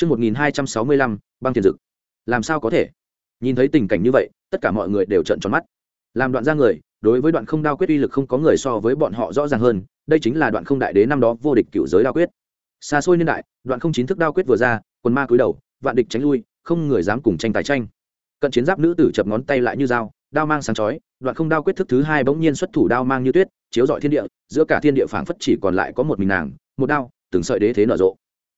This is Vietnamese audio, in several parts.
Trước 1265, băng tiền dực. Làm sao có thể? Nhìn thấy tình cảnh như vậy, tất cả mọi người đều trợn tròn mắt. Làm đoạn ra người, đối với đoạn không đao quyết uy lực không có người so với bọn họ rõ ràng hơn, đây chính là đoạn không đại đế năm đó vô địch cựu giới đao quyết. Xa xôi niên đại, đoạn không chín thức đao quyết vừa ra, quần ma cúi đầu, vạn địch tránh lui, không người dám cùng tranh tài tranh. Cận chiến giáp nữ tử chập ngón tay lại như dao, đao mang sáng chói, đoạn không đao quyết thức thứ hai bỗng nhiên xuất thủ đao mang như tuyết, chiếu rọi thiên địa, giữa cả thiên địa phảng phất chỉ còn lại có một mình nàng, một đao, từng sợi đế thế nở rộ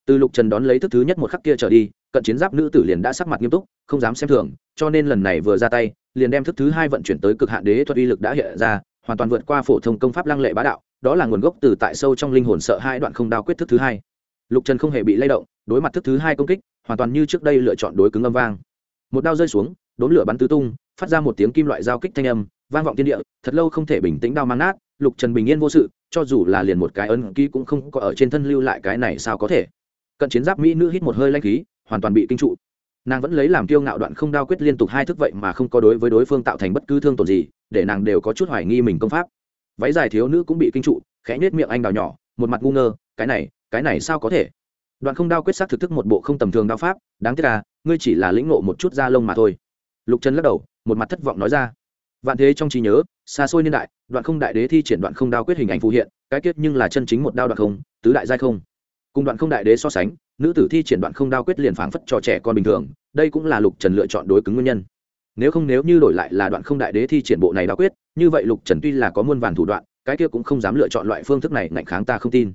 từ lục trần đón lấy thức thứ nhất một khắc kia trở đi, cận chiến giáp nữ tử liền đã sắc mặt nghiêm túc, không dám xem thường, cho nên lần này vừa ra tay, liền đem thức thứ hai vận chuyển tới cực hạn đế thuật uy lực đã hiện ra, hoàn toàn vượt qua phổ thông công pháp lăng lệ bá đạo, đó là nguồn gốc từ tại sâu trong linh hồn sợ hai đoạn không đao quyết thức thứ hai. Lục trần không hề bị lay động, đối mặt thức thứ hai công kích, hoàn toàn như trước đây lựa chọn đối cứng âm vang. Một đao rơi xuống, đốn lửa bắn tứ tung, phát ra một tiếng kim loại giao kích thanh âm, vang vọng thiên địa, thật lâu không thể bình tĩnh đao mang nát, lục trần bình yên vô sự, cho dù là liền một cái ấn ký cũng không có ở trên thân lưu lại cái này sao có thể cận chiến giáp mỹ nữ hít một hơi lanh khí, hoàn toàn bị kinh trụ. Nàng vẫn lấy làm kiêu ngạo đoạn không đao quyết liên tục hai thức vậy mà không có đối với đối phương tạo thành bất cứ thương tổn gì, để nàng đều có chút hoài nghi mình công pháp. Váy dài thiếu nữ cũng bị kinh trụ, khẽ nhếch miệng anh đào nhỏ, một mặt ngu ngơ, cái này cái này sao có thể? Đoạn không đao quyết sát thực thức một bộ không tầm thường đao pháp, đáng tiếc là ngươi chỉ là lĩnh ngộ một chút da lông mà thôi. Lục trần lắc đầu, một mặt thất vọng nói ra. Vạn thế trong trí nhớ, xa xôi niên đại, đoạn không đại đế thi triển đoạn không đao quyết hình ảnh phù hiện, cái kết nhưng là chân chính một đao đoạn không, tứ đại giai không cùng đoạn không đại đế so sánh, nữ tử thi triển đoạn không đao quyết liền phảng phất cho trẻ con bình thường, đây cũng là lục trần lựa chọn đối cứng nguyên nhân. Nếu không nếu như đổi lại là đoạn không đại đế thi triển bộ này đao quyết, như vậy lục trần tuy là có muôn vàn thủ đoạn, cái kia cũng không dám lựa chọn loại phương thức này ngạnh kháng ta không tin.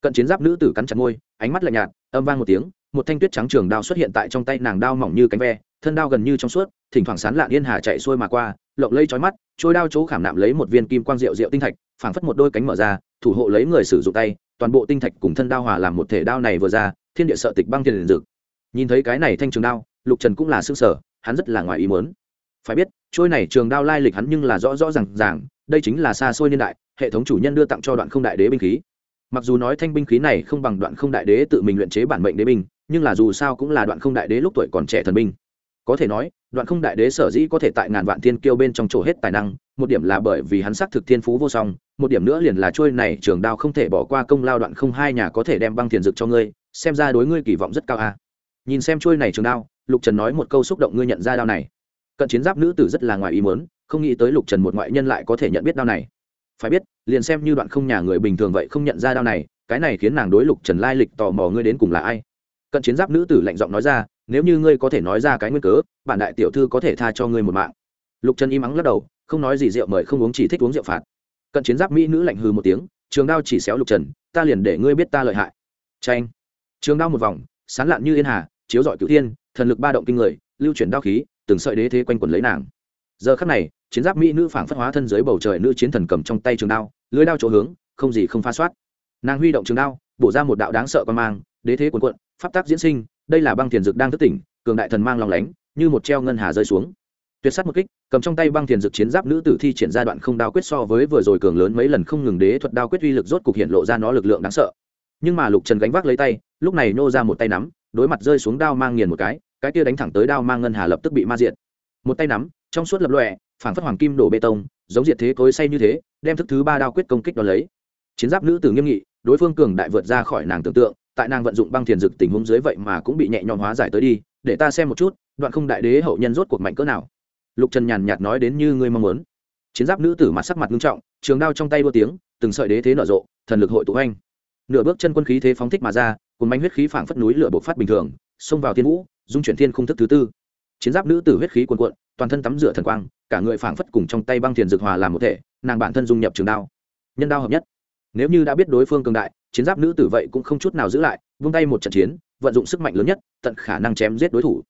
Cận chiến giáp nữ tử cắn chặt môi, ánh mắt lạnh nhạt, âm vang một tiếng, một thanh tuyết trắng trường đao xuất hiện tại trong tay nàng đao mỏng như cánh ve, thân đao gần như trong suốt, thỉnh thoảng sán lạn yên hà chạy xuôi mà qua, lộng lây trói mắt, trôi đao chỗ khảm nạm lấy một viên kim quang rượu rượu tinh thạch, phảng phất một đôi cánh mở ra, thủ hộ lấy người sử dụng tay toàn bộ tinh thạch cùng thân đao hòa làm một thể đao này vừa ra, thiên địa sợ tịch băng thiên liền dực nhìn thấy cái này thanh trường đao, lục trần cũng là xương sở, hắn rất là ngoài ý muốn. Phải biết, trôi này trường đao lai lịch hắn nhưng là rõ rõ r à n g ràng, đây chính là xa xôi niên đại, hệ thống chủ nhân đưa tặng cho đoạn không đại đế binh khí. Mặc dù nói thanh binh khí này không bằng đoạn không đại đế tự mình luyện chế bản mệnh đế binh, nhưng là dù sao cũng là đoạn không đại đế lúc tuổi còn trẻ thần binh. Có thể nói đoạn không đại đế sở dĩ có thể tại ngàn vạn thiên kiêu bên trong chỗ hết tài năng, một điểm là bởi vì hắn xác thực thiên phú vô song, một điểm nữa liền là trôi này trường đao không thể bỏ qua công lao đoạn không hai nhà có thể đem băng thiền dực cho ngươi, xem ra đối ngươi kỳ vọng rất cao a à. nhìn xem trôi này trường đao, lục trần nói một câu xúc động ngươi nhận ra đao này. Cận chiến giáp nữ tử rất là ngoài ý muốn, không nghĩ tới lục trần một ngoại nhân lại có thể nhận biết đao này. Phải biết, liền xem như đoạn không nhà người bình thường vậy không nhận ra đao này, cái này khiến nàng đối lục trần lai lịch tò mò ngươi đến cùng là ai. Cận chiến giáp nữ tử lạnh giọng nói ra nếu như ngươi có thể nói ra cái nguyên cớ, bản đại tiểu thư có thể tha cho ngươi một mạng. Lục trần im ắng lắc đầu, không nói gì rượu mời không uống, chỉ thích uống rượu phạt. Cận chiến giáp mỹ nữ lạnh hư một tiếng, trường đao chỉ xéo lục trần, ta liền để ngươi biết ta lợi hại. Tranh trường đao một vòng, sán lạn như yên hà, chiếu dọi cửu thiên, thần lực ba động kinh người, lưu chuyển đao khí, từng sợi đế thế quanh quần lấy nàng. Giờ khắc này, chiến giáp mỹ nữ phảng phất hóa thân dưới bầu trời nữ chiến thần cầm trong tay trường đao, lưới đao chỗ hướng, không gì không pha soát. Nàng huy động trường đao, bổ ra một đạo đáng sợ quan mang, đế thế cuồn cuộn, pháp tác diễn sinh đây là băng thiền dực đang thức tỉnh, cường đại thần mang lòng lánh, như một treo ngân hà rơi xuống. Tuyệt sát một kích, cầm trong tay băng thiền dực chiến giáp nữ tử thi triển ra đoạn không đao quyết so với vừa rồi cường lớn mấy lần không ngừng đế thuật đao quyết uy lực rốt cục hiện lộ ra nó lực lượng đáng sợ. Nhưng mà lục trần gánh vác lấy tay, lúc này nô ra một tay nắm, đối mặt rơi xuống đao mang nghiền một cái cái kia đánh thẳng tới đao mang ngân hà lập tức bị ma diện một tay nắm, trong suốt lập lọe phảng phất hoàng kim đổ bê tông, giống diệt thế cối say như thế, đem thức thứ ba đao quyết công kích đo lấy. Chiến giáp nữ tử nghiêm nghị, đối phương cường đại vượt ra khỏi nàng tưởng tượng tại nàng vận dụng băng thiền dực tình huống dưới vậy mà cũng bị nhẹ nhõm hóa giải tới đi, để ta xem một chút, đoạn không đại đế hậu nhân rốt cuộc mạnh cỡ nào. Lục trần nhàn nhạt nói đến như ngươi mong muốn. Chiến giáp nữ tử mặt sắc mặt nghiêm trọng, trường đao trong tay đua tiếng, từng sợi đế thế nở rộ, thần lực hội tụ anh nửa bước chân quân khí thế phóng thích mà ra cùng bánh huyết khí phảng phất núi lửa bộc phát bình thường, xông vào thiên vũ, dung chuyển thiên khung thức thứ tư. Chiến giáp nữ tử huyết khí cuồn cuộn, toàn thân tắm rửa thần quang, cả người phảng phất cùng trong tay băng thiền dược hòa làm một thể, nàng bản thân dung nhập trường đao. Nhân đao hợp nhất nếu như đã biết đối phương cường đại, chiến giáp nữ tử vậy cũng không chút nào giữ lại, vung tay một trận chiến, vận dụng sức mạnh lớn nhất, tận khả năng chém giết đối thủ.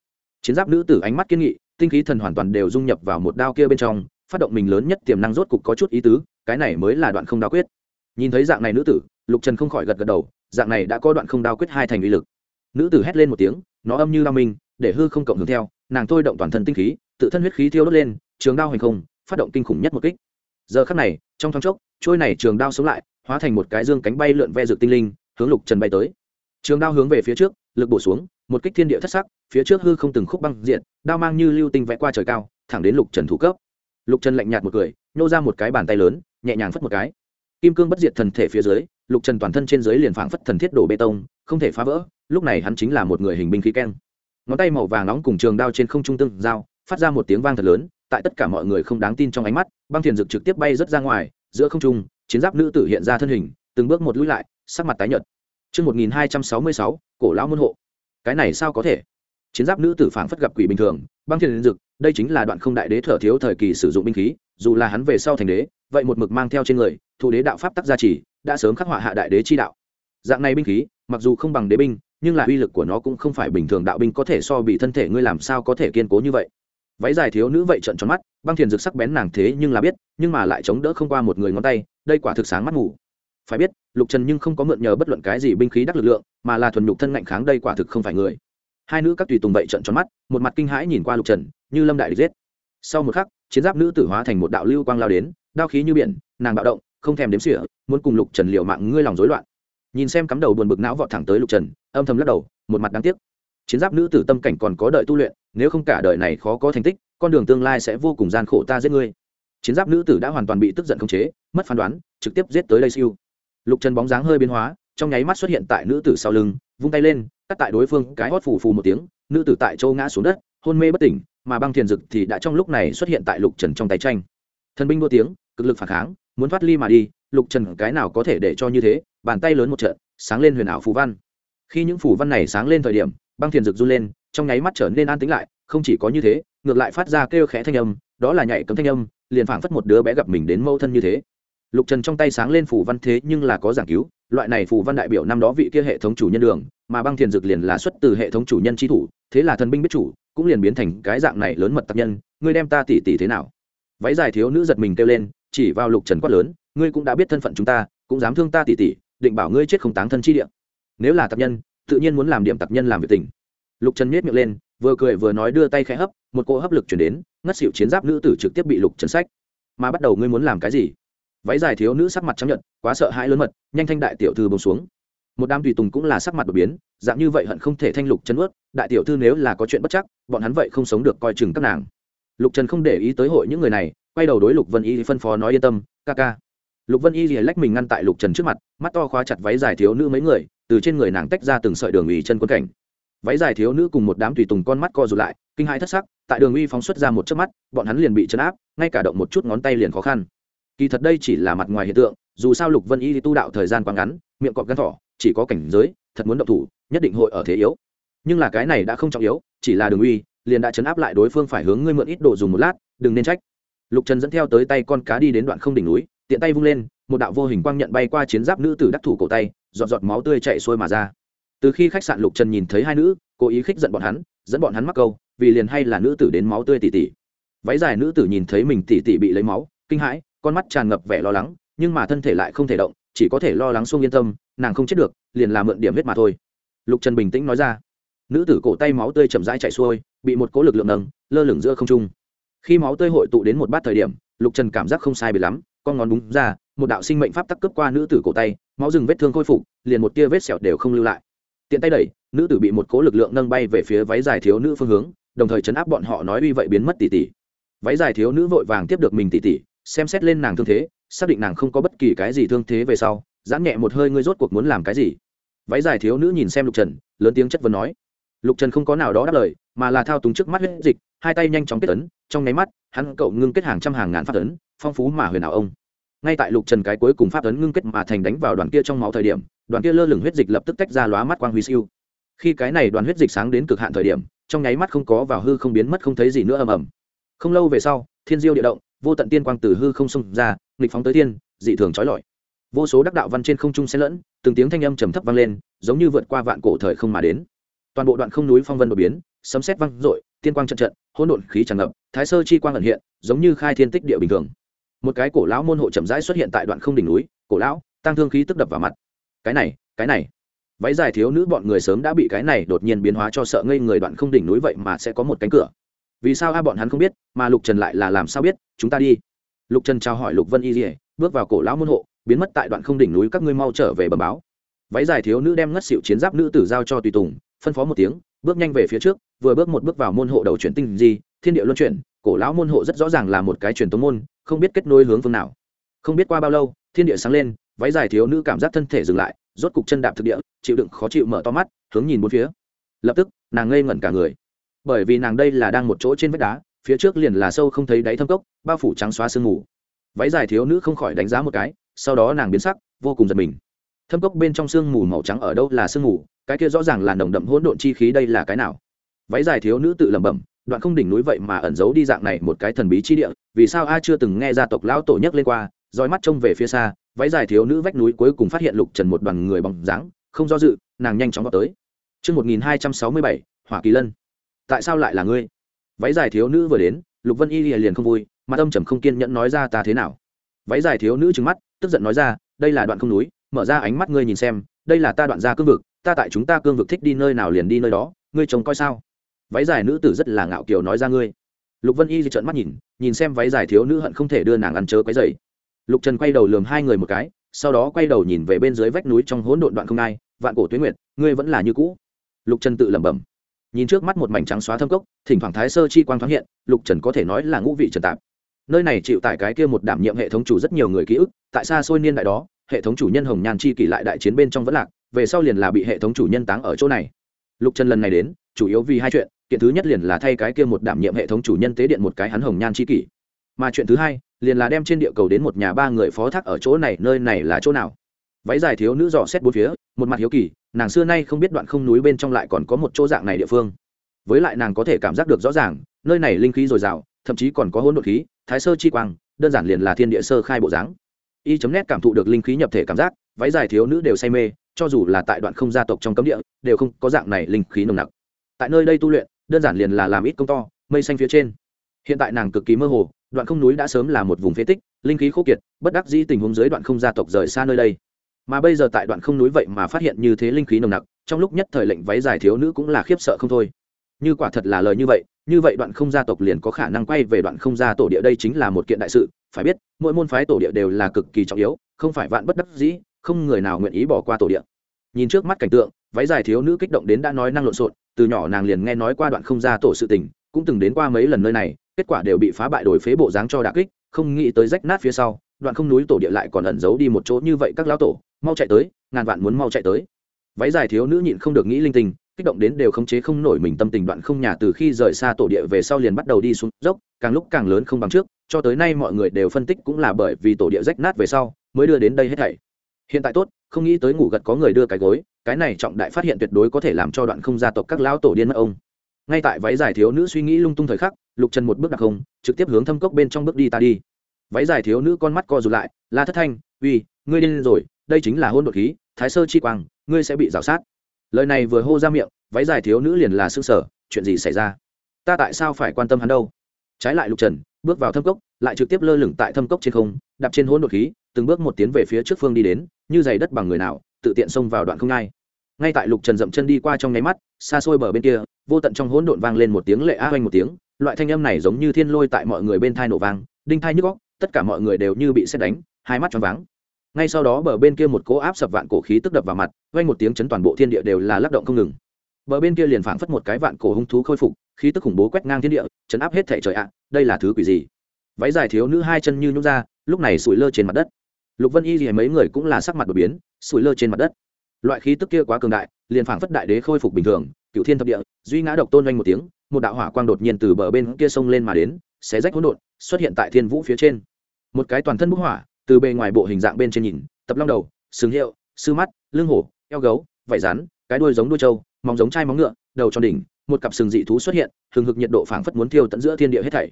Chiến giáp nữ tử ánh mắt kiên nghị, tinh khí thần hoàn toàn đều dung nhập vào một đao kia bên trong, phát động mình lớn nhất tiềm năng rốt cục có chút ý tứ, cái này mới là đoạn không đao quyết. Nhìn thấy dạng này nữ tử, lục trần không khỏi gật gật đầu, dạng này đã có đoạn không đao quyết hai thành uy lực. Nữ tử hét lên một tiếng, nó âm như đao minh, để hư không cộng hưởng theo, nàng thôi động toàn thân tinh khí, tự thân huyết khí thiêu đốt lên, trường đao hành không, phát động kinh khủng nhất một kích. Giờ khắc này, trong thoáng chốc, trôi này trường đao sống lại hóa thành một cái dương cánh bay lượn ve dược tinh linh, hướng lục trần bay tới. Trường đao hướng về phía trước, lực bổ xuống, một kích thiên địa thất sắc, phía trước hư không từng khúc băng diện đao mang như lưu tinh vẽ qua trời cao, thẳng đến lục trần thủ cấp. Lục trần lạnh nhạt một cười, nhô ra một cái bàn tay lớn, nhẹ nhàng phất một cái. Kim cương bất diệt thần thể phía dưới, lục trần toàn thân trên dưới liền phảng phất thần thiết đổ bê tông, không thể phá vỡ, lúc này hắn chính là một người hình binh khí keng. Ngón tay màu vàng nóng cùng trường đao trên không trung tương giao, phát ra một tiếng vang thật lớn, tại tất cả mọi người không đáng tin trong ánh mắt, băng thiền dực trực tiếp bay rớt ra ngoài, giữa không trung chiến giáp nữ tử hiện ra thân hình từng bước một lũi lại sắc mặt tái nhợt Trước 1266, cổ lão môn hộ. Cái này sao có thể? Chiến giáp nữ tử phảng phất gặp quỷ bình thường, băng thiên dực, đây chính là đoạn không đại đế thở thiếu thời kỳ sử dụng binh khí, dù là hắn về sau thành đế, vậy một mực mang theo trên người, thủ đế đạo pháp tắc gia trì, đã sớm khắc họa hạ đại đế chi đạo. Dạng này binh khí, mặc dù không bằng đế binh, nhưng là uy lực của nó cũng không phải bình thường đạo binh có thể so bị thân thể ngươi làm sao có thể kiên cố như vậy váy dài thiếu nữ vậy trận tròn mắt băng thiền rực sắc bén nàng thế nhưng là biết, nhưng mà lại chống đỡ không qua một người ngón tay, đây quả thực sáng mắt ngủ. Phải biết, lục trần nhưng không có mượn nhờ bất luận cái gì binh khí đắc lực lượng, mà là thuần nhục thân ngạnh kháng đây quả thực không phải người. Hai nữ các tùy tùng vậy trận tròn mắt, một mặt kinh hãi nhìn qua lục trần, như lâm đại địch giết. Sau một khắc, chiến giáp nữ tử hóa thành một đạo lưu quang lao đến, đao khí như biển, nàng bạo động, không thèm đếm xỉa, muốn cùng lục trần liều mạng ngươi lòng rối loạn. Nhìn xem cắm đầu buồn bực não vọt thẳng tới lục trần, âm thầm lắc đầu, một mặt đáng tiếc. Chiến giáp nữ tử tâm cảnh còn có đợi tu luyện, nếu không cả đời này khó có thành tích con đường tương lai sẽ vô cùng gian khổ ta giết ngươi. Chiến giáp nữ tử đã hoàn toàn bị tức giận khống chế, mất phán đoán, trực tiếp giết tới đây siêu. Lục trần bóng dáng hơi biến hóa, trong nháy mắt xuất hiện tại nữ tử sau lưng, vung tay lên, cắt tại đối phương cái hót phù phù một tiếng, nữ tử tại châu ngã xuống đất, hôn mê bất tỉnh, mà băng thiền dực thì đã trong lúc này xuất hiện tại lục trần trong tay tranh. Thần binh đua tiếng, cực lực phản kháng, muốn thoát ly mà đi, lục trần cái nào có thể để cho như thế, bàn tay lớn một trận, sáng lên huyền ảo phù văn. Khi những phù văn này sáng lên thời điểm, băng thiền rực run lên, trong nháy mắt trở nên an tĩnh lại, không chỉ có như thế ngược lại phát ra kêu khẽ thanh âm, đó là nhảy cấm thanh âm, liền phảng phất một đứa bé gặp mình đến mâu thân như thế. Lục trần trong tay sáng lên phù văn thế nhưng là có giảng cứu, loại này phù văn đại biểu năm đó vị kia hệ thống chủ nhân đường, mà băng thiền dược liền là xuất từ hệ thống chủ nhân chi thủ, thế là thần binh biết chủ, cũng liền biến thành cái dạng này lớn mật tập nhân, ngươi đem ta tỉ tỉ thế nào? Váy dài thiếu nữ giật mình kêu lên, chỉ vào lục trần quát lớn, ngươi cũng đã biết thân phận chúng ta, cũng dám thương ta tỉ tỉ, định bảo ngươi chết không táng thân chi địa. Nếu là tập nhân, tự nhiên muốn làm điểm tập nhân làm việc tình. Lục trần nhét miệng lên vừa cười vừa nói đưa tay khẽ hấp, một cô hấp lực chuyển đến, ngất xịu chiến giáp nữ tử trực tiếp bị lục trần sách. Mà bắt đầu ngươi muốn làm cái gì? Váy dài thiếu nữ sắc mặt chấp nhận quá sợ hãi lớn mật, nhanh thanh đại tiểu thư bông xuống. Một đám tùy tùng cũng là sắc mặt đột biến, dạng như vậy hận không thể thanh lục chân ướt, đại tiểu thư nếu là có chuyện bất chắc, bọn hắn vậy không sống được coi chừng các nàng. Lục trần không để ý tới hội những người này, quay đầu đối lục vân y phân phó nói yên tâm, ca ca. Lục vân y thì lách mình ngăn tại lục trần trước mặt, mắt to khóa chặt váy dài thiếu nữ mấy người, từ trên người nàng tách ra từng sợi đường ủy chân quân cảnh váy dài thiếu nữ cùng một đám tùy tùng con mắt co rụt lại, kinh hãi thất sắc, tại đường uy phóng xuất ra một chớp mắt, bọn hắn liền bị chấn áp, ngay cả động một chút ngón tay liền khó khăn. Kỳ thật đây chỉ là mặt ngoài hiện tượng, dù sao lục vân y tu đạo thời gian quá ngắn, miệng cọp gắn thỏ, chỉ có cảnh giới, thật muốn động thủ, nhất định hội ở thế yếu. Nhưng là cái này đã không trọng yếu, chỉ là đường uy, liền đã chấn áp lại đối phương phải hướng ngươi mượn ít đồ dùng một lát, đừng nên trách. Lục trần dẫn theo tới tay con cá đi đến đoạn không đỉnh núi, tiện tay vung lên, một đạo vô hình quang nhận bay qua chiến giáp nữ tử đắc thủ cổ tay, giọt giọt máu tươi chạy xuôi mà ra từ khi khách sạn lục trần nhìn thấy hai nữ, cố ý khích giận bọn hắn, dẫn bọn hắn mắc câu, vì liền hay là nữ tử đến máu tươi tỉ tỉ. Váy dài nữ tử nhìn thấy mình tỉ tỉ bị lấy máu, kinh hãi, con mắt tràn ngập vẻ lo lắng, nhưng mà thân thể lại không thể động, chỉ có thể lo lắng xuông yên tâm, nàng không chết được, liền làm mượn điểm huyết mà thôi. Lục trần bình tĩnh nói ra. Nữ tử cổ tay máu tươi chậm rãi chạy xuôi, bị một cố lực lượng nâng, lơ lửng giữa không trung. Khi máu tươi hội tụ đến một bát thời điểm, lục trần cảm giác không sai bị lắm, con ngón đúng ra, một đạo sinh mệnh pháp tắc cướp qua nữ tử cổ tay, máu rừng vết thương khôi phục, liền một tia vết sẹo đều không lưu lại tiện tay đẩy, nữ tử bị một cố lực lượng nâng bay về phía váy dài thiếu nữ phương hướng, đồng thời chấn áp bọn họ nói uy vậy biến mất tỷ tỷ váy dài thiếu nữ vội vàng tiếp được mình tỷ tỷ xem xét lên nàng thương thế, xác định nàng không có bất kỳ cái gì thương thế về sau, giãn nhẹ một hơi ngươi rốt cuộc muốn làm cái gì? Váy dài thiếu nữ nhìn xem lục trần, lớn tiếng chất vấn nói. Lục trần không có nào đó đáp lời, mà là thao túng trước mắt huyết dịch, hai tay nhanh chóng kết ấn, trong nháy mắt, hắn cậu ngưng kết hàng trăm hàng ngàn phát ấn, phong phú mà huyền ảo ông. Ngay tại lục trần cái cuối cùng pháp ấn ngưng kết mà thành đánh vào đoàn kia trong máu thời điểm đoàn kia lơ lửng huyết dịch lập tức tách ra lóa mắt quang huy siêu. Khi cái này đoàn huyết dịch sáng đến cực hạn thời điểm, trong nháy mắt không có vào hư không biến mất không thấy gì nữa ầm ầm. Không lâu về sau, thiên diêu địa động, vô tận tiên quang từ hư không xông ra, nghịch phóng tới tiên, dị thường trói lọi. Vô số đắc đạo văn trên không trung xen lẫn, từng tiếng thanh âm trầm thấp vang lên, giống như vượt qua vạn cổ thời không mà đến. Toàn bộ đoạn không núi phong vân đột biến, sấm sét vang dội, tiên quang trận trận, hỗn độn khí tràn ngập, thái sơ chi quang ẩn hiện, giống như khai thiên tích địa bình thường. Một cái cổ lão môn hộ chậm rãi xuất hiện tại đoạn không đỉnh núi, cổ lão tăng thương khí tức đập vào mặt cái này cái này. Váy dài thiếu nữ bọn người sớm đã bị cái này đột nhiên biến hóa cho sợ ngây người đoạn không đỉnh núi vậy mà sẽ có một cánh cửa. Vì sao a bọn hắn không biết, mà lục trần lại là làm sao biết, chúng ta đi. Lục trần trao hỏi lục vân y dỉa bước vào cổ lão môn hộ, biến mất tại đoạn không đỉnh núi các ngươi mau trở về bờ báo. Váy dài thiếu nữ đem ngất xịu chiến giáp nữ tử giao cho tùy tùng, phân phó một tiếng, bước nhanh về phía trước, vừa bước một bước vào môn hộ đầu chuyển tinh gì thiên địa luân chuyển, cổ lão môn hộ rất rõ ràng là một cái truyền tống môn, không biết kết nối hướng phương nào. Không biết qua bao lâu, thiên địa sáng lên váy dài thiếu nữ cảm giác thân thể dừng lại, rốt cục chân đạp thực địa, chịu đựng khó chịu mở to mắt, hướng nhìn bốn phía. Lập tức, nàng ngây ngẩn cả người. Bởi vì nàng đây là đang một chỗ trên vách đá, phía trước liền là sâu không thấy đáy thâm cốc, bao phủ trắng xóa sương mù. Váy dài thiếu nữ không khỏi đánh giá một cái, sau đó nàng biến sắc, vô cùng giật mình. Thâm cốc bên trong sương mù màu trắng ở đâu là sương mù, cái kia rõ ràng là nồng đậm hỗn độn chi khí đây là cái nào? Váy dài thiếu nữ tự lẩm bẩm, đoạn không đỉnh núi vậy mà ẩn giấu đi dạng này một cái thần bí chi địa, vì sao ai chưa từng nghe gia tộc lão tổ nhắc lên qua dõi mắt trông về phía xa váy dài thiếu nữ vách núi cuối cùng phát hiện lục trần một đoàn người bóng dáng không do dự nàng nhanh chóng vào tới Trước 1267, Hỏa Kỳ Lân. Tại sao lại là ngươi? Váy dài thiếu nữ vừa đến, Lục Vân Y liền không vui, mặt âm trầm không kiên nhẫn nói ra ta thế nào? Váy dài thiếu nữ trừng mắt, tức giận nói ra, đây là đoạn không núi, mở ra ánh mắt ngươi nhìn xem, đây là ta đoạn gia cương vực, ta tại chúng ta cương vực thích đi nơi nào liền đi nơi đó, ngươi trông coi sao? váy dài nữ tử rất là ngạo kiều nói ra ngươi lục vân y trợn mắt nhìn nhìn xem váy dài thiếu nữ hận không thể đưa nàng ăn chớ quấy rầy lục trần quay đầu lườm hai người một cái, sau đó quay đầu nhìn về bên dưới vách núi trong hỗn độn đoạn không ai, vạn cổ tuyến nguyệt, ngươi vẫn là như cũ. Lục trần tự lẩm bẩm. Nhìn trước mắt một mảnh trắng xóa thâm cốc, thỉnh thoảng thái sơ chi quang thoáng hiện, lục trần có thể nói là ngũ vị trần tạp. Nơi này chịu tại cái kia một đảm nhiệm hệ thống chủ rất nhiều người ký ức, tại xa xôi niên đại đó, hệ thống chủ nhân hồng nhàn chi kỷ lại đại chiến bên trong vẫn lạc, về sau liền là bị hệ thống chủ nhân táng ở chỗ này. Lục trần lần này đến, chủ yếu vì hai chuyện, kiện thứ nhất liền là thay cái kia một đảm nhiệm hệ thống chủ nhân tế điện một cái hắn hồng nhan chi kỷ mà chuyện thứ hai, liền là đem trên địa cầu đến một nhà ba người phó thác ở chỗ này, nơi này là chỗ nào? Váy dài thiếu nữ dò xét bốn phía, một mặt hiếu kỳ, nàng xưa nay không biết đoạn không núi bên trong lại còn có một chỗ dạng này địa phương. Với lại nàng có thể cảm giác được rõ ràng, nơi này linh khí dồi dào, thậm chí còn có hỗn độn khí, thái sơ chi quang, đơn giản liền là thiên địa sơ khai bộ dáng. Y chấm nét cảm thụ được linh khí nhập thể cảm giác, váy dài thiếu nữ đều say mê, cho dù là tại đoạn không gia tộc trong cấm địa, đều không có dạng này linh khí nồng nặc. Tại nơi đây tu luyện, đơn giản liền là làm ít công to, mây xanh phía trên. Hiện tại nàng cực kỳ mơ hồ đoạn không núi đã sớm là một vùng phế tích, linh khí khô kiệt, bất đắc dĩ tình huống dưới đoạn không gia tộc rời xa nơi đây. Mà bây giờ tại đoạn không núi vậy mà phát hiện như thế linh khí nồng nặc, trong lúc nhất thời lệnh váy dài thiếu nữ cũng là khiếp sợ không thôi. Như quả thật là lời như vậy như vậy đoạn không gia tộc liền có khả năng quay về đoạn không gia tổ địa đây chính là một kiện đại sự, phải biết, mỗi môn phái tổ địa đều là cực kỳ trọng yếu, không phải vạn bất đắc dĩ, không người nào nguyện ý bỏ qua tổ địa. Nhìn trước mắt cảnh tượng, váy dài thiếu nữ kích động đến đã nói năng lộn xộn, từ nhỏ nàng liền nghe nói qua đoạn không gia tổ sự tình cũng từng đến qua mấy lần nơi này, kết quả đều bị phá bại đổi phế bộ dáng cho đà kích, không nghĩ tới rách nát phía sau, đoạn không núi tổ địa lại còn ẩn giấu đi một chỗ như vậy các lão tổ, mau chạy tới, ngàn vạn muốn mau chạy tới. Váy dài thiếu nữ nhịn không được nghĩ linh tinh, kích động đến đều khống chế không nổi mình tâm tình đoạn không nhà từ khi rời xa tổ địa về sau liền bắt đầu đi xuống dốc, càng lúc càng lớn không bằng trước, cho tới nay mọi người đều phân tích cũng là bởi vì tổ địa rách nát về sau mới đưa đến đây hết thảy. Hiện tại tốt, không nghĩ tới ngủ gật có người đưa cái gối, cái này trọng đại phát hiện tuyệt đối có thể làm cho đoạn không gia tộc các lão tổ điên mất ông ngay tại váy dài thiếu nữ suy nghĩ lung tung thời khắc, lục trần một bước đặc không, trực tiếp hướng thâm cốc bên trong bước đi ta đi. Váy dài thiếu nữ con mắt co rụt lại, la thất thanh, uy, ngươi điên rồi, đây chính là hôn đột khí, thái sơ chi quang, ngươi sẽ bị rào sát. Lời này vừa hô ra miệng, váy dài thiếu nữ liền là xương sở chuyện gì xảy ra? Ta tại sao phải quan tâm hắn đâu? Trái lại lục trần, bước vào thâm cốc, lại trực tiếp lơ lửng tại thâm cốc trên không, đạp trên hôn đột khí, từng bước một tiến về phía trước phương đi đến, như giày đất bằng người nào, tự tiện xông vào đoạn không ai ngay tại lục trần dậm chân đi qua trong nháy mắt, xa xôi bờ bên kia, vô tận trong hỗn độn vang lên một tiếng lệ a oanh một tiếng, loại thanh âm này giống như thiên lôi tại mọi người bên thai nổ vang, đinh thai nhức góc tất cả mọi người đều như bị xét đánh, hai mắt choáng váng. Ngay sau đó bờ bên kia một cỗ áp sập vạn cổ khí tức đập vào mặt oanh một tiếng chấn toàn bộ thiên địa đều là lắc động không ngừng. Bờ bên kia liền phảng phất một cái vạn cổ hung thú khôi phục, khí tức khủng bố quét ngang thiên địa, chấn áp hết thể trời ạ, đây là thứ quỷ gì? Váy dài thiếu nữ hai chân như nhút ra, lúc này sủi lơ trên mặt đất. Lục vân y thì mấy người cũng là sắc mặt đột biến, sủi lơ trên mặt đất loại khí tức kia quá cường đại, liền phảng phất đại đế khôi phục bình thường cựu thiên thập địa, duy ngã độc tôn doanh một tiếng, một đạo hỏa quang đột nhiên từ bờ bên kia sông lên mà đến, xé rách hỗn độn, xuất hiện tại thiên vũ phía trên. Một cái toàn thân bức hỏa, từ bề ngoài bộ hình dạng bên trên nhìn, tập long đầu, sừng hiệu, sư mắt, lưng hổ, eo gấu vải rắn, cái đuôi giống đuôi trâu, móng giống chai móng ngựa, đầu tròn đỉnh, một cặp sừng dị thú xuất hiện, hừng hực nhiệt độ phảng phất muốn thiêu tận giữa thiên địa hết thảy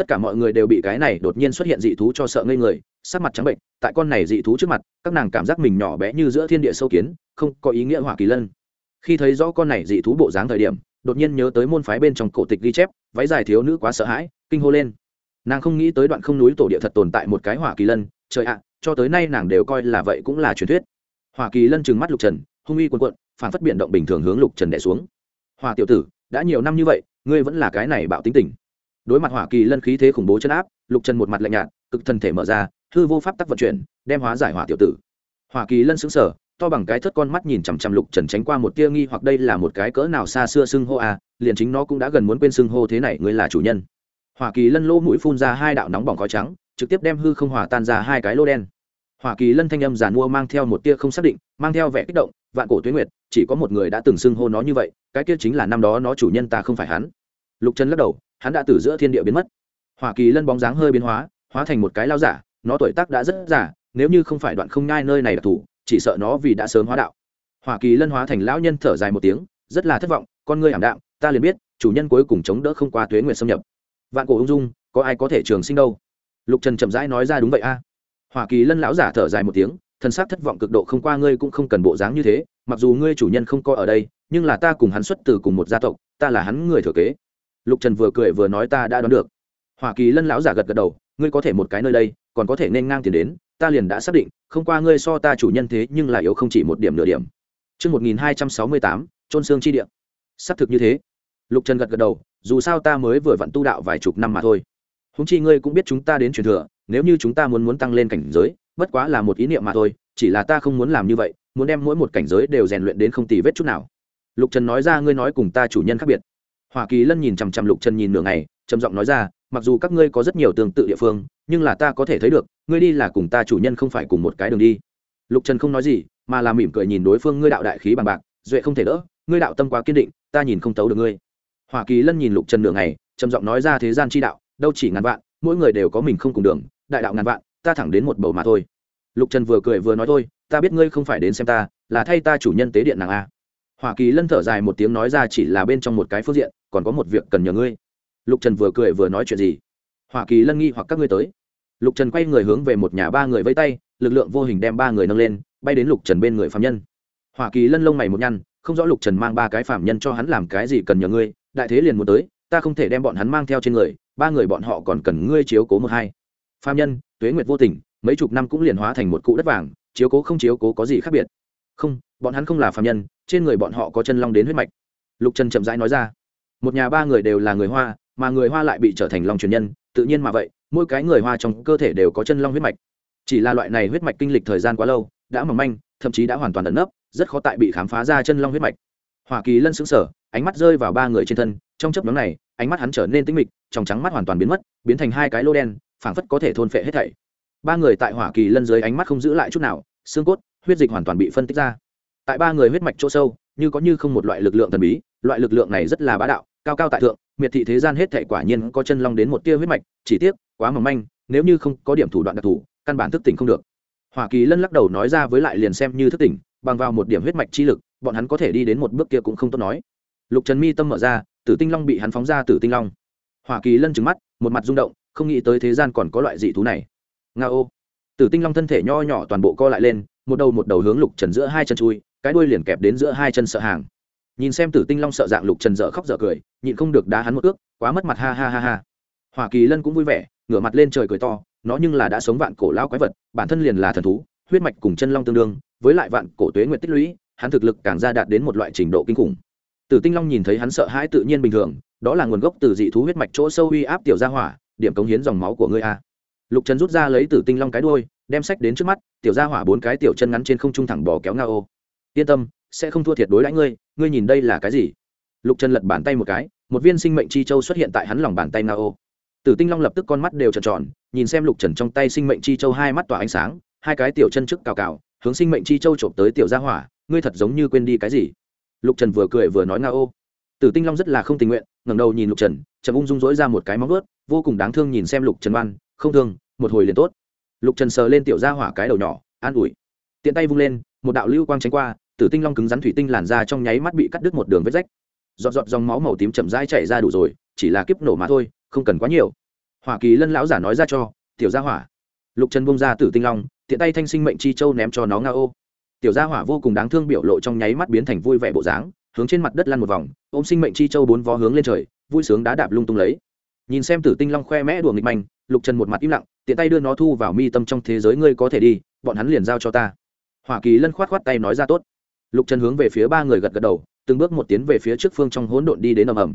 tất cả mọi người đều bị cái này đột nhiên xuất hiện dị thú cho sợ ngây người, sắc mặt trắng bệnh, tại con này dị thú trước mặt, các nàng cảm giác mình nhỏ bé như giữa thiên địa sâu kiến, không có ý nghĩa hỏa kỳ lân. Khi thấy rõ con này dị thú bộ dáng thời điểm, đột nhiên nhớ tới môn phái bên trong cổ tịch ghi chép, váy dài thiếu nữ quá sợ hãi, kinh hô lên. Nàng không nghĩ tới đoạn không núi tổ địa thật tồn tại một cái hỏa kỳ lân, trời ạ, cho tới nay nàng đều coi là vậy cũng là truyền thuyết. Hỏa kỳ lân trừng mắt lục trần, hung uy quần quận phản phất biện động bình thường hướng lục trần đẻ xuống. Hỏa tiểu tử, đã nhiều năm như vậy, ngươi vẫn là cái này bạo tính tình đối mặt hỏa kỳ lân khí thế khủng bố chân áp, lục trần một mặt lạnh nhạt, cực thân thể mở ra, hư vô pháp tắc vận chuyển, đem hóa giải hỏa tiểu tử. Hỏa kỳ lân xứng sở to bằng cái thất con mắt nhìn chằm chằm lục trần tránh qua một tia nghi hoặc, đây là một cái cỡ nào xa xưa xưng hô à liền chính nó cũng đã gần muốn quên xưng hô thế này, ngươi là chủ nhân. Hỏa kỳ lân lỗ mũi phun ra hai đạo nóng bỏng khói trắng, trực tiếp đem hư không hòa tan ra hai cái lô đen. Hỏa kỳ lân thanh âm giàn mua mang theo một tia không xác định, mang theo vẻ kích động, vạn cổ tuyến nguyệt, chỉ có một người đã từng xưng hô nó như vậy, cái kia chính là năm đó nó chủ nhân ta không phải hắn lục trần lắc đầu, hắn đã từ giữa thiên địa biến mất. Hoa kỳ lân bóng dáng hơi biến hóa hóa thành một cái lao giả, nó tuổi tác đã rất giả nếu như không phải đoạn không nhai nơi này đặc thù chỉ sợ nó vì đã sớm hóa đạo. Hoa kỳ lân hóa thành lão nhân thở dài một tiếng, rất là thất vọng, con ngươi ảm đạm, ta liền biết, chủ nhân cuối cùng chống đỡ không qua tuế nguyệt xâm nhập. Vạn cổ ung dung, có ai có thể trường sinh đâu? Lục trần chậm rãi nói ra đúng vậy a. À. Hoa kỳ lân lão giả thở dài một tiếng thân xác thất vọng cực độ không qua ngươi cũng không cần bộ dáng như thế, mặc dù ngươi chủ nhân không có ở đây, nhưng là ta cùng hắn xuất từ cùng một gia tộc, ta là hắn người thừa kế lục trần vừa cười vừa nói ta đã đoán được hoa kỳ lân lão giả gật gật đầu ngươi có thể một cái nơi đây còn có thể nên ngang tiền đến ta liền đã xác định không qua ngươi so ta chủ nhân thế nhưng là yếu không chỉ một điểm nửa điểm Trước 1268, trôn xương chi địa. Xác thực như thế. Lục Trần gật gật đầu, dù sao ta mới vừa vặn tu đạo vài chục năm mà thôi. Húng chi ngươi cũng biết chúng ta đến truyền thừa, nếu như chúng ta muốn muốn tăng lên cảnh giới, bất quá là một ý niệm mà thôi, chỉ là ta không muốn làm như vậy, muốn đem mỗi một cảnh giới đều rèn luyện đến không tì vết chút nào. Lục Trần nói ra ngươi nói cùng ta chủ nhân khác biệt. Hoa Kỳ Lân nhìn chằm chằm Lục Trần nhìn nửa ngày, trầm giọng nói ra, mặc dù các ngươi có rất nhiều tương tự địa phương, nhưng là ta có thể thấy được, ngươi đi là cùng ta chủ nhân không phải cùng một cái đường đi. Lục Trần không nói gì, mà là mỉm cười nhìn đối phương ngươi đạo đại khí bằng bạc, duệ không thể đỡ, ngươi đạo tâm quá kiên định, ta nhìn không tấu được ngươi. Hoa Kỳ Lân nhìn Lục Trần nửa ngày, trầm giọng nói ra thế gian chi đạo, đâu chỉ ngàn vạn, mỗi người đều có mình không cùng đường, đại đạo ngàn vạn, ta thẳng đến một bầu mà thôi. Lục Trần vừa cười vừa nói thôi, ta biết ngươi không phải đến xem ta, là thay ta chủ nhân tế điện nàng a. Hoa Kỳ Lân thở dài một tiếng nói ra chỉ là bên trong một cái phương diện, còn có một việc cần nhờ ngươi. Lục Trần vừa cười vừa nói chuyện gì? Hoa Kỳ Lân nghi hoặc các ngươi tới. Lục Trần quay người hướng về một nhà ba người vẫy tay, lực lượng vô hình đem ba người nâng lên, bay đến Lục Trần bên người phạm nhân. Hoa Kỳ Lân lông mày một nhăn, không rõ Lục Trần mang ba cái phạm nhân cho hắn làm cái gì cần nhờ ngươi, đại thế liền muốn tới, ta không thể đem bọn hắn mang theo trên người, ba người bọn họ còn cần ngươi chiếu cố một hai. Phạm nhân, Tuế Nguyệt vô tình, mấy chục năm cũng liền hóa thành một cụ đất vàng, chiếu cố không chiếu cố có gì khác biệt? Không, bọn hắn không là phạm nhân, trên người bọn họ có chân long đến huyết mạch. Lục Trần chậm rãi nói ra. Một nhà ba người đều là người Hoa, mà người Hoa lại bị trở thành long truyền nhân, tự nhiên mà vậy, mỗi cái người Hoa trong cơ thể đều có chân long huyết mạch. Chỉ là loại này huyết mạch kinh lịch thời gian quá lâu, đã mỏng manh, thậm chí đã hoàn toàn ẩn nấp, rất khó tại bị khám phá ra chân long huyết mạch. Hoa Kỳ Lân sững sờ, ánh mắt rơi vào ba người trên thân, trong chớp nhoáng này, ánh mắt hắn trở nên tĩnh mịch, trong trắng mắt hoàn toàn biến mất, biến thành hai cái lô đen, phảng phất có thể thôn phệ hết thảy. Ba người tại Hoa Kỳ Lân dưới ánh mắt không giữ lại chút nào, xương cốt, huyết dịch hoàn toàn bị phân tích ra. Tại ba người huyết mạch chỗ sâu, như có như không một loại lực lượng thần bí, loại lực lượng này rất là bá đạo, cao cao tại thượng, miệt thị thế gian hết thảy quả nhiên có chân long đến một tia huyết mạch, chỉ tiếc, quá mỏng manh, nếu như không có điểm thủ đoạn đặc thù, căn bản thức tỉnh không được. Hoa Kỳ Lân lắc đầu nói ra với lại liền xem như thức tỉnh, bằng vào một điểm huyết mạch chi lực, bọn hắn có thể đi đến một bước kia cũng không tốt nói. Lục Trần Mi tâm mở ra, Tử Tinh Long bị hắn phóng ra Tử Tinh Long. Hoa Kỳ Lân trừng mắt, một mặt rung động, không nghĩ tới thế gian còn có loại dị thú này. Ngao. Tử Tinh Long thân thể nho nhỏ toàn bộ co lại lên, một đầu một đầu hướng Lục Trần giữa hai chân chui, cái đuôi liền kẹp đến giữa hai chân sợ hàng. Nhìn xem tử tinh long sợ dạng lục trần dở khóc dở cười, nhịn không được đá hắn một ước quá mất mặt ha ha ha ha. Hoa kỳ lân cũng vui vẻ, ngửa mặt lên trời cười to, nó nhưng là đã sống vạn cổ lao quái vật, bản thân liền là thần thú, huyết mạch cùng chân long tương đương, với lại vạn cổ tuế nguyện tích lũy, hắn thực lực càng ra đạt đến một loại trình độ kinh khủng. Tử tinh long nhìn thấy hắn sợ hãi tự nhiên bình thường, đó là nguồn gốc từ dị thú huyết mạch chỗ sâu uy áp tiểu gia hỏa, điểm cống hiến dòng máu của ngươi a. Lục trần rút ra lấy tử tinh long cái đôi đem sách đến trước mắt, tiểu gia hỏa bốn cái tiểu chân ngắn trên không trung thẳng bò kéo nga ô yên tâm, sẽ không thua thiệt đối lãi ngươi ngươi nhìn đây là cái gì? Lục trần lật bàn tay một cái, một viên sinh mệnh chi châu xuất hiện tại hắn lòng bàn tay nga ô tử tinh long lập tức con mắt đều tròn tròn, nhìn xem lục trần trong tay sinh mệnh chi châu hai mắt tỏa ánh sáng, hai cái tiểu chân trước cào cào, hướng sinh mệnh chi châu trộm tới tiểu gia hỏa, ngươi thật giống như quên đi cái gì? Lục trần vừa cười vừa nói nga ô tử tinh long rất là không tình nguyện, ngẩng đầu nhìn lục trần trầm ung dung dỗi ra một cái móng ướt vô cùng đáng thương nhìn xem lục trần văn không thương, một hồi liền tốt. Lục trần sờ lên tiểu gia hỏa cái đầu nhỏ, an ủi. Tiện tay vung lên một đạo lưu quang tránh qua, tử tinh long cứng rắn thủy tinh làn ra trong nháy mắt bị cắt đứt một đường vết rách. Giọt giọt dòng máu màu tím chậm rãi chảy ra đủ rồi, chỉ là kiếp nổ mà thôi, không cần quá nhiều. Hỏa kỳ lân lão giả nói ra cho, tiểu gia hỏa. Lục trần bông ra tử tinh long, tiện tay thanh sinh mệnh chi châu ném cho nó nga ô. Tiểu gia hỏa vô cùng đáng thương biểu lộ trong nháy mắt biến thành vui vẻ bộ dáng, hướng trên mặt đất lăn một vòng, ôm sinh mệnh chi châu bốn vó hướng lên trời, vui sướng đá đạp lung tung lấy. Nhìn xem tử tinh long khoe mẽ đùa nghịch manh, lục trần một mặt im lặng, tiện tay đưa nó thu vào mi tâm trong thế giới ngươi có thể đi, bọn hắn liền giao cho ta hoa kỳ lân khoát khoát tay nói ra tốt. Lục trần hướng về phía ba người gật gật đầu, từng bước một tiến về phía trước phương trong hỗn độn đi đến ầm ầm.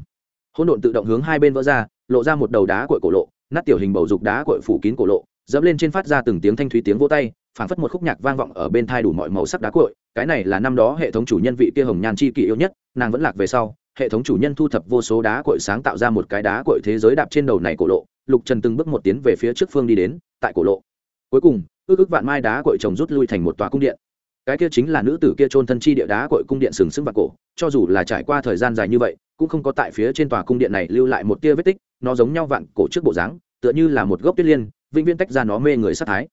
Hỗn độn tự động hướng hai bên vỡ ra, lộ ra một đầu đá cội cổ lộ, nát tiểu hình bầu dục đá cội phủ kín cổ lộ, dẫm lên trên phát ra từng tiếng thanh thúy tiếng vỗ tay, phảng phất một khúc nhạc vang vọng ở bên thai đủ mọi màu sắc đá cội. Cái này là năm đó hệ thống chủ nhân vị kia hồng nhan chi kỷ yêu nhất, nàng vẫn lạc về sau, hệ thống chủ nhân thu thập vô số đá cội sáng tạo ra một cái đá cội thế giới đạp trên đầu này cổ lộ. Lục trần từng bước một tiến về phía trước phương đi đến, tại cổ lộ. Cuối cùng, ước ước vạn mai đá cội trồng rút lui thành một tòa cung điện cái kia chính là nữ tử kia trôn thân chi địa đá cội cung điện sừng sững vào cổ, cho dù là trải qua thời gian dài như vậy, cũng không có tại phía trên tòa cung điện này lưu lại một tia vết tích, nó giống nhau vạn cổ trước bộ dáng, tựa như là một gốc tuyết liên, vĩnh viễn tách ra nó mê người sát thái.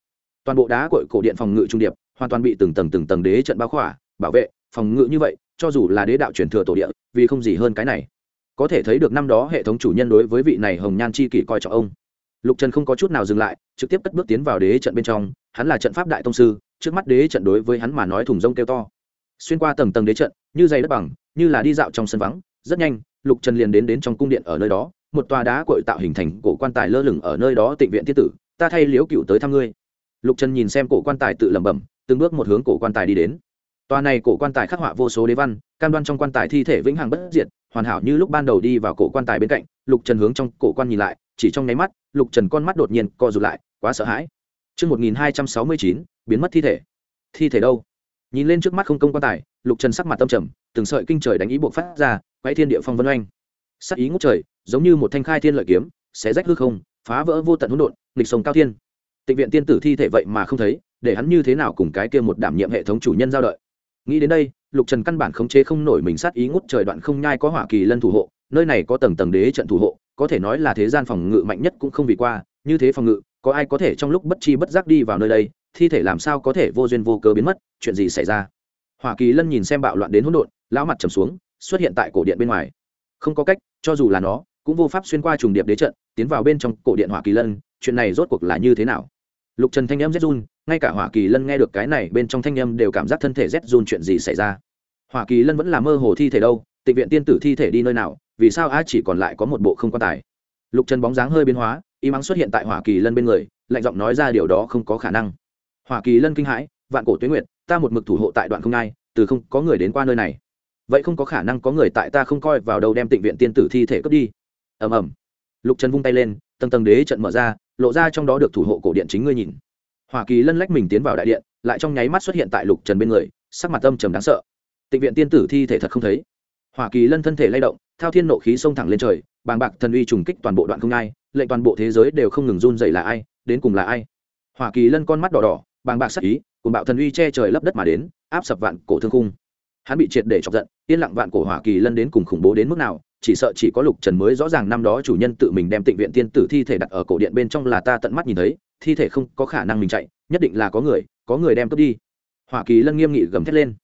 Toàn bộ đá cội cổ điện phòng ngự trung điệp, hoàn toàn bị từng tầng từng tầng đế trận bao khỏa, bảo vệ, phòng ngự như vậy, cho dù là đế đạo truyền thừa tổ địa, vì không gì hơn cái này. Có thể thấy được năm đó hệ thống chủ nhân đối với vị này hồng nhan chi kỷ coi trọng ông. Lục trần không có chút nào dừng lại, trực tiếp cất bước tiến vào đế trận bên trong, hắn là trận pháp đại tông sư trước mắt đế trận đối với hắn mà nói thùng rông kêu to. Xuyên qua tầng tầng đế trận, như dày đất bằng, như là đi dạo trong sân vắng, rất nhanh, lục trần liền đến đến trong cung điện ở nơi đó, một tòa đá cội tạo hình thành cổ quan tài lơ lửng ở nơi đó, tịnh viện thiết tử, ta thay liễu cựu tới thăm ngươi. Lục trần nhìn xem cổ quan tài tự lẩm bẩm, từng bước một hướng cổ quan tài đi đến. Tòa này cổ quan tài khắc họa vô số đế văn, cam đoan trong quan tài thi thể vĩnh hằng bất diệt, hoàn hảo như lúc ban đầu đi vào cổ quan tài bên cạnh, lục trần hướng trong cổ quan nhìn lại, chỉ trong nháy mắt, lục trần con mắt đột nhiên co rụt lại, quá sợ hãi. Trước 1269, biến mất thi thể. Thi thể đâu? Nhìn lên trước mắt không công quan tài, lục trần sắc mặt tâm trầm, từng sợi kinh trời đánh ý buộc phát ra, quấy thiên địa phong vân oanh. Sắc ý ngút trời, giống như một thanh khai thiên lợi kiếm, sẽ rách hư không, phá vỡ vô tận hỗn độn, nghịch sông cao thiên. Tịnh viện tiên tử thi thể vậy mà không thấy, để hắn như thế nào cùng cái kia một đảm nhiệm hệ thống chủ nhân giao đợi. Nghĩ đến đây, lục trần căn bản khống chế không nổi mình sát ý ngút trời đoạn không nhai có hỏa kỳ lân thủ hộ, nơi này có tầng tầng đế trận thủ hộ, có thể nói là thế gian phòng ngự mạnh nhất cũng không vì qua như thế phòng ngự có ai có thể trong lúc bất chi bất giác đi vào nơi đây, thi thể làm sao có thể vô duyên vô cớ biến mất, chuyện gì xảy ra? Hoa kỳ lân nhìn xem bạo loạn đến hỗn độn, lão mặt trầm xuống, xuất hiện tại cổ điện bên ngoài. Không có cách, cho dù là nó, cũng vô pháp xuyên qua trùng điệp đế trận, tiến vào bên trong cổ điện hoa kỳ lân, chuyện này rốt cuộc là như thế nào? Lục trần thanh âm z run, ngay cả hoa kỳ lân nghe được cái này, bên trong thanh âm đều cảm giác thân thể z run chuyện gì xảy ra? Hoa kỳ lân vẫn là mơ hồ thi thể đâu, tịnh viện tiên tử thi thể đi nơi nào, vì sao a chỉ còn lại có một bộ không quan tài? Lục trần bóng dáng hơi biến hóa y mắng xuất hiện tại hoa kỳ lân bên người lạnh giọng nói ra điều đó không có khả năng. Hoa kỳ lân kinh hãi vạn cổ tuyến nguyệt ta một mực thủ hộ tại đoạn không ai, từ không có người đến qua nơi này. Vậy không có khả năng có người tại ta không coi vào đâu đem tịnh viện tiên tử thi thể cướp đi. Ầm ầm. Lục trần vung tay lên tầng tầng đế trận mở ra lộ ra trong đó được thủ hộ cổ điện chính ngươi nhìn. Hoa kỳ lân lách mình tiến vào đại điện lại trong nháy mắt xuất hiện tại lục trần bên người sắc mặt âm trầm đáng sợ. Tịnh viện tiên tử thi thể thật không thấy. Hoa kỳ lân thân thể lay động thao thiên nộ khí xông thẳng lên trời bàng bạc thần uy trùng kích toàn bộ đoạn không ai lệnh toàn bộ thế giới đều không ngừng run dậy là ai, đến cùng là ai. Hoa kỳ lân con mắt đỏ đỏ, bàng bạc sắc ý cùng bạo thần uy che trời lấp đất mà đến, áp sập vạn cổ thương khung. hắn bị triệt để chọc giận, yên lặng vạn cổ hoa kỳ lân đến cùng khủng bố đến mức nào, chỉ sợ chỉ có lục trần mới rõ ràng năm đó chủ nhân tự mình đem tịnh viện tiên tử thi thể đặt ở cổ điện bên trong là ta tận mắt nhìn thấy, thi thể không có khả năng mình chạy, nhất định là có người có người đem cướp đi. Hoa kỳ lân nghiêm nghị gầm thét lên.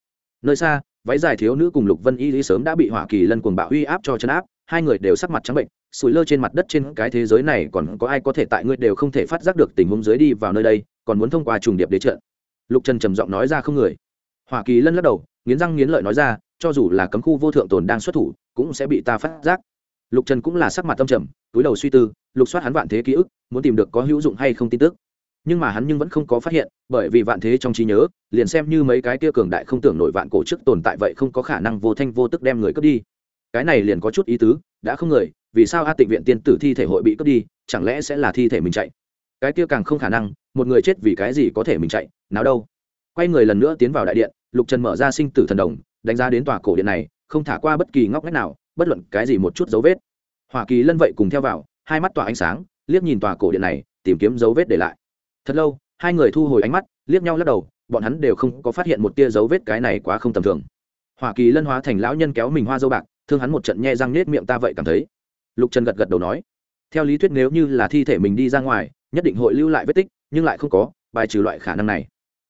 Nơi xa, váy dài thiếu nữ cùng lục vân y lý sớm đã bị hỏa kỳ lân cuồng bạo uy áp cho chân áp hai người đều sắc mặt trắng bệnh, sủi lơ trên mặt đất trên cái thế giới này còn có ai có thể tại ngươi đều không thể phát giác được tình huống dưới đi vào nơi đây, còn muốn thông qua trùng điệp đế trận. Lục trần trầm giọng nói ra không người. Hoa kỳ lân lắc đầu, nghiến răng nghiến lợi nói ra, cho dù là cấm khu vô thượng tồn đang xuất thủ, cũng sẽ bị ta phát giác. Lục trần cũng là sắc mặt tâm trầm, túi đầu suy tư, lục soát hắn vạn thế ký ức, muốn tìm được có hữu dụng hay không tin tức. Nhưng mà hắn nhưng vẫn không có phát hiện, bởi vì vạn thế trong trí nhớ, liền xem như mấy cái kia cường đại không tưởng nổi vạn cổ chức tồn tại vậy không có khả năng vô thanh vô tức đem người cướp đi cái này liền có chút ý tứ, đã không người, vì sao a tịnh viện tiên tử thi thể hội bị cướp đi, chẳng lẽ sẽ là thi thể mình chạy? Cái kia càng không khả năng, một người chết vì cái gì có thể mình chạy, nào đâu. Quay người lần nữa tiến vào đại điện, lục trần mở ra sinh tử thần đồng, đánh giá đến tòa cổ điện này, không thả qua bất kỳ ngóc ngách nào, bất luận cái gì một chút dấu vết. Hoa kỳ lân vậy cùng theo vào, hai mắt tỏa ánh sáng, liếc nhìn tòa cổ điện này, tìm kiếm dấu vết để lại. Thật lâu, hai người thu hồi ánh mắt, liếc nhau lắc đầu, bọn hắn đều không có phát hiện một tia dấu vết cái này quá không tầm thường. Hoa kỳ lân hóa thành lão nhân kéo mình hoa dâu bạc thương hắn một trận nhe răng nết miệng ta vậy cảm thấy. Lục trần gật gật đầu nói, theo lý thuyết nếu như là thi thể mình đi ra ngoài, nhất định hội lưu lại vết tích, nhưng lại không có, bài trừ loại khả năng này.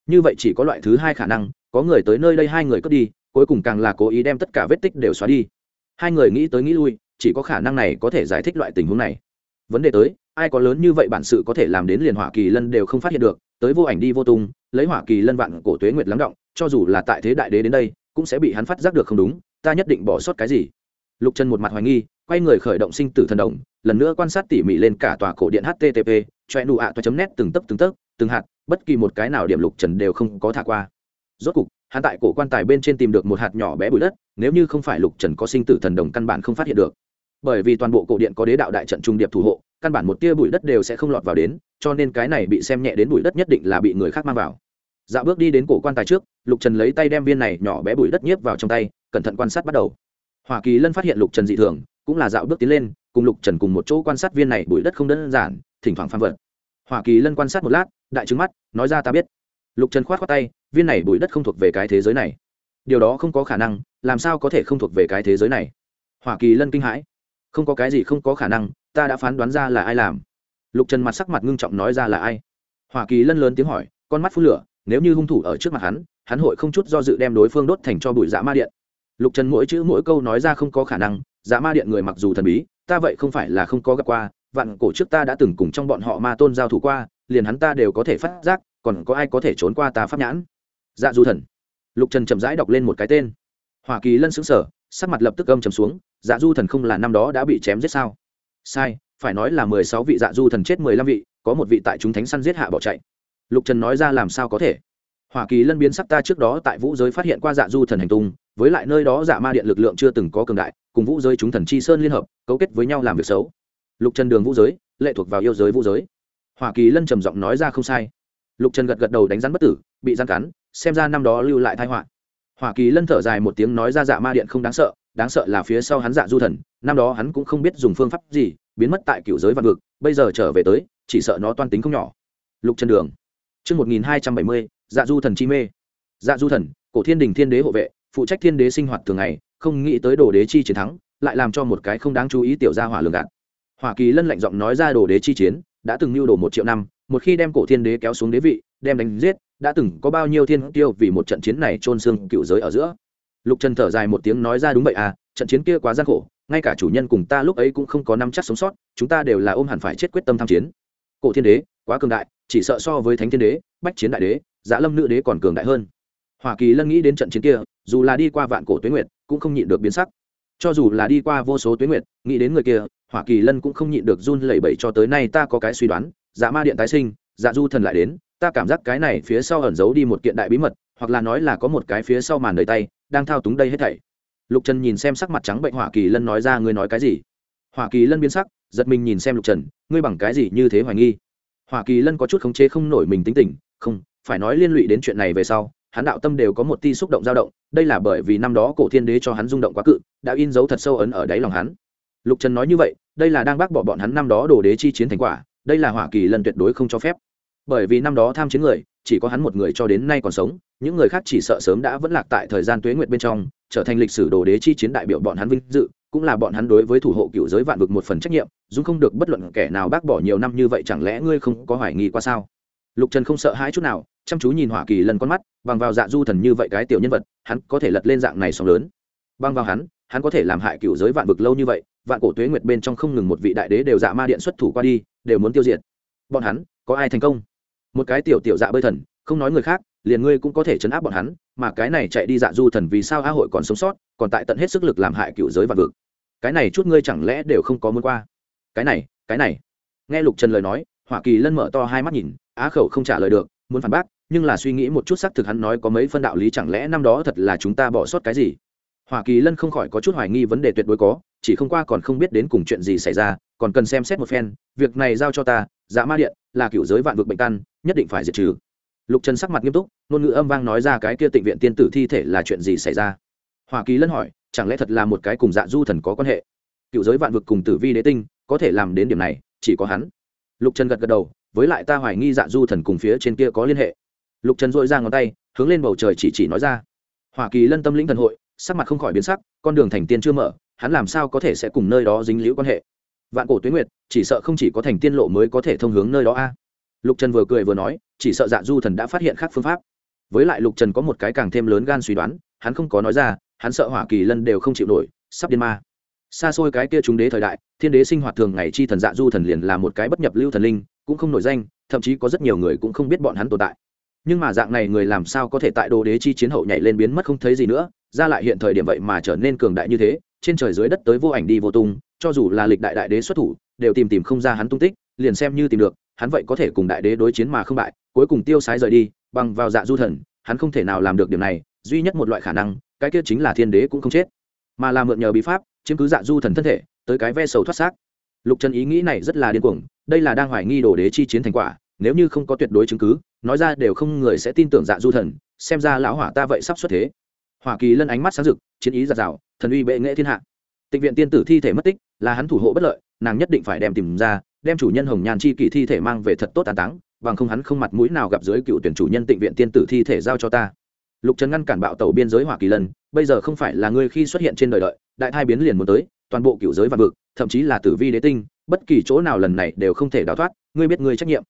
Như vậy chỉ có loại thứ hai khả năng, có người tới nơi đây hai người cướp đi, cuối cùng càng là cố ý đem tất cả vết tích đều xóa đi. Hai người nghĩ tới nghĩ lui, chỉ có khả năng này có thể giải thích loại tình huống này. Vấn đề tới, ai có lớn như vậy bản sự có thể làm đến liền hỏa kỳ lân đều không phát hiện được, tới vô ảnh đi vô tung, lấy hỏa kỳ lân vạn cổ tuế nguyệt lắng động, cho dù là tại thế đại đế đến đây, cũng sẽ bị hắn phát giác được không đúng ta nhất định bỏ sót cái gì? Lục trần một mặt hoài nghi, quay người khởi động sinh tử thần đồng, lần nữa quan sát tỉ mỉ lên cả tòa cổ điện http choe nụ ạ toa chấm nét từng tấc từng tấc, từng hạt, bất kỳ một cái nào điểm lục trần đều không có thả qua. Rốt cục, hắn tại cổ quan tài bên trên tìm được một hạt nhỏ bé bụi đất, nếu như không phải lục trần có sinh tử thần đồng căn bản không phát hiện được. Bởi vì toàn bộ cổ điện có đế đạo đại trận trung điệp thủ hộ, căn bản một tia bụi đất đều sẽ không lọt vào đến, cho nên cái này bị xem nhẹ đến bụi đất nhất định là bị người khác mang vào. Dạo bước đi đến cổ quan tài trước, lục trần lấy tay đem viên này nhỏ bé bụi đất nhiếp vào trong tay cẩn thận quan sát bắt đầu. Hoa kỳ lân phát hiện lục trần dị thường, cũng là dạo bước tiến lên, cùng lục trần cùng một chỗ quan sát viên này, bụi đất không đơn giản, thỉnh thoảng phán vật. Hoa kỳ lân quan sát một lát, đại trứng mắt, nói ra ta biết. Lục trần khoát khoát tay, viên này bụi đất không thuộc về cái thế giới này. Điều đó không có khả năng, làm sao có thể không thuộc về cái thế giới này? Hoa kỳ lân kinh hãi. Không có cái gì không có khả năng, ta đã phán đoán ra là ai làm. Lục trần mặt sắc mặt ngưng trọng nói ra là ai? Hoa kỳ lân lớn tiếng hỏi, con mắt phun lửa, nếu như hung thủ ở trước mặt hắn hắn hội không chút do dự đem đối phương đốt thành cho bụi dã ma điện lục trần mỗi chữ mỗi câu nói ra không có khả năng dạ ma điện người mặc dù thần bí, ta vậy không phải là không có gặp qua, vạn cổ trước ta đã từng cùng trong bọn họ ma tôn giao thủ qua, liền hắn ta đều có thể phát giác, còn có ai có thể trốn qua ta pháp nhãn? Dạ du thần. Lục trần chậm rãi đọc lên một cái tên. Hoa kỳ lân xứng sở sắc mặt lập tức âm trầm xuống dạ du thần không là năm đó đã bị chém giết sao? Sai, phải nói là mười sáu vị dạ du thần chết mười lăm vị, có một vị tại chúng thánh săn giết hạ bỏ chạy. Lục trần nói ra làm sao có thể? Hoa kỳ lân biến sắc ta trước đó tại vũ giới phát hiện qua dạ du thần hành tung, với lại nơi đó dạ ma điện lực lượng chưa từng có cường đại, cùng vũ giới chúng thần chi sơn liên hợp, cấu kết với nhau làm việc xấu. Lục trần đường vũ giới, lệ thuộc vào yêu giới vũ giới. Hoa kỳ lân trầm giọng nói ra không sai. Lục trần gật gật đầu đánh rắn bất tử, bị rắn cắn, xem ra năm đó lưu lại thái họa. Hoa kỳ lân thở dài một tiếng nói ra dạ ma điện không đáng sợ đáng sợ là phía sau hắn dạ du thần, năm đó hắn cũng không biết dùng phương pháp gì, biến mất tại cựu giới vạn vực, bây giờ trở về tới, chỉ sợ nó toan tính không nhỏ. Lục trần đường Trước 1270, dạ du thần chi mê. Dạ du thần, cổ thiên đình thiên đế hộ vệ, phụ trách thiên đế sinh hoạt thường ngày, không nghĩ tới đồ đế chi chiến thắng, lại làm cho một cái không đáng chú ý tiểu gia hỏa lường gạt. hỏa Kỳ Lân lạnh giọng nói ra đồ đế chi chiến, đã từng lưu đồ một triệu năm, một khi đem cổ thiên đế kéo xuống đế vị, đem đánh giết, đã từng có bao nhiêu thiên tiêu vì một trận chiến này trôn xương cựu giới ở giữa. Lục Trần thở dài một tiếng nói ra đúng vậy à, trận chiến kia quá gian khổ, ngay cả chủ nhân cùng ta lúc ấy cũng không có nắm chắc sống sót, chúng ta đều là ôm hẳn phải chết quyết tâm tham chiến. Cổ thiên đế, quá cường đại, chỉ sợ so với thánh thiên đế, bách chiến đại đế, dạ lâm nữ đế còn cường đại hơn. Hoa Kỳ Lân nghĩ đến trận chiến kia, dù là đi qua vạn cổ tuyến nguyệt, cũng không nhịn được biến sắc. Cho dù là đi qua vô số tuyến nguyệt, nghĩ đến người kia, Hoa Kỳ Lân cũng không nhịn được run lẩy bẩy cho tới nay ta có cái suy đoán, Dạ Ma điện tái sinh, Dạ Du thần lại đến, ta cảm giác cái này phía sau ẩn giấu đi một kiện đại bí mật, hoặc là nói là có một cái phía sau màn đời tay, đang thao túng đây hết thảy. Lục Trần nhìn xem sắc mặt trắng bệnh Hoa Kỳ Lân nói ra ngươi nói cái gì? Hoa Kỳ Lân biến sắc, giật mình nhìn xem Lục Trần, ngươi bằng cái gì như thế hoài nghi? Hoa Kỳ Lân có chút khống chế không nổi mình tính tình, không, phải nói liên lụy đến chuyện này về sau, hắn đạo tâm đều có một tia xúc động dao động, đây là bởi vì năm đó cổ thiên đế cho hắn rung động quá cự, đã in dấu thật sâu ấn ở đáy lòng hắn. Lục Trần nói như vậy, đây là đang bác bỏ bọn hắn năm đó đồ đế chi chiến thành quả, đây là Hoa Kỳ Lân tuyệt đối không cho phép. Bởi vì năm đó tham chiến người, chỉ có hắn một người cho đến nay còn sống, những người khác chỉ sợ sớm đã vẫn lạc tại thời gian tuế nguyệt bên trong, trở thành lịch sử đồ đế chi chiến đại biểu bọn hắn vinh dự, cũng là bọn hắn đối với thủ hộ cựu giới vạn vực một phần trách nhiệm, dung không được bất luận kẻ nào bác bỏ nhiều năm như vậy chẳng lẽ ngươi không có hoài nghi qua sao? Lục Trần không sợ hãi chút nào, chăm chú nhìn Hỏa Kỳ lần con mắt, bằng vào dạ du thần như vậy cái tiểu nhân vật, hắn có thể lật lên dạng này sóng lớn. Bằng vào hắn, hắn có thể làm hại cựu giới vạn vực lâu như vậy, vạn cổ tuế nguyệt bên trong không ngừng một vị đại đế đều dạ ma điện xuất thủ qua đi, đều muốn tiêu diệt. Bọn hắn, có ai thành công? Một cái tiểu tiểu dạ bơi thần, không nói người khác, liền ngươi cũng có thể chấn áp bọn hắn, mà cái này chạy đi dạ du thần vì sao a hội còn sống sót, còn tại tận hết sức lực làm hại cựu giới vạn vực. Cái này chút ngươi chẳng lẽ đều không có muốn qua? Cái này, cái này. Nghe Lục Trần lời nói, Hỏa Kỳ Lân mở to hai mắt nhìn, á khẩu không trả lời được, muốn phản bác, nhưng là suy nghĩ một chút xác thực hắn nói có mấy phân đạo lý chẳng lẽ năm đó thật là chúng ta bỏ sót cái gì hoa kỳ lân không khỏi có chút hoài nghi vấn đề tuyệt đối có chỉ không qua còn không biết đến cùng chuyện gì xảy ra còn cần xem xét một phen việc này giao cho ta dạ ma điện là cựu giới vạn vực bệnh căn nhất định phải diệt trừ lục trần sắc mặt nghiêm túc, ngôn ngữ âm vang nói ra cái kia tịnh viện tiên tử thi thể là chuyện gì xảy ra? Hoa kỳ lân hỏi, chẳng lẽ thật là một cái cùng dạ du thần có quan hệ? Cựu giới vạn vực cùng tử vi đế tinh, có thể làm đến điểm này, chỉ có hắn. Lục trần gật gật đầu, với lại ta hoài nghi dạ du thần cùng phía trên kia có liên hệ. Lục trần dội ra ngón tay, hướng lên bầu trời chỉ chỉ nói ra. Hoa kỳ lân tâm lĩnh thần hội, sắc mặt không khỏi biến sắc, con đường thành tiên chưa mở, hắn làm sao có thể sẽ cùng nơi đó dính liễu quan hệ? Vạn cổ tuyến nguyệt, chỉ sợ không chỉ có thành tiên lộ mới có thể thông hướng nơi đó a lục trần vừa cười vừa nói, chỉ sợ dạ du thần đã phát hiện khác phương pháp. Với lại lục trần có một cái càng thêm lớn gan suy đoán, hắn không có nói ra, hắn sợ hỏa kỳ lân đều không chịu nổi, sắp điên ma. Xa xôi cái kia chúng đế thời đại, thiên đế sinh hoạt thường ngày chi thần dạ du thần liền là một cái bất nhập lưu thần linh, cũng không nổi danh, thậm chí có rất nhiều người cũng không biết bọn hắn tồn tại. Nhưng mà dạng này người làm sao có thể tại đồ đế chi chiến hậu nhảy lên biến mất không thấy gì nữa, ra lại hiện thời điểm vậy mà trở nên cường đại như thế, trên trời dưới đất tới vô ảnh đi vô tung, cho dù là lịch đại đại đế xuất thủ, đều tìm tìm không ra hắn tung tích, liền xem như tìm được hắn vậy có thể cùng đại đế đối chiến mà không bại, cuối cùng tiêu sái rời đi, bằng vào dạ du thần, hắn không thể nào làm được điều này, duy nhất một loại khả năng, cái kia chính là thiên đế cũng không chết. Mà là mượn nhờ bí pháp, chiếm cứ dạ du thần thân thể, tới cái ve sầu thoát xác. Lục trần ý nghĩ này rất là điên cuồng, đây là đang hoài nghi đồ đế chi chiến thành quả, nếu như không có tuyệt đối chứng cứ, nói ra đều không người sẽ tin tưởng dạ du thần, xem ra lão hỏa ta vậy sắp xuất thế. Hoa kỳ lân ánh mắt sáng rực, chiến ý giạt rào, thần uy bệ nghệ thiên hạ. Tịnh viện tiên tử thi thể mất tích, là hắn thủ hộ bất lợi, nàng nhất định phải đem tìm ra đem chủ nhân hồng nhàn chi kỷ thi thể mang về thật tốt tàn táng bằng không hắn không mặt mũi nào gặp dưới cựu tuyển chủ nhân tịnh viện tiên tử thi thể giao cho ta. Lục trần ngăn cản bạo tàu biên giới hỏa kỳ lần, bây giờ không phải là ngươi khi xuất hiện trên đời đợi đại thai biến liền muốn tới toàn bộ cựu giới vạn vực thậm chí là tử vi đế tinh bất kỳ chỗ nào lần này đều không thể đào thoát ngươi biết ngươi trách nhiệm.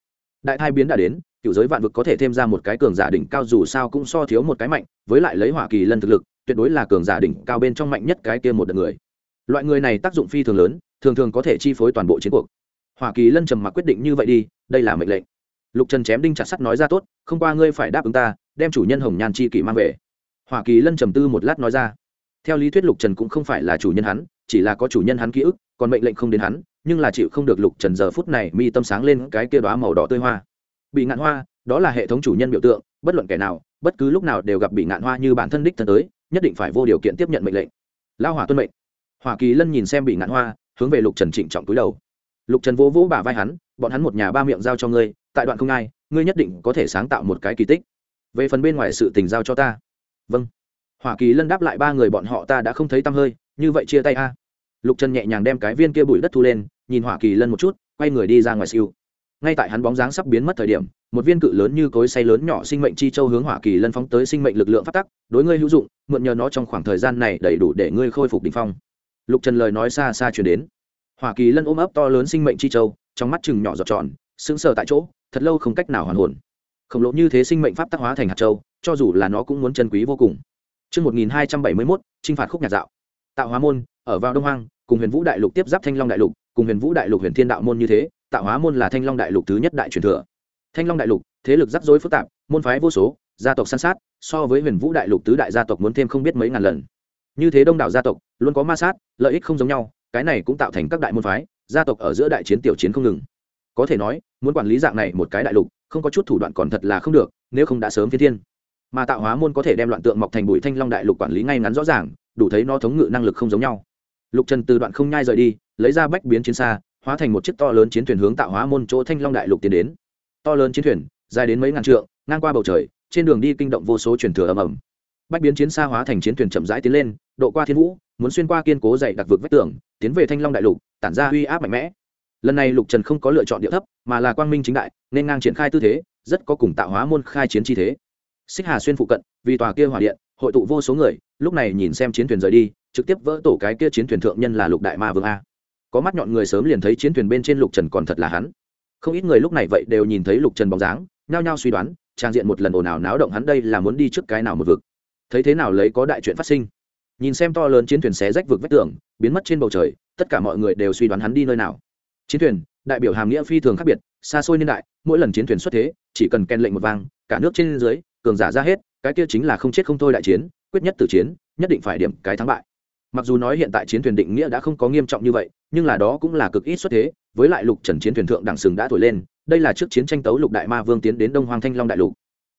Đại thai biến đã đến cựu giới vạn vực có thể thêm ra một cái cường giả đỉnh cao dù sao cũng so thiếu một cái mạnh với lại lấy hỏa kỳ lân thực lực tuyệt đối là cường giả đỉnh cao bên trong mạnh nhất cái kia một đợt người. Loại người này tác dụng phi thường lớn thường thường có thể chi phối toàn bộ chiến cuộc hỏa kỳ lân trầm mặc quyết định như vậy đi, đây là mệnh lệnh. Lục trần chém đinh chặt sắt nói ra tốt, không qua ngươi phải đáp ứng ta, đem chủ nhân hồng nhan chi kỷ mang về. Hỏa kỳ lân trầm tư một lát nói ra. Theo lý thuyết lục trần cũng không phải là chủ nhân hắn, chỉ là có chủ nhân hắn ký ức, còn mệnh lệnh không đến hắn, nhưng là chịu không được lục trần giờ phút này mi tâm sáng lên cái kia đoá màu đỏ tươi hoa. Bị ngạn hoa, đó là hệ thống chủ nhân biểu tượng, bất luận kẻ nào, bất cứ lúc nào đều gặp bị ngạn hoa như bản thân đích thân tới, nhất định phải vô điều kiện tiếp nhận mệnh lệnh. Lao hỏa tuân mệnh. Hỏa kỳ lân nhìn xem bị ngạn hoa, hướng về lục trần trịnh trọng túi đầu lục trần vỗ vỗ bả vai hắn, bọn hắn một nhà ba miệng giao cho ngươi, tại đoạn không ai, ngươi nhất định có thể sáng tạo một cái kỳ tích. Về phần bên ngoài sự tình giao cho ta. Vâng. Hoa kỳ lân đáp lại, ba người bọn họ ta đã không thấy tăm hơi, như vậy chia tay a. Lục trần nhẹ nhàng đem cái viên kia bụi đất thu lên, nhìn hoa kỳ lân một chút, quay người đi ra ngoài siêu. Ngay tại hắn bóng dáng sắp biến mất thời điểm, một viên cự lớn như cối say lớn nhỏ sinh mệnh chi châu hướng hoa kỳ lân phóng tới sinh mệnh lực lượng phát tắc, đối ngươi hữu dụng, mượn nhờ nó trong khoảng thời gian này đầy đủ để ngươi khôi phục đ ỉ n h phong. Lục trần lời nói xa xa chuyển đến hoa kỳ lân ôm ấp to lớn sinh mệnh chi châu trong mắt chừng nhỏ giọt tròn sững sờ tại chỗ thật lâu không cách nào hoàn hồn khổng lồ như thế sinh mệnh pháp tác hóa thành hạt châu cho dù là nó cũng muốn chân quý vô cùng Trước 1271, trinh phạt khúc nhạc dạo. Tạo hóa môn, ở vào Đông Hoang, cùng Huyền Vũ Đại Lục tiếp giáp Thanh Long Đại Lục, cùng Huyền Vũ Đại Lục Huyền Thiên Đạo môn như thế, Tạo hóa môn là Thanh Long Đại Lục thứ nhất đại truyền thừa. Thanh Long Đại Lục, thế lực rắc rối phức tạp, môn phái vô số, gia tộc san sát, so với Huyền Vũ Đại Lục tứ đại gia tộc muốn thêm không biết mấy ngàn lần. Như thế đông đảo gia tộc, luôn có ma sát, lợi ích không giống nhau, cái này cũng tạo thành các đại môn phái, gia tộc ở giữa đại chiến tiểu chiến không ngừng. Có thể nói muốn quản lý dạng này một cái đại lục không có chút thủ đoạn còn thật là không được nếu không đã sớm phi thiên. Mà tạo hóa môn có thể đem loạn tượng mọc thành bụi thanh long đại lục quản lý ngay ngắn rõ ràng đủ thấy nó thống ngự năng lực không giống nhau. Lục trần từ đoạn không nhai rời đi lấy ra bách biến chiến xa hóa thành một chiếc to lớn chiến thuyền hướng tạo hóa môn chỗ thanh long đại lục tiến đến. To lớn chiến thuyền dài đến mấy ngàn trượng ngang qua bầu trời trên đường đi kinh động vô số truyền thừa ầm ầm. Bách biến chiến xa hóa thành chiến thuyền chậm rãi tiến lên độ qua thiên vũ, muốn xuyên qua kiên cố dày đặc vực vách tường, tiến về thanh long đại lục, tản ra uy áp mạnh mẽ. Lần này lục trần không có lựa chọn địa thấp, mà là quang minh chính đại, nên ngang triển khai tư thế, rất có cùng tạo hóa môn khai chiến chi thế. Xích hà xuyên phụ cận, vì tòa kia hỏa điện, hội tụ vô số người, lúc này nhìn xem chiến thuyền rời đi, trực tiếp vỡ tổ cái kia chiến thuyền thượng nhân là lục đại ma vương a. Có mắt nhọn người sớm liền thấy chiến thuyền bên trên lục trần còn thật là hắn. Không ít người lúc này vậy đều nhìn thấy lục trần bóng dáng, nhao nhao suy đoán, trang diện một lần ồn ào náo động hắn đây là muốn đi trước cái nào một vực. Thấy thế nào lấy có đại chuyện phát sinh nhìn xem to lớn chiến thuyền xé rách vực vách tường, biến mất trên bầu trời, tất cả mọi người đều suy đoán hắn đi nơi nào. Chiến thuyền, đại biểu hàm nghĩa phi thường khác biệt, xa xôi niên đại, mỗi lần chiến thuyền xuất thế, chỉ cần ken lệnh một vang, cả nước trên dưới, cường giả ra hết, cái kia chính là không chết không thôi đại chiến, quyết nhất từ chiến, nhất định phải điểm cái thắng bại. Mặc dù nói hiện tại chiến thuyền định nghĩa đã không có nghiêm trọng như vậy, nhưng là đó cũng là cực ít xuất thế, với lại lục trần chiến thuyền thượng đẳng sừng đã thổi lên, đây là trước chiến tranh tấu lục đại ma vương tiến đến đông hoàng thanh long đại lục.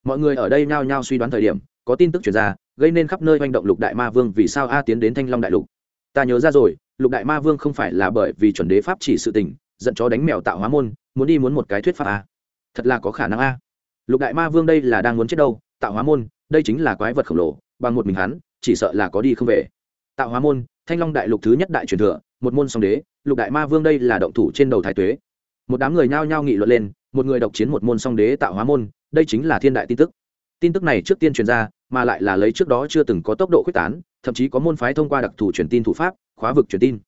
Mọi người ở đây nhao nhao suy đoán thời điểm, có tin tức chuyển ra gây nên khắp nơi manh động lục đại ma vương vì sao a tiến đến thanh long đại lục? Ta nhớ ra rồi, lục đại ma vương không phải là bởi vì chuẩn đế pháp chỉ sự tình, giận chó đánh mèo tạo hóa môn, muốn đi muốn một cái thuyết pháp a. Thật là có khả năng a. Lục đại ma vương đây là đang muốn chết đâu, tạo hóa môn, đây chính là quái vật khổng lồ, bằng một mình hắn, chỉ sợ là có đi không về. Tạo hóa môn, thanh long đại lục thứ nhất đại truyền thừa, một môn song đế, lục đại ma vương đây là động thủ trên đầu thái tuế. Một đám người nhao nhao nghị luận lên, một người độc chiến một môn song đế tạo hóa môn, đây chính là thiên đại tin tức tin tức này trước tiên truyền ra, mà lại là lấy trước đó chưa từng có tốc độ quyết tán, thậm chí có môn phái thông qua đặc thù truyền tin thủ pháp, khóa vực truyền tin.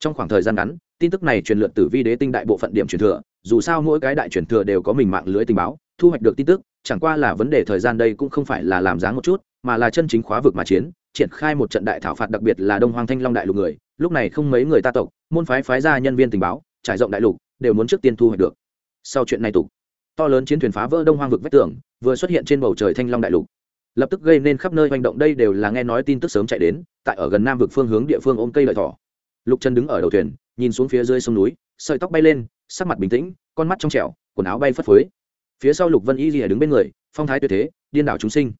Trong khoảng thời gian ngắn, tin tức này truyền lượt từ vi đế tinh đại bộ phận điểm truyền thừa, dù sao mỗi cái đại truyền thừa đều có mình mạng lưới tình báo, thu hoạch được tin tức, chẳng qua là vấn đề thời gian đây cũng không phải là làm dáng một chút, mà là chân chính khóa vực mà chiến, triển khai một trận đại thảo phạt đặc biệt là đông hoàng thanh long đại lục người, lúc này không mấy người ta tộc, môn phái phái ra nhân viên tình báo, trải rộng đại lục, đều muốn trước tiên thu hoạch được. Sau chuyện này tục to lớn chiến thuyền phá vỡ đông hoang vực vách tường, vừa xuất hiện trên bầu trời thanh long đại lục. Lập tức gây nên khắp nơi hành động, đây đều là nghe nói tin tức sớm chạy đến, tại ở gần nam vực phương hướng địa phương ôm cây lợi thỏ. Lục trần đứng ở đầu thuyền, nhìn xuống phía dưới sông núi, sợi tóc bay lên, sắc mặt bình tĩnh, con mắt trong trẻo, quần áo bay phất phới. Phía sau lục vân y rìa đứng bên người, phong thái tuyệt thế, điên đảo chúng sinh.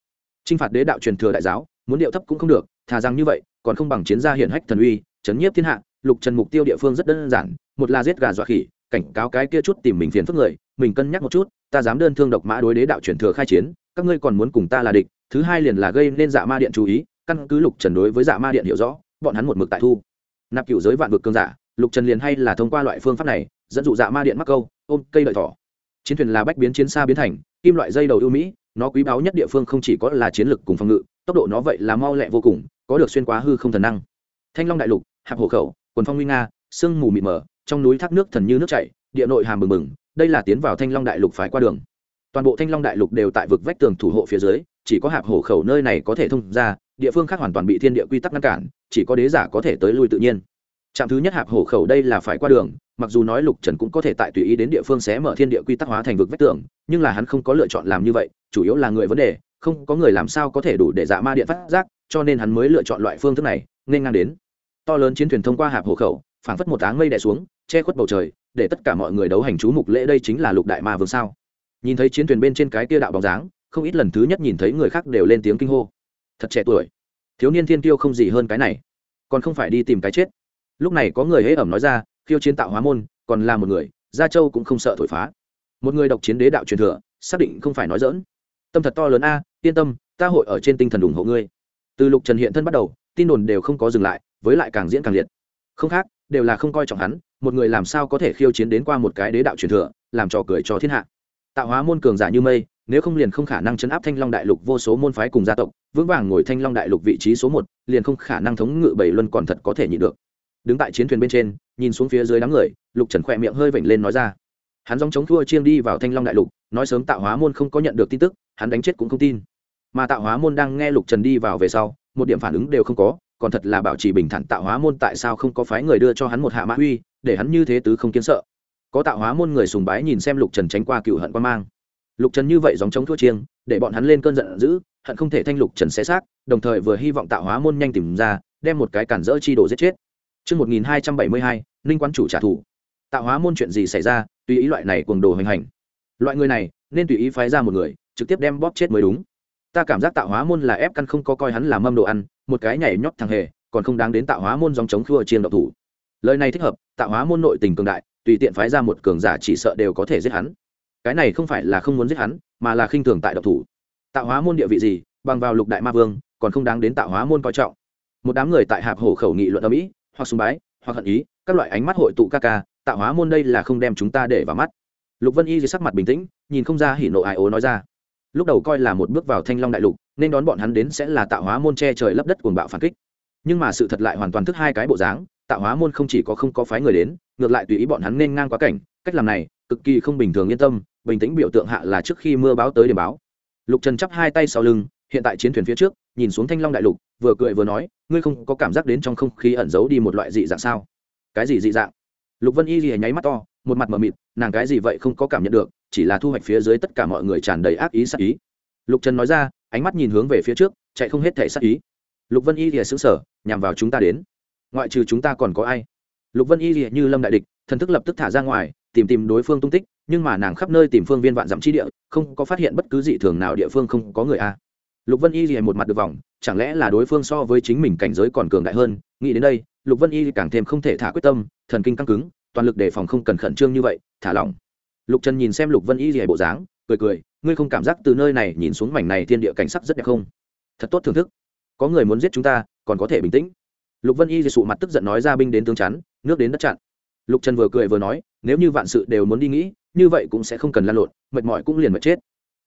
T r i n h phạt đế đạo truyền thừa đại giáo, muốn điệu thấp cũng không được, thà rằng như vậy, còn không bằng chiến gia hiển hách thần uy, chấn nhiếp thiên hạ. Lục trần mục tiêu địa phương rất đơn giản, một là giết gà dọa khỉ, cảnh cáo cái kia chút tìm mình phiền phức người, mình cân nhắc một chút ta dám đơn thương độc mã đối đế đạo truyền thừa khai chiến, các ngươi còn muốn cùng ta là địch, thứ hai liền là gây nên dạ ma điện chú ý, căn cứ lục trần đối với dạ ma điện hiểu rõ, bọn hắn một mực tại thu. Nạp cựu giới vạn vực cương giả, lục trần liền hay là thông qua loại phương pháp này, dẫn dụ dạ ma điện mắc câu, ôm cây lợi thỏ. Chiến thuyền là bách biến chiến xa biến thành, kim loại dây đầu ưu mỹ, nó quý báu nhất địa phương không chỉ có là chiến lực cùng phòng ngự, tốc độ nó vậy là mau lẹ vô cùng, có được xuyên quá hư không thần năng. Thanh long đại lục, hạp hộ khẩu, quần phong nguy nga, sương mù mịt mờ, trong núi thác nước thần như nước chảy, địa nội hàm bừng bừng đây là tiến vào thanh long đại lục phải qua đường. Toàn bộ thanh long đại lục đều tại vực vách tường thủ hộ phía dưới, chỉ có hạp hổ khẩu nơi này có thể thông ra, địa phương khác hoàn toàn bị thiên địa quy tắc ngăn cản, chỉ có đế giả có thể tới lui tự nhiên. Trạm thứ nhất hạp hổ khẩu đây là phải qua đường, mặc dù nói lục trần cũng có thể tại tùy ý đến địa phương xé mở thiên địa quy tắc hóa thành vực vách tường, nhưng là hắn không có lựa chọn làm như vậy, chủ yếu là người vấn đề, không có người làm sao có thể đủ để dạ ma điện phát giác, cho nên hắn mới lựa chọn loại phương thức này, nên ngang đến. To lớn chiến thuyền thông qua hạp hổ khẩu, phảng phất một áng mây đè xuống, che khuất bầu trời để tất cả mọi người đấu hành chú mục lễ đây chính là lục đại ma vương sao? Nhìn thấy chiến thuyền bên trên cái kia đạo bóng dáng, không ít lần thứ nhất nhìn thấy người khác đều lên tiếng kinh hô. Thật trẻ tuổi. Thiếu niên thiên tiêu không gì hơn cái này. Còn không phải đi tìm cái chết. Lúc này có người hễ ẩm nói ra, khiêu chiến tạo hóa môn, còn là một người, gia châu cũng không sợ thổi phá. Một người độc chiến đế đạo truyền thừa, xác định không phải nói dỡn tâm thật to lớn a, yên tâm, ta hội ở trên tinh thần ủng hộ ngươi. Từ lục trần hiện thân bắt đầu, tin đồn đều không có dừng lại, với lại càng diễn càng liệt. Không khác, đều là không coi trọng hắn một người làm sao có thể khiêu chiến đến qua một cái đế đạo truyền thừa, làm trò cười cho thiên hạ. Tạo hóa môn cường giả như mây, nếu không liền không khả năng chấn áp thanh long đại lục vô số môn phái cùng gia tộc, vững vàng ngồi thanh long đại lục vị trí số một, liền không khả năng thống ngự bảy luân còn thật có thể nhịn được. Đứng tại chiến thuyền bên trên, nhìn xuống phía dưới đám người, lục trần khỏe miệng hơi vểnh lên nói ra. Hắn dòng chống thua chiêng đi vào thanh long đại lục, nói sớm tạo hóa môn không có nhận được tin tức, hắn đánh chết cũng không tin. Mà tạo hóa môn đang nghe lục trần đi vào về sau, một điểm phản ứng đều không có, còn thật là bảo trì bình thản tạo hóa môn tại sao không có phái người đưa cho hắn một hạ mã uy để hắn như thế tứ không kiến sợ có tạo hóa môn người sùng bái nhìn xem lục trần tránh qua cựu hận quan mang lục trần như vậy dòng chống thua chiêng để bọn hắn lên cơn giận dữ hận không thể thanh lục trần xé xác đồng thời vừa hy vọng tạo hóa môn nhanh tìm ra đem một cái cản rỡ chi đồ giết chết Trước 1272, Ninh quán chủ trả thù. Tạo hóa môn chuyện gì xảy ra, tùy ý loại này cuồng đồ hành hành. Loại người này, nên tùy ý phái ra một người, trực tiếp đem bóp chết mới đúng. Ta cảm giác tạo hóa môn là ép căn không có coi hắn là mâm đồ ăn, một cái nhảy nhót thằng hề, còn không đáng đến tạo hóa môn dòng chống khua chiên độc thủ. Lời này thích hợp, tạo hóa môn nội tình cường đại, tùy tiện phái ra một cường giả chỉ sợ đều có thể giết hắn. Cái này không phải là không muốn giết hắn, mà là khinh thường tại độc thủ. Tạo hóa môn địa vị gì, bằng vào lục đại ma vương, còn không đáng đến tạo hóa môn coi trọng. Một đám người tại hạp hổ khẩu nghị luận ở mỹ, hoặc sùng bái hoặc hận ý các loại ánh mắt hội tụ ca ca tạo hóa môn đây là không đem chúng ta để vào mắt lục vân y dưới sắc mặt bình tĩnh nhìn không ra hỉ nộ ai ố nói ra lúc đầu coi là một bước vào thanh long đại lục nên đón bọn hắn đến sẽ là tạo hóa môn che trời lấp đất cuồng bạo phản kích nhưng mà sự thật lại hoàn toàn thức hai cái bộ dáng tạo hóa môn không chỉ có không có phái người đến, ngược lại tùy ý bọn hắn nên ngang quá cảnh, cách làm này, cực kỳ không bình thường yên tâm, bình tĩnh biểu tượng hạ là trước khi mưa báo tới để báo. Lục trần chắp hai tay sau lưng, hiện tại chiến thuyền phía trước, nhìn xuống thanh long đại lục, vừa cười vừa nói, ngươi không có cảm giác đến trong không khí ẩn giấu đi một loại dị dạng sao? Cái gì dị dạng? Lục vân y gì nháy mắt to, một mặt mờ mịt, nàng cái gì vậy không có cảm nhận được, chỉ là thu hoạch phía dưới tất cả mọi người tràn đầy ác ý sắc ý. Lục trần nói ra, ánh mắt nhìn hướng về phía trước, chạy không hết thể sắc ý. Lục vân y thì xứng sở nhằm vào chúng ta đến ngoại trừ chúng ta còn có ai? Lục vân y lìa như lâm đại địch, thần thức lập tức thả ra ngoài, tìm tìm đối phương tung tích, nhưng mà nàng khắp nơi tìm phương viên vạn dặm chi địa, không có phát hiện bất cứ dị thường nào địa phương không có người a. Lục vân y lìa một mặt được vòng chẳng lẽ là đối phương so với chính mình cảnh giới còn cường đại hơn? Nghĩ đến đây, lục vân y càng thêm không thể thả quyết tâm, thần kinh căng cứng, toàn lực đề phòng không cần khẩn trương như vậy, thả lỏng. Lục trần nhìn xem lục vân y lìa bộ dáng, cười cười, ngươi không cảm giác từ nơi này nhìn xuống mảnh này thiên địa cảnh sắc rất đẹp không? Thật tốt thưởng thức. Có người muốn giết chúng ta, còn có thể bình tĩnh lục vân y dì sụ mặt tức giận nói ra binh đến tương chắn, nước đến đất chặn. Lục trần vừa cười vừa nói, nếu như vạn sự đều muốn đi nghĩ, như vậy cũng sẽ không cần lan lộn, mệt mỏi cũng liền mệt chết.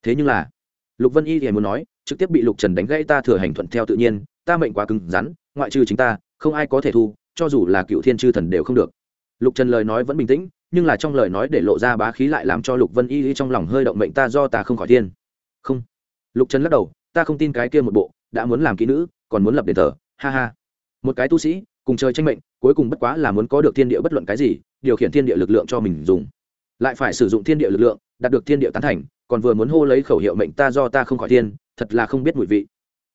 Thế nhưng là, lục vân y thì muốn nói, trực tiếp bị lục trần đánh gãy ta thừa hành thuận theo tự nhiên, ta mệnh quá cứng rắn, ngoại trừ chính ta, không ai có thể thu, cho dù là cựu thiên chư thần đều không được. Lục trần lời nói vẫn bình tĩnh, nhưng là trong lời nói để lộ ra bá khí lại làm cho lục vân y trong lòng hơi động mệnh ta do ta không khỏi thiên không. Lục trần lắc đầu, ta không tin cái kia một bộ, đã muốn làm kỹ nữ, còn muốn lập đền thờ, ha ha một cái tu sĩ, cùng chơi tranh mệnh, cuối cùng bất quá là muốn có được thiên địa bất luận cái gì, điều khiển thiên địa lực lượng cho mình dùng. Lại phải sử dụng thiên địa lực lượng, đạt được thiên địa tán thành, còn vừa muốn hô lấy khẩu hiệu mệnh ta do ta không khỏi thiên, thật là không biết mùi vị.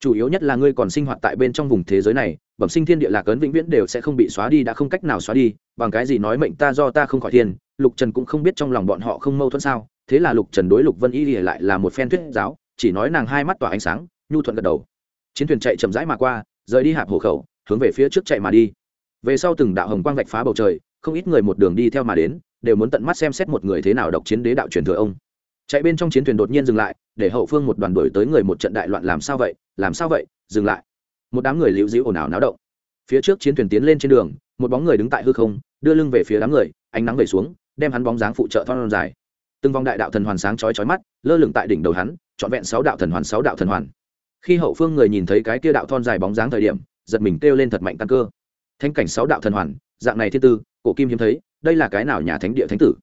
Chủ yếu nhất là ngươi còn sinh hoạt tại bên trong vùng thế giới này, bẩm sinh thiên địa lạc ấn vĩnh viễn đều sẽ không bị xóa đi, đã không cách nào xóa đi, bằng cái gì nói mệnh ta do ta không khỏi thiên, lục trần cũng không biết trong lòng bọn họ không mâu thuẫn sao, thế là lục trần đối lục vân y lìa lại là một phen thuyết giáo, chỉ nói nàng hai mắt tỏa ánh sáng, nhu thuận gật đầu. Chiến thuyền chạy chậm rãi mà qua, rời đi hạp hộ khẩu hướng về phía trước chạy mà đi. Về sau từng đạo hồng quang vạch phá bầu trời, không ít người một đường đi theo mà đến, đều muốn tận mắt xem xét một người thế nào độc chiến đế đạo truyền thừa ông. Chạy bên trong chiến thuyền đột nhiên dừng lại, để hậu phương một đoàn đuổi tới người một trận đại loạn làm sao vậy, làm sao vậy, dừng lại. Một đám người liễu dĩu ồn ào náo động. Phía trước chiến thuyền tiến lên trên đường, một bóng người đứng tại hư không, đưa lưng về phía đám người, ánh nắng về xuống, đem hắn bóng dáng phụ trợ thon dài. Từng vòng đại đạo thần hoàn sáng chói chói mắt, lơ lửng tại đỉnh đầu hắn, trọn vẹn sáu đạo thần hoàn, sáu đạo thần hoàn. Khi hậu phương người nhìn thấy cái kia đạo thon dài bóng dáng thời điểm giật mình kêu lên thật mạnh căn cơ. Thanh cảnh sáu đạo thần hoàn, dạng này thiên tư, cổ kim hiếm thấy, đây là cái nào nhà thánh địa thánh tử?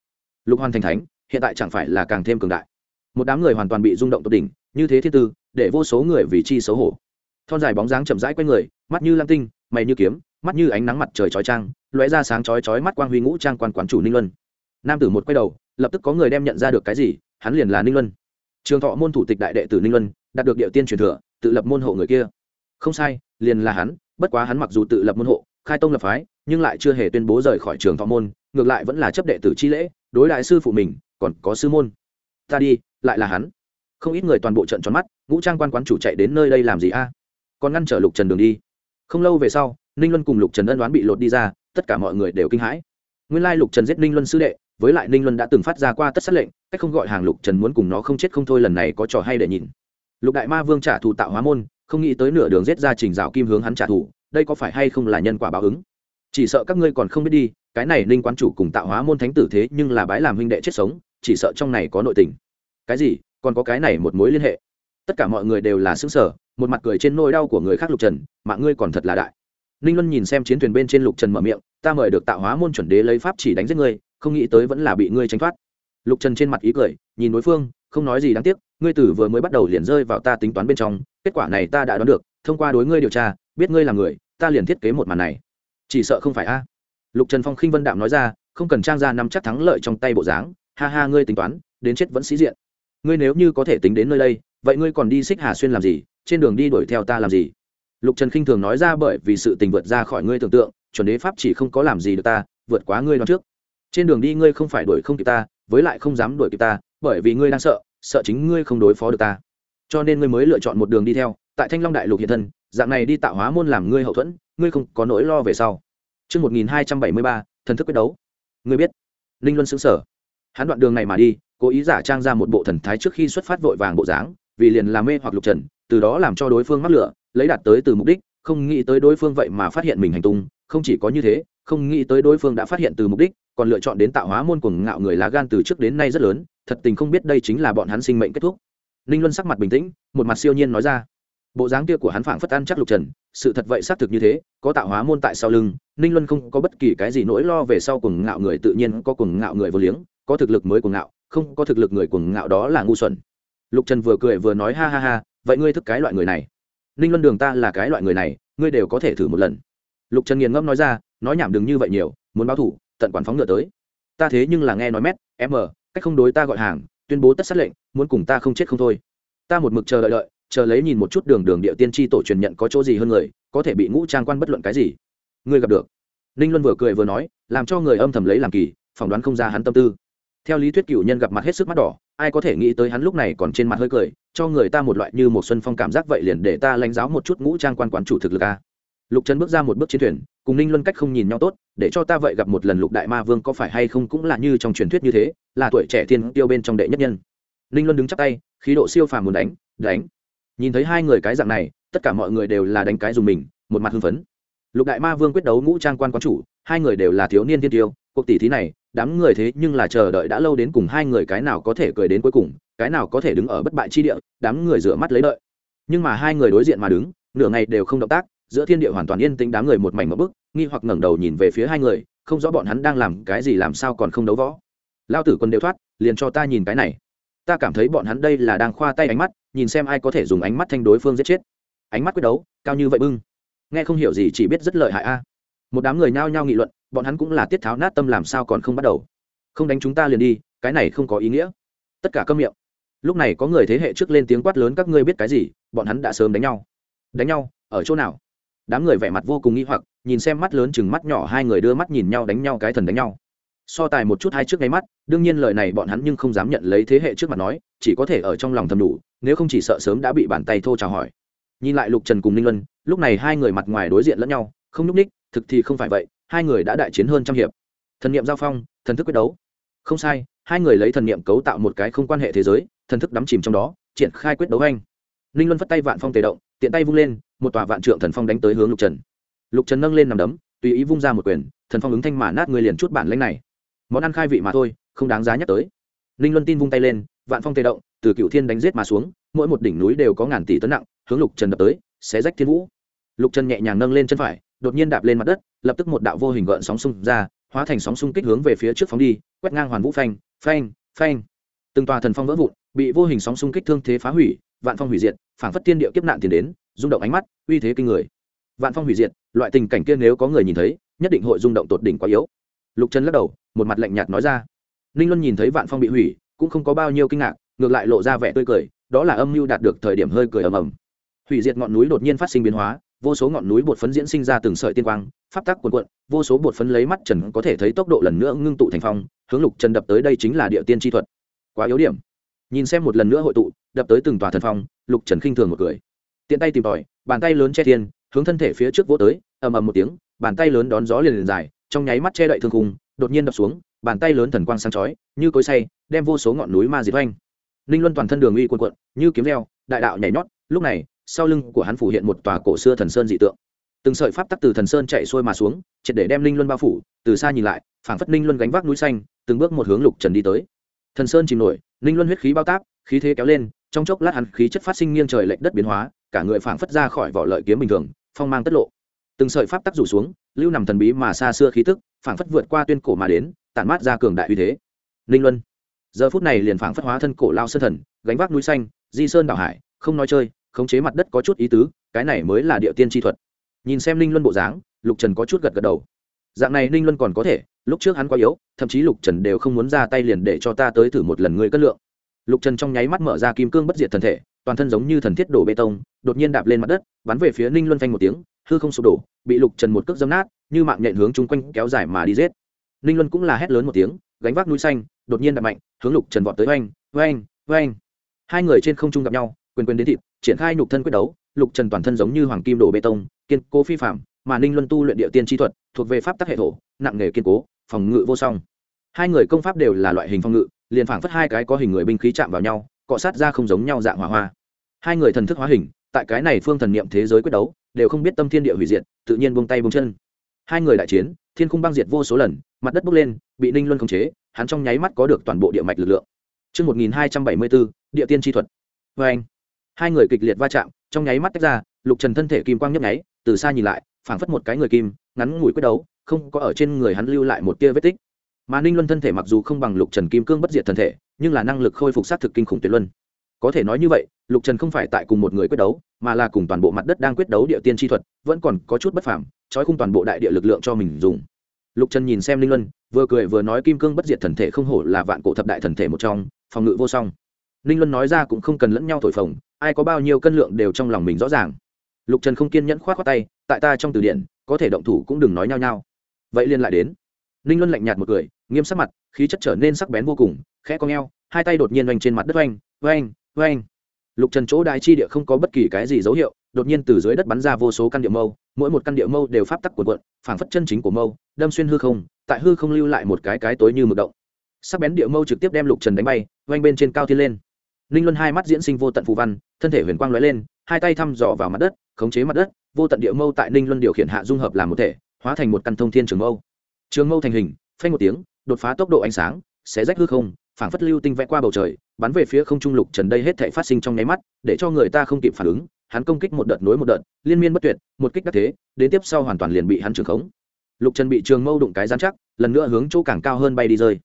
Lục hoàn thành thánh, hiện tại chẳng phải là càng thêm cường đại. Một đám người hoàn toàn bị rung động tột đỉnh, như thế thiên tư, để vô số người vì chi xấu hổ. Thon dài bóng dáng chậm rãi quanh người, mắt như lam tinh, mày như kiếm, mắt như ánh nắng mặt trời chói trang lóe ra sáng chói chói mắt quang huy ngũ trang quan quán chủ ninh luân. Nam tử một quay đầu, lập tức có người đem nhận ra được cái gì, hắn liền là ninh luân. Trường thọ môn thủ tịch đại đệ tử ninh luân, đạt được địa tiên truyền thừa, tự lập môn hộ người kia không sai, liền là hắn, bất quá hắn mặc dù tự lập môn hộ, khai tông lập phái, nhưng lại chưa hề tuyên bố rời khỏi trường thọ môn, ngược lại vẫn là chấp đệ tử chi lễ, đối đại sư phụ mình, còn có sư môn. Ta đi, lại là hắn. Không ít người toàn bộ trận tròn mắt, ngũ trang quan quán chủ chạy đến nơi đây làm gì a? Còn ngăn trở lục trần đường đi. Không lâu về sau, ninh luân cùng lục trần ân đoán bị lột đi ra, tất cả mọi người đều kinh hãi. Nguyên lai lục trần giết ninh luân sư đệ, với lại ninh luân đã từng phát ra qua tất sát lệnh, cách không gọi hàng lục trần muốn cùng nó không chết không thôi lần này có trò hay để nhìn. Lục đại ma vương trả thù tạo hóa môn không nghĩ tới nửa đường giết ra trình rào kim hướng hắn trả thù, đây có phải hay không là nhân quả báo ứng? Chỉ sợ các ngươi còn không biết đi, cái này ninh quán chủ cùng tạo hóa môn thánh tử thế nhưng là bái làm huynh đệ chết sống, chỉ sợ trong này có nội tình. Cái gì? Còn có cái này một mối liên hệ. Tất cả mọi người đều là xứng sở một mặt cười trên nỗi đau của người khác lục trần, mạng ngươi còn thật là đại. Ninh luân nhìn xem chiến thuyền bên trên lục trần mở miệng, ta mời được tạo hóa môn chuẩn đế lấy pháp chỉ đánh giết ngươi, không nghĩ tới vẫn là bị ngươi tránh thoát. Lục trần trên mặt ý cười, nhìn đối phương, không nói gì đáng tiếc, ngươi tử vừa mới bắt đầu liền rơi vào ta tính toán bên trong kết quả này ta đã đoán được, thông qua đối ngươi điều tra, biết ngươi là người, ta liền thiết kế một màn này. Chỉ sợ không phải a. Lục trần phong khinh vân đạm nói ra, không cần trang ra nắm chắc thắng lợi trong tay bộ dáng. Ha ha, ngươi tính toán, đến chết vẫn sĩ diện. Ngươi nếu như có thể tính đến nơi đây, vậy ngươi còn đi xích hà xuyên làm gì? Trên đường đi đuổi theo ta làm gì? Lục trần khinh thường nói ra bởi vì sự tình vượt ra khỏi ngươi tưởng tượng, chuẩn đế pháp chỉ không có làm gì được ta, vượt quá ngươi đoán trước. Trên đường đi ngươi không phải đuổi không kịp ta, với lại không dám đuổi kịp ta, bởi vì ngươi đang sợ sợ chính ngươi không đối phó được ta cho nên ngươi mới lựa chọn một đường đi theo tại thanh long đại lục hiện thân dạng này đi tạo hóa môn làm ngươi hậu thuẫn ngươi không có nỗi lo về sau Trước 1273, thần thức quyết đấu. Ngươi biết. Linh Luân sững sở. Hắn đoạn đường này mà đi, cố ý giả trang ra một bộ thần thái trước khi xuất phát vội vàng bộ dáng, vì liền làm mê hoặc lục trần, từ đó làm cho đối phương mắc lửa, lấy đạt tới từ mục đích, không nghĩ tới đối phương vậy mà phát hiện mình hành tung, không chỉ có như thế, không nghĩ tới đối phương đã phát hiện từ mục đích, còn lựa chọn đến tạo hóa môn cuồng ngạo người lá gan từ trước đến nay rất lớn, thật tình không biết đây chính là bọn hắn sinh mệnh kết thúc. Ninh Luân sắc mặt bình tĩnh, một mặt siêu nhiên nói ra. Bộ dáng kia của hắn phảng phất ăn chắc lục trần, sự thật vậy xác thực như thế có tạo hóa môn tại sau lưng ninh luân không có bất kỳ cái gì nỗi lo về sau cùng ngạo người tự nhiên có cùng ngạo người vô liếng có thực lực mới cùng ngạo không có thực lực người cùng ngạo đó là ngu xuẩn. Lục trần vừa cười vừa nói ha ha ha vậy ngươi thức cái loại người này? Ninh luân đường ta là cái loại người này ngươi đều có thể thử một lần. Lục trần nghiền ngẫm nói ra nói nhảm đừng như vậy nhiều muốn báo thủ tận quản phóng ngựa tới. Ta thế nhưng là nghe nói mét m ờ, cách không đối ta gọi hàng tuyên bố tất sát lệnh, muốn cùng ta không chết không thôi. Ta một mực chờ đợi đợi, chờ lấy nhìn một chút đường đường địa tiên tri tổ truyền nhận có chỗ gì hơn người, có thể bị ngũ trang quan bất luận cái gì. Ngươi gặp được. Ninh luân vừa cười vừa nói, làm cho người âm thầm lấy làm kỳ, phỏng đoán không ra hắn tâm tư. Theo lý thuyết cựu nhân gặp mặt hết sức mắt đỏ, ai có thể nghĩ tới hắn lúc này còn trên mặt hơi cười, cho người ta một loại như một xuân phong cảm giác vậy liền để ta lãnh giáo một chút ngũ trang quan quán chủ thực lực a. Lục trần bước ra một bước chiến thuyền cùng ninh luân cách không nhìn nhau tốt, để cho ta vậy gặp một lần lục đại ma vương có phải hay không cũng là như trong truyền thuyết như thế, là tuổi trẻ thiên tiêu bên trong đệ nhất nhân. Ninh luân đứng chắc tay, khí độ siêu phàm muốn đánh đánh. Nhìn thấy hai người cái dạng này, tất cả mọi người đều là đánh cái dùng mình, một mặt hưng phấn. Lục đại ma vương quyết đấu ngũ trang quan quán chủ, hai người đều là thiếu niên thiên tiêu, cuộc tỷ thí này, đám người thế nhưng là chờ đợi đã lâu đến cùng hai người cái nào có thể cười đến cuối cùng, cái nào có thể đứng ở bất bại chi địa, đám người rửa mắt lấy đợi. Nhưng mà hai người đối diện mà đứng, nửa ngày đều không động tác giữa thiên địa hoàn toàn yên tĩnh đám người một mảnh một bức, nghi hoặc ngẩng đầu nhìn về phía hai người, không rõ bọn hắn đang làm cái gì làm sao còn không đấu võ. Lao tử quân đều thoát, liền cho ta nhìn cái này. Ta cảm thấy bọn hắn đây là đang khoa tay ánh mắt, nhìn xem ai có thể dùng ánh mắt thanh đối phương giết chết. Ánh mắt quyết đấu, cao như vậy bưng. Nghe không hiểu gì chỉ biết rất lợi hại a. Một đám người nhao nhao nghị luận, bọn hắn cũng là tiết tháo nát tâm làm sao còn không bắt đầu. Không đánh chúng ta liền đi, cái này không có ý nghĩa. Tất cả câm miệng. Lúc này có người thế hệ trước lên tiếng quát lớn các ngươi biết cái gì, bọn hắn đã sớm đánh nhau. Đánh nhau, ở chỗ nào? Đám người vẻ mặt vô cùng nghi hoặc, nhìn xem mắt lớn chừng mắt nhỏ hai người đưa mắt nhìn nhau đánh nhau cái thần đánh nhau. So tài một chút hai trước ngay mắt, đương nhiên lời này bọn hắn nhưng không dám nhận lấy thế hệ trước mặt nói, chỉ có thể ở trong lòng thầm đủ, nếu không chỉ sợ sớm đã bị bàn tay thô chào hỏi. Nhìn lại lục trần cùng ninh luân, lúc này hai người mặt ngoài đối diện lẫn nhau, không nhúc ních thực thì không phải vậy, hai người đã đại chiến hơn trăm hiệp. Thần niệm giao phong, thần thức quyết đấu. Không sai, hai người lấy thần niệm cấu tạo một cái không quan hệ thế giới, thần thức đắm chìm trong đó, triển khai quyết đấu anh. Ninh luân phất tay vạn phong tề động, tiện tay vung lên một tòa vạn trượng thần phong đánh tới hướng lục trần. Lục trần nâng lên nằm đấm, tùy ý vung ra một quyền, thần phong ứng thanh mà nát người liền chút bản lãnh này. Món ăn khai vị mà thôi, không đáng giá nhắc tới. Ninh luân tin vung tay lên, vạn phong tê động, từ cựu thiên đánh giết mà xuống, mỗi một đỉnh núi đều có ngàn tỷ tấn nặng, hướng lục trần đập tới, xé rách thiên vũ. Lục trần nhẹ nhàng nâng lên chân phải, đột nhiên đạp lên mặt đất, lập tức một đạo vô hình gợn sóng xung ra, hóa thành sóng xung kích hướng về phía trước phóng đi, quét ngang hoàn vũ phanh phanh phanh. Từng tòa thần phong vỡ vụn, bị vô hình sóng xung kích thương thế phá hủy vạn phong hủy diệt, phảng phất tiên địa kiếp nạn tiền đến, rung động ánh mắt, uy thế kinh người. Vạn phong hủy diệt, loại tình cảnh kia nếu có người nhìn thấy, nhất định hội rung động tột đỉnh quá yếu. Lục trần lắc đầu, một mặt lạnh nhạt nói ra. Ninh luân nhìn thấy vạn phong bị hủy, cũng không có bao nhiêu kinh ngạc, ngược lại lộ ra vẻ tươi cười, đó là âm mưu đạt được thời điểm hơi cười ầm ầm. Hủy diệt ngọn núi đột nhiên phát sinh biến hóa, vô số ngọn núi bột phấn diễn sinh ra từng sợi tiên quang, pháp tắc cuồn cuộn, vô số bột phấn lấy mắt trần có thể thấy tốc độ lần nữa ngưng tụ thành phong, hướng lục trần đập tới đây chính là địa tiên chi thuật. Quá yếu điểm nhìn xem một lần nữa hội tụ, đập tới từng tòa thần phong, lục trần khinh thường một cười. Tiện tay tìm tòi, bàn tay lớn che thiên, hướng thân thể phía trước vỗ tới, ầm ầm một tiếng, bàn tay lớn đón gió liền liền dài, trong nháy mắt che đậy thương khung, đột nhiên đập xuống, bàn tay lớn thần quang sáng chói, như cối say, đem vô số ngọn núi ma diệt oanh. Ninh luân toàn thân đường uy quần cuộn, như kiếm leo đại đạo nhảy nhót, lúc này, sau lưng của hắn phủ hiện một tòa cổ xưa thần sơn dị tượng. Từng sợi pháp tắc từ thần sơn chạy xuôi mà xuống, triệt để đem ninh luân bao phủ, từ xa nhìn lại, phảng phất ninh luân gánh vác núi xanh, từng bước một hướng lục trần đi tới thần sơn chìm nổi, ninh luân huyết khí bao táp, khí thế kéo lên, trong chốc lát hắn khí chất phát sinh nghiêng trời lệch đất biến hóa, cả người phảng phất ra khỏi vỏ lợi kiếm bình thường, phong mang tất lộ. Từng sợi pháp tắc rủ xuống, lưu nằm thần bí mà xa xưa khí tức, phảng phất vượt qua tuyên cổ mà đến, tản mát ra cường đại uy thế. Ninh luân. Giờ phút này liền phảng phất hóa thân cổ lao sơn thần, gánh vác núi xanh, di sơn đảo hải, không nói chơi, khống chế mặt đất có chút ý tứ, cái này mới là địa tiên chi thuật. Nhìn xem ninh luân bộ dáng, lục trần có chút gật gật đầu. Dạng này ninh luân còn có thể lúc trước hắn quá yếu, thậm chí lục trần đều không muốn ra tay liền để cho ta tới thử một lần ngươi cất lượng. Lục trần trong nháy mắt mở ra kim cương bất diệt thần thể, toàn thân giống như thần thiết đổ bê tông, đột nhiên đạp lên mặt đất, bắn về phía ninh luân phanh một tiếng, hư không sụp đổ, bị lục trần một cước dâm nát, như mạng nhện hướng chung quanh kéo dài mà đi giết. Ninh luân cũng là hét lớn một tiếng, gánh vác núi xanh, đột nhiên đập mạnh, hướng lục trần vọt tới oanh oanh oanh. Hai người trên không trung gặp nhau, quyền quyền đến thịt, triển khai nhục thân quyết đấu, lục trần toàn thân giống như hoàng kim đổ bê tông, kiên cố phi phạm mà ninh luân tu luyện địa tiên chi thuật, thuộc về pháp tắc hệ thổ, nặng nghề kiên cố phòng ngự vô song. Hai người công pháp đều là loại hình phòng ngự liền phảng phất hai cái có hình người binh khí chạm vào nhau cọ sát ra không giống nhau dạng hỏa hoa. Hai người thần thức hóa hình tại cái này phương thần niệm thế giới quyết đấu đều không biết tâm thiên địa hủy diệt tự nhiên buông tay buông chân. Hai người đại chiến thiên khung băng diệt vô số lần mặt đất bốc lên bị ninh luân khống chế hắn trong nháy mắt có được toàn bộ địa mạch lực lượng. Trước 1274, địa tiên chi thuật. Và anh, hai người kịch liệt va chạm, trong nháy mắt tách ra, lục trần thân thể kim quang nhấp nháy, từ xa nhìn lại, phảng phất một cái người kim, ngắn ngủi quyết đấu, không có ở trên người hắn lưu lại một tia vết tích. Mà Ninh Luân thân thể mặc dù không bằng Lục Trần Kim Cương bất diệt thân thể, nhưng là năng lực khôi phục sát thực kinh khủng tuyệt luân. Có thể nói như vậy, Lục Trần không phải tại cùng một người quyết đấu, mà là cùng toàn bộ mặt đất đang quyết đấu địa tiên chi thuật, vẫn còn có chút bất phàm, trói khung toàn bộ đại địa lực lượng cho mình dùng lục trần nhìn xem ninh luân vừa cười vừa nói kim cương bất diệt thần thể không hổ là vạn cổ thập đại thần thể một trong phòng ngự vô song ninh luân nói ra cũng không cần lẫn nhau thổi phồng ai có bao nhiêu cân lượng đều trong lòng mình rõ ràng lục trần không kiên nhẫn k h o á t khoác tay tại ta trong từ điển có thể động thủ cũng đừng nói nhau nhau vậy liên lại đến. Ninh luân lạnh nhạt một cười nghiêm sắc mặt khí chất trở nên sắc bén vô cùng khẽ cong eo, hai tay đột nhiên oanh trên mặt đất oanh oanh oanh lục trần chỗ đại chi địa không có bất kỳ cái gì dấu hiệu đột nhiên từ dưới đất bắn ra vô số căn địa mâu mỗi một căn địa mâu đều pháp tắc quần quận phảng phất chân chính của mâu đâm xuyên hư không tại hư không lưu lại một cái cái tối như mực động. Sắc bén địa mâu trực tiếp đem lục trần đánh bay oanh bên trên cao thiên lên. Ninh luân hai mắt diễn sinh vô tận phù văn thân thể huyền quang lóe lên hai tay thăm dò vào mặt đất khống chế mặt đất vô tận địa mâu tại ninh luân điều khiển hạ dung hợp làm một thể hóa thành một căn thông thiên trường mâu. Trường mâu thành hình, phanh một tiếng, đột phá tốc độ ánh sáng, sẽ rách hư không, phảng phất lưu tinh vẽ qua bầu trời, bắn về phía không trung lục trần đây hết thể phát sinh trong nháy mắt, để cho người ta không kịp phản ứng, hắn công kích một đợt nối một đợt, liên miên bất tuyệt, một kích đắc thế, đến tiếp sau hoàn toàn liền bị hắn trường khống. Lục trần bị trường mâu đụng cái gian chắc, lần nữa hướng chỗ càng cao hơn bay đi rơi.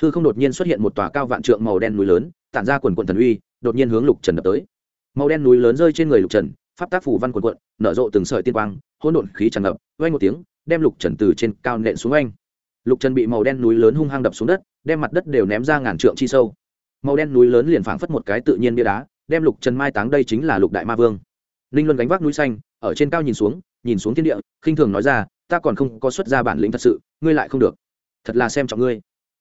Hư không đột nhiên xuất hiện một tòa cao vạn trượng màu đen núi lớn, tản ra quần quận thần uy, đột nhiên hướng lục trần đập tới. Màu đen núi lớn rơi trên người lục trần, pháp tác phủ văn quần quận nở rộ từng sợi tiên quang, hỗn độn khí tràn ngập oanh một tiếng đem lục trần từ trên cao nện xuống anh. lục trần bị màu đen núi lớn hung hăng đập xuống đất, đem mặt đất đều ném ra ngàn trượng chi sâu. Màu đen núi lớn liền phảng phất một cái tự nhiên bia đá, đem lục trần mai táng đây chính là lục đại ma vương. Ninh luân gánh vác núi xanh, ở trên cao nhìn xuống nhìn xuống thiên địa, khinh thường nói ra, ta còn không có xuất ra bản lĩnh thật sự, ngươi lại không được. Thật là xem trọng ngươi.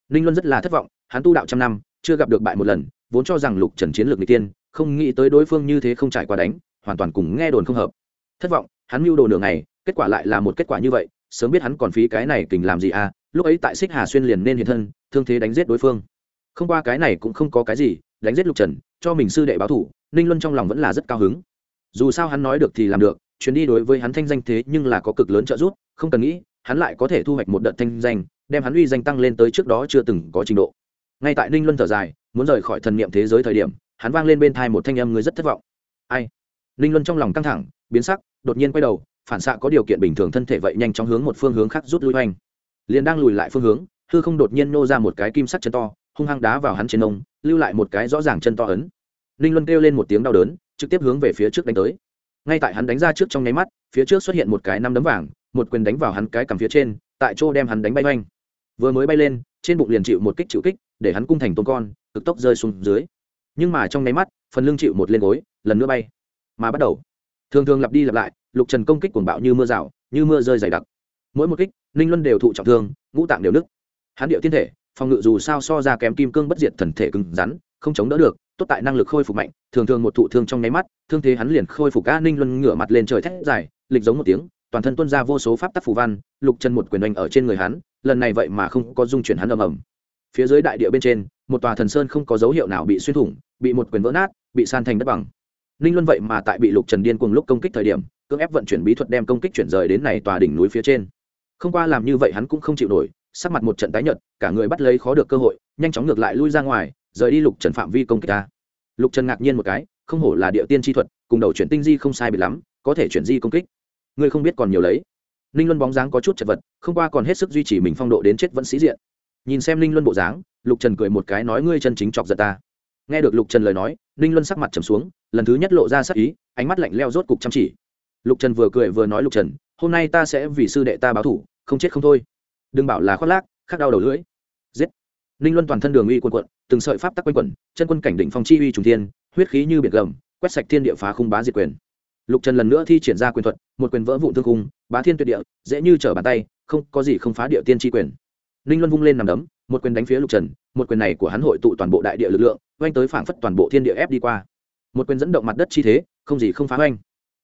Ninh luân rất là thất vọng, hắn tu đạo trăm năm, chưa gặp được bại một lần, vốn cho rằng lục trần chiến lược n g tiên, không nghĩ tới đối phương như thế không trải qua đánh, hoàn toàn cùng nghe đồn không hợp. Thất vọng, hắn mưu đồ nửa ngày, kết quả lại là một kết quả như vậy sớm biết hắn còn phí cái này kình làm gì à lúc ấy tại xích hà xuyên liền nên hiện thân, thương thế đánh giết đối phương. Không qua cái này cũng không có cái gì, đánh giết lục trần, cho mình sư đệ báo thủ, ninh luân trong lòng vẫn là rất cao hứng. Dù sao hắn nói được thì làm được, chuyến đi đối với hắn thanh danh thế nhưng là có cực lớn trợ giúp, không cần nghĩ, hắn lại có thể thu hoạch một đợt thanh danh, đem hắn uy danh tăng lên tới trước đó chưa từng có trình độ. Ngay tại ninh luân thở dài, muốn rời khỏi thần niệm thế giới thời điểm, hắn vang lên bên thai một thanh âm người rất thất vọng. Ai? Ninh luân trong lòng căng thẳng, biến sắc, đột nhiên quay đầu phản xạ có điều kiện bình thường thân thể vậy nhanh chóng hướng một phương hướng khác rút lui hoành. Liền đang lùi lại phương hướng, hư không đột nhiên nô ra một cái kim sắc chân to, hung hăng đá vào hắn trên ông lưu lại một cái rõ ràng chân to ấn. Ninh luân kêu lên một tiếng đau đớn, trực tiếp hướng về phía trước đánh tới. Ngay tại hắn đánh ra trước trong nháy mắt, phía trước xuất hiện một cái năm đấm vàng, một quyền đánh vào hắn cái cằm phía trên, tại chỗ đem hắn đánh bay oanh vừa mới bay lên, trên bụng liền chịu một kích chịu kích, để hắn cung thành tôm con, cực tốc rơi xuống dưới. Nhưng mà trong nháy mắt, phần lưng chịu một lên gối, lần nữa bay. Mà bắt đầu thường thường lặp đi lặp lại lục trần công kích cuồng bạo như mưa rào như mưa rơi dày đặc mỗi một kích ninh luân đều thụ trọng thương ngũ tạng đều nứt hán điệu thiên thể phòng ngự dù sao so ra kém kim cương bất diệt thần thể cứng rắn không chống đỡ được tốt tại năng lực khôi phục mạnh thường thường một thụ thương trong nháy mắt thương thế hắn liền khôi phục cá ninh luân ngửa mặt lên trời thét dài lịch giống một tiếng toàn thân tuân ra vô số pháp tắc phù văn lục chân một quyền đánh ở trên người hắn lần này vậy mà không có dung chuyển hắn ầm ầm phía dưới đại địa bên trên một tòa thần sơn không có dấu hiệu nào bị xuyên thủng bị một quyền vỡ nát bị san thành đất bằng ninh luân vậy mà tại bị lục trần điên cùng lúc công kích thời điểm, cưỡng ép vận chuyển bí thuật đem công kích chuyển rời đến này tòa đỉnh núi phía trên. Không qua làm như vậy hắn cũng không chịu nổi, sắc mặt một trận tái nhợt, cả người bắt lấy khó được cơ hội, nhanh chóng ngược lại lui ra ngoài, rời đi lục trần phạm vi công kích ta. Lục trần ngạc nhiên một cái, không hổ là địa tiên chi thuật, cùng đầu chuyển tinh di không sai bị lắm, có thể chuyển di công kích. Ngươi không biết còn nhiều lấy. Ninh luân bóng dáng có chút chật vật, không qua còn hết sức duy trì mình phong độ đến chết vẫn sĩ diện. Nhìn xem ninh luân bộ dáng, lục trần cười một cái nói ngươi chân chính chọc giận ta. Nghe được lục trần lời nói, ninh luân sắc mặt trầm xuống lần thứ nhất lộ ra sắc ý, ánh mắt lạnh leo rốt cục chăm chỉ. Lục trần vừa cười vừa nói lục trần, hôm nay ta sẽ vì sư đệ ta báo thủ, không chết không thôi. Đừng bảo là khoác lác, khắc đau đầu lưỡi. Giết. Ninh luân toàn thân đường uy quân quận từng sợi pháp tắc quanh quẩn, chân quân cảnh định phong chi uy trùng thiên, huyết khí như biển gầm, quét sạch thiên địa phá khung bá diệt quyền. Lục trần lần nữa thi triển ra quyền thuật, một quyền vỡ vụn thương khung, bá thiên tuyệt địa, dễ như trở bàn tay, không có gì không phá địa tiên tri quyền. Ninh luân vung lên nằm đấm, một quyền đánh phía lục trần, một quyền này của hắn hội tụ toàn bộ đại địa lực lượng oanh tới phảng phất toàn bộ thiên địa ép đi qua một quyền dẫn động mặt đất chi thế, không gì không phá hoành.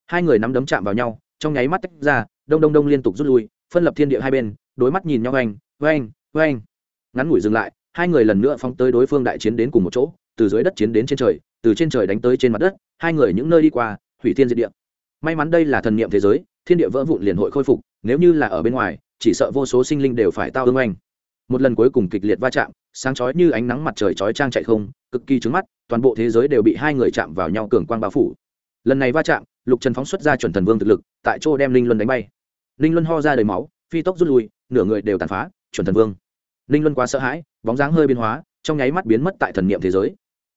hai người nắm đấm chạm vào nhau, trong nháy mắt tách ra, đông đông đông liên tục rút lui, phân lập thiên địa hai bên, đối mắt nhìn nhau oanh oanh oanh ngắn ngủi dừng lại, hai người lần nữa phóng tới đối phương đại chiến đến cùng một chỗ, từ dưới đất chiến đến trên trời, từ trên trời đánh tới trên mặt đất, hai người những nơi đi qua, hủy thiên diệt địa. May mắn đây là thần niệm thế giới, thiên địa vỡ vụn liền hội khôi phục, nếu như là ở bên ngoài, chỉ sợ vô số sinh linh đều phải tao ương oanh một lần cuối cùng kịch liệt va chạm, sáng chói như ánh nắng mặt trời chói trang chạy không, cực kỳ trứng mắt, toàn bộ thế giới đều bị hai người chạm vào nhau cường quang bao phủ. Lần này va chạm, lục trần phóng xuất ra chuẩn thần vương thực lực, tại chỗ đem linh luân đánh bay. Linh luân ho ra đầy máu, phi tốc rút lui, nửa người đều tàn phá, chuẩn thần vương. Linh luân quá sợ hãi, bóng dáng hơi biến hóa, trong nháy mắt biến mất tại thần niệm thế giới.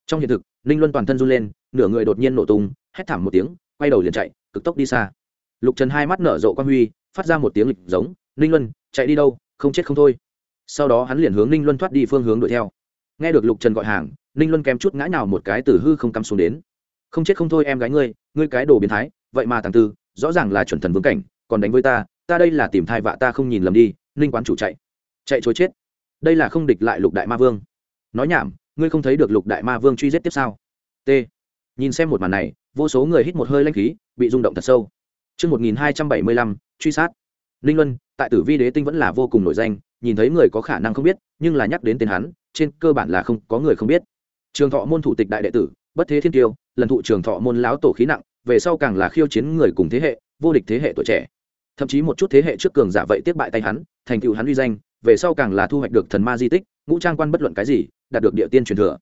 Trong hiện thực linh luân toàn thân run lên, nửa người đột nhiên nổ tung, hét thảm một tiếng, quay đầu liền chạy, cực tốc đi xa. Lục trần hai mắt nở rộ quan huy, phát ra một tiếng lịch giống linh luân, chạy đi đâu? Không chết không thôi sau đó hắn liền hướng ninh luân thoát đi phương hướng đuổi theo. Nghe được lục trần gọi hàng ninh luân kém chút ngã nào một cái từ hư không cắm xuống đến. Không chết không thôi em gái ngươi ngươi cái đồ biến thái vậy mà thằng tư rõ ràng là chuẩn thần vương cảnh còn đánh với ta ta đây là tìm thai vạ ta không nhìn lầm đi ninh quán chủ chạy. Chạy chối chết. Đây là không địch lại lục đại ma vương. Nói nhảm ngươi không thấy được lục đại ma vương truy giết tiếp sao? T. Nhìn xem một màn này vô số người hít một hơi lanh khí bị rung động thật sâu. Trước 1275, truy sát. Ninh Luân, tại tử vi đế tinh vẫn là vô cùng nổi danh, nhìn thấy người có khả năng không biết, nhưng là nhắc đến tên hắn, trên cơ bản là không có người không biết. Trường Thọ môn thủ tịch đại đệ tử, bất thế thiên tiêu, lần thụ trường Thọ môn lão tổ khí nặng, về sau càng là khiêu chiến người cùng thế hệ, vô địch thế hệ tuổi trẻ. Thậm chí một chút thế hệ trước cường giả vậy tiếp bại tay hắn, thành tựu hắn uy danh, về sau càng là thu hoạch được thần ma di tích, ngũ trang quan bất luận cái gì, đạt được địa tiên truyền thừa.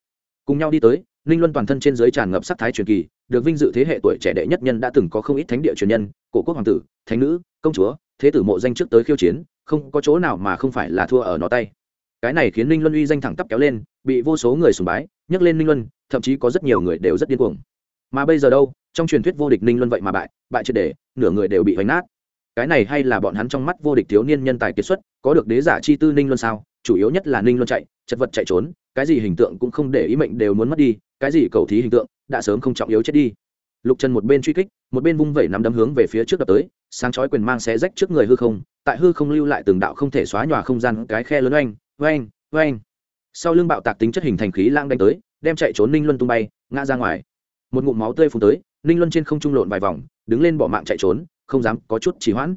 Cùng nhau đi tới, ninh luân toàn thân trên giới tràn ngập sắc thái truyền kỳ được vinh dự thế hệ tuổi trẻ đệ nhất nhân đã từng có không ít thánh địa truyền nhân cổ quốc hoàng tử thánh nữ công chúa thế tử mộ danh trước tới khiêu chiến, không có chỗ nào mà không phải là thua ở nó tay. Cái này khiến ninh luân uy danh thẳng tắp kéo lên, bị vô số người sùng bái, nhắc lên ninh luân, thậm chí có rất nhiều người đều rất điên cuồng. Mà bây giờ đâu, trong truyền thuyết vô địch ninh luân vậy mà bại bại triệt để, nửa người đều bị hoành nát. Cái này hay là bọn hắn trong mắt vô địch thiếu niên nhân tài kiệt xuất, có được đế giả chi tư ninh luân sao? Chủ yếu nhất là ninh luân chạy, chật vật chạy trốn, cái gì hình tượng cũng không để ý mệnh đều muốn mất đi, cái gì cầu thí hình tượng, đã sớm không trọng yếu chết đi lục trần một bên truy kích, một bên vung vẩy nắm đấm hướng về phía trước đập tới, sáng chói quyền mang xé rách trước người hư không, tại hư không lưu lại từng đạo không thể xóa nhòa không gian, cái khe lớn oanh oanh oanh. Sau lưng bạo tạc tính chất hình thành khí lang đánh tới, đem chạy trốn ninh luân tung bay, ngã ra ngoài. Một ngụm máu tươi phun tới, ninh luân trên không trung lộn vài vòng, đứng lên bỏ mạng chạy trốn, không dám có chút trì hoãn.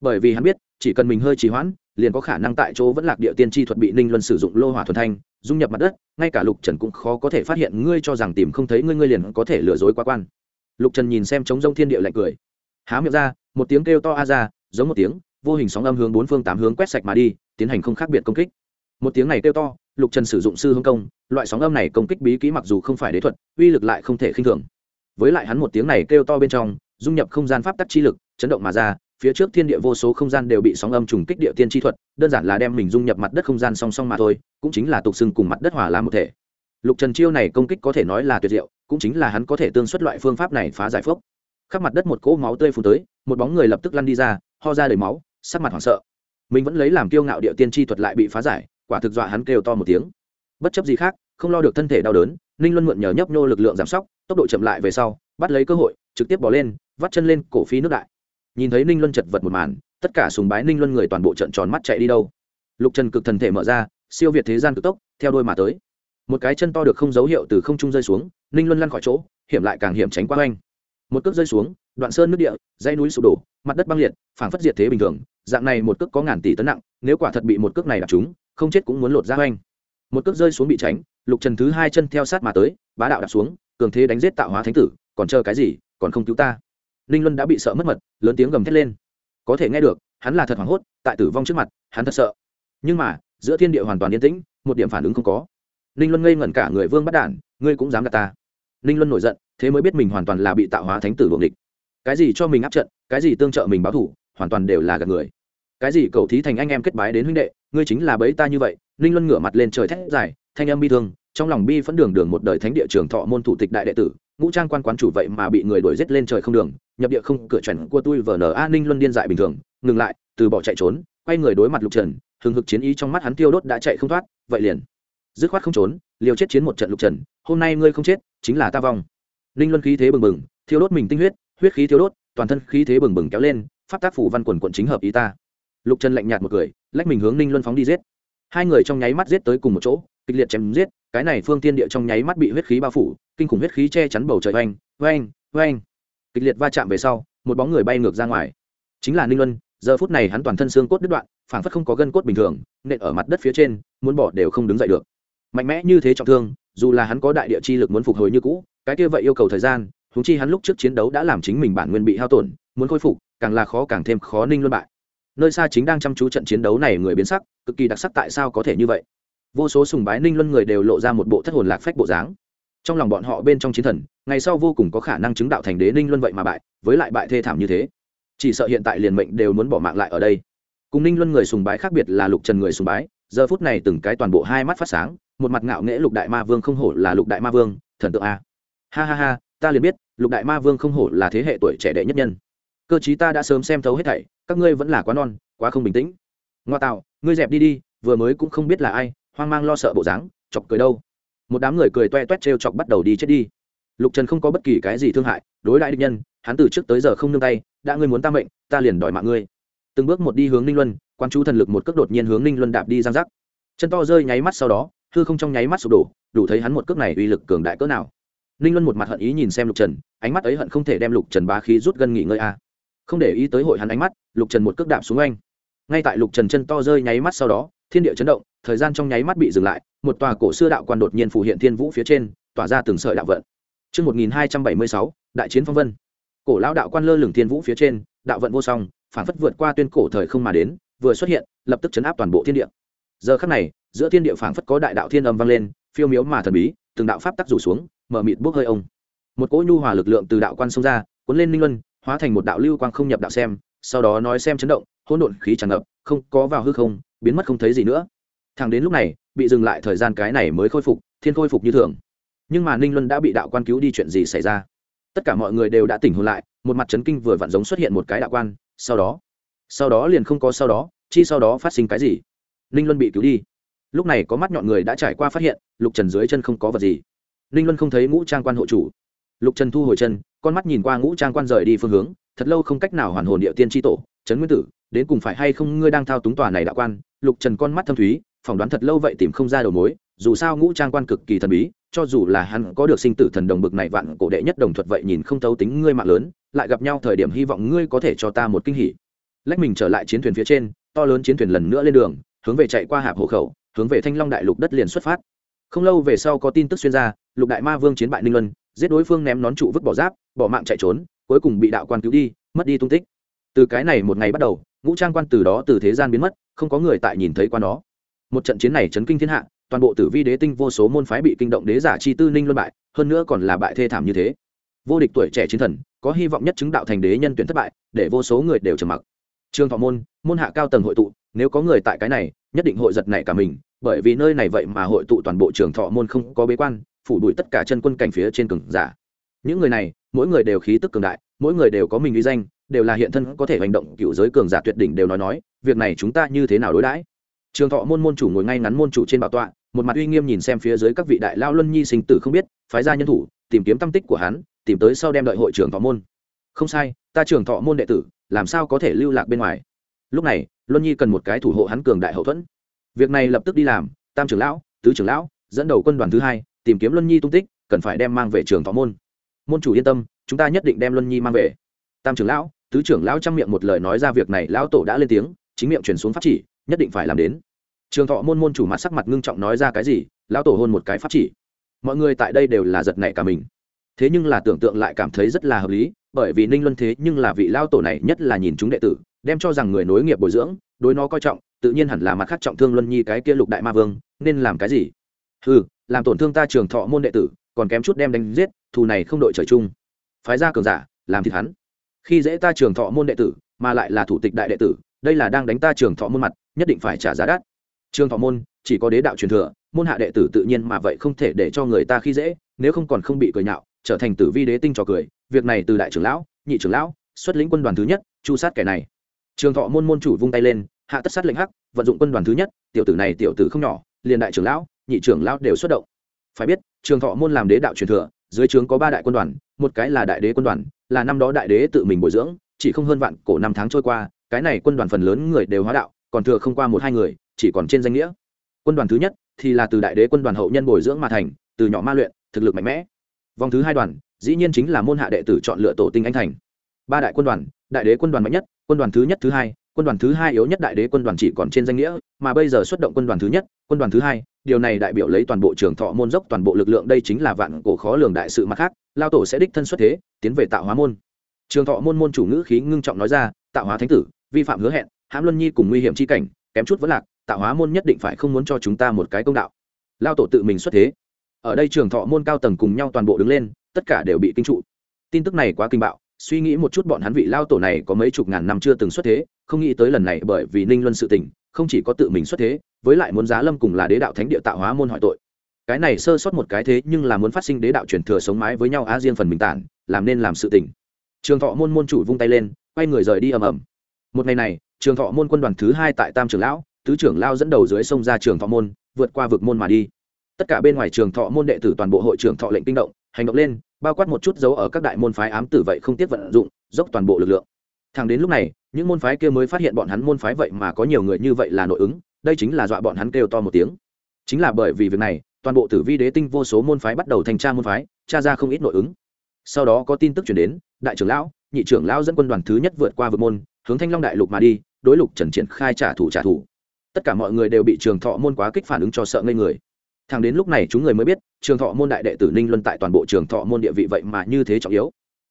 Bởi vì hắn biết, chỉ cần mình hơi trì hoãn, liền có khả năng tại chỗ vẫn lạc địa tiên tri thuật bị ninh luân sử dụng lô hỏa thuần thanh, dung nhập mặt đất, ngay cả lục trần cũng khó có thể phát hiện, ngươi cho rằng tìm không thấy ngươi ngươi liền có thể lừa dối quá quan lục trần nhìn xem trống rông thiên địa lạnh cười. Há miệng ra, một tiếng kêu to a ra, giống một tiếng, vô hình sóng âm hướng bốn phương tám hướng quét sạch mà đi, tiến hành không khác biệt công kích. Một tiếng này kêu to, lục trần sử dụng sư hương công, loại sóng âm này công kích bí kỹ mặc dù không phải đế thuật, uy lực lại không thể khinh thường. Với lại hắn một tiếng này kêu to bên trong, dung nhập không gian pháp tắc chi lực, chấn động mà ra, phía trước thiên địa vô số không gian đều bị sóng âm trùng kích địa tiên chi thuật, đơn giản là đem mình dung nhập mặt đất không gian song song mà thôi, cũng chính là tục xưng cùng mặt đất hòa làm một thể. Lục trần chiêu này công kích có thể nói là tuyệt diệu cũng chính là hắn có thể tương xuất loại phương pháp này phá giải phốc. Khắp mặt đất một cỗ máu tươi phun tới, một bóng người lập tức lăn đi ra, ho ra đầy máu, sắc mặt hoảng sợ. Mình vẫn lấy làm kiêu ngạo địa tiên chi thuật lại bị phá giải, quả thực dọa hắn kêu to một tiếng. Bất chấp gì khác, không lo được thân thể đau đớn, ninh luân mượn nhờ nhấp nhô lực lượng giảm sóc, tốc độ chậm lại về sau, bắt lấy cơ hội, trực tiếp bỏ lên, vắt chân lên cổ phi nước đại. Nhìn thấy ninh luân chật vật một màn, tất cả sùng bái ninh luân người toàn bộ trận tròn mắt chạy đi đâu. Lục trần cực thần thể mở ra, siêu việt thế gian cực tốc, theo đôi mà tới. Một cái chân to được không dấu hiệu từ không trung rơi xuống ninh luân lăn khỏi chỗ, hiểm lại càng hiểm tránh qua oanh một cước rơi xuống, đoạn sơn nước địa dây núi sụp đổ, mặt đất băng liệt, phảng phất diệt thế bình thường, dạng này một cước có ngàn tỷ tấn nặng, nếu quả thật bị một cước này đạp chúng không chết cũng muốn lột ra oanh một cước rơi xuống bị tránh, lục trần thứ hai chân theo sát mà tới, bá đạo đạp xuống, cường thế đánh giết tạo hóa thánh tử, còn chờ cái gì, còn không cứu ta. Ninh luân đã bị sợ mất mật, lớn tiếng gầm thét lên. Có thể nghe được, hắn là thật hoảng hốt, tại tử vong trước mặt, hắn thật sợ. Nhưng mà, giữa thiên địa hoàn toàn yên tĩnh, một điểm phản ứng không có. Ninh luân ngây ngẩn cả người, vương bắt đản, ngươi cũng dám gạt ta ninh luân nổi giận, thế mới biết mình hoàn toàn là bị tạo hóa thánh tử buồng địch. Cái gì cho mình áp trận, cái gì tương trợ mình báo thủ, hoàn toàn đều là gạt người. Cái gì cầu thí thành anh em kết bái đến huynh đệ, ngươi chính là bấy ta như vậy. Ninh luân ngửa mặt lên trời thét dài, thanh âm bi thương, trong lòng bi phẫn đường đường một đời thánh địa trường thọ môn thủ tịch đại đệ tử, ngũ trang quan quán chủ vậy mà bị người đuổi giết lên trời không đường, nhập địa không, cửa chuẩn của tôi vờ nở a, ninh luân điên dại bình thường, ngừng lại, từ bỏ chạy trốn, quay người đối mặt lục trần, hừng hực chiến ý trong mắt hắn tiêu đốt đã chạy không thoát, vậy liền. Dứt khoát không trốn, liều chết chiến một trận lục trần, hôm nay ngươi không chết chính là ta vong. Ninh luân khí thế bừng bừng, thiêu đốt mình tinh huyết huyết khí thiêu đốt, toàn thân khí thế bừng bừng kéo lên, pháp tác phủ văn quần quận chính hợp ý ta. Lục trần lạnh nhạt một cười, lách mình hướng ninh luân phóng đi giết. Hai người trong nháy mắt giết tới cùng một chỗ, kịch liệt chém giết, cái này phương tiên địa trong nháy mắt bị huyết khí bao phủ, kinh khủng huyết khí che chắn bầu trời oanh oanh oanh. Kịch liệt va chạm về sau, một bóng người bay ngược ra ngoài. Chính là ninh luân, giờ phút này hắn toàn thân xương cốt đứt đoạn, phảng phất không có gân cốt bình thường, nện ở mặt đất phía trên, muốn bỏ đều không đứng dậy được. Mạnh mẽ như thế trọng thương dù là hắn có đại địa chi lực muốn phục hồi như cũ, cái kia vậy yêu cầu thời gian húng chi hắn lúc trước chiến đấu đã làm chính mình bản nguyên bị hao tổn, muốn khôi phục, càng là khó càng thêm khó ninh luân bại. Nơi xa chính đang chăm chú trận chiến đấu này người biến sắc, cực kỳ đặc sắc tại sao có thể như vậy? Vô số sùng bái ninh luân người đều lộ ra một bộ thất hồn lạc phách bộ dáng. Trong lòng bọn họ bên trong chiến thần, ngày sau vô cùng có khả năng chứng đạo thành đế ninh luân vậy mà bại, với lại bại thê thảm như thế. Chỉ sợ hiện tại liền mệnh đều muốn bỏ mạng lại ở đây. Cùng ninh luân người sùng bái khác biệt là lục trần người sùng bái giờ phút này từng cái toàn bộ hai mắt phát sáng, một mặt ngạo nghễ lục đại ma vương không hổ là lục đại ma vương, thần tượng a. Ha ha ha, ta liền biết, lục đại ma vương không hổ là thế hệ tuổi trẻ đệ nhất nhân. Cơ chí ta đã sớm xem thấu hết thảy, các ngươi vẫn là quá non, quá không bình tĩnh. Ngoa tạo, ngươi dẹp đi đi, vừa mới cũng không biết là ai, hoang mang lo sợ bộ dáng, chọc cười đâu. Một đám người cười toe toét t chọc bắt đầu đi chết đi. Lục trần không có bất kỳ cái gì thương hại, đối đại địch nhân, hắn từ trước tới giờ không nương tay, đã ngươi muốn ta mệnh, ta liền đòi mạng ngươi. Từng bước một đi hướng ninh luân quan chú thần lực một cước đột nhiên hướng ninh luân đạp đi giang giác. Chân to rơi nháy mắt sau đó hư không trong nháy mắt sụp đổ đủ thấy hắn một cước này uy lực cường đại cỡ nào. Ninh luân một mặt hận ý nhìn xem lục trần ánh mắt ấy hận không thể đem lục trần bá khí rút gân nghỉ ngơi a. Không để ý tới hội hắn ánh mắt lục trần một cước đạp xuống anh. Ngay tại lục trần chân to rơi nháy mắt sau đó thiên địa chấn động thời gian trong nháy mắt bị dừng lại một tòa cổ xưa đạo quan đột nhiên phủ hiện thiên vũ phía trên tỏa ra từng sợi đạo vận. Trước 1276, đại chiến phong vân. Cổ lão đạo quan lơ lửng thiên vũ phía trên, đạo vận vô song, phản phất vượt qua tuyên cổ thời không mà đến, vừa xuất hiện, lập tức chấn áp toàn bộ thiên địa. Giờ khắc này, giữa thiên địa phảng phất có đại đạo thiên âm vang lên, phiêu miếu mà thần bí, từng đạo pháp tắc rủ xuống, mở mịt bốc hơi ông. Một cỗ nhu hòa lực lượng từ đạo quan xông ra, cuốn lên ninh luân, hóa thành một đạo lưu quang không nhập đạo xem, sau đó nói xem chấn động, hỗn độn khí tràn ngập, không có vào hư không, biến mất không thấy gì nữa. Thẳng đến lúc này, bị dừng lại thời gian cái này mới khôi phục, thiên khôi phục như thường. Nhưng mà Ninh Luân đã bị đạo quan cứu đi chuyện gì xảy ra? Tất cả mọi người đều đã tỉnh hồn lại, một mặt chấn kinh vừa vặn giống xuất hiện một cái đạo quan, sau đó, sau đó liền không có sau đó, chi sau đó phát sinh cái gì? Ninh Luân bị cứu đi. Lúc này có mắt nhọn người đã trải qua phát hiện, Lục Trần dưới chân không có vật gì. Ninh Luân không thấy ngũ trang quan hộ chủ. Lục Trần thu hồi chân, con mắt nhìn qua ngũ trang quan rời đi phương hướng, thật lâu không cách nào hoàn hồn địa tiên tri tổ, trấn nguyên tử, đến cùng phải hay không ngươi đang thao túng tòa này đạo quan? Lục Trần con mắt thâm thúy, phỏng đoán thật lâu vậy tìm không ra đầu mối, dù sao ngũ trang quan cực kỳ thần bí, cho dù là hắn có được sinh tử thần đồng bực này vạn cổ đệ nhất đồng thuật vậy nhìn không thấu tính ngươi mạng lớn, lại gặp nhau thời điểm hy vọng ngươi có thể cho ta một kinh hỉ. Lách mình trở lại chiến thuyền phía trên, to lớn chiến thuyền lần nữa lên đường, hướng về chạy qua hạp hộ khẩu, hướng về Thanh Long đại lục đất liền xuất phát. Không lâu về sau có tin tức xuyên ra, Lục Đại Ma Vương chiến bại Ninh Luân, giết đối phương ném nón trụ vứt bỏ giáp, bỏ mạng chạy trốn, cuối cùng bị đạo quan cứu đi, mất đi tung tích. Từ cái này một ngày bắt đầu, ngũ trang quan từ đó từ thế gian biến mất, không có người tại nhìn thấy quan đó. Một trận chiến này chấn kinh thiên hạ, toàn bộ tử vi đế tinh vô số môn phái bị kinh động đế giả chi tư ninh luân bại hơn nữa còn là bại thê thảm như thế vô địch tuổi trẻ chiến thần có hy vọng nhất chứng đạo thành đế nhân tuyển thất bại để vô số người đều trầm mặc trường thọ môn môn hạ cao tầng hội tụ, nếu có người tại cái này, nhất định hội giật này cả mình, bởi vì nơi này vậy mà hội tụ toàn bộ trường thọ môn không có bế quan, phủ đuổi tất cả chân quân cảnh phía trên cường giả. Những người này, mỗi người đều khí tức cường đại, mỗi người đều có mình uy danh, đều là hiện thân có thể hành động cựu giới cường giả tuyệt đỉnh đều nói nói, việc này chúng ta như thế nào đối đãi? Trường thọ môn môn chủ ngồi ngay ngắn môn chủ trên bảo tọa, một mặt uy nghiêm nhìn xem phía dưới các vị đại lao luân nhi sinh tử không biết, phái ra nhân thủ, tìm kiếm tâm tích của hắn, tìm tới sau đem đợi hội trưởng thọ môn. Không sai, ta trưởng thọ môn đệ tử làm sao có thể lưu lạc bên ngoài? Lúc này, luân nhi cần một cái thủ hộ hắn cường đại hậu thuẫn. Việc này lập tức đi làm, tam trưởng lão, tứ trưởng lão, dẫn đầu quân đoàn thứ hai, tìm kiếm luân nhi tung tích, cần phải đem mang về trường thọ môn. Môn chủ yên tâm, chúng ta nhất định đem luân nhi mang về. Tam trưởng lão, tứ trưởng lão chăm miệng một lời nói ra việc này, lão tổ đã lên tiếng, chính miệng truyền xuống pháp chỉ, nhất định phải làm đến. Trường thọ môn môn chủ mặt sắc mặt ngưng trọng nói ra cái gì, lão tổ hôn một cái pháp chỉ. Mọi người tại đây đều là giật nảy cả mình. Thế nhưng là tưởng tượng lại cảm thấy rất là hợp lý bởi vì ninh luân thế nhưng là vị lao tổ này nhất là nhìn chúng đệ tử, đem cho rằng người nối nghiệp bồi dưỡng, đối nó coi trọng, tự nhiên hẳn là mặt khác trọng thương luân nhi cái kia lục đại ma vương, nên làm cái gì? Ừ làm tổn thương ta trường thọ môn đệ tử, còn kém chút đem đánh giết, thù này không đội trời chung. Phái ra cường giả, làm thịt hắn. Khi dễ ta trường thọ môn đệ tử, mà lại là thủ tịch đại đệ tử, đây là đang đánh ta trường thọ môn mặt, nhất định phải trả giá đắt. Trường thọ môn, chỉ có đế đạo truyền thừa, môn hạ đệ tử tự nhiên mà vậy không thể để cho người ta khi dễ, nếu không còn không bị cười nhạo, trở thành tử vi đế tinh trò cười việc này từ đại trưởng lão, nhị trưởng lão, xuất lĩnh quân đoàn thứ nhất, chu sát kẻ này. Trường thọ môn môn chủ vung tay lên, hạ tất sát lệnh hắc, vận dụng quân đoàn thứ nhất, tiểu tử này tiểu tử không nhỏ, liền đại trưởng lão, nhị trưởng lão đều xuất động. Phải biết, trường thọ môn làm đế đạo truyền thừa, dưới trướng có ba đại quân đoàn, một cái là đại đế quân đoàn, là năm đó đại đế tự mình bồi dưỡng, chỉ không hơn vạn cổ năm tháng trôi qua, cái này quân đoàn phần lớn người đều hóa đạo, còn thừa không qua một hai người, chỉ còn trên danh nghĩa. Quân đoàn thứ nhất thì là từ đại đế quân đoàn hậu nhân bồi dưỡng mà thành, từ nhỏ ma luyện, thực lực mạnh mẽ. Vòng thứ hai đoàn dĩ nhiên chính là môn hạ đệ tử chọn lựa tổ tinh anh thành. Ba đại quân đoàn, đại đế quân đoàn mạnh nhất, quân đoàn thứ nhất thứ hai, quân đoàn thứ hai yếu nhất đại đế quân đoàn chỉ còn trên danh nghĩa, mà bây giờ xuất động quân đoàn thứ nhất, quân đoàn thứ hai, điều này đại biểu lấy toàn bộ trường thọ môn dốc, toàn bộ lực lượng đây chính là vạn cổ khó lường đại sự mặt khác, lao tổ sẽ đích thân xuất thế, tiến về tạo hóa môn. Trường thọ môn môn chủ ngữ khí ngưng trọng nói ra, tạo hóa thánh tử, vi phạm hứa hẹn, hãm luân nhi cùng nguy hiểm chi cảnh, kém chút vẫn lạc, tạo hóa môn nhất định phải không muốn cho chúng ta một cái công đạo. Lao tổ tự mình xuất thế ở đây trường thọ môn cao tầng cùng nhau toàn bộ đứng lên, tất cả đều bị kinh trụ. Tin tức này quá kinh bạo, suy nghĩ một chút bọn hắn vị lao tổ này có mấy chục ngàn năm chưa từng xuất thế, không nghĩ tới lần này bởi vì ninh luân sự tình, không chỉ có tự mình xuất thế, với lại muốn giá lâm cùng là đế đạo thánh địa tạo hóa môn hỏi tội. Cái này sơ sót một cái thế nhưng là muốn phát sinh đế đạo truyền thừa sống mái với nhau á riêng phần bình tản, làm nên làm sự tình. Trường thọ môn môn chủ vung tay lên, quay người rời đi ầm ầm. Một ngày này, trường thọ môn quân đoàn thứ hai tại tam trường lão, tứ trưởng lao dẫn đầu dưới sông ra trường thọ môn, vượt qua vực môn mà đi tất cả bên ngoài trường thọ môn đệ tử toàn bộ hội trưởng thọ lệnh kinh động, hành động lên, bao quát một chút dấu ở các đại môn phái ám tử vậy không tiếp vận dụng, dốc toàn bộ lực lượng. Thẳng đến lúc này, những môn phái kia mới phát hiện bọn hắn môn phái vậy mà có nhiều người như vậy là nội ứng, đây chính là dọa bọn hắn kêu to một tiếng. Chính là bởi vì việc này, toàn bộ tử vi đế tinh vô số môn phái bắt đầu thành tra môn phái, tra ra không ít nội ứng. Sau đó có tin tức chuyển đến, đại trưởng lão, nhị trưởng lão dẫn quân đoàn thứ nhất vượt qua vượt môn, hướng thanh long đại lục mà đi, đối lục trần triển khai trả thù trả thù. Tất cả mọi người đều bị trường thọ môn quá kích phản ứng cho sợ ngây người thằng đến lúc này chúng người mới biết, trường thọ môn đại đệ tử ninh luân tại toàn bộ trường thọ môn địa vị vậy mà như thế trọng yếu.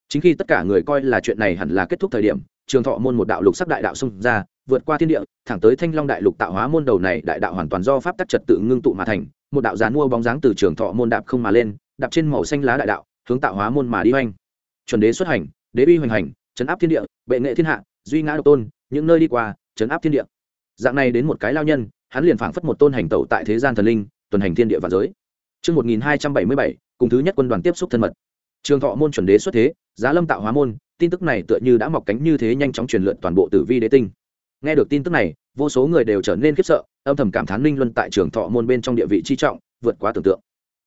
Chính khi tất cả người coi là chuyện này hẳn là kết thúc thời điểm, trường thọ môn một đạo lục sắc đại đạo xông ra, vượt qua thiên địa, thẳng tới thanh long đại lục tạo hóa môn đầu này, đại đạo hoàn toàn do pháp tắc trật tự ngưng tụ mà thành, một đạo gián mua bóng dáng từ trường thọ môn đạp không mà lên, đạp trên màu xanh lá đại đạo, hướng tạo hóa môn mà đi hoành. Chuẩn đế xuất hành, đế uy hoành hành, chấn áp thiên địa, bệ nghệ thiên hạ, duy ngã độc tôn, những nơi đi qua, chấn áp thiên địa. Dạng này đến một cái lao nhân, hắn liền phảng phất một tôn hành tẩu tại thế gian thần linh tuần hành thiên địa và giới Trước 1277, cùng thứ nhất quân đoàn tiếp xúc thân mật. Trường thọ môn chuẩn đế xuất thế, giá lâm tạo hóa môn, tin tức này tựa như đã mọc cánh như thế nhanh chóng truyền lượn toàn bộ tử vi đế tinh. Nghe được tin tức này, vô số người đều trở nên khiếp sợ, âm thầm cảm thán linh Luân tại trường thọ môn bên trong địa vị chi trọng, vượt quá tưởng tượng.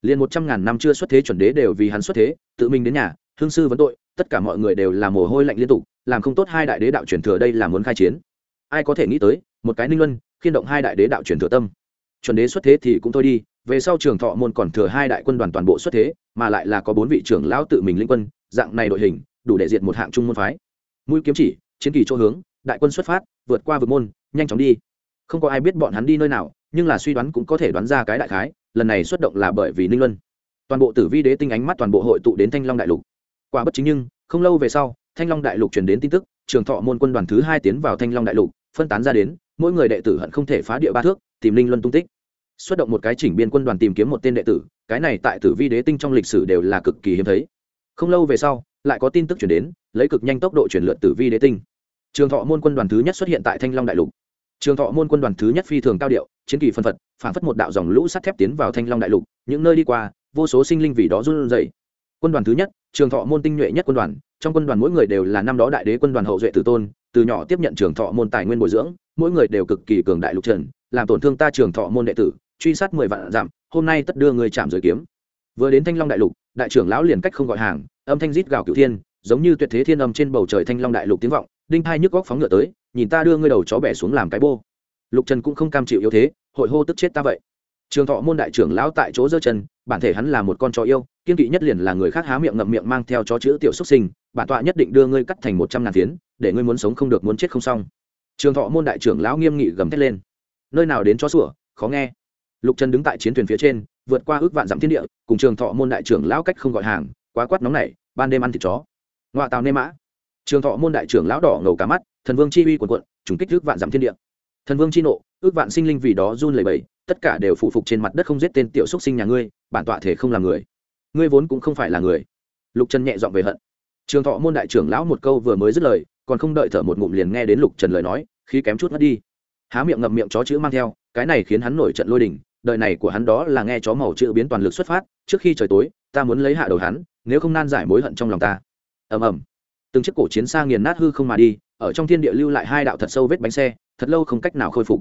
Liên một trăm ngàn năm chưa xuất thế chuẩn đế đều vì hắn xuất thế, tự mình đến nhà, hương sư vấn tội, tất cả mọi người đều là mồ hôi lạnh liên tục, làm không tốt hai đại đế đạo truyền thừa đây là muốn khai chiến. Ai có thể nghĩ tới, một cái Ninh Luân, khiên động hai đại đế đạo truyền thừa tâm chuẩn đế xuất thế thì cũng thôi đi, về sau trường thọ môn còn thừa hai đại quân đoàn toàn bộ xuất thế, mà lại là có bốn vị trưởng lão tự mình linh quân, dạng này đội hình, đủ để diện một hạng trung môn phái. Mũi kiếm chỉ, chiến kỳ chỗ hướng, đại quân xuất phát, vượt qua vượt môn, nhanh chóng đi. Không có ai biết bọn hắn đi nơi nào, nhưng là suy đoán cũng có thể đoán ra cái đại khái, lần này xuất động là bởi vì ninh luân. Toàn bộ tử vi đế tinh ánh mắt toàn bộ hội tụ đến thanh long đại lục. Quả bất chính nhưng, không lâu về sau, thanh long đại lục truyền đến tin tức, trường thọ môn quân đoàn thứ hai tiến vào thanh long đại lục, phân tán ra đến, mỗi người đệ tử hận không thể phá địa ba thước, tìm linh luân tung tích xuất động một cái chỉnh biên quân đoàn tìm kiếm một tên đệ tử, cái này tại tử vi đế tinh trong lịch sử đều là cực kỳ hiếm thấy. Không lâu về sau, lại có tin tức chuyển đến, lấy cực nhanh tốc độ chuyển lượt tử vi đế tinh. Trường thọ môn quân đoàn thứ nhất xuất hiện tại thanh long đại lục. Trường thọ môn quân đoàn thứ nhất phi thường cao điệu, chiến kỳ phân phật phản phất một đạo dòng lũ sắt thép tiến vào thanh long đại lục, những nơi đi qua, vô số sinh linh vì đó run rẩy. Quân đoàn thứ nhất, trường thọ môn tinh nhuệ nhất quân đoàn, trong quân đoàn mỗi người đều là năm đó đại đế quân đoàn hậu duệ tử tôn, từ nhỏ tiếp nhận trường thọ môn tài nguyên bồi dưỡng, mỗi người đều cực kỳ cường đại lục trần làm tổn thương ta trường thọ môn đệ tử, truy sát mười vạn giảm. hôm nay tất đưa người chạm giới kiếm. Vừa đến thanh long đại lục, đại trưởng lão liền cách không gọi hàng, âm thanh rít gào cửu thiên, giống như tuyệt thế thiên âm trên bầu trời thanh long đại lục tiếng vọng, đinh hai nhức góc phóng ngựa tới, nhìn ta đưa ngươi đầu chó bẻ xuống làm cái bô. Lục trần cũng không cam chịu yếu thế, hội hô tức chết ta vậy. Trường thọ môn đại trưởng lão tại chỗ giơ chân, bản thể hắn là một con chó yêu, kiên kỵ nhất liền là người khác há miệng ngậm miệng mang theo chó chữ tiểu xuất sinh, bản tọa nhất định đưa ngươi cắt thành một trăm ngàn phiến, để ngươi muốn sống không được muốn chết không xong. Trường thọ môn đại trưởng lão nghiêm nghị gầm thét lên nơi nào đến chó sủa, khó nghe. Lục trần đứng tại chiến thuyền phía trên, vượt qua ước vạn dặm thiên địa, cùng trường thọ môn đại trưởng lão cách không gọi hàng, quá quát nóng này ban đêm ăn thịt chó. Ngoại tàu nê mã. Trường thọ môn đại trưởng lão đỏ ngầu cả mắt, thần vương chi uy quần quận trùng kích ước vạn dặm thiên địa. Thần vương chi nộ, ước vạn sinh linh vì đó run lẩy bẩy, tất cả đều phụ phục trên mặt đất không giết tên tiểu xúc sinh nhà ngươi, bản tọa thể không là người. Ngươi vốn cũng không phải là người. Lục trần nhẹ dọn về hận. Trường thọ môn đại trưởng lão một câu vừa mới dứt lời, còn không đợi thở một ngụm liền nghe đến lục trần lời nói khi kém chút mất đi há miệng ngậm miệng chó chữ mang theo, cái này khiến hắn nổi trận lôi đình, đời này của hắn đó là nghe chó màu chữ biến toàn lực xuất phát, trước khi trời tối, ta muốn lấy hạ đầu hắn, nếu không nan giải mối hận trong lòng ta. Ầm ầm. Từng chiếc cổ chiến xa nghiền nát hư không mà đi, ở trong thiên địa lưu lại hai đạo thật sâu vết bánh xe, thật lâu không cách nào khôi phục.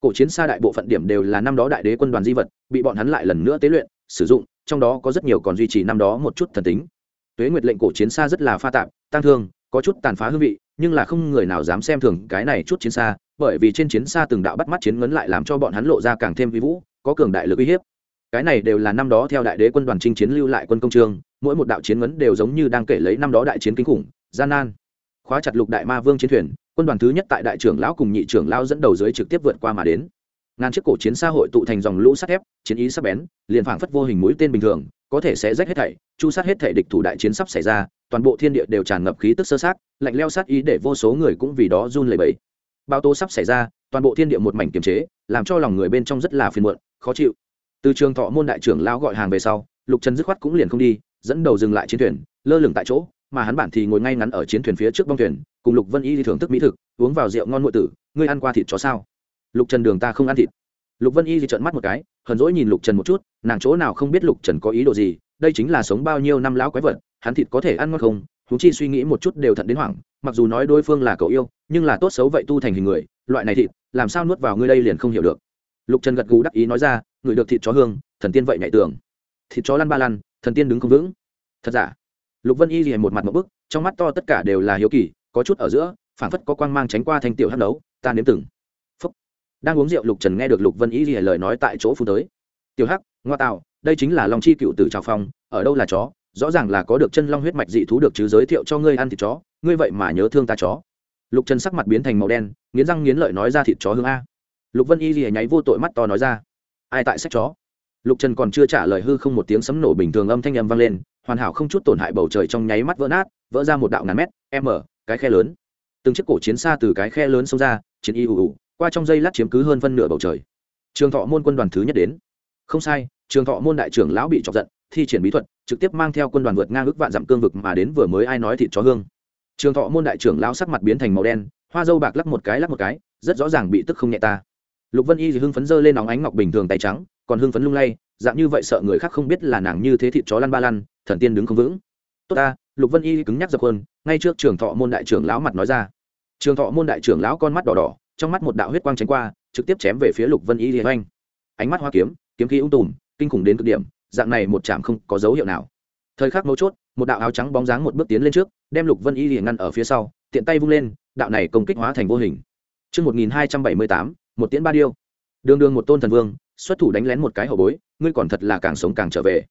Cổ chiến xa đại bộ phận điểm đều là năm đó đại đế quân đoàn di vật, bị bọn hắn lại lần nữa tế luyện, sử dụng, trong đó có rất nhiều còn duy trì năm đó một chút thần tính. Tuế nguyệt lệnh cổ chiến xa rất là pha tạp tăng thương, có chút tàn phá hương vị, nhưng là không người nào dám xem thường cái này chút chiến xa bởi vì trên chiến xa từng đạo bắt mắt chiến ngấn lại làm cho bọn hắn lộ ra càng thêm vi vũ, có cường đại lực uy hiếp. Cái này đều là năm đó theo đại đế quân đoàn chinh chiến lưu lại quân công trường, mỗi một đạo chiến ngấn đều giống như đang kể lấy năm đó đại chiến kinh khủng, gian nan. Khóa chặt lục đại ma vương chiến thuyền, quân đoàn thứ nhất tại đại trưởng lão cùng nhị trưởng lão dẫn đầu dưới trực tiếp vượt qua mà đến. Ngàn chiếc cổ chiến xa hội tụ thành dòng lũ sắt thép, chiến ý sắc bén, liền phảng phất vô hình mũi tên bình thường, có thể sẽ rách hết thảy, chu sát hết thảy địch thủ đại chiến sắp xảy ra, toàn bộ thiên địa đều tràn ngập khí tức sơ sát, lạnh leo sát ý để vô số người cũng vì đó run lẩy bẩy bao tố sắp xảy ra, toàn bộ thiên địa một mảnh kiềm chế, làm cho lòng người bên trong rất là phiền muộn, khó chịu. Từ trường thọ môn đại trưởng lão gọi hàng về sau, lục trần dứt khoát cũng liền không đi, dẫn đầu dừng lại chiến thuyền, lơ lửng tại chỗ, mà hắn bản thì ngồi ngay ngắn ở chiến thuyền phía trước bong thuyền, cùng lục vân y đi thưởng thức mỹ thực, uống vào rượu ngon ngụy tử, ngươi ăn qua thịt chó sao? Lục trần đường ta không ăn thịt. Lục vân y thì trợn mắt một cái, hờn dỗi nhìn lục trần một chút, nàng chỗ nào không biết lục trần có ý đồ gì, đây chính là sống bao nhiêu năm lão quái vật, hắn thịt có thể ăn ngon không? Thú chi suy nghĩ một chút đều thận đến hoảng, mặc dù nói đối phương là cậu yêu nhưng là tốt xấu vậy tu thành hình người, loại này thịt, làm sao nuốt vào ngươi đây liền không hiểu được. Lục trần gật gù đắc ý nói ra, người được thịt chó hương, thần tiên vậy nhạy tưởng thịt chó lăn ba lăn, thần tiên đứng không vững. Thật giả? Lục vân y liền một mặt một bức, trong mắt to tất cả đều là hiếu kỳ, có chút ở giữa phản phất có quang mang tránh qua thanh tiểu hắc đấu, ta nếm từng. Phúc. Đang uống rượu lục trần nghe được lục vân y liền lời nói tại chỗ phu tới. Tiểu hắc, ngoa tạo, đây chính là long chi cựu tử trào phong, ở đâu là chó? Rõ ràng là có được chân long huyết mạch dị thú được chứ giới thiệu cho ngươi ăn thịt chó, ngươi vậy mà nhớ thương ta chó lục trần sắc mặt biến thành màu đen, nghiến răng nghiến lợi nói ra thịt chó hương a. Lục vân y gì nháy vô tội mắt to nói ra. Ai tại sách chó? Lục trần còn chưa trả lời hư không một tiếng sấm nổ bình thường âm thanh âm vang lên, hoàn hảo không chút tổn hại bầu trời trong nháy mắt vỡ nát, vỡ ra một đạo ngàn mét, m, cái khe lớn. Từng chiếc cổ chiến xa từ cái khe lớn xông ra, chiến y ù ù, qua trong dây lát chiếm cứ hơn phân nửa bầu trời. Trường thọ môn quân đoàn thứ nhất đến. Không sai, trường thọ môn đại trưởng lão bị chọc giận, thi triển bí thuật, trực tiếp mang theo quân đoàn vượt ngang ước vạn dặm cương vực mà đến vừa mới ai nói thịt chó hương trường thọ môn đại trưởng lão sắc mặt biến thành màu đen, hoa dâu bạc lắc một cái lắc một cái, rất rõ ràng bị tức không nhẹ ta. Lục vân y thì hưng phấn dơ lên nóng ánh ngọc bình thường tay trắng, còn hưng phấn lung lay, dạng như vậy sợ người khác không biết là nàng như thế thịt chó lăn ba lăn, thần tiên đứng không vững. Tốt ta, lục vân y cứng nhắc dập hơn ngay trước trường thọ môn đại trưởng lão mặt nói ra. Trường thọ môn đại trưởng lão con mắt đỏ đỏ, trong mắt một đạo huyết quang tránh qua, trực tiếp chém về phía lục vân y liền oanh ánh mắt hoa kiếm kiếm khí ung tùm, kinh khủng đến cực điểm, dạng này một chạm không có dấu hiệu nào thời khắc mấu chốt một đạo áo trắng bóng dáng một bước tiến lên trước đem lục vân y liền ngăn ở phía sau tiện tay vung lên đạo này công kích hóa thành vô hình Trước 1278, một tiễn ba điêu. Đường đường một tôn thần vương, xuất thủ đánh lén một cái hậu bối, ngươi còn thật là càng sống càng trở về.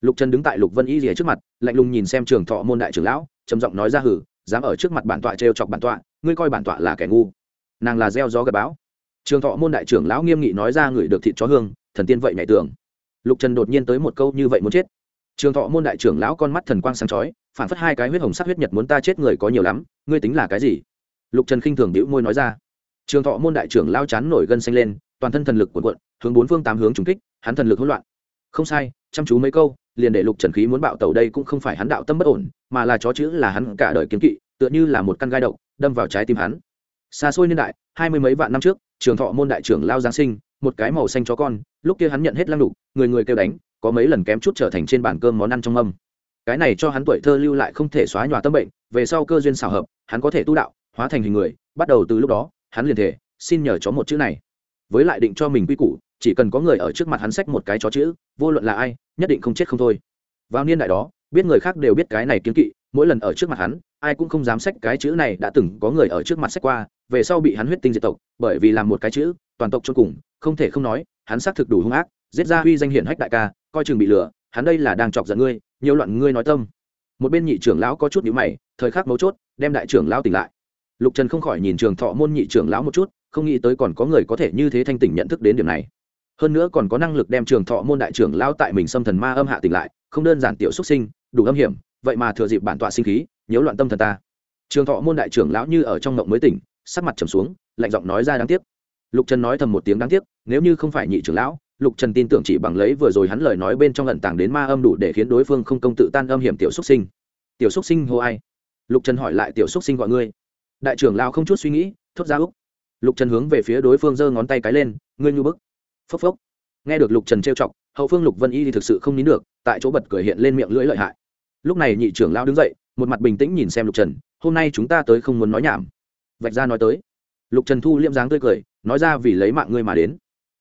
Lục Trần đứng tại Lục Vân Y Liễu trước mặt, lạnh lùng nhìn xem Trường Thọ môn đại trưởng lão, trầm giọng nói ra hử, dám ở trước mặt bản tọa trêu chọc bản tọa, ngươi coi bản tọa là kẻ ngu. Nàng là gieo gió gặt bão. Trường Thọ môn đại trưởng lão nghiêm nghị nói ra người được thịt chó hương, thần tiên vậy nhảy tưởng. Lục Trần đột nhiên tới một câu như vậy muốn chết. Trường Thọ môn đại trưởng lão con mắt thần quang sáng chói, phản phất hai cái huyết hồng sắc huyết nhật muốn ta chết người có nhiều lắm, ngươi tính là cái gì? Lục Trần khinh thường đĩu môi nói ra. Trường thọ môn đại trưởng lao chán nổi gân xanh lên toàn thân thần lực cuộn cuộn hướng bốn phương tám hướng trúng kích hắn thần lực hỗn loạn. Không sai chăm chú mấy câu liền để lục trần khí muốn bạo tẩu đây cũng không phải hắn đạo tâm bất ổn mà là chó chữ là hắn cả đời kiếm kỵ tựa như là một căn gai độc đâm vào trái tim hắn. Xa xôi niên đại hai mươi mấy vạn năm trước trường thọ môn đại trưởng lao giáng sinh một cái màu xanh chó con lúc kia hắn nhận hết lăng đục người người kêu đánh có mấy lần kém chút trở thành trên bàn cơm món ăn trong âm. Cái này cho hắn tuổi thơ lưu lại không thể xóa nhòa tâm bệnh, về sau cơ duyên xảo hợp, hắn có thể tu đạo, hóa thành hình người, bắt đầu từ lúc đó, hắn liền thể, xin nhờ chó một chữ này. Với lại định cho mình quy củ, chỉ cần có người ở trước mặt hắn xách một cái chó chữ, vô luận là ai, nhất định không chết không thôi. Vào niên đại đó, biết người khác đều biết cái này kiến kỵ, mỗi lần ở trước mặt hắn, ai cũng không dám xách cái chữ này đã từng có người ở trước mặt xách qua, về sau bị hắn huyết tinh diệt tộc, bởi vì làm một cái chữ, toàn tộc cho cùng, không thể không nói, hắn xác thực đủ hung ác, giết ra huy danh hiển hách đại ca coi chừng bị lừa, hắn đây là đang chọc giận ngươi, nhiều loạn ngươi nói tâm. Một bên nhị trưởng lão có chút nhíu mày, thời khắc mấu chốt, đem đại trưởng lão tỉnh lại. Lục trần không khỏi nhìn trường thọ môn nhị trưởng lão một chút, không nghĩ tới còn có người có thể như thế thanh tỉnh nhận thức đến điểm này. Hơn nữa còn có năng lực đem trường thọ môn đại trưởng lão tại mình xâm thần ma âm hạ tỉnh lại, không đơn giản tiểu xuất sinh, đủ âm hiểm, vậy mà thừa dịp bản tọa sinh khí, nhiễu loạn tâm thần ta. Trường thọ môn đại trưởng lão như ở trong ngộng mới tỉnh, sắc mặt trầm xuống, lạnh giọng nói ra đáng tiếc. Lục trần nói thầm một tiếng đáng tiếc, nếu như không phải nhị trưởng lão lục trần tin tưởng chỉ bằng lấy vừa rồi hắn lời nói bên trong lận tảng đến ma âm đủ để khiến đối phương không công tự tan âm hiểm tiểu xuất sinh. Tiểu xuất sinh hô ai? Lục trần hỏi lại tiểu xuất sinh gọi ngươi. Đại trưởng lão không chút suy nghĩ, thốt ra úc. Lục trần hướng về phía đối phương giơ ngón tay cái lên, ngươi nhu bức. Phốc phốc. Nghe được lục trần trêu chọc, hậu phương lục vân y thì thực sự không nín được, tại chỗ bật cười hiện lên miệng lưỡi lợi hại. Lúc này nhị trưởng lão đứng dậy, một mặt bình tĩnh nhìn xem lục trần, hôm nay chúng ta tới không muốn nói nhảm. Vạch ra nói tới. Lục trần thu liêm dáng tươi cười, nói ra vì lấy mạng ngươi mà đến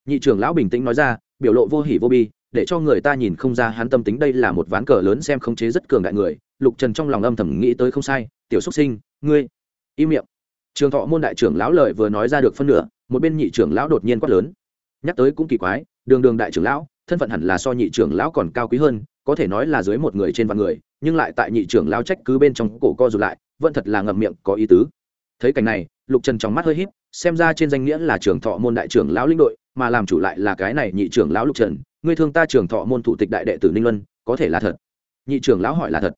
nhị trưởng lão bình tĩnh nói ra, biểu lộ vô hỉ vô bi, để cho người ta nhìn không ra hắn tâm tính đây là một ván cờ lớn xem khống chế rất cường đại người. Lục trần trong lòng âm thầm nghĩ tới không sai, tiểu xúc sinh, ngươi im miệng. Trường thọ môn đại trưởng lão lợi vừa nói ra được phân nửa, một bên nhị trưởng lão đột nhiên quát lớn. Nhắc tới cũng kỳ quái, đường đường đại trưởng lão, thân phận hẳn là so nhị trưởng lão còn cao quý hơn, có thể nói là dưới một người trên vạn người, nhưng lại tại nhị trưởng lão trách cứ bên trong cổ co rụt lại, vẫn thật là ngậm miệng có ý tứ thấy cảnh này, lục trần trong mắt hơi híp, xem ra trên danh nghĩa là trưởng thọ môn đại trưởng lão linh đội, mà làm chủ lại là cái này nhị trưởng lão lục trần. Ngươi thương ta trưởng thọ môn thủ tịch đại đệ tử ninh luân, có thể là thật? Nhị trưởng lão hỏi là thật.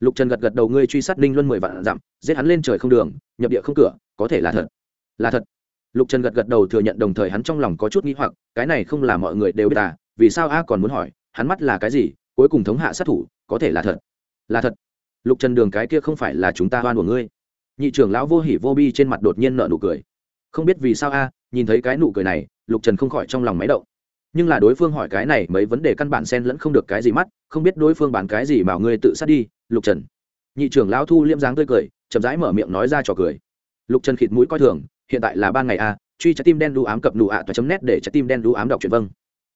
Lục trần gật gật đầu, ngươi truy sát ninh luân mười vạn dặm, giết hắn lên trời không đường, nhập địa không cửa, có thể là thật? Là thật. Lục trần gật gật đầu thừa nhận, đồng thời hắn trong lòng có chút nghĩ hoặc, cái này không là mọi người đều biết à vì sao a còn muốn hỏi, hắn mắt là cái gì, cuối cùng thống hạ sát thủ, có thể là thật? Là thật. Lục trần đường cái kia không phải là chúng ta hoan của ngươi nhị trưởng lão vô hỉ vô bi trên mặt đột nhiên nợ nụ cười. Không biết vì sao a, nhìn thấy cái nụ cười này, lục trần không khỏi trong lòng máy động. Nhưng là đối phương hỏi cái này mấy vấn đề căn bản xen lẫn không được cái gì mắt, không biết đối phương bán cái gì bảo ngươi tự sát đi, lục trần. Nhị trưởng lão thu liêm dáng tươi cười, chậm rãi mở miệng nói ra trò cười. Lục trần khịt mũi coi thường, hiện tại là ban ngày a, truy trái tim đen đu ám cập nụ ạ toa chấm nét để trái tim đen đu ám đọc chuyện vâng.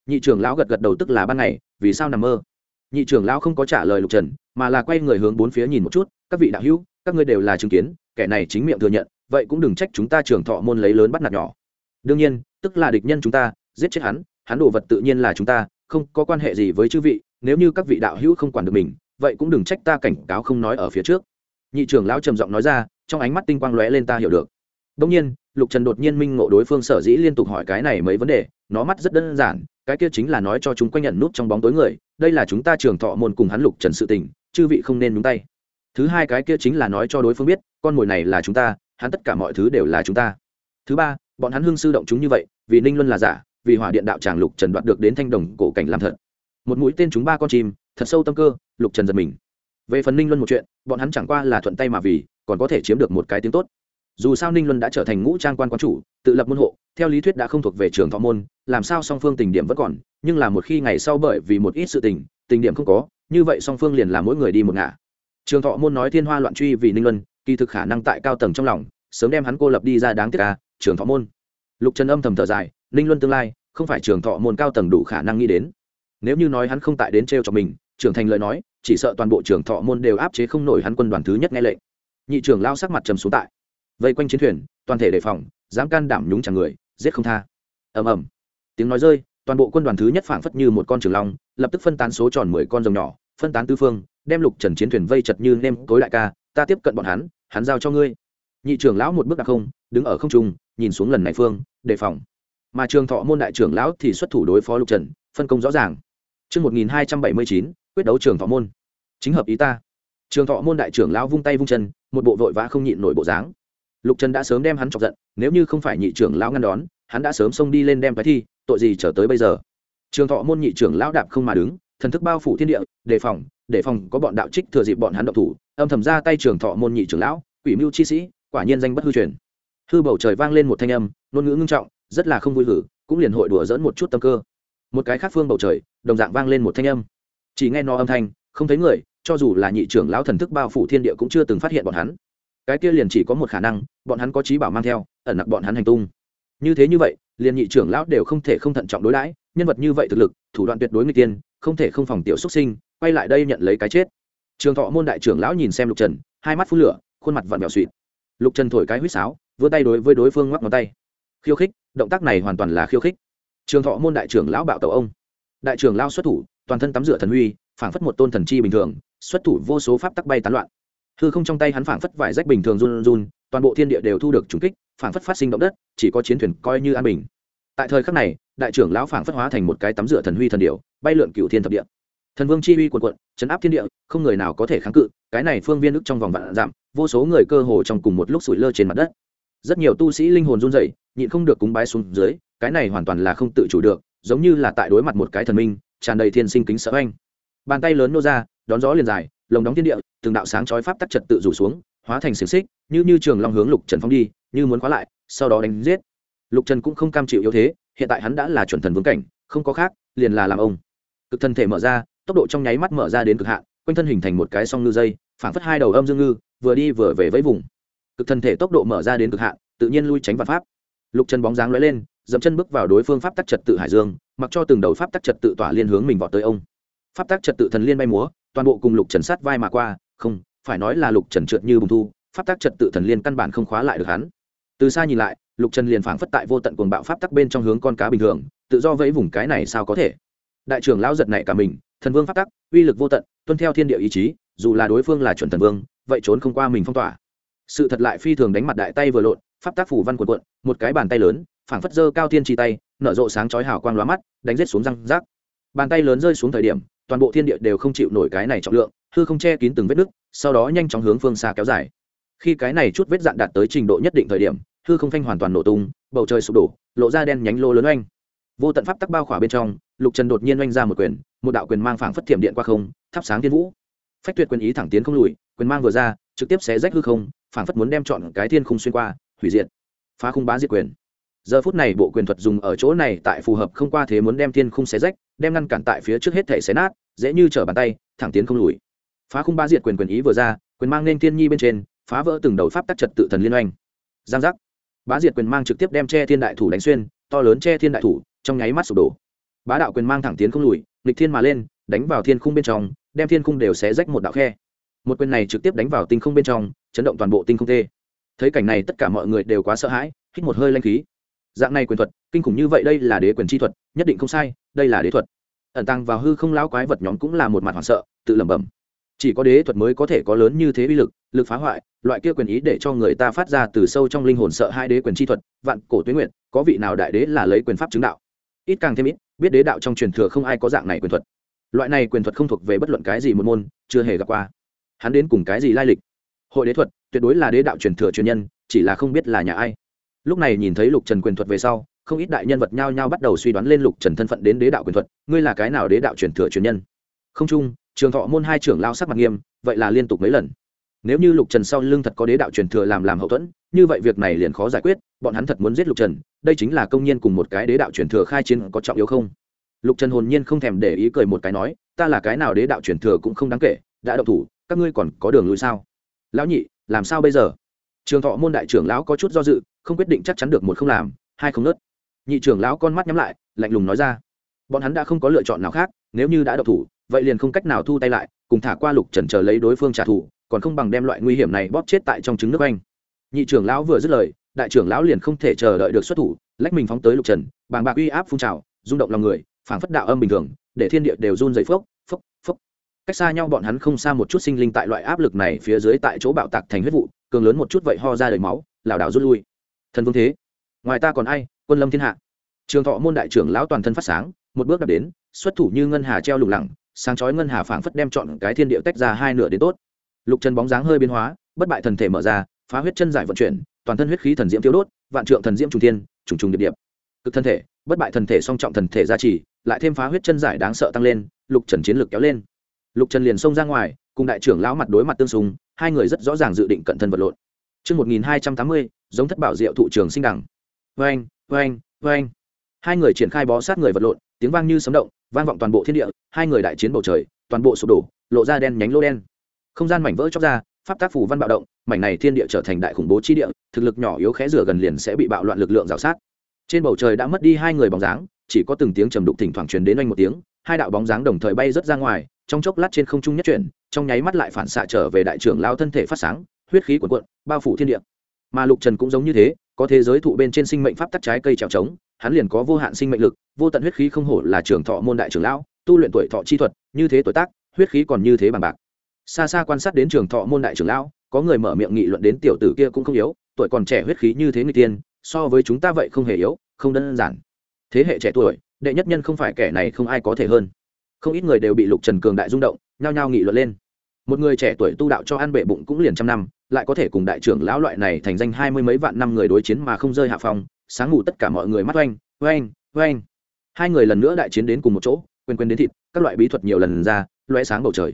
Nhị trưởng lão gật gật đầu tức là ban ngày, vì sao nằm mơ? Nhị trưởng lão không có trả lời lục trần, mà là quay người hướng bốn phía nhìn một chút, các vị đạo hữu các ngươi đều là chứng kiến, kẻ này chính miệng thừa nhận, vậy cũng đừng trách chúng ta trường thọ môn lấy lớn bắt nạt nhỏ. Đương nhiên, tức là địch nhân chúng ta, giết chết hắn hắn đồ vật tự nhiên là chúng ta, không có quan hệ gì với chư vị, nếu như các vị đạo hữu không quản được mình, vậy cũng đừng trách ta cảnh cáo không nói ở phía trước. Nhị trưởng lão trầm giọng nói ra, trong ánh mắt tinh quang lóe lên ta hiểu được. Đông nhiên, lục trần đột nhiên minh ngộ đối phương sở dĩ liên tục hỏi cái này mấy vấn đề, nó mắt rất đơn giản, cái kia chính là nói cho chúng quanh nhận nút trong bóng tối người, đây là chúng ta trường thọ môn cùng hắn lục trần sự tình, chư vị không nên nhúng tay thứ hai cái kia chính là nói cho đối phương biết, con mồi này là chúng ta, hắn tất cả mọi thứ đều là chúng ta. Thứ ba, bọn hắn hưng sư động chúng như vậy, vì ninh luân là giả, vì hỏa điện đạo tràng lục trần đoạt được đến thanh đồng cổ cảnh làm thật. Một mũi tên chúng ba con chim, thật sâu tâm cơ, lục trần giật mình. Về phần ninh luân một chuyện, bọn hắn chẳng qua là thuận tay mà vì, còn có thể chiếm được một cái tiếng tốt. Dù sao ninh luân đã trở thành ngũ trang quan quán chủ, tự lập môn hộ, theo lý thuyết đã không thuộc về trường thọ môn, làm sao song phương tình điểm vẫn còn, nhưng là một khi ngày sau bởi vì một ít sự tình tình điểm không có, như vậy song phương liền là mỗi người đi một ngả trường thọ môn nói thiên hoa loạn truy vì ninh luân, kỳ thực khả năng tại cao tầng trong lòng, sớm đem hắn cô lập đi ra đáng tiếc ca trường thọ môn. Lục trần âm thầm thở dài, ninh luân tương lai, không phải trường thọ môn cao tầng đủ khả năng nghĩ đến. Nếu như nói hắn không tại đến t r e o cho mình, trưởng thành lời nói, chỉ sợ toàn bộ trường thọ môn đều áp chế không nổi hắn quân đoàn thứ nhất nghe lệnh. Nhị trưởng lao sắc mặt trầm xuống tại. Vây quanh chiến thuyền, toàn thể đề phòng, dám can đảm nhúng chẳng người, giết không tha. Ầm ầm. Tiếng nói rơi, toàn bộ quân đoàn thứ nhất phảng phất như một con trường long, lập tức phân tán số tròn mười con rồng nhỏ, phân tán tư phương đem lục trần chiến thuyền vây chật như nem tối đại ca ta tiếp cận bọn hắn hắn giao cho ngươi nhị trưởng lão một bước đặc không đứng ở không trung nhìn xuống lần này phương đề phòng mà trường thọ môn đại trưởng lão thì xuất thủ đối phó lục trần phân công rõ ràng Trước 1279, quyết đấu trường thọ môn. Chính hợp ý ta. Trường thọ môn đại trưởng lão vung tay vung chân, một bộ vội vã không nhịn nổi bộ dáng. Lục Trần đã sớm đem hắn chọc giận, nếu như không phải nhị trưởng lão ngăn đón, hắn đã sớm xông đi lên đem cái thi tội gì trở tới bây giờ trường thọ môn nhị trưởng lão đạp không mà đứng thần thức bao phủ thiên địa, đề phòng đề phòng có bọn đạo trích thừa dịp bọn hắn động thủ, âm thầm ra tay trường thọ môn nhị trưởng lão, quỷ mưu chi sĩ, quả nhiên danh bất hư truyền. Hư bầu trời vang lên một thanh âm, ngôn ngữ ngưng trọng, rất là không vui hử, cũng liền hội đùa dỡn một chút tâm cơ. Một cái khác phương bầu trời, đồng dạng vang lên một thanh âm. Chỉ nghe nó âm thanh, không thấy người, cho dù là nhị trưởng lão thần thức bao phủ thiên địa cũng chưa từng phát hiện bọn hắn. Cái kia liền chỉ có một khả năng, bọn hắn có trí bảo mang theo, ẩn nặc bọn hắn hành tung. Như thế như vậy, liền nhị trưởng lão đều không thể không thận trọng đối đãi nhân vật như vậy thực lực, thủ đoạn tuyệt đối người tiên, không thể không phòng tiểu xuất sinh, quay lại đây nhận lấy cái chết. Trường thọ môn đại trưởng lão nhìn xem lục trần, hai mắt phun lửa, khuôn mặt vặn vẹo suỵt lục trần thổi cái huýt sáo, vươn tay đối với đối phương ngoắc ngón tay. Khiêu khích, động tác này hoàn toàn là khiêu khích. Trường thọ môn đại trưởng lão bạo tàu ông. Đại trưởng lao xuất thủ, toàn thân tắm rửa thần huy, phảng phất một tôn thần chi bình thường, xuất thủ vô số pháp tắc bay tán loạn. Hư không trong tay hắn phảng phất vải rách bình thường run run, toàn bộ thiên địa đều thu được trùng kích, phảng phất phát sinh động đất, chỉ có chiến thuyền coi như an bình tại thời khắc này, đại trưởng lão phảng phất hóa thành một cái tắm rửa thần huy thần điệu bay lượn cựu thiên thập địa. Thần vương chi uy quần quận chấn áp thiên địa, không người nào có thể kháng cự, cái này phương viên ức trong vòng vạn giảm vô số người cơ hồ trong cùng một lúc sủi lơ trên mặt đất. Rất nhiều tu sĩ linh hồn run rẩy, nhịn không được cúng bái xuống dưới, cái này hoàn toàn là không tự chủ được, giống như là tại đối mặt một cái thần minh, tràn đầy thiên sinh kính sợ anh bàn tay lớn nô ra, đón gió liền dài, lồng đóng thiên địa, từng đạo sáng chói pháp tắc trật tự rủ xuống, hóa thành xiềng xích, như như trường long hướng lục trần phong đi, như muốn khóa lại, sau đó đánh giết lục trần cũng không cam chịu yếu thế, hiện tại hắn đã là chuẩn thần vương cảnh, không có khác, liền là làm ông. Cực thân thể mở ra, tốc độ trong nháy mắt mở ra đến cực hạn, quanh thân hình thành một cái song ngư dây, phảng phất hai đầu âm dương ngư, vừa đi vừa về với vùng. Cực thân thể tốc độ mở ra đến cực hạn, tự nhiên lui tránh vạn pháp. Lục trần bóng dáng lóe lên dẫm chân bước vào đối phương pháp tắc trật tự hải dương, mặc cho từng đầu pháp tắc trật tự tỏa liên hướng mình vọt tới ông. Pháp tắc trật tự thần liên bay múa, toàn bộ cùng lục trần sát vai mà qua, không, phải nói là lục trần trượt như bùng thu, pháp tắc trật tự thần liên căn bản không khóa lại được hắn. Từ xa nhìn lại lục trần liền phảng phất tại vô tận cuồng bạo pháp tắc bên trong hướng con cá bình thường, tự do vẫy vùng cái này sao có thể? Đại trưởng lão giật này cả mình, thần vương pháp tắc, uy lực vô tận, tuân theo thiên địa ý chí, dù là đối phương là chuẩn thần vương, vậy trốn không qua mình phong tỏa. Sự thật lại phi thường đánh mặt đại tay vừa lộn, pháp tác phủ văn quần quận một cái bàn tay lớn, phảng phất dơ cao thiên chi tay, nở rộ sáng chói hào quang lóa mắt, đánh rết xuống răng rác. Bàn tay lớn rơi xuống thời điểm, toàn bộ thiên địa đều không chịu nổi cái này trọng lượng, hư không che kín từng vết nứt, sau đó nhanh chóng hướng phương xa kéo dài. Khi cái này chút vết dạn đạt tới trình độ nhất định thời điểm hư không phanh hoàn toàn nổ tung, bầu trời sụp đổ, lộ ra đen nhánh lô lớn oanh. Vô tận pháp tắc bao khỏa bên trong, lục trần đột nhiên oanh ra một quyền, một đạo quyền mang phảng phất thiểm điện qua không, thắp sáng thiên vũ. Phách tuyệt quyền ý thẳng tiến không lùi, quyền mang vừa ra, trực tiếp xé rách hư không, phảng phất muốn đem chọn cái thiên khung xuyên qua, hủy diệt. Phá khung bá diệt quyền. Giờ phút này bộ quyền thuật dùng ở chỗ này tại phù hợp không qua thế muốn đem thiên khung xé rách, đem ngăn cản tại phía trước hết thể xé nát, dễ như trở bàn tay, thẳng tiến không lùi. Phá khung bá diệt quyền quyền ý vừa ra, quyền mang nên thiên nhi bên trên, phá vỡ từng đầu pháp tắc trật tự thần liên oanh. Giang giác bá diệt quyền mang trực tiếp đem che thiên đại thủ đánh xuyên, to lớn che thiên đại thủ, trong nháy mắt sụp đổ. Bá đạo quyền mang thẳng tiến không lùi, nghịch thiên mà lên, đánh vào thiên khung bên trong, đem thiên khung đều xé rách một đạo khe. Một quyền này trực tiếp đánh vào tinh không bên trong, chấn động toàn bộ tinh không tê. Thấy cảnh này tất cả mọi người đều quá sợ hãi, hít một hơi lanh khí. Dạng này quyền thuật, kinh khủng như vậy đây là đế quyền chi thuật, nhất định không sai, đây là đế thuật. Ẩn tăng vào hư không lão quái vật nhóm cũng là một mặt hoảng sợ, tự lẩm bẩm chỉ có đế thuật mới có thể có lớn như thế uy lực lực phá hoại, loại kia quyền ý để cho người ta phát ra từ sâu trong linh hồn sợ hai đế quyền chi thuật, vạn cổ tuyến nguyện có vị nào đại đế là lấy quyền pháp chứng đạo? Ít càng thêm ít, biết đế đạo trong truyền thừa không ai có dạng này quyền thuật. Loại này quyền thuật không thuộc về bất luận cái gì một môn, chưa hề gặp qua. Hắn đến cùng cái gì lai lịch? Hội đế thuật, tuyệt đối là đế đạo truyền thừa truyền nhân, chỉ là không biết là nhà ai. Lúc này nhìn thấy lục trần quyền thuật về sau, không ít đại nhân vật nhao nhao bắt đầu suy đoán lên lục trần thân phận đến đế đạo quyền thuật, ngươi là cái nào đế đạo truyền thừa truyền nhân? Không chung trường thọ môn hai trưởng lao sắc mặt nghiêm, vậy là liên tục mấy lần. Nếu như lục trần sau lưng thật có đế đạo truyền thừa làm làm hậu thuẫn, như vậy việc này liền khó giải quyết, bọn hắn thật muốn giết lục trần, đây chính là công nhiên cùng một cái đế đạo truyền thừa khai chiến có trọng yếu không? Lục trần hồn nhiên không thèm để ý cười một cái nói, ta là cái nào đế đạo truyền thừa cũng không đáng kể, đã đậu thủ, các ngươi còn có đường lui sao? Lão nhị, làm sao bây giờ? Trường thọ môn đại trưởng lão có chút do dự, không quyết định chắc chắn được một không làm, hai không nớt. Nhị trưởng lão con mắt nhắm lại, lạnh lùng nói ra, bọn hắn đã không có lựa chọn nào khác, nếu như đã đậu thủ vậy liền không cách nào thu tay lại, cùng thả qua lục trần chờ lấy đối phương trả thù, còn không bằng đem loại nguy hiểm này bóp chết tại trong trứng nước anh nhị trưởng lão vừa dứt lời, đại trưởng lão liền không thể chờ đợi được xuất thủ, lách mình phóng tới lục trần, bàng bạc uy áp phun trào, rung động lòng người, phảng phất đạo âm bình thường, để thiên địa đều run dày phốc phốc phốc. Cách xa nhau bọn hắn không xa một chút sinh linh tại loại áp lực này phía dưới tại chỗ bạo tạc thành huyết vụ, cường lớn một chút vậy ho ra đầy máu, lảo đảo rút lui. Thần vương thế, ngoài ta còn ai, quân lâm thiên hạ. Trường thọ môn đại trưởng lão toàn thân phát sáng, một bước đạp đến, xuất thủ như ngân hà treo lủng lẳng sáng chói ngân hà phảng phất đem chọn cái thiên địa tách ra hai nửa đến tốt lục trần bóng dáng hơi biến hóa bất bại thần thể mở ra phá huyết chân giải vận chuyển toàn thân huyết khí thần diễm tiêu đốt vạn trượng thần diễm trùng thiên trùng trùng điệp điệp cực thân thể bất bại thần thể song trọng thần thể gia trì lại thêm phá huyết chân giải đáng sợ tăng lên lục trần chiến lược kéo lên lục trần liền xông ra ngoài cùng đại trưởng lão mặt đối mặt tương xung, hai người rất rõ ràng dự định cận thân vật lộn Trước 1280, giống thất bảo diệu thụ trường sinh đẳng. Vâng, vâng, vâng. Hai người triển khai bó sát người vật lộn, tiếng vang như sấm động, vang vọng toàn bộ thiên địa, hai người đại chiến bầu trời, toàn bộ sụp đổ, lộ ra đen nhánh lô đen. Không gian mảnh vỡ chóc ra, pháp tác phủ văn bạo động, mảnh này thiên địa trở thành đại khủng bố chi địa, thực lực nhỏ yếu khẽ rửa gần liền sẽ bị bạo loạn lực lượng rào sát. Trên bầu trời đã mất đi hai người bóng dáng, chỉ có từng tiếng trầm đục thỉnh thoảng truyền đến oanh một tiếng, hai đạo bóng dáng đồng thời bay rất ra ngoài, trong chốc lát trên không trung nhất chuyển, trong nháy mắt lại phản xạ trở về đại trưởng lão thân thể phát sáng, huyết khí cuộn cuộn, bao phủ thiên địa. Mà Lục Trần cũng giống như thế, có thế giới thụ bên trên sinh mệnh pháp tắc trái cây trèo trống, hắn liền có vô hạn sinh mệnh lực, vô tận huyết khí không hổ là trưởng thọ môn đại trưởng lão, tu luyện tuổi thọ chi thuật, như thế tuổi tác, huyết khí còn như thế bằng bạc. Xa xa quan sát đến trưởng thọ môn đại trưởng lão, có người mở miệng nghị luận đến tiểu tử kia cũng không yếu, tuổi còn trẻ huyết khí như thế người tiên, so với chúng ta vậy không hề yếu, không đơn giản. Thế hệ trẻ tuổi, đệ nhất nhân không phải kẻ này không ai có thể hơn. Không ít người đều bị Lục Trần cường đại rung động, nhao nhao nghị luận lên. Một người trẻ tuổi tu đạo cho ăn bệ bụng cũng liền trăm năm, lại có thể cùng đại trưởng lão loại này thành danh hai mươi mấy vạn năm người đối chiến mà không rơi hạ phong sáng ngủ tất cả mọi người mắt oanh oanh oanh. Hai người lần nữa đại chiến đến cùng một chỗ, quên quên đến thịt, các loại bí thuật nhiều lần ra loé sáng bầu trời.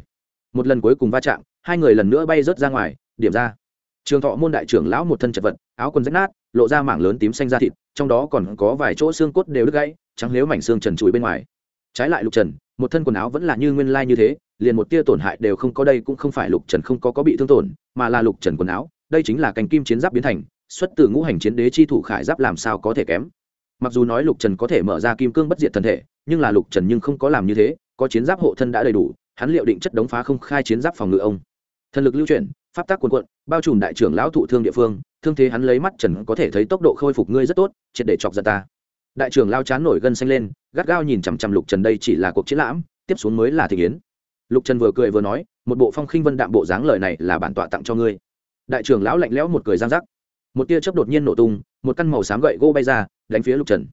Một lần cuối cùng va chạm, hai người lần nữa bay rớt ra ngoài, điểm ra. Trường thọ môn đại trưởng lão một thân chật vật, áo quần rách nát, lộ ra mảng lớn tím xanh da thịt, trong đó còn có vài chỗ xương cốt đều đứt gãy, trắng nếu mảnh xương trần trụi bên ngoài. Trái lại lục trần, một thân quần áo vẫn là như nguyên lai như thế, liền một tia tổn hại đều không có đây cũng không phải lục trần không có có bị thương tổn, mà là lục trần quần áo, đây chính là cành kim chiến giáp biến thành xuất từ ngũ hành chiến đế chi thủ khải giáp làm sao có thể kém? Mặc dù nói lục trần có thể mở ra kim cương bất diệt thân thể, nhưng là lục trần nhưng không có làm như thế, có chiến giáp hộ thân đã đầy đủ, hắn liệu định chất đống phá không khai chiến giáp phòng ngự ông. Thần lực lưu chuyển, pháp tác quần quận bao trùm đại trưởng lão thụ thương địa phương, thương thế hắn lấy mắt trần có thể thấy tốc độ khôi phục ngươi rất tốt, triệt để chọc giận ta. Đại trưởng lao chán nổi gân xanh lên, gắt gao nhìn chằm chằm lục trần đây chỉ là cuộc chiến lãm, tiếp xuống mới là thị kiến lục trần vừa cười vừa nói, một bộ phong khinh vân đạm bộ dáng lời này là bản tọa tặng cho ngươi. Đại trưởng lão lạnh lẽo một cười giang giác một tia chớp đột nhiên nổ tung, một căn màu xám gậy gỗ bay ra, đánh phía lục trần.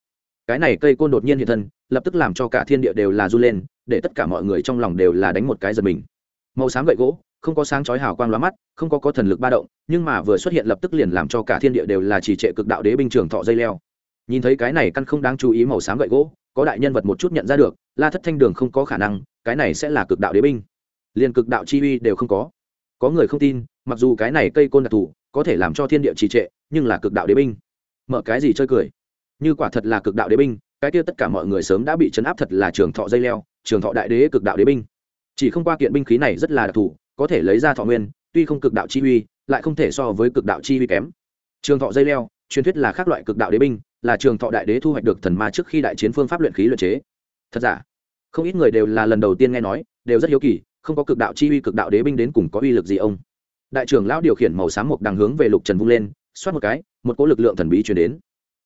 Cái này cây côn đột nhiên hiện thân, lập tức làm cho cả thiên địa đều là r u lên, để tất cả mọi người trong lòng đều là đánh một cái giật mình. Màu xám gậy gỗ, không có sáng chói hào quang lóa mắt, không có có thần lực ba động, nhưng mà vừa xuất hiện lập tức liền làm cho cả thiên địa đều là chỉ trệ cực đạo đế binh trường thọ dây leo. Nhìn thấy cái này căn không đáng chú ý màu xám gậy gỗ, có đại nhân vật một chút nhận ra được, la thất thanh đường không có khả năng, cái này sẽ là cực đạo đế binh. Liền cực đạo chi uy đều không có. Có người không tin, mặc dù cái này cây côn đặc thù có thể làm cho thiên địa trì trệ, nhưng là cực đạo đế binh. Mở cái gì chơi cười? Như quả thật là cực đạo đế binh, cái kia tất cả mọi người sớm đã bị chấn áp thật là trường thọ dây leo, trường thọ đại đế cực đạo đế binh. Chỉ không qua kiện binh khí này rất là đặc thù, có thể lấy ra thọ nguyên, tuy không cực đạo chi uy, lại không thể so với cực đạo chi uy kém. Trường thọ dây leo, truyền thuyết là các loại cực đạo đế binh, là trường thọ đại đế thu hoạch được thần ma trước khi đại chiến phương pháp luyện khí luyện chế. Thật giả? Không ít người đều là lần đầu tiên nghe nói, đều rất hiếu kỳ, không có cực đạo chi uy cực đạo đế binh đến cùng có uy lực gì ông? Đại trưởng lão điều khiển màu xám một đằng hướng về lục trần vung lên, xoát một cái, một cỗ lực lượng thần bí chuyển đến.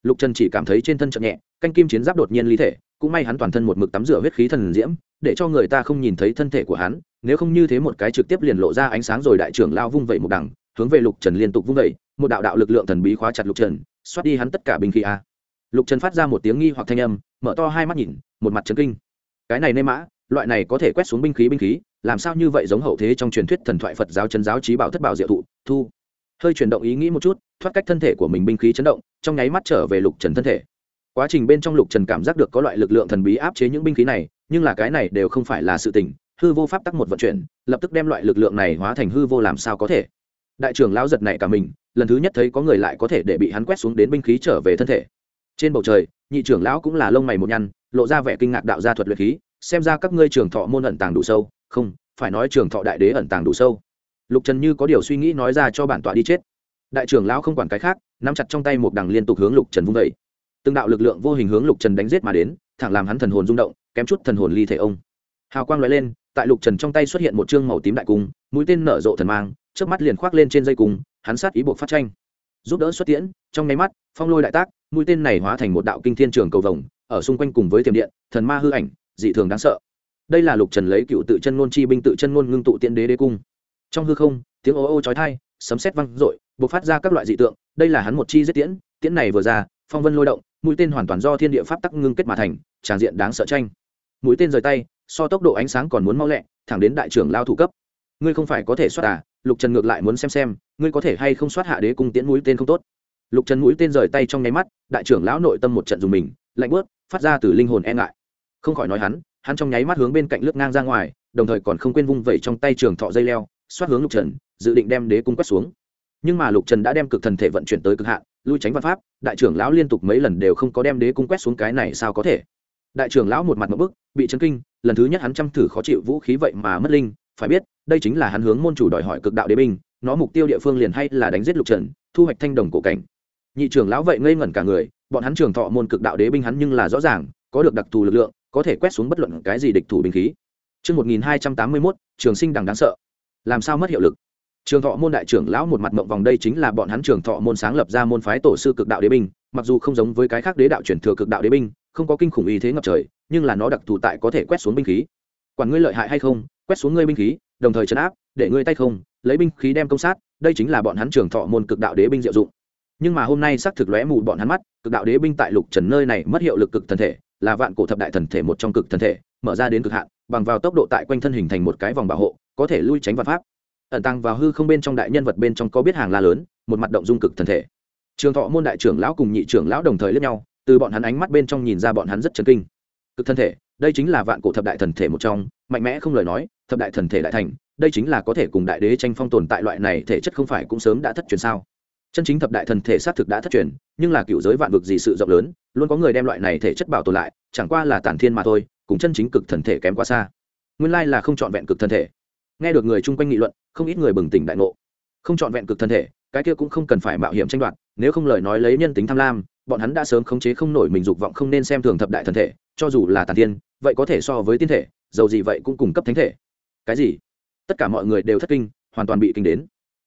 Lục trần chỉ cảm thấy trên thân chậm nhẹ, canh kim chiến giáp đột nhiên ly thể, cũng may hắn toàn thân một mực tắm rửa huyết khí thần diễm, để cho người ta không nhìn thấy thân thể của hắn, nếu không như thế một cái trực tiếp liền lộ ra ánh sáng rồi đại trưởng lao vung vẩy một đằng, hướng về lục trần liên tục vung vẩy, một đạo đạo lực lượng thần bí khóa chặt lục trần, xoát đi hắn tất cả binh khí a. Lục trần phát ra một tiếng nghi hoặc thanh âm, mở to hai mắt nhìn, một mặt trấn kinh. Cái này nê mã, loại này có thể quét xuống binh khí binh khí làm sao như vậy giống hậu thế trong truyền thuyết thần thoại phật giáo chân giáo trí bảo thất bảo diệu thụ? Thu. Hơi chuyển động ý nghĩ một chút, thoát cách thân thể của mình binh khí chấn động, trong nháy mắt trở về lục trần thân thể. Quá trình bên trong lục trần cảm giác được có loại lực lượng thần bí áp chế những binh khí này, nhưng là cái này đều không phải là sự tình, hư vô pháp tắc một vận chuyển, lập tức đem loại lực lượng này hóa thành hư vô làm sao có thể. Đại trưởng lão giật này cả mình, lần thứ nhất thấy có người lại có thể để bị hắn quét xuống đến binh khí trở về thân thể. Trên bầu trời, nhị trưởng lão cũng là lông mày một nhăn, lộ ra vẻ kinh ngạc đạo gia thuật luyện khí, xem ra các ngươi trường thọ môn ẩn tàng đủ sâu không, phải nói trường thọ đại đế ẩn tàng đủ sâu. Lục trần như có điều suy nghĩ nói ra cho bản tọa đi chết. Đại trưởng lão không quản cái khác, nắm chặt trong tay một đằng liên tục hướng lục trần vung vẩy từng đạo lực lượng vô hình hướng lục trần đánh giết mà đến, thẳng làm hắn thần hồn rung động, kém chút thần hồn ly thể ông. Hào quang loại lên, tại lục trần trong tay xuất hiện một chương màu tím đại cung, mũi tên nở rộ thần mang trước mắt liền khoác lên trên dây cung, hắn sát ý buộc phát tranh. Giúp đỡ xuất tiễn, trong nháy mắt, phong lôi đại tác, mũi tên này hóa thành một đạo kinh thiên trường cầu vồng, ở xung quanh cùng với tiềm điện, thần ma hư ảnh, dị thường đáng sợ đây là lục trần lấy cựu tự chân ngôn chi binh tự chân ngôn ngưng tụ tiễn đế đế cung. Trong hư không, tiếng ô ô chói thai sấm sét văng rội bộc phát ra các loại dị tượng, đây là hắn một chi giết tiễn tiễn này vừa ra, phong vân lôi động, mũi tên hoàn toàn do thiên địa pháp tắc ngưng kết mà thành tràng diện đáng sợ tranh. Mũi tên rời tay, so tốc độ ánh sáng còn muốn mau lẹ, thẳng đến đại trưởng lao thủ cấp. Ngươi không phải có thể xoát à lục trần ngược lại muốn xem xem, ngươi có thể hay không xoát hạ đế cung tiễn mũi tên không tốt. Lục trần mũi tên rời tay trong nháy mắt, đại trưởng lão nội tâm một trận dùng mình, lạnh bớt, phát ra từ linh hồn e ngại. Không khỏi nói hắn hắn trong nháy mắt hướng bên cạnh lướt ngang ra ngoài, đồng thời còn không quên vung vẩy trong tay trường thọ dây leo, xoát hướng lục trần, dự định đem đế cung quét xuống. Nhưng mà lục trần đã đem cực thần thể vận chuyển tới cực hạn, lui tránh văn pháp, đại trưởng lão liên tục mấy lần đều không có đem đế cung quét xuống cái này sao có thể? Đại trưởng lão một mặt một bức, bị chấn kinh, lần thứ nhất hắn chăm thử khó chịu vũ khí vậy mà mất linh, phải biết, đây chính là hắn hướng môn chủ đòi hỏi cực đạo đế binh, nó mục tiêu địa phương liền hay là đánh giết lục trần, thu hoạch thanh đồng cổ cảnh. Nhị trưởng lão vậy ngây ngẩn cả người, bọn hắn trường thọ môn cực đạo đế binh hắn nhưng là rõ ràng, có được đặc thù lực lượng có thể quét xuống bất luận cái gì địch thủ binh khí Trước 1281, trường sinh đằng đáng sợ. Làm sao mất hiệu lực? Trường thọ môn đại trưởng lão một mặt mộng vòng đây chính là bọn hắn trường thọ môn sáng lập ra môn phái tổ sư cực đạo đế binh, mặc dù không giống với cái khác đế đạo truyền thừa cực đạo đế binh, không có kinh khủng ý thế ngập trời, nhưng là nó đặc thù tại có thể quét xuống binh khí. Quản ngươi lợi hại hay không, quét xuống ngươi binh khí, đồng thời trấn áp, để ngươi tay không, lấy binh khí đem công sát, đây chính là bọn hắn trường thọ môn cực đạo đế binh diệu dụng nhưng mà hôm nay xác thực lóe mù bọn hắn mắt cực đạo đế binh tại lục trần nơi này mất hiệu lực cực thần thể là vạn cổ thập đại thần thể một trong cực thần thể, mở ra đến cực hạn, bằng vào tốc độ tại quanh thân hình thành một cái vòng bảo hộ, có thể lui tránh vật pháp. Ẩn tăng vào hư không bên trong đại nhân vật bên trong có biết hàng la lớn, một mặt động dung cực thần thể. Trường thọ môn đại trưởng lão cùng nhị trưởng lão đồng thời lẫn nhau, từ bọn hắn ánh mắt bên trong nhìn ra bọn hắn rất chấn kinh. Cực thân thể, đây chính là vạn cổ thập đại thần thể một trong, mạnh mẽ không lời nói, thập đại thần thể đại thành, đây chính là có thể cùng đại đế tranh phong tồn tại loại này thể chất không phải cũng sớm đã thất truyền sao? Chân chính thập đại thần thể xác thực đã thất truyền, nhưng là cựu giới vạn vực gì sự rộng lớn, luôn có người đem loại này thể chất bảo tồn lại, chẳng qua là tản thiên mà thôi, cùng chân chính cực thần thể kém quá xa. Nguyên lai là không trọn vẹn cực thần thể. Nghe được người chung quanh nghị luận, không ít người bừng tỉnh đại ngộ. Không trọn vẹn cực thần thể, cái kia cũng không cần phải mạo hiểm tranh đoạt, nếu không lời nói lấy nhân tính tham lam, bọn hắn đã sớm khống chế không nổi mình dục vọng không nên xem thường thập đại thần thể, cho dù là tàn thiên, vậy có thể so với tiên thể, dầu gì vậy cũng cung cấp thánh thể. Cái gì? Tất cả mọi người đều thất kinh, hoàn toàn bị kinh đến.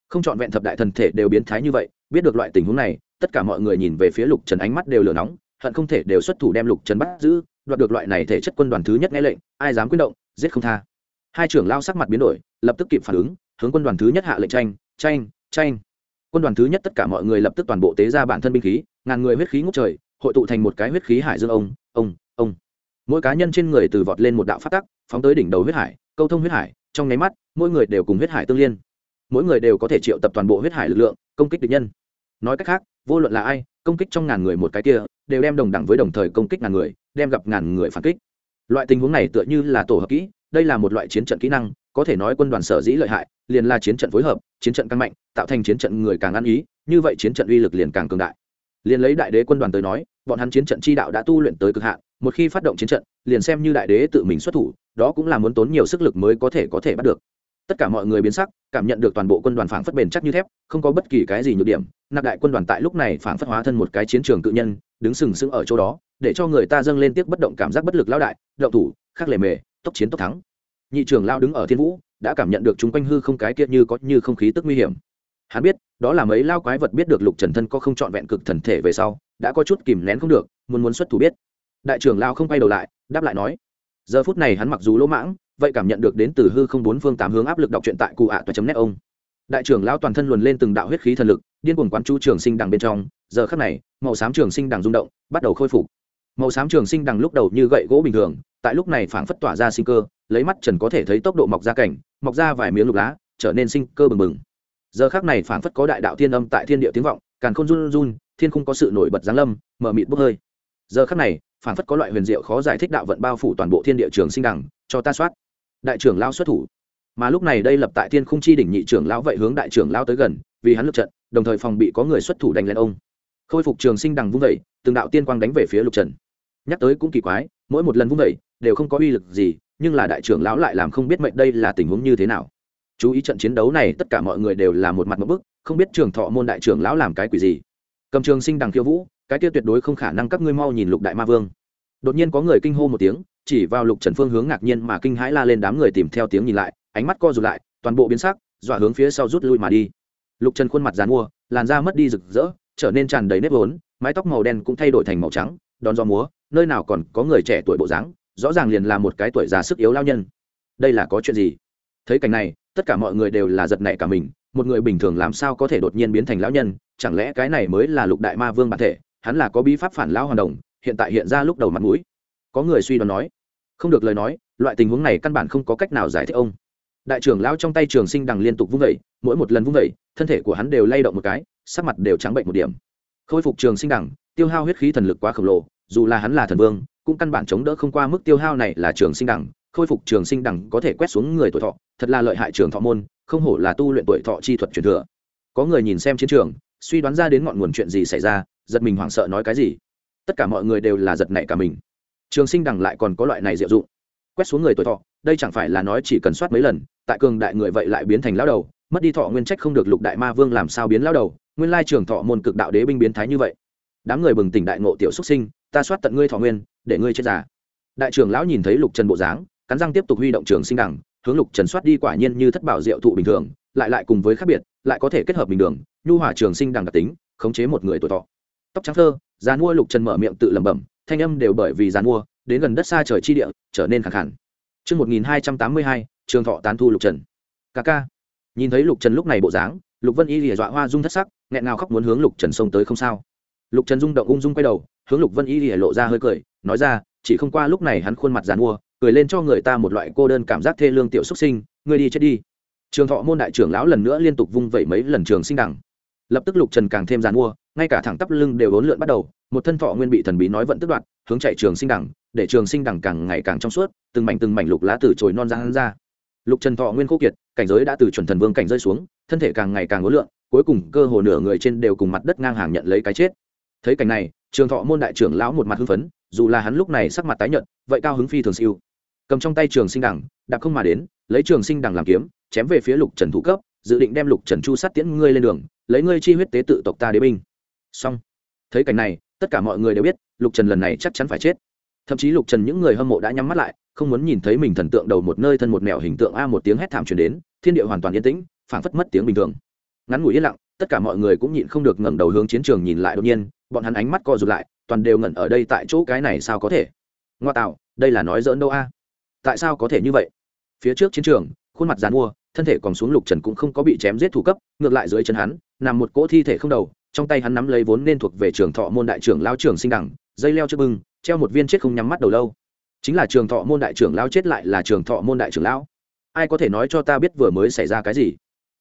Không trọn vẹn thập đại thần thể đều biến thái như vậy biết được loại tình huống này, tất cả mọi người nhìn về phía lục trần ánh mắt đều lửa nóng, hận không thể đều xuất thủ đem lục trần bắt giữ, đoạt được loại này thể chất quân đoàn thứ nhất nghe lệnh, ai dám quyết động, giết không tha. Hai trưởng lao sắc mặt biến đổi, lập tức kịp phản ứng, hướng quân đoàn thứ nhất hạ lệnh tranh tranh tranh. Quân đoàn thứ nhất tất cả mọi người lập tức toàn bộ tế ra bản thân binh khí, ngàn người huyết khí ngốc trời, hội tụ thành một cái huyết khí hải dương ông ông ông. Mỗi cá nhân trên người từ vọt lên một đạo phát tắc, phóng tới đỉnh đầu huyết hải, câu thông huyết hải, trong nháy mắt, mỗi người đều cùng huyết hải tương liên. Mỗi người đều có thể triệu tập toàn bộ huyết hải lực lượng, công kích địch nhân nói cách khác, vô luận là ai, công kích trong ngàn người một cái kia, đều đem đồng đẳng với đồng thời công kích ngàn người, đem gặp ngàn người phản kích. Loại tình huống này tựa như là tổ hợp kỹ, đây là một loại chiến trận kỹ năng, có thể nói quân đoàn sở dĩ lợi hại, liền là chiến trận phối hợp, chiến trận căng mạnh, tạo thành chiến trận người càng ăn ý, như vậy chiến trận uy lực liền càng cường đại. Liền lấy đại đế quân đoàn tới nói, bọn hắn chiến trận chi đạo đã tu luyện tới cực hạn, một khi phát động chiến trận, liền xem như đại đế tự mình xuất thủ, đó cũng là muốn tốn nhiều sức lực mới có thể có thể bắt được tất cả mọi người biến sắc, cảm nhận được toàn bộ quân đoàn phảng phất bền chắc như thép, không có bất kỳ cái gì nhược điểm. Nạp đại quân đoàn tại lúc này phảng phất hóa thân một cái chiến trường tự nhân, đứng sừng sững ở chỗ đó, để cho người ta dâng lên tiếc bất động cảm giác bất lực lao đại đậu thủ, khắc lề mề, tốc chiến tốc thắng. Nhị trưởng lao đứng ở thiên vũ, đã cảm nhận được chúng quanh hư không cái kia như có như không khí tức nguy hiểm. Hắn biết, đó là mấy lao quái vật biết được lục trần thân có không trọn vẹn cực thần thể về sau, đã có chút kìm nén không được, muốn muốn xuất thủ biết. Đại trưởng lao không quay đầu lại, đáp lại nói, giờ phút này hắn mặc dù lỗ mãng vậy cảm nhận được đến từ hư không bốn phương tám hướng áp lực đọc truyện tại cụ ạ toa chấm nét ông. Đại trưởng lao toàn thân luồn lên từng đạo huyết khí thần lực, điên cuồng quán chú trường sinh đằng bên trong. Giờ khắc này, màu xám trường sinh đằng rung động, bắt đầu khôi phục. Màu xám trường sinh đằng lúc đầu như gậy gỗ bình thường, tại lúc này phảng phất tỏa ra sinh cơ, lấy mắt trần có thể thấy tốc độ mọc ra cảnh, mọc ra vài miếng lục lá, trở nên sinh cơ bừng bừng. Giờ khắc này phảng phất có đại đạo thiên âm tại thiên địa tiếng vọng càng không run run, thiên không có sự nổi bật giáng lâm, mở mịt bốc hơi. Giờ khắc này, phảng phất có loại huyền diệu khó giải thích đạo vận bao phủ toàn bộ thiên địa trường sinh đằng, cho ta soát đại trưởng lao xuất thủ. Mà lúc này đây lập tại thiên khung chi đỉnh nhị trưởng lão vậy hướng đại trưởng lao tới gần, vì hắn lượt trận, đồng thời phòng bị có người xuất thủ đánh lên ông. Khôi phục trường sinh đằng vung vẩy từng đạo tiên quang đánh về phía lục trần nhắc tới cũng kỳ quái, mỗi một lần vung vẩy đều không có uy lực gì, nhưng là đại trưởng lão lại làm không biết mệnh đây là tình huống như thế nào. Chú ý trận chiến đấu này, tất cả mọi người đều là một mặt một bức, không biết trường thọ môn đại trưởng lão làm cái quỷ gì. Cầm trường sinh đằng khiêu vũ, cái kia tuyệt đối không khả năng các ngươi mau nhìn lục đại ma vương. Đột nhiên có người kinh hô một tiếng chỉ vào lục trần phương hướng ngạc nhiên mà kinh hãi la lên đám người tìm theo tiếng nhìn lại, ánh mắt co rụt lại, toàn bộ biến sắc, dọa hướng phía sau rút lui mà đi. Lục trần khuôn mặt dán mua, làn da mất đi rực rỡ, trở nên tràn đầy nếp vốn, mái tóc màu đen cũng thay đổi thành màu trắng, đón gió múa, nơi nào còn có người trẻ tuổi bộ dáng, rõ ràng liền là một cái tuổi già sức yếu lao nhân. Đây là có chuyện gì? Thấy cảnh này, tất cả mọi người đều là giật nảy cả mình, một người bình thường làm sao có thể đột nhiên biến thành lão nhân, chẳng lẽ cái này mới là lục đại ma vương bản thể, hắn là có bí pháp phản lão hoàn đồng, hiện tại hiện ra lúc đầu mặt mũi. Có người suy đoán nói không được lời nói, loại tình huống này căn bản không có cách nào giải thích ông. Đại trưởng lão trong tay trường sinh đằng liên tục vung vẩy mỗi một lần vung vẩy thân thể của hắn đều lay động một cái, sắc mặt đều trắng bệnh một điểm. Khôi phục trường sinh đẳng tiêu hao huyết khí thần lực quá khổng lồ, dù là hắn là thần vương, cũng căn bản chống đỡ không qua mức tiêu hao này là trường sinh đẳng khôi phục trường sinh đẳng có thể quét xuống người tuổi thọ, thật là lợi hại trường thọ môn, không hổ là tu luyện tuổi thọ chi thuật truyền thừa. Có người nhìn xem chiến trường, suy đoán ra đến ngọn nguồn chuyện gì xảy ra, giật mình hoảng sợ nói cái gì. Tất cả mọi người đều là giật nảy cả mình trường sinh đẳng lại còn có loại này diệu dụng. Quét xuống người tuổi thọ, đây chẳng phải là nói chỉ cần soát mấy lần, tại cường đại người vậy lại biến thành lão đầu, mất đi thọ nguyên trách không được lục đại ma vương làm sao biến lão đầu, nguyên lai trường thọ môn cực đạo đế binh biến thái như vậy. Đám người bừng tỉnh đại ngộ tiểu xuất sinh, ta soát tận ngươi thọ nguyên, để ngươi chết già. Đại trưởng lão nhìn thấy lục trần bộ dáng, cắn răng tiếp tục huy động trường sinh đẳng hướng lục trần soát đi quả nhiên như thất bảo diệu thụ bình thường, lại lại cùng với khác biệt, lại có thể kết hợp bình đường, nhu hòa trường sinh đẳng đặc tính, khống chế một người tuổi thọ. Tóc trắng thơ, già nuôi lục trần mở miệng tự lẩm bẩm thanh âm đều bởi vì giàn mua đến gần đất xa trời chi địa trở nên khẳng khẳng mươi 1282, trường thọ tán thu lục trần. Kaka, ca. Nhìn thấy lục trần lúc này bộ dáng, lục vân y lìa dọa hoa dung thất sắc, nghẹn ngào khóc muốn hướng lục trần xông tới không sao. Lục trần rung động ung dung quay đầu, hướng lục vân y lìa lộ ra hơi cười, nói ra, chỉ không qua lúc này hắn khuôn mặt giàn mua, cười lên cho người ta một loại cô đơn cảm giác thê lương tiểu xuất sinh, ngươi đi chết đi. Trường thọ môn đại trưởng lão lần nữa liên tục vung vẩy mấy lần trường sinh đẳng. Lập tức lục trần càng thêm giàn mua, ngay cả thẳng tắp lưng đều bốn lượn bắt đầu, một thân thọ nguyên bị thần bí nói vận tức đoạt, hướng chạy trường sinh đẳng, để trường sinh đẳng càng ngày càng trong suốt từng mảnh từng mảnh lục lá từ chồi non ra hắn ra. Lục trần thọ nguyên khô kiệt cảnh giới đã từ chuẩn thần vương cảnh rơi xuống thân thể càng ngày càng ngối lượn, cuối cùng cơ hồ nửa người trên đều cùng mặt đất ngang hàng nhận lấy cái chết. Thấy cảnh này trường thọ môn đại trưởng lão một mặt hưng phấn dù là hắn lúc này sắc mặt tái nhợt vậy cao hứng phi thường siêu. Cầm trong tay trường sinh đẳng đạp không mà đến lấy trường sinh đẳng làm kiếm chém về phía lục trần thủ cấp dự định đem lục trần chu sát tiễn ngươi lên đường lấy ngươi chi huyết tế tự tộc ta đế binh. Xong. Thấy cảnh này, tất cả mọi người đều biết, lục trần lần này chắc chắn phải chết. Thậm chí lục trần những người hâm mộ đã nhắm mắt lại, không muốn nhìn thấy mình thần tượng đầu một nơi thân một mẹo hình tượng a một tiếng hét thảm truyền đến, thiên địa hoàn toàn yên tĩnh, phảng phất mất tiếng bình thường. Ngắn ngủi yên lặng, tất cả mọi người cũng nhịn không được ngẩng đầu hướng chiến trường nhìn lại đột nhiên, bọn hắn ánh mắt co rụt lại, toàn đều ngẩn ở đây tại chỗ cái này sao có thể? Ngoa tạo, đây là nói dỡn đâu a? Tại sao có thể như vậy? Phía trước chiến trường, khuôn mặt dàn mua thân thể còn xuống lục trần cũng không có bị chém giết thủ cấp, ngược lại dưới chân hắn, nằm một cỗ thi thể không đầu, trong tay hắn nắm lấy vốn nên thuộc về trường thọ môn đại trưởng lao trường sinh đẳng, dây leo trước bưng, treo một viên chết không nhắm mắt đầu lâu. Chính là trường thọ môn đại trưởng lao chết lại là trường thọ môn đại trưởng lão. Ai có thể nói cho ta biết vừa mới xảy ra cái gì?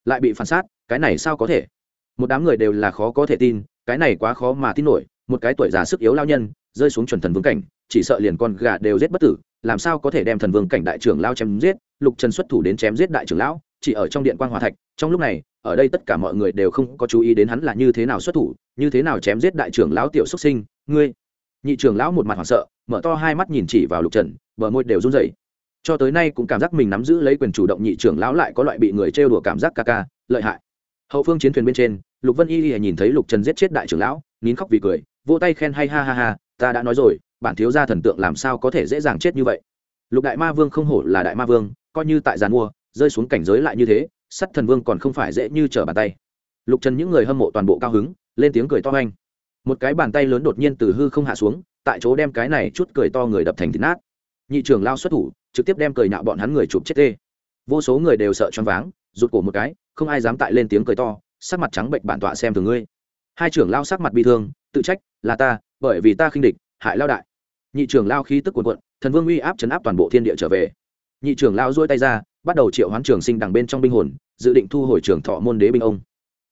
Lại bị phản sát, cái này sao có thể? Một đám người đều là khó có thể tin, cái này quá khó mà tin nổi, một cái tuổi già sức yếu lao nhân, rơi xuống chuẩn thần vương cảnh, chỉ sợ liền con gà đều giết bất tử, làm sao có thể đem thần vương cảnh đại trưởng lao chém giết? Lục trần xuất thủ đến chém giết đại trưởng lão, chỉ ở trong điện quan hòa thạch, trong lúc này, ở đây tất cả mọi người đều không có chú ý đến hắn là như thế nào xuất thủ, như thế nào chém giết đại trưởng lão tiểu xuất sinh, ngươi. Nhị trưởng lão một mặt hoảng sợ, mở to hai mắt nhìn chỉ vào lục trần, bờ môi đều run rẩy. Cho tới nay cũng cảm giác mình nắm giữ lấy quyền chủ động nhị trưởng lão lại có loại bị người trêu đùa cảm giác ca ca, lợi hại. Hậu phương chiến thuyền bên trên, lục vân y y nhìn thấy lục trần giết chết đại trưởng lão, nín khóc vì cười, vỗ tay khen hay ha ha ha, ta đã nói rồi, bản thiếu gia thần tượng làm sao có thể dễ dàng chết như vậy. Lục đại ma vương không hổ là đại ma vương coi như tại giàn mua, rơi xuống cảnh giới lại như thế, sắt thần vương còn không phải dễ như trở bàn tay. Lục trần những người hâm mộ toàn bộ cao hứng, lên tiếng cười to anh một cái bàn tay lớn đột nhiên từ hư không hạ xuống, tại chỗ đem cái này chút cười to người đập thành thịt nát. Nhị trưởng lao xuất thủ, trực tiếp đem cười nạo bọn hắn người chụp chết tê. Vô số người đều sợ choáng váng, rụt cổ một cái, không ai dám tại lên tiếng cười to, sắc mặt trắng bệnh bản tọa xem thường ngươi. Hai trưởng lao sắc mặt bị thương, tự trách, là ta, bởi vì ta khinh địch, hại lao đại. Nhị trưởng lao khí tức cuộn cuộn, thần vương uy áp chấn áp toàn bộ thiên địa trở về nhị trưởng lão duỗi tay ra, bắt đầu triệu hoán trường sinh đằng bên trong binh hồn, dự định thu hồi trường thọ môn đế binh ông.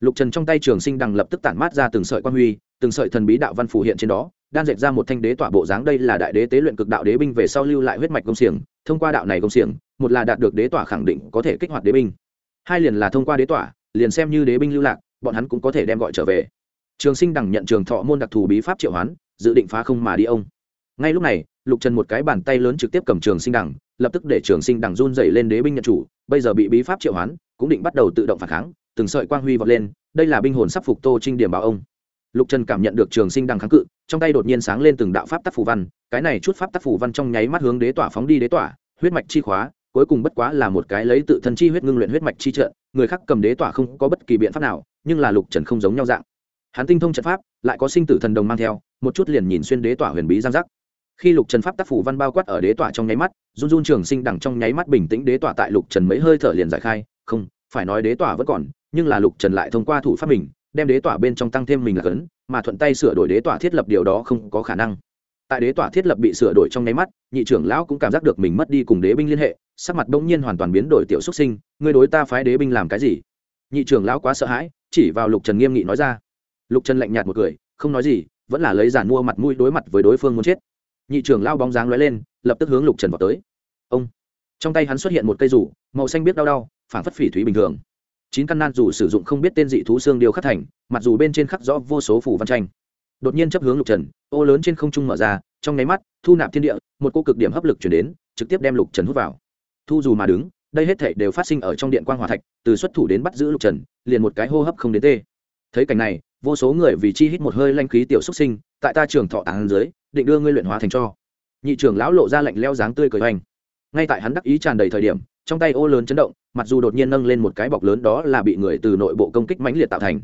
Lục trần trong tay trường sinh đằng lập tức tản mát ra từng sợi quan huy, từng sợi thần bí đạo văn phù hiện trên đó, đan dệt ra một thanh đế tỏa bộ dáng đây là đại đế tế luyện cực đạo đế binh về sau lưu lại huyết mạch công xiềng, thông qua đạo này công xiềng, một là đạt được đế tỏa khẳng định có thể kích hoạt đế binh. Hai liền là thông qua đế tỏa liền xem như đế binh lưu lạc, bọn hắn cũng có thể đem gọi trở về. Trường sinh đằng nhận trường thọ môn đặc thù bí pháp triệu hoán, dự định phá không mà đi ông. Ngay lúc này, lục trần một cái bàn tay lớn trực tiếp cầm trường sinh đằng lập tức để trường sinh đằng run dày lên đế binh nhận chủ, bây giờ bị bí pháp triệu hoán, cũng định bắt đầu tự động phản kháng, từng sợi quang huy vọt lên, đây là binh hồn sắp phục tô trinh điểm báo ông. Lục trần cảm nhận được trường sinh đằng kháng cự, trong tay đột nhiên sáng lên từng đạo pháp tắc phù văn, cái này chút pháp tắc phù văn trong nháy mắt hướng đế tỏa phóng đi đế tỏa, huyết mạch chi khóa, cuối cùng bất quá là một cái lấy tự thân chi huyết ngưng luyện huyết mạch chi trợ người khác cầm đế tỏa không có bất kỳ biện pháp nào, nhưng là lục trần không giống nhau dạng. Hắn tinh thông trận pháp, lại có sinh tử thần đồng mang theo, một chút liền nhìn xuyên đế tỏa huyền bí giang giác. Khi lục trần pháp tác phủ văn bao quát ở đế tỏa trong nháy mắt run run trường sinh đẳng trong nháy mắt bình tĩnh đế tỏa tại lục trần mấy hơi thở liền giải khai. Không, phải nói đế tỏa vẫn còn, nhưng là lục trần lại thông qua thủ pháp mình, đem đế tỏa bên trong tăng thêm mình là cấn, mà thuận tay sửa đổi đế tỏa thiết lập điều đó không có khả năng. Tại đế tỏa thiết lập bị sửa đổi trong nháy mắt, nhị trưởng lão cũng cảm giác được mình mất đi cùng đế binh liên hệ, sắc mặt bỗng nhiên hoàn toàn biến đổi tiểu xuất sinh, ngươi đối ta phái đế binh làm cái gì? Nhị trưởng lão quá sợ hãi, chỉ vào lục trần nghiêm nghị nói ra. Lục trần lạnh nhạt một cười, không nói gì, vẫn là lấy giản mua mặt mũi đối mặt với đối phương muốn chết nhị trưởng lao bóng dáng lóe lên, lập tức hướng lục trần vào tới. Ông! Trong tay hắn xuất hiện một cây rủ, màu xanh biết đau đau phản phất phỉ thúy bình thường. Chín căn nan dù sử dụng không biết tên dị thú xương điều khắc thành, mặc dù bên trên khắc rõ vô số phủ văn tranh. Đột nhiên chấp hướng lục trần, ô lớn trên không trung mở ra, trong nháy mắt, thu nạp thiên địa, một cô cực điểm hấp lực chuyển đến, trực tiếp đem lục trần hút vào. Thu dù mà đứng, đây hết thể đều phát sinh ở trong điện quan hòa thạch, từ xuất thủ đến bắt giữ lục trần, liền một cái hô hấp không đến tê. Thấy cảnh này, vô số người vì chi hít một hơi lanh khí tiểu xúc sinh, tại ta trường thọ tán dưới định đưa ngươi luyện hóa thành cho. Nhị trưởng lão lộ ra lạnh leo dáng tươi cười hoành. Ngay tại hắn đắc ý tràn đầy thời điểm, trong tay ô lớn chấn động, mặc dù đột nhiên nâng lên một cái bọc lớn đó là bị người từ nội bộ công kích mãnh liệt tạo thành.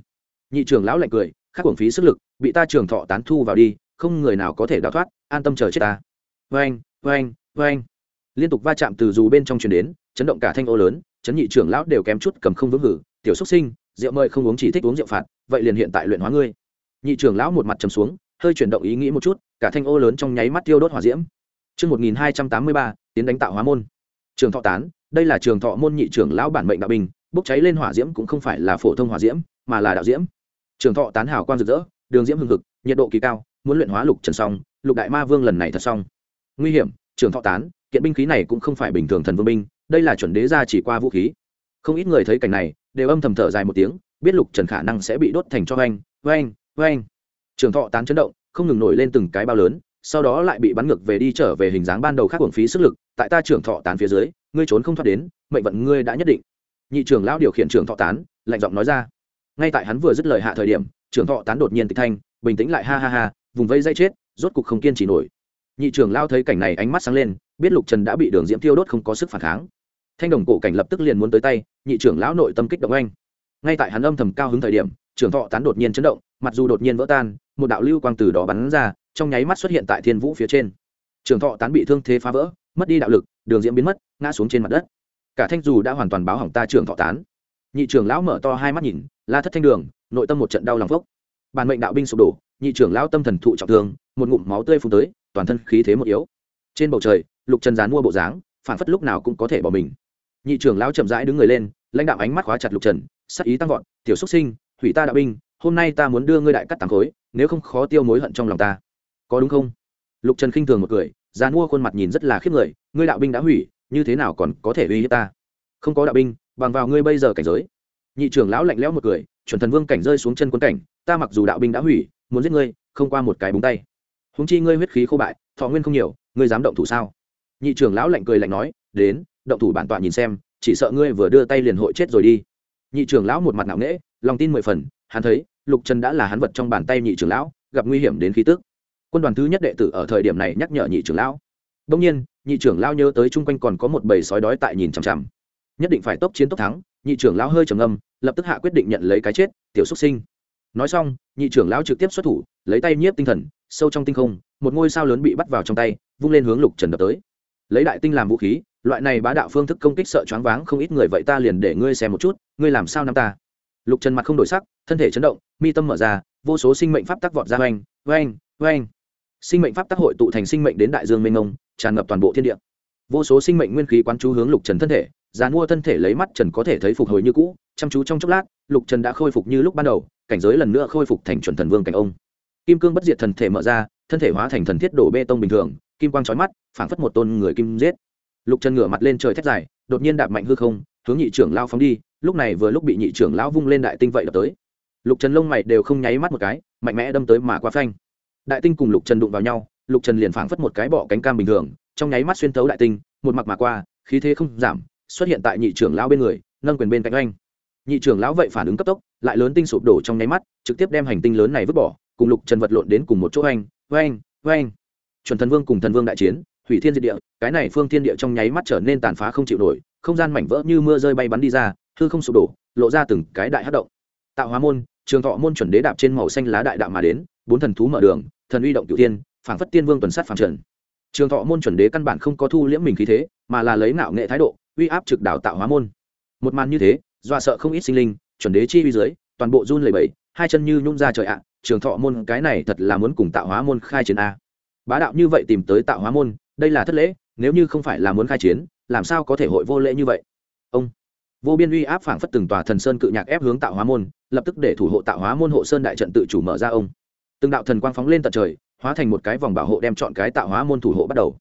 Nhị trưởng lão lạnh cười, khắc uổng phí sức lực, bị ta trường thọ tán thu vào đi, không người nào có thể đào thoát, an tâm chờ chết ta. Vain vain vain liên tục va chạm từ dù bên trong truyền đến, chấn động cả thanh ô lớn, chấn nhị trưởng lão đều kém chút cầm không vững hử. Tiểu xuất sinh, rượu mời không uống chỉ thích uống rượu phạt, vậy liền hiện tại luyện hóa ngươi. Nhị trưởng lão một mặt trầm xuống hơi chuyển động ý nghĩ một chút cả thanh ô lớn trong nháy mắt tiêu đốt hỏa diễm Trước 1283, tiến đánh tạo hóa môn. Trường thọ tán, đây là trường thọ môn nhị trưởng lão bản mệnh đạo bình bốc cháy lên hỏa diễm cũng không phải là phổ thông hỏa diễm, mà là đạo diễm. Trường thọ tán hào quang rực rỡ, đường diễm hừng hực, nhiệt độ kỳ cao, muốn luyện hóa lục trần song, lục đại ma vương lần này thật xong. Nguy hiểm, trường thọ tán, kiện binh khí này cũng không phải bình thường thần vương binh, đây là chuẩn đế gia chỉ qua vũ khí. Không ít người thấy cảnh này, đều âm thầm thở dài một tiếng, biết lục trần khả năng sẽ bị đốt thành cho oanh, oanh, oanh. Trường thọ tán chấn động, không ngừng nổi lên từng cái bao lớn, sau đó lại bị bắn ngược về đi trở về hình dáng ban đầu khác hưởng phí sức lực tại ta trưởng thọ tán phía dưới ngươi trốn không thoát đến mệnh vận ngươi đã nhất định. Nhị trưởng lão điều khiển trưởng thọ tán lạnh giọng nói ra. Ngay tại hắn vừa dứt lời hạ thời điểm trưởng thọ tán đột nhiên tịch thanh bình tĩnh lại ha ha ha vùng vây dây chết rốt cục không kiên trì nổi. Nhị trưởng lao thấy cảnh này ánh mắt sáng lên biết lục trần đã bị đường diễm thiêu đốt không có sức phản kháng. Thanh đồng cổ cảnh lập tức liền muốn tới tay nhị trưởng lão nội tâm kích động anh ngay tại hắn âm thầm cao hứng thời điểm trưởng thọ tán đột nhiên chấn động mặc dù đột nhiên vỡ tan một đạo lưu quang từ đó bắn ra, trong nháy mắt xuất hiện tại thiên vũ phía trên. Trường thọ tán bị thương thế phá vỡ, mất đi đạo lực, đường diễm biến mất, ngã xuống trên mặt đất. Cả thanh dù đã hoàn toàn báo hỏng ta trường thọ tán. Nhị trưởng lão mở to hai mắt nhìn, la thất thanh đường, nội tâm một trận đau lòng phốc. Bản mệnh đạo binh sụp đổ, nhị trưởng lão tâm thần thụ trọng thương, một ngụm máu tươi phun tới, toàn thân khí thế một yếu. Trên bầu trời, lục trần gián mua bộ dáng, phản phất lúc nào cũng có thể bỏ mình. Nhị trưởng lão chậm rãi đứng người lên, lãnh đạo ánh mắt khóa chặt lục trần, sắc ý tăng vọt, tiểu xuất sinh, hủy ta đạo binh hôm nay ta muốn đưa ngươi đại cắt tám khối, nếu không khó tiêu mối hận trong lòng ta. Có đúng không? Lục trần khinh thường một cười giá mua khuôn mặt nhìn rất là khiếp người, ngươi đạo binh đã hủy, như thế nào còn có thể uy hiếp ta? Không có đạo binh, bằng vào ngươi bây giờ cảnh giới. Nhị trưởng lão lạnh lẽo một cười, chuẩn thần vương cảnh rơi xuống chân quân cảnh, ta mặc dù đạo binh đã hủy, muốn giết ngươi, không qua một cái búng tay. Húng chi ngươi huyết khí khô bại, thọ nguyên không nhiều, ngươi dám động thủ sao? Nhị trưởng lão lạnh cười lạnh nói, đến, động thủ bản tọa nhìn xem, chỉ sợ ngươi vừa đưa tay liền hội chết rồi đi. Nhị trưởng lão một mặt nặng nễ lòng tin mười phần, hắn thấy lục trần đã là hắn vật trong bàn tay nhị trưởng lão, gặp nguy hiểm đến khí tức. Quân đoàn thứ nhất đệ tử ở thời điểm này nhắc nhở nhị trưởng lão. Đông nhiên, nhị trưởng lão nhớ tới chung quanh còn có một bầy sói đói tại nhìn chằm chằm. Nhất định phải tốc chiến tốc thắng, nhị trưởng lão hơi trầm ngâm, lập tức hạ quyết định nhận lấy cái chết, tiểu xuất sinh. Nói xong, nhị trưởng lão trực tiếp xuất thủ, lấy tay nhiếp tinh thần, sâu trong tinh không, một ngôi sao lớn bị bắt vào trong tay, vung lên hướng lục trần đập tới. Lấy đại tinh làm vũ khí, loại này bá đạo phương thức công kích sợ choáng váng không ít người, vậy ta liền để ngươi xem một chút, ngươi làm sao năm ta? Lục trần mặt không đổi sắc, thân thể chấn động, mi tâm mở ra, vô số sinh mệnh pháp tắc vọt ra oanh oanh oanh. Sinh mệnh pháp tác hội tụ thành sinh mệnh đến đại dương mênh mông, tràn ngập toàn bộ thiên địa. Vô số sinh mệnh nguyên khí quán chú hướng lục trần thân thể dàn mua thân thể lấy mắt trần có thể thấy phục hồi như cũ, chăm chú trong chốc lát, lục trần đã khôi phục như lúc ban đầu, cảnh giới lần nữa khôi phục thành chuẩn thần vương cảnh ông. Kim cương bất diệt thần thể mở ra, thân thể hóa thành thần thiết đổ bê tông bình thường, kim quang trói mắt, phảng phất một tôn người kim giết. Lục trần ngửa mặt lên trời thét dài, đột nhiên đạp mạnh hư không, hướng nhị trưởng lao phóng đi lúc này vừa lúc bị nhị trưởng lão vung lên đại tinh vậy đập tới. Lục trần lông mày đều không nháy mắt một cái, mạnh mẽ đâm tới mà qua phanh. Đại tinh cùng lục trần đụng vào nhau, lục trần liền phảng phất một cái bọ cánh cam bình thường, trong nháy mắt xuyên tấu đại tinh, một mặc mà qua, khí thế không giảm, xuất hiện tại nhị trưởng lão bên người, nâng quyền bên cạnh anh. Nhị trưởng lão vậy phản ứng cấp tốc, lại lớn tinh sụp đổ trong nháy mắt, trực tiếp đem hành tinh lớn này vứt bỏ, cùng lục trần vật lộn đến cùng một chỗ anh, oanh oanh. Chuẩn thần vương cùng thần vương đại chiến, hủy thiên diệt địa, cái này phương thiên địa trong nháy mắt trở nên tàn phá không chịu nổi, không gian mảnh vỡ như mưa rơi bay bắn đi ra hư không sụp đổ, lộ ra từng cái đại hát động. Tạo hóa môn, trường thọ môn chuẩn đế đạp trên màu xanh lá đại đạo mà đến, bốn thần thú mở đường, thần uy động cửu tiên phảng phất tiên vương tuần sát phàm trần. Trường thọ môn chuẩn đế căn bản không có thu liễm mình khí thế, mà là lấy nạo nghệ thái độ, uy áp trực đảo tạo hóa môn. Một màn như thế, dọa sợ không ít sinh linh, chuẩn đế chi uy dưới, toàn bộ run lẩy bẩy, hai chân như nhung ra trời ạ, trường thọ môn cái này thật là muốn cùng tạo hóa môn khai chiến a. Bá đạo như vậy tìm tới tạo hóa môn, đây là thất lễ, nếu như không phải là muốn khai chiến, làm sao có thể hội vô lễ như vậy? Ông! Vô biên uy áp phảng phất từng tòa thần sơn cự nhạc ép hướng tạo hóa môn, lập tức để thủ hộ tạo hóa môn hộ sơn đại trận tự chủ mở ra ông. Từng đạo thần quang phóng lên tận trời, hóa thành một cái vòng bảo hộ đem chọn cái tạo hóa môn thủ hộ bắt đầu.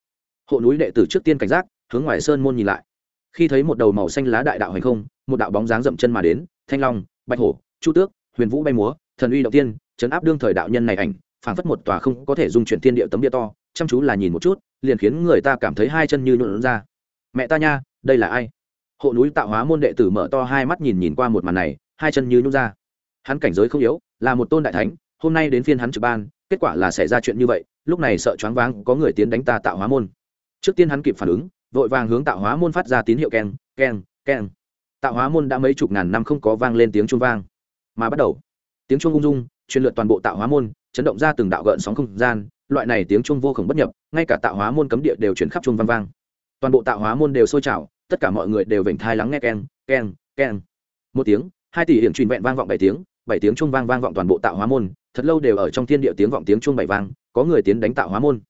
Hộ núi đệ tử trước tiên cảnh giác, hướng ngoài sơn môn nhìn lại. Khi thấy một đầu màu xanh lá đại đạo hành không, một đạo bóng dáng dậm chân mà đến, thanh long, bạch hổ, chu tước, huyền vũ bay múa, thần uy động tiên, chấn áp đương thời đạo nhân này ảnh, phảng phất một tòa không có thể dung chuyển thiên địa tấm địa to, chăm chú là nhìn một chút, liền khiến người ta cảm thấy hai chân như nhuộn ra. Mẹ ta nha, đây là ai? Hộ núi tạo hóa môn đệ tử mở to hai mắt nhìn nhìn qua một màn này, hai chân như nhút ra. Hắn cảnh giới không yếu, là một tôn đại thánh, hôm nay đến phiên hắn trực ban, kết quả là xảy ra chuyện như vậy, lúc này sợ choáng váng, có người tiến đánh ta tạo hóa môn. Trước tiên hắn kịp phản ứng, vội vàng hướng tạo hóa môn phát ra tín hiệu keng keng keng. Tạo hóa môn đã mấy chục ngàn năm không có vang lên tiếng chuông vang, mà bắt đầu, tiếng chuông ung dung truyền lượt toàn bộ tạo hóa môn, chấn động ra từng đạo gợn sóng không gian, loại này tiếng chuông vô khổng bất nhập, ngay cả tạo hóa môn cấm địa đều chuyển khắp chuông vang vang. Toàn bộ tạo hóa môn đều sôi trào tất cả mọi người đều vểnh thai lắng nghe keng keng keng. Một tiếng, hai tỷ hiện truyền vẹn vang vọng bảy tiếng bảy tiếng chuông vang vang vọng toàn bộ tạo hóa môn, thật lâu đều ở trong thiên địa tiếng vọng tiếng chuông bảy vang, có người tiến đánh tạo hóa môn.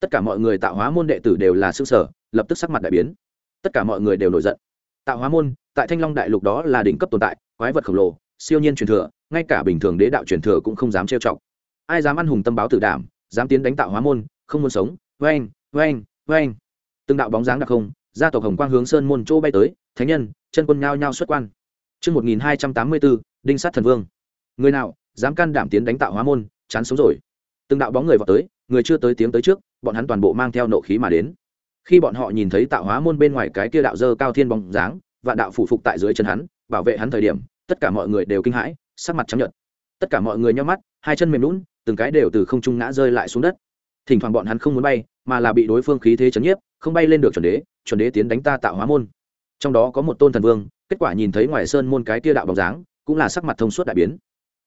Tất cả mọi người tạo hóa môn đệ tử đều là sư sở lập tức sắc mặt đại biến. Tất cả mọi người đều nổi giận. Tạo hóa môn, tại thanh long đại lục đó là đỉnh cấp tồn tại, quái vật khổng lồ, siêu nhiên truyền thừa, ngay cả bình thường đế đạo truyền thừa cũng không dám trêu chọc. Ai dám ăn hùng tâm báo tử đảm, dám tiến đánh tạo hóa môn, không muốn sống. Vang vang vang từng đạo bóng dáng đặc không gia tộc hồng quang hướng sơn môn chỗ bay tới thánh nhân chân quân nhao nhao xuất quan Trước 1284, đinh sát thần vương. Người nào, dám can đảm tiến đánh tạo hóa môn, chán sống rồi. Từng đạo bóng người vào tới, người chưa tới tiếng tới trước, bọn hắn toàn bộ mang theo nộ khí mà đến. Khi bọn họ nhìn thấy tạo hóa môn bên ngoài cái kia đạo dơ cao thiên bóng dáng, vạn đạo phủ phục tại dưới chân hắn, bảo vệ hắn thời điểm, tất cả mọi người đều kinh hãi, sắc mặt trắng nhợt. Tất cả mọi người nhíu mắt, hai chân mềm nhũn, từng cái đều từ không trung ngã rơi lại xuống đất. Thỉnh thoảng bọn hắn không muốn bay, mà là bị đối phương khí thế chấn nhiếp, không bay lên được chuẩn đế, chuẩn đế tiến đánh ta tạo hóa môn. Trong đó có một tôn thần vương kết quả nhìn thấy ngoài sơn môn cái tia đạo bóng dáng cũng là sắc mặt thông suốt đại biến.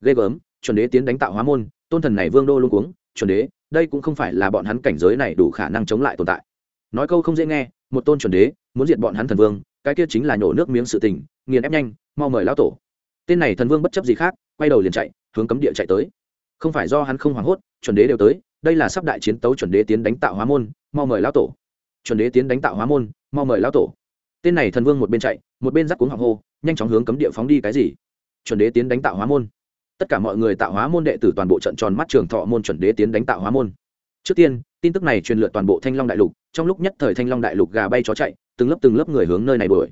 Ghê gớm chuẩn đế tiến đánh tạo hóa môn tôn thần này vương đô luôn cuống chuẩn đế đây cũng không phải là bọn hắn cảnh giới này đủ khả năng chống lại tồn tại. Nói câu không dễ nghe một tôn chuẩn đế muốn diệt bọn hắn thần vương cái kia chính là nhổ nước miếng sự tình nghiền ép nhanh mau mời lão tổ. Tên này thần vương bất chấp gì khác quay đầu liền chạy hướng cấm địa chạy tới. Không phải do hắn không hoảng hốt chuẩn đế đều tới đây là sắp đại chiến tấu chuẩn đế tiến đánh tạo hóa môn mau mời lão tổ chuẩn đế tiến đánh tạo hóa môn, mau mời lão tổ. Tên này thần vương một bên chạy, một bên dắt cuống học hô, nhanh chóng hướng cấm địa phóng đi cái gì? Chuẩn đế tiến đánh tạo hóa môn. Tất cả mọi người tạo hóa môn đệ tử toàn bộ trận tròn mắt trường thọ môn chuẩn đế tiến đánh tạo hóa môn. Trước tiên, tin tức này truyền lượt toàn bộ thanh long đại lục, trong lúc nhất thời thanh long đại lục gà bay chó chạy, từng lớp từng lớp người hướng nơi này đuổi.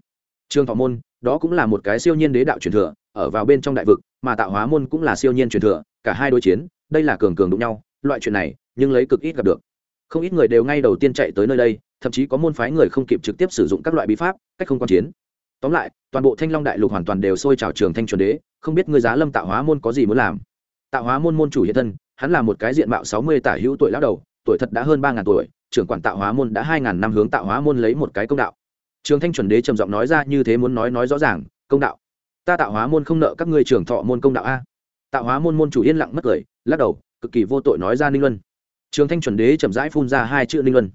Trường thọ môn, đó cũng là một cái siêu nhiên đế đạo truyền thừa, ở vào bên trong đại vực, mà tạo hóa môn cũng là siêu nhiên truyền thừa, cả hai đối chiến, đây là cường cường đụng nhau, loại chuyện này, nhưng lấy cực ít gặp được. Không ít người đều ngay đầu tiên chạy tới nơi đây thậm chí có môn phái người không kịp trực tiếp sử dụng các loại bí pháp, cách không quan chiến. Tóm lại, toàn bộ thanh long đại lục hoàn toàn đều sôi trào trường thanh chuẩn đế, không biết ngươi giá lâm tạo hóa môn có gì muốn làm. Tạo hóa môn môn chủ hiện thân, hắn là một cái diện mạo sáu mươi tả hữu tuổi lão đầu, tuổi thật đã hơn ba ngàn tuổi, trưởng quản tạo hóa môn đã hai ngàn năm hướng tạo hóa môn lấy một cái công đạo. Trường thanh chuẩn đế trầm giọng nói ra như thế muốn nói nói rõ ràng, công đạo. Ta tạo hóa môn không nợ các ngươi trưởng thọ môn công đạo a. Tạo hóa môn môn chủ yên lặng mất cười lắc đầu, cực kỳ vô tội nói ra ninh luân. Trường thanh chuẩn đế chậm rãi phun ra hai chữ ninh luân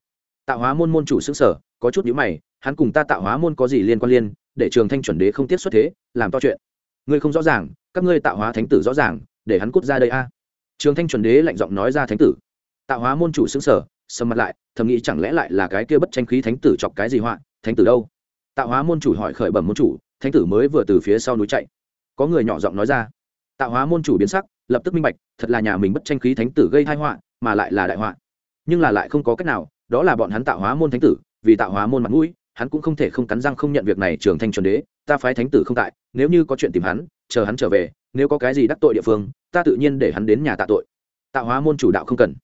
tạo hóa môn môn chủ xứng sở, có chút nhữ mày, hắn cùng ta tạo hóa môn có gì liên quan liên, để trường thanh chuẩn đế không tiếp xuất thế, làm to chuyện. Ngươi không rõ ràng, các ngươi tạo hóa thánh tử rõ ràng, để hắn cút ra đây a. Trường thanh chuẩn đế lạnh giọng nói ra thánh tử. Tạo hóa môn chủ xứng sở, sầm mặt lại, thầm nghĩ chẳng lẽ lại là cái kia bất tranh khí thánh tử chọc cái gì họa, thánh tử đâu? Tạo hóa môn chủ hỏi khởi bẩm môn chủ, thánh tử mới vừa từ phía sau núi chạy. Có người nhỏ giọng nói ra. Tạo hóa môn chủ biến sắc, lập tức minh bạch, thật là nhà mình bất tranh khí thánh tử gây thai họa, mà lại là đại họa. Nhưng là lại không có cách nào đó là bọn hắn tạo hóa môn thánh tử, vì tạo hóa môn mặt mũi, hắn cũng không thể không cắn răng không nhận việc này, trường thanh chuẩn đế, ta phái thánh tử không tại, nếu như có chuyện tìm hắn, chờ hắn trở về, nếu có cái gì đắc tội địa phương, ta tự nhiên để hắn đến nhà tạ tội. Tạo hóa môn chủ đạo không cần.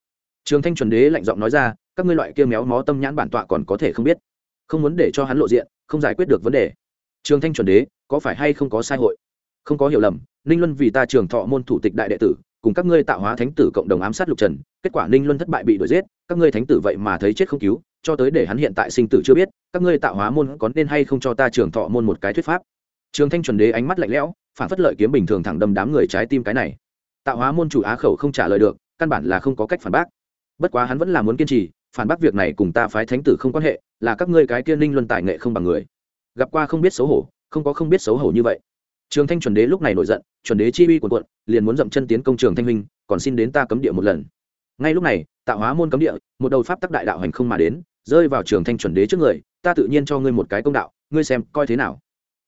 Trường thanh chuẩn đế lạnh giọng nói ra, các ngươi loại kia méo mó tâm nhãn bản tọa còn có thể không biết. Không muốn để cho hắn lộ diện, không giải quyết được vấn đề. Trường thanh chuẩn đế, có phải hay không có sai hội? Không có hiểu lầm, ninh luân vì ta trường thọ môn thủ tịch đại đệ tử cùng các ngươi tạo hóa thánh tử cộng đồng ám sát lục trần, kết quả ninh luân thất bại bị đuổi giết, các ngươi thánh tử vậy mà thấy chết không cứu, cho tới để hắn hiện tại sinh tử chưa biết, các ngươi tạo hóa môn có nên hay không cho ta trường thọ môn một cái thuyết pháp? Trường thanh chuẩn đế ánh mắt lạnh lẽo, phản phất lợi kiếm bình thường thẳng đâm đám người trái tim cái này. Tạo hóa môn chủ á khẩu không trả lời được, căn bản là không có cách phản bác. Bất quá hắn vẫn là muốn kiên trì, phản bác việc này cùng ta phái thánh tử không quan hệ, là các ngươi cái kia ninh luân tài nghệ không bằng người. Gặp qua không biết xấu hổ, không có không biết xấu hổ như vậy trường thanh chuẩn đế lúc này nổi giận, chuẩn đế chi uy quần quận liền muốn dậm chân tiến công trường thanh huynh, còn xin đến ta cấm địa một lần. Ngay lúc này, tạo hóa môn cấm địa, một đầu pháp tắc đại đạo hành không mà đến, rơi vào trường thanh chuẩn đế trước người, ta tự nhiên cho ngươi một cái công đạo, ngươi xem coi thế nào.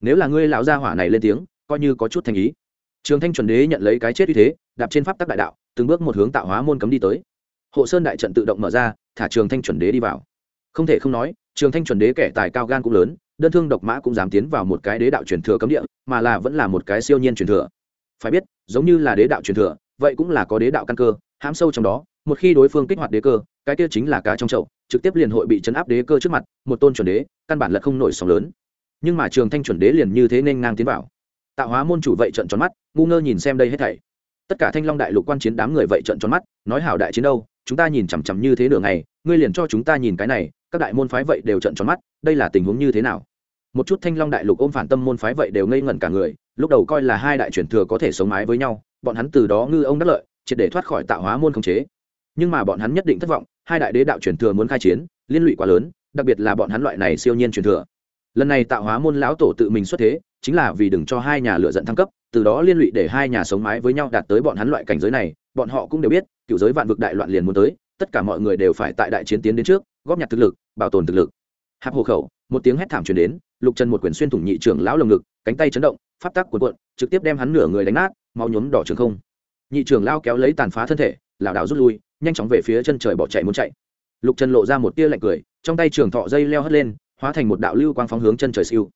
Nếu là ngươi lão gia hỏa này lên tiếng, coi như có chút thành ý. Trường thanh chuẩn đế nhận lấy cái chết uy thế, đạp trên pháp tắc đại đạo, từng bước một hướng tạo hóa môn cấm đi tới. Hộ sơn đại trận tự động mở ra, thả trường thanh chuẩn đế đi vào. Không thể không nói, trường thanh chuẩn đế kẻ tài cao gan cũng lớn đơn thương độc mã cũng dám tiến vào một cái đế đạo truyền thừa cấm địa, mà là vẫn là một cái siêu nhiên truyền thừa. Phải biết, giống như là đế đạo truyền thừa, vậy cũng là có đế đạo căn cơ, hãm sâu trong đó, một khi đối phương kích hoạt đế cơ, cái kia chính là cá trong chậu, trực tiếp liền hội bị chấn áp đế cơ trước mặt, một tôn chuẩn đế, căn bản là không nổi sóng lớn. Nhưng mà trường thanh chuẩn đế liền như thế nên ngang tiến vào. Tạo hóa môn chủ vậy trận tròn mắt, ngu ngơ nhìn xem đây hết thảy. Tất cả thanh long đại lục quan chiến đám người vậy trận tròn mắt, nói hảo đại chiến đâu, chúng ta nhìn chằm chằm như thế nửa ngày, ngươi liền cho chúng ta nhìn cái này các đại môn phái vậy đều trận tròn mắt, đây là tình huống như thế nào? Một chút thanh long đại lục ôm phản tâm môn phái vậy đều ngây ngẩn cả người, lúc đầu coi là hai đại truyền thừa có thể sống mái với nhau, bọn hắn từ đó ngư ông đắc lợi, triệt để thoát khỏi tạo hóa môn khống chế. Nhưng mà bọn hắn nhất định thất vọng, hai đại đế đạo truyền thừa muốn khai chiến, liên lụy quá lớn, đặc biệt là bọn hắn loại này siêu nhiên truyền thừa. Lần này tạo hóa môn lão tổ tự mình xuất thế, chính là vì đừng cho hai nhà lựa giận thăng cấp, từ đó liên lụy để hai nhà sống mái với nhau đạt tới bọn hắn loại cảnh giới này, bọn họ cũng đều biết cựu giới vạn vực đại loạn liền muốn tới tất cả mọi người đều phải tại đại chiến tiến đến trước, góp nhặt thực lực, bảo tồn thực lực. Hạp hộ khẩu, một tiếng hét thảm truyền đến, lục trần một quyển xuyên thủng nhị trưởng lão lồng ngực, cánh tay chấn động, pháp tắc cuộn cuộn, trực tiếp đem hắn nửa người đánh nát, máu nhuốm đỏ trường không. Nhị trưởng lao kéo lấy tàn phá thân thể, lảo đảo rút lui, nhanh chóng về phía chân trời bỏ chạy muốn chạy. Lục trần lộ ra một tia lạnh cười, trong tay trường thọ dây leo hất lên, hóa thành một đạo lưu quang phóng hướng chân trời siêu.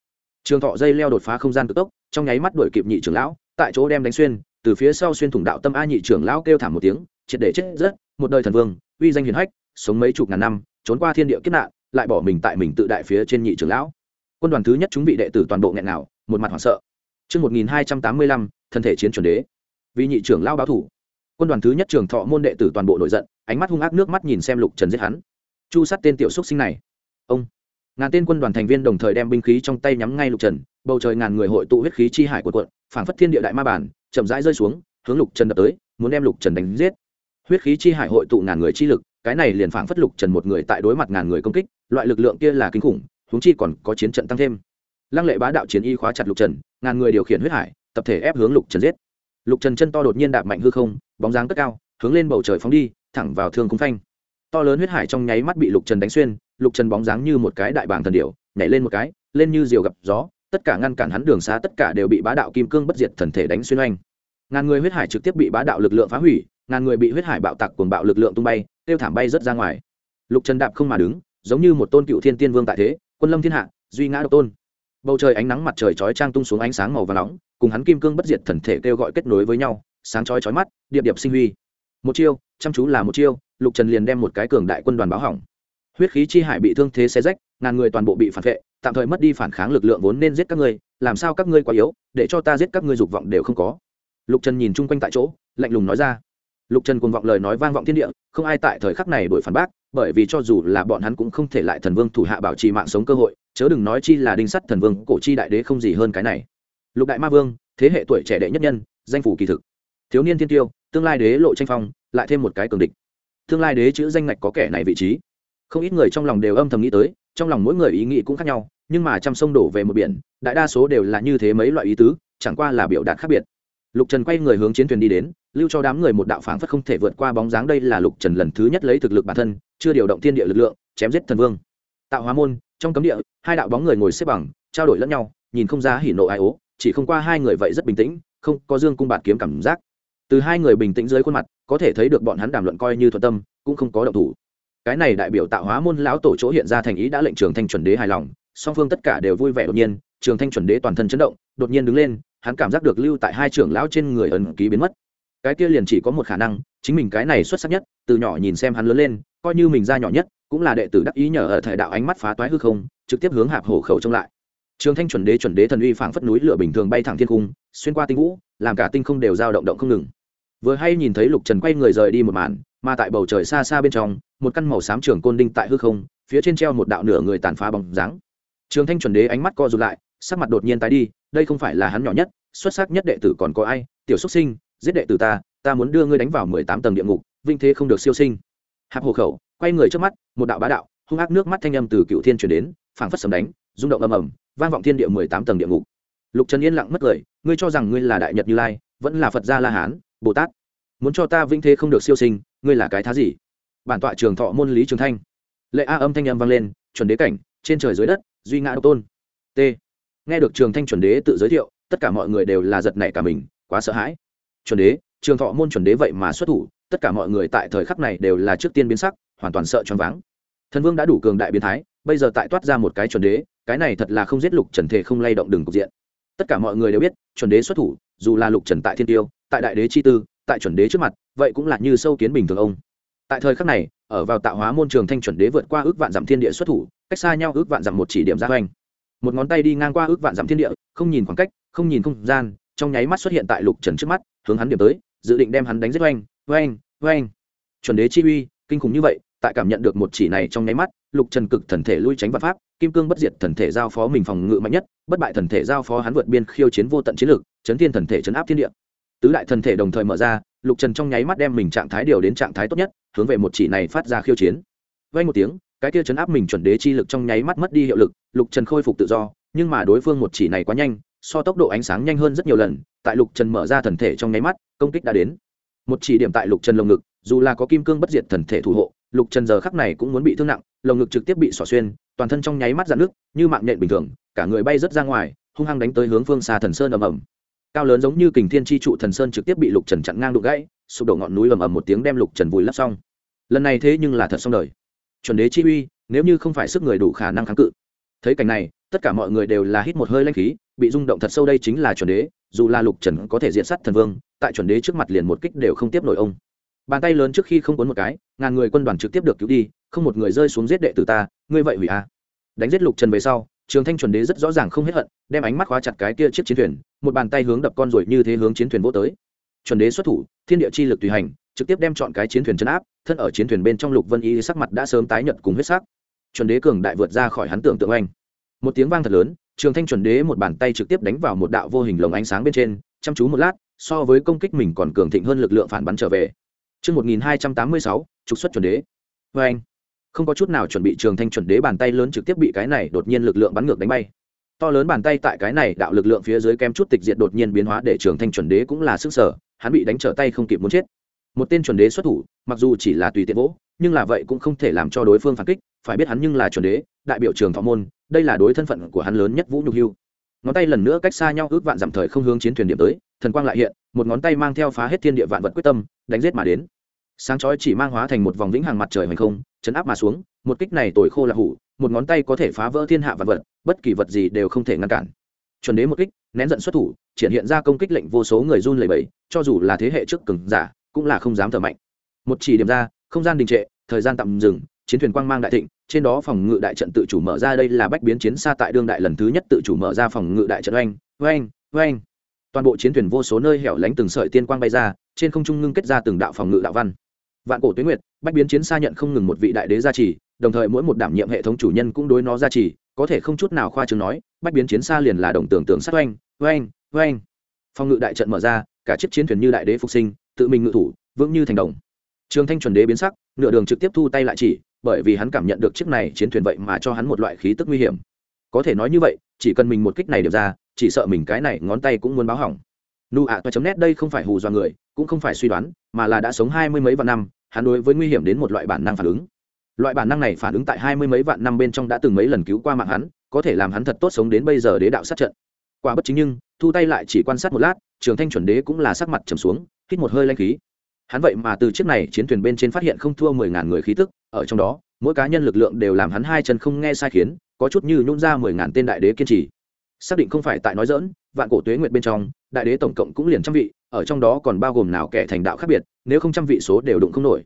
Trường thọ dây leo đột phá không gian cực tốc, trong nháy mắt đuổi kịp nhị trưởng lão, tại chỗ đem đánh xuyên, từ phía sau xuyên thủng đạo tâm a nhị trưởng lão kêu thảm một tiếng, triệt để chết rất một đời thần vương uy danh hiền hách sống mấy chục ngàn năm trốn qua thiên địa kiếp nạn lại bỏ mình tại mình tự đại phía trên nhị trưởng lão quân đoàn thứ nhất chúng vị đệ tử toàn bộ nghẹn nào một mặt hoảng sợ Trước 1285, thân thể chiến chuẩn đế. Vì nhị trưởng lao báo thủ. Quân đoàn thứ nhất trưởng thọ môn đệ tử toàn bộ nổi giận, ánh mắt hung ác nước mắt nhìn xem Lục Trần giết hắn. Chu sát tên tiểu xuất sinh này. Ông. Ngàn tên quân đoàn thành viên đồng thời đem binh khí trong tay nhắm ngay Lục Trần, bầu trời ngàn người hội tụ huyết khí chi hải của quận, phảng phất thiên địa đại ma bản, chậm rãi rơi xuống, hướng Lục Trần đập tới, muốn đem Lục Trần đánh giết. Huyết khí chi hải hội tụ ngàn người chi lực, cái này liền phảng phất Lục Trần một người tại đối mặt ngàn người công kích, loại lực lượng kia là kinh khủng, huống chi còn có chiến trận tăng thêm. Lăng lệ bá đạo chiến y khóa chặt lục trần ngàn người điều khiển huyết hải tập thể ép hướng lục trần giết. Lục trần chân to đột nhiên đạp mạnh hư không bóng dáng cất cao hướng lên bầu trời phóng đi thẳng vào thương cung phanh. To lớn huyết hải trong nháy mắt bị lục trần đánh xuyên lục trần bóng dáng như một cái đại bảng thần điệu nhảy lên một cái lên như diều gặp gió tất cả ngăn cản hắn đường xá tất cả đều bị bá đạo kim cương bất diệt thần thể đánh xuyên oanh. Ngàn người huyết hải trực tiếp bị bá đạo lực lượng phá hủy ngàn người bị huyết hải bạo tặc cuồng bạo lực lượng tung bay, tiêu thảm bay rất ra ngoài. Lục trần đạp không mà đứng, giống như một tôn cựu thiên tiên vương tại thế, quân lâm thiên hạ, duy ngã độc tôn. Bầu trời ánh nắng mặt trời chói trang tung xuống ánh sáng màu và nóng, cùng hắn kim cương bất diệt thần thể kêu gọi kết nối với nhau, sáng chói chói mắt, điệp điệp sinh huy. Một chiêu, chăm chú là một chiêu, lục trần liền đem một cái cường đại quân đoàn báo hỏng. Huyết khí chi hải bị thương thế xe rách, ngàn người toàn bộ bị phản vệ, tạm thời mất đi phản kháng lực lượng vốn nên giết các ngươi, làm sao các ngươi quá yếu, để cho ta giết các ngươi dục vọng đều không có. Lục trần nhìn chung quanh tại chỗ, lạnh lùng nói ra lục trần cuồng vọng lời nói vang vọng thiên địa, không ai tại thời khắc này đổi phản bác, bởi vì cho dù là bọn hắn cũng không thể lại thần vương thủ hạ bảo trì mạng sống cơ hội, chớ đừng nói chi là đinh sắt thần vương, cổ chi đại đế không gì hơn cái này. Lục đại ma vương, thế hệ tuổi trẻ đệ nhất nhân, danh phủ kỳ thực. Thiếu niên thiên tiêu, tương lai đế lộ tranh phong, lại thêm một cái cường địch. Tương lai đế chữ danh ngạch có kẻ này vị trí. Không ít người trong lòng đều âm thầm nghĩ tới, trong lòng mỗi người ý nghĩ cũng khác nhau, nhưng mà trăm sông đổ về một biển, đại đa số đều là như thế mấy loại ý tứ, chẳng qua là biểu đạt khác biệt lục trần quay người hướng chiến thuyền đi đến, lưu cho đám người một đạo phảng phất không thể vượt qua bóng dáng đây là lục trần lần thứ nhất lấy thực lực bản thân, chưa điều động thiên địa lực lượng, chém giết thần vương. Tạo hóa môn, trong cấm địa, hai đạo bóng người ngồi xếp bằng, trao đổi lẫn nhau, nhìn không ra hỉ nộ ai ố, chỉ không qua hai người vậy rất bình tĩnh, không có dương cung bạt kiếm cảm giác. Từ hai người bình tĩnh dưới khuôn mặt, có thể thấy được bọn hắn đàm luận coi như thuận tâm, cũng không có động thủ. Cái này đại biểu tạo hóa môn lão tổ chỗ hiện ra thành ý đã lệnh trường thanh chuẩn đế hài lòng, song phương tất cả đều vui vẻ đột nhiên, trường thanh chuẩn đế toàn thân chấn động, đột nhiên đứng lên hắn cảm giác được lưu tại hai trưởng lão trên người ẩn ký biến mất. Cái kia liền chỉ có một khả năng, chính mình cái này xuất sắc nhất, từ nhỏ nhìn xem hắn lớn lên, coi như mình ra nhỏ nhất, cũng là đệ tử đắc ý nhờ ở thời đạo ánh mắt phá toái hư không, trực tiếp hướng hạp hổ khẩu trông lại. Trường thanh chuẩn đế chuẩn đế thần uy phảng phất núi lửa bình thường bay thẳng thiên cung, xuyên qua tinh vũ, làm cả tinh không đều dao động động không ngừng. Vừa hay nhìn thấy lục trần quay người rời đi một màn, mà tại bầu trời xa xa bên trong, một căn màu xám trường côn đinh tại hư không, phía trên treo một đạo nửa người tàn phá bóng dáng. Trường thanh chuẩn đế ánh mắt co rụt lại sắc mặt đột nhiên tái đi, đây không phải là hắn nhỏ nhất, xuất sắc nhất đệ tử còn có ai, tiểu xuất sinh, giết đệ tử ta ta muốn đưa ngươi đánh vào mười tám tầng địa ngục, vinh thế không được siêu sinh. Hạp hộ khẩu, quay người trước mắt, một đạo bá đạo, hung ác nước mắt thanh âm từ cựu thiên truyền đến, phảng phất sấm đánh, rung động ầm ầm, vang vọng thiên địa mười tám tầng địa ngục. Lục trần yên lặng mất cười ngươi cho rằng ngươi là đại nhật như lai, vẫn là phật gia la hán, bồ tát. Muốn cho ta vinh thế không được siêu sinh, ngươi là cái thá gì? Bản tọa trường thọ môn lý trường thanh. Lệ a âm thanh âm vang lên, chuẩn đế cảnh, trên trời dưới đất, duy ngã độc tôn. T nghe được trường thanh chuẩn đế tự giới thiệu, tất cả mọi người đều là giật nảy cả mình, quá sợ hãi. Chuẩn đế, trường thọ môn chuẩn đế vậy mà xuất thủ, tất cả mọi người tại thời khắc này đều là trước tiên biến sắc, hoàn toàn sợ choáng váng. Thần vương đã đủ cường đại biến thái, bây giờ tại toát ra một cái chuẩn đế, cái này thật là không giết lục trần thể không lay động đường cục diện. Tất cả mọi người đều biết, chuẩn đế xuất thủ, dù là lục trần tại thiên tiêu, tại đại đế chi tư, tại chuẩn đế trước mặt, vậy cũng là như sâu kiến bình thường ông. Tại thời khắc này, ở vào tạo hóa môn trường thanh chuẩn đế vượt qua ước vạn dặm thiên địa xuất thủ, cách xa nhau ước vạn dặm một chỉ điểm ra hoành một ngón tay đi ngang qua ước vạn dặm thiên địa, không nhìn khoảng cách, không nhìn không gian, trong nháy mắt xuất hiện tại lục trần trước mắt, hướng hắn điểm tới, dự định đem hắn đánh giết oanh oanh oanh. Chuẩn đế chi uy, kinh khủng như vậy, tại cảm nhận được một chỉ này trong nháy mắt, lục trần cực thần thể lui tránh vạn pháp, kim cương bất diệt thần thể giao phó mình phòng ngự mạnh nhất, bất bại thần thể giao phó hắn vượt biên khiêu chiến vô tận chiến lược, chấn thiên thần thể chấn áp thiên địa. Tứ đại thần thể đồng thời mở ra, lục trần trong nháy mắt đem mình trạng thái điều đến trạng thái tốt nhất, hướng về một chỉ này phát ra khiêu chiến. Vay một tiếng cái kia chấn áp mình chuẩn đế chi lực trong nháy mắt mất đi hiệu lực, lục trần khôi phục tự do, nhưng mà đối phương một chỉ này quá nhanh, so tốc độ ánh sáng nhanh hơn rất nhiều lần, tại lục trần mở ra thần thể trong nháy mắt, công kích đã đến. Một chỉ điểm tại lục trần lồng ngực, dù là có kim cương bất diệt thần thể thủ hộ, lục trần giờ khắc này cũng muốn bị thương nặng, lồng ngực trực tiếp bị xỏ xuyên, toàn thân trong nháy mắt dạn nước như mạng nhện bình thường, cả người bay rớt ra ngoài, hung hăng đánh tới hướng phương xa thần sơn ầm ầm. Cao lớn giống như kình thiên tri trụ thần sơn trực tiếp bị lục trần chặn ngang đục gãy, sụp đổ ngọn núi ầm ầm một tiếng đem lục trần vùi lấp xong. Lần này thế nhưng là thật xong đời chuẩn đế chi uy, nếu như không phải sức người đủ khả năng kháng cự. Thấy cảnh này, tất cả mọi người đều là hít một hơi lanh khí, bị rung động thật sâu đây chính là chuẩn đế, dù là lục trần có thể diện sát thần vương, tại chuẩn đế trước mặt liền một kích đều không tiếp nổi ông. Bàn tay lớn trước khi không cuốn một cái, ngàn người quân đoàn trực tiếp được cứu đi, không một người rơi xuống giết đệ tử ta, ngươi vậy hủy a. Đánh giết lục trần về sau, trường thanh chuẩn đế rất rõ ràng không hết hận, đem ánh mắt khóa chặt cái kia chiếc chiến thuyền, một bàn tay hướng đập con rồi như thế hướng chiến thuyền vô tới. Chuẩn đế xuất thủ, thiên địa chi lực tùy hành trực tiếp đem chọn cái chiến thuyền chấn áp thân ở chiến thuyền bên trong lục vân y sắc mặt đã sớm tái nhợt cùng huyết sắc chuẩn đế cường đại vượt ra khỏi hắn tưởng tượng anh một tiếng vang thật lớn trường thanh chuẩn đế một bàn tay trực tiếp đánh vào một đạo vô hình lồng ánh sáng bên trên chăm chú một lát so với công kích mình còn cường thịnh hơn lực lượng phản bắn trở về Trước 1286, trục xuất chuẩn đế. Và anh, không có chút nào chuẩn bị trường thanh chuẩn đế bàn tay lớn trực tiếp bị cái này đột nhiên lực lượng bắn ngược đánh bay. To lớn bàn tay tại cái này đạo lực lượng phía dưới kem chút tịch diệt đột nhiên biến hóa để trường thanh chuẩn đế cũng là sức sở, hắn bị đánh trở tay không kịp muốn chết. Một tên chuẩn đế xuất thủ, mặc dù chỉ là tùy tiện vỗ, nhưng là vậy cũng không thể làm cho đối phương phản kích, phải biết hắn nhưng là chuẩn đế, đại biểu trường thọ môn, đây là đối thân phận của hắn lớn nhất vũ nhục hưu. Ngón tay lần nữa cách xa nhau ước vạn dặm thời không hướng chiến thuyền điểm tới thần quang lại hiện một ngón tay mang theo phá hết thiên địa vạn vật quyết tâm đánh giết mà đến. Sáng chói chỉ mang hóa thành một vòng vĩnh hàng mặt trời hoành không chấn áp mà xuống một kích này tồi khô là hủ một ngón tay có thể phá vỡ thiên hạ vạn vật bất kỳ vật gì đều không thể ngăn cản. Chuẩn đế một kích nén giận xuất thủ triển hiện ra công kích lệnh vô số người run lẩy bẩy cho dù là thế hệ trước cường giả cũng là không dám thở mạnh. Một chỉ điểm ra, không gian đình trệ, thời gian tạm dừng, chiến thuyền quang mang đại thịnh, trên đó phòng ngự đại trận tự chủ mở ra, đây là bách biến chiến xa tại đương đại lần thứ nhất tự chủ mở ra phòng ngự đại trận oanh oanh oanh. Toàn bộ chiến thuyền vô số nơi hẻo lánh từng sợi tiên quang bay ra, trên không trung ngưng kết ra từng đạo phòng ngự đạo văn. Vạn cổ tuyến nguyệt, bách biến chiến xa nhận không ngừng một vị đại đế gia trì, đồng thời mỗi một đảm nhiệm hệ thống chủ nhân cũng đối nó gia trì, có thể không chút nào khoa chứng nói, bách biến chiến xa liền là đồng tưởng tượng sát oanh oanh oanh. Phòng ngự đại trận mở ra, cả chiếc chiến thuyền như đại đế phục sinh tự mình ngự thủ, vững như thành đồng. Trường thanh chuẩn đế biến sắc, nửa đường trực tiếp thu tay lại chỉ, bởi vì hắn cảm nhận được chiếc này chiến thuyền vậy mà cho hắn một loại khí tức nguy hiểm. Có thể nói như vậy, chỉ cần mình một kích này điểm ra, chỉ sợ mình cái này ngón tay cũng muốn báo hỏng. Nu ạ toa chấm nét đây không phải hù do người, cũng không phải suy đoán, mà là đã sống hai mươi mấy vạn năm, hắn đối với nguy hiểm đến một loại bản năng phản ứng. Loại bản năng này phản ứng tại hai mươi mấy vạn năm bên trong đã từng mấy lần cứu qua mạng hắn, có thể làm hắn thật tốt sống đến bây giờ đế đạo sát trận quả bất chính nhưng, thu tay lại chỉ quan sát một lát, trường thanh chuẩn đế cũng là sắc mặt trầm xuống, hít một hơi lanh khí. Hắn vậy mà từ chiếc này chiến thuyền bên trên phát hiện không thua mười ngàn người khí tức, ở trong đó, mỗi cá nhân lực lượng đều làm hắn hai chân không nghe sai khiến, có chút như nhún ra mười ngàn tên đại đế kiên trì. Xác định không phải tại nói dỡn vạn cổ tuế nguyệt bên trong, đại đế tổng cộng cũng liền trăm vị, ở trong đó còn bao gồm nào kẻ thành đạo khác biệt, nếu không trăm vị số đều đụng không nổi.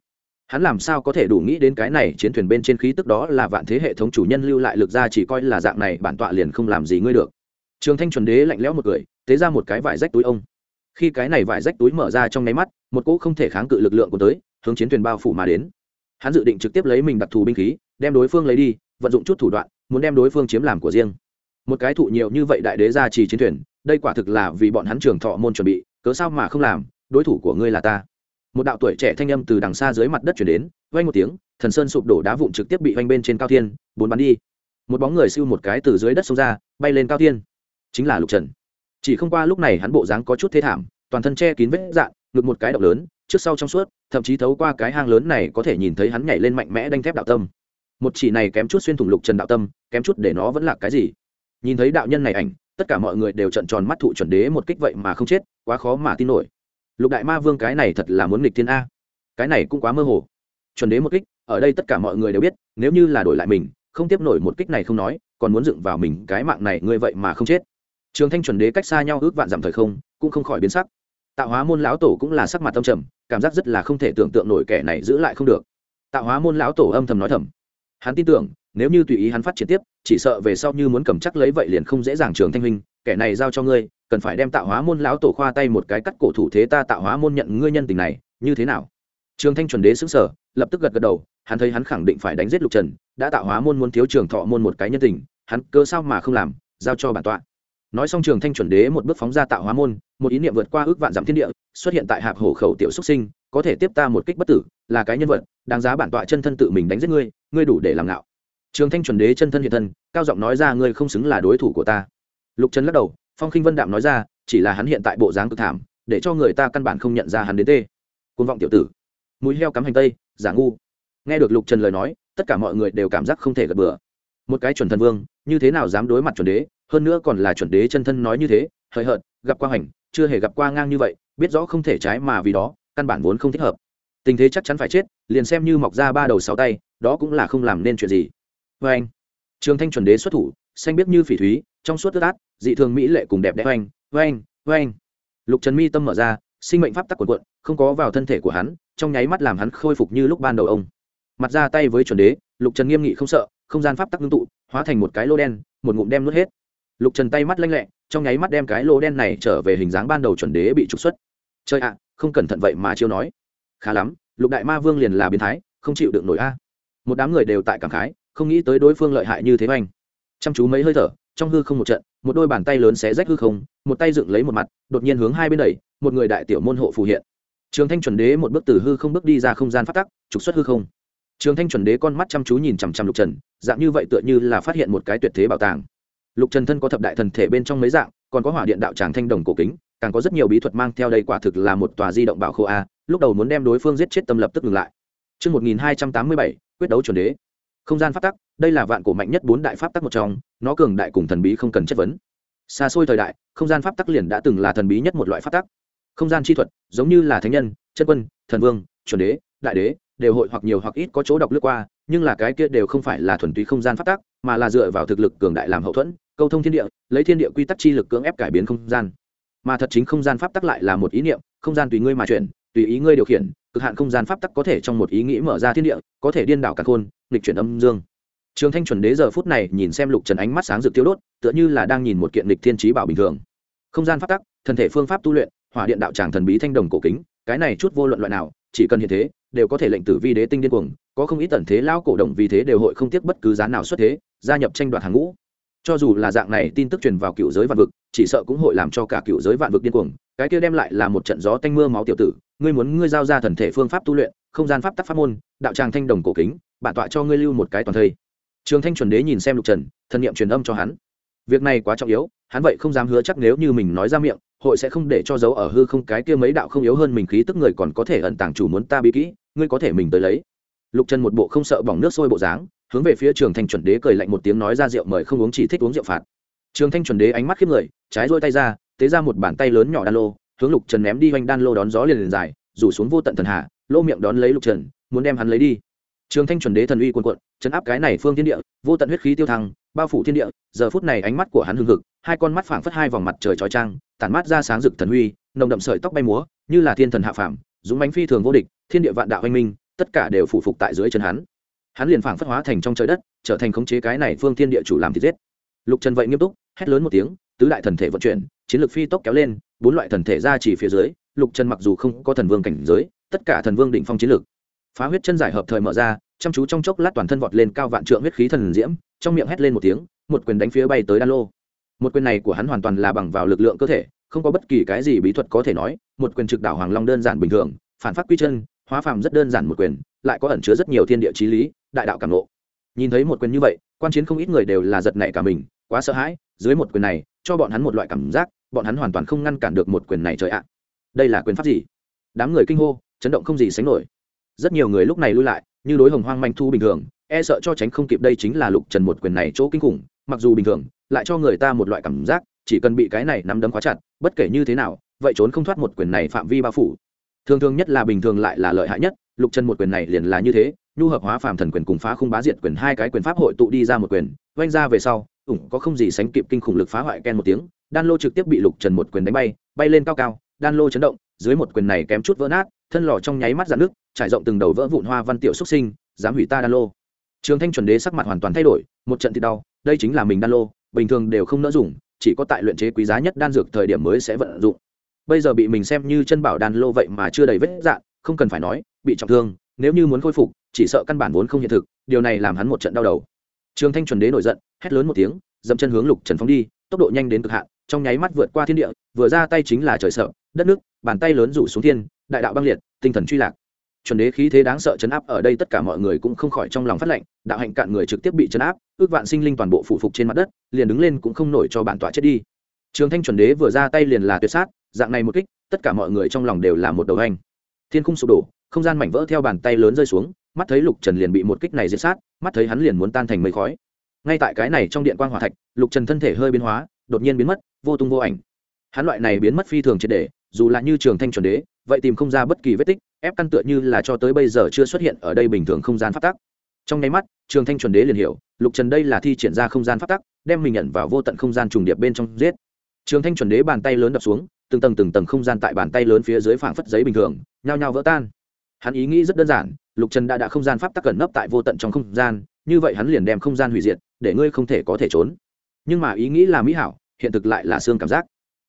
Hắn làm sao có thể đủ nghĩ đến cái này chiến thuyền bên trên khí tức đó là vạn thế hệ thống chủ nhân lưu lại lực ra chỉ coi là dạng này, bản tọa liền không làm gì ngươi được trường thanh chuẩn đế lạnh lẽo một cười, tế ra một cái vải rách túi ông. Khi cái này vải rách túi mở ra trong nháy mắt, một cỗ không thể kháng cự lực lượng của tới, hướng chiến thuyền bao phủ mà đến. Hắn dự định trực tiếp lấy mình đặc thù binh khí, đem đối phương lấy đi, vận dụng chút thủ đoạn, muốn đem đối phương chiếm làm của riêng. Một cái thụ nhiều như vậy đại đế ra trì chiến thuyền, đây quả thực là vì bọn hắn trường thọ môn chuẩn bị, cớ sao mà không làm, đối thủ của ngươi là ta. Một đạo tuổi trẻ thanh âm từ đằng xa dưới mặt đất chuyển đến, vang một tiếng, thần sơn sụp đổ đá vụn trực tiếp bị vanh bên trên cao thiên, bốn bắn đi. Một bóng người siêu một cái từ dưới đất xông ra, bay lên cao thiên chính là lục trần. Chỉ không qua lúc này hắn bộ dáng có chút thế thảm, toàn thân che kín vết dạn, ngực một cái động lớn, trước sau trong suốt, thậm chí thấu qua cái hang lớn này có thể nhìn thấy hắn nhảy lên mạnh mẽ đanh thép đạo tâm. Một chỉ này kém chút xuyên thủng lục trần đạo tâm, kém chút để nó vẫn là cái gì? Nhìn thấy đạo nhân này ảnh, tất cả mọi người đều trận tròn mắt thụ chuẩn đế một kích vậy mà không chết, quá khó mà tin nổi. Lục đại ma vương cái này thật là muốn nghịch thiên a. Cái này cũng quá mơ hồ. Chuẩn đế một kích, ở đây tất cả mọi người đều biết, nếu như là đổi lại mình, không tiếp nổi một kích này không nói, còn muốn dựng vào mình cái mạng này, ngươi vậy mà không chết trường thanh chuẩn đế cách xa nhau ước vạn dặm thời không, cũng không khỏi biến sắc. Tạo hóa môn lão tổ cũng là sắc mặt tâm trầm, cảm giác rất là không thể tưởng tượng nổi kẻ này giữ lại không được. Tạo hóa môn lão tổ âm thầm nói thầm. Hắn tin tưởng, nếu như tùy ý hắn phát triển tiếp, chỉ sợ về sau như muốn cầm chắc lấy vậy liền không dễ dàng trường thanh huynh, kẻ này giao cho ngươi, cần phải đem tạo hóa môn lão tổ khoa tay một cái cắt cổ thủ thế ta tạo hóa môn nhận ngươi nhân tình này, như thế nào? Trường thanh chuẩn đế xứng sở lập tức gật gật đầu, hắn thấy hắn khẳng định phải đánh giết lục trần, đã tạo hóa môn muốn thiếu trường thọ môn một cái nhân tình, hắn cơ sao mà không làm, giao cho bản tọa nói xong trường thanh chuẩn đế một bước phóng ra tạo hóa môn, một ý niệm vượt qua ước vạn dặm thiên địa, xuất hiện tại hạp hổ khẩu tiểu xuất sinh, có thể tiếp ta một kích bất tử, là cái nhân vật, đáng giá bản tọa chân thân tự mình đánh giết ngươi ngươi đủ để làm ngạo. Trường thanh chuẩn đế chân thân hiện thân, cao giọng nói ra, ngươi không xứng là đối thủ của ta. Lục trần lắc đầu, phong khinh vân đạm nói ra, chỉ là hắn hiện tại bộ dáng cực thảm, để cho người ta căn bản không nhận ra hắn đến tê. Côn vọng tiểu tử. Mũi heo cắm hành tây, giả ngu. Nghe được lục trần lời nói, tất cả mọi người đều cảm giác không thể gật bừa một cái chuẩn thần vương, như thế nào dám đối mặt chuẩn đế, hơn nữa còn là chuẩn đế chân thân nói như thế, hời hợt, gặp qua hành chưa hề gặp qua ngang như vậy, biết rõ không thể trái mà vì đó, căn bản vốn không thích hợp. Tình thế chắc chắn phải chết, liền xem như mọc ra ba đầu sáu tay, đó cũng là không làm nên chuyện gì. Vê anh trường thanh chuẩn đế xuất thủ, xanh biết như phỉ thúy, trong suốt tứ át, dị thường mỹ lệ cùng đẹp đẽ. Oanh oanh oanh lục trần mi tâm mở ra, sinh mệnh pháp tắc quần quận không có vào thân thể của hắn, trong nháy mắt làm hắn khôi phục như lúc ban đầu ông. Mặt ra tay với chuẩn đế, lục trần nghiêm nghị không sợ không gian pháp tắc ngưng tụ, hóa thành một cái lô đen, một ngụm đem nuốt hết. Lục trần tay mắt lanh lẹ, trong nháy mắt đem cái lô đen này trở về hình dáng ban đầu chuẩn đế bị trục xuất. Chơi ạ, không cẩn thận vậy mà chiêu nói. Khá lắm, lục đại ma vương liền là biến thái, không chịu được nổi a. Một đám người đều tại cảm khái, không nghĩ tới đối phương lợi hại như thế oanh. Chăm chú mấy hơi thở, trong hư không một trận, một đôi bàn tay lớn xé rách hư không, một tay dựng lấy một mặt, đột nhiên hướng hai bên đẩy, một người đại tiểu môn hộ phù hiện. Trường thanh chuẩn đế một bước từ hư không bước đi ra không gian phát tắc, trục xuất hư không. Trường thanh chuẩn đế con mắt chăm chú nhìn chằm chằm lục trần dạng như vậy tựa như là phát hiện một cái tuyệt thế bảo tàng lục trần thân có thập đại thần thể bên trong mấy dạng còn có hỏa điện đạo tràng thanh đồng cổ kính càng có rất nhiều bí thuật mang theo đây quả thực là một tòa di động bảo khô a lúc đầu muốn đem đối phương giết chết tâm lập tức ngừng lại Trước 1287, quyết đấu chuẩn đế. Không gian pháp tắc, đây là vạn cổ mạnh nhất bốn đại pháp tắc một trong, nó cường đại cùng thần bí không cần chất vấn. Xa xôi thời đại, không gian pháp tắc liền đã từng là thần bí nhất một loại pháp tắc. Không gian chi thuật, giống như là thánh nhân, chân quân, thần vương, chuẩn đế, đại đế, đều hội hoặc nhiều hoặc ít có chỗ đọc lướt qua, nhưng là cái kia đều không phải là thuần túy không gian pháp tắc, mà là dựa vào thực lực cường đại làm hậu thuẫn, câu thông thiên địa, lấy thiên địa quy tắc chi lực cưỡng ép cải biến không gian. Mà thật chính không gian pháp tắc lại là một ý niệm, không gian tùy ngươi mà chuyển, tùy ý ngươi điều khiển, cực hạn không gian pháp tắc có thể trong một ý nghĩ mở ra thiên địa, có thể điên đảo cả khôn, nghịch chuyển âm dương. Trường Thanh chuẩn đế giờ phút này nhìn xem Lục Trần ánh mắt sáng rực tiêu đốt, tựa như là đang nhìn một kiện lịch thiên trí bảo bình thường. Không gian pháp tắc, thân thể phương pháp tu luyện, hỏa điện đạo tràng thần bí thanh đồng cổ kính, cái này chút vô luận loại nào, chỉ cần hiện thế, đều có thể lệnh tử vi đế tinh điên cuồng, có không ít tần thế lao cổ động vì thế đều hội không tiếc bất cứ giá nào xuất thế, gia nhập tranh đoạt hàng ngũ. Cho dù là dạng này tin tức truyền vào cựu giới vạn vực, chỉ sợ cũng hội làm cho cả cựu giới vạn vực điên cuồng, cái kia đem lại là một trận gió tanh mưa máu tiểu tử, ngươi muốn ngươi giao ra thần thể phương pháp tu luyện, không gian pháp tắc pháp môn, đạo tràng thanh đồng cổ kính, bản tọa cho ngươi lưu một cái toàn thây. Trường Thanh chuẩn đế nhìn xem Lục Trần, thần niệm truyền âm cho hắn. Việc này quá trọng yếu, hắn vậy không dám hứa chắc nếu như mình nói ra miệng, hội sẽ không để cho dấu ở hư không cái kia mấy đạo không yếu hơn mình khí tức người còn có thể ẩn tàng chủ muốn ta bí kỹ, ngươi có thể mình tới lấy. Lục Trần một bộ không sợ bỏng nước sôi bộ dáng, hướng về phía Trường Thanh chuẩn đế cười lạnh một tiếng nói ra rượu mời không uống chỉ thích uống rượu phạt. Trường Thanh chuẩn đế ánh mắt khiếp người, trái rôi tay ra, tế ra một bàn tay lớn nhỏ đan lô, hướng Lục Trần ném đi oanh đan lô đón gió liền liền dài, rủ xuống vô tận thần hạ, lô miệng đón lấy Lục Trần, muốn đem hắn lấy đi trường thanh chuẩn đế thần uy cuồn cuộn chấn áp cái này phương thiên địa vô tận huyết khí tiêu thăng bao phủ thiên địa giờ phút này ánh mắt của hắn hưng hực hai con mắt phảng phất hai vòng mặt trời trói trang tản mát ra sáng rực thần huy, nồng đậm sợi tóc bay múa như là thiên thần hạ phàm dũng bánh phi thường vô địch thiên địa vạn đạo anh minh tất cả đều phụ phục tại dưới chân hắn. Hắn liền phảng phất hóa thành trong trời đất trở thành khống chế cái này phương thiên địa chủ làm thịt giết. Lục trần vậy nghiêm túc hét lớn một tiếng tứ đại thần thể vận chuyển chiến lược phi tốc kéo lên bốn loại thần thể ra chỉ phía dưới lục trần mặc dù không có thần vương cảnh giới tất cả thần vương đỉnh phong chiến lược phá huyết chân giải hợp thời mở ra chăm chú trong chốc lát toàn thân vọt lên cao vạn trượng huyết khí thần diễm trong miệng hét lên một tiếng một quyền đánh phía bay tới đan lô một quyền này của hắn hoàn toàn là bằng vào lực lượng cơ thể, không có bất kỳ cái gì bí thuật có thể nói, một quyền trực đảo hoàng long đơn giản bình thường, phản phát quy chân, hóa phàm rất đơn giản một quyền, lại có ẩn chứa rất nhiều thiên địa trí lý, đại đạo cảm nộ nhìn thấy một quyền như vậy, quan chiến không ít người đều là giật nảy cả mình, quá sợ hãi, dưới một quyền này, cho bọn hắn một loại cảm giác, bọn hắn hoàn toàn không ngăn cản được một quyền này trời ạ. Đây là quyền pháp gì? Đám người kinh hô, chấn động không gì sánh nổi. Rất nhiều người lúc này lui lại, như đối hồng hoang manh thu bình thường e sợ cho tránh không kịp đây chính là lục trần một quyền này chỗ kinh khủng, mặc dù bình thường lại cho người ta một loại cảm giác, chỉ cần bị cái này nắm đấm khóa chặt, bất kể như thế nào, vậy trốn không thoát một quyền này phạm vi bao phủ. Thường thường nhất là bình thường lại là lợi hại nhất, lục chân một quyền này liền là như thế, nhu hợp hóa phàm thần quyền cùng phá không bá diệt quyền hai cái quyền pháp hội tụ đi ra một quyền, oanh ra về sau, ủng có không gì sánh kịp kinh khủng lực phá hoại ken một tiếng, đan lô trực tiếp bị lục trần một quyền đánh bay bay lên cao cao, đan lô chấn động, dưới một quyền này kém chút vỡ nát, thân lò trong nháy mắt dạn nước trải rộng từng đầu vỡ vụn hoa văn tiểu xuất sinh, dám hủy ta đan lô. Trường thanh chuẩn đế sắc mặt hoàn toàn thay đổi, một trận thì đau, đây chính là mình đan lô bình thường đều không nỡ dùng, chỉ có tại luyện chế quý giá nhất đan dược thời điểm mới sẽ vận dụng. Bây giờ bị mình xem như chân bảo đan lô vậy mà chưa đầy vết dạn, không cần phải nói, bị trọng thương, nếu như muốn khôi phục, chỉ sợ căn bản vốn không hiện thực, điều này làm hắn một trận đau đầu. Trường thanh chuẩn đế nổi giận, hét lớn một tiếng, dậm chân hướng lục trần phóng đi, tốc độ nhanh đến cực hạn, trong nháy mắt vượt qua thiên địa, vừa ra tay chính là trời sợ, đất nước, bàn tay lớn rủ xuống thiên, đại đạo băng liệt, tinh thần truy lạc. Chuẩn đế khí thế đáng sợ chấn áp ở đây tất cả mọi người cũng không khỏi trong lòng phát lệnh, đạo hạnh cạn người trực tiếp bị chấn áp ước vạn sinh linh toàn bộ phụ phục trên mặt đất, liền đứng lên cũng không nổi cho bản tọa chết đi. Trường thanh chuẩn đế vừa ra tay liền là tuyệt sát, dạng này một kích, tất cả mọi người trong lòng đều là một đầu hành thiên khung sụp đổ, không gian mảnh vỡ theo bàn tay lớn rơi xuống, mắt thấy lục trần liền bị một kích này diệt sát, mắt thấy hắn liền muốn tan thành mây khói. Ngay tại cái này trong điện quan g hòa thạch, lục trần thân thể hơi biến hóa, đột nhiên biến mất, vô tung vô ảnh. Hắn loại này biến mất phi thường triệt đề dù là như trường thanh chuẩn đế, vậy tìm không ra bất kỳ vết tích, ép căn tựa như là cho tới bây giờ chưa xuất hiện ở đây bình thường không gian phát tắc trong nháy mắt, trường thanh chuẩn đế liền hiểu, lục trần đây là thi triển ra không gian phát tắc, đem mình nhận vào vô tận không gian trùng điệp bên trong giết. Trường thanh chuẩn đế bàn tay lớn đập xuống, từng tầng từng tầng không gian tại bàn tay lớn phía dưới phảng phất giấy bình thường, nhao nhao vỡ tan. Hắn ý nghĩ rất đơn giản, lục trần đã đã không gian pháp tắc cẩn nấp tại vô tận trong không gian, như vậy hắn liền đem không gian hủy diệt, để ngươi không thể có thể trốn. Nhưng mà ý nghĩ là mỹ hảo, hiện thực lại là xương cảm giác.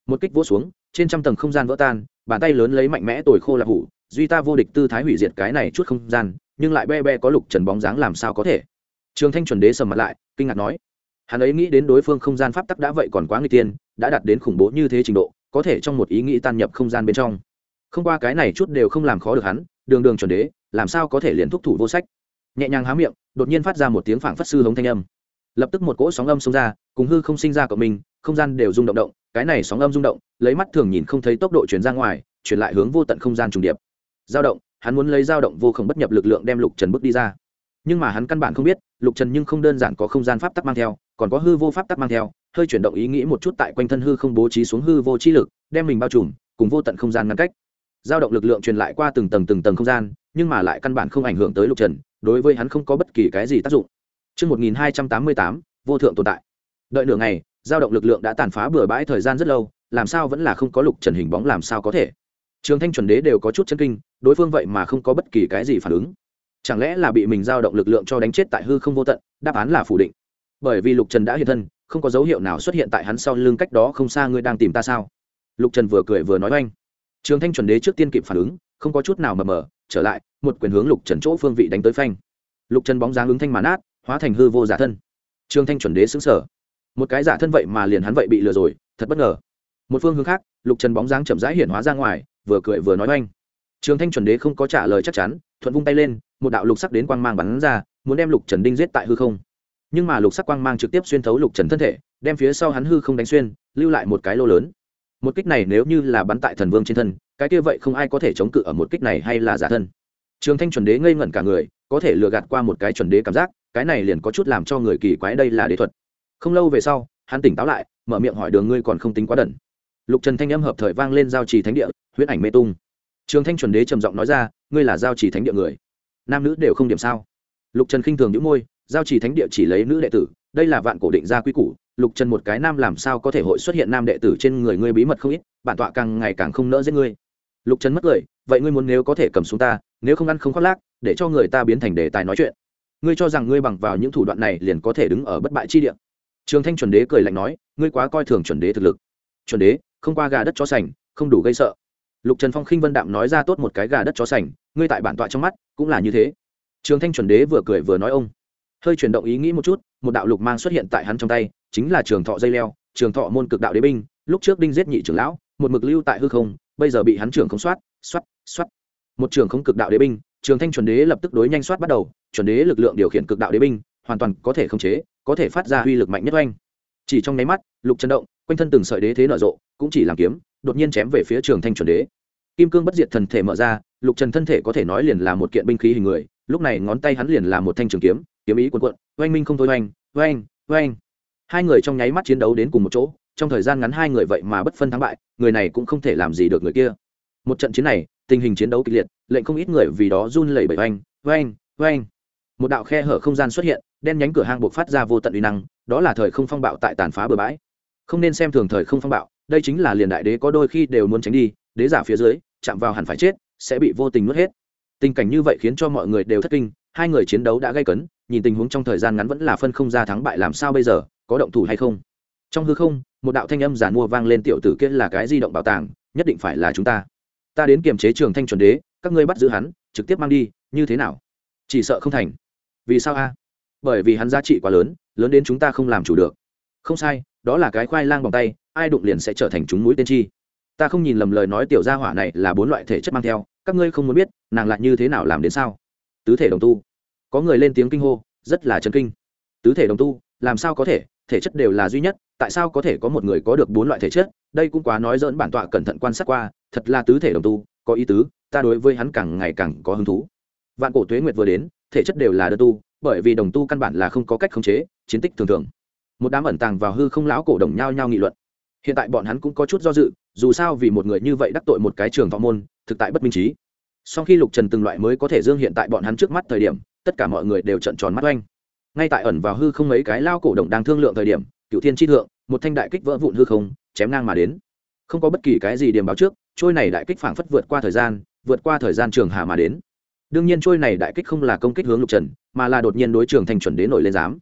Một kích vỗ xuống, trên trăm tầng không gian vỡ tan, bàn tay lớn lấy mạnh mẽ tồi khô là hủ, duy ta vô địch tư thái hủy diệt cái này chút không gian nhưng lại be be có lục trần bóng dáng làm sao có thể? Trường thanh chuẩn đế sầm mặt lại, kinh ngạc nói, hắn ấy nghĩ đến đối phương không gian pháp tắc đã vậy còn quá nguy tiên đã đạt đến khủng bố như thế trình độ, có thể trong một ý nghĩ tan nhập không gian bên trong. Không qua cái này chút đều không làm khó được hắn, đường đường chuẩn đế, làm sao có thể liền thúc thủ vô sách? Nhẹ nhàng há miệng, đột nhiên phát ra một tiếng phảng phất sư hống thanh âm. Lập tức một cỗ sóng âm xông ra, cùng hư không sinh ra cộng mình, không gian đều rung động động, cái này sóng âm rung động, lấy mắt thường nhìn không thấy tốc độ chuyển ra ngoài, chuyển lại hướng vô tận không gian trùng điệp. Dao động hắn muốn lấy dao động vô không bất nhập lực lượng đem lục trần bước đi ra nhưng mà hắn căn bản không biết lục trần nhưng không đơn giản có không gian pháp tắc mang theo còn có hư vô pháp tắc mang theo hơi chuyển động ý nghĩ một chút tại quanh thân hư không bố trí xuống hư vô trí lực đem mình bao trùm cùng vô tận không gian ngăn cách dao động lực lượng truyền lại qua từng tầng từng tầng không gian nhưng mà lại căn bản không ảnh hưởng tới lục trần đối với hắn không có bất kỳ cái gì tác dụng Trước 1288, vô thượng tồn tại. Đợi nửa ngày, dao động lực lượng đã tàn phá bừa bãi thời gian rất lâu, làm sao vẫn là không có lục trần hình bóng làm sao có thể. Trường Thanh chuẩn đế đều có chút chân kinh, đối phương vậy mà không có bất kỳ cái gì phản ứng. Chẳng lẽ là bị mình giao động lực lượng cho đánh chết tại hư không vô tận, đáp án là phủ định. Bởi vì Lục Trần đã hiện thân, không có dấu hiệu nào xuất hiện tại hắn sau lưng cách đó không xa ngươi đang tìm ta sao? Lục Trần vừa cười vừa nói oanh. Trường Thanh chuẩn đế trước tiên kịp phản ứng, không có chút nào mờ mờ, trở lại, một quyền hướng Lục Trần chỗ phương vị đánh tới phanh. Lục Trần bóng dáng ứng thanh mà nát, hóa thành hư vô giả thân. Trường Thanh chuẩn đế sững sờ. Một cái giả thân vậy mà liền hắn vậy bị lừa rồi, thật bất ngờ. Một phương hướng khác, Lục Trần bóng dáng chậm rãi hiển hóa ra ngoài, vừa cười vừa nói oanh. Trường Thanh chuẩn đế không có trả lời chắc chắn, thuận vung tay lên, một đạo lục sắc đến quang mang bắn ra, muốn đem Lục Trần đinh giết tại hư không. Nhưng mà lục sắc quang mang trực tiếp xuyên thấu Lục Trần thân thể, đem phía sau hắn hư không đánh xuyên, lưu lại một cái lô lớn. Một kích này nếu như là bắn tại thần vương trên thân, cái kia vậy không ai có thể chống cự ở một kích này hay là giả thân. Trường Thanh chuẩn đế ngây ngẩn cả người, có thể lừa gạt qua một cái chuẩn đế cảm giác, cái này liền có chút làm cho người kỳ quái đây là đế thuật. Không lâu về sau, hắn tỉnh táo lại, mở miệng hỏi đường ngươi còn không tính quá đần. Lục Trần thanh âm hợp thời vang lên giao trì thánh địa, huyễn ảnh mê tung. Trường Thanh chuẩn đế trầm giọng nói ra, ngươi là giao trì thánh địa người. Nam nữ đều không điểm sao? Lục Trần khinh thường những môi, giao trì thánh địa chỉ lấy nữ đệ tử, đây là vạn cổ định gia quy củ, Lục Trần một cái nam làm sao có thể hội xuất hiện nam đệ tử trên người ngươi bí mật không ít, bản tọa càng ngày càng không nỡ giết ngươi. Lục Trần mất cười, vậy ngươi muốn nếu có thể cầm xuống ta, nếu không ăn không khoác lác, để cho người ta biến thành đề tài nói chuyện. Ngươi cho rằng ngươi bằng vào những thủ đoạn này liền có thể đứng ở bất bại chi địa. Trường Thanh chuẩn đế cười lạnh nói, ngươi quá coi thường chuẩn đế thực lực. Chuẩn đế, không qua gà đất chó sành, không đủ gây sợ. Lục trần phong khinh vân đạm nói ra tốt một cái gà đất chó sành ngươi tại bản tọa trong mắt cũng là như thế. Trường thanh chuẩn đế vừa cười vừa nói ông. Hơi chuyển động ý nghĩ một chút một đạo lục mang xuất hiện tại hắn trong tay chính là trường thọ dây leo trường thọ môn cực đạo đế binh lúc trước đinh giết nhị trưởng lão một mực lưu tại hư không bây giờ bị hắn trưởng không soát soát soát. Một trường không cực đạo đế binh trường thanh chuẩn đế lập tức đối nhanh soát bắt đầu chuẩn đế lực lượng điều khiển cực đạo đế binh hoàn toàn có thể khống chế có thể phát ra uy lực mạnh nhất oanh. Chỉ trong nháy mắt lục chấn động quanh thân từng sợi đế thế nở rộ, cũng chỉ làm kiếm, đột nhiên chém về phía trường thanh chuẩn đế. Kim cương bất diệt thần thể mở ra, lục trần thân thể có thể nói liền là một kiện binh khí hình người, lúc này ngón tay hắn liền là một thanh trường kiếm kiếm ý quần quận oanh minh không thôi oanh oanh oanh. Hai người trong nháy mắt chiến đấu đến cùng một chỗ, trong thời gian ngắn hai người vậy mà bất phân thắng bại, người này cũng không thể làm gì được người kia. Một trận chiến này, tình hình chiến đấu kịch liệt, lệnh không ít người vì đó run lẩy bẩy oanh oanh oanh. Một đạo khe hở không gian xuất hiện, đen nhánh cửa hang buộc phát ra vô tận uy năng, đó là thời không phong bạo tại tàn phá bừa bãi không nên xem thường thời không phong bạo, đây chính là liền đại đế có đôi khi đều muốn tránh đi, đế giả phía dưới, chạm vào hẳn phải chết, sẽ bị vô tình nuốt hết. Tình cảnh như vậy khiến cho mọi người đều thất kinh, hai người chiến đấu đã gây cấn, nhìn tình huống trong thời gian ngắn vẫn là phân không ra thắng bại làm sao bây giờ, có động thủ hay không? Trong hư không, một đạo thanh âm giàn mua vang lên tiểu tử kia là cái di động bảo tàng, nhất định phải là chúng ta. Ta đến kiềm chế trường thanh chuẩn đế, các ngươi bắt giữ hắn, trực tiếp mang đi, như thế nào? Chỉ sợ không thành. Vì sao a? Bởi vì hắn giá trị quá lớn lớn đến chúng ta không làm chủ được. Không sai đó là cái khoai lang bằng tay, ai đụng liền sẽ trở thành chúng mũi tên chi. Ta không nhìn lầm lời nói tiểu gia hỏa này là bốn loại thể chất mang theo, các ngươi không muốn biết, nàng lại như thế nào làm đến sao? Tứ thể đồng tu. Có người lên tiếng kinh hô, rất là chân kinh. Tứ thể đồng tu, làm sao có thể? Thể chất đều là duy nhất, tại sao có thể có một người có được bốn loại thể chất? Đây cũng quá nói dỡn bản tọa cẩn thận quan sát qua, thật là tứ thể đồng tu, có ý tứ, ta đối với hắn càng ngày càng có hứng thú. Vạn cổ tuế nguyệt vừa đến, thể chất đều là đơn tu, bởi vì đồng tu căn bản là không có cách khống chế, chiến tích thường thường một đám ẩn tàng vào hư không lão cổ đồng nhau nhau nghị luận. Hiện tại bọn hắn cũng có chút do dự, dù sao vì một người như vậy đắc tội một cái trường thọ môn, thực tại bất minh trí. Sau khi lục trần từng loại mới có thể dương hiện tại bọn hắn trước mắt thời điểm, tất cả mọi người đều trận tròn mắt oanh. Ngay tại ẩn vào hư không mấy cái lao cổ động đang thương lượng thời điểm cựu thiên tri thượng, một thanh đại kích vỡ vụn hư không, chém ngang mà đến. Không có bất kỳ cái gì điểm báo trước, trôi này đại kích phảng phất vượt qua thời gian, vượt qua thời gian trường hà mà đến. Đương nhiên trôi này đại kích không là công kích hướng lục trần, mà là đột nhiên đối trường thành chuẩn đế nổi lên dám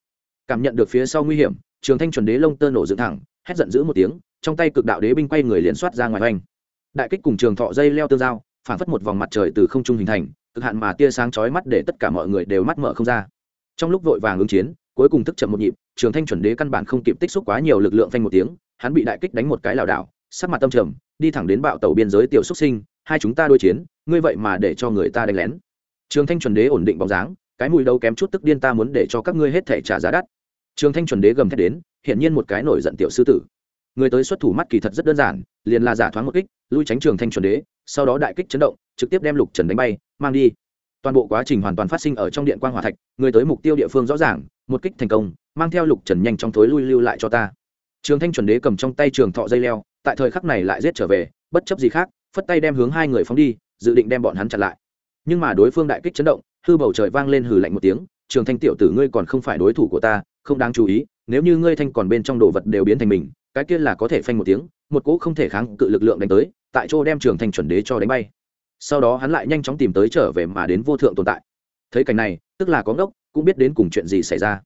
cảm nhận được phía sau nguy hiểm trường thanh chuẩn đế lông tơ nổ dựng thẳng, hét giận dữ một tiếng, trong tay cực đạo đế binh quay người liền soát ra ngoài oanh. Đại kích cùng trường thọ dây leo tương giao, phản phất một vòng mặt trời từ không trung hình thành, cực hạn mà tia sáng chói mắt để tất cả mọi người đều mắt mở không ra. Trong lúc vội vàng ứng chiến, cuối cùng thức chậm một nhịp, trường thanh chuẩn đế căn bản không kịp tích xúc quá nhiều lực lượng phanh một tiếng, hắn bị đại kích đánh một cái lảo đảo, sắc mặt tâm trầm, đi thẳng đến bạo tàu biên giới tiểu xuất sinh, hai chúng ta đối chiến, ngươi vậy mà để cho người ta đánh lén. Trường thanh chuẩn đế ổn định bóng dáng, cái mùi đâu kém chút tức điên ta muốn để cho các ngươi hết thể trả giá đắt trường thanh chuẩn đế gầm thét đến, hiển nhiên một cái nổi giận tiểu sư tử. Người tới xuất thủ mắt kỳ thật rất đơn giản, liền là giả thoáng một kích, lui tránh trường thanh chuẩn đế, sau đó đại kích chấn động, trực tiếp đem lục trần đánh bay, mang đi. Toàn bộ quá trình hoàn toàn phát sinh ở trong điện quan hỏa hòa thạch, người tới mục tiêu địa phương rõ ràng, một kích thành công, mang theo lục trần nhanh trong thối lui lưu lại cho ta. Trường thanh chuẩn đế cầm trong tay trường thọ dây leo, tại thời khắc này lại giết trở về, bất chấp gì khác, phất tay đem hướng hai người phóng đi, dự định đem bọn hắn chặn lại. Nhưng mà đối phương đại kích chấn động, hư bầu trời vang lên hừ lạnh một tiếng, trường thanh tiểu tử ngươi còn không phải đối thủ của ta không đáng chú ý nếu như ngươi thanh còn bên trong đồ vật đều biến thành mình cái kia là có thể phanh một tiếng một cỗ không thể kháng cự lực lượng đánh tới tại chỗ đem trường thanh chuẩn đế cho đánh bay sau đó hắn lại nhanh chóng tìm tới trở về mà đến vô thượng tồn tại thấy cảnh này tức là có ngốc cũng biết đến cùng chuyện gì xảy ra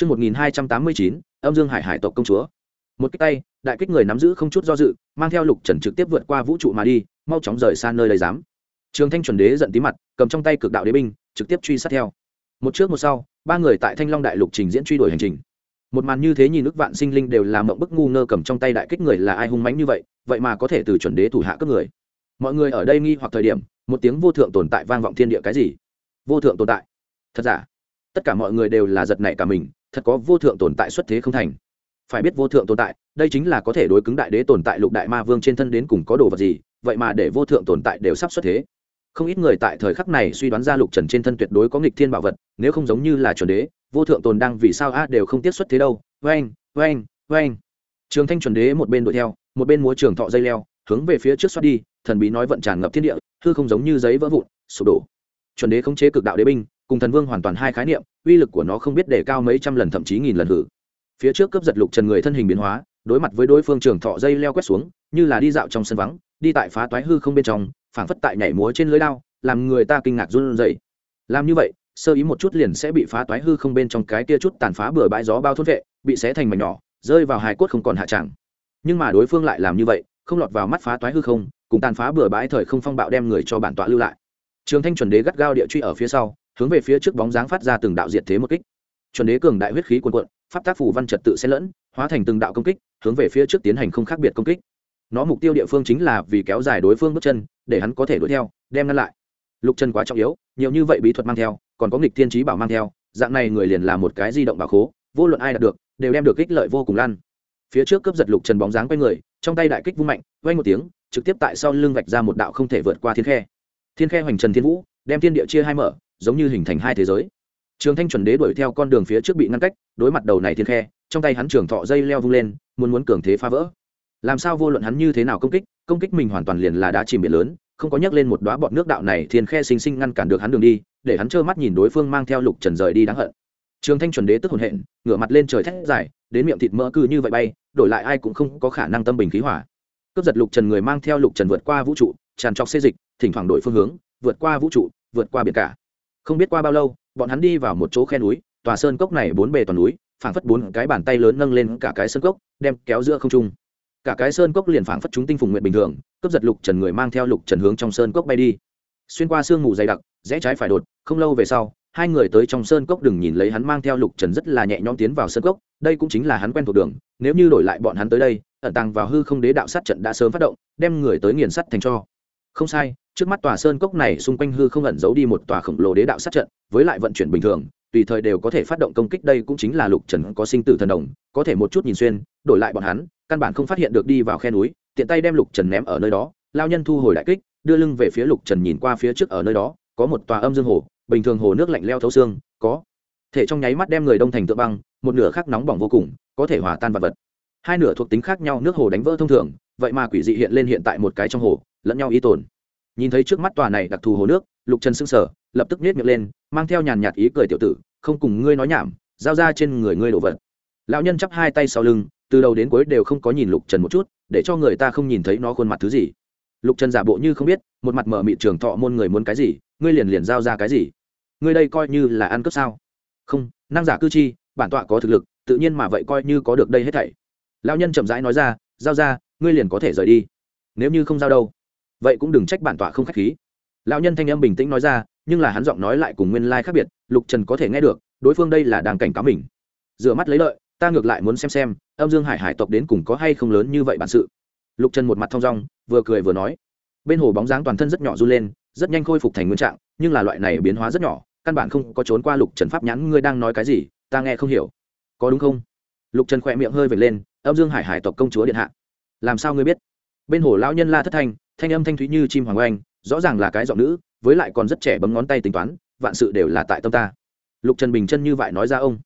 Trước 1289, âm dương hải hải tộc công chúa. Một cái tay, đại kích người nắm giữ không chút do dự, mang theo lục trần trực tiếp vượt qua vũ trụ mà đi, mau chóng rời xa nơi đây dám. Trường Thanh chuẩn đế giận tí mặt, cầm trong tay cực đạo đế binh, trực tiếp truy sát theo. Một trước một sau, ba người tại Thanh Long đại lục trình diễn truy đuổi hành trình. Một màn như thế nhìn nước vạn sinh linh đều là mộng bức ngu ngơ cầm trong tay đại kích người là ai hung mãnh như vậy, vậy mà có thể từ chuẩn đế thủ hạ cấp người. Mọi người ở đây nghi hoặc thời điểm một tiếng vô thượng tồn tại vang vọng thiên địa cái gì? Vô thượng tồn tại. Thật giả? Tất cả mọi người đều là giật nảy cả mình thật có vô thượng tồn tại xuất thế không thành. Phải biết vô thượng tồn tại đây chính là có thể đối cứng đại đế tồn tại lục đại ma vương trên thân đến cùng có đồ vật gì vậy mà để vô thượng tồn tại đều sắp xuất thế không ít người tại thời khắc này suy đoán ra lục trần trên thân tuyệt đối có nghịch thiên bảo vật, nếu không giống như là chuẩn đế, vô thượng tồn đang vì sao a đều không tiết xuất thế đâu. Vain vain vain trường thanh chuẩn đế một bên đuổi theo, một bên múa trường thọ dây leo, hướng về phía trước xoát đi, thần bí nói vận tràn ngập thiên địa, hư không giống như giấy vỡ vụn, sụp đổ. Chuẩn đế khống chế cực đạo đế binh, cùng thần vương hoàn toàn hai khái niệm, uy lực của nó không biết để cao mấy trăm lần thậm chí nghìn lần hử. Phía trước cướp giật lục trần người thân hình biến hóa, đối mặt với đối phương trường thọ dây leo quét xuống, như là đi dạo trong sân vắng đi tại phá toái hư không bên trong, phảng phất tại nhảy múa trên lưới đao, làm người ta kinh ngạc run rẩy. Làm như vậy, sơ ý một chút liền sẽ bị phá toái hư không bên trong cái kia chút tàn phá bừa bãi gió bao thốt vệ, bị xé thành mảnh nhỏ, rơi vào hài cốt không còn hạ tràng. Nhưng mà đối phương lại làm như vậy, không lọt vào mắt phá toái hư không, cùng tàn phá bừa bãi thời không phong bạo đem người cho bản tọa lưu lại. Trường thanh chuẩn đế gắt gao địa truy ở phía sau, hướng về phía trước bóng dáng phát ra từng đạo diệt thế một kích. Chuẩn đế cường đại huyết khí cuồn cuộn, pháp tác phủ văn trật tự xen lẫn, hóa thành từng đạo công kích, hướng về phía trước tiến hành không khác biệt công kích nó mục tiêu địa phương chính là vì kéo dài đối phương bước chân, để hắn có thể đuổi theo, đem ngăn lại. Lục chân quá trọng yếu, nhiều như vậy bí thuật mang theo, còn có nghịch thiên trí bảo mang theo, dạng này người liền là một cái di động bảo khố, vô luận ai đạt được, đều đem được kích lợi vô cùng lan. Phía trước cướp giật lục trần bóng dáng quay người, trong tay đại kích vung mạnh, quay một tiếng, trực tiếp tại sau lưng vạch ra một đạo không thể vượt qua thiên khe. Thiên khe hoành trần thiên vũ, đem thiên địa chia hai mở, giống như hình thành hai thế giới. Trường thanh chuẩn đế đuổi theo con đường phía trước bị ngăn cách, đối mặt đầu này thiên khe, trong tay hắn trường thọ dây leo vung lên, muốn muốn cường thế phá vỡ làm sao vô luận hắn như thế nào công kích công kích mình hoàn toàn liền là đá chìm biển lớn, không có nhấc lên một đoá bọt nước đạo này thiên khe xinh xinh ngăn cản được hắn đường đi, để hắn trơ mắt nhìn đối phương mang theo lục trần rời đi đáng hận. Trường thanh chuẩn đế tức hồn hện, ngửa mặt lên trời thét dài, đến miệng thịt mỡ cư như vậy bay, đổi lại ai cũng không có khả năng tâm bình khí hỏa cướp giật lục trần người mang theo lục trần vượt qua vũ trụ, tràn trọc xê dịch, thỉnh thoảng đổi phương hướng, vượt qua vũ trụ, vượt qua biển cả. Không biết qua bao lâu, bọn hắn đi vào một chỗ khe núi, tòa sơn cốc này bốn bề toàn núi, phảng phất bốn cái bàn tay lớn nâng lên cả cái sơn cốc, đem kéo giữa không trung cả cái sơn cốc liền phảng phất chúng tinh phùng nguyện bình thường, cướp giật lục trần người mang theo lục trần hướng trong sơn cốc bay đi. Xuyên qua sương mù dày đặc, rẽ trái phải đột, không lâu về sau, hai người tới trong sơn cốc đừng nhìn lấy hắn mang theo lục trần rất là nhẹ nhõm tiến vào sơn cốc, đây cũng chính là hắn quen thuộc đường, nếu như đổi lại bọn hắn tới đây, ẩn tàng vào hư không đế đạo sát trận đã sớm phát động, đem người tới nghiền sắt thành cho. Không sai, trước mắt tòa sơn cốc này xung quanh hư không ẩn giấu đi một tòa khổng lồ đế đạo sát trận, với lại vận chuyển bình thường, tùy thời đều có thể phát động công kích, đây cũng chính là lục trần có sinh tử thần đồng, có thể một chút nhìn xuyên, đổi lại bọn hắn căn bản không phát hiện được đi vào khe núi, tiện tay đem lục trần ném ở nơi đó, lao nhân thu hồi đại kích, đưa lưng về phía lục trần nhìn qua phía trước ở nơi đó, có một tòa âm dương hồ, bình thường hồ nước lạnh leo thấu xương, có thể trong nháy mắt đem người đông thành tượng băng, một nửa khác nóng bỏng vô cùng, có thể hòa tan vật vật. Hai nửa thuộc tính khác nhau, nước hồ đánh vỡ thông thường, vậy mà quỷ dị hiện lên hiện tại một cái trong hồ, lẫn nhau y tồn. Nhìn thấy trước mắt tòa này đặc thù hồ nước, lục trần sưng sở lập tức nhét miệng lên, mang theo nhàn nhạt ý cười tiểu tử, không cùng ngươi nói nhảm, giao ra trên người ngươi đồ vật. Lão nhân chắp hai tay sau lưng từ đầu đến cuối đều không có nhìn lục trần một chút, để cho người ta không nhìn thấy nó khuôn mặt thứ gì. Lục trần giả bộ như không biết, một mặt mở mịt trường thọ môn người muốn cái gì, ngươi liền liền giao ra cái gì? Ngươi đây coi như là ăn cướp sao? Không, năng giả cư chi, bản tọa có thực lực, tự nhiên mà vậy coi như có được đây hết thảy. Lão nhân chậm rãi nói ra, giao ra, ngươi liền có thể rời đi. Nếu như không giao đâu, vậy cũng đừng trách bản tọa không k h á c h khí. Lão nhân thanh âm bình tĩnh nói ra, nhưng là hắn giọng nói lại cùng nguyên lai khác biệt, lục trần có thể nghe được, đối phương đây là đang cảnh cáo mình. Rửa mắt lấy lợi ta ngược lại muốn xem xem, âm dương hải hải tộc đến cùng có hay không lớn như vậy bản sự. Lục trần một mặt thong dong, vừa cười vừa nói. Bên hồ bóng dáng toàn thân rất nhỏ run lên, rất nhanh khôi phục thành nguyên trạng, nhưng là loại này biến hóa rất nhỏ, căn bản không có trốn qua lục trần pháp nhãn, ngươi đang nói cái gì, ta nghe không hiểu. Có đúng không? Lục trần khỏe miệng hơi vệt lên, âm dương hải hải tộc công chúa điện hạ. Làm sao ngươi biết? Bên hồ lão nhân la thất thanh thanh âm thanh thúy như chim hoàng oanh, rõ ràng là cái giọng nữ, với lại còn rất trẻ bấm ngón tay tính toán, vạn sự đều là tại tâm ta. Lục trần bình chân như vậy nói ra ông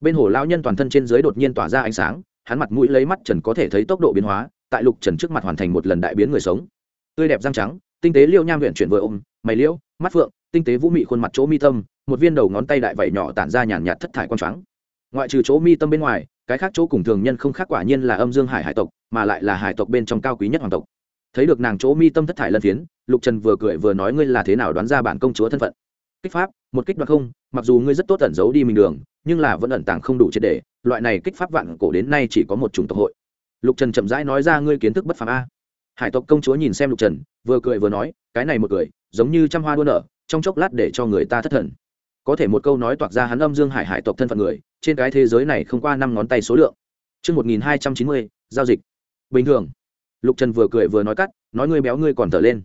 bên hồ lão nhân toàn thân trên dưới đột nhiên tỏa ra ánh sáng, hắn mặt mũi lấy mắt trần có thể thấy tốc độ biến hóa, tại lục trần trước mặt hoàn thành một lần đại biến người sống. Tươi đẹp răng trắng, tinh tế liêu nham huyện chuyển vừa ôm, mày liễu, mắt phượng, tinh tế vũ mị khuôn mặt chỗ mi tâm, một viên đầu ngón tay đại vẩy nhỏ tản ra nhàn nhạt thất thải quang trắng ngoại trừ chỗ mi tâm bên ngoài, cái khác chỗ cùng thường nhân không khác quả nhiên là âm dương hải hải tộc, mà lại là hải tộc bên trong cao quý nhất hoàng tộc. Thấy được nàng chỗ mi tâm thất thải lân phiến, lục trần vừa cười vừa nói ngươi là thế nào đoán ra bản công chúa thân phận? Kích pháp, một kích đoạt không, mặc dù ngươi rất tốt ẩn giấu đi mình đường, nhưng là vẫn ẩn tàng không đủ triệt để, loại này kích pháp vạn cổ đến nay chỉ có một chủng tộc hội. Lục trần chậm rãi nói ra ngươi kiến thức bất phàm a. Hải tộc công chúa nhìn xem lục trần, vừa cười vừa nói, cái này một cười, giống như trăm hoa đua nở, trong chốc lát để cho người ta thất thần. Có thể một câu nói toạc ra hắn âm dương hải hải tộc thân phận người, trên cái thế giới này không qua năm ngón tay số lượng. Chương một nghìn hai trăm chín mươi, giao dịch. Bình thường. Lục trần vừa cười vừa nói cắt, nói ngươi béo ngươi còn thở lên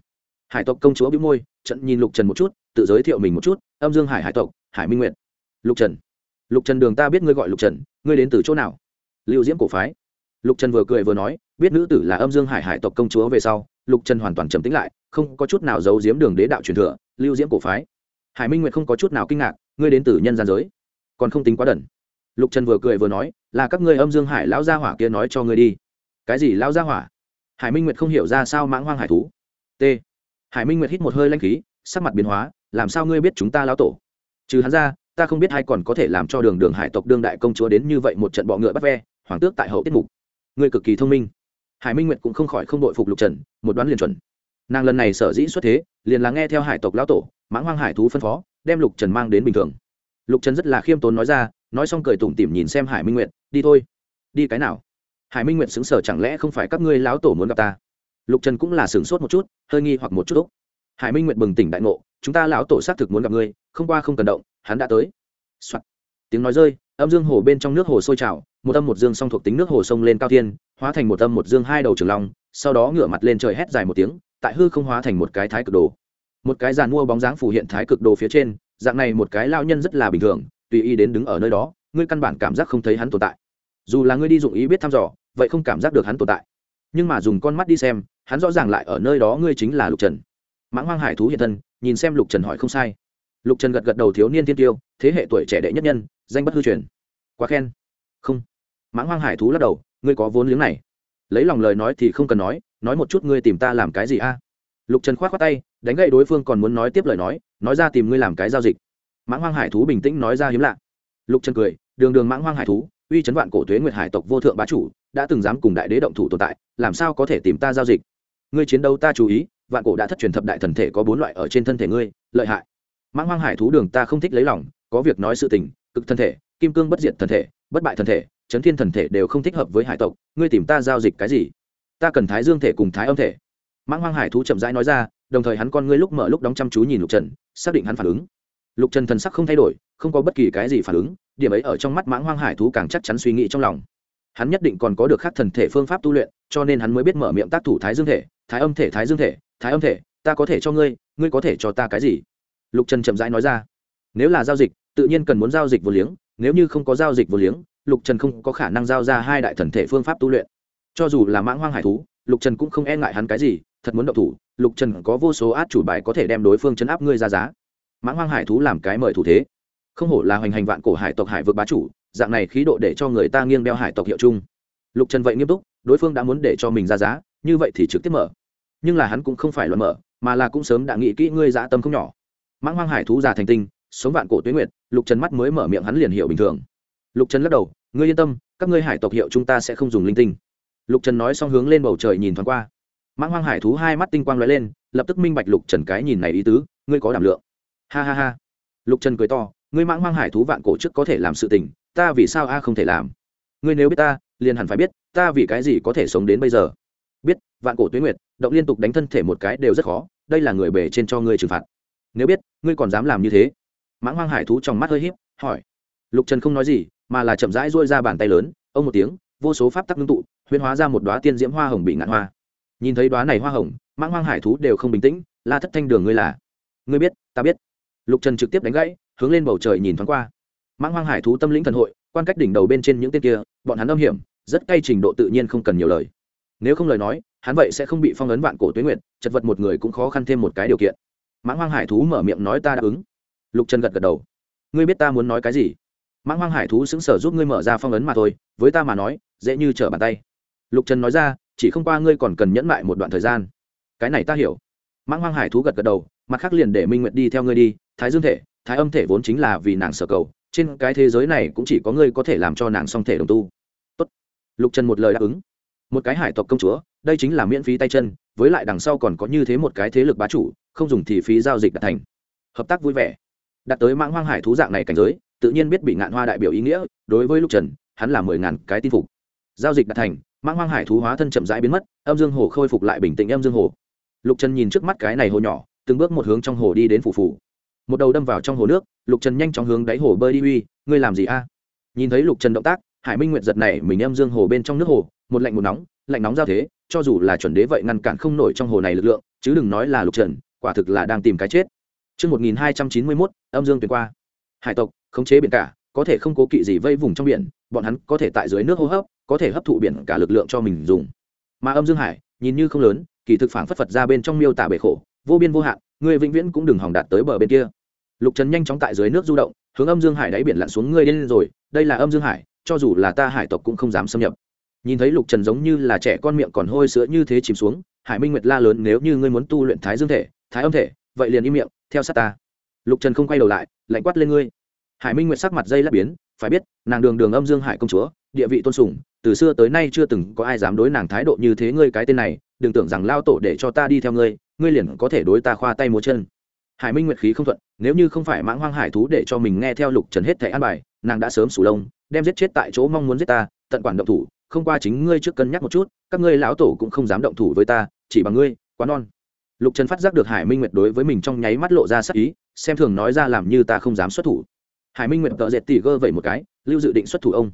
hải tộc công chúa bĩu môi, trận nhìn lục trần một chút, tự giới thiệu mình một chút, âm dương hải hải tộc, hải minh nguyện lục trần lục trần đường ta biết ngươi gọi lục trần, ngươi đến từ chỗ nào? Lưu diễm cổ phái. Lục trần vừa cười vừa nói, biết nữ tử là âm dương hải hải tộc công chúa về sau, lục trần hoàn toàn trầm tính lại, không có chút nào giấu diếm đường đế đạo truyền thừa, lưu diễm cổ phái. Hải minh nguyệt không có chút nào kinh ngạc, ngươi đến từ nhân gian giới, còn không tính quá đần. Lục trần vừa cười vừa nói, là các ngươi âm dương hải lão gia hỏa kia nói cho ngươi đi. Cái gì lão gia hỏa? Hải minh nguyệt không hiểu ra sao mãng hoang hải thú. T hải minh nguyệt hít một hơi lanh khí, sắc mặt biến hóa, làm sao ngươi biết chúng ta lão tổ? Trừ hắn ra, ta không biết ai còn có thể làm cho đường đường hải tộc đương đại công chúa đến như vậy một trận bọ ngựa bắt ve, hoàng tước tại hậu tiết mục. Ngươi cực kỳ thông minh. Hải minh nguyệt cũng không khỏi không đội phục lục trần, một đoán liền chuẩn. Nàng lần này sở dĩ xuất thế, liền là nghe theo hải tộc lão tổ, mãng hoang hải thú phân phó, đem lục trần mang đến bình thường. Lục trần rất là khiêm tốn nói ra, nói xong cười tủm tỉm nhìn xem hải minh nguyệt, đi thôi. Đi cái nào? Hải minh nguyệt xứng sở chẳng lẽ không phải các ngươi lão tổ muốn gặp ta? Lục trần cũng là sửng sốt một chút, hơi nghi hoặc một chút úc. Hải minh nguyện bừng tỉnh đại ngộ, chúng ta lão tổ xác thực muốn gặp ngươi, không qua không cần động, hắn đã tới、Soạn. tiếng nói rơi, âm dương hồ bên trong nước hồ sôi trào, một âm một dương song thuộc tính nước hồ sông lên cao thiên, hóa thành một âm một dương hai đầu trường long, sau đó ngửa mặt lên trời hét dài một tiếng, tại hư không hóa thành một cái thái cực đồ. Một cái giàn mua bóng dáng phủ hiện thái cực đồ phía trên, dạng này một cái lao nhân rất là bình thường, tùy ý đến đứng ở nơi đó, ngươi căn bản cảm giác không thấy hắn tồn tại. Dù là ngươi đi dụng ý biết thăm dò, vậy không cảm giác được hắn tồn tại. Nhưng mà dùng con mắt đi xem hắn rõ ràng lại ở nơi đó ngươi chính là lục trần. Mãng hoang hải thú hiện thân, nhìn xem lục trần hỏi không sai. Lục trần gật gật đầu thiếu niên thiên tiêu, thế hệ tuổi trẻ đệ nhất nhân, danh bất hư truyền. Quá khen. Không. Mãng hoang hải thú lắc đầu, ngươi có vốn liếng này. Lấy lòng lời nói thì không cần nói nói một chút ngươi tìm ta làm cái gì a? Lục trần k h o á t k tay, đánh gậy đối phương còn muốn nói tiếp lời nói nói ra tìm ngươi làm cái giao dịch. Mãng hoang hải thú bình tĩnh nói ra hiếm lạ. Lục trần cười, đường đường mãng hoang hải thú, uy chấn vạn cổ thuế nguyệt hải tộc vô thượng bá chủ, đã từng dám cùng đại đế động thủ tồn tại, làm sao có thể tìm ta giao dịch? Ngươi chiến đấu ta chú ý, vạn cổ đã thất truyền thập đại thần thể có bốn loại ở trên thân thể ngươi, lợi hại. Mãng hoang hải thú đường ta không thích lấy lòng, có việc nói sự tình, cực thân thể, kim cương bất diệt thần thể, bất bại thần thể, chấn thiên thần thể đều không thích hợp với hải tộc, ngươi tìm ta giao dịch cái gì? Ta cần thái dương thể cùng thái âm thể. Mãng hoang hải thú chậm rãi nói ra, đồng thời hắn con ngươi lúc mở lúc đóng chăm chú nhìn lục trần, xác định hắn phản ứng. Lục trần thần sắc không thay đổi, không có bất kỳ cái gì phản ứng, điểm ấy ở trong mắt mãng hoang hải thú càng chắc chắn suy nghĩ trong lòng. Hắn nhất định còn có được khác thần thể phương pháp tu luyện, cho nên hắn mới biết mở miệng tác thủ thái dương thể thái âm thể, thái dương thể, thái âm thể, ta có thể cho ngươi ngươi có thể cho ta cái gì? Lục trần chậm rãi nói ra. Nếu là giao dịch, tự nhiên cần muốn giao dịch vô liếng, nếu như không có giao dịch vô liếng, lục trần không có khả năng giao ra hai đại thần thể phương pháp tu luyện. Cho dù là mãng hoang hải thú, lục trần cũng không e ngại hắn cái gì, thật muốn động thủ, lục trần có vô số át chủ bài có thể đem đối phương chấn áp ngươi ra giá. Mãng hoang hải thú làm cái mời thủ thế. Không hổ là hoành hành vạn cổ hải tộc hải vực bá chủ, dạng này khí độ để cho người ta nghiêng đeo hải tộc hiệu chung. Lục trần vậy nghiêm túc, đối phương đã muốn để cho mình ra giá, như vậy thì trực tiếp mở nhưng là hắn cũng không phải luận mở, mà là cũng sớm đã nghĩ kỹ ngươi dã tâm không nhỏ. Mãng hoang hải thú già thành tinh, sống vạn cổ tuyến nguyệt, lục trần mắt mới mở miệng hắn liền hiểu bình thường. Lục trần lắc đầu, ngươi yên tâm, các ngươi hải tộc hiệu chúng ta sẽ không dùng linh tinh. Lục trần nói xong hướng lên bầu trời nhìn thoáng qua. Mãng hoang hải thú hai mắt tinh quang l ó e lên, lập tức minh bạch lục trần cái nhìn này ý tứ, ngươi có đảm lượng. Ha ha ha. Lục trần cười to, ngươi mãng hoang hải thú vạn cổ trước có thể làm sự tình, ta vì sao a không thể làm? Ngươi nếu biết ta, liền hẳn phải biết, ta vì cái gì có thể sống đến bây giờ? Biết, vạn cổ tuyến nguyệt động liên tục đánh thân thể một cái đều rất khó, đây là người bể trên cho ngươi trừng phạt. Nếu biết, ngươi còn dám làm như thế? Mãng hoang hải thú trong mắt hơi h í p hỏi. Lục trần không nói gì, mà là chậm rãi rôi ra bàn tay lớn, ông một tiếng, vô số pháp tắc ngưng tụ, huyễn hóa ra một đoá tiên diễm hoa hồng bị ngạn hoa. Nhìn thấy đoá này hoa hồng, mãng hoang hải thú đều không bình tĩnh, la thất thanh đường ngươi là? Ngươi biết, ta biết. Lục trần trực tiếp đánh gãy, hướng lên bầu trời nhìn thoáng qua. Mãng hoang hải thú tâm lĩnh thần hội, quan cách đỉnh đầu bên trên những tên kia, bọn hắn âm hiểm, rất cay trình độ tự nhiên không cần nhiều lời nếu không lời nói, hắn vậy sẽ không bị phong ấn vạn cổ tuyến nguyện chật vật một người cũng khó khăn thêm một cái điều kiện. Mãng hoang hải thú mở miệng nói ta đáp ứng. Lục trần gật gật đầu. Ngươi biết ta muốn nói cái gì? Mãng hoang hải thú xứng sở giúp ngươi mở ra phong ấn mà thôi, với ta mà nói, dễ như trở bàn tay. Lục trần nói ra, chỉ không qua ngươi còn cần nhẫn lại một đoạn thời gian. Cái này ta hiểu. Mãng hoang hải thú gật gật đầu, mặt khác liền để minh nguyệt đi theo ngươi đi. Thái dương thể, thái âm thể vốn chính là vì nàng sở cầu, trên cái thế giới này cũng chỉ có ngươi có thể làm cho nàng song thể đồng tu. Tốt. lục trần một lời đáp ứng một cái hải tộc công chúa, đây chính là miễn phí tay chân, với lại đằng sau còn có như thế một cái thế lực bá chủ, không dùng thì phí giao dịch đạt thành. Hợp tác vui vẻ. Đạt tới mãng hoang hải thú dạng này cảnh giới, tự nhiên biết bị ngạn hoa đại biểu ý nghĩa, đối với lục trần, hắn là mười ngàn cái tin phục. Giao dịch đạt thành, mãng hoang hải thú hóa thân chậm rãi biến mất, âm dương hồ khôi phục lại bình tĩnh âm dương hồ. Lục trần nhìn trước mắt cái này hồ nhỏ, từng bước một hướng trong hồ đi đến phủ phủ. Một đầu đâm vào trong hồ nước, lục trần nhanh chóng hướng đáy hồ bơi đi uy, ngươi làm gì a? Nhìn thấy lục trần động tác, hải minh nguyệt giật này mình âm dương hồ bên trong nước hồ một lạnh một nóng lạnh nóng giao thế cho dù là chuẩn đế vậy ngăn cản không nổi trong hồ này lực lượng chứ đừng nói là lục trần quả thực là đang tìm cái chết. Trước 1291, âm dương tuyệt qua. Hải tộc, khống chế biển cả có thể không cố kỵ gì vây vùng trong biển bọn hắn có thể tại dưới nước hô hấp có thể hấp thụ biển cả lực lượng cho mình dùng. Mà âm dương hải nhìn như không lớn kỳ thực phản phất phật ra bên trong miêu tả bể khổ vô biên vô hạn người vĩnh viễn cũng đừng hòng đạt tới bờ bên kia. Lục trần nhanh chóng tại dưới nước du động hướng âm dương hải đáy biển lặn xuống ngươi lên rồi đây là âm dương hải cho dù là ta hải tộc cũng không dám xâm nhập nhìn thấy lục trần giống như là trẻ con miệng còn hôi sữa như thế chìm xuống, hải minh nguyệt la lớn, nếu như ngươi muốn tu luyện thái dương thể, thái âm thể, vậy liền im miệng, theo sát ta. Lục trần không quay đầu lại, lạnh quát lên ngươi. Hải minh nguyệt sắc mặt dây lắp biến, phải biết, nàng đường đường âm dương hải công chúa, địa vị tôn sùng, từ xưa tới nay chưa từng có ai dám đối nàng thái độ như thế ngươi cái tên này, đừng tưởng rằng lao tổ để cho ta đi theo ngươi ngươi liền có thể đối ta khoa tay múa chân. Hải minh nguyệt khí không thuận, nếu như không phải mãng hoang hải thú để cho mình nghe theo lục trần hết thẻ an bài, nàng đã sớm sủ lông, đem giết chết tại chỗ mong muốn giết ta, tận quản động thủ không qua chính ngươi trước cân nhắc một chút, các ngươi lão tổ cũng không dám động thủ với ta, chỉ bằng ngươi, quá non. Lục trần phát giác được hải minh nguyệt đối với mình trong nháy mắt lộ ra sắc ý, xem thường nói ra làm như ta không dám xuất thủ. Hải minh Nguyệt tợ dệt tỉ gơ vậy một cái, lưu dự định xuất thủ ông.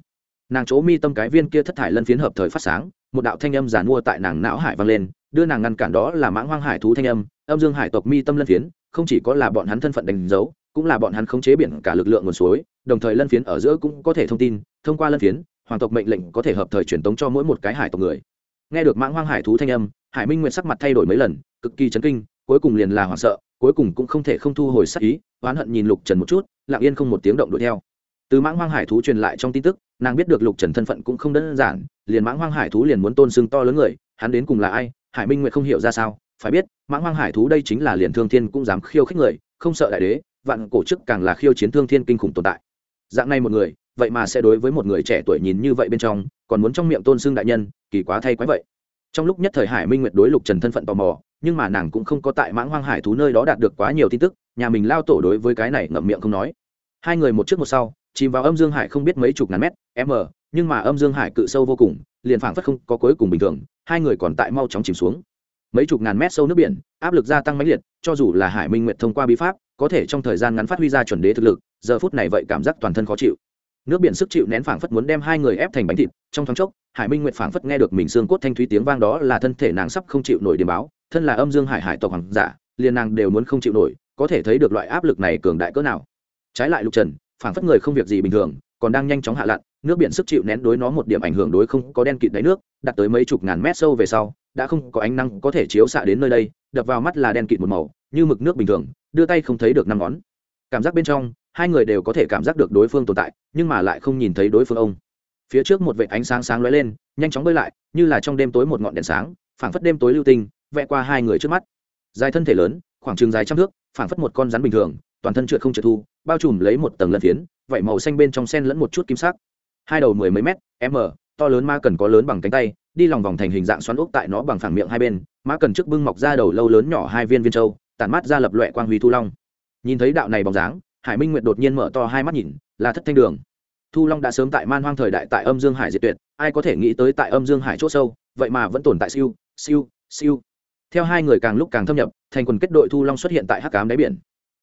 Nàng chỗ mi tâm cái viên kia thất thải lân phiến hợp thời phát sáng, một đạo thanh âm giàn mua tại nàng não hải vang lên, đưa nàng ngăn cản đó là mãng hoang hải thú thanh âm âm dương hải tộc mi tâm lân phiến, không chỉ có là bọn hắn thân phận đánh dấu, cũng là bọn hắn khống chế biển cả lực lượng nguồn suối, đồng thời lân phiến ở giữa cũng có thể thông tin, thông qua lân phiến hoàng tộc mệnh lệnh có thể hợp thời truyền tống cho mỗi một cái hải tộc người. Nghe được mãng hoang hải thú thanh âm, hải minh nguyện sắc mặt thay đổi mấy lần, cực kỳ chấn kinh, cuối cùng liền là hoảng sợ, cuối cùng cũng không thể không thu hồi sắc ý, oán hận nhìn lục trần một chút, lặng yên không một tiếng động đuổi theo. Từ mãng hoang hải thú truyền lại trong tin tức, nàng biết được lục trần thân phận cũng không đơn giản, liền mãng hoang hải thú liền muốn tôn xưng to lớn người, hắn đến cùng là ai, hải minh nguyệt không hiểu ra sao, phải biết, mãng hoang hải thú đây chính là liền thương thiên cũng dám khiêu khích người, không sợ đại đế, vạn cổ chức càng là khiêu chiến thương thiên kinh khủng tồn tại. Dạng này một người vậy mà sẽ đối với một người trẻ tuổi nhìn như vậy bên trong, còn muốn trong miệng tôn xưng đại nhân, kỳ quá thay quái vậy. Trong lúc nhất thời hải minh nguyệt đối lục trần thân phận tò mò, nhưng mà nàng cũng không có tại mãng hoang hải thú nơi đó đạt được quá nhiều tin tức, nhà mình lao tổ đối với cái này ngậm miệng không nói. Hai người một trước một sau, chìm vào âm dương hải không biết mấy chục ngàn mét, m, nhưng mà âm dương hải cự sâu vô cùng, liền phảng phất không có cuối cùng bình thường, hai người còn tại mau chóng chìm xuống. Mấy chục ngàn mét sâu nước biển, áp lực gia tăng mãnh liệt, cho dù là hải minh nguyệt thông qua bí pháp, có thể trong thời gian ngắn phát huy ra chuẩn đế thực lực, giờ phút này vậy cảm giác toàn thân khó chịu nước biển sức chịu nén phảng phất muốn đem hai người ép thành bánh thịt, trong thoáng chốc, hải minh nguyệt phảng phất nghe được mình xương cốt thanh thúy tiếng vang đó là thân thể nàng sắp không chịu nổi điểm báo, thân là âm dương hải hải tộc hoàng giả, liền nàng đều muốn không chịu nổi, có thể thấy được loại áp lực này cường đại cỡ nào. Trái lại lục trần, phảng phất người không việc gì bình thường, còn đang nhanh chóng hạ lặn, nước biển sức chịu nén đối nó một điểm ảnh hưởng đối không có đen kịt đáy nước, đặt tới mấy chục ngàn mét sâu về sau, đã không có ánh năng có thể chiếu xạ đến nơi đây, đập vào mắt là đen kịt một màu, như mực nước bình thường, đưa tay không thấy được năm ngón. Cảm giác bên trong hai người đều có thể cảm giác được đối phương tồn tại, nhưng mà lại không nhìn thấy đối phương ông. Phía trước một vệ ánh sáng sáng lóe lên, nhanh chóng bơi lại, như là trong đêm tối một ngọn đèn sáng, phảng phất đêm tối lưu tinh, vẽ qua hai người trước mắt. Dài thân thể lớn, khoảng chừng dài trăm thước, phảng phất một con rắn bình thường, toàn thân trượt không trượt thu, bao trùm lấy một tầng lân phiến, vảy màu xanh bên trong sen lẫn một chút kim sắc. Hai đầu mười mấy mét m to lớn ma cần có lớn bằng cánh tay, đi lòng vòng thành hình dạng xoắn ốc tại nó bằng phẳng miệng hai bên, ma cần trước bưng mọc ra đầu lâu lớn nhỏ hai viên viên trâu tản mắt ra lập loẹ quang huy thu long. Nhìn thấy đạo này bóng dáng hải minh nguyệt đột nhiên mở to hai mắt nhìn, là thất thanh đường. Thu long đã sớm tại man hoang thời đại tại âm dương hải diệt tuyệt, ai có thể nghĩ tới tại âm dương hải c h ỗ sâu, vậy mà vẫn tồn tại siêu siêu siêu. Theo hai người càng lúc càng thâm nhập, thành quần kết đội thu long xuất hiện tại hắc cám đáy biển.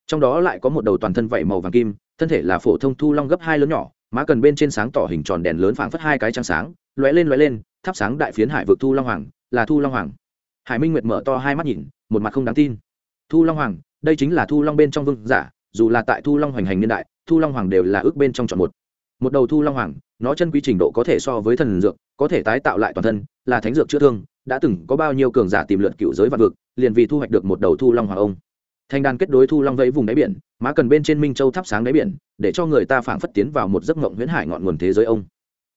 Trong đó lại có một đầu toàn thân vảy màu vàng kim, thân thể là phổ thông thu long gấp hai lớn nhỏ, má cần bên trên sáng tỏ hình tròn đèn lớn phảng phất hai cái trắng sáng, lóe lên lóe lên, thắp sáng đại phiến hải vực thu long hoàng, là thu long hoàng. Hải minh nguyệt mở to hai mắt nhìn, một mặt không đáng tin. Thu long hoàng, đây chính là thu long bên trong vương giả dù là tại thu long hoành hành niên đại, thu long hoàng đều là ước bên trong chọn một. Một đầu thu long hoàng, nó chân quý trình độ có thể so với thần dược, có thể tái tạo lại toàn thân, là thánh dược chữa thương, đã từng có bao nhiêu cường giả tìm lượn cựu giới vạn vực, liền vì thu hoạch được một đầu thu long hoàng ông. Thanh đàn kết đối thu long vẫy vùng đáy biển, má cần bên trên minh châu thắp sáng đáy biển, để cho người ta phảng phất tiến vào một giấc mộng huyễn hải ngọn nguồn thế giới ông.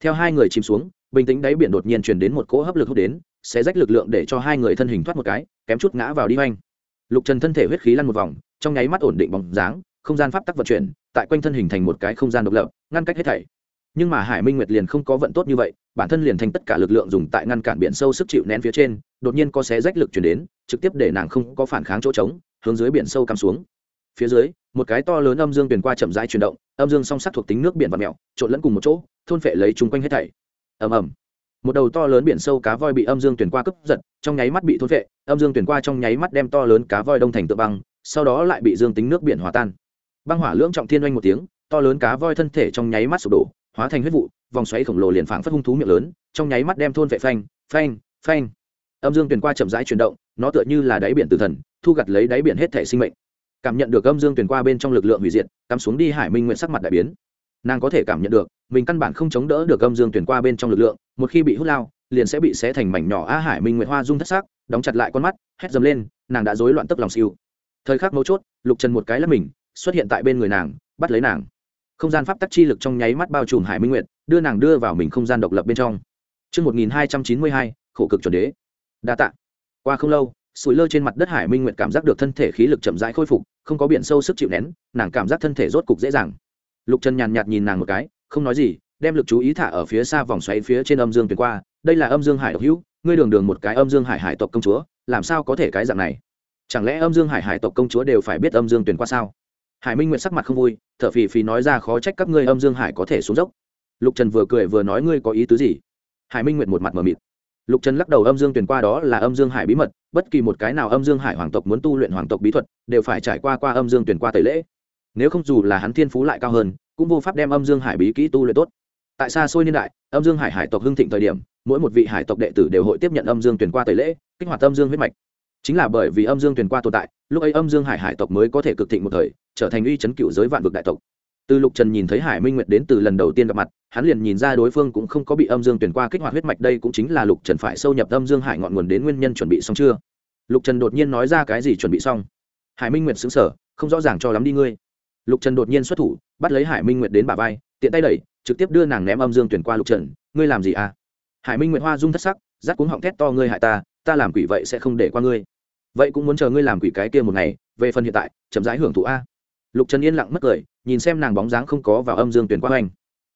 Theo hai người chìm xuống, bình tĩnh đáy biển đột nhiên truyền đến một cỗ hấp lực hút đến sẽ rách lực lượng để cho hai người thân hình thoát một cái, kém chút ngã vào đi hoanh lục trần thân thể huyết khí lăn một vòng, trong nháy mắt ổn định bóng dáng không gian pháp tắc vận chuyển, tại quanh thân hình thành một cái không gian độc lập, ngăn cách hết thảy. Nhưng mà hải minh nguyệt liền không có vận tốt như vậy, bản thân liền thành tất cả lực lượng dùng tại ngăn cản biển sâu sức chịu nén phía trên, đột nhiên có xé rách lực chuyển đến, trực tiếp để nàng không có phản kháng chỗ trống, hướng dưới biển sâu cắm xuống. Phía dưới, một cái to lớn âm dương tuyển qua chậm rãi chuyển động, âm dương song sắt thuộc tính nước biển và mèo, trộn lẫn cùng một chỗ, thôn phệ lấy chung quanh hết thảy. Ầm ầm. Một đầu to lớn biển sâu cá voi bị âm dương tuyển qua cướp giật, trong nháy mắt bị thôn phệ, âm dương tuyển qua trong nháy mắt đem to lớn cá voi đông thành tự băng, sau đó lại bị dương tính nước biển hòa tan băng hỏa lưỡng trọng thiên oanh một tiếng, to lớn cá voi thân thể trong nháy mắt sụp đổ, hóa thành huyết vụ, vòng xoáy khổng lồ liền phảng phất hung thú miệng lớn, trong nháy mắt đem thôn vệ phanh phanh phanh. Âm dương tuyển qua chậm rãi chuyển động, nó tựa như là đáy biển tử thần, thu gặt lấy đáy biển hết thể sinh mệnh. Cảm nhận được âm dương tuyển qua bên trong lực lượng hủy diệt, cắm xuống đi hải minh nguyện sắc mặt đại biến. Nàng có thể cảm nhận được, mình căn bản không chống đỡ được âm dương tuyển qua bên trong lực lượng, một khi bị hút lao, liền sẽ bị xé thành mảnh nhỏ a hải minh nguyện hoa dung thất xác đóng chặt lại con mắt, hét dầm lên, nàng đã rối loạn tức lòng siêu. Thời khắc mấu chốt, lục trần một cái là mình xuất hiện tại bên người nàng bắt lấy nàng. Không gian pháp tắc chi lực trong nháy mắt bao trùm hải minh nguyệt đưa nàng đưa vào mình không gian độc lập bên trong. Trước 1292, khổ cực chuẩn đế. Đa tạ. Qua không lâu, sủi lơ trên mặt đất hải minh nguyệt cảm giác được thân thể khí lực chậm rãi khôi phục không có biển sâu sức chịu nén nàng cảm giác thân thể rốt cục dễ dàng. Lục trần nhàn nhạt nhìn nàng một cái không nói gì đem lực chú ý thả ở phía xa vòng xoáy phía trên âm dương tuyến qua đây là âm dương hải độc hữu ngươi đường đường một cái âm dương hải hải tộc công chúa làm sao có thể cái dạng này? Chẳng lẽ âm dương hải hải tộc công chúa đều phải biết âm dương tuyển qua sao? Hải minh Nguyệt sắc mặt không vui t h ở phì phì nói ra khó trách các ngươi âm dương hải có thể xuống dốc. Lục trần vừa cười vừa nói ngươi có ý tứ gì? Hải minh Nguyệt một mặt mờ mịt. Lục trần lắc đầu âm dương tuyển qua đó là âm dương hải bí mật, bất kỳ một cái nào âm dương hải hoàng tộc muốn tu luyện hoàng tộc bí thuật, đều phải trải qua qua âm dương tuyển qua tẩy lễ. Nếu không dù là hắn thiên phú lại cao hơn, cũng vô pháp đem âm dương hải bí kỹ tu luyện tốt. Tại xa xôi niên đại, âm dương hải hải tộc hưng thịnh thời điểm, mỗi một vị hải tộc đệ tử đều hội tiếp nhận âm dương tuyển qua tẩy lễ, kích hoạt âm dương huyết mạch chính là bởi vì âm dương tuyển qua tồn tại, lúc ấy âm dương hải hải tộc mới có thể cực thịnh một thời, trở thành uy chấn cựu giới vạn vực đại tộc. Từ lục trần nhìn thấy hải minh nguyệt đến từ lần đầu tiên gặp mặt, hắn liền nhìn ra đối phương cũng không có bị âm dương tuyển qua kích hoạt huyết mạch, đây cũng chính là lục trần phải sâu nhập âm dương hải ngọn nguồn đến nguyên nhân chuẩn bị xong chưa? Lục trần đột nhiên nói ra cái gì chuẩn bị xong? Hải minh nguyệt xứng sở không rõ ràng cho lắm đi ngươi. Lục trần đột nhiên xuất thủ, bắt lấy hải minh nguyệt đến bà vai, tiện tay đẩy, trực tiếp đưa nàng ném âm dương tuyển qua lục trần, ngươi làm gì à? Hải minh nguyệt hoa dung thất sắc rát cuống họng thét to, ngươi hại ta ta làm quỷ vậy sẽ không để qua ngươi vậy cũng muốn chờ ngươi làm quỷ cái kia một ngày, về phần hiện tại, chậm rãi hưởng thụ a. Lục trần yên lặng mất cười, nhìn xem nàng bóng dáng không có vào âm dương tuyển qua hoành.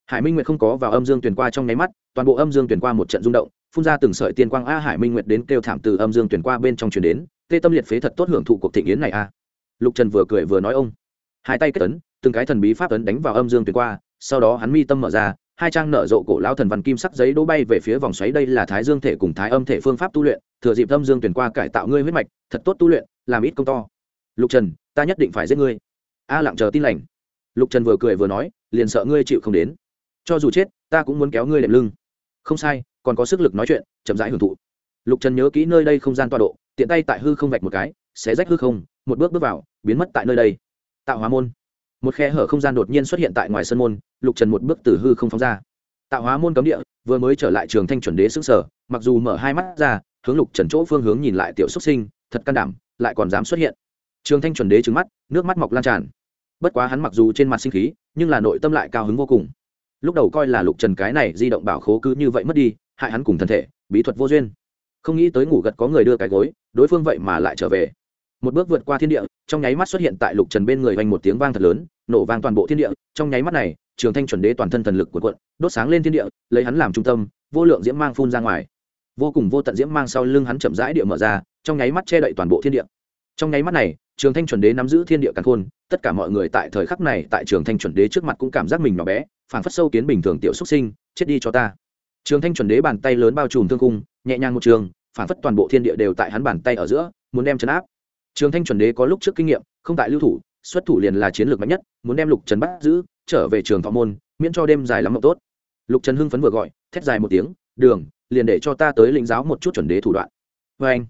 Hải minh nguyệt không có vào âm dương tuyển qua trong nháy mắt, toàn bộ âm dương tuyển qua một trận rung động, phun ra từng sợi tiên quang a hải minh nguyệt đến kêu thảm từ âm dương tuyển qua bên trong chuyển đến, tê tâm liệt phế thật tốt hưởng thụ cuộc thịnh yến này a. Lục trần vừa cười vừa nói ông. Hai tay kết ấn, từng cái thần bí pháp ấn đánh vào âm dương tuyển qua, sau đó hắn mi tâm mở ra hai trang nở rộ cổ lão thần văn kim sắc giấy đỗ bay về phía vòng xoáy. Đây là thái dương thể cùng thái âm thể phương pháp tu luyện. Thừa dịp âm dương tuyển qua cải tạo ngươi huyết mạch, thật tốt tu luyện, làm ít công to. Lục trần, ta nhất định phải giết ngươi. A lặng chờ tin lành. Lục trần vừa cười vừa nói, liền sợ ngươi chịu không đến. Cho dù chết, ta cũng muốn kéo ngươi đệm lưng. Không sai, còn có sức lực nói chuyện, chậm rãi hưởng thụ. Lục trần nhớ kỹ nơi đây không gian tọa độ, tiện tay tại hư không vạch một cái sẽ rách hư không, một bước bước vào, biến mất tại nơi đây. Tạo hóa môn một khe hở không gian đột nhiên xuất hiện tại ngoài sân môn, lục trần một bước từ hư không phóng ra. Tạo hóa môn cấm địa, vừa mới trở lại trường thanh chuẩn đế xứng sở, mặc dù mở hai mắt ra, hướng lục trần chỗ phương hướng nhìn lại tiểu xuất sinh, thật can đảm, lại còn dám xuất hiện. Trường thanh chuẩn đế trứng mắt, nước mắt mọc lan tràn. Bất quá hắn mặc dù trên mặt sinh khí, nhưng là nội tâm lại cao hứng vô cùng. Lúc đầu coi là lục trần cái này di động bảo khố cứ như vậy mất đi, hại hắn cùng thân thể, bí thuật vô duyên. Không nghĩ tới ngủ gật có người đưa cái gối, đối phương vậy mà lại trở về một bước vượt qua thiên địa, trong nháy mắt xuất hiện tại lục trần bên người hoành một tiếng vang thật lớn, nổ vang toàn bộ thiên địa, trong nháy mắt này, trường thanh chuẩn đế toàn thân thần lực của quận đốt sáng lên thiên địa, lấy hắn làm trung tâm, vô lượng diễm mang phun ra ngoài. Vô cùng vô tận diễm mang sau lưng hắn chậm rãi địa mở ra, trong nháy mắt che đậy toàn bộ thiên địa. Trong nháy mắt này, trường thanh chuẩn đế nắm giữ thiên địa càn khôn, tất cả mọi người tại thời khắc này tại trường thanh chuẩn đế trước mặt cũng cảm giác mình nhỏ bé phản phất sâu kiến bình thường tiểu xuất sinh, chết đi cho ta. Trường thanh chuẩn đế bàn tay lớn bao trùm thương cung nhẹ nhàng một trường phản phất toàn bộ thiên địa đều tại hắn bàn tay ở giữa, muốn đem chấn áp trường thanh chuẩn đế có lúc trước kinh nghiệm, không tại lưu thủ, xuất thủ liền là chiến lược mạnh nhất, muốn đem lục trần bắt giữ, trở về trường thọ môn, miễn cho đêm dài lắm mộng tốt. Lục trần hưng phấn vừa gọi, thét dài một tiếng, đường, liền để cho ta tới lĩnh giáo một chút chuẩn đế thủ đoạn. Vê anh,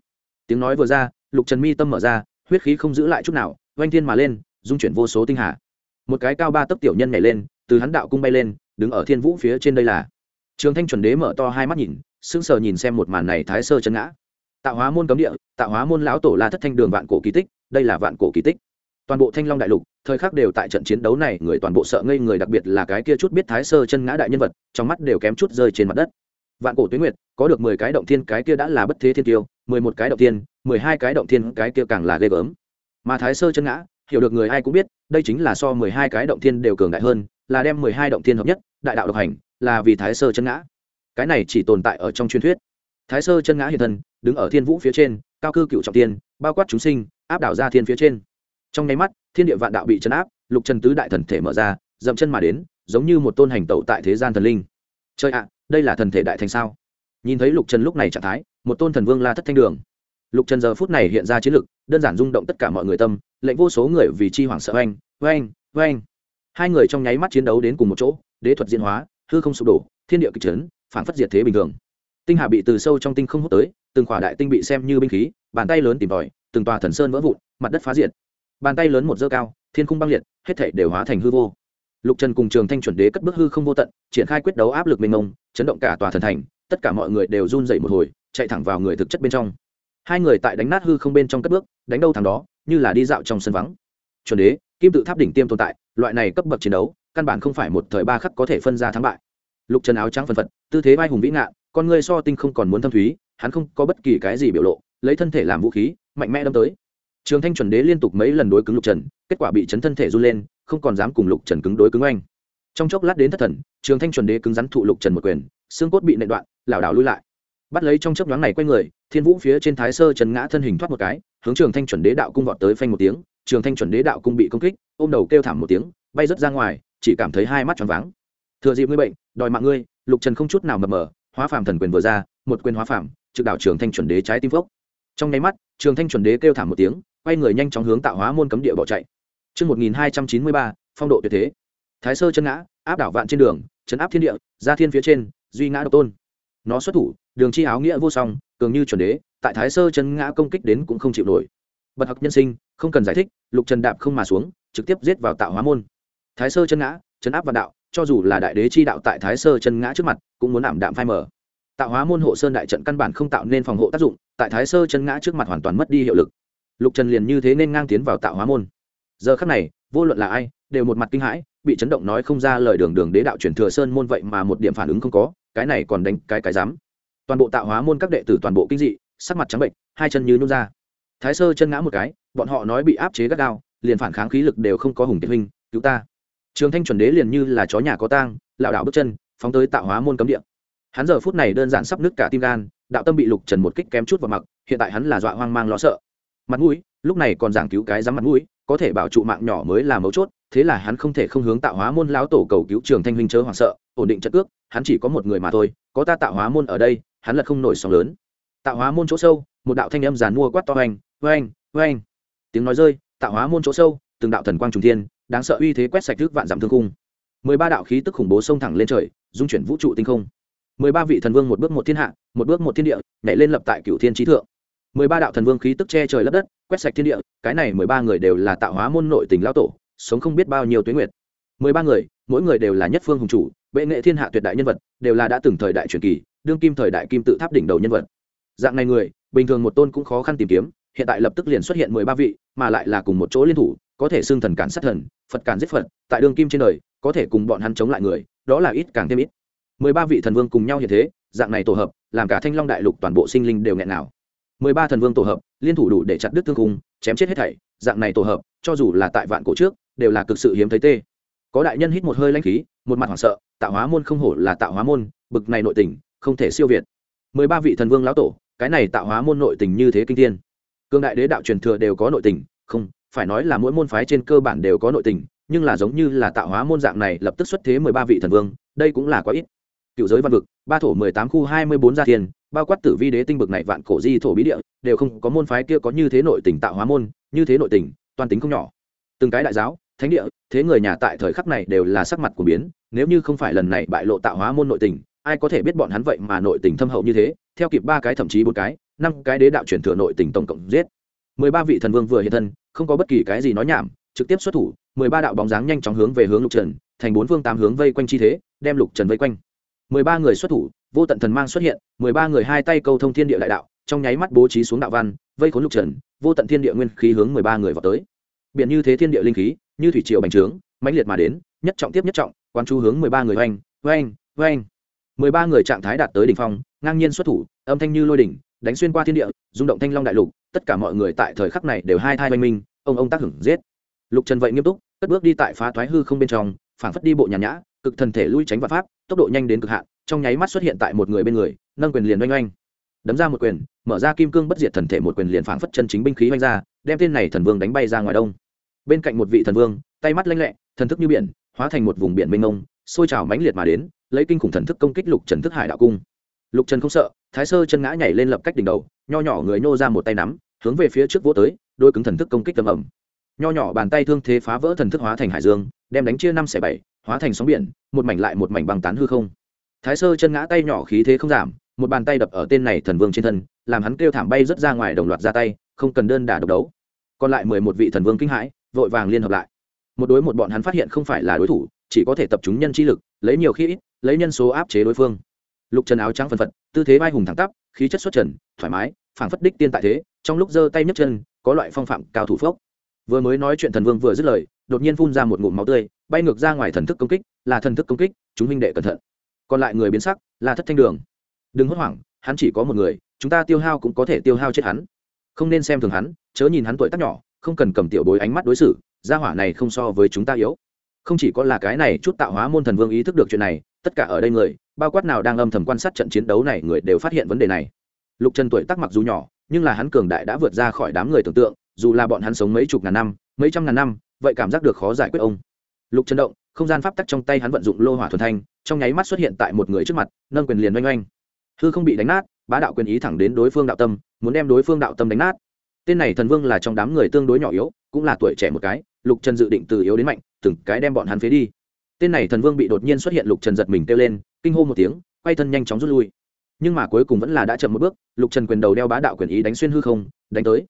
tiếng nói vừa ra, lục trần mi tâm mở ra, huyết khí không giữ lại chút nào, oanh thiên mà lên, dung chuyển vô số tinh hà. Một cái cao ba tấc tiểu nhân nhảy lên, từ hắn đạo cung bay lên, đứng ở thiên vũ phía trên đây là. Trường thanh chuẩn đế mở to hai mắt nhìn, sững sờ nhìn xem một màn này thái sơ chân ngã tạo hóa môn cấm địa, tạo hóa môn lão tổ la thất thanh đường vạn cổ kỳ tích, đây là vạn cổ kỳ tích. Toàn bộ thanh long đại lục, thời khắc đều tại trận chiến đấu này, người toàn bộ sợ ngây người, đặc biệt là cái kia chút biết thái sơ chân ngã đại nhân vật, trong mắt đều kém chút rơi trên mặt đất. Vạn cổ tuyến nguyệt, có được mười cái động thiên, cái kia đã là bất thế thiên tiêu, mười một cái động thiên, mười hai cái động thiên, cái kia càng là ghê gớm. Mà thái sơ chân ngã, hiểu được người ai cũng biết, đây chính là so mười hai cái động thiên đều cường đại hơn, là đem mười hai động thiên hợp nhất, đại đạo độc hành, là vì thái sơ chân ngã. Cái này chỉ tồn tại ở trong truyền thuyết. Thái sơ chân ngã hiện thân đứng ở thiên vũ phía trên, cao cư cựu trọng tiên, bao quát chúng sinh, áp đảo ra thiên phía trên. Trong nháy mắt, thiên địa vạn đạo bị chấn áp, lục trần tứ đại thần thể mở ra, dậm chân mà đến, giống như một tôn hành tẩu tại thế gian thần linh. Chơi ạ, đây là thần thể đại thành sao? Nhìn thấy lục trần lúc này trạng thái, một tôn thần vương la thất thanh đường. Lục trần giờ phút này hiện ra chiến lực, đơn giản rung động tất cả mọi người tâm, lệnh vô số người vì chi hoảng sợ oanh oanh oanh. Hai người trong nháy mắt chiến đấu đến cùng một chỗ, đế thuật diễn hóa, hư không sụp đổ, thiên địa kịch trấn phản phất diệt thế bình thường tinh hà bị từ sâu trong tinh không hút tới, từng khỏa đại tinh bị xem như binh khí, bàn tay lớn tìm tòi, từng tòa thần sơn vỡ vụn, mặt đất phá diệt. Bàn tay lớn một dơ cao, thiên khung băng liệt, hết thể đều hóa thành hư vô. Lục trần cùng trường thanh chuẩn đế cất bước hư không vô tận, triển khai quyết đấu áp lực mênh mông, chấn động cả tòa thần thành, tất cả mọi người đều run dậy một hồi, chạy thẳng vào người thực chất bên trong. Hai người tại đánh nát hư không bên trong cất bước, đánh đâu thằng đó, như là đi dạo trong sân vắng. Chuẩn đế, kim tự tháp đỉnh tiêm tồn tại, loại này cấp bậc chiến đấu, căn bản không phải một thời ba khắc có thể phân ra thắng bại. Lục trần áo trắng phân phật, tư thế vai hùng vĩ ngạ con ngươi so tinh không còn muốn thâm thúy, hắn không có bất kỳ cái gì biểu lộ, lấy thân thể làm vũ khí, mạnh mẽ đâm tới. Trường thanh chuẩn đế liên tục mấy lần đối cứng lục trần, kết quả bị chấn thân thể run lên, không còn dám cùng lục trần cứng đối cứng oanh. Trong chốc lát đến thất thần, trường thanh chuẩn đế cứng rắn thụ lục trần một quyền, xương cốt bị nệ đoạn, lảo đảo lui lại. Bắt lấy trong chốc nhoáng này quay người, thiên vũ phía trên thái sơ trần ngã thân hình thoát một cái, hướng trường thanh chuẩn đế đạo cung vọt tới phanh một tiếng, trường thanh chuẩn đế đạo cung bị công kích, ôm đầu kêu thảm một tiếng, bay rớt ra ngoài, chỉ cảm thấy hai mắt tròn váng. Thừa dịp ngươi bệnh, đòi mạng ngươi. Lục trần không chút nào mập mờ hóa phàm thần quyền vừa ra một quyền hóa phàm trực đảo trường thanh chuẩn đế trái tim phốc trong nháy mắt trường thanh chuẩn đế kêu thảm một tiếng quay người nhanh chóng hướng tạo hóa môn cấm địa bỏ chạy Trước 1293, phong độ tuyệt thế. Thái sơ chân ngã, áp đảo vạn trên đường, chấn áp thiên địa, ra thiên phía trên, duy ngã độc tôn. Nó xuất thủ, đường chi áo nghĩa vô song, cường như chuẩn đế, tại thái sơ chân ngã công kích đến cũng không chịu nổi. Bật học nhân sinh, không cần giải thích, lục trần đạp không mà xuống, trực tiếp giết vào tạo hóa môn. Thái sơ chân ngã, chấn áp vạn đạo, cho dù là đại đế chi đạo tại thái sơ chân ngã trước mặt, cũng muốn ảm đạm phai mở. Tạo hóa môn hộ sơn đại trận căn bản không tạo nên phòng hộ tác dụng, tại thái sơ chân ngã trước mặt hoàn toàn mất đi hiệu lực. Lục trần liền như thế nên ngang tiến vào tạo hóa môn. Giờ khắc này vô luận là ai đều một mặt kinh hãi bị chấn động nói không ra lời đường đường đế đạo chuyển thừa sơn môn vậy mà một điểm phản ứng không có cái này còn đánh cái cái dám. Toàn bộ tạo hóa môn các đệ tử toàn bộ kinh dị sắc mặt trắng bệnh hai chân như nhún ra. Thái sơ chân ngã một cái bọn họ nói bị áp chế gắt gao liền phản kháng khí lực đều không có hùng kiệt huynh cứu ta trường thanh chuẩn đế liền như là chó nhà có tang, lảo đảo bước chân, phóng tới tạo hóa môn cấm địa. Hắn giờ phút này đơn giản sắp nứt cả tim gan, đạo tâm bị lục trần một kích kém chút vào mặt, hiện tại hắn là dọa hoang mang lo sợ. Mặt mũi, lúc này còn giảng cứu cái dám mặt mũi, có thể bảo trụ mạng nhỏ mới là mấu chốt, thế là hắn không thể không hướng tạo hóa môn lão tổ cầu cứu trường thanh huynh chớ hoảng sợ, ổn định chất ước hắn chỉ có một người mà thôi, có ta tạo hóa môn ở đây, hắn là không nổi sóng lớn. Tạo hóa môn chỗ sâu, một đạo thanh âm giàn mua quát to oanh oanh oanh tiếng nói rơi, tạo hóa môn chỗ sâu từng đạo thần quang trùng thiên, đáng sợ uy thế quét sạch thức vạn dặm thương cung mười ba đạo khí tức khủng bố xông thẳng lên trời, dung chuyển vũ trụ tinh không. Mười ba vị thần vương một bước một thiên hạ, một bước một thiên địa, nhảy lên lập tại cựu thiên trí thượng. Mười ba đạo thần vương khí tức che trời lấp đất, quét sạch thiên địa, cái này mười ba người đều là tạo hóa môn nội tình lao tổ, sống không biết bao nhiêu tuyến nguyệt. Mười ba người, mỗi người đều là nhất phương hùng chủ, bệ nghệ thiên hạ tuyệt đại nhân vật, đều là đã từng thời đại truyền kỳ, đương kim thời đại kim tự tháp đỉnh đầu nhân vật. Dạng này người, bình thường một tôn cũng khó khăn tìm kiếm, hiện tại lập tức liền xuất hiện mười ba vị, mà lại là cùng một chỗ liên thủ có thể xưng thần cản sát thần, phật cản giết phật, tại đương kim trên đời, có thể cùng bọn hắn chống lại người, đó là ít càng thêm ít. Mười ba vị thần vương cùng nhau như thế, dạng này tổ hợp, làm cả thanh long đại lục toàn bộ sinh linh đều nghẹn nào. Mười ba thần vương tổ hợp, liên thủ đủ để chặt đứt thương cung, chém chết hết thảy, dạng này tổ hợp, cho dù là tại vạn cổ trước, đều là cực sự hiếm thấy tê. Có đại nhân hít một hơi lanh khí, một mặt hoảng sợ, tạo hóa môn không hổ là tạo hóa môn, bực này nội tình, không thể siêu việt. Mười ba vị thần vương lão tổ, cái này tạo hóa môn nội tình như thế kinh thiên. Cương đại đế đạo truyền thừa đều có nội tình, không phải nói là mỗi môn phái trên cơ bản đều có nội tình, nhưng là giống như là tạo hóa môn dạng này lập tức xuất thế mười ba vị thần vương, đây cũng là quá ít. Cựu giới văn vực, ba thổ mười tám khu hai mươi bốn gia thiên, bao quát tử vi đế tinh bực này vạn cổ di thổ bí địa, đều không có môn phái kia có như thế nội tình tạo hóa môn, như thế nội tình, toàn tính không nhỏ. Từng cái đại giáo, thánh địa, thế người nhà tại thời khắc này đều là sắc mặt của biến, nếu như không phải lần này bại lộ tạo hóa môn nội tình, ai có thể biết bọn hắn vậy mà nội tình thâm hậu như thế, theo kịp ba cái thậm chí bốn cái, năm cái đế đạo chuyển thừa nội tình tổng cộng giết mười ba vị thần vương vừa hiện thân, không có bất kỳ cái gì nói nhảm, trực tiếp xuất thủ, mười ba đạo bóng dáng nhanh chóng hướng về hướng lục trần, thành bốn phương tám hướng vây quanh chi thế, đem lục trần vây quanh. mười ba người xuất thủ, vô tận thần mang xuất hiện, mười ba người hai tay câu thông thiên địa đại đạo, trong nháy mắt bố trí xuống đạo văn, vây khốn lục trần, vô tận thiên địa nguyên khí hướng mười ba người vào tới. Biển như thế thiên địa linh khí, như thủy triều bành trướng, mãnh liệt mà đến, nhất trọng tiếp nhất trọng quan chu hướng mười ba người oanh oanh oanh. mười ba người trạng thái đạt tới đỉnh phong, ngang nhiên xuất thủ, âm thanh như lôi đỉnh đánh xuyên qua thiên địa, rung động thanh long đại lục, tất cả mọi người tại thời khắc này đều hai thai oanh minh, ông ông tác hưởng giết. Lục trần vậy nghiêm túc, cất bước đi tại phá thoái hư không bên trong, phảng phất đi bộ nhàn nhã, cực thần thể lui tránh vạn pháp, tốc độ nhanh đến cực hạn, trong nháy mắt xuất hiện tại một người bên người, nâng quyền liền oanh oanh. Đấm ra một quyền, mở ra kim cương bất diệt thần thể một quyền liền phảng phất chân chính binh khí oanh ra, đem tên này thần vương đánh bay ra ngoài đông. Bên cạnh một vị thần vương, tay mắt lanh lẹ, thần thức như biển, hóa thành một vùng biển mênh mông, sôi trào mãnh liệt mà đến, lấy kinh khủng thần thức công kích lục trần thức hải đạo cung lục trần không sợ, thái sơ chân ngã nhảy lên lập cách đỉnh đầu, nho nhỏ người nô ra một tay nắm, hướng về phía trước vỗ tới, đôi cứng thần thức công kích tầm ẩm. Nho nhỏ bàn tay thương thế phá vỡ thần thức hóa thành hải dương, đem đánh chia năm xẻ bảy, hóa thành sóng biển, một mảnh lại một mảnh băng tán hư không. Thái sơ chân ngã tay nhỏ khí thế không giảm, một bàn tay đập ở tên này thần vương trên thân, làm hắn kêu thảm bay rất ra ngoài đồng loạt ra tay, không cần đơn đả độc đấu. Còn lại mười một vị thần vương kinh hãi, vội vàng liên hợp lại. Một đối một bọn hắn phát hiện không phải là đối thủ, chỉ có thể tập trung nhân chi lực, lấy nhiều khi ít, lấy nhân số áp chế đối phương lục trần áo trắng phân phật, tư thế vai hùng thẳng tắp, khí chất xuất trần, thoải mái, phảng phất đích tiên tại thế, trong lúc giơ tay nhấc chân, có loại phong phạm cao thủ phốc. Vừa mới nói chuyện thần vương vừa dứt lời, đột nhiên phun ra một ngụm máu tươi, bay ngược ra ngoài thần thức công kích, là thần thức công kích, chúng huynh đệ cẩn thận. Còn lại người biến sắc, là thất thanh đường. Đừng hốt hoảng, hắn chỉ có một người, chúng ta tiêu hao cũng có thể tiêu hao chết hắn. Không nên xem thường hắn, chớ nhìn hắn tuổi tác nhỏ, không cần cầm tiểu bối ánh mắt đối xử, gia hỏa này không so với chúng ta yếu. Không chỉ có là cái này chút tạo hóa môn thần vương ý thức được chuyện này tất cả ở đây người, bao quát nào đang âm thầm quan sát trận chiến đấu này, người đều phát hiện vấn đề này. Lục trần tuổi tác mặc dù nhỏ, nhưng là hắn cường đại đã vượt ra khỏi đám người tưởng tượng, dù là bọn hắn sống mấy chục ngàn năm, mấy trăm ngàn năm, vậy cảm giác được khó giải quyết ông. Lục trần động, không gian pháp tắc trong tay hắn vận dụng lô hỏa thuần thanh, trong nháy mắt xuất hiện tại một người trước mặt, nâng quyền liền oanh oanh. Hư không bị đánh nát, bá đạo quyền ý thẳng đến đối phương đạo tâm, muốn đem đối phương đạo tâm đánh nát. Tên này thần vương là trong đám người tương đối nhỏ yếu, cũng là tuổi trẻ một cái, lục trần dự định từ yếu đến mạnh, từng cái đem bọn hắn phế đi tên này thần vương bị đột nhiên xuất hiện lục trần giật mình kêu lên kinh hô một tiếng quay thân nhanh chóng rút lui nhưng mà cuối cùng vẫn là đã chậm một bước lục trần quyền đầu đeo bá đạo quyền ý đánh xuyên hư không đánh tới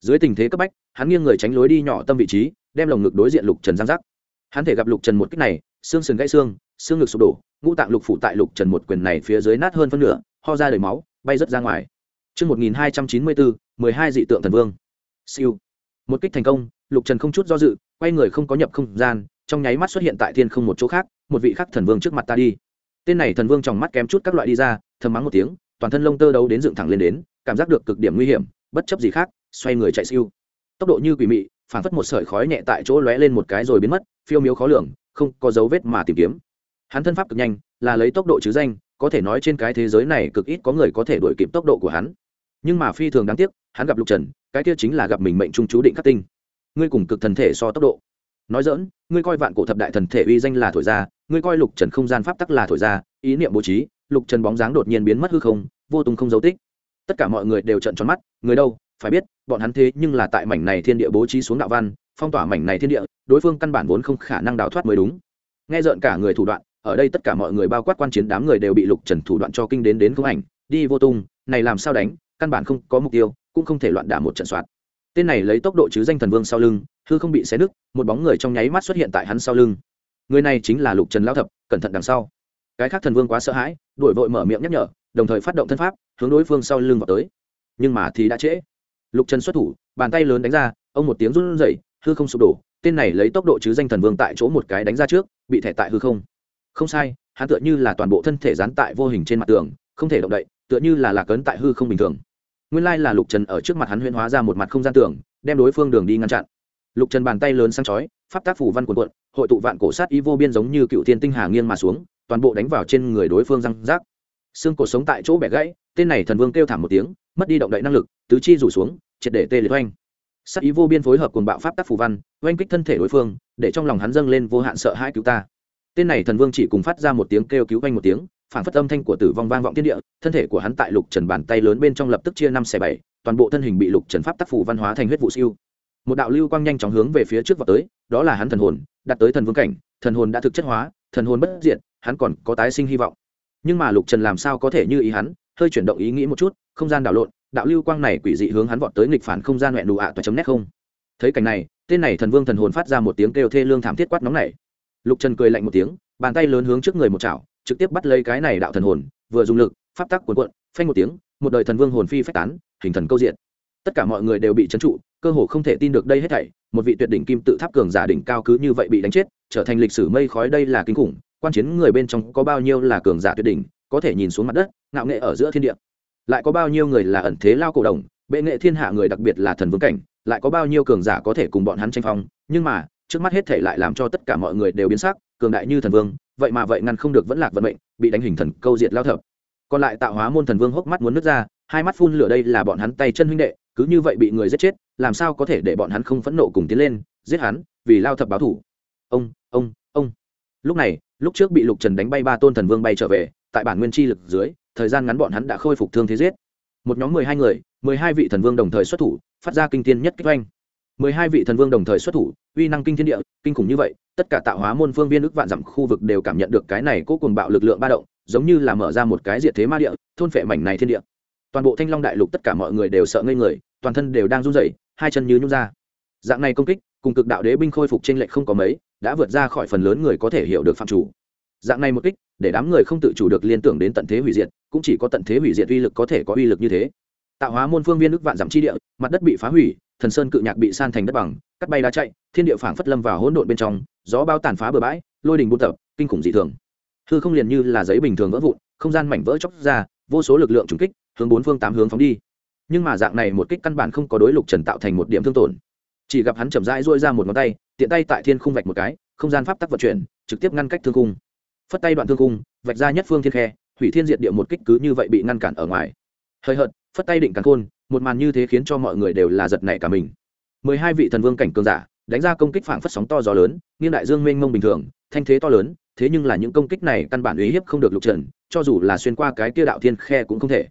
dưới tình thế cấp bách hắn nghiêng người tránh lối đi nhỏ tâm vị trí đem lồng ngực đối diện lục trần giang giác hắn thể gặp lục trần một cách này xương sườn gãy xương xương ngực sụp đổ ngũ tạng lục phủ tại lục trần một quyền này phía dưới nát hơn phân nửa ho ra đầy máu bay rớt ra ngoài Trước 1294, 12 dị tượng thần vương. Siêu. Một kích thành công, lục trần không chút do dự quay người không có nhập không gian trong nháy mắt xuất hiện tại thiên không một chỗ khác, một vị khắc thần vương trước mặt ta đi. Tên này thần vương trong mắt kém chút các loại đi ra, thầm mắng một tiếng, toàn thân lông tơ đấu đến dựng thẳng lên đến, cảm giác được cực điểm nguy hiểm, bất chấp gì khác, xoay người chạy siêu. Tốc độ như quỷ mị, phản phất một sợi khói nhẹ tại chỗ lóe lên một cái rồi biến mất, phiêu miếu khó lường, không có dấu vết mà tìm kiếm. Hắn thân pháp cực nhanh, là lấy tốc độ chứ danh, có thể nói trên cái thế giới này cực ít có người có thể đuổi kịp tốc độ của hắn. Nhưng mà phi thường đáng tiếc, hắn gặp lục trần, cái kia chính là gặp mình mệnh trung chú định khắc tinh. Ngươi cùng cực thần thể so tốc độ nói dỡn ngươi coi vạn cổ thập đại thần thể uy danh là thổi ra, ngươi coi lục trần không gian pháp tắc là thổi ra, ý niệm bố trí, lục trần bóng dáng đột nhiên biến mất hư không, vô tùng không dấu tích. Tất cả mọi người đều trận tròn mắt, người đâu, phải biết, bọn hắn thế nhưng là tại mảnh này thiên địa bố trí xuống đạo văn, phong tỏa mảnh này thiên địa, đối phương căn bản vốn không khả năng đào thoát mới đúng. Nghe rợn cả người thủ đoạn, ở đây tất cả mọi người bao quát quan chiến đám người đều bị lục trần thủ đoạn cho kinh đến đến không ảnh, đi vô tung, này làm sao đánh, căn bản không có mục tiêu, cũng không thể loạn đả một trận soạt tên này lấy tốc độ chứ danh thần vương sau lưng, hư không bị xé nứt, một bóng người trong nháy mắt xuất hiện tại hắn sau lưng. Người này chính là lục trần lao thập, cẩn thận đằng sau. Cái khác thần vương quá sợ hãi, đuổi vội mở miệng nhắc nhở, đồng thời phát động thân pháp, hướng đối phương sau lưng vào tới. Nhưng mà thì đã trễ. Lục trần xuất thủ, bàn tay lớn đánh ra, ông một tiếng run rẩy, hư không sụp đổ, tên này lấy tốc độ chứ danh thần vương tại chỗ một cái đánh ra trước, bị thẻ tại hư không. Không sai, hắn tựa như là toàn bộ thân thể dán tại vô hình trên mặt tường, không thể động đậy, tựa như là lạc ấn tại hư không bình thường nguyên lai là lục trần ở trước mặt hắn huyễn hóa ra một mặt không gian tưởng, đem đối phương đường đi ngăn chặn. Lục trần bàn tay lớn sang chói pháp tác phủ văn quần quận hội tụ vạn cổ sát ý vô biên giống như cựu thiên tinh hà nghiêng mà xuống toàn bộ đánh vào trên người đối phương răng rác. Xương cổ sống tại chỗ bẻ gãy tên này thần vương kêu thảm một tiếng mất đi động đậy năng lực tứ chi rủ xuống triệt để tê liệt oanh. Sát ý vô biên phối hợp cùng bạo pháp tác phủ văn oanh kích thân thể đối phương để trong lòng hắn dâng lên vô hạn sợ hãi cứu ta. Tên này thần vương chỉ cùng phát ra một tiếng kêu cứu oanh một tiếng phản phất âm thanh của tử vong vang vọng thiên địa thân thể của hắn tại lục trần bàn tay lớn bên trong lập tức chia năm xẻ bảy toàn bộ thân hình bị lục trần pháp tác phủ văn hóa thành huyết vụ siêu. Một đạo lưu quang nhanh chóng hướng về phía trước vào tới đó là hắn thần hồn đặt tới thần vương cảnh thần hồn đã thực chất hóa thần hồn bất diện, hắn còn có tái sinh hy vọng. Nhưng mà lục trần làm sao có thể như ý hắn hơi chuyển động ý nghĩ một chút không gian đảo lộn đạo lưu quang này quỷ dị hướng hắn vọt tới nghịch phản không gian huệ nụ ạ toa chấm nét không. Thấy cảnh này tên này thần vương thần hồn phát ra một tiếng kêu thê lương thảm thiết quát nóng này lục trần cười lạnh một tiếng bàn tay lớn hướng trước người một chảo trực tiếp bắt lấy cái này đạo thần hồn, vừa dùng lực, pháp tắc cuộn cuộn, phanh một tiếng, một đời thần vương hồn phi phách tán, hình thần câu diện. Tất cả mọi người đều bị trấn trụ, cơ hồ không thể tin được đây hết thảy, một vị tuyệt đỉnh kim tự tháp cường giả đỉnh cao cứ như vậy bị đánh chết, trở thành lịch sử mây khói đây là kinh khủng, quan chiến người bên trong có bao nhiêu là cường giả tuyệt đỉnh, có thể nhìn xuống mặt đất, ngạo nghệ ở giữa thiên địa. Lại có bao nhiêu người là ẩn thế lao cổ đồng, bệ nghệ thiên hạ người đặc biệt là thần vương cảnh, lại có bao nhiêu cường giả có thể cùng bọn hắn tranh phong, nhưng mà, trước mắt hết thể lại làm cho tất cả mọi người đều biến sắc cường đại như thần vương, vậy mà vậy ngăn không được vẫn lạc vận mệnh, bị đánh hình thần câu diệt lao thập. Còn lại tạo hóa môn thần vương hốc mắt muốn nứt ra, hai mắt phun lửa đây là bọn hắn tay chân huynh đệ, cứ như vậy bị người giết chết, làm sao có thể để bọn hắn không phẫn nộ cùng tiến lên, giết hắn, vì lao thập báo thủ. Ông ông ông. Lúc này, lúc trước bị lục trần đánh bay ba tôn thần vương bay trở về, tại bản nguyên chi lực dưới, thời gian ngắn bọn hắn đã khôi phục thương thế giết. Một nhóm mười hai người, mười hai vị thần vương đồng thời xuất thủ, phát ra kinh tiên nhất kích oanh. mười hai vị thần vương đồng thời xuất thủ, uy năng kinh thiên địa, kinh khủng như vậy tất cả tạo hóa môn phương viên ước vạn dặm khu vực đều cảm nhận được cái này cố cùng bạo lực lượng ba động, giống như là mở ra một cái diệt thế ma địa, thôn phệ mảnh này thiên địa. Toàn bộ thanh long đại lục tất cả mọi người đều sợ ngây người, toàn thân đều đang run rẩy, hai chân như nhung ra. Dạng này công kích, cùng cực đạo đế binh khôi phục trên lệch không có mấy, đã vượt ra khỏi phần lớn người có thể hiểu được phạm chủ. Dạng này một kích, để đám người không tự chủ được liên tưởng đến tận thế hủy diệt, cũng chỉ có tận thế hủy diệt uy lực có thể có uy lực như thế. Tạo hóa môn phương viên nước vạn dặm chi địa, mặt đất bị phá hủy, thần sơn cự nhạc bị san thành đất bằng, cắt bay đá chạy, thiên địa phảng phất lâm vào hỗn độn bên trong gió bao tàn phá bờ bãi, lôi đình buôn tập, kinh khủng dị thường. Hư không liền như là giấy bình thường vỡ vụn, không gian mảnh vỡ chóc ra, vô số lực lượng trùng kích, hướng bốn phương tám hướng phóng đi. Nhưng mà dạng này một kích căn bản không có đối lục trần tạo thành một điểm thương tổn. Chỉ gặp hắn chậm rãi duỗi ra một ngón tay, tiện tay tại thiên khung vạch một cái, không gian pháp tắc vận chuyển, trực tiếp ngăn cách thương cung phất tay đoạn thương cung vạch ra nhất phương thiên khe, hủy thiên diệt địa một kích cứ như vậy bị ngăn cản ở ngoài. Hơi hợt, phất tay định càn khôn, một màn như thế khiến cho mọi người đều là giật nảy cả mình. Mười hai vị thần vương cảnh cường giả đánh ra công kích phảng phất sóng to gió lớn, nghiêng đại dương mênh mông bình thường, thanh thế to lớn, thế nhưng là những công kích này căn bản uy hiếp không được lục trần, cho dù là xuyên qua cái kia đạo thiên khe cũng không thể.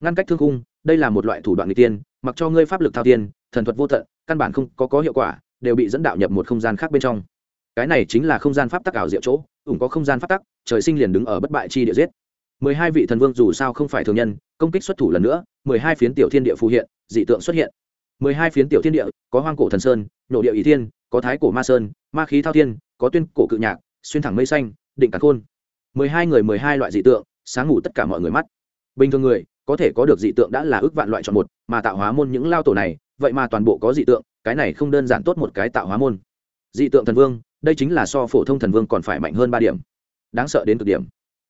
Ngăn cách thương cung đây là một loại thủ đoạn người tiên, mặc cho ngươi pháp lực thao tiên thần thuật vô tận, căn bản không có có hiệu quả, đều bị dẫn đạo nhập một không gian khác bên trong. Cái này chính là không gian pháp tắc ảo diệu chỗ, ủng có không gian pháp tắc, trời sinh liền đứng ở bất bại chi địa giết. Mười hai vị thần vương dù sao không phải thường nhân, công kích xuất thủ lần nữa, mười hai phiến tiểu thiên địa phù hiện, dị tượng xuất hiện mười hai phiến tiểu thiên địa, có hoang cổ thần sơn nhộ địa ý thiên, có thái cổ ma sơn, ma khí thao thiên, có tuyên cổ cự nhạc, xuyên thẳng mây xanh, định cắn khôn mười hai người mười hai loại dị tượng, sáng ngủ tất cả mọi người mắt. Bình thường người, có thể có được dị tượng đã là ước vạn loại chọn một, mà tạo hóa môn những lao tổ này, vậy mà toàn bộ có dị tượng, cái này không đơn giản tốt một cái tạo hóa môn. Dị tượng thần vương, đây chính là so phổ thông thần vương còn phải mạnh hơn ba điểm. Đáng sợ đến cực điểm.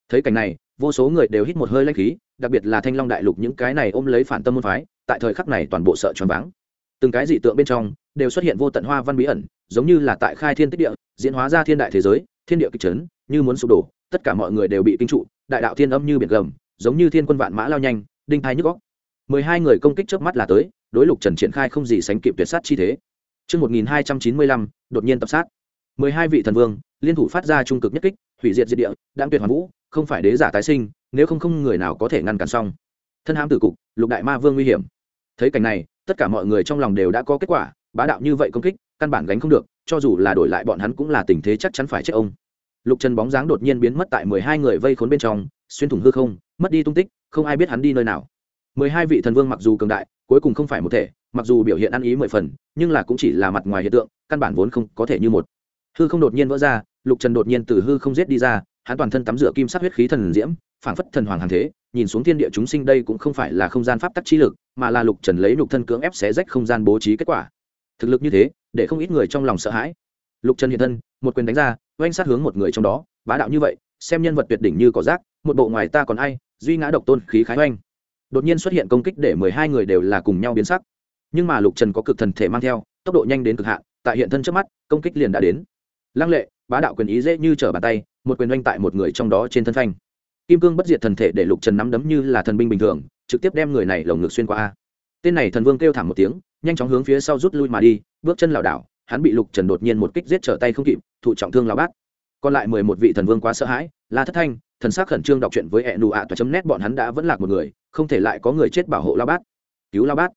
Thấy cảnh này, vô số người đều hít một hơi lanh khí, đặc biệt là thanh long đại lục những cái này ôm lấy phản tâm môn phái, tại thời khắc này toàn bộ sợ choáng váng từng cái dị tượng bên trong đều xuất hiện vô tận hoa văn bí ẩn giống như là tại khai thiên tích địa diễn hóa ra thiên đại thế giới thiên địa kịch trấn như muốn sụp đổ tất cả mọi người đều bị kinh trụ đại đạo thiên âm như biển gầm giống như thiên quân vạn mã lao nhanh đinh thai nhức góc mười hai người công kích trước mắt là tới đối lục trần triển khai không gì sánh kịp tuyệt sát chi thế Trước 1295, đột nhiên tập sát. mười hai vị thần vương, liên thủ phát ra trung cực nhất kích, hủy diệt diệt địa, đang tuyệt hoàn vũ, không phải đế giả tái sinh, nếu không không người nào có thể ngăn cản xong. Thân hãm tử cục, lục đại ma vương nguy hiểm. Thấy cảnh này, tất cả mọi người trong lòng đều đã có kết quả, bá đạo như vậy công kích, căn bản gánh không được, cho dù là đổi lại bọn hắn cũng là tình thế chắc chắn phải chết ông. Lục Trần bóng dáng đột nhiên biến mất tại mười hai người vây khốn bên trong, xuyên thủng hư không, mất đi tung tích, không ai biết hắn đi nơi nào. mười hai vị thần vương mặc dù cường đại, cuối cùng không phải một thể, mặc dù biểu hiện ăn ý mười phần nhưng là cũng chỉ là mặt ngoài hiện tượng căn bản vốn không có thể như một hư không đột nhiên vỡ ra lục trần đột nhiên từ hư không giết đi ra hắn toàn thân tắm rửa kim sắc huyết khí thần diễm phảng phất thần hoàng hàng thế nhìn xuống thiên địa chúng sinh đây cũng không phải là không gian pháp tắc trí lực, mà là lục trần lấy lục thân cưỡng ép xé rách không gian bố trí kết quả. Thực lực như thế, để không ít người trong lòng sợ hãi. Lục trần hiện thân, một quyền đánh ra, oanh sát hướng một người trong đó, bá đạo như vậy, xem nhân vật tuyệt đỉnh như cỏ rác, một bộ ngoài ta còn ai, duy ngã độc tôn khí khái oanh. Đột nhiên xuất hiện công kích để mười hai người đều là cùng nhau biến sắc. Nhưng mà lục trần có cực thần thể mang theo, tốc độ nhanh đến cực hạn, tại hiện thân trước mắt, công kích liền đã đến. Lăng lệ, bá đạo quyền ý dễ như trở bàn tay, một quyền oanh tại một người trong đó trên thân phanh kim cương bất diệt thần thể để lục trần nắm đấm như là thần binh bình thường, trực tiếp đem người này lồng ngực xuyên qua a. Tên này thần vương kêu thảm một tiếng, nhanh chóng hướng phía sau rút lui mà đi, bước chân lảo đảo, hắn bị lục trần đột nhiên một kích giết trở tay không kịp, thụ trọng thương lao bát. Còn lại mười một vị thần vương quá sợ hãi, la thất thanh, thần s á c khẩn trương đọc chuyện với hẹ nụ ạ toa chấm nét bọn hắn đã vẫn lạc một người, không thể lại có người chết bảo hộ lao bát. Cứu lao bát.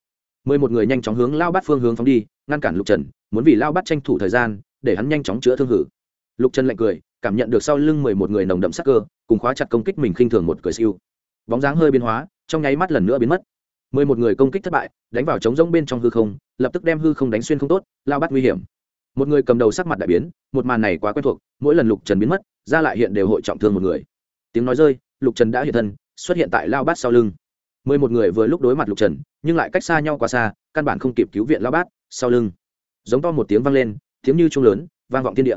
Mười một người nhanh chóng hướng lao bát phương hướng phóng đi, ngăn cản lục trần, muốn vì lao bát tranh thủ thời gian, để hắn nhanh chóng chữa thương hử lục trần lạnh cười, cảm nhận được sau lưng mười một người nồng đậm sắc cơ, cùng khóa chặt công kích mình khinh thường một cười siêu. Bóng dáng hơi biến hóa, trong nháy mắt lần nữa biến mất. Mười một người công kích thất bại, đánh vào trống rỗng bên trong hư không, lập tức đem hư không đánh xuyên không tốt, lao bắt nguy hiểm. Một người cầm đầu sắc mặt đại biến, một màn này quá quen thuộc, mỗi lần lục trần biến mất, ra lại hiện đều hội trọng thương một người. Tiếng nói rơi, lục trần đã hiện thân, xuất hiện tại lao bát sau lưng. Mười một người vừa lúc đối mặt lục trần, nhưng lại cách xa nhau quá xa, căn bản không kịp cứu viện lao bát sau lưng. Giống to một tiếng vang lên, tiếng như trung lớn, vang vọng thiên địa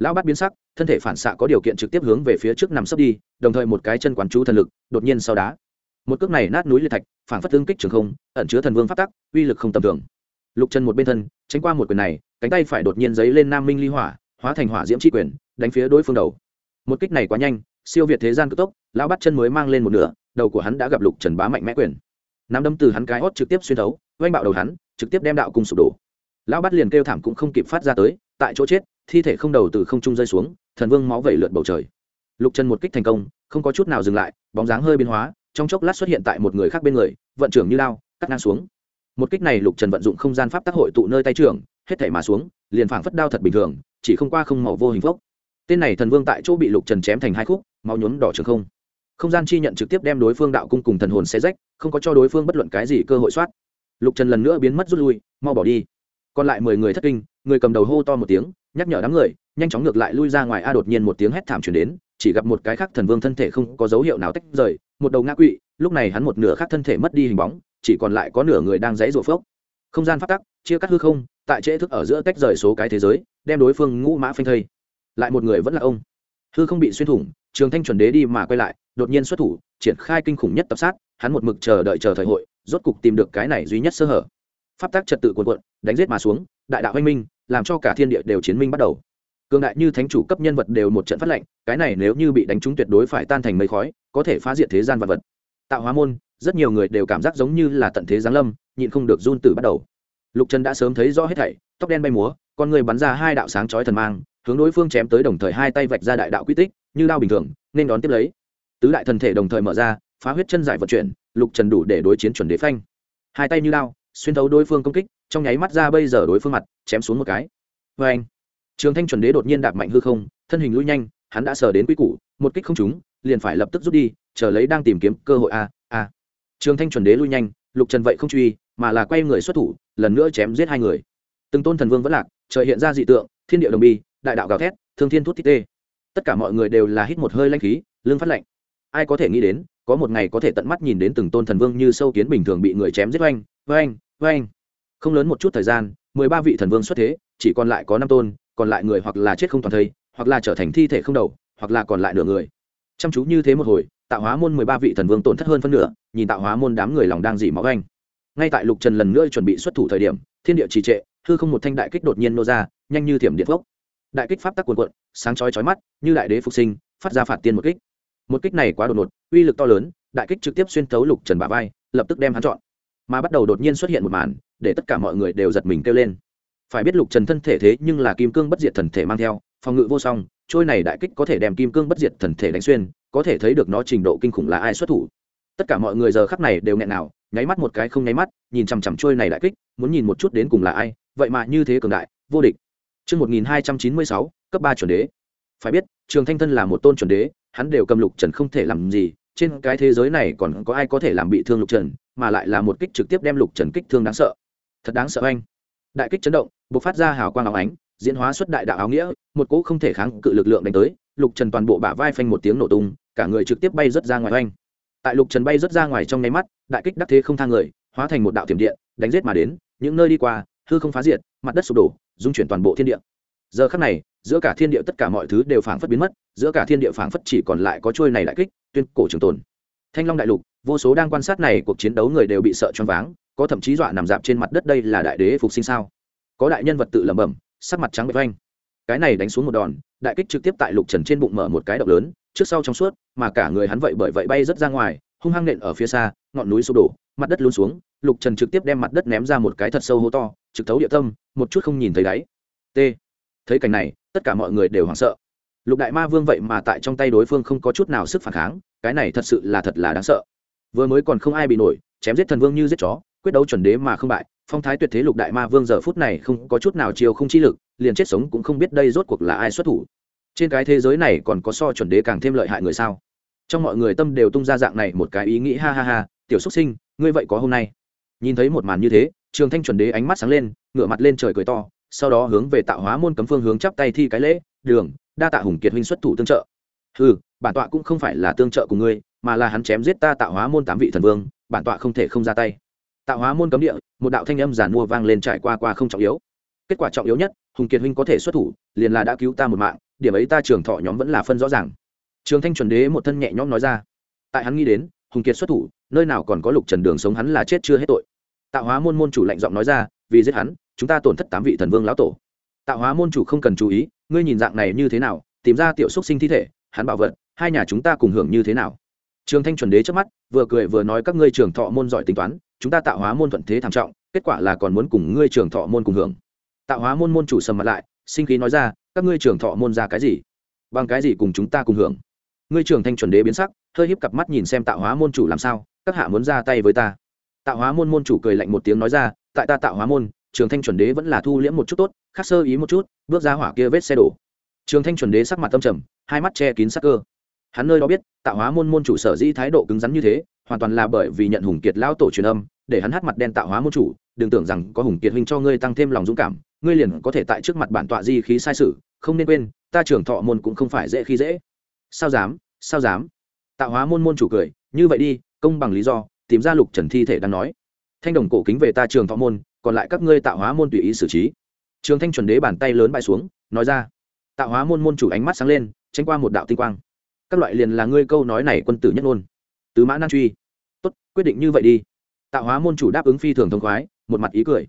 lão bát biến sắc, thân thể phản xạ có điều kiện trực tiếp hướng về phía trước nằm sấp đi, đồng thời một cái chân quán chú thần lực, đột nhiên sau đá. Một cước này nát núi liệt thạch, phản phất tương kích trường không, ẩn chứa thần vương phát tắc, uy lực không tầm thường. Lục chân một bên thân, tránh qua một quyền này, cánh tay phải đột nhiên giấy lên nam minh ly hỏa, hóa thành hỏa diễm tri quyền, đánh phía đối phương đầu. Một kích này quá nhanh, siêu việt thế gian cực tốc, lão bắt chân mới mang lên một nửa, đầu của hắn đã gặp lục trần bá mạnh mẽ quyền. Nắm đấm từ hắn cái hót trực tiếp xuyên thấu, oanh bạo đầu hắn, trực tiếp đem đạo cùng sụp đổ. Lão bắt liền kêu thảm cũng không kịp phát ra tới, tại chỗ chết thi thể không đầu từ không trung rơi xuống, thần vương máu vẩy lượn bầu trời. Lục trần một kích thành công, không có chút nào dừng lại, bóng dáng hơi biến hóa, trong chốc lát xuất hiện tại một người khác bên người, vận trưởng như lao, cắt ngang xuống. Một kích này lục trần vận dụng không gian pháp tác hội tụ nơi tay trưởng, hết thể mà xuống, liền phảng phất đao thật bình thường, chỉ không qua không màu vô hình phốc. Tên này thần vương tại chỗ bị lục trần chém thành hai khúc, máu nhuốm đỏ trường không. Không gian chi nhận trực tiếp đem đối phương đạo cung cùng thần hồn xe rách, không có cho đối phương bất luận cái gì cơ hội soát. Lục trần lần nữa biến mất rút lui, mau bỏ đi. Còn lại mười người thất kinh, người cầm đầu hô to một tiếng nhắc nhở đám người, nhanh chóng ngược lại lui ra ngoài. A đột nhiên một tiếng hét thảm chuyển đến, chỉ gặp một cái khác thần vương thân thể không có dấu hiệu nào tách rời, một đầu ngã quỵ, lúc này hắn một nửa khác thân thể mất đi hình bóng, chỉ còn lại có nửa người đang dãy rộ phốc. Không gian phát tắc, chia cắt hư không, tại trễ thức ở giữa tách rời số cái thế giới, đem đối phương ngũ mã phanh thây. Lại một người vẫn là ông. Hư không bị xuyên thủng, trường thanh chuẩn đế đi mà quay lại, đột nhiên xuất thủ, triển khai kinh khủng nhất tập sát, hắn một mực chờ đợi chờ thời hội, rốt cục tìm được cái này duy nhất sơ hở. Pháp tác trật tự cuồn cuộn, đánh giết mà xuống, đại đạo anh minh làm cho cả thiên địa đều chiến minh bắt đầu. Cường đại như thánh chủ cấp nhân vật đều một trận phát lệnh, cái này nếu như bị đánh trúng tuyệt đối phải tan thành mây khói, có thể phá diệt thế gian vật vật. Tạo hóa môn, rất nhiều người đều cảm giác giống như là tận thế giáng lâm, nhịn không được run từ bắt đầu. Lục trần đã sớm thấy rõ hết thảy, tóc đen bay múa, con người bắn ra hai đạo sáng chói thần mang, hướng đối phương chém tới đồng thời hai tay vạch ra đại đạo quy tích, như đao bình thường, nên đón tiếp lấy. Tứ đại thần thể đồng thời mở ra, phá huyết chân giải vận chuyển, lục trần đủ để đối chiến chuẩn đế phanh. Hai tay như đao, xuyên thấu đối phương công kích trong nháy mắt ra bây giờ đối phương mặt, chém xuống một cái. Vê anh, trường thanh chuẩn đế đột nhiên đạp mạnh hư không, thân hình lui nhanh, hắn đã sờ đến quy củ, một kích không trúng, liền phải lập tức rút đi, chờ lấy đang tìm kiếm cơ hội a a. Trường thanh chuẩn đế lui nhanh, lục trần vậy không truy, mà là quay người xuất thủ, lần nữa chém giết hai người. Từng tôn thần vương vẫn lạc, trời hiện ra dị tượng, thiên địa đồng bi, đại đạo gào thét, thương thiên thút thích tê. Tất cả mọi người đều là hít một hơi lanh khí lương phát lạnh. Ai có thể nghĩ đến, có một ngày có thể tận mắt nhìn đến từng tôn thần vương như sâu kiến bình thường bị người chém giết oanh oanh oanh không lớn một chút thời gian, mười ba vị thần vương xuất thế, chỉ còn lại có năm tôn, còn lại người hoặc là chết không toàn thây, hoặc là trở thành thi thể không đầu, hoặc là còn lại nửa người. Chăm chú như thế một hồi, tạo hóa môn mười ba vị thần vương tổn thất hơn phân nửa, nhìn tạo hóa môn đám người lòng đang dỉ máu anh ngay tại lục trần lần nữa chuẩn bị xuất thủ thời điểm, thiên địa trì trệ, hư không một thanh đại kích đột nhiên nô ra, nhanh như thiểm điện phốc. Đại kích pháp tắc cuồn cuộn, sáng chói chói mắt, như đại đế phục sinh, phát ra phạt tiên một kích. Một kích này quá đột ngột, uy lực to lớn, đại kích trực tiếp xuyên thấu lục trần bả vai, lập tức đem hắn chọn. Mà bắt đầu đột nhiên xuất hiện một màn để tất cả mọi người đều giật mình kêu lên phải biết lục trần thân thể thế nhưng là kim cương bất diệt thần thể mang theo phòng ngự vô song trôi này đại kích có thể đem kim cương bất diệt thần thể đánh xuyên có thể thấy được nó trình độ kinh khủng là ai xuất thủ tất cả mọi người giờ khắc này đều nghẹn nào nháy mắt một cái không nháy mắt nhìn chằm chằm trôi này đại kích muốn nhìn một chút đến cùng là ai vậy mà như thế cường đại vô địch Chương 1296, cấp ba chuẩn đế. Phải biết, Trường Thanh Thân là một tôn chuẩn đế, hắn đều cầm lục trần không thể làm gì, trên cái thế giới này còn có ai có thể làm bị thương lục trần, mà lại là một kích trực tiếp đem lục trần kích thương đáng sợ. Thật đáng sợ anh. Đại kích chấn động, bộc phát ra hào quang óng ánh, diễn hóa xuất đại đạo áo nghĩa, một cỗ không thể kháng cự lực lượng đánh tới, lục trần toàn bộ bả vai phanh một tiếng nổ tung, cả người trực tiếp bay rất ra ngoài oanh. Tại lục trần bay rất ra ngoài trong nháy mắt, đại kích đắc thế không thang người, hóa thành một đạo tiềm điện, đánh giết mà đến, những nơi đi qua, hư không phá diệt, mặt đất sụp đổ, dung chuyển toàn bộ thiên địa giờ khắc này giữa cả thiên địa tất cả mọi thứ đều phảng phất biến mất giữa cả thiên địa phảng phất chỉ còn lại có trôi này đại kích tuyên cổ trường tồn thanh long đại lục vô số đang quan sát này cuộc chiến đấu người đều bị sợ choáng váng có thậm chí dọa nằm dạp trên mặt đất đây là đại đế phục sinh sao? Có đại nhân vật tự lẩm bẩm, sắc mặt trắng bệ vanh cái này đánh xuống một đòn, đại kích trực tiếp tại lục trần trên bụng mở một cái động lớn, trước sau trong suốt, mà cả người hắn vậy bởi vậy bay rất ra ngoài, hung hăng nện ở phía xa, ngọn núi sụp đổ, mặt đất lún xuống, lục trần trực tiếp đem mặt đất ném ra một cái thật sâu hố to, trực thấu địa tâm, một chút không nhìn thấy đáy. T. Thấy cảnh này, tất cả mọi người đều hoảng sợ. Lục đại ma vương vậy mà tại trong tay đối phương không có chút nào sức phản kháng, cái này thật sự là thật là đáng sợ. Vừa mới còn không ai bị nổi, chém giết thần vương như giết chó quyết đấu chuẩn đế mà không bại, phong thái tuyệt thế lục đại ma vương giờ phút này không có chút nào chiều không chi lực, liền chết sống cũng không biết đây rốt cuộc là ai xuất thủ. Trên cái thế giới này còn có so chuẩn đế càng thêm lợi hại người sao? Trong mọi người tâm đều tung ra dạng này một cái ý nghĩ, ha ha ha, tiểu xuất sinh, ngươi vậy có hôm nay. Nhìn thấy một màn như thế, trường thanh chuẩn đế ánh mắt sáng lên, ngửa mặt lên trời cười to, sau đó hướng về tạo hóa môn cấm phương hướng chắp tay thi cái lễ, đường, đa tạ hùng kiệt huynh xuất thủ tương trợ. Ừ bản tọa cũng không phải là tương trợ của ngươi, mà là hắn chém giết ta tạo hóa môn tám vị thần vương, bản tọa không thể không ra tay tạo hóa môn cấm địa, một đạo thanh âm giản mua vang lên trải qua qua không trọng yếu. Kết quả trọng yếu nhất, hùng kiệt huynh có thể xuất thủ, liền là đã cứu ta một mạng, điểm ấy ta trường thọ nhóm vẫn là phân rõ ràng. Trường thanh chuẩn đế một thân nhẹ nhõm nói ra. Tại hắn nghĩ đến, hùng kiệt xuất thủ, nơi nào còn có lục trần đường sống hắn là chết chưa hết tội. Tạo hóa môn môn chủ lạnh giọng nói ra, vì giết hắn, chúng ta tổn thất tám vị thần vương lão tổ. Tạo hóa môn chủ không cần chú ý, ngươi nhìn dạng này như thế nào, tìm ra tiểu xúc sinh thi thể, hắn bảo vật, hai nhà chúng ta cùng hưởng như thế nào. Trường thanh chuẩn đế trước mắt, vừa cười vừa nói các ngươi trường thọ môn giỏi tính toán chúng ta tạo hóa môn thuận thế thảm trọng, kết quả là còn muốn cùng ngươi trường thọ môn cùng hưởng. Tạo hóa môn môn chủ sầm mặt lại, sinh khí nói ra, các ngươi trường thọ môn ra cái gì? Bằng cái gì cùng chúng ta cùng hưởng? Ngươi trường thanh chuẩn đế biến sắc, hơi híp cặp mắt nhìn xem tạo hóa môn chủ làm sao, các hạ muốn ra tay với ta. Tạo hóa môn môn chủ cười lạnh một tiếng nói ra, tại ta tạo hóa môn trường thanh chuẩn đế vẫn là thu liễm một chút tốt, khắc sơ ý một chút, bước ra hỏa kia vết xe đổ. Trường thanh chuẩn đế sắc mặt tâm trầm, hai mắt che kín sắc cơ hắn nơi đó biết, tạo hóa môn môn chủ sở dĩ thái độ cứng rắn như thế, hoàn toàn là bởi vì nhận hùng kiệt lao tổ truyền âm, để hắn hát mặt đen tạo hóa môn chủ, đừng tưởng rằng có hùng kiệt huynh cho ngươi tăng thêm lòng dũng cảm, ngươi liền có thể tại trước mặt bản tọa di khí sai sự, không nên quên, ta trưởng thọ môn cũng không phải dễ khi dễ. Sao dám sao dám? Tạo hóa môn môn chủ cười, như vậy đi, công bằng lý do, tìm ra lục trần thi thể đang nói. Thanh đồng cổ kính về ta trường thọ môn, còn lại các ngươi tạo hóa môn tùy ý xử trí. Trường thanh chuẩn đế bàn tay lớn bại xuống, nói ra. Tạo hóa môn môn chủ ánh mắt sáng lên tranh qua một đạo tinh quang các loại liền là ngươi câu nói này quân tử nhất ngôn. Tứ mã nan truy. Tốt, quyết định như vậy đi. Tạo hóa môn chủ đáp ứng phi thường thông khoái, một mặt ý cười.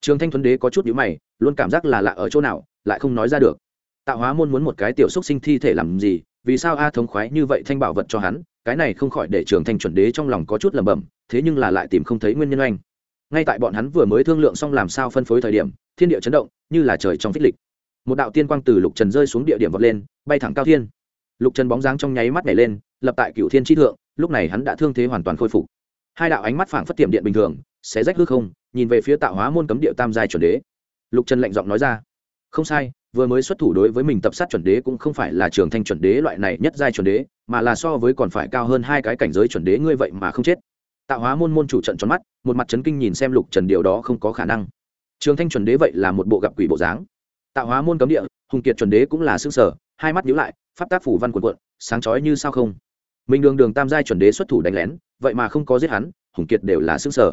Trường thanh thuấn đế có chút nhữ mày, luôn cảm giác là lạ ở chỗ nào, lại không nói ra được. Tạo hóa môn muốn một cái tiểu xúc sinh thi thể làm gì, vì sao a thống khoái như vậy thanh bảo vật cho hắn, cái này không khỏi để trường thanh chuẩn đế trong lòng có chút lẩm bẩm, thế nhưng là lại tìm không thấy nguyên nhân anh ngay tại bọn hắn vừa mới thương lượng xong làm sao phân phối thời điểm, thiên địa chấn động, như là trời trong phích lịch. Một đạo tiên quang từ lục trần rơi xuống địa điểm vọt lên, bay thẳng cao thiên lục trần bóng dáng trong nháy mắt nhảy lên, lập tại cựu thiên tri thượng, lúc này hắn đã thương thế hoàn toàn khôi phục. Hai đạo ánh mắt phảng phất tiệm điện bình thường, xé rách hư không, nhìn về phía tạo hóa môn cấm địa tam giai chuẩn đế. Lục trần lạnh giọng nói ra, không sai, vừa mới xuất thủ đối với mình tập sát chuẩn đế cũng không phải là trường thanh chuẩn đế loại này nhất giai chuẩn đế, mà là so với còn phải cao hơn hai cái cảnh giới chuẩn đế ngươi vậy mà không chết. Tạo hóa môn môn chủ trận tròn mắt, một mặt chấn kinh nhìn xem lục trần, điều đó không có khả năng. Trường thanh chuẩn đế vậy là một bộ gặp quỷ bộ dáng. Tạo hóa môn cấm địa, hùng kiệt chuẩn đế cũng là xương sở hai mắt nhíu lại pháp tác phủ văn quần quận sáng chói như sao không. Mình đường đường tam giai chuẩn đế xuất thủ đánh lén, vậy mà không có giết hắn, hùng kiệt đều là xương sở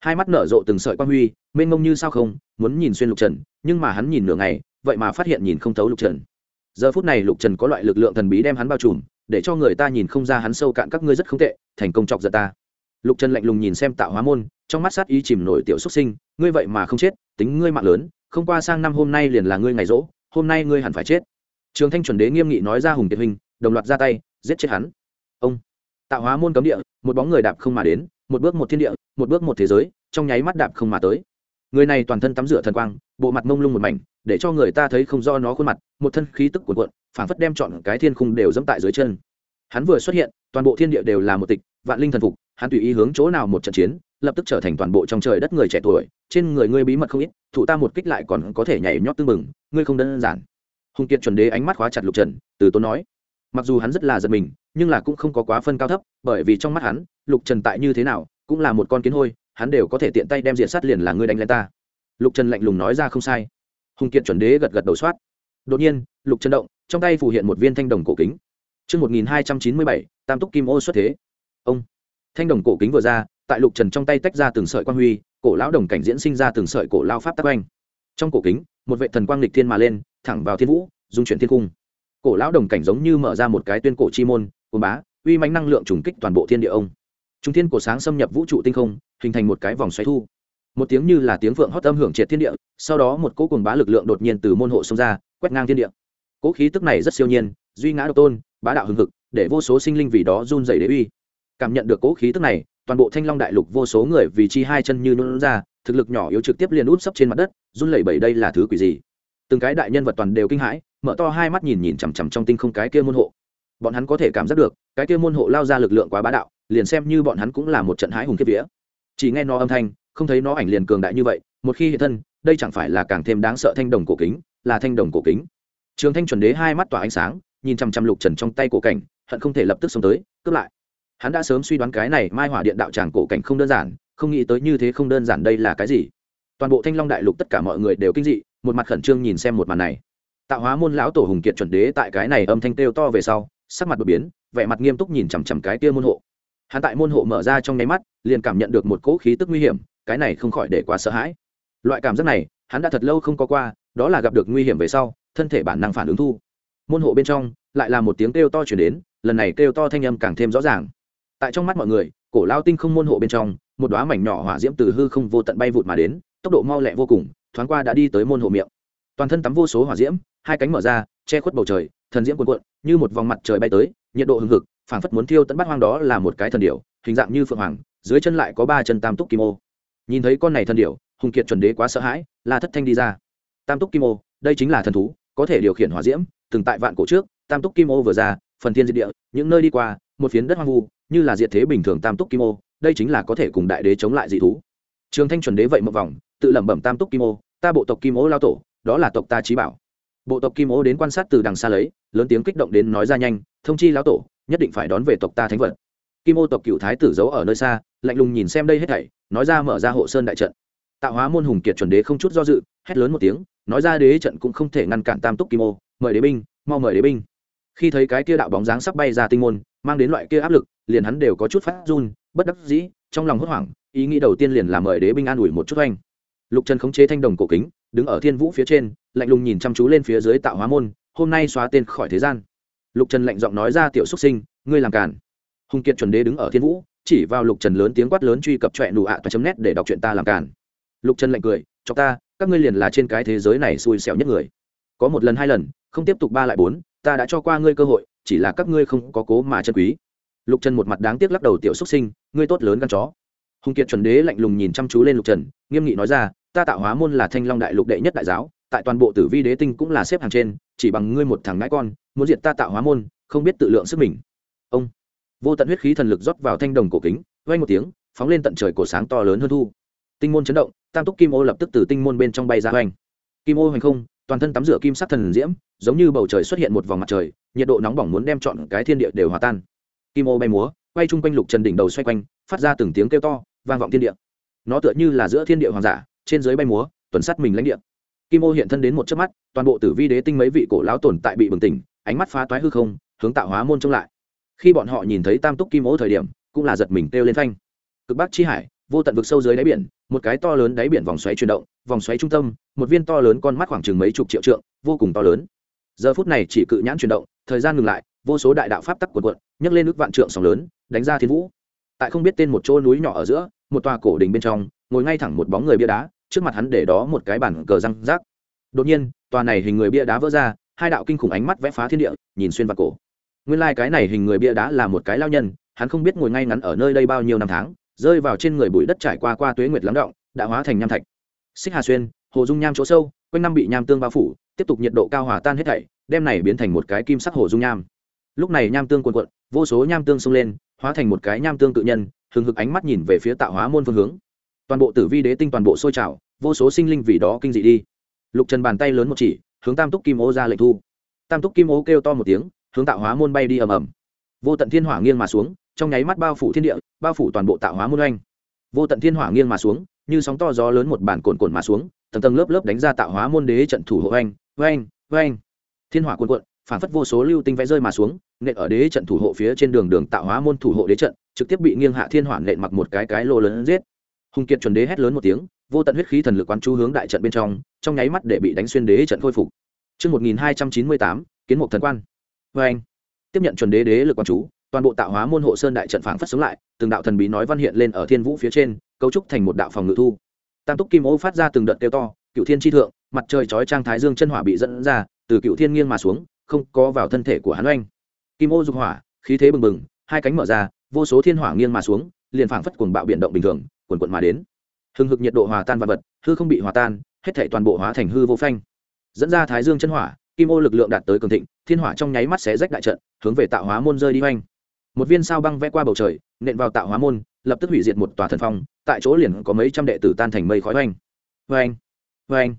hai mắt nở rộ từng sợi quan huy, mênh mông như sao không, muốn nhìn xuyên lục trần, nhưng mà hắn nhìn nửa ngày, vậy mà phát hiện nhìn không thấu lục trần. Giờ phút này lục trần có loại lực lượng thần bí đem hắn bao trùm, để cho người ta nhìn không ra hắn sâu cạn các ngươi rất không tệ, thành công chọc giật ta. Lục trần lạnh lùng nhìn xem tạo hóa môn, trong mắt sát ý chìm nổi tiểu xuất sinh, ngươi vậy mà không chết, tính ngươi mạng lớn, không qua sang năm hôm nay liền là ngươi ngày rỗ, hôm nay ngươi hẳn phải chết trường thanh chuẩn đế nghiêm nghị nói ra hùng kiệt huynh đồng loạt ra tay giết chết hắn. Ông tạo hóa môn cấm địa một bóng người đạp không mà đến một bước một thiên địa một bước một thế giới trong nháy mắt đạp không mà tới. Người này toàn thân tắm rửa thần quang bộ mặt mông lung một mảnh để cho người ta thấy không do nó khuôn mặt một thân khí tức cuồn cuộn phảng phất đem chọn cái thiên khung đều dẫm tại dưới chân. Hắn vừa xuất hiện toàn bộ thiên địa đều là một tịch vạn linh thần phục hắn tùy ý hướng chỗ nào một trận chiến lập tức trở thành toàn bộ trong trời đất người trẻ tuổi trên người ngươi bí mật không ít thủ ta một kích lại còn có thể nhảy nhót tư mừng, ngươi không đơn giản hùng kiệt chuẩn đế ánh mắt khóa chặt lục trần từ tốn nói mặc dù hắn rất là giật mình nhưng là cũng không có quá phân cao thấp bởi vì trong mắt hắn lục trần tại như thế nào cũng là một con kiến hôi hắn đều có thể tiện tay đem diện sát liền là ngươi đánh lên ta lục trần lạnh lùng nói ra không sai hùng kiệt chuẩn đế gật gật đầu soát đột nhiên lục trần động trong tay phủ hiện một viên thanh đồng cổ kính Trước 1297, tam túc kim ô xuất thế. Ông. Thanh đồng cổ kính vừa ra, tại lục trần trong tay tách ra từng sợi quang huy, cổ lão đồng cảnh diễn sinh ra từng sợi cổ lao pháp tắc oanh. Trong cổ kính, một vệ thần quang lịch thiên mà lên, thẳng vào thiên vũ, dung chuyển thiên cung. Cổ lão đồng cảnh giống như mở ra một cái tuyên cổ chi môn, cồn bá, uy mãnh năng lượng trùng kích toàn bộ thiên địa ông. Trung thiên cổ sáng xâm nhập vũ trụ tinh không, hình thành một cái vòng xoáy thu. Một tiếng như là tiếng vượng hót âm hưởng triệt thiên địa, sau đó một cỗ cuồng bá lực lượng đột nhiên từ môn hộ xông ra, quét ngang thiên địa. Cỗ khí tức này rất siêu nhiên, duy ngã độc tôn, bá đạo hưng hực để vô số sinh linh vì đó run dày đế uy cảm nhận được cỗ khí tức này toàn bộ thanh long đại lục vô số người vì chi hai chân như nôn ra thực lực nhỏ yếu trực tiếp liền út sấp trên mặt đất run lẩy bẩy đây là thứ quỷ gì từng cái đại nhân vật toàn đều kinh hãi, mở to hai mắt nhìn nhìn chằm chằm trong tinh không cái kia môn hộ. Bọn hắn có thể cảm giác được, cái kia môn hộ lao ra lực lượng quá bá đạo, liền xem như bọn hắn cũng là một trận hãi hùng kiếp vía. Chỉ nghe nó âm thanh, không thấy nó ảnh liền cường đại như vậy, một khi hiện thân, đây chẳng phải là càng thêm đáng sợ thanh đồng cổ kính, là thanh đồng cổ kính. Trường thanh chuẩn đế hai mắt tỏa ánh sáng, nhìn chằm chằm lục trần trong tay cổ cảnh, hận không thể lập tức xông tới, cướp lại. Hắn đã sớm suy đoán cái này mai hỏa điện đạo tràng cổ cảnh không đơn giản, không nghĩ tới như thế không đơn giản đây là cái gì. Toàn bộ thanh long đại lục tất cả mọi người đều kinh dị một mặt khẩn trương nhìn xem một màn này. Tạo hóa môn lão tổ hùng kiệt chuẩn đế tại cái này âm thanh kêu to về sau, sắc mặt đột biến, vẻ mặt nghiêm túc nhìn chằm chằm cái kia môn hộ. Hắn tại môn hộ mở ra trong nháy mắt, liền cảm nhận được một cỗ khí tức nguy hiểm, cái này không khỏi để quá sợ hãi. Loại cảm giác này, hắn đã thật lâu không có qua, đó là gặp được nguy hiểm về sau, thân thể bản năng phản ứng thu. Môn hộ bên trong, lại là một tiếng kêu to chuyển đến, lần này kêu to thanh âm càng thêm rõ ràng. Tại trong mắt mọi người, cổ lao tinh không môn hộ bên trong, một đoá mảnh nhỏ hỏa diễm từ hư không vô tận bay vụt mà đến, tốc độ mau lẹ vô cùng thoáng qua đã đi tới môn hộ miệng. Toàn thân tắm vô số hỏa diễm, hai cánh mở ra, che khuất bầu trời, thần diễm cuộn cuộn, như một vòng mặt trời bay tới, nhiệt độ hừng hực, phảng phất muốn thiêu tận bắt hoang đó là một cái thần điểu, hình dạng như phượng hoàng, dưới chân lại có ba chân tam túc kim ô. Nhìn thấy con này thần điểu, hùng kiệt chuẩn đế quá sợ hãi, la thất thanh đi ra. Tam túc kim ô, đây chính là thần thú, có thể điều khiển hỏa diễm, từng tại vạn cổ trước, tam túc kim ô vừa ra, phần thiên diệt địa, những nơi đi qua, một phiến đất hoang vu, như là diệt thế bình thường tam túc kim ô, đây chính là có thể cùng đại đế chống lại dị thú trường thanh chuẩn đế vậy một vòng, tự lẩm bẩm tam túc kim ô, ta bộ tộc kim ô lao tổ, đó là tộc ta trí bảo. Bộ tộc kim ô đến quan sát từ đằng xa lấy, lớn tiếng kích động đến nói ra nhanh, thông chi lão tổ, nhất định phải đón về tộc ta thánh vật. Kim ô tộc cựu thái tử giấu ở nơi xa, lạnh lùng nhìn xem đây hết thảy, nói ra mở ra hộ sơn đại trận. Tạo hóa môn hùng kiệt chuẩn đế không chút do dự, hét lớn một tiếng, nói ra đế trận cũng không thể ngăn cản tam túc kim ô, mời đế binh, mau mời đế binh. Khi thấy cái kia đạo bóng dáng sắp bay ra tinh môn, mang đến loại kia áp lực, liền hắn đều có chút phát run, bất đắc dĩ, trong lòng hốt hoảng ý nghĩ đầu tiên liền là mời đế binh an ủi một chút anh. lục trần khống chế thanh đồng cổ kính, đứng ở thiên vũ phía trên, lạnh lùng nhìn chăm chú lên phía dưới tạo hóa môn, hôm nay xóa tên khỏi thế gian. Lục trần lạnh giọng nói ra, tiểu xuất sinh, ngươi làm cản hùng kiệt chuẩn đế đứng ở thiên vũ, chỉ vào lục trần lớn tiếng quát lớn truy cập trọe nụ ạ toa chấm nét để đọc chuyện ta làm cản lục trần lạnh cười, cho ta, các ngươi liền là trên cái thế giới này xui xẻo nhất người. Có một lần hai lần, không tiếp tục ba lại bốn, ta đã cho qua ngươi cơ hội, chỉ là các ngươi không có cố mà chân quý. Lục trần một mặt đáng tiếc lắc đầu, tiểu xuất sinh, ngươi tốt lớn gan chó hùng kiệt chuẩn đế lạnh lùng nhìn chăm chú lên lục trần, nghiêm nghị nói ra, ta tạo hóa môn là thanh long đại lục đệ nhất đại giáo, tại toàn bộ tử vi đế tinh cũng là xếp hàng trên, chỉ bằng ngươi một thằng ngãi con, muốn diệt ta tạo hóa môn, không biết tự lượng sức mình. Ông vô tận huyết khí thần lực rót vào thanh đồng cổ kính vay một tiếng, phóng lên tận trời cổ sáng to lớn hơn thu. Tinh môn chấn động, tam túc kim ô lập tức từ tinh môn bên trong bay ra hoành. Kim ô hoành không, toàn thân tắm rửa kim sắc thần diễm, giống như bầu trời xuất hiện một vòng mặt trời, nhiệt độ nóng bỏng muốn đem chọn cái thiên địa đều hòa tan. Kim ô bay múa quay chung quanh lục trần đỉnh đầu xoay quanh, phát ra từng tiếng kêu to, vang vọng thiên địa. Nó tựa như là giữa thiên địa hoàng giả, trên dưới bay múa, tuần sắt mình lãnh địa. Kim ô hiện thân đến một chớp mắt, toàn bộ tử vi đế tinh mấy vị cổ lão tồn tại bị bừng tỉnh, ánh mắt phá toái hư không, hướng tạo hóa môn trông lại. Khi bọn họ nhìn thấy tam túc kim ô thời điểm, cũng là giật mình kêu lên thanh cực bắc chi hải, vô tận vực sâu dưới đáy biển, một cái to lớn đáy biển vòng xoáy chuyển động, vòng xoáy trung tâm, một viên to lớn con mắt khoảng chừng mấy chục triệu trượng, vô cùng to lớn. Giờ phút này chỉ cự nhãn chuyển động, thời gian ngừng lại vô số đại đạo pháp tắc quần quận nhấc lên nước vạn trượng sóng lớn, đánh ra thiên vũ. Tại không biết tên một chỗ núi nhỏ ở giữa, một tòa cổ đình bên trong, ngồi ngay thẳng một bóng người bia đá, trước mặt hắn để đó một cái bản cờ răng rác. Đột nhiên, tòa này hình người bia đá vỡ ra, hai đạo kinh khủng ánh mắt vẽ phá thiên địa, nhìn xuyên vào cổ. Nguyên lai、like、cái này hình người bia đá là một cái lao nhân, hắn không biết ngồi ngay ngắn ở nơi đây bao nhiêu năm tháng, rơi vào trên người bụi đất trải qua qua tuế nguyệt lắng động, đã hóa thành nham thạch. Xích hà xuyên, hồ dung nham chỗ sâu, quanh năm bị nham tương bao phủ, tiếp tục nhiệt độ cao hòa tan hết thảy, đem này biến thành một cái kim sắc hồ dung nham lúc này nham tương cuồn cuộn, vô số nham tương xông lên, hóa thành một cái nham tương tự nhân, hừng hực ánh mắt nhìn về phía tạo hóa môn phương hướng. Toàn bộ tử vi đế tinh toàn bộ sôi trào, vô số sinh linh vì đó kinh dị đi. Lục trần bàn tay lớn một chỉ, hướng tam túc kim ô ra lệnh thu. Tam túc kim ô kêu to một tiếng, hướng tạo hóa môn bay đi ầm ầm. Vô tận thiên hỏa nghiêng mà xuống, trong nháy mắt bao phủ thiên địa, bao phủ toàn bộ tạo hóa môn oanh. Vô tận thiên hỏa nghiêng mà xuống, như sóng to gió lớn một bản cồn cồn mà xuống, tầng tầng lớp lớp đánh ra tạo hóa môn đế trận thủ hộ oanh oanh oanh. Thiên hỏa cuồn cuộn phản phất vô số lưu tinh vẽ rơi mà xuống nện ở đế trận thủ hộ phía trên đường đường tạo hóa môn thủ hộ đế trận trực tiếp bị nghiêng hạ thiên hỏa nện mặc một cái cái lô lớn giết hùng kiệt chuẩn đế hét lớn một tiếng vô tận huyết khí thần lực quán chú hướng đại trận bên trong trong nháy mắt để bị đánh xuyên đế trận khôi phục Trước 1298, kiến một thần quan. Và anh, tiếp nhận chuẩn đế đế lực quán chú, toàn bộ tạo hóa môn hộ sơn đại trận phảng phất sống lại, từng đạo thần bí nói văn hiện lên ở thiên vũ phía trên, cấu trúc thành một đạo phòng ngự thu. Tam túc kim ô phát ra từng đợt kêu to, cựu thiên chi thượng, mặt trời chói trang thái dương chân hỏa bị dẫn ra, từ cựu thiên nghiêng mà xuống, không có vào thân thể của hắn oanh. Kim ô dục hỏa, khí thế bừng bừng, hai cánh mở ra, vô số thiên hỏa nghiêng mà xuống, liền phảng phất cuồng bạo biển động bình thường, cuồn cuộn mà đến. Hừng hực nhiệt độ hòa tan vật vật hư không bị hòa tan hết thể toàn bộ hóa thành hư vô phanh. Dẫn ra thái dương chân hỏa kim ô lực lượng đạt tới cường thịnh thiên hỏa trong nháy mắt xé rách đại trận hướng về tạo hóa môn rơi đi oanh. Một viên sao băng vẽ qua bầu trời nện vào tạo hóa môn lập tức hủy diệt một tòa thần phong tại chỗ liền có mấy trăm đệ tử tan thành mây khói oanh. Oanh oanh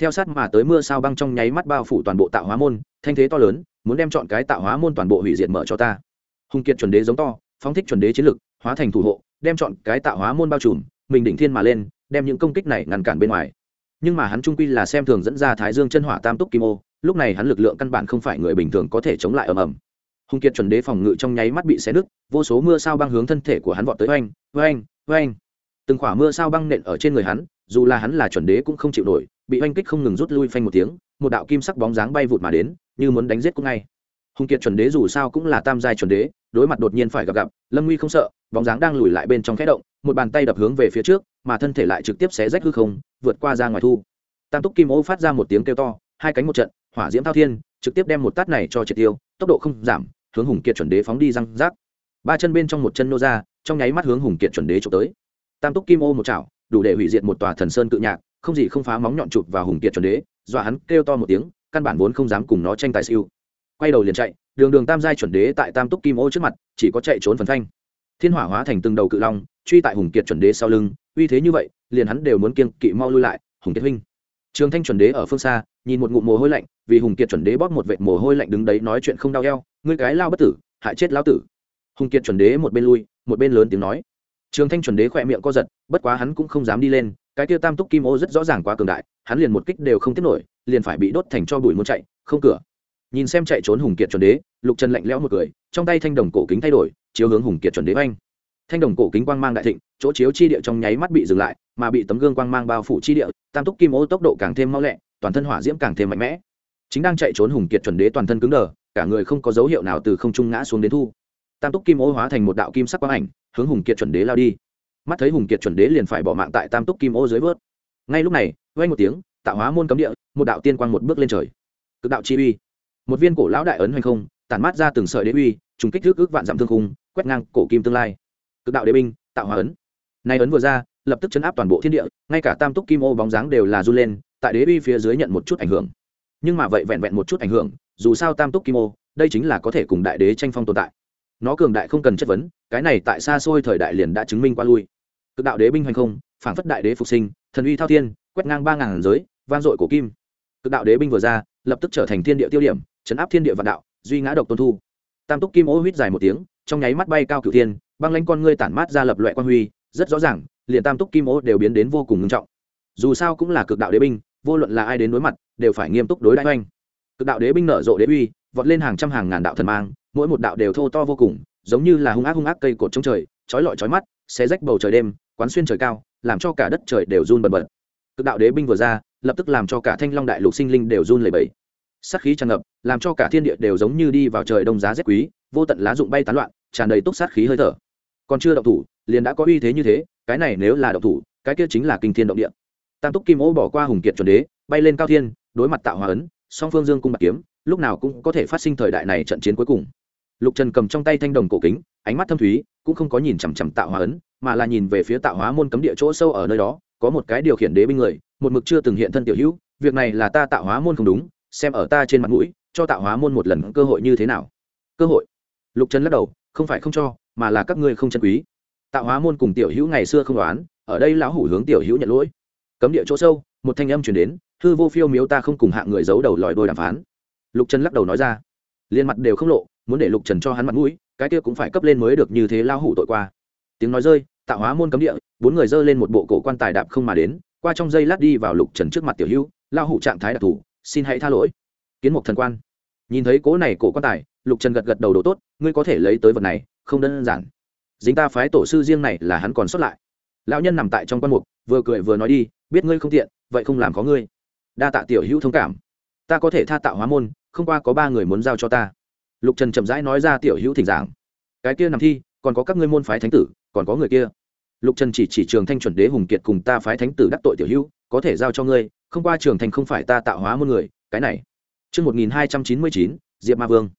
theo sát mà tới mưa sao băng trong nháy mắt bao phủ toàn bộ tạo hóa môn, thanh thế to lớn, muốn đem chọn cái tạo hóa môn toàn bộ hủy diệt mở cho ta. Hùng kiệt chuẩn đế giống to, phóng thích chuẩn đế chiến lực, hóa thành thủ hộ, đem chọn cái tạo hóa môn bao trùm, mình đỉnh thiên mà lên, đem những công kích này ngăn cản bên ngoài. Nhưng mà hắn trung quy là xem thường dẫn ra thái dương chân hỏa tam túc kim ô, lúc này hắn lực lượng căn bản không phải người bình thường có thể chống lại ầm ầm. Hùng kiệt chuẩn đế phòng ngự trong nháy mắt bị xé nứt, vô số mưa sao băng hướng thân thể của hắn vọt tới oanh oanh oanh. Từng khỏa mưa sao băng nện ở trên người hắn, dù là hắn là chuẩn đế cũng không chịu nổi bị oanh kích không ngừng rút lui phanh một tiếng, một đạo kim sắc bóng dáng bay vụt mà đến, như muốn đánh giết cũng ngay. Hùng kiệt chuẩn đế dù sao cũng là tam giai chuẩn đế, đối mặt đột nhiên phải gặp gặp, lâm nguy không sợ, bóng dáng đang lùi lại bên trong khẽ động, một bàn tay đập hướng về phía trước, mà thân thể lại trực tiếp xé rách hư không, vượt qua ra ngoài thu. Tam túc kim ô phát ra một tiếng kêu to, hai cánh một trận, hỏa diễm thao thiên, trực tiếp đem một tát này cho triệt tiêu, tốc độ không giảm, hướng hùng kiệt chuẩn đế phóng đi răng rác. Ba chân bên trong một chân nô ra, trong nháy mắt hướng hùng kiệt chuẩn đế trộm tới. Tam túc kim ô một chảo, đủ để hủy diệt một tòa thần sơn cự nhạc không gì không phá móng nhọn chụp vào hùng kiệt chuẩn đế, dọa hắn kêu to một tiếng, căn bản vốn không dám cùng nó tranh tài siêu. Quay đầu liền chạy, đường đường tam giai chuẩn đế tại tam túc kim ô trước mặt, chỉ có chạy trốn phần thanh thiên hỏa hóa thành từng đầu cự long, truy tại hùng kiệt chuẩn đế sau lưng, uy thế như vậy, liền hắn đều muốn kiêng kỵ mau lui lại, hùng kiệt huynh. Trường thanh chuẩn đế ở phương xa, nhìn một ngụm mồ hôi lạnh, vì hùng kiệt chuẩn đế bóp một vệt mồ hôi lạnh đứng đấy nói chuyện không đau eo, ngươi cái lao bất tử, hại chết lao tử. Hùng kiệt chuẩn đế một bên lui, một bên lớn tiếng nói. Trường thanh chuẩn đế khỏe miệng co giật, bất quá hắn cũng không dám đi lên cái kia tam túc kim ô rất rõ ràng quá cường đại, hắn liền một kích đều không tiếp nổi, liền phải bị đốt thành cho bụi muốn chạy, không cửa. Nhìn xem chạy trốn hùng kiệt chuẩn đế, lục trần lạnh lẽo một cười, trong tay thanh đồng cổ kính thay đổi, chiếu hướng hùng kiệt chuẩn đế oanh. Thanh đồng cổ kính quang mang đại thịnh, chỗ chiếu chi địa trong nháy mắt bị dừng lại, mà bị tấm gương quang mang bao phủ chi địa, tam túc kim ô tốc độ càng thêm mau lẹ, toàn thân hỏa diễm càng thêm mạnh mẽ. Chính đang chạy trốn hùng kiệt chuẩn đế toàn thân cứng đờ, cả người không có dấu hiệu nào từ không trung ngã xuống đến thu. Tam túc kim ô hóa thành một đạo kim sắc quang ảnh, hướng hùng kiệt chuẩn đế lao đi mắt thấy hùng kiệt chuẩn đế liền phải bỏ mạng tại tam túc kim ô dưới vớt. Ngay lúc này vây một tiếng, tạo hóa môn cấm địa, một đạo tiên quang một bước lên trời. Cực đạo chi uy. Một viên cổ lão đại ấn hoành không, tản mát ra từng sợi đế uy, trùng kích thước ước vạn dặm thương khung, quét ngang cổ kim tương lai. Cực đạo đế binh, tạo hóa ấn. Nay ấn vừa ra, lập tức chấn áp toàn bộ thiên địa, ngay cả tam túc kim ô bóng dáng đều là run lên, tại đế uy phía dưới nhận một chút ảnh hưởng. Nhưng mà vậy vẹn vẹn một chút ảnh hưởng, dù sao tam túc kim ô, đây chính là có thể cùng đại đế tranh phong tồn tại. Nó cường đại không cần chất vấn, cái này tại xa xôi thời đại liền đã chứng minh qua lui cực đạo đế binh hoành không phản phất đại đế phục sinh, thần uy thao thiên, quét ngang ba ngàn giới, vang dội cổ kim. Cực đạo đế binh vừa ra, lập tức trở thành thiên địa tiêu điểm, chấn áp thiên địa vạn đạo, duy ngã độc tôn thu. Tam túc kim ô huýt dài một tiếng, trong nháy mắt bay cao cửu thiên, băng lanh con ngươi tản mát ra lập loại quan huy, rất rõ ràng, liền tam túc kim ô đều biến đến vô cùng nghiêm trọng. Dù sao cũng là cực đạo đế binh, vô luận là ai đến đối mặt, đều phải nghiêm túc đối đãi oanh cực đạo đế binh nở rộ đế uy, vọt lên hàng trăm hàng ngàn đạo thần mang, mỗi một đạo đều thô to vô cùng, giống như là hung ác hung ác cây cột trống trời, chói lọi chói mắt, xé rách bầu trời đêm quán xuyên trời cao, làm cho cả đất trời đều run bần bật. Cực đạo đế binh vừa ra, lập tức làm cho cả thanh long đại lục sinh linh đều run lẩy bẩy. Sát khí tràn ngập, làm cho cả thiên địa đều giống như đi vào trời đông giá rét quý, vô tận lá rụng bay tán loạn, tràn đầy túc sát khí hơi thở. Còn chưa động thủ, liền đã có uy thế như thế, cái này nếu là động thủ, cái kia chính là kinh thiên động địa. Tam túc kim ô bỏ qua hùng kiệt chuẩn đế, bay lên cao thiên, đối mặt tạo hòa ấn, song phương dương cung bạc kiếm, lúc nào cũng có thể phát sinh thời đại này trận chiến cuối cùng. Lục trần cầm trong tay thanh đồng cổ kính, ánh mắt thâm thúy cũng không có nhìn chằm chằm tạo hóa ấn, mà là nhìn về phía tạo hóa môn cấm địa chỗ sâu ở nơi đó, có một cái điều khiển đế binh người, một mực chưa từng hiện thân tiểu hữu, việc này là ta tạo hóa môn không đúng, xem ở ta trên mặt mũi, cho tạo hóa môn một lần cơ hội như thế nào. Cơ hội. Lục trần lắc đầu, không phải không cho, mà là các ngươi không chân quý. Tạo hóa môn cùng tiểu hữu ngày xưa không đoán, ở đây lão hủ hướng tiểu hữu nhận lỗi. Cấm địa chỗ sâu, một thanh âm chuyển đến, hư vô phiêu miếu ta không cùng hạng người giấu đầu lòi đôi đàm phán. Lục trần lắc đầu nói ra. Liên mặt đều không lộ, muốn để lục trần cho hắn mặt mũi cái kia cũng phải cấp lên mới được như thế lao hủ tội qua. Tiếng nói rơi, tạo hóa môn cấm địa, bốn người dơ lên một bộ cổ quan tài đạp không mà đến, qua trong dây lát đi vào lục trần trước mặt tiểu hữu, lao hủ trạng thái đặc thù, xin hãy tha lỗi. Kiến mục thần quan. Nhìn thấy cố này cổ quan tài, lục trần gật gật đầu đồ tốt, ngươi có thể lấy tới vật này, không đơn giản. Dính ta phái tổ sư riêng này là hắn còn xuất lại. Lão nhân nằm tại trong quan mục, vừa cười vừa nói đi, biết ngươi không tiện, vậy không làm có ngươi. Đa tạ tiểu hữu thông cảm. Ta có thể tha tạo hóa môn, không qua có ba người muốn giao cho ta lục trần chậm rãi nói ra tiểu hữu thỉnh giảng cái kia nằm thi còn có các ngươi môn phái thánh tử còn có người kia lục trần chỉ chỉ trường thanh chuẩn đế hùng kiệt cùng ta phái thánh tử đắc tội tiểu hữu có thể giao cho ngươi không qua trường thanh không phải ta tạo hóa muôn người cái này Trước 1299, Diệp Ma Vương.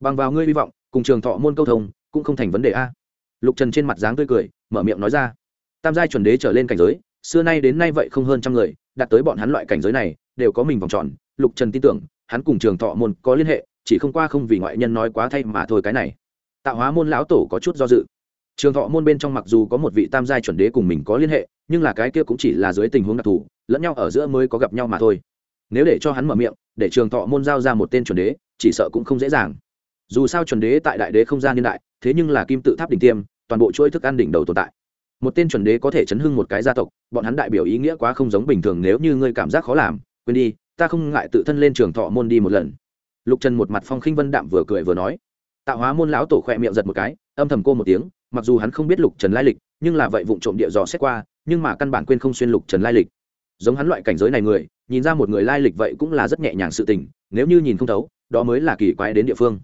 Bằng vào ngươi hy vọng, cùng trường thọ môn câu thông, cũng không thành vấn đề a. Lục Trần trên mặt dáng tươi cười, mở miệng nói ra. Tam giai chuẩn đế trở lên cảnh giới, xưa nay đến nay vậy không hơn trăm người, đạt tới bọn hắn loại cảnh giới này, đều có mình vòng tròn. Lục Trần tin tưởng, hắn cùng trường thọ môn có liên hệ, chỉ không qua không vì ngoại nhân nói quá thay mà thôi cái này. Tạo hóa môn lão tổ có chút do dự. Trường thọ môn bên trong mặc dù có một vị tam giai chuẩn đế cùng mình có liên hệ, nhưng là cái kia cũng chỉ là dưới tình huống đặc thù, lẫn nhau ở giữa mới có gặp nhau mà thôi. Nếu để cho hắn mở miệng, để trường thọ môn giao ra một tên chuẩn đế, chỉ sợ cũng không dễ dàng. Dù sao chuẩn đế tại đại đế không gian niên đại, thế nhưng là kim tự tháp đỉnh tiêm, toàn bộ chuỗi thức ăn đỉnh đầu tồn tại. Một tên chuẩn đế có thể chấn hưng một cái gia tộc, bọn hắn đại biểu ý nghĩa quá không giống bình thường, nếu như ngươi cảm giác khó làm, quên đi, ta không ngại tự thân lên trường thọ môn đi một lần lục trần một mặt phong khinh vân đạm vừa cười vừa nói. Tạo hóa môn lão tổ khỏe miệng giật một cái, âm thầm cô một tiếng, mặc dù hắn không biết lục trần lai lịch, nhưng là vậy vụ trộm địa dò xét qua, nhưng mà căn bản quên không xuyên lục trần lai lịch. Giống hắn loại cảnh giới này người, nhìn ra một người lai lịch vậy cũng là rất nhẹ nhàng sự tình, nếu như nhìn không thấu, đó mới là kỳ quái đến địa phương.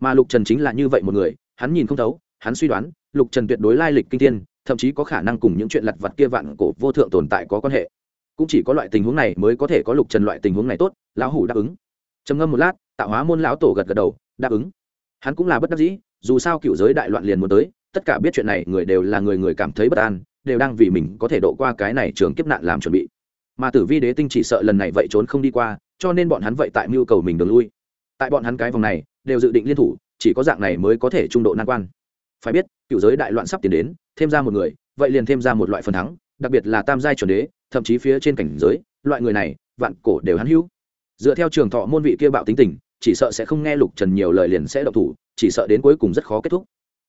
Mà lục trần chính là như vậy một người, hắn nhìn không thấu, hắn suy đoán, lục trần tuyệt đối lai lịch kinh thiên, thậm chí có khả năng cùng những chuyện lặt vặt kia vạn cổ vô thượng tồn tại có quan hệ. Cũng chỉ có loại tình huống này mới có thể có lục trần loại tình huống này tốt, lão hủ đáp ứng trầm ngâm một lát, tạo hóa môn lão tổ gật gật đầu, đáp ứng. Hắn cũng là bất đắc dĩ, dù sao cựu giới đại loạn liền muốn tới, tất cả biết chuyện này, người đều là người người cảm thấy bất an, đều đang vì mình có thể độ qua cái này trường kiếp nạn làm chuẩn bị. Mà tử vi đế tinh chỉ sợ lần này vậy trốn không đi qua, cho nên bọn hắn vậy tại mưu cầu mình đường lui. Tại bọn hắn cái vòng này, đều dự định liên thủ, chỉ có dạng này mới có thể trung độ nan quan. Phải biết, cựu giới đại loạn sắp tiến đến, thêm ra một người, vậy liền thêm ra một loại phần thắng, đặc biệt là tam giai chuẩn đế, thậm chí phía trên cảnh giới, loại người này, vạn cổ đều hắn hữu dựa theo trường thọ môn vị kia bạo tính tình, chỉ sợ sẽ không nghe lục trần nhiều lời liền sẽ độc thủ, chỉ sợ đến cuối cùng rất khó kết thúc.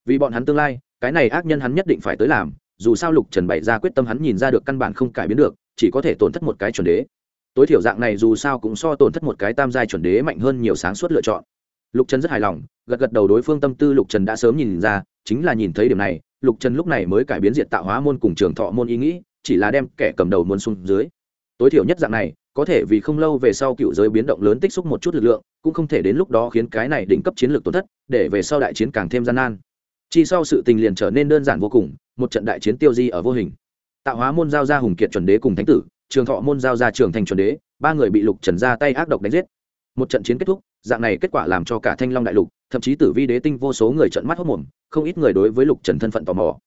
Vì bọn hắn tương lai, cái này ác nhân hắn nhất định phải tới làm, dù sao lục trần bày ra quyết tâm hắn nhìn ra được căn bản không cải biến được, chỉ có thể tổn thất một cái chuẩn đế. Tối thiểu dạng này dù sao cũng so tổn thất một cái tam giai chuẩn đế mạnh hơn nhiều sáng suốt lựa chọn. Lục trần rất hài lòng, gật gật đầu đối phương tâm tư lục trần đã sớm nhìn ra, chính là nhìn thấy điểm này, lục trần lúc này mới cải biến diện tạo hóa môn cùng trường thọ môn ý nghĩ, chỉ là đem kẻ cầm đầu muôn xuống dưới. Tối thiểu nhất dạng này có thể vì không lâu về sau cựu giới biến động lớn tích xúc một chút lực lượng, cũng không thể đến lúc đó khiến cái này đỉnh cấp chiến lược tổn thất, để về sau đại chiến càng thêm gian nan. Chi sau sự tình liền trở nên đơn giản vô cùng, một trận đại chiến tiêu di ở vô hình. Tạo hóa môn giao ra hùng kiệt chuẩn đế cùng thánh tử, trường thọ môn giao ra trường thành chuẩn đế, ba người bị lục trần ra tay ác độc đánh giết. Một trận chiến kết thúc, dạng này kết quả làm cho cả thanh long đại lục, thậm chí tử vi đế tinh vô số người trận mắt hốc mồm, không ít người đối với lục trần thân phận tò mò.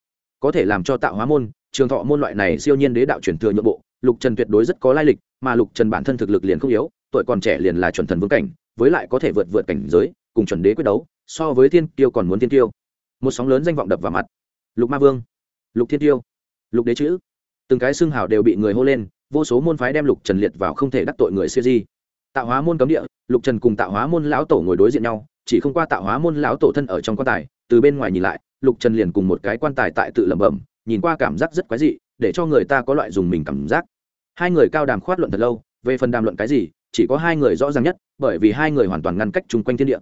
Có thể làm cho tạo hóa môn trường thọ môn loại này siêu nhiên đế đạo truyền thừa nhượng bộ, lục trần tuyệt đối rất có lai lịch, mà lục trần bản thân thực lực liền không yếu, tuổi còn trẻ liền là chuẩn thần vương cảnh, với lại có thể vượt vượt cảnh giới, cùng chuẩn đế quyết đấu, so với thiên tiêu còn muốn thiên tiêu một sóng lớn danh vọng đập vào mặt. Lục ma vương, lục thiên tiêu, lục đế chữ. Từng cái xương hào đều bị người hô lên, vô số môn phái đem lục trần liệt vào không thể đắc tội người siêu di. Tạo hóa môn cấm địa, lục trần cùng tạo hóa môn lão tổ ngồi đối diện nhau, chỉ không qua tạo hóa môn lão tổ thân ở trong quan tài, từ bên ngoài nhìn lại, lục trần liền cùng một cái quan tài tại tự lẩm bẩm nhìn qua cảm giác rất quái dị, để cho người ta có loại dùng mình cảm giác. Hai người cao đàm khoát luận thật lâu, về phần đàm luận cái gì, chỉ có hai người rõ ràng nhất, bởi vì hai người hoàn toàn ngăn cách chung quanh thiên địa.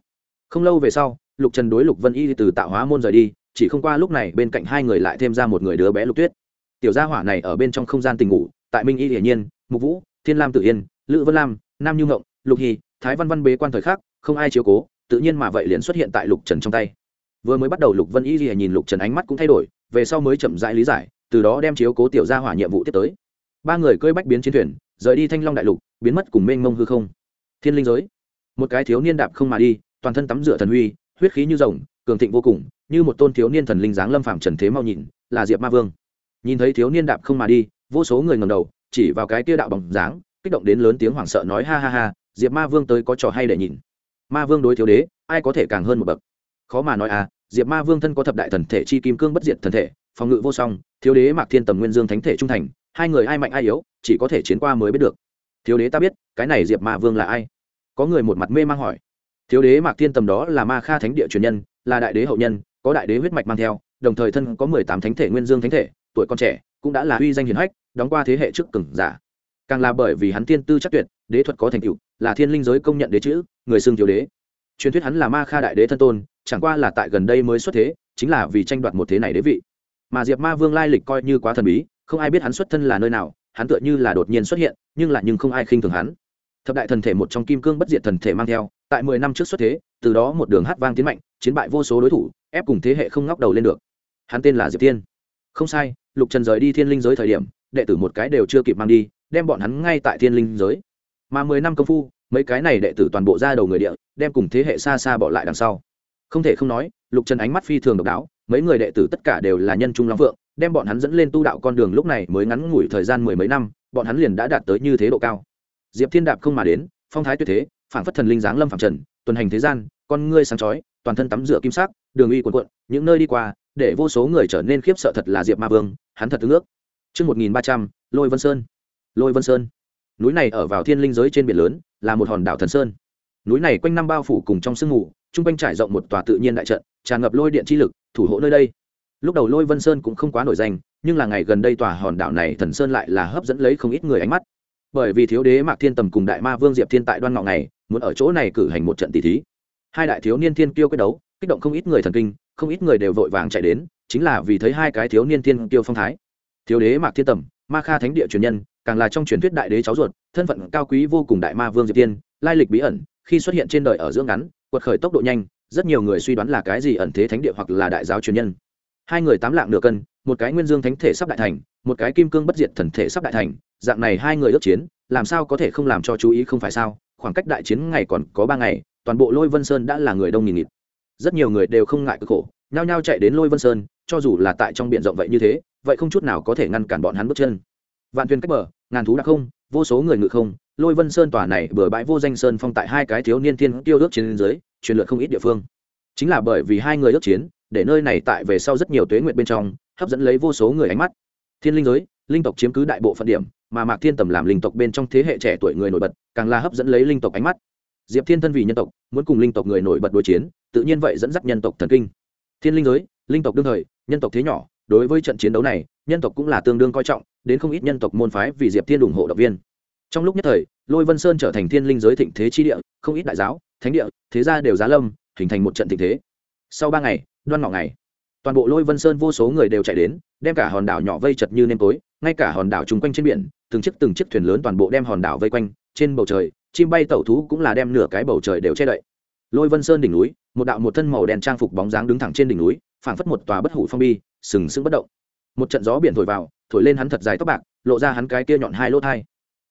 Không lâu về sau, lục trần đối lục vân y từ tạo hóa môn rời đi, chỉ không qua lúc này bên cạnh hai người lại thêm ra một người đứa bé lục tuyết. Tiểu gia hỏa này ở bên trong không gian tình ngủ, tại minh y hiển nhiên, mục vũ, thiên lam tự yên, lữ vân lam, nam như ngộng, lục hy thái văn văn bế quan thời khắc, không ai chiếu cố, tự nhiên mà vậy liền xuất hiện tại lục trần trong tay. Vừa mới bắt đầu lục vân y nhìn lục trần ánh mắt cũng thay đổi về sau mới chậm rãi lý giải, từ đó đem chiếu cố tiểu gia hỏa nhiệm vụ tiếp tới. Ba người cơi bách biến chiến thuyền, rời đi thanh long đại lục, biến mất cùng mênh mông hư không. Thiên linh giới. Một cái thiếu niên đạp không mà đi, toàn thân tắm rửa thần huy, huyết khí như rồng, cường thịnh vô cùng, như một tôn thiếu niên thần linh dáng lâm phạm trần thế mau nhìn, là diệp ma vương. Nhìn thấy thiếu niên đạp không mà đi, vô số người ngầm đầu, chỉ vào cái kia đạo bằng dáng, kích động đến lớn tiếng hoảng sợ nói ha ha ha, diệp ma vương tới có trò hay để nhìn. Ma vương đối thiếu đế, ai có thể càng hơn một bậc? Khó mà nói à diệp ma vương thân có thập đại thần thể chi kim cương bất diệt thần thể, phòng ngự vô song, thiếu đế mạc thiên tầm nguyên dương thánh thể trung thành, hai người ai mạnh ai yếu, chỉ có thể chiến qua mới biết được. Thiếu đế ta biết, cái này diệp ma vương là ai? Có người một mặt mê mang hỏi. Thiếu đế mạc thiên tầm đó là ma kha thánh địa truyền nhân, là đại đế hậu nhân, có đại đế huyết mạch mang theo, đồng thời thân có mười tám thánh thể nguyên dương thánh thể, tuổi con trẻ, cũng đã là uy danh hiền hách, đóng qua thế hệ trước cừng giả. Càng là bởi vì hắn tiên tư chắc tuyệt, đế thuật có thành tựu, là thiên linh giới công nhận đế chữ, người xưng thiếu đế. Truyền thuyết hắn là ma kha đại đế thân tôn chẳng qua là tại gần đây mới xuất thế, chính là vì tranh đoạt một thế này đế vị. Mà diệp ma vương lai lịch coi như quá thần bí, không ai biết hắn xuất thân là nơi nào, hắn tựa như là đột nhiên xuất hiện, nhưng lại nhưng không ai khinh thường hắn. Thập đại thần thể một trong kim cương bất diệt thần thể mang theo, tại mười năm trước xuất thế, từ đó một đường hát vang tiến mạnh, chiến bại vô số đối thủ, ép cùng thế hệ không ngóc đầu lên được. Hắn tên là diệp tiên không sai, lục trần rời đi thiên linh giới thời điểm, đệ tử một cái đều chưa kịp mang đi, đem bọn hắn ngay tại thiên linh giới. Mà mười năm công phu, mấy cái này đệ tử toàn bộ ra đầu người địa, đem cùng thế hệ xa xa bỏ lại đằng sau không thể không nói lục trần ánh mắt phi thường độc đáo mấy người đệ tử tất cả đều là nhân trung long phượng đem bọn hắn dẫn lên tu đạo con đường lúc này mới ngắn ngủi thời gian mười mấy năm bọn hắn liền đã đạt tới như thế độ cao diệp thiên đạp không mà đến phong thái tuyệt thế phản phất thần linh giáng lâm phạm trần tuần hành thế gian con ngươi sáng chói toàn thân tắm rửa kim sắc đường uy quần quận những nơi đi qua để vô số người trở nên khiếp sợ thật là diệp ma vương hắn thật tương ước Trước 1300, Lôi Vân Sơn. Lôi Vân Sơn. Núi này ở vào thiên linh giới trên biển lớn, là một hòn đảo thần sơn. Núi này quanh năm bao phủ cùng trong sương mù, trung quanh trải rộng một tòa tự nhiên đại trận, tràn ngập lôi điện chi lực, thủ hộ nơi đây. Lúc đầu Lôi Vân Sơn cũng không quá nổi danh, nhưng là ngày gần đây tòa hòn đảo này thần sơn lại là hấp dẫn lấy không ít người ánh mắt. Bởi vì thiếu đế Mạc Thiên Tầm cùng đại ma vương Diệp Thiên tại đoan ngọ này, muốn ở chỗ này cử hành một trận tỷ thí. Hai đại thiếu niên thiên kiêu quyết đấu, kích động không ít người thần kinh, không ít người đều vội vàng chạy đến, chính là vì thấy hai cái thiếu niên thiên kiêu phong thái. Thiếu đế Mạc Thiên Tầm, Ma Kha Thánh địa truyền nhân, càng là trong truyền thuyết đại đế cháu ruột, thân phận cao quý vô cùng đại ma vương Diệp Tiên, lai lịch bí ẩn, khi xuất hiện trên đời ở dưỡng ngắn, quật khởi tốc độ nhanh, rất nhiều người suy đoán là cái gì ẩn thế thánh địa hoặc là đại giáo truyền nhân. Hai người tám lạng nửa cân, một cái nguyên dương thánh thể sắp đại thành, một cái kim cương bất diệt thần thể sắp đại thành, dạng này hai người ước chiến, làm sao có thể không làm cho chú ý không phải sao? Khoảng cách đại chiến ngày còn có ba ngày, toàn bộ Lôi Vân Sơn đã là người đông nghìn nghịt. Rất nhiều người đều không ngại cực khổ, nhao nhao chạy đến Lôi Vân Sơn, cho dù là tại trong biển rộng vậy như thế, vậy không chút nào có thể ngăn cản bọn hắn bước chân. Vạn thuyền cách bờ, ngàn thú đã không, vô số người ngự không, Lôi Vân Sơn tòa này bừa bãi vô danh sơn phong tại hai cái thiếu niên thiên tiêu ước chiến dưới, truyền lượt không ít địa phương. Chính là bởi vì hai người ước chiến, để nơi này tại về sau rất nhiều tuế nguyện bên trong, hấp dẫn lấy vô số người ánh mắt. Thiên linh giới, linh tộc chiếm cứ đại bộ phận điểm, mà Mạc Thiên Tầm làm linh tộc bên trong thế hệ trẻ tuổi người nổi bật, càng là hấp dẫn lấy linh tộc ánh mắt. Diệp Thiên thân vì nhân tộc, muốn cùng linh tộc người nổi bật đối chiến, tự nhiên vậy dẫn dắt nhân tộc thần kinh. Thiên linh giới, linh tộc đương thời, nhân tộc thế nhỏ, đối với trận chiến đấu này, nhân tộc cũng là tương đương coi trọng, đến không ít nhân tộc môn phái vì Diệp Thiên ủng hộ động viên. Trong lúc nhất thời, Lôi Vân Sơn trở thành thiên linh giới thịnh thế chi địa, không ít đại giáo, thánh địa, thế gia đều giá lâm, hình thành một trận thịnh thế. Sau ba ngày, đoan ngọ ngày, toàn bộ Lôi Vân Sơn vô số người đều chạy đến, đem cả hòn đảo nhỏ vây chật như nêm tối, ngay cả hòn đảo chung quanh trên biển, từng chiếc từng chiếc thuyền lớn toàn bộ đem hòn đảo vây quanh, trên bầu trời, chim bay tẩu thú cũng là đem nửa cái bầu trời đều che đậy. Lôi Vân Sơn đỉnh núi, một đạo một thân màu đen trang phục bóng dáng đứng thẳng trên đỉnh núi, phảng phất một tòa bất hủ phong bi, sừng sững bất động. Một trận gió biển thổi vào, thổi lên hắn thật dài tóc bạc, lộ ra hắn cái kia nhọn hai lỗ thai.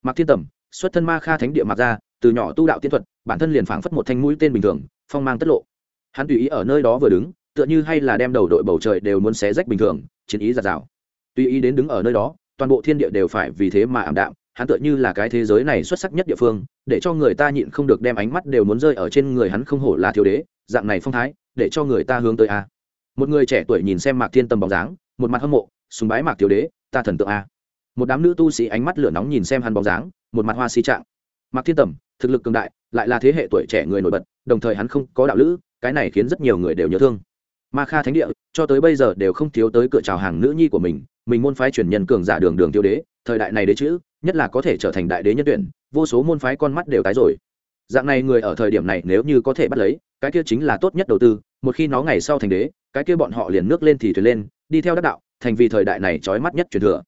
Mạc Thiên Tầm, xuất thân Ma Kha Thánh địa mạc ra, từ nhỏ tu đạo tiên thuật, bản thân liền phảng phất một thanh mũi tên bình thường, phong mang tất lộ. Hắn tùy ý ở nơi đó vừa đứng, tựa như hay là đem đầu đội bầu trời đều muốn xé rách bình thường, chiến ý giạt rào. Tùy ý đến đứng ở nơi đó, toàn bộ thiên địa đều phải vì thế mà ảm đạm, hắn tựa như là cái thế giới này xuất sắc nhất địa phương, để cho người ta nhịn không được đem ánh mắt đều muốn rơi ở trên người hắn không hổ là thiếu đế, dạng này phong thái, để cho người ta hướng tới a. Một người trẻ tuổi nhìn xem Mạc Thiên Tầm bóng dáng, một mặt hâm mộ, sùng bái Mạc thiếu đế, ta thần tượng a. Một đám nữ tu sĩ ánh mắt lửa nóng nhìn xem hắn bóng dáng, một mặt hoa si trạng. Mạc Thiên Tầm, thực lực cường đại, lại là thế hệ tuổi trẻ người nổi bật, đồng thời hắn không có đạo lữ, cái này khiến rất nhiều người đều nhớ thương. Ma Kha Thánh địa, cho tới bây giờ đều không thiếu tới cửa chào hàng nữ nhi của mình, mình môn phái truyền nhân cường giả đường đường tiêu đế, thời đại này đế chữ, nhất là có thể trở thành đại đế nhân tuyển, vô số môn phái con mắt đều tái rồi. Dạng này người ở thời điểm này nếu như có thể bắt lấy, cái kia chính là tốt nhất đầu tư, một khi nó ngày sau thành đế, cái kia bọn họ liền nước lên thì thuyền lên, đi theo đắc đạo, thành vì thời đại này trói mắt nhất truyền thừa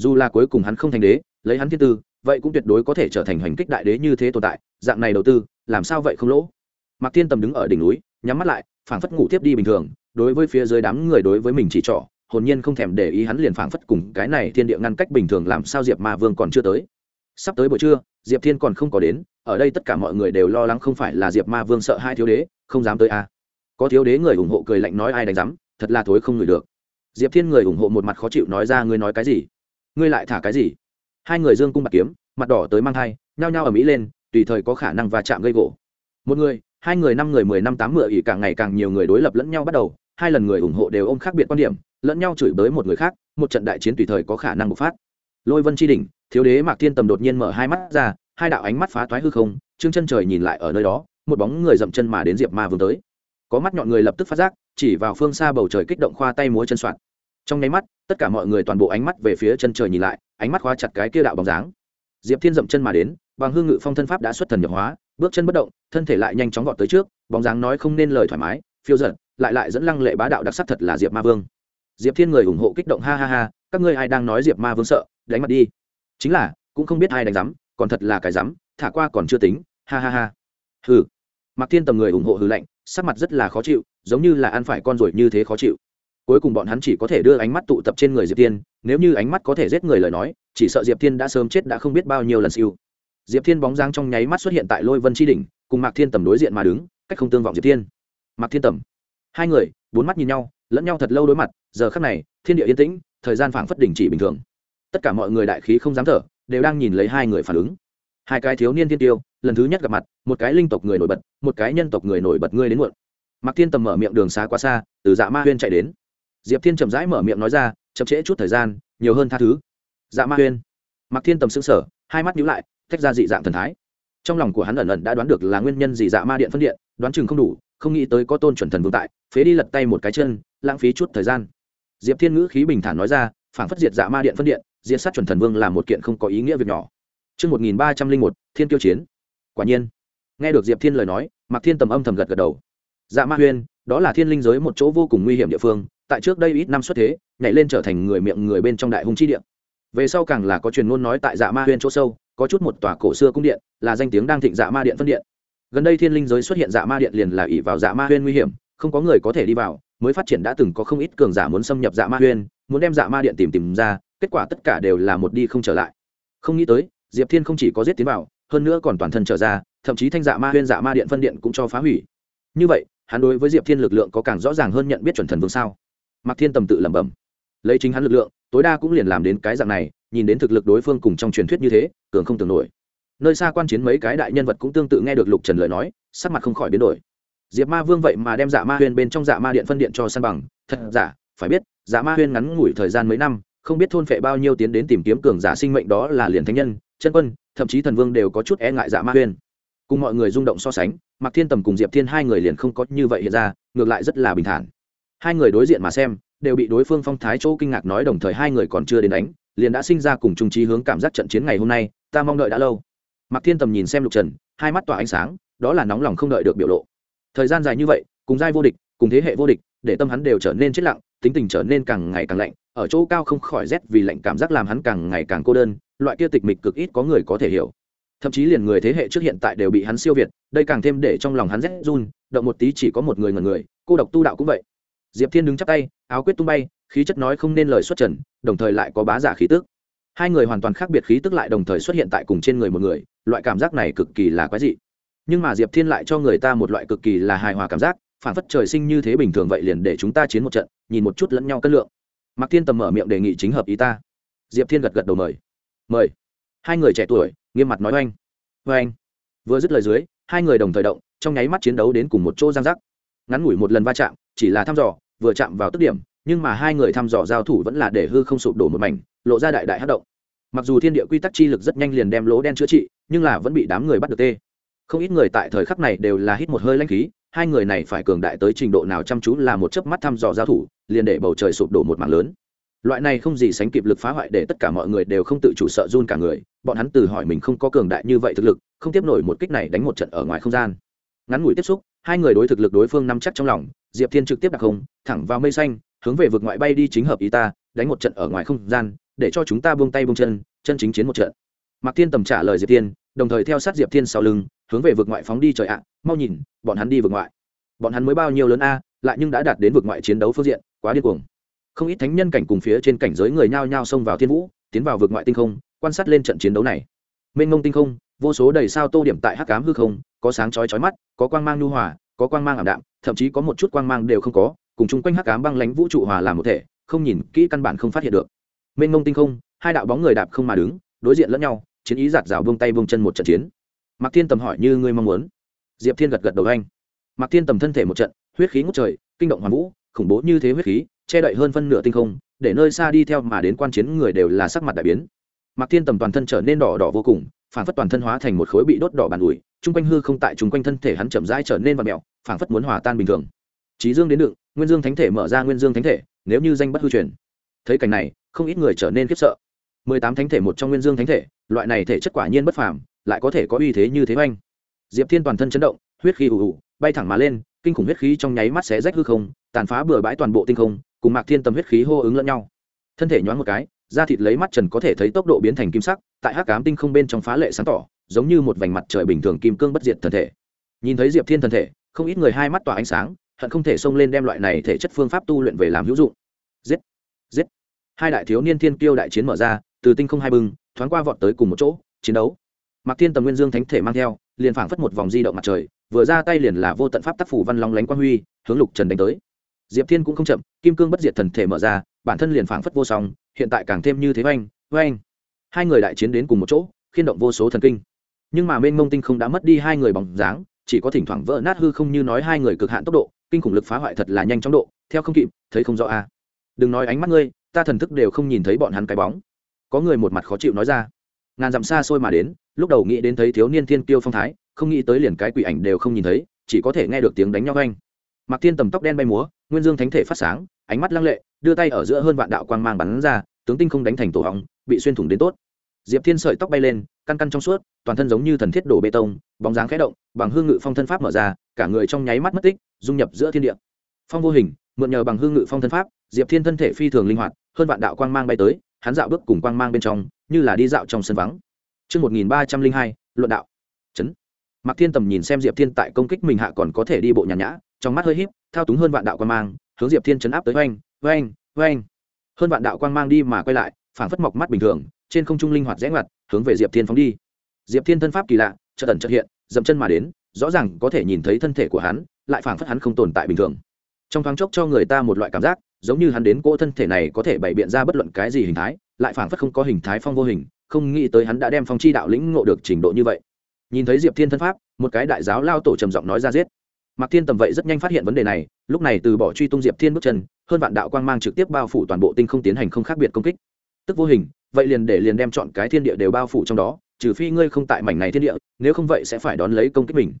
dù là cuối cùng hắn không thành đế, lấy hắn thiên tư, vậy cũng tuyệt đối có thể trở thành hành kích đại đế như thế tồn tại, dạng này đầu tư, làm sao vậy không lỗ? Mạc thiên tầm đứng ở đỉnh núi, nhắm mắt lại, phảng phất ngủ tiếp đi bình thường, đối với phía dưới đám người đối với mình chỉ trỏ, hồn nhiên không thèm để ý hắn liền phảng phất cùng cái này thiên địa ngăn cách bình thường làm sao diệp ma vương còn chưa tới. Sắp tới buổi trưa, diệp thiên còn không có đến, ở đây tất cả mọi người đều lo lắng không phải là diệp ma vương sợ hai thiếu đế, không dám tới a à. có thiếu đế người ủng hộ cười lạnh nói ai đánh rắm thật là thối không ngửi được. Diệp thiên người ủng hộ một mặt khó chịu nói ra ngươi nói cái gì? Ngươi lại thả cái gì? Hai người dương cung bạc kiếm, mặt đỏ tới mang thai, nhao nhao ở mỹ lên, tùy thời có khả năng va chạm gây gỗ. Một người, hai người, năm người, mười năm, tám mười ỉ càng ngày càng nhiều người đối lập lẫn nhau bắt đầu, hai lần người ủng hộ đều ôm khác biệt quan điểm, lẫn nhau chửi bới một người khác, một trận đại chiến tùy thời có khả năng bộc phát. Lôi vân tri đỉnh, thiếu đế mạc thiên tầm đột nhiên mở hai mắt ra, hai đạo ánh mắt phá thoái hư không, trương chân trời nhìn lại ở nơi đó, một bóng người dậm chân mà đến diệp ma vương tới. Có mắt nhọn người lập tức phát giác, chỉ vào phương xa bầu trời kích động khoa tay múa chân soạn trong nháy mắt, tất cả mọi người toàn bộ ánh mắt về phía chân trời nhìn lại, ánh mắt khóa chặt cái kia đạo bóng dáng. Diệp thiên dậm chân mà đến, bằng hương ngự phong thân pháp đã xuất thần nhập hóa, bước chân bất động, thân thể lại nhanh chóng gọt tới trước, bóng dáng nói không nên lời thoải mái, phiêu giận lại lại dẫn lăng lệ bá đạo đặc sắc thật là diệp ma vương. Diệp thiên người ủng hộ kích động ha ha ha, các ngươi ai đang nói diệp ma vương sợ, đánh mặt đi. Chính là, cũng không biết ai đánh rắm còn thật là cái rắm thả qua còn chưa tính, ha ha ha. Hừ. Mặc thiên tầm người ủng hộ hừ lạnh, sắc mặt rất là khó chịu, giống như là ăn phải con rồi như thế khó chịu cuối cùng bọn hắn chỉ có thể đưa ánh mắt tụ tập trên người diệp thiên, nếu như ánh mắt có thể giết người lời nói, chỉ sợ diệp thiên đã sớm chết đã không biết bao nhiêu lần siêu. Diệp thiên bóng dáng trong nháy mắt xuất hiện tại lôi vân tri đỉnh, cùng mạc thiên tầm đối diện mà đứng, cách không tương vọng diệp thiên. Mạc thiên tầm. Hai người, bốn mắt nhìn nhau, lẫn nhau thật lâu đối mặt, giờ khắc này, thiên địa yên tĩnh, thời gian phảng phất đỉnh chỉ bình thường. Tất cả mọi người đại khí không dám thở, đều đang nhìn lấy hai người phản ứng. Hai cái thiếu niên thiên tiêu, lần thứ nhất gặp mặt, một cái linh tộc người nổi bật, một cái nhân tộc người nổi bật ngươi đến muộn. Mạc thiên tầm mở miệng đường xa quá xa, từ dạ ma huyên chạy đến diệp thiên chậm rãi mở miệng nói ra chậm trễ chút thời gian nhiều hơn tha thứ. Dạ ma huyên mạc thiên tầm xương sở hai mắt nhíu lại tách ra dị dạng thần thái. Trong lòng của hắn ẩn ẩn đã đoán được là nguyên nhân gì dạ ma điện phân điện đoán chừng không đủ không nghĩ tới có tôn chuẩn thần vương tại phế đi lật tay một cái chân lãng phí chút thời gian. Diệp thiên ngữ khí bình thản nói ra phản phất diệt dạ ma điện phân điện diệt sát chuẩn thần vương là một kiện không có ý nghĩa việc nhỏ. Trước 1301, thiên kiêu chiến. quả nhiên. Nghe được diệp thiên lời nói mạc thiên tầm âm thầm gật gật đầu. Dạ ma huyên đó là thiên linh giới một chỗ vô cùng nguy hiểm địa phương tại trước đây ít năm xuất thế, nhảy lên trở thành người miệng người bên trong đại hùng chi điện về sau càng là có truyền ngôn nói tại dạ ma huyên chỗ sâu, có chút một tòa cổ xưa cung điện, là danh tiếng đang thịnh dạ ma điện phân điện. Gần đây thiên linh giới xuất hiện dạ ma điện liền là ỉ vào dạ ma huyên nguy hiểm, không có người có thể đi vào, mới phát triển đã từng có không ít cường giả muốn xâm nhập dạ ma huyên, muốn đem dạ ma điện tìm tìm ra, kết quả tất cả đều là một đi không trở lại. Không nghĩ tới, diệp thiên không chỉ có giết tiến vào, hơn nữa còn toàn thân trở ra, thậm chí thanh dạ ma huyên dạ ma điện phân điện cũng cho phá hủy. Như vậy, hắn đối với diệp thiên lực lượng có càng rõ ràng hơn nhận biết chuẩn thần vương sao? Mạc thiên tầm tự lẩm bẩm. Lấy chính hắn lực lượng, tối đa cũng liền làm đến cái dạng này, nhìn đến thực lực đối phương cùng trong truyền thuyết như thế cường không tưởng nổi. Nơi xa quan chiến mấy cái đại nhân vật cũng tương tự nghe được lục trần lời nói, sắc mặt không khỏi biến đổi. Diệp ma vương vậy mà đem dạ ma huyên bên trong dạ ma điện phân điện cho san bằng. Thật giả, phải biết dạ ma huyên ngắn ngủi thời gian mấy năm, không biết thôn phệ bao nhiêu tiến đến tìm kiếm cường giả sinh mệnh đó là liền thánh nhân, chân quân, thậm chí thần vương đều có chút e ngại dạ ma huyên. Cùng mọi người rung động so sánh, mạc thiên tầm cùng diệp thiên hai người liền không có như vậy hiện ra, ngược lại rất là bình thản hai người đối diện mà xem, đều bị đối phương phong thái chỗ kinh ngạc nói đồng thời hai người còn chưa đến đánh, liền đã sinh ra cùng trung trí hướng cảm giác trận chiến ngày hôm nay, ta mong đợi đã lâu. Mạc thiên tầm nhìn xem lục trần, hai mắt tỏa ánh sáng, đó là nóng lòng không đợi được biểu lộ. Thời gian dài như vậy, cùng giai vô địch, cùng thế hệ vô địch, để tâm hắn đều trở nên chết lặng, tính tình trở nên càng ngày càng lạnh, ở chỗ cao không khỏi rét vì lạnh cảm giác làm hắn càng ngày càng cô đơn, loại kia tịch mịch cực ít có người có thể hiểu. Thậm chí liền người thế hệ trước hiện tại đều bị hắn siêu việt, đây càng thêm để trong lòng hắn rét run, động một tí chỉ có một người ngần người, cô độc tu đạo cũng vậy diệp thiên đứng chắp tay, áo quyết tung bay, khí chất nói không nên lời xuất trần, đồng thời lại có bá giả khí tức. Hai người hoàn toàn khác biệt khí tức lại đồng thời xuất hiện tại cùng trên người một người, loại cảm giác này cực kỳ là quái dị. Nhưng mà diệp thiên lại cho người ta một loại cực kỳ là hài hòa cảm giác, phản phất trời sinh như thế bình thường vậy liền để chúng ta chiến một trận, nhìn một chút lẫn nhau cân lượng. Mạc thiên tầm mở miệng đề nghị chính hợp ý ta. Diệp thiên gật gật đầu mời. Mời. Hai người trẻ tuổi, nghiêm mặt nói oanh. Oanh. Vừa dứt lời dưới, hai người đồng thời động, trong nháy mắt chiến đấu đến cùng một chỗ giang giác. Ngắn ngủi một lần va chạm chỉ là thăm dò, vừa chạm vào tức điểm, nhưng mà hai người thăm dò giao thủ vẫn là để hư không sụp đổ một mảnh, lộ ra đại đại hát động. Mặc dù thiên địa quy tắc chi lực rất nhanh liền đem lỗ đen chữa trị, nhưng là vẫn bị đám người bắt được tê. Không ít người tại thời khắc này đều là hít một hơi lanh khí, hai người này phải cường đại tới trình độ nào chăm chú là một chớp mắt thăm dò giao thủ, liền để bầu trời sụp đổ một mảng lớn. Loại này không gì sánh kịp lực phá hoại để tất cả mọi người đều không tự chủ sợ run cả người, bọn hắn tự hỏi mình không có cường đại như vậy thực lực, không tiếp nổi một kích này đánh một trận ở ngoài không gian. Ngắn ngủi tiếp xúc, hai người đối thực lực đối phương nắm chắc trong lòng diệp thiên trực tiếp đặc không, thẳng vào mây xanh, hướng về vực ngoại bay đi chính hợp ý ta, đánh một trận ở ngoài không gian, để cho chúng ta buông tay buông chân chân chính chiến một trận. Mạc thiên tầm trả lời diệp thiên, đồng thời theo sát diệp thiên sau lưng, hướng về vực ngoại phóng đi trời ạ, mau nhìn, bọn hắn đi vực ngoại. Bọn hắn mới bao nhiêu lớn a, lại nhưng đã đạt đến vực ngoại chiến đấu phương diện, quá điên cuồng. Không ít thánh nhân cảnh cùng phía trên cảnh giới người nhao nhao xông vào thiên vũ, tiến vào vực ngoại tinh không, quan sát lên trận chiến đấu này. Mênh mông tinh không, vô số đầy sao tô điểm tại hắc cám hư không, có sáng chói chói mắt, có quang mang nhu hòa có quang mang ảm đạm, thậm chí có một chút quang mang đều không có, cùng chung quanh hắc cám băng lánh vũ trụ hòa làm một thể, không nhìn kỹ căn bản không phát hiện được. Mênh mông tinh không, hai đạo bóng người đạp không mà đứng, đối diện lẫn nhau, chiến ý giạt rào buông tay buông chân một trận chiến. Mạc thiên tầm hỏi như ngươi mong muốn. Diệp thiên gật gật đầu anh. Mạc thiên tầm thân thể một trận, huyết khí ngút trời, kinh động hoàn vũ, khủng bố như thế huyết khí, che đậy hơn phân nửa tinh không, để nơi xa đi theo mà đến quan chiến người đều là sắc mặt đại biến. Mạc thiên tầm toàn thân trở nên đỏ đỏ vô cùng, phản phất toàn thân hóa thành một khối bị đốt đỏ bàn ủi, chung quanh hư không tại chung quanh thân thể hắn chậm rãi trở nên vặn mẹo Phảng phất muốn hòa tan bình thường. Trí dương đến đựng, nguyên dương thánh thể mở ra nguyên dương thánh thể, nếu như danh bất hư truyền. Thấy cảnh này, không ít người trở nên khiếp sợ. Mười tám thánh thể một trong nguyên dương thánh thể, loại này thể chất quả nhiên bất phàm, lại có thể có uy thế như thế oanh. Diệp thiên toàn thân chấn động, huyết khí ù ù, bay thẳng mà lên, kinh khủng huyết khí trong nháy mắt xé rách hư không, tàn phá bừa bãi toàn bộ tinh không, cùng mạc thiên tầm huyết khí hô ứng lẫn nhau. Thân thể nhoáng một cái, da thịt lấy mắt trần có thể thấy tốc độ biến thành kim sắc, tại hắc cám tinh không bên trong phá lệ sáng tỏ, giống như một vành mặt trời bình thường kim cương bất diệt thân thể. Nhìn thấy diệp thiên thân thể không ít người hai mắt tỏa ánh sáng, hận không thể xông lên đem loại này thể chất phương pháp tu luyện về làm hữu dụng. Giết! Giết! Hai đại thiếu niên thiên kiêu đại chiến mở ra, từ tinh không hai bưng thoáng qua vọt tới cùng một chỗ, chiến đấu. Mạc thiên tầm nguyên dương thánh thể mang theo, liền phảng phất một vòng di động mặt trời, vừa ra tay liền là vô tận pháp tác phủ văn long lánh quang huy, hướng lục trần đánh tới. Diệp thiên cũng không chậm, kim cương bất diệt thần thể mở ra, bản thân liền phảng phất vô song, hiện tại càng thêm như thế oanh oanh. Hai người đại chiến đến cùng một chỗ, khiên động vô số thần kinh. Nhưng mà mênh mông tinh không đã mất đi hai người bóng dáng chỉ có thỉnh thoảng vỡ nát hư không như nói hai người cực hạn tốc độ, kinh khủng lực phá hoại thật là nhanh chóng độ, theo không kịp, thấy không rõ a. Đừng nói ánh mắt ngươi, ta thần thức đều không nhìn thấy bọn hắn cái bóng. Có người một mặt khó chịu nói ra. Ngàn dặm xa xôi mà đến, lúc đầu nghĩ đến thấy thiếu niên thiên kiêu phong thái, không nghĩ tới liền cái quỷ ảnh đều không nhìn thấy, chỉ có thể nghe được tiếng đánh nhau anh mặc thiên tầm tóc đen bay múa, nguyên dương thánh thể phát sáng, ánh mắt lăng lệ, đưa tay ở giữa hơn vạn đạo quang mang bắn ra, tướng tinh không đánh thành tổ hóng bị xuyên thủng đến tốt. Diệp thiên sợi tóc bay lên căn căn trong suốt toàn thân giống như thần thiết đổ bê tông bóng dáng khẽ động bằng hương ngự phong thân pháp mở ra cả người trong nháy mắt mất tích dung nhập giữa thiên địa phong vô hình mượn nhờ bằng hương ngự phong thân pháp diệp thiên thân thể phi thường linh hoạt hơn vạn đạo quang mang bay tới hắn dạo bước cùng quang mang bên trong như là đi dạo trong sân vắng Trước 1302, luận đạo. Chấn. Mạc Thiên Tầm nhìn xem Diệp Thiên tại công kích mình hạ còn có thể đi bộ nhàn nhã, trong mắt hơi híp, thao túng hơn vạn đạo quang mang, hướng Diệp Thiên chấn áp tới oanh, oanh, oanh. Hơn vạn đạo quang mang đi mà quay lại, phản phất mọc mắt bình thường, trên không trung linh hoạt rẽ ngoặt, hướng về Diệp Thiên phóng đi. Diệp Thiên thân pháp kỳ lạ, chợt ẩn chợt hiện, dậm chân mà đến, rõ ràng có thể nhìn thấy thân thể của hắn, lại phản phất hắn không tồn tại bình thường. Trong thoáng chốc cho người ta một loại cảm giác, giống như hắn đến cỗ thân thể này có thể bày biện ra bất luận cái gì hình thái, lại phản phất không có hình thái phong vô hình, không nghĩ tới hắn đã đem phong chi đạo lĩnh ngộ được trình độ như vậy. Nhìn thấy Diệp Thiên thân pháp, một cái đại giáo lao tổ trầm giọng nói ra giết. Mạc Thiên tầm vậy rất nhanh phát hiện vấn đề này, lúc này từ bỏ truy tung Diệp Thiên bước chân, hơn vạn đạo quang mang trực tiếp bao phủ toàn bộ tinh không tiến hành không khác biệt công kích. Tức vô hình, vậy liền để liền đem chọn cái thiên địa đều bao phủ trong đó, trừ phi ngươi không tại mảnh này thiên địa, nếu không vậy sẽ phải đón lấy công kích mình.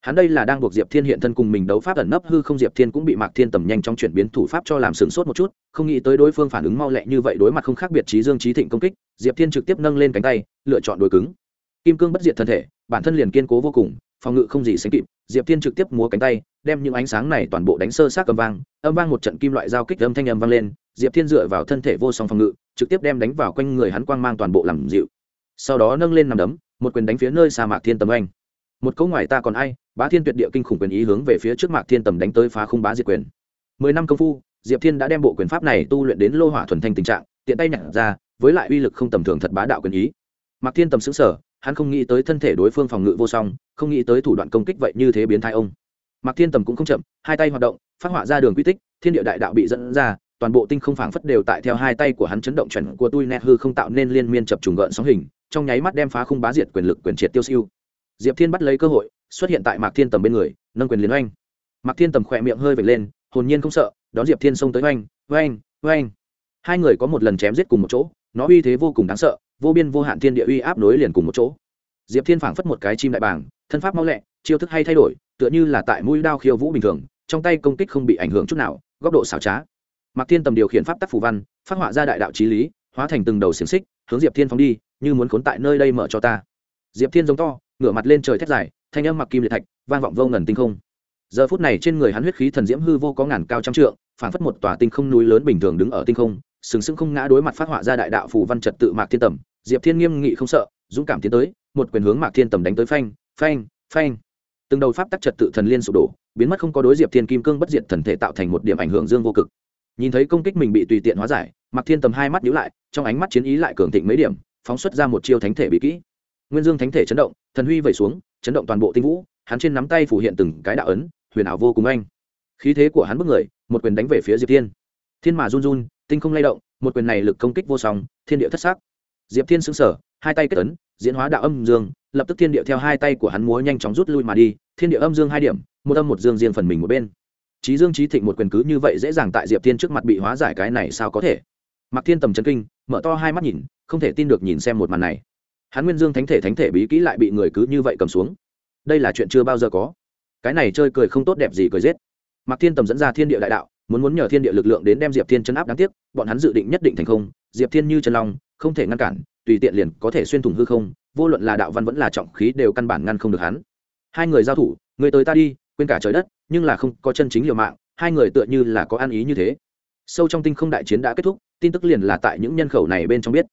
Hắn đây là đang buộc diệp thiên hiện thân cùng mình đấu pháp ẩn nấp hư không diệp thiên cũng bị mạc thiên tầm nhanh trong chuyển biến thủ pháp cho làm sửng sốt một chút không nghĩ tới đối phương phản ứng mau lẹ như vậy đối mặt không khác biệt trí dương trí thịnh công kích diệp thiên trực tiếp nâng lên cánh tay lựa chọn đối cứng. Kim cương bất diệt thân thể bản thân liền kiên cố vô cùng phòng ngự không gì sánh kịp diệp thiên trực tiếp múa cánh tay đem những ánh sáng này toàn bộ đánh sơ sát âm vang âm vang một trận kim loại giao kích âm thanh âm vang lên diệp thiên dựa vào thân thể vô song phòng ngự, trực tiếp đem đánh vào quanh người hắn quang mang toàn bộ làm dịu. Sau đó nâng lên nằm đấm, một quyền đánh phía nơi sa mạc thiên tầm anh. Một câu ngoài ta còn ai, bá thiên tuyệt địa kinh khủng quyền ý hướng về phía trước mạc thiên tầm đánh tới phá không bá diệt quyền. Mười năm công phu, diệp thiên đã đem bộ quyền pháp này tu luyện đến lô hỏa thuần thanh tình trạng, tiện tay nhặt ra, với lại uy lực không tầm thường thật bá đạo quyền ý. Mạc thiên tầm xứng sở hắn không nghĩ tới thân thể đối phương phòng ngự vô song, không nghĩ tới thủ đoạn công kích vậy như thế biến thai ông. Mạc thiên tầm cũng không chậm, hai tay hoạt động, phát họa ra đường quy tích, thiên địa đại đạo bị dẫn ra toàn bộ tinh không phảng phất đều tại theo hai tay của hắn chấn động chuẩn của tui net hư không tạo nên liên miên chập trùng gợn sóng hình, trong nháy mắt đem phá khung bá diệt quyền lực quyền triệt tiêu siêu. Diệp thiên bắt lấy cơ hội, xuất hiện tại mạc thiên tầm bên người, nâng quyền liền oanh. Mạc thiên tầm khỏe miệng hơi vệt lên, hồn nhiên không sợ, đón diệp thiên xông tới oanh oanh oanh. Hai người có một lần chém giết cùng một chỗ, nó uy thế vô cùng đáng sợ, vô biên vô hạn thiên địa uy áp nối liền cùng một chỗ. Diệp thiên phảng phất một cái chim đại bàng, thân pháp mau lẹ, chiêu thức hay thay đổi, tựa như là tại mũi đao khiêu vũ bình thường, trong tay công kích không bị ảnh hưởng chút nào, góc độ xảo trá mạc thiên tầm điều khiển pháp tắc phù văn, phát họa ra đại đạo trí lý, hóa thành từng đầu xiềng xích, hướng diệp thiên phóng đi, như muốn khốn tại nơi đây mở cho ta. Diệp thiên giống to, ngửa mặt lên trời thét dài, thanh âm mặc kim liệt thạch, vang vọng vô ngần tinh không. Giờ phút này trên người hắn huyết khí thần diễm hư vô có ngàn cao trăm trượng phản phất một tòa tinh không núi lớn bình thường đứng ở tinh không, sừng sững không ngã đối mặt phát họa ra đại đạo phù văn trật tự mạc thiên tầm. Diệp thiên nghiêm nghị không sợ, dũng cảm tiến tới, một quyền hướng mạc thiên tầm đánh tới phanh phanh phanh. Từng đầu pháp tắc trật tự thần liên sụp đổ, biến mất không có đối diệp thiên kim cương bất diệt thần thể tạo thành một điểm ảnh hưởng dương vô cực nhìn thấy công kích mình bị tùy tiện hóa giải, mạc thiên tầm hai mắt nhíu lại, trong ánh mắt chiến ý lại cường thịnh mấy điểm, phóng xuất ra một chiêu thánh thể bị kỹ. Nguyên dương thánh thể chấn động, thần huy vẩy xuống, chấn động toàn bộ tinh vũ, hắn trên nắm tay phủ hiện từng cái đạo ấn, huyền ảo vô cùng anh khí thế của hắn bức người, một quyền đánh về phía diệp thiên. Thiên mà run run, tinh không lay động, một quyền này lực công kích vô song, thiên địa thất sắc. Diệp thiên xứng sở hai tay kết ấn, diễn hóa đạo âm dương, lập tức thiên địa theo hai tay của hắn múa nhanh chóng rút lui mà đi, thiên địa âm dương hai điểm, một âm một dương riêng phần mình một bên trí dương trí thịnh một quyền cứ như vậy dễ dàng tại diệp thiên trước mặt bị hóa giải cái này sao có thể? Mặc thiên tầm chân kinh, mở to hai mắt nhìn, không thể tin được nhìn xem một màn này. Hắn nguyên dương thánh thể thánh thể bí kỹ lại bị người cứ như vậy cầm xuống. Đây là chuyện chưa bao giờ có. Cái này chơi cười không tốt đẹp gì cười giết. Mặc thiên tầm dẫn ra thiên địa đại đạo, muốn muốn nhờ thiên địa lực lượng đến đem diệp thiên chấn áp đáng tiếc, bọn hắn dự định nhất định thành không, diệp thiên như chân long, không thể ngăn cản, tùy tiện liền có thể xuyên thủng hư không, vô luận là đạo văn vẫn là trọng khí đều căn bản ngăn không được hắn. Hai người giao thủ, người tới ta đi, quên cả trời đất nhưng là không có chân chính liều mạng, hai người tựa như là có ăn ý như thế. Sâu trong tinh không đại chiến đã kết thúc, tin tức liền là tại những nhân khẩu này bên trong biết.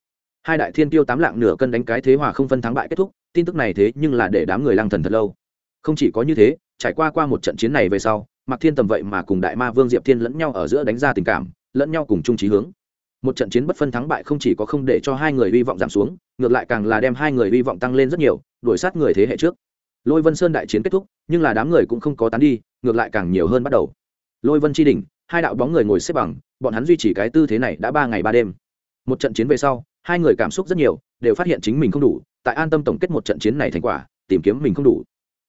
Hai đại thiên tiêu tám lạng nửa cân đánh cái thế hòa không phân thắng bại kết thúc, tin tức này thế nhưng là để đám người lăng thần thật lâu. Không chỉ có như thế, trải qua qua một trận chiến này về sau mặc thiên tầm vậy mà cùng đại ma vương diệp thiên lẫn nhau ở giữa đánh ra tình cảm, lẫn nhau cùng chung trí hướng. Một trận chiến bất phân thắng bại không chỉ có không để cho hai người hy vọng giảm xuống, ngược lại càng là đem hai người hy vọng tăng lên rất nhiều, đuổi sát người thế hệ trước lôi vân sơn đại chiến kết thúc, nhưng là đám người cũng không có tán đi, ngược lại càng nhiều hơn bắt đầu. Lôi vân tri đình hai đạo bóng người ngồi xếp bằng, bọn hắn duy trì cái tư thế này đã ba ngày ba đêm. Một trận chiến về sau, hai người cảm xúc rất nhiều, đều phát hiện chính mình không đủ, tại an tâm tổng kết một trận chiến này thành quả, tìm kiếm mình không đủ.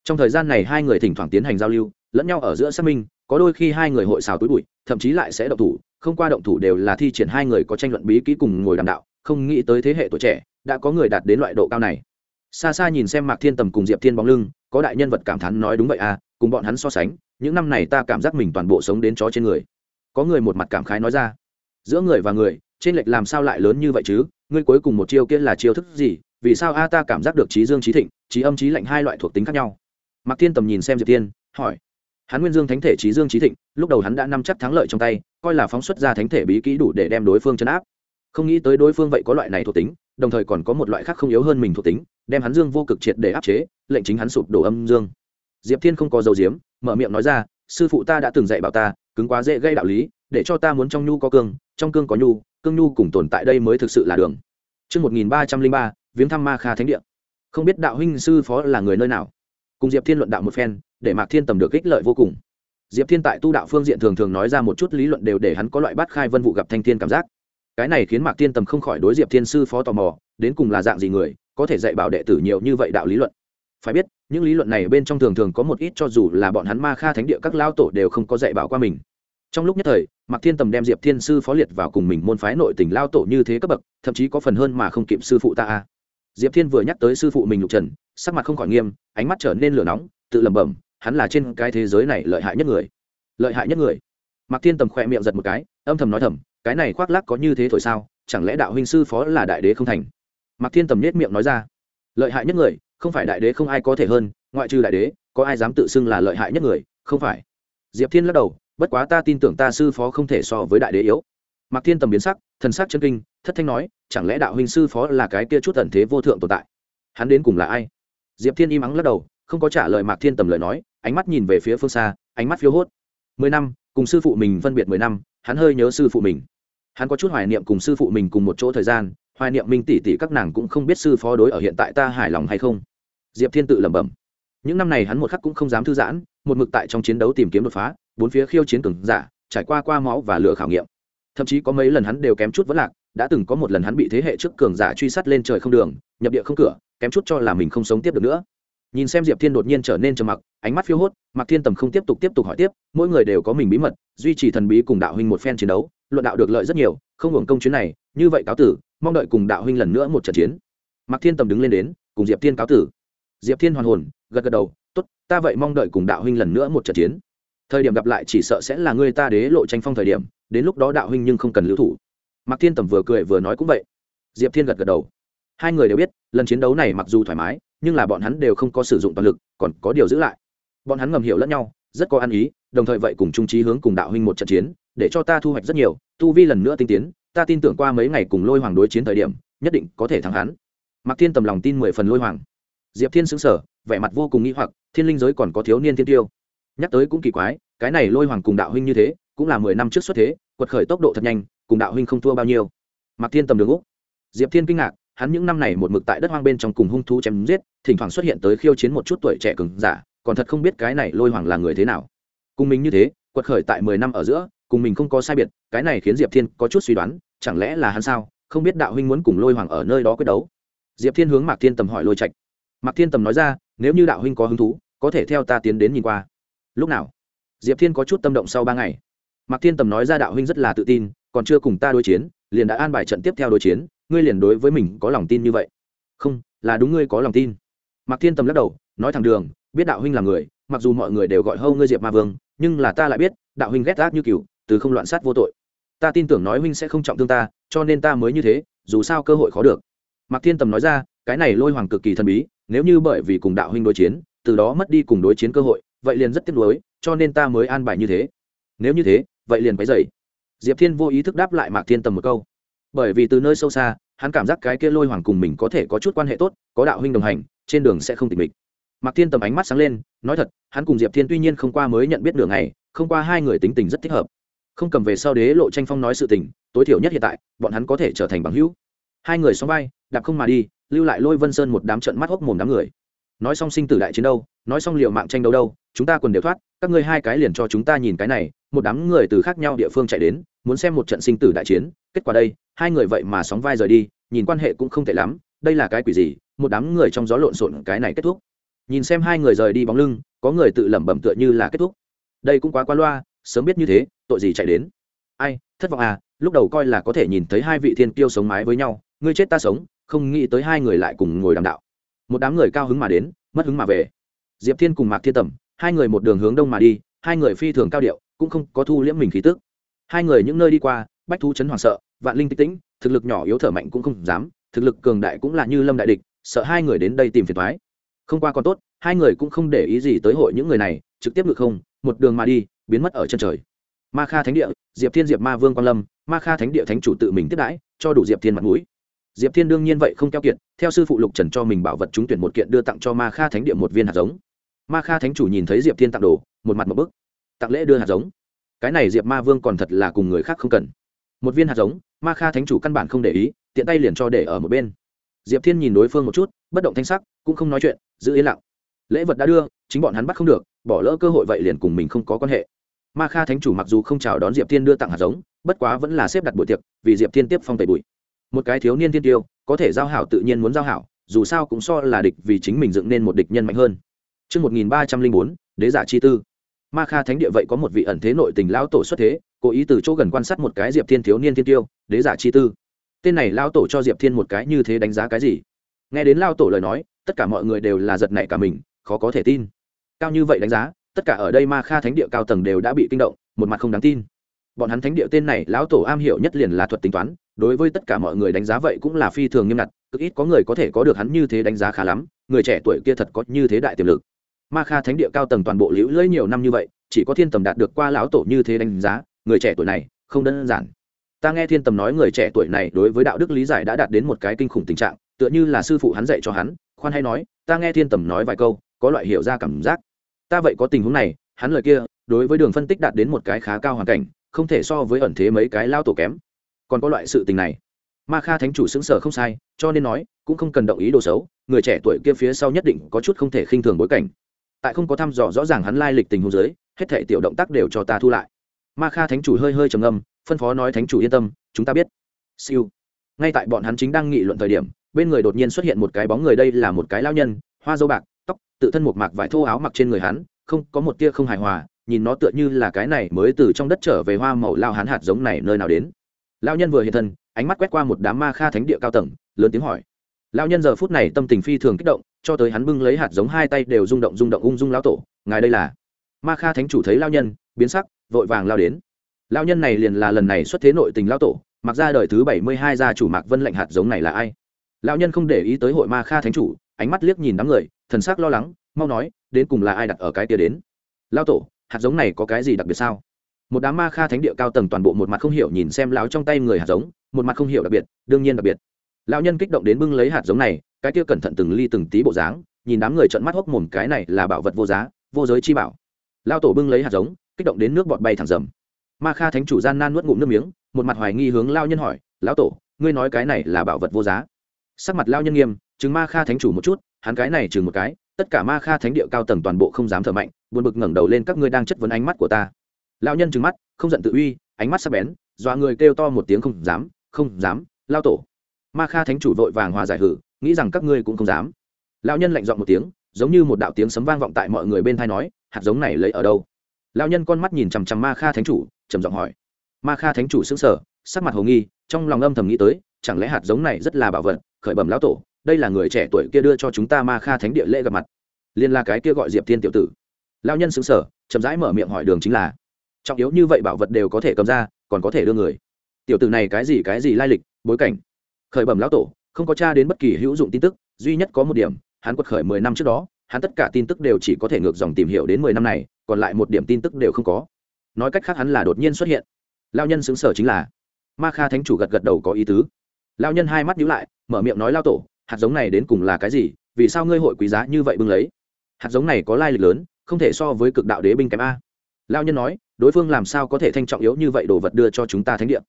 Trong thời gian này hai người thỉnh thoảng tiến hành giao lưu, lẫn nhau ở giữa xác minh, có đôi khi hai người hội xào túi bụi, thậm chí lại sẽ động thủ, không qua động thủ đều là thi triển hai người có tranh luận bí kỹ cùng ngồi đàm đạo, không nghĩ tới thế hệ tuổi trẻ đã có người đạt đến loại độ cao này xa xa nhìn xem mạc thiên tầm cùng diệp thiên bóng lưng, có đại nhân vật cảm thán nói đúng vậy à cùng bọn hắn so sánh, những năm này ta cảm giác mình toàn bộ sống đến chó trên người. Có người một mặt cảm khái nói ra, giữa người và người, trên lệch làm sao lại lớn như vậy chứ? Ngươi cuối cùng một chiêu kia là chiêu thức gì? Vì sao a ta cảm giác được trí dương trí thịnh, trí âm trí lạnh hai loại thuộc tính khác nhau? Mạc thiên tầm nhìn xem diệp thiên, hỏi, hắn nguyên dương thánh thể trí dương trí thịnh, lúc đầu hắn đã nắm chắc thắng lợi trong tay, coi là phóng xuất ra thánh thể bí kỹ đủ để đem đối phương chấn áp. Không nghĩ tới đối phương vậy có loại này thuộc tính, đồng thời còn có một loại khác không yếu hơn mình thuộc tính đem hắn dương vô cực triệt để áp chế lệnh chính hắn sụp đổ âm dương diệp thiên không có dầu diếm mở miệng nói ra sư phụ ta đã từng dạy bảo ta cứng quá dễ gây đạo lý để cho ta muốn trong nhu có cương trong cương có nhu cương nhu cùng tồn tại đây mới thực sự là đường Trước 1303, viếng thăm ma kha thánh địa. Không biết đạo huynh sư phó là người nơi nào? Cùng Diệp Thiên luận đạo một phen, để Mạc Thiên tầm được ích lợi vô cùng. Diệp Thiên tại tu đạo phương diện thường thường nói ra một chút lý luận đều để hắn có loại bát khai vân vụ gặp thanh thiên cảm giác. Cái này khiến Mạc Thiên tầm không khỏi đối Diệp Thiên sư phó tò mò, đến cùng là dạng gì người, có thể dạy bảo đệ tử nhiều như vậy đạo lý luận. Phải biết, những lý luận này bên trong thường thường có một ít cho dù là bọn hắn ma kha thánh địa các lao tổ đều không có dạy bảo qua mình. Trong lúc nhất thời mạc thiên tầm đem diệp thiên sư phó liệt vào cùng mình môn phái nội tình lao tổ như thế cấp bậc thậm chí có phần hơn mà không kịp sư phụ ta a. Diệp thiên vừa nhắc tới sư phụ mình lục trần sắc mặt không khỏi nghiêm ánh mắt trở nên lửa nóng tự lẩm bẩm hắn là trên cái thế giới này lợi hại nhất người. Lợi hại nhất người. Mạc thiên tầm khỏe miệng giật một cái âm thầm nói thầm cái này khoác lác có như thế thổi sao chẳng lẽ đạo huynh sư phó là đại đế không thành? Mạc thiên tầm nết miệng nói ra, lợi hại nhất người, không phải đại đế không ai có thể hơn, ngoại trừ đại đế, có ai dám tự xưng là lợi hại nhất người? Không phải. Diệp thiên lắc đầu, bất quá ta tin tưởng ta sư phó không thể so với đại đế yếu. Mạc thiên tầm biến sắc, thần sắc chân kinh, thất thanh nói, chẳng lẽ đạo huynh sư phó là cái kia chút tần thế vô thượng tồn tại? Hắn đến cùng là ai? Diệp thiên im ắng lắc đầu, không có trả lời mạc thiên tầm lời nói, ánh mắt nhìn về phía phương xa, ánh mắt phiếu hốt. Mười năm, cùng sư phụ mình phân biệt mười năm, hắn hơi nhớ sư phụ mình. Hắn có chút hoài niệm cùng sư phụ mình cùng một chỗ thời gian hoài niệm minh tỷ tỷ các nàng cũng không biết sư phó đối ở hiện tại ta hài lòng hay không. Diệp thiên tự lẩm bẩm. Những năm này hắn một khắc cũng không dám thư giãn, một mực tại trong chiến đấu tìm kiếm đột phá, bốn phía khiêu chiến cường giả, trải qua qua máu và lửa khảo nghiệm. Thậm chí có mấy lần hắn đều kém chút vẫn lạc, đã từng có một lần hắn bị thế hệ trước cường giả truy sát lên trời không đường, nhập địa không cửa, kém chút cho là mình không sống tiếp được nữa. Nhìn xem diệp thiên đột nhiên trở nên trầm mặc, ánh mắt phiêu hốt mặc thiên tầm không tiếp tục tiếp tục hỏi tiếp, mỗi người đều có mình bí mật, duy trì thần bí cùng đạo huynh một phen chiến đấu, luận đạo được lợi rất nhiều, không hưởng công chuyến này, như vậy cáo tử mong đợi cùng đạo huynh lần nữa một trận chiến. Mặc thiên tầm đứng lên đến, cùng diệp thiên cáo tử. Diệp thiên hoàn hồn, gật gật đầu, tốt, ta vậy mong đợi cùng đạo huynh lần nữa một trận chiến. Thời điểm gặp lại chỉ sợ sẽ là người ta đế lộ tranh phong thời điểm, đến lúc đó đạo huynh nhưng không cần lưu thủ. Mạc thiên tầm vừa cười vừa nói cũng vậy. Diệp thiên gật gật đầu. Hai người đều biết, lần chiến đấu này mặc dù thoải mái, nhưng là bọn hắn đều không có sử dụng toàn lực, còn có điều giữ lại. Bọn hắn ngầm hiểu lẫn nhau, rất có ăn ý, đồng thời vậy cùng trung trí hướng cùng đạo huynh một trận chiến, để cho ta thu hoạch rất nhiều, tu vi lần nữa tinh tiến ta tin tưởng qua mấy ngày cùng lôi hoàng đối chiến thời điểm, nhất định có thể thắng hắn. Mạc thiên tầm lòng tin mười phần lôi hoàng. Diệp thiên xứng sở vẻ mặt vô cùng nghĩ hoặc, thiên linh giới còn có thiếu niên thiên tiêu. Nhắc tới cũng kỳ quái, cái này lôi hoàng cùng đạo huynh như thế, cũng là mười năm trước xuất thế, quật khởi tốc độ thật nhanh, cùng đạo huynh không thua bao nhiêu. Mạc thiên tầm đường úc. Diệp thiên kinh ngạc, hắn những năm này một mực tại đất hoang bên trong cùng hung thú chém giết, thỉnh thoảng xuất hiện tới khiêu chiến một chút tuổi trẻ cứng giả, còn thật không biết cái này lôi hoàng là người thế nào. Cùng mình như thế, quật khởi tại mười năm ở giữa cùng mình không có sai biệt, cái này khiến diệp thiên có chút suy đoán, chẳng lẽ là hắn sao? Không biết đạo huynh muốn cùng lôi hoàng ở nơi đó quyết đấu. Diệp thiên hướng mạc thiên tầm hỏi lôi trạch. Mạc thiên tầm nói ra, nếu như đạo huynh có hứng thú, có thể theo ta tiến đến nhìn qua. Lúc nào? Diệp thiên có chút tâm động sau ba ngày. Mạc thiên tầm nói ra đạo huynh rất là tự tin, còn chưa cùng ta đối chiến, liền đã an bài trận tiếp theo đối chiến, ngươi liền đối với mình có lòng tin như vậy. Không, là đúng ngươi có lòng tin. Mạc thiên tầm lắc đầu, nói thẳng đường, biết đạo huynh là người, mặc dù mọi người đều gọi hâu ngươi diệp ma vương, nhưng là ta lại biết, đạo huynh ghét gác như cựu từ không loạn sát vô tội. Ta tin tưởng nói huynh sẽ không trọng thương ta, cho nên ta mới như thế, dù sao cơ hội khó được. Mạc thiên tầm nói ra, cái này lôi hoàng cực kỳ thần bí, nếu như bởi vì cùng đạo huynh đối chiến, từ đó mất đi cùng đối chiến cơ hội, vậy liền rất tiếc nuối, cho nên ta mới an bài như thế. Nếu như thế, vậy liền quấy dậy diệp thiên vô ý thức đáp lại mạc thiên tầm một câu. Bởi vì từ nơi sâu xa, hắn cảm giác cái kia lôi hoàng cùng mình có thể có chút quan hệ tốt, có đạo huynh đồng hành, trên đường sẽ không tịch mịch. Mạc thiên tầm ánh mắt sáng lên, nói thật, hắn cùng diệp thiên tuy nhiên không qua mới nhận biết đường này không qua hai người tính tình rất thích hợp không cầm về sau đế lộ tranh phong nói sự tình, tối thiểu nhất hiện tại, bọn hắn có thể trở thành bằng hữu. Hai người xóm vai, đạp không mà đi, lưu lại lôi vân sơn một đám trận mắt hốc mồm đám người. Nói xong sinh tử đại chiến đâu, nói xong liệu mạng tranh đấu đâu, chúng ta quần đều thoát, các ngươi hai cái liền cho chúng ta nhìn cái này, một đám người từ khác nhau địa phương chạy đến, muốn xem một trận sinh tử đại chiến, kết quả đây, hai người vậy mà sóng vai rời đi, nhìn quan hệ cũng không tệ lắm, đây là cái quỷ gì, một đám người trong gió lộn xộn cái này kết thúc. Nhìn xem hai người rời đi bóng lưng, có người tự lẩm bẩm tựa như là kết thúc. Đây cũng quá quá loa sớm biết như thế, tội gì chạy đến? Ai, thất vọng à lúc đầu coi là có thể nhìn thấy hai vị thiên kiêu sống mái với nhau, ngươi chết ta sống, không nghĩ tới hai người lại cùng ngồi đàm đạo. Một đám người cao hứng mà đến, mất hứng mà về. Diệp thiên cùng mạc thiên tầm, hai người một đường hướng đông mà đi, hai người phi thường cao điệu, cũng không có thu liễm mình khí tức. Hai người những nơi đi qua, bách thu chấn hoảng sợ, vạn linh tích tĩnh, thực lực nhỏ yếu thở mạnh cũng không dám, thực lực cường đại cũng là như lâm đại địch, sợ hai người đến đây tìm phiền thoái không qua còn tốt, hai người cũng không để ý gì tới hội những người này, trực tiếp ngự không, một đường mà đi biến mất ở chân trời. Ma kha thánh địa, diệp thiên diệp ma vương quan lâm, ma kha thánh địa thánh chủ tự mình tiếp đãi, cho đủ diệp thiên mặt mũi. Diệp thiên đương nhiên vậy không keo kiệt, theo sư phụ lục trần cho mình bảo vật trúng tuyển một kiện đưa tặng cho ma kha thánh địa một viên hạt giống. Ma kha thánh chủ nhìn thấy diệp thiên tặng đồ, một mặt một bức. Tặng lễ đưa hạt giống. Cái này diệp ma vương còn thật là cùng người khác không cần. Một viên hạt giống, ma kha thánh chủ căn bản không để ý, tiện tay liền cho để ở một bên. Diệp thiên nhìn đối phương một chút, bất động thanh sắc, cũng không nói chuyện, giữ yên lặng. Lễ vật đã đưa, chính bọn hắn bắt không được, bỏ lỡ cơ hội vậy liền cùng mình không có quan hệ ma kha thánh chủ mặc dù không chào đón diệp thiên đưa tặng hạt giống bất quá vẫn là xếp đặt buổi tiệc vì diệp thiên tiếp phong tẩy bụi một cái thiếu niên thiên tiêu có thể giao hảo tự nhiên muốn giao hảo dù sao cũng so là địch vì chính mình dựng nên một địch nhân mạnh hơn Trước 1304, đế giả chi tư. Ma Kha Thánh địa vậy có một vị ẩn thế nội tình lão tổ xuất thế, cố ý từ chỗ gần quan sát một cái Diệp Thiên thiếu niên thiên tiêu, đế giả chi tư. Tên này lão tổ cho Diệp Thiên một cái như thế đánh giá cái gì? Nghe đến lão tổ lời nói, tất cả mọi người đều là giật nảy cả mình, khó có thể tin. Cao như vậy đánh giá, tất cả ở đây Ma Kha Thánh địa cao tầng đều đã bị kinh động, một mặt không đáng tin. Bọn hắn thánh địa tên này lão tổ am hiểu nhất liền là thuật tính toán, đối với tất cả mọi người đánh giá vậy cũng là phi thường nghiêm ngặt cực ít có người có thể có được hắn như thế đánh giá khá lắm người trẻ tuổi kia thật có như thế đại tiềm lực. Ma kha thánh địa cao tầng toàn bộ liễu lưỡi nhiều năm như vậy chỉ có thiên tầm đạt được qua lão tổ như thế đánh giá người trẻ tuổi này không đơn giản. Ta nghe thiên tầm nói người trẻ tuổi này đối với đạo đức lý giải đã đạt đến một cái kinh khủng tình trạng tựa như là sư phụ hắn dạy cho hắn khoan hay nói ta nghe thiên tầm nói vài câu có loại hiểu ra cảm giác ta vậy có tình huống này, hắn lời kia, đối với đường phân tích đạt đến một cái khá cao hoàn cảnh, không thể so với ẩn thế mấy cái lao tổ kém. Còn có loại sự tình này. Ma kha thánh chủ xứng sở không sai, cho nên nói, cũng không cần động ý đồ xấu, người trẻ tuổi kia phía sau nhất định có chút không thể khinh thường bối cảnh. Tại không có thăm dò rõ ràng hắn lai lịch tình huống giới hết thể tiểu động tác đều cho ta thu lại. Ma kha thánh chủ hơi hơi trầm âm phân phó nói, thánh chủ yên tâm, chúng ta biết. Siêu. Ngay tại bọn hắn chính đang nghị luận thời điểm, bên người đột nhiên xuất hiện một cái bóng người, đây là một cái lao nhân, hoa dâu bạc tự thân một mạc vải thô áo mặc trên người hắn, không, có một tia không hài hòa, nhìn nó tựa như là cái này mới từ trong đất trở về hoa màu lao hắn hạt giống này nơi nào đến. Lao nhân vừa hiện thân, ánh mắt quét qua một đám ma kha thánh địa cao tầng, lớn tiếng hỏi. Lao nhân giờ phút này tâm tình phi thường kích động, cho tới hắn bưng lấy hạt giống hai tay đều rung động rung động ung dung lao tổ, ngài đây là? Ma kha thánh chủ thấy lao nhân, biến sắc, vội vàng lao đến. Lao nhân này liền là lần này xuất thế nội tình lao tổ, mặc ra đời thứ bảy mươi hai gia chủ mạc vân lệnh hạt giống này là ai? Lao nhân không để ý tới hội ma kha thánh chủ ánh mắt liếc nhìn đám người, thần sắc lo lắng, mau nói, đến cùng là ai đặt ở cái kia đến? Lao tổ, hạt giống này có cái gì đặc biệt sao? Một đám ma kha thánh địa cao tầng toàn bộ một mặt không hiểu nhìn xem lão trong tay người hạt giống, một mặt không hiểu đặc biệt, đương nhiên đặc biệt. Lão nhân kích động đến bưng lấy hạt giống này, cái kia cẩn thận từng ly từng tí bộ dáng, nhìn đám người trợn mắt hốc mồm, cái này là bảo vật vô giá, vô giới chi bảo. Lao tổ bưng lấy hạt giống, kích động đến nước bọt bay thẳng dầm. ma kha thánh chủ gian nan nuốt ngụm nước miếng, một mặt hoài nghi hướng lao nhân hỏi, lão tổ, ngươi nói cái này là bảo vật vô giá? Sắc mặt lao nhân nghiêm chứng ma kha thánh chủ một chút, hắn cái này chừng một cái, tất cả ma kha thánh địa cao tầng toàn bộ không dám thở mạnh, buồn bực ngẩng đầu lên các ngươi đang chất vấn ánh mắt của ta. Lao nhân trừng mắt, không giận tự uy, ánh mắt sắc bén, dọa người kêu to một tiếng không dám không dám, lao tổ. Ma kha thánh chủ vội vàng hòa giải hử, nghĩ rằng các ngươi cũng không dám. Lao nhân lạnh dọn một tiếng, giống như một đạo tiếng sấm vang vọng tại mọi người bên thai nói, hạt giống này lấy ở đâu? Lao nhân con mắt nhìn chằm chằm ma kha thánh chủ, trầm giọng hỏi. Ma kha thánh chủ xứng sở sắc mặt hồ nghi, trong lòng âm thầm nghĩ tới, chẳng lẽ hạt giống này rất là bảo vật, khởi bẩm lão tổ đây là người trẻ tuổi kia đưa cho chúng ta ma kha thánh địa lễ gặp mặt. Liên là cái kia gọi diệp thiên tiểu tử. Lao nhân xứng sở chậm rãi mở miệng hỏi đường chính là, trọng yếu như vậy bảo vật đều có thể cầm ra, còn có thể đưa người. Tiểu tử này cái gì cái gì lai lịch, bối cảnh. Khởi bẩm lão tổ, không có tra đến bất kỳ hữu dụng tin tức, duy nhất có một điểm, hắn quật khởi mười năm trước đó, hắn tất cả tin tức đều chỉ có thể ngược dòng tìm hiểu đến mười năm này, còn lại một điểm tin tức đều không có. Nói cách khác hắn là đột nhiên xuất hiện. Lao nhân xứng sở chính là, ma kha thánh chủ gật gật đầu có ý tứ. Lao nhân hai mắt nhíu lại, mở miệng nói lao tổ hạt giống này đến cùng là cái gì, vì sao ngươi hội quý giá như vậy bưng lấy? Hạt giống này có lai lịch lớn, không thể so với cực đạo đế binh kém a. Lao nhân nói, đối phương làm sao có thể thanh trọng yếu như vậy đồ vật đưa cho chúng ta thánh địa?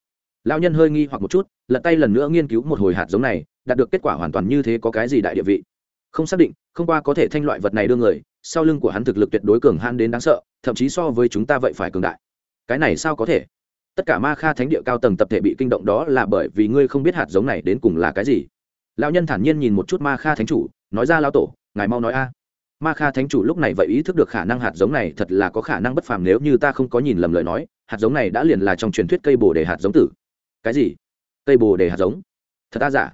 Lao nhân hơi nghi hoặc một chút, lật tay lần nữa nghiên cứu một hồi hạt giống này, đạt được kết quả hoàn toàn như thế có cái gì đại địa vị? Không xác định, không qua có thể thanh loại vật này đưa người, sau lưng của hắn thực lực tuyệt đối cường han đến đáng sợ, thậm chí so với chúng ta vậy phải cường đại. Cái này sao có thể? Tất cả ma kha thánh địa cao tầng tập thể bị kinh động đó là bởi vì ngươi không biết hạt giống này đến cùng là cái gì lão nhân thản nhiên nhìn một chút ma kha thánh chủ, nói ra lão tổ, ngài mau nói a. Ma kha thánh chủ lúc này vậy ý thức được khả năng hạt giống này thật là có khả năng bất phàm nếu như ta không có nhìn lầm lời nói, hạt giống này đã liền là trong truyền thuyết cây bồ đề hạt giống tử. Cái gì? Cây bồ đề hạt giống? Thật ta giả?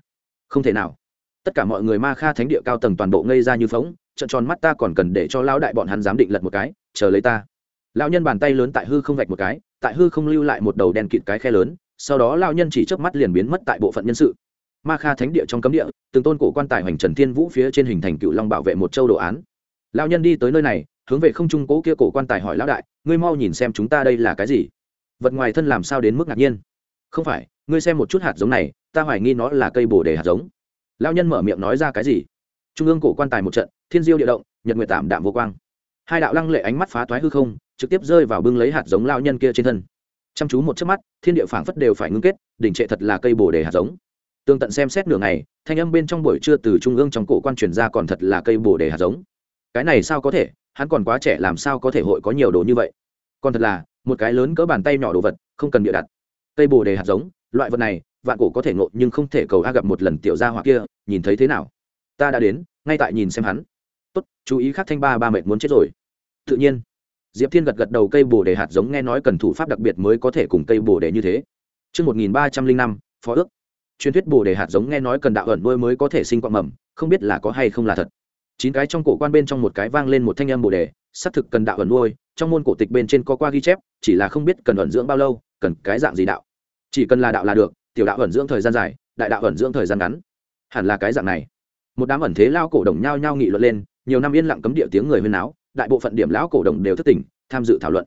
Không thể nào. Tất cả mọi người ma kha thánh địa cao tầng toàn bộ ngây ra như phóng trận tròn mắt ta còn cần để cho lão đại bọn hắn dám định lật một cái, chờ lấy ta. Lão nhân bàn tay lớn tại hư không vạch một cái, tại hư không lưu lại một đầu đen kịt cái khe lớn, sau đó lão nhân chỉ chớp mắt liền biến mất tại bộ phận nhân sự ma kha thánh địa trong cấm địa, từng tôn cổ quan tài hoành trần thiên vũ phía trên hình thành cựu long bảo vệ một châu đồ án. Lão nhân đi tới nơi này, hướng về không trung cố kia cổ quan tài hỏi lão đại, ngươi mau nhìn xem chúng ta đây là cái gì? Vật ngoài thân làm sao đến mức ngạc nhiên. Không phải, ngươi xem một chút hạt giống này, ta hoài nghi nó là cây bồ đề hạt giống. Lão nhân mở miệng nói ra cái gì? Trung ương cổ quan tài một trận, thiên diêu địa động, nhật nguyệt tạm đạm vô quang. Hai đạo lăng lệ ánh mắt phá thoái hư không, trực tiếp rơi vào bưng lấy hạt giống lao nhân kia trên thân. Chăm chú một chớp mắt, thiên địa phảng phất đều phải ngưng kết, đỉnh trệ thật là cây bồ đề hạt giống tương tận xem xét nửa ngày thanh âm bên trong buổi trưa từ trung ương trong cổ quan truyền ra còn thật là cây bồ đề hạt giống. Cái này sao có thể? Hắn còn quá trẻ làm sao có thể hội có nhiều đồ như vậy? Còn thật là một cái lớn cỡ bàn tay nhỏ đồ vật không cần bịa đặt. Cây bồ đề hạt giống loại vật này vạn cổ có thể ngộ nhưng không thể cầu a gặp một lần tiểu gia hỏa kia nhìn thấy thế nào? Ta đã đến ngay tại nhìn xem hắn. Tốt chú ý khác thanh ba ba mệt muốn chết rồi. Tự nhiên. Diệp thiên gật gật đầu cây bồ đề hạt giống nghe nói cần thủ pháp đặc biệt mới có thể cùng cây bồ đề như thế. Trước 1305, phó ước. Truyền thuyết bồ đề hạt giống nghe nói cần đạo ẩn nuôi mới có thể sinh quạng mầm, không biết là có hay không là thật. Chín cái trong cổ quan bên trong một cái vang lên một thanh âm bồ đề, xác thực cần đạo ẩn nuôi, trong môn cổ tịch bên trên có qua ghi chép, chỉ là không biết cần ẩn dưỡng bao lâu, cần cái dạng gì đạo. Chỉ cần là đạo là được, tiểu đạo ẩn dưỡng thời gian dài, đại đạo ẩn dưỡng thời gian ngắn. Hẳn là cái dạng này. Một đám ẩn thế lao cổ đồng nhao nhao nghị luận lên, nhiều năm yên lặng cấm địa tiếng người huyên náo, đại bộ phận điểm lão cổ đồng đều thức tỉnh tham dự thảo luận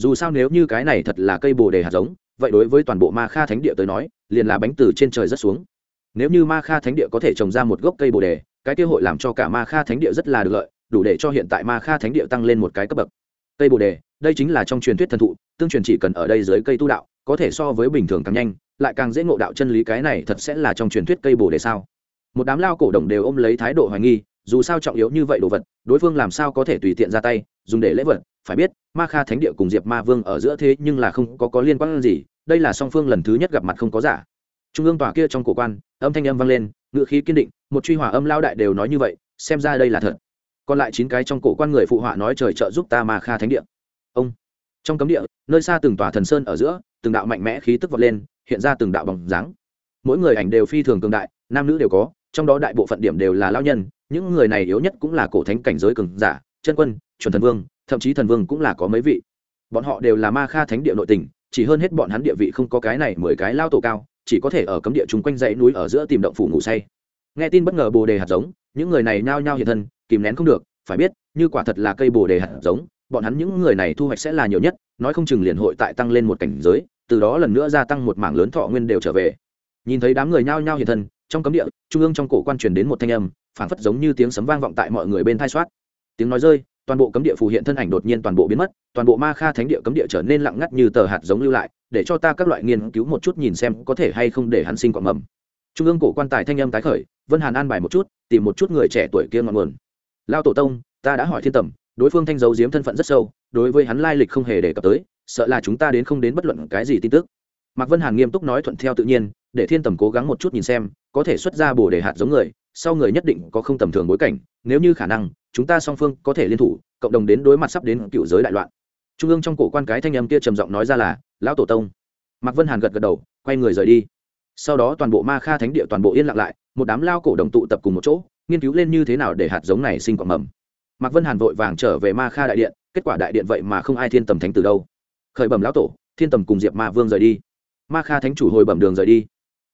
dù sao nếu như cái này thật là cây bồ đề hạt giống vậy đối với toàn bộ ma kha thánh địa tới nói, liền là bánh từ trên trời rất xuống. Nếu như ma kha thánh địa có thể trồng ra một gốc cây bồ đề, cái kia hội làm cho cả ma kha thánh địa rất là được lợi, đủ để cho hiện tại ma kha thánh địa tăng lên một cái cấp bậc. Cây bồ đề, đây chính là trong truyền thuyết thần thụ, tương truyền chỉ cần ở đây dưới cây tu đạo, có thể so với bình thường càng nhanh, lại càng dễ ngộ đạo chân lý cái này thật sẽ là trong truyền thuyết cây bồ đề sao? Một đám lao cổ đồng đều ôm lấy thái độ hoài nghi dù sao trọng yếu như vậy đồ vật, đối phương làm sao có thể tùy tiện ra tay, dùng để lễ vật, phải biết, ma kha thánh địa cùng diệp ma vương ở giữa thế nhưng là không có có liên quan gì, đây là song phương lần thứ nhất gặp mặt không có giả. Trung ương tòa kia trong cổ quan, âm thanh âm vang lên, ngựa khí kiên định, một truy hỏa âm lao đại đều nói như vậy, xem ra đây là thật. Còn lại chín cái trong cổ quan người phụ họa nói trời trợ giúp ta ma kha thánh địa. Ông. Trong cấm địa, nơi xa từng tòa thần sơn ở giữa, từng đạo mạnh mẽ khí tức vọt lên, hiện ra từng đạo bóng dáng. Mỗi người ảnh đều phi thường cường đại, nam nữ đều có, trong đó đại bộ phận điểm đều là lao nhân những người này yếu nhất cũng là cổ thánh cảnh giới cường giả, chân quân, chuẩn thần vương, thậm chí thần vương cũng là có mấy vị. Bọn họ đều là ma kha thánh địa nội tình, chỉ hơn hết bọn hắn địa vị không có cái này mười cái lao tổ cao, chỉ có thể ở cấm địa chung quanh dãy núi ở giữa tìm động phủ ngủ say. Nghe tin bất ngờ bồ đề hạt giống, những người này nhao nhao hiện thân, kìm nén không được, phải biết, như quả thật là cây bồ đề hạt giống, bọn hắn những người này thu hoạch sẽ là nhiều nhất, nói không chừng liền hội tại tăng lên một cảnh giới, từ đó lần nữa gia tăng một mảng lớn thọ nguyên đều trở về. Nhìn thấy đám người nhao nhao hiện thân, trong cấm địa, trung ương trong cổ quan truyền đến một thanh âm phảng phất giống như tiếng sấm vang vọng tại mọi người bên thai soát. Tiếng nói rơi, toàn bộ cấm địa phù hiện thân ảnh đột nhiên toàn bộ biến mất, toàn bộ ma kha thánh địa cấm địa trở nên lặng ngắt như tờ hạt giống lưu lại, để cho ta các loại nghiên cứu một chút nhìn xem có thể hay không để hắn sinh quả mầm. Trung ương cổ quan tài thanh âm tái khởi, vân hàn an bài một chút, tìm một chút người trẻ tuổi kia ngọn nguồn. Lao tổ tông, ta đã hỏi thiên tầm, đối phương thanh dấu diếm thân phận rất sâu, đối với hắn lai lịch không hề đề cập tới, sợ là chúng ta đến không đến bất luận cái gì tin tức. Mạc vân hàn nghiêm túc nói thuận theo tự nhiên, để thiên tầm cố gắng một chút nhìn xem có thể xuất ra bồ đề hạt giống người, sau người nhất định có không tầm thường bối cảnh, nếu như khả năng, chúng ta song phương có thể liên thủ, cộng đồng đến đối mặt sắp đến cựu giới đại loạn. Trung ương trong cổ quan cái thanh âm kia trầm giọng nói ra là, lão tổ tông. Mạc vân hàn gật gật đầu, quay người rời đi. Sau đó toàn bộ ma kha thánh địa toàn bộ yên lặng lại, một đám lao cổ đồng tụ tập cùng một chỗ, nghiên cứu lên như thế nào để hạt giống này sinh quả mầm. Mạc vân hàn vội vàng trở về ma kha đại điện, kết quả đại điện vậy mà không ai thiên tầm thánh từ đâu. Khởi bẩm lão tổ, thiên tầm cùng diệp ma vương rời đi. Ma kha thánh chủ hồi bẩm đường rời đi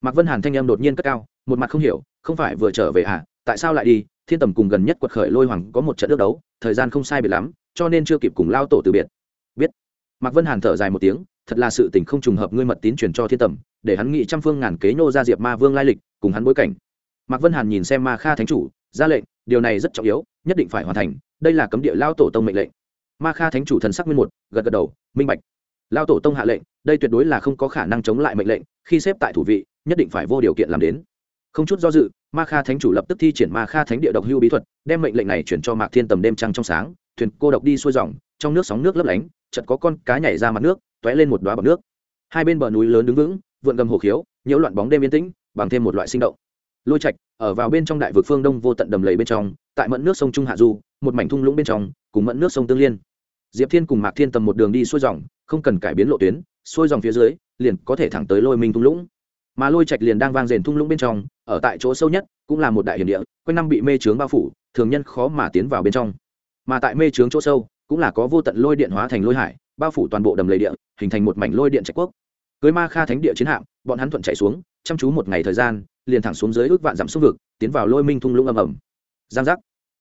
mạc vân hàn thanh em đột nhiên cất cao, một mặt không hiểu, không phải vừa trở về à tại sao lại đi? Thiên tầm cùng gần nhất quật khởi lôi hoàng có một trận ước đấu, thời gian không sai biệt lắm, cho nên chưa kịp cùng lao tổ từ biệt. Biết. Mạc vân hàn thở dài một tiếng, thật là sự tình không trùng hợp ngươi mật tín truyền cho thiên tầm, để hắn nghị trăm phương ngàn kế nô ra diệp ma vương lai lịch, cùng hắn bối cảnh. Mạc vân hàn nhìn xem ma kha thánh chủ, ra lệnh, điều này rất trọng yếu, nhất định phải hoàn thành, đây là cấm địa lao tổ tông mệnh lệnh. Ma kha thánh chủ thần sắc nguyên một, gật gật đầu, minh bạch. Lao tổ tông hạ lệnh, đây tuyệt đối là không có khả năng chống lại mệnh lệnh, khi xếp tại thủ vị nhất định phải vô điều kiện làm đến. Không chút do dự, ma kha thánh chủ lập tức thi triển ma kha thánh địa độc hưu bí thuật, đem mệnh lệnh này chuyển cho mạc thiên tầm đêm trăng trong sáng, thuyền cô độc đi xuôi dòng, trong nước sóng nước lấp lánh, chợt có con cá nhảy ra mặt nước t ó é lên một đoá bọc nước. Hai bên bờ núi lớn đứng vững, vượn gầm hồ khiếu, nhiễu loạn bóng đêm yên tĩnh, bằng thêm một loại sinh động. Lôi trạch, ở vào bên trong đại vực phương đông vô tận đầm lầy bên trong, tại mẫn nước sông trung hạ du, một mảnh thung lũng bên trong, cùng mẫn nước sông tương liên. Diệp thiên cùng mạc thiên tầm một đường đi xuôi dòng, không cần cải biến lộ tuyến, xuôi dòng phía dưới, liền có thể thẳng tới lôi minh thung lũng mà lôi trạch liền đang vang rền thung lũng bên trong, ở tại chỗ sâu nhất, cũng là một đại hiểm địa, quanh năm bị mê trướng bao phủ, thường nhân khó mà tiến vào bên trong. Mà tại mê trướng chỗ sâu, cũng là có vô tận lôi điện hóa thành lôi hải, bao phủ toàn bộ đầm lầy địa, hình thành một mảnh lôi điện trạch quốc. Cưới ma kha thánh địa chiến hạm, bọn hắn thuận chạy xuống, chăm chú một ngày thời gian, liền thẳng xuống dưới ước vạn dặm xuống vực, tiến vào lôi minh thung lũng ầm ầm. Giang giác.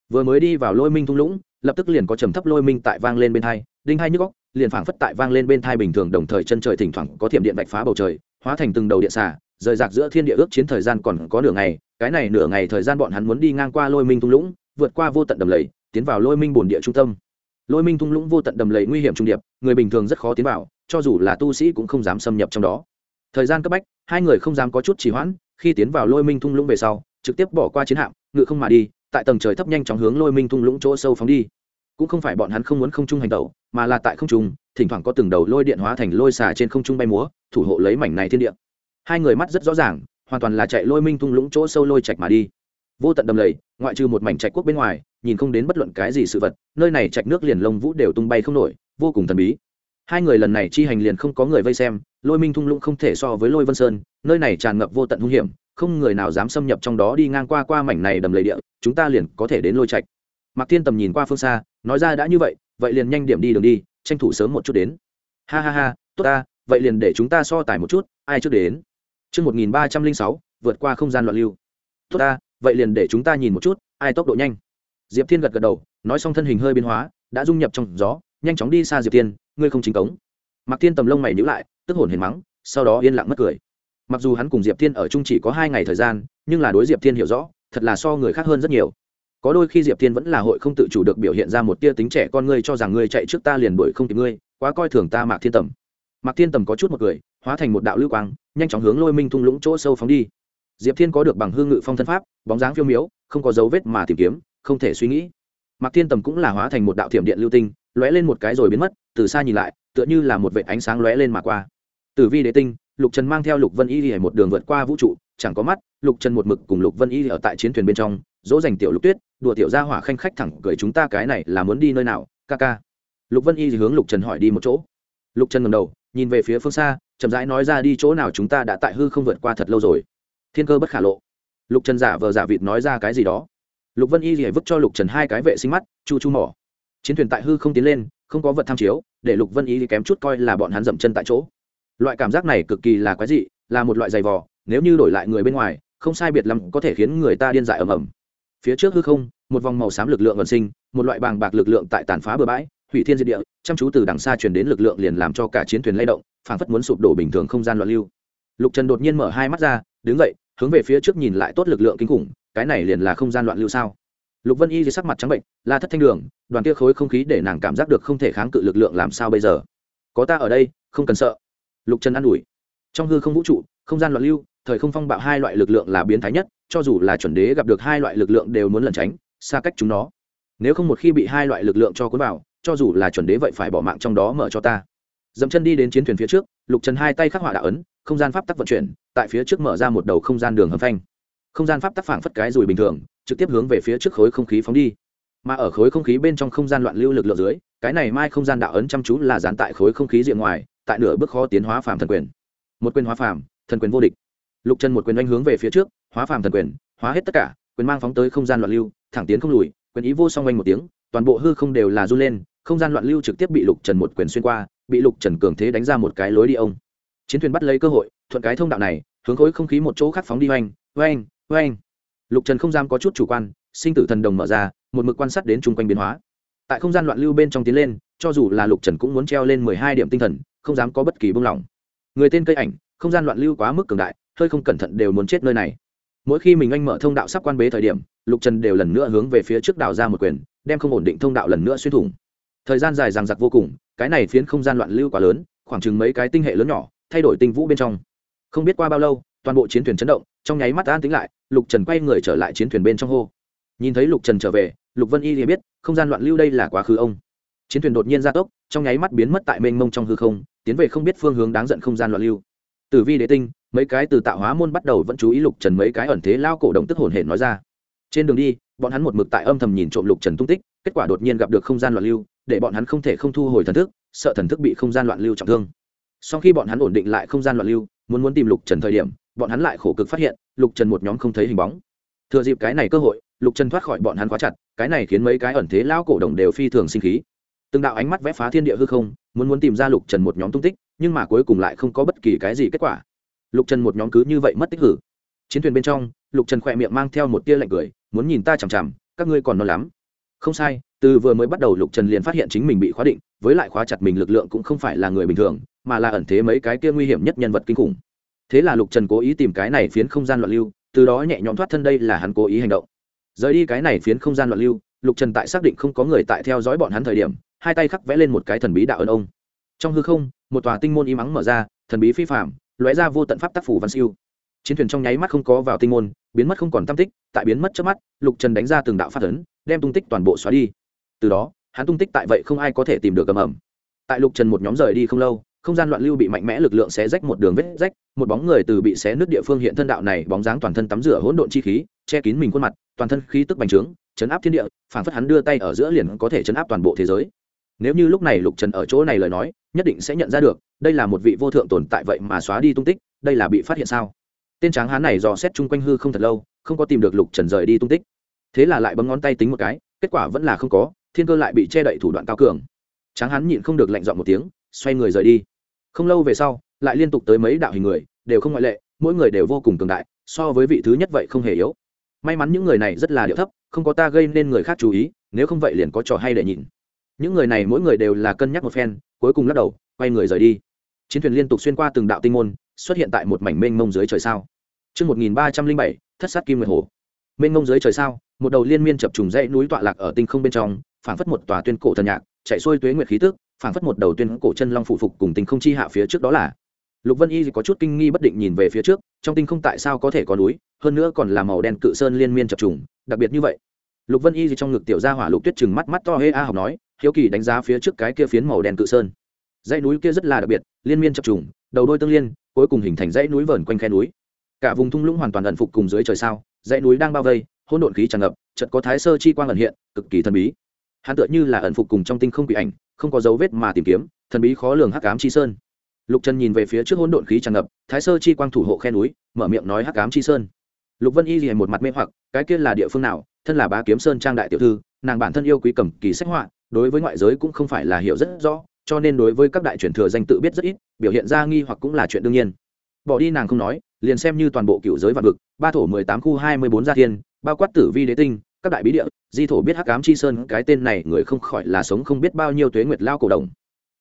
Vừa mới đi vào lôi minh thung lũng, lập tức liền có trầm thấp lôi minh tại vang lên bên thai đinh hai nhức góc liền phảng phất tại vang lên bên thai bình thường đồng thời chân trời thỉnh thoảng có thiểm điện bạch phá bầu trời, hóa thành từng đầu điện xà rời rạc giữa thiên địa ước chiến thời gian còn có nửa ngày, cái này nửa ngày thời gian bọn hắn muốn đi ngang qua lôi minh thung lũng, vượt qua vô tận đầm lầy, tiến vào lôi minh bồn địa trung tâm. Lôi minh thung lũng vô tận đầm lầy nguy hiểm trung điệp, người bình thường rất khó tiến vào, cho dù là tu sĩ cũng không dám xâm nhập trong đó. Thời gian cấp bách, hai người không dám có chút trì hoãn, khi tiến vào lôi minh thung lũng về sau, trực tiếp bỏ qua chiến hạm, ngự không mà đi, tại tầng trời thấp nhanh chóng hướng lôi minh thung lũng chỗ sâu phóng đi. Cũng không phải bọn hắn không muốn không trung hành tẩu, mà là tại không trung, thỉnh thoảng có từng đầu lôi điện hóa thành lôi xà trên không trung bay múa, thủ hộ lấy mảnh này thiên địa hai người mắt rất rõ ràng, hoàn toàn là chạy lôi minh thung lũng chỗ sâu lôi chạch mà đi. Vô tận đầm lầy, ngoại trừ một mảnh trạch quốc bên ngoài, nhìn không đến bất luận cái gì sự vật, nơi này trạch nước liền lông vũ đều tung bay không nổi, vô cùng thần bí. Hai người lần này chi hành liền không có người vây xem, lôi minh thung lũng không thể so với lôi vân sơn, nơi này tràn ngập vô tận hung hiểm, không người nào dám xâm nhập trong đó đi ngang qua qua mảnh này đầm lầy địa, chúng ta liền có thể đến lôi trạch. Mạc thiên tầm nhìn qua phương xa, nói ra đã như vậy vậy liền nhanh điểm đi đường đi, tranh thủ sớm một chút đến. Ha ha ha, tốt ta, vậy liền để chúng ta so tài một chút, ai trước đến? Chương một nghìn ba trăm linh sáu, vượt qua không gian loạn lưu. Tốt ta, vậy liền để chúng ta nhìn một chút, ai tốc độ nhanh. Diệp thiên gật gật đầu, nói xong thân hình hơi biến hóa, đã dung nhập trong gió, nhanh chóng đi xa diệp thiên, ngươi không chính cống. Mạc thiên tầm lông mày nhữ lại, tức hồn hiền mắng, sau đó yên lặng mất cười. Mặc dù hắn cùng diệp thiên ở chung chỉ có hai ngày thời gian, nhưng là đối diệp thiên hiểu rõ, thật là so người khác hơn rất nhiều. Có đôi khi diệp thiên vẫn là hội không tự chủ được biểu hiện ra một tia tính trẻ con ngươi cho rằng ngươi chạy trước ta liền đuổi không kịp ngươi, quá coi thường ta mạc thiên tầm. Mạc thiên tầm có chút một cười hóa thành một đạo lưu quang, nhanh chóng hướng lôi minh thung lũng chỗ sâu phóng đi. Diệp thiên có được bằng hương ngự phong thân pháp, bóng dáng phiêu miếu không có dấu vết mà tìm kiếm, không thể suy nghĩ. Mạc thiên tầm cũng là hóa thành một đạo thiểm điện lưu tinh, lóe lên một cái rồi biến mất, từ xa nhìn lại, tựa như là một vệ ánh sáng lóe lên mà qua. Tử vi đế tinh, lục trần mang theo lục vân y ở một đường vượt qua vũ trụ, chẳng có mắt, lục trần một mực cùng lục vân y ở tại chiến thuyền bên trong, dỗ dành tiểu lục tuyết, đùa tiểu ra hỏa khanh khách thẳng cười chúng ta cái này là muốn đi nơi nào, ca ca. Lục vân y hướng lục trần hỏi đi một chỗ. Lục trần ngầm đầu, nhìn về phía phương xa chậm rãi nói ra đi chỗ nào chúng ta đã tại hư không vượt qua thật lâu rồi. Thiên cơ bất khả lộ. Lục trần giả vờ giả vịt nói ra cái gì đó. Lục vân y thì vứt cho lục trần hai cái vệ sinh mắt, chu chu mỏ. Chiến thuyền tại hư không tiến lên, không có vật tham chiếu, để lục vân y thì kém chút coi là bọn hắn dậm chân tại chỗ. Loại cảm giác này cực kỳ là quái dị, là một loại giày vò, nếu như đổi lại người bên ngoài, không sai biệt lắm có thể khiến người ta điên dại ầm ầm. Phía trước hư không, một vòng màu xám lực lượng vận sinh, một loại bàng bạc lực lượng tại tàn phá bừa bãi, hủy thiên diệt địa chăm chú từ đằng xa truyền đến lực lượng liền làm cho cả chiến thuyền lay động, phảng phất muốn sụp đổ bình thường không gian loạn lưu. Lục trần đột nhiên mở hai mắt ra, đứng dậy, hướng về phía trước nhìn lại tốt lực lượng kinh khủng, cái này liền là không gian loạn lưu sao? Lục vân y thì sắc mặt trắng bệnh, la thất thanh đường, đoàn kia khối không khí để nàng cảm giác được không thể kháng cự lực lượng làm sao bây giờ? Có ta ở đây, không cần sợ. Lục trần an ủi. Trong hư không vũ trụ, không gian loạn lưu, thời không phong bạo hai loại lực lượng là biến thái nhất, cho dù là chuẩn đế gặp được hai loại lực lượng đều muốn lẩn tránh, xa cách chúng nó. Nếu không một khi bị hai loại lực lượng cho cuốn vào cho dù là chuẩn đế vậy phải bỏ mạng trong đó mở cho ta. Dẫm chân đi đến chiến thuyền phía trước, lục trần hai tay khắc họa đạo ấn, không gian pháp tắc vận chuyển, tại phía trước mở ra một đầu không gian đường hầm phanh. Không gian pháp tắc phảng phất cái rùi bình thường, trực tiếp hướng về phía trước khối không khí phóng đi. Mà ở khối không khí bên trong không gian loạn lưu lực lượng dưới, cái này mai không gian đạo ấn chăm chú là dán tại khối không khí diện ngoài, tại nửa bước khó tiến hóa phàm thần quyền. Một quyền hóa phàm, thần quyền vô địch. Lục trần một quyền oanh hướng về phía trước, hóa phàm thần quyền, hóa hết tất cả, quyền mang phóng tới không gian loạn lưu, thẳng tiến không lùi, quyền ý vô song oanh một tiếng, toàn bộ hư không đều là run lên không gian loạn lưu trực tiếp bị lục trần một quyền xuyên qua, bị lục trần cường thế đánh ra một cái lối đi ông. Chiến thuyền bắt lấy cơ hội, thuận cái thông đạo này, hướng khối không khí một chỗ khác phóng đi oanh oanh oanh. Lục trần không dám có chút chủ quan, sinh tử thần đồng mở ra, một mực quan sát đến chung quanh biến hóa. Tại không gian loạn lưu bên trong tiến lên, cho dù là lục trần cũng muốn treo lên mười hai điểm tinh thần, không dám có bất kỳ buông lỏng. Người tên cây ảnh, không gian loạn lưu quá mức cường đại, hơi không cẩn thận đều muốn chết nơi này. Mỗi khi mình anh mở thông đạo sắp quan bế thời điểm, lục trần đều lần nữa hướng về phía trước đào ra một quyền, đem không ổn định thông đạo lần nữa xuyên thủng thời gian dài dằng giặc vô cùng, cái này phiến không gian loạn lưu quá lớn, khoảng chừng mấy cái tinh hệ lớn nhỏ, thay đổi tinh vũ bên trong. Không biết qua bao lâu, toàn bộ chiến thuyền chấn động, trong nháy mắt an tính lại, lục trần quay người trở lại chiến thuyền bên trong hô. Nhìn thấy lục trần trở về, lục vân y thì biết, không gian loạn lưu đây là quá khứ ông. Chiến thuyền đột nhiên ra tốc, trong nháy mắt biến mất tại mênh mông trong hư không, tiến về không biết phương hướng đáng giận không gian loạn lưu. Từ vi đế tinh, mấy cái từ tạo hóa môn bắt đầu vẫn chú ý lục trần mấy cái ẩn thế lao cổ động tức hồn hển nói ra. Trên đường đi, bọn hắn một mực tại âm thầm nhìn trộm lục trần tung tích, kết quả đột nhiên gặp được không gian loạn lưu để bọn hắn không thể không thu hồi thần thức, sợ thần thức bị không gian loạn lưu trọng thương. Sau khi bọn hắn ổn định lại không gian loạn lưu, muốn muốn tìm lục trần thời điểm, bọn hắn lại khổ cực phát hiện, lục trần một nhóm không thấy hình bóng. Thừa dịp cái này cơ hội, lục trần thoát khỏi bọn hắn khóa chặt, cái này khiến mấy cái ẩn thế lao cổ đồng đều phi thường sinh khí. Từng đạo ánh mắt vẽ phá thiên địa hư không, muốn muốn tìm ra lục trần một nhóm tung tích, nhưng mà cuối cùng lại không có bất kỳ cái gì kết quả. Lục trần một nhóm cứ như vậy mất tích hử. Chiến thuyền bên trong, lục trần khỏe miệng mang theo một tia lạnh cười, muốn nhìn ta chằm chằm, các ngươi còn non lắm. Không sai từ vừa mới bắt đầu lục trần liền phát hiện chính mình bị khóa định, với lại khóa chặt mình lực lượng cũng không phải là người bình thường, mà là ẩn thế mấy cái kia nguy hiểm nhất nhân vật kinh khủng. Thế là lục trần cố ý tìm cái này phiến không gian loạn lưu, từ đó nhẹ nhõm thoát thân đây là hắn cố ý hành động. Rời đi cái này phiến không gian loạn lưu, lục trần tại xác định không có người tại theo dõi bọn hắn thời điểm, hai tay khắc vẽ lên một cái thần bí đạo ơn ông. Trong hư không, một tòa tinh môn y mắng mở ra, thần bí phi phạm lóe ra vô tận pháp tác phủ văn siêu. Chiến thuyền trong nháy mắt không có vào tinh môn, biến mất không còn tam tích, tại biến mất trước mắt, lục trần đánh ra từng đạo phát ấn, đem tung tích toàn bộ xóa đi từ đó, hắn tung tích tại vậy không ai có thể tìm được cầm ẩm tại lục trần một nhóm rời đi không lâu, không gian loạn lưu bị mạnh mẽ lực lượng xé rách một đường vết rách, một bóng người từ bị xé nứt địa phương hiện thân đạo này, bóng dáng toàn thân tắm rửa hỗn độn chi khí, che kín mình khuôn mặt, toàn thân khí tức bành trướng, chấn áp thiên địa phản phất hắn đưa tay ở giữa liền có thể chấn áp toàn bộ thế giới. Nếu như lúc này lục trần ở chỗ này lời nói, nhất định sẽ nhận ra được, đây là một vị vô thượng tồn tại vậy mà xóa đi tung tích, đây là bị phát hiện sao? Tên tráng hán này dò xét chung quanh hư không thật lâu, không có tìm được lục trần rời đi tung tích. Thế là lại bấm ngón tay tính một cái, kết quả vẫn là không có thiên cơ lại bị che đậy thủ đoạn cao cường. Tráng hán nhịn không được lạnh dọn một tiếng xoay người rời đi. Không lâu về sau lại liên tục tới mấy đạo hình người đều không ngoại lệ mỗi người đều vô cùng cường đại so với vị thứ nhất vậy không hề yếu. May mắn những người này rất là điệu thấp không có ta gây nên người khác chú ý nếu không vậy liền có trò hay để nhìn những người này mỗi người đều là cân nhắc một phen cuối cùng lắc đầu quay người rời đi. Chiến thuyền liên tục xuyên qua từng đạo tinh môn xuất hiện tại một mảnh mênh mông dưới trời sao. Trước 1307, thất sát kim nguyệt hồ. Mênh mông dưới trời sao, một đầu liên miên chập trùng dãy núi tọa lạc ở tinh không bên trong, phảng phất một tòa tuyên cổ thần nhạc, chạy xuôi tuế nguyệt khí tức, phảng phất một đầu tuyên cổ chân long phụ phục cùng tinh không chi hạ phía trước đó là. Lục Vân Y có chút kinh nghi bất định nhìn về phía trước, trong tinh không tại sao có thể có núi, hơn nữa còn là màu đen cự sơn liên miên chập trùng, đặc biệt như vậy. Lục Vân Y trong ngực tiểu gia hỏa Lục Tuyết trừng mắt mắt to hê a học nói, hiếu kỳ đánh giá phía trước cái kia phiến màu đen cự sơn dãy núi kia rất là đặc biệt liên miên chập trùng đầu đôi tương liên cuối cùng hình thành dãy núi vờn quanh khe núi cả vùng thung lũng hoàn toàn ẩn phục cùng dưới trời sao dãy núi đang bao vây hỗn độn khí tràn ngập chợt có thái sơ chi quang ẩn hiện cực kỳ thần bí hắn tựa như là ẩn phục cùng trong tinh không bị ảnh, không có dấu vết mà tìm kiếm, thần bí khó lường hắc ám chi sơn. Lục trần nhìn về phía trước hỗn độn khí tràn ngập, thái sơ chi quang thủ hộ khe núi, mở miệng nói hắc ám chi sơn. Lục vân y thì một mặt mê hoặc, cái kia là địa phương nào? Thân là bá kiếm sơn trang đại tiểu thư, nàng bản thân yêu quý cầm kỳ sách họa, đối với ngoại giới cũng không phải là hiểu rất rõ, cho nên đối với các đại truyền thừa danh tự biết rất ít, biểu hiện ra nghi hoặc cũng là chuyện đương nhiên. Bỏ đi nàng không nói, liền xem như toàn bộ cựu giới vạn vực, ba thổ mười tám khu hai mươi bốn gia thiên bao quát tử vi đế tinh các đại bí địa, di thổ biết hắc ám chi sơn, cái tên này người không khỏi là sống không biết bao nhiêu tuế nguyệt lao cổ đồng.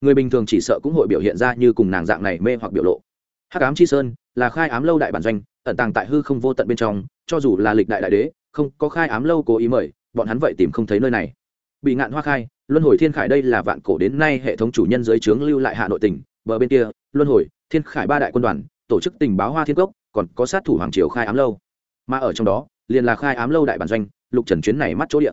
Người bình thường chỉ sợ cũng hội biểu hiện ra như cùng nàng dạng này mê hoặc biểu lộ. Hắc ám chi sơn là khai ám lâu đại bản doanh, ẩn tàng tại hư không vô tận bên trong, cho dù là lịch đại đại đế, không có khai ám lâu cố ý mời, bọn hắn vậy tìm không thấy nơi này. Bị ngạn hoa khai, luân hồi thiên khải đây là vạn cổ đến nay hệ thống chủ nhân dưới trướng lưu lại hạ nội tỉnh bờ bên kia, luân hồi thiên khải ba đại quân đoàn, tổ chức tình báo hoa thiên cốc, còn có sát thủ hoàng triều khai ám lâu. Mà ở trong đó, liền là khai ám lâu đại bản doanh lục trần chuyến này mắt chỗ địa.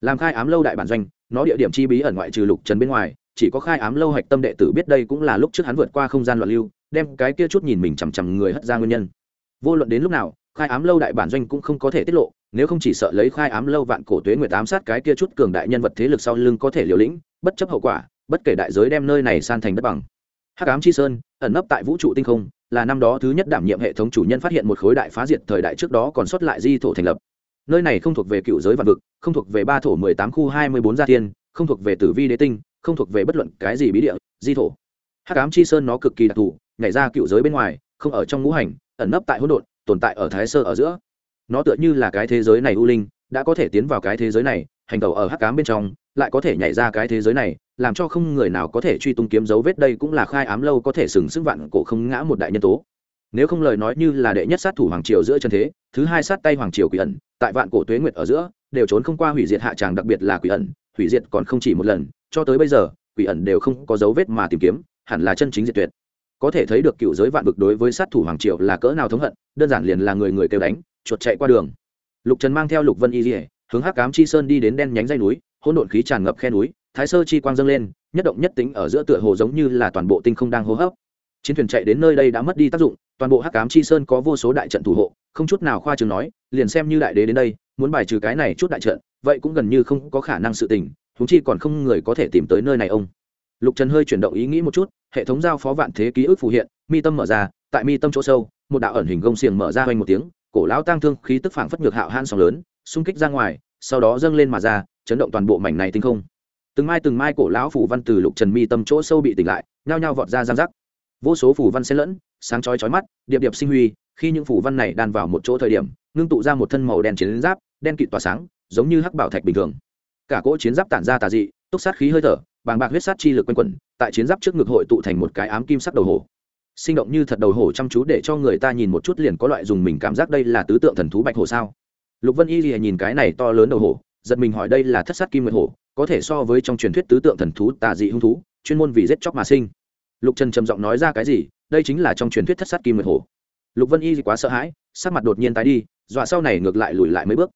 Làm khai ám lâu đại bản doanh, nó địa điểm chi bí ẩn ngoại trừ lục trần bên ngoài, chỉ có khai ám lâu hạch tâm đệ tử biết đây cũng là lúc trước hắn vượt qua không gian loạn lưu, đem cái kia chút nhìn mình chằm chằm người hất ra nguyên nhân. Vô luận đến lúc nào, khai ám lâu đại bản doanh cũng không có thể tiết lộ, nếu không chỉ sợ lấy khai ám lâu vạn cổ tuế nguyệt ám sát cái kia chút cường đại nhân vật thế lực sau lưng có thể liều lĩnh, bất chấp hậu quả, bất kể đại giới đem nơi này san thành đất bằng. Hắc ám chi sơn, ẩn nấp tại vũ trụ tinh không, là năm đó thứ nhất đảm nhiệm hệ thống chủ nhân phát hiện một khối đại phá diệt thời đại trước đó còn xuất lại di thổ thành lập nơi này không thuộc về cựu giới vạn vực, không thuộc về ba thổ mười tám khu hai mươi bốn gia thiên, không thuộc về tử vi đế tinh, không thuộc về bất luận cái gì bí địa, di thổ. Hắc ám chi sơn nó cực kỳ đặc thù, nhảy ra cựu giới bên ngoài, không ở trong ngũ hành, ẩn nấp tại hỗn độn, tồn tại ở thái sơ ở giữa. Nó tựa như là cái thế giới này u linh, đã có thể tiến vào cái thế giới này, hành tẩu ở hắc ám bên trong, lại có thể nhảy ra cái thế giới này, làm cho không người nào có thể truy tung kiếm dấu vết đây cũng là khai ám lâu có thể sừng sững vạn cổ không ngã một đại nhân tố nếu không lời nói như là đệ nhất sát thủ hoàng triều giữa chân thế, thứ hai sát tay hoàng triều quỷ ẩn, tại vạn cổ tuế nguyệt ở giữa, đều trốn không qua hủy diệt hạ tràng đặc biệt là quỷ ẩn, hủy diệt còn không chỉ một lần, cho tới bây giờ, quỷ ẩn đều không có dấu vết mà tìm kiếm, hẳn là chân chính diệt tuyệt. Có thể thấy được cựu giới vạn vực đối với sát thủ hoàng triều là cỡ nào thống hận, đơn giản liền là người người kêu đánh, chuột chạy qua đường. Lục trần mang theo lục vân y dỉa hướng hắc cám chi sơn đi đến đen nhánh dây núi, hỗn độn khí tràn ngập khe núi, thái sơ chi quang dâng lên, nhất động nhất tính ở giữa tựa hồ giống như là toàn bộ tinh không đang hô hấp. Chiến thuyền chạy đến nơi đây đã mất đi tác dụng toàn bộ hắc cám chi sơn có vô số đại trận thủ hộ, không chút nào khoa trường nói, liền xem như đại đế đến đây, muốn bài trừ cái này chút đại trận, vậy cũng gần như không có khả năng sự tình thúng chi còn không người có thể tìm tới nơi này ông. Lục trần hơi chuyển động ý nghĩ một chút, hệ thống giao phó vạn thế ký ức phù hiện, mi tâm mở ra, tại mi tâm chỗ sâu, một đạo ẩn hình gông xiềng mở ra hoành một tiếng, cổ lão tang thương khí tức phảng phất ngược hạo han sóng lớn, xung kích ra ngoài, sau đó dâng lên mà ra, chấn động toàn bộ mảnh này tinh không. Từng mai từng mai cổ lão phủ văn từ lục trần mi tâm chỗ sâu bị tỉnh lại, nhao nhao vọt ra giang rắc vô số phủ văn xen lẫn sáng chói chói mắt, điệp điệp sinh huy, khi những phủ văn này đan vào một chỗ thời điểm, ngưng tụ ra một thân màu đen chiến giáp, đen kịt tỏa sáng, giống như hắc bảo thạch bình thường. Cả cỗ chiến giáp tản ra tà dị, túc sát khí hơi thở, bàng bạc huyết sát chi lực quanh quẩn, tại chiến giáp trước ngực hội tụ thành một cái ám kim sắc đầu hổ. Sinh động như thật đầu hổ chăm chú để cho người ta nhìn một chút liền có loại dùng mình cảm giác đây là tứ tượng thần thú bạch hổ sao. Lục vân y lìa nhìn cái này to lớn đầu hổ, giật mình hỏi đây là thất sát kim nguyệt hổ, có thể so với trong truyền thuyết tứ tượng thần thú tà dị hung thú, chuyên môn vì giết chóc mà sinh. Lục trần trầm giọng nói ra cái gì đây chính là trong truyền thuyết thất sát kim nguyệt hổ. Lục vân y quá sợ hãi, sắc mặt đột nhiên tái đi, dọa sau này ngược lại lùi lại mấy bước.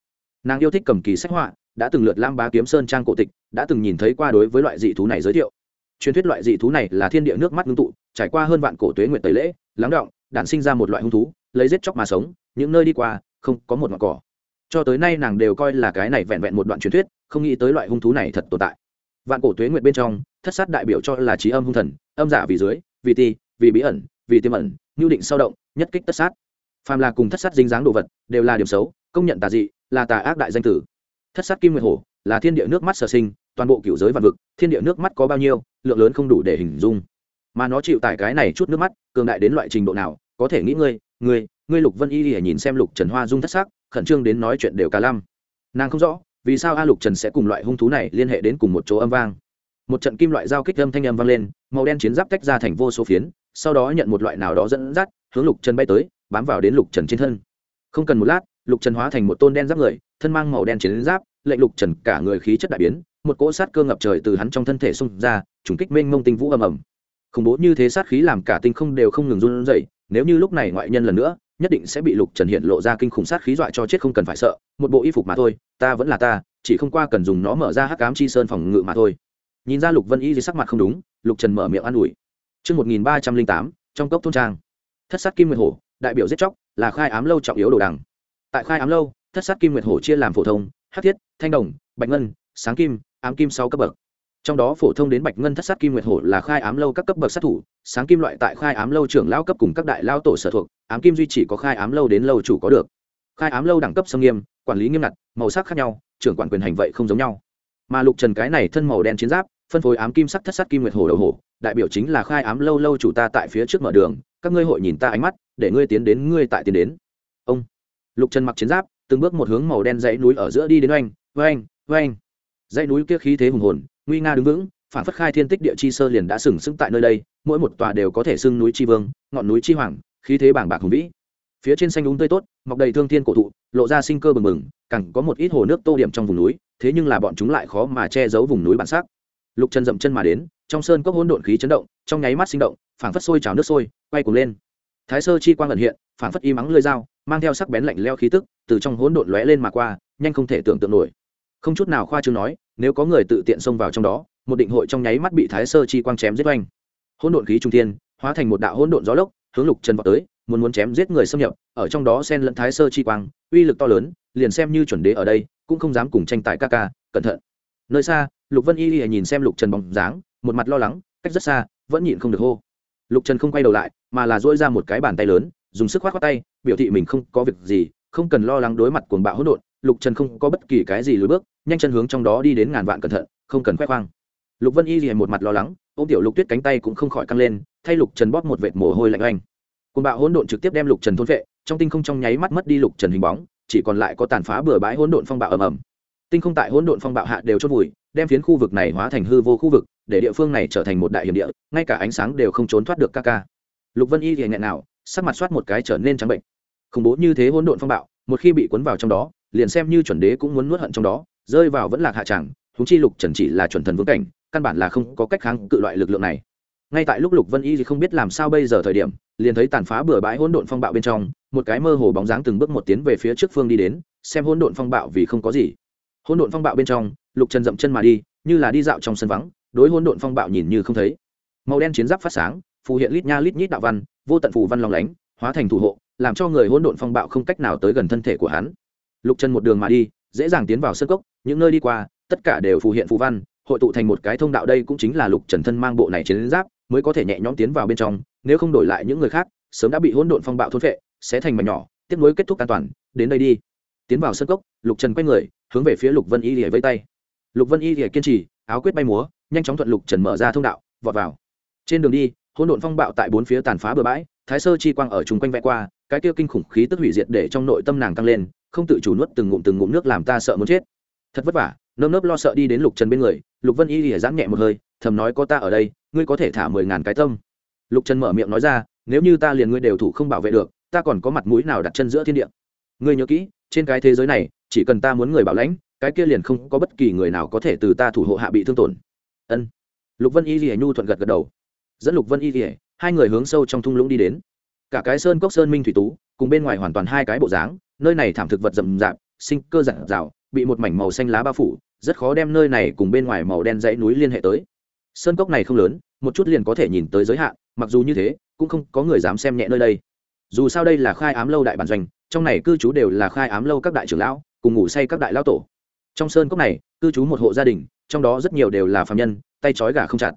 Nàng yêu thích cầm kỳ sách họa, đã từng lượt lam bá kiếm sơn trang cổ tịch, đã từng nhìn thấy qua đối với loại dị thú này giới thiệu. Truyền thuyết loại dị thú này là thiên địa nước mắt ngưng tụ, trải qua hơn vạn cổ tuế nguyện tẩy lễ, lắng động, đản sinh ra một loại hung thú, lấy giết chóc mà sống, những nơi đi qua, không có một ngọn cỏ. Cho tới nay nàng đều coi là cái này vẹn vẹn một đoạn truyền thuyết, không nghĩ tới loại hung thú này thật tồn tại. Vạn cổ tuế nguyện bên trong, thất sát đại biểu cho là trí âm hung thần, âm giả vì dưới, vì ti vì bí ẩn, vì tiềm ẩn nhu định sao động, nhất kích tất sát. Phàm là cùng thất sát dính dáng đồ vật, đều là điểm xấu, công nhận tà dị, là tà ác đại danh tử. Thất sát kim nguyệt hổ, là thiên địa nước mắt sở sinh, toàn bộ cựu giới vạn vực, thiên địa nước mắt có bao nhiêu, lượng lớn không đủ để hình dung. Mà nó chịu tải cái này chút nước mắt, cường đại đến loại trình độ nào, có thể nghĩ ngươi ngươi ngươi lục vân y để nhìn xem lục trần hoa dung thất sắc, khẩn trương đến nói chuyện đều cả lăm. Nàng không rõ, vì sao a lục trần sẽ cùng loại hung thú này liên hệ đến cùng một chỗ âm vang một trận kim loại giao kích âm thanh âm vang lên, màu đen chiến giáp tách ra thành vô số phiến, sau đó nhận một loại nào đó dẫn dắt, hướng lục trần bay tới, bám vào đến lục trần trên thân. Không cần một lát, lục trần hóa thành một tôn đen giáp người, thân mang màu đen chiến giáp, lệnh lục trần cả người khí chất đại biến, một cỗ sát cơ ngập trời từ hắn trong thân thể xung ra, trùng kích mênh mông tinh vũ ầm ầm. Khủng bố như thế sát khí làm cả tinh không đều không ngừng run rẩy, nếu như lúc này ngoại nhân lần nữa, nhất định sẽ bị lục trần hiện lộ ra kinh khủng sát khí dọa cho chết không cần phải sợ, một bộ y phục mà thôi, ta vẫn là ta, chỉ không qua cần dùng nó mở ra hắc cám chi sơn phòng ngự mà thôi nhìn ra lục vân y dưới sắc mặt không đúng lục trần mở miệng an ủi Trước 1308, trong cốc thôn trang. Thất sát kim nguyệt hổ, đại biểu giết chóc, là khai ám lâu trọng yếu đồ đằng. Tại khai ám lâu, thất sát kim nguyệt hổ chia làm phổ thông, hắc thiết, thanh đồng, bạch ngân, sáng kim, ám kim sáu cấp bậc trong đó phổ thông đến bạch ngân thất sát kim nguyệt hổ là khai ám lâu các cấp bậc sát thủ sáng kim loại tại khai ám lâu trưởng lao cấp cùng các đại lao tổ sở thuộc ám kim duy chỉ có khai ám lâu đến lâu chủ có được khai ám lâu đẳng cấp sâm nghiêm quản lý nghiêm ngặt màu sắc khác nhau trưởng quản quyền hành vậy không giống nhau mà lục trần cái này thân màu đen chiến giáp phân phối ám kim sắc thất sát kim nguyệt hồ đầu hồ đại biểu chính là khai ám lâu lâu chủ ta tại phía trước mở đường, các ngươi hội nhìn ta ánh mắt, để ngươi tiến đến, ngươi tại tiến đến. Ông. Lục trần mặc chiến giáp, từng bước một hướng màu đen dãy núi ở giữa đi đến oanh oanh oanh. Dãy núi kia khí thế hùng hồn, nguy nga đứng vững, phản phất khai thiên tích địa chi sơ liền đã sừng sững tại nơi đây, mỗi một tòa đều có thể xưng núi chi vương, ngọn núi chi hoàng, khí thế bảng bạc hùng vĩ. Phía trên xanh đúng tươi tốt, mọc đầy thương thiên cổ thụ, lộ ra sinh cơ bừng bừng cẳng có một ít hồ nước tô điểm trong vùng núi, thế nhưng là bọn chúng lại khó mà che giấu vùng núi bản sắc lục trần dậm chân mà đến, trong sơn cốc hỗn độn khí chấn động, trong nháy mắt sinh động, phảng phất sôi trào nước sôi, quay cuồng lên. Thái sơ chi quang ẩn hiện, phảng phất y mắng lơi dao, mang theo sắc bén lạnh leo khí tức, từ trong hỗn độn lóe lên mà qua, nhanh không thể tưởng tượng nổi. Không chút nào khoa trương nói, nếu có người tự tiện xông vào trong đó, một định hội trong nháy mắt bị thái sơ chi quang chém giết oanh. Hỗn độn khí trung tiên hóa thành một đạo hỗn độn gió lốc, hướng lục trần vào tới, muốn muốn chém giết người xâm nhập, ở trong đó xen lẫn thái sơ chi quang, uy lực to lớn, liền xem như chuẩn đế ở đây, cũng không dám cùng tranh tài ca ca, cẩn thận nơi xa, lục vân y y nhìn xem lục trần bóng dáng, một mặt lo lắng, cách rất xa, vẫn nhịn không được hô. Lục trần không quay đầu lại, mà là dỗi ra một cái bàn tay lớn, dùng sức khoát khoát tay, biểu thị mình không có việc gì, không cần lo lắng đối mặt cuồng bạo hỗn độn. Lục trần không có bất kỳ cái gì lùi bước, nhanh chân hướng trong đó đi đến ngàn vạn cẩn thận, không cần khoe khoang. Lục vân y y một mặt lo lắng ô tiểu lục tuyết cánh tay cũng không khỏi căng lên, thay lục trần bóp một vệt mồ hôi lạnh oanh. Cuồng bạo hỗn độn trực tiếp đem lục trần thôn vệ trong tinh không trong nháy mắt mất đi lục trần hình bóng, chỉ còn lại có tàn phá bừa bãi hỗn độn phong bạo ầm ầm tinh không tại hỗn độn phong bạo hạ đều chốt vùi, đem phiến khu vực này hóa thành hư vô khu vực, để địa phương này trở thành một đại hiểm địa, ngay cả ánh sáng đều không trốn thoát được ca ca. Lục vân y thì nghẹn nào, sắc mặt soát một cái trở nên trắng bệnh. Khủng bố như thế hỗn độn phong bạo, một khi bị cuốn vào trong đó, liền xem như chuẩn đế cũng muốn nuốt hận trong đó, rơi vào vẫn lạc hạ tràng húng chi lục trần chỉ là chuẩn thần vương cảnh, căn bản là không có cách kháng cự loại lực lượng này. Ngay tại lúc lục vân y thì không biết làm sao bây giờ thời điểm, liền thấy tàn phá bừa bãi hỗn độn phong bạo bên trong, một cái mơ hồ bóng dáng từng bước một tiến về phía trước phương đi đến, xem hỗn độn phong bạo vì không có gì hỗn độn phong bạo bên trong, lục trần dậm chân mà đi, như là đi dạo trong sân vắng, đối hỗn độn phong bạo nhìn như không thấy. Màu đen chiến giáp phát sáng, phù hiện lít nha lít nhít đạo văn, vô tận phù văn lòng lánh, hóa thành thủ hộ, làm cho người hỗn độn phong bạo không cách nào tới gần thân thể của hắn. Lục trần một đường mà đi, dễ dàng tiến vào sân cốc, những nơi đi qua, tất cả đều phù hiện phù văn, hội tụ thành một cái thông đạo đây cũng chính là lục trần thân mang bộ này chiến giáp, mới có thể nhẹ nhõm tiến vào bên trong, nếu không đổi lại những người khác, sớm đã bị hỗn độn phong bạo thốt vệ sẽ thành mảnh nhỏ tiếp nối kết thúc an toàn, đến đây đi. Tiến vào sân cốc, lục trần quay người hướng về phía lục vân y lìa vây tay. Lục vân y lìa kiên trì, áo quyết bay múa, nhanh chóng thuận lục trần mở ra thông đạo, vọt vào. Trên đường đi, hỗn độn phong bạo tại bốn phía tàn phá bừa bãi, thái sơ chi quang ở chung quanh vẽ qua, cái kia kinh khủng khí tức hủy diệt để trong nội tâm nàng tăng lên, không tự chủ nuốt từng ngụm từng ngụm nước làm ta sợ muốn chết. Thật vất vả, nơm nớp lo sợ đi đến lục trần bên người, lục vân y lìa giãn nhẹ một hơi, thầm nói có ta ở đây, ngươi có thể thả mười ngàn cái tâm. Lục trần mở miệng nói ra, nếu như ta liền ngươi đều thủ không bảo vệ được, ta còn có mặt mũi nào đặt chân giữa thiên địa? Ngươi nhớ kỹ, trên cái thế giới này chỉ cần ta muốn người bảo lãnh, cái kia liền không có bất kỳ người nào có thể từ ta thủ hộ hạ bị thương tổn. Ân. Lục vân y lìa nhu thuận gật gật đầu. Dẫn lục vân y lìa, hai người hướng sâu trong thung lũng đi đến. Cả cái sơn cốc sơn minh thủy tú, cùng bên ngoài hoàn toàn hai cái bộ dáng, nơi này thảm thực vật rậm rạp, sinh cơ dạng rào, bị một mảnh màu xanh lá bao phủ, rất khó đem nơi này cùng bên ngoài màu đen dãy núi liên hệ tới. Sơn cốc này không lớn, một chút liền có thể nhìn tới giới hạn, mặc dù như thế, cũng không có người dám xem nhẹ nơi đây. Dù sao đây là khai ám lâu đại bản doanh, trong này cư trú đều là khai ám lâu các đại trưởng lão cùng ngủ say các đại lão tổ. Trong sơn cốc này, cư trú một hộ gia đình, trong đó rất nhiều đều là phạm nhân, tay trói gà không chặt.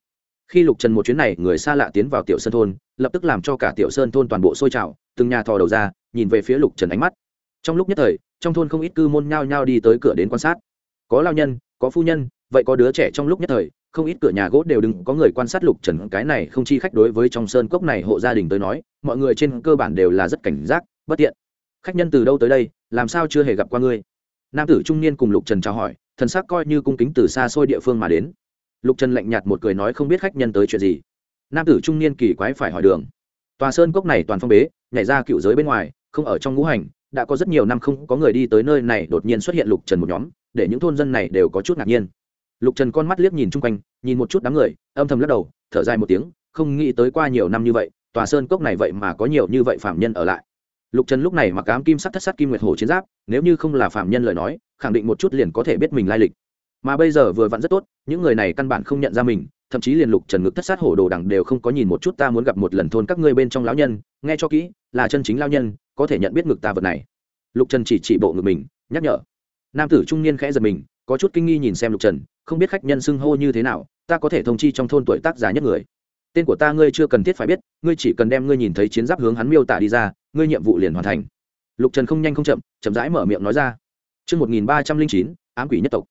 Khi lục trần một chuyến này, người xa lạ tiến vào tiểu sơn thôn, lập tức làm cho cả tiểu sơn thôn toàn bộ sôi trào, từng nhà thò đầu ra, nhìn về phía lục trần ánh mắt. Trong lúc nhất thời, trong thôn không ít cư môn nhao nhao đi tới cửa đến quan sát. Có lao nhân, có phu nhân, vậy có đứa trẻ trong lúc nhất thời, không ít cửa nhà gỗ đều đừng có người quan sát lục trần, cái này không chi khách đối với trong sơn cốc này hộ gia đình tới nói, mọi người trên cơ bản đều là rất cảnh giác, bất tiện. Khách nhân từ đâu tới đây, làm sao chưa hề gặp qua ngươi? Nam tử trung niên cùng lục trần chào hỏi, thần sắc coi như cung kính từ xa xôi địa phương mà đến. Lục trần lạnh nhạt một cười nói không biết khách nhân tới chuyện gì. Nam tử trung niên kỳ quái phải hỏi đường. Tòa sơn cốc này toàn phong bế, nhảy ra cựu giới bên ngoài, không ở trong ngũ hành, đã có rất nhiều năm không có người đi tới nơi này, đột nhiên xuất hiện lục trần một nhóm, để những thôn dân này đều có chút ngạc nhiên. Lục trần con mắt liếc nhìn chung quanh, nhìn một chút đám người, âm thầm lắc đầu, thở dài một tiếng, không nghĩ tới qua nhiều năm như vậy, tòa sơn cốc này vậy mà có nhiều như vậy phạm nhân ở lại lục trần lúc này mặc ám kim sắc thất sắc kim nguyệt hồ chiến giáp, nếu như không là phạm nhân lời nói, khẳng định một chút liền có thể biết mình lai lịch. Mà bây giờ vừa vặn rất tốt, những người này căn bản không nhận ra mình, thậm chí liền lục trần ngực thất sát hổ đồ đằng đều không có nhìn một chút ta muốn gặp một lần thôn các ngươi bên trong lão nhân, nghe cho kỹ, là chân chính lão nhân, có thể nhận biết ngực ta vật này. Lục trần chỉ chỉ bộ ngực mình, nhắc nhở. Nam tử trung niên khẽ giật mình, có chút kinh nghi nhìn xem lục trần, không biết khách nhân xưng hô như thế nào, ta có thể thông chi trong thôn tuổi tác già nhất người. Tên của ta ngươi chưa cần thiết phải biết, ngươi chỉ cần đem ngươi nhìn thấy chiến giáp hướng hắn miêu tả đi ra ngươi nhiệm vụ liền hoàn thành lục trần không nhanh không chậm chậm rãi mở miệng nói ra Trước 1309, ám quỷ nhất tộc.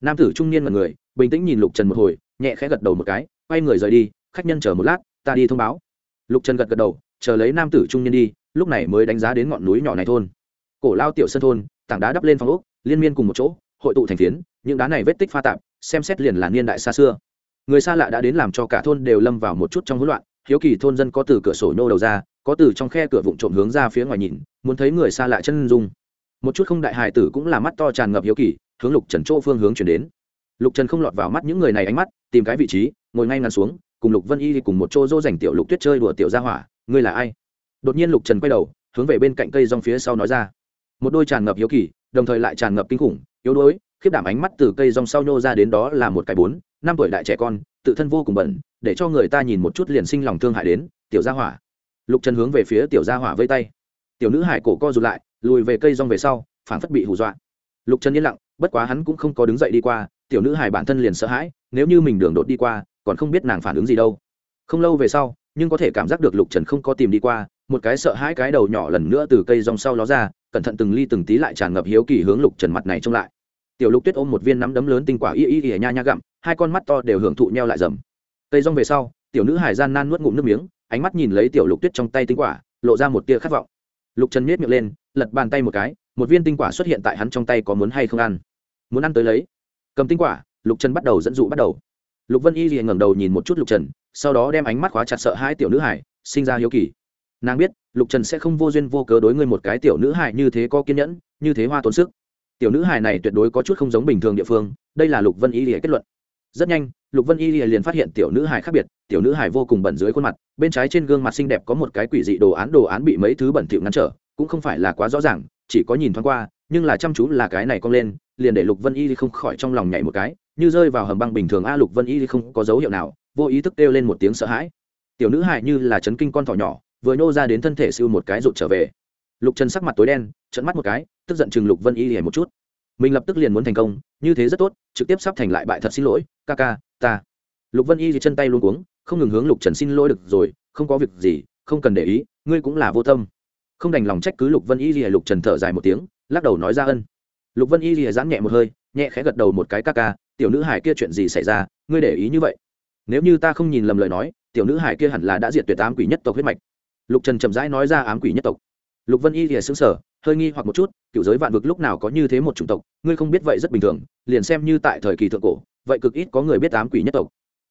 Nam tử trung niên ngần người, bình tĩnh nhìn Lục Trần một hồi, nhẹ khẽ gật đầu một cái, quay người rời đi, khách nhân chờ một lát, ta đi thông báo. Lục Trần gật gật đầu, chờ lấy nam tử trung niên đi, lúc này mới đánh giá đến ngọn núi nhỏ này thôn. Cổ lao tiểu sơn thôn, tảng đá đắp lên phòng ốc, liên miên cùng một chỗ, hội tụ thành phiến, những đá này vết tích pha tạp, xem xét liền là niên đại xa xưa. Người xa lạ đã đến làm cho cả thôn đều lâm vào một chút trong hỗn loạn, hiếu kỳ thôn dân có từ cửa sổ nhô đầu ra có từ trong khe cửa vụn trộm hướng ra phía ngoài nhìn, muốn thấy người xa lạ chân dung. Một chút không đại hài tử cũng là mắt to tràn ngập hiếu kỳ, hướng lục trần chỗ phương hướng chuyển đến. Lục trần không lọt vào mắt những người này ánh mắt, tìm cái vị trí, ngồi ngay ngắn xuống, cùng lục vân y cùng một chỗ dỗ dành tiểu lục tuyết chơi đùa tiểu gia hỏa, ngươi là ai? Đột nhiên lục trần quay đầu, hướng về bên cạnh cây rong phía sau nói ra. Một đôi tràn ngập hiếu kỳ, đồng thời lại tràn ngập kinh khủng, yếu đuối, khiếp đảm ánh mắt từ cây rong sau nhô ra đến đó là một cái bốn, năm tuổi đại trẻ con, tự thân vô cùng bẩn, để cho người ta nhìn một chút liền sinh lòng thương hại đến, tiểu gia hỏa lục trần hướng về phía tiểu gia hỏa vây tay. Tiểu nữ hải cổ co rụt lại, lùi về cây rong về sau phản phất bị hù dọa. Lục trần yên lặng, bất quá hắn cũng không có đứng dậy đi qua, tiểu nữ hải bản thân liền sợ hãi, nếu như mình đường đột đi qua, còn không biết nàng phản ứng gì đâu. Không lâu về sau, nhưng có thể cảm giác được lục trần không có tìm đi qua, một cái sợ hãi cái đầu nhỏ lần nữa từ cây rong sau ló ra, cẩn thận từng ly từng tí lại tràn ngập hiếu kỳ hướng lục trần mặt này trông lại. Tiểu lục tuyết ôm một viên nắm đấm lớn tinh quả y y y nha nha gặm, hai con mắt to đều hưởng thụ nhau lại dầm cây rong về sau, tiểu nữ hải gian nan nuốt ngụm nước miếng ánh mắt nhìn lấy tiểu lục tuyết trong tay tinh quả, lộ ra một tia khát vọng. Lục trần miết miệng lên, lật bàn tay một cái, một viên tinh quả xuất hiện tại hắn trong tay có muốn hay không ăn. Muốn ăn tới lấy. Cầm tinh quả, lục trần bắt đầu dẫn dụ bắt đầu. Lục vân y liền ngẩng đầu nhìn một chút lục trần, sau đó đem ánh mắt khóa chặt sợ hai tiểu nữ hải, sinh ra hiếu kỳ. Nàng biết, lục trần sẽ không vô duyên vô cớ đối ngươi một cái tiểu nữ hải như thế có kiên nhẫn, như thế hoa tốn sức. Tiểu nữ hải này tuyệt đối có chút không giống bình thường địa phương, đây là lục vân y lìa kết luận rất nhanh, lục vân y liền phát hiện tiểu nữ hải khác biệt, tiểu nữ hải vô cùng bẩn dưới khuôn mặt, bên trái trên gương mặt xinh đẹp có một cái quỷ dị đồ án đồ án bị mấy thứ bẩn thỉu ngăn trở, cũng không phải là quá rõ ràng, chỉ có nhìn thoáng qua, nhưng là chăm chú là cái này cong lên, liền để lục vân y không khỏi trong lòng nhảy một cái, như rơi vào hầm băng bình thường a, lục vân y không có dấu hiệu nào, vô ý thức kêu lên một tiếng sợ hãi. Tiểu nữ hải như là chấn kinh con thỏ nhỏ, vừa nhô ra đến thân thể siêu một cái rụt trở về. Lục trần sắc mặt tối đen trận mắt một cái, tức giận chừng lục vân y hề một chút mình lập tức liền muốn thành công, như thế rất tốt, trực tiếp sắp thành lại bại thật xin lỗi, ca ca, ta. Lục vân y thì chân tay luôn cuống, không ngừng hướng lục trần xin lỗi được rồi, không có việc gì, không cần để ý, ngươi cũng là vô tâm. Không đành lòng trách cứ lục vân y thì lục trần thở dài một tiếng, lắc đầu nói ra ân. Lục vân y thì giãn nhẹ một hơi, nhẹ khẽ gật đầu một cái, ca ca, tiểu nữ hải kia chuyện gì xảy ra, ngươi để ý như vậy. Nếu như ta không nhìn lầm lời nói, tiểu nữ hải kia hẳn là đã diệt tuyệt ám quỷ nhất tộc huyết mạch. Lục trần chậm rãi nói ra ám quỷ nhất tộc. Lục vân y thì xứng sở hơi nghi hoặc một chút cựu giới vạn vực lúc nào có như thế một chủng tộc, ngươi không biết vậy rất bình thường, liền xem như tại thời kỳ thượng cổ, vậy cực ít có người biết ám quỷ nhất tộc.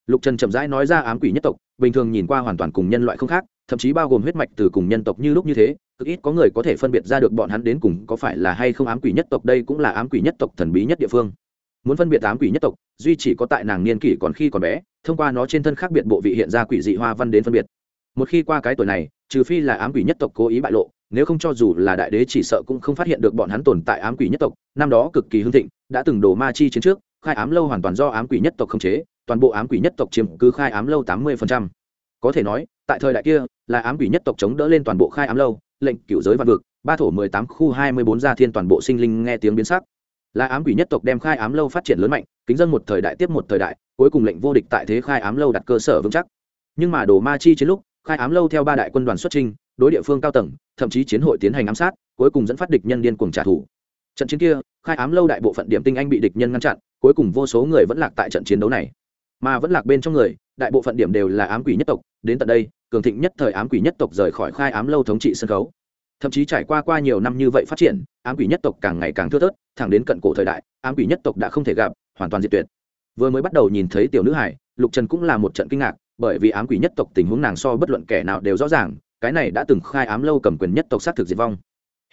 Lục trần chậm rãi nói ra ám quỷ nhất tộc, bình thường nhìn qua hoàn toàn cùng nhân loại không khác, thậm chí bao gồm huyết mạch từ cùng nhân tộc như lúc như thế, cực ít có người có thể phân biệt ra được bọn hắn đến cùng có phải là hay không ám quỷ nhất tộc, đây cũng là ám quỷ nhất tộc thần bí nhất địa phương. Muốn phân biệt ám quỷ nhất tộc, duy chỉ có tại nàng niên kỷ còn khi còn bé, thông qua nó trên thân khác biệt bộ vị hiện ra quỷ dị hoa văn đến phân biệt. Một khi qua cái tuổi này, trừ phi là ám quỷ nhất tộc cố ý bại lộ nếu không cho dù là đại đế chỉ sợ cũng không phát hiện được bọn hắn tồn tại ám quỷ nhất tộc, năm đó cực kỳ hưng thịnh, đã từng đổ ma chi chiến trước, khai ám lâu hoàn toàn do ám quỷ nhất tộc khống chế, toàn bộ ám quỷ nhất tộc chiếm cứ khai ám lâu tám mươi có thể nói, tại thời đại kia, là ám quỷ nhất tộc chống đỡ lên toàn bộ khai ám lâu, lệnh cựu giới văn vực, ba thổ mười tám khu hai mươi bốn gia thiên toàn bộ sinh linh nghe tiếng biến sắc. Là ám quỷ nhất tộc đem khai ám lâu phát triển lớn mạnh, kính dân một thời đại tiếp một thời đại, cuối cùng lệnh vô địch tại thế khai ám lâu đặt cơ sở vững chắc. Nhưng mà đồ ma chi chiến lúc, khai ám lâu theo ba đại quân đoàn xuất trinh đối địa phương cao tầng, thậm chí chiến hội tiến hành ám sát, cuối cùng dẫn phát địch nhân điên cuồng trả thù. Trận chiến kia, khai ám lâu đại bộ phận điểm tinh anh bị địch nhân ngăn chặn, cuối cùng vô số người vẫn lạc tại trận chiến đấu này. Mà vẫn lạc bên trong người, đại bộ phận điểm đều là ám quỷ nhất tộc, đến tận đây, cường thịnh nhất thời ám quỷ nhất tộc rời khỏi khai ám lâu thống trị sân khấu. Thậm chí trải qua qua nhiều năm như vậy phát triển, ám quỷ nhất tộc càng ngày càng thưa thớt, thẳng đến cận cổ thời đại, ám quỷ nhất tộc đã không thể gặp, hoàn toàn diệt tuyệt. Vừa mới bắt đầu nhìn thấy tiểu nữ hải, lục trần cũng là một trận kinh ngạc, bởi vì ám quỷ nhất tộc tình huống nàng so bất luận kẻ nào đều rõ ràng cái này đã từng khai ám lâu cầm quyền nhất tộc xác thực diệt vong.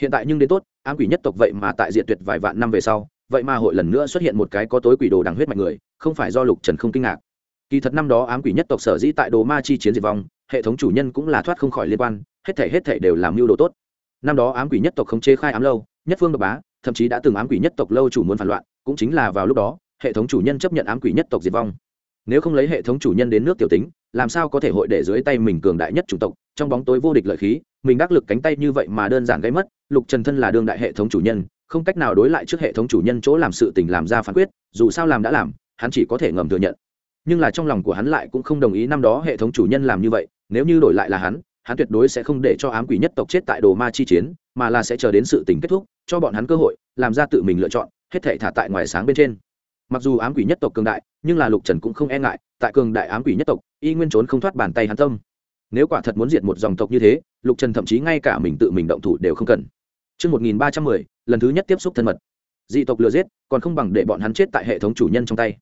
Hiện tại nhưng đến tốt, ám quỷ nhất tộc vậy mà tại diệt tuyệt vài vạn năm về sau, vậy mà hội lần nữa xuất hiện một cái có tối quỷ đồ đằng huyết mạch người, không phải do lục trần không kinh ngạc. Kỳ thật năm đó ám quỷ nhất tộc sở dĩ tại đồ ma chi chiến diệt vong, hệ thống chủ nhân cũng là thoát không khỏi liên quan, hết thể hết thể đều làm mưu đồ tốt. Năm đó ám quỷ nhất tộc không chế khai ám lâu, nhất phương độc bá, thậm chí đã từng ám quỷ nhất tộc lâu chủ muốn phản loạn, cũng chính là vào lúc đó, hệ thống chủ nhân chấp nhận ám quỷ nhất tộc diệt vong. Nếu không lấy hệ thống chủ nhân đến nước tiểu tính, làm sao có thể hội để dưới tay mình cường đại nhất chủng tộc trong bóng tối vô địch lợi khí, mình đắc lực cánh tay như vậy mà đơn giản gây mất, lục trần thân là đương đại hệ thống chủ nhân, không cách nào đối lại trước hệ thống chủ nhân chỗ làm sự tình làm ra phán quyết, dù sao làm đã làm, hắn chỉ có thể ngầm thừa nhận. Nhưng là trong lòng của hắn lại cũng không đồng ý năm đó hệ thống chủ nhân làm như vậy, nếu như đổi lại là hắn hắn tuyệt đối sẽ không để cho ám quỷ nhất tộc chết tại đồ ma chi chiến, mà là sẽ chờ đến sự tình kết thúc, cho bọn hắn cơ hội, làm ra tự mình lựa chọn, hết thể thả tại ngoài sáng bên trên. Mặc dù ám quỷ nhất tộc cường đại, nhưng là lục trần cũng không e ngại, tại cường đại ám quỷ nhất tộc, y nguyên trốn không thoát bàn tay hắn tâm nếu quả thật muốn diệt một dòng tộc như thế lục trần thậm chí ngay cả mình tự mình động thủ đều không cần Trước 1310, lần thứ nhất tiếp xúc thân mật. Dị tộc lừa giết, còn không bằng để bọn hắn chết tại hệ thống chủ nhân trong tay.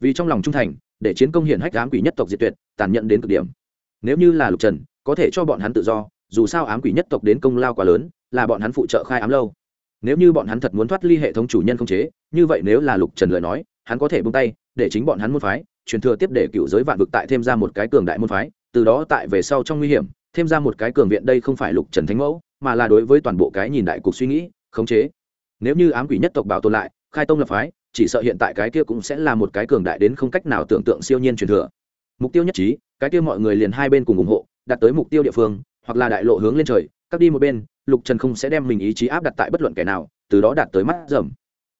Vì trong lòng trung thành, để chiến công hiển hách ám quỷ nhất tộc diệt tuyệt, tàn nhẫn đến cực điểm. Nếu như là lục trần, có thể cho bọn hắn tự do, dù sao ám quỷ nhất tộc đến công lao quá lớn là bọn hắn phụ trợ khai ám lâu nếu như bọn hắn thật muốn thoát ly hệ thống chủ nhân không chế như vậy nếu là lục trần lời nói hắn có thể buông tay để chính bọn hắn môn phái truyền thừa tiếp để cựu giới vạn vực tại thêm ra một cái cường đại môn phái từ đó tại về sau trong nguy hiểm, thêm ra một cái cường viện đây không phải lục trần thánh mẫu, mà là đối với toàn bộ cái nhìn đại cục suy nghĩ, khống chế. Nếu như ám quỷ nhất tộc bảo tồn lại, khai tông lập phái, chỉ sợ hiện tại cái kia cũng sẽ là một cái cường đại đến không cách nào tưởng tượng siêu nhiên truyền thừa. Mục tiêu nhất trí, cái kia mọi người liền hai bên cùng ủng hộ, đặt tới mục tiêu địa phương, hoặc là đại lộ hướng lên trời cắt đi một bên, lục trần không sẽ đem mình ý chí áp đặt tại bất luận kẻ nào, từ đó đạt tới mắt dầm.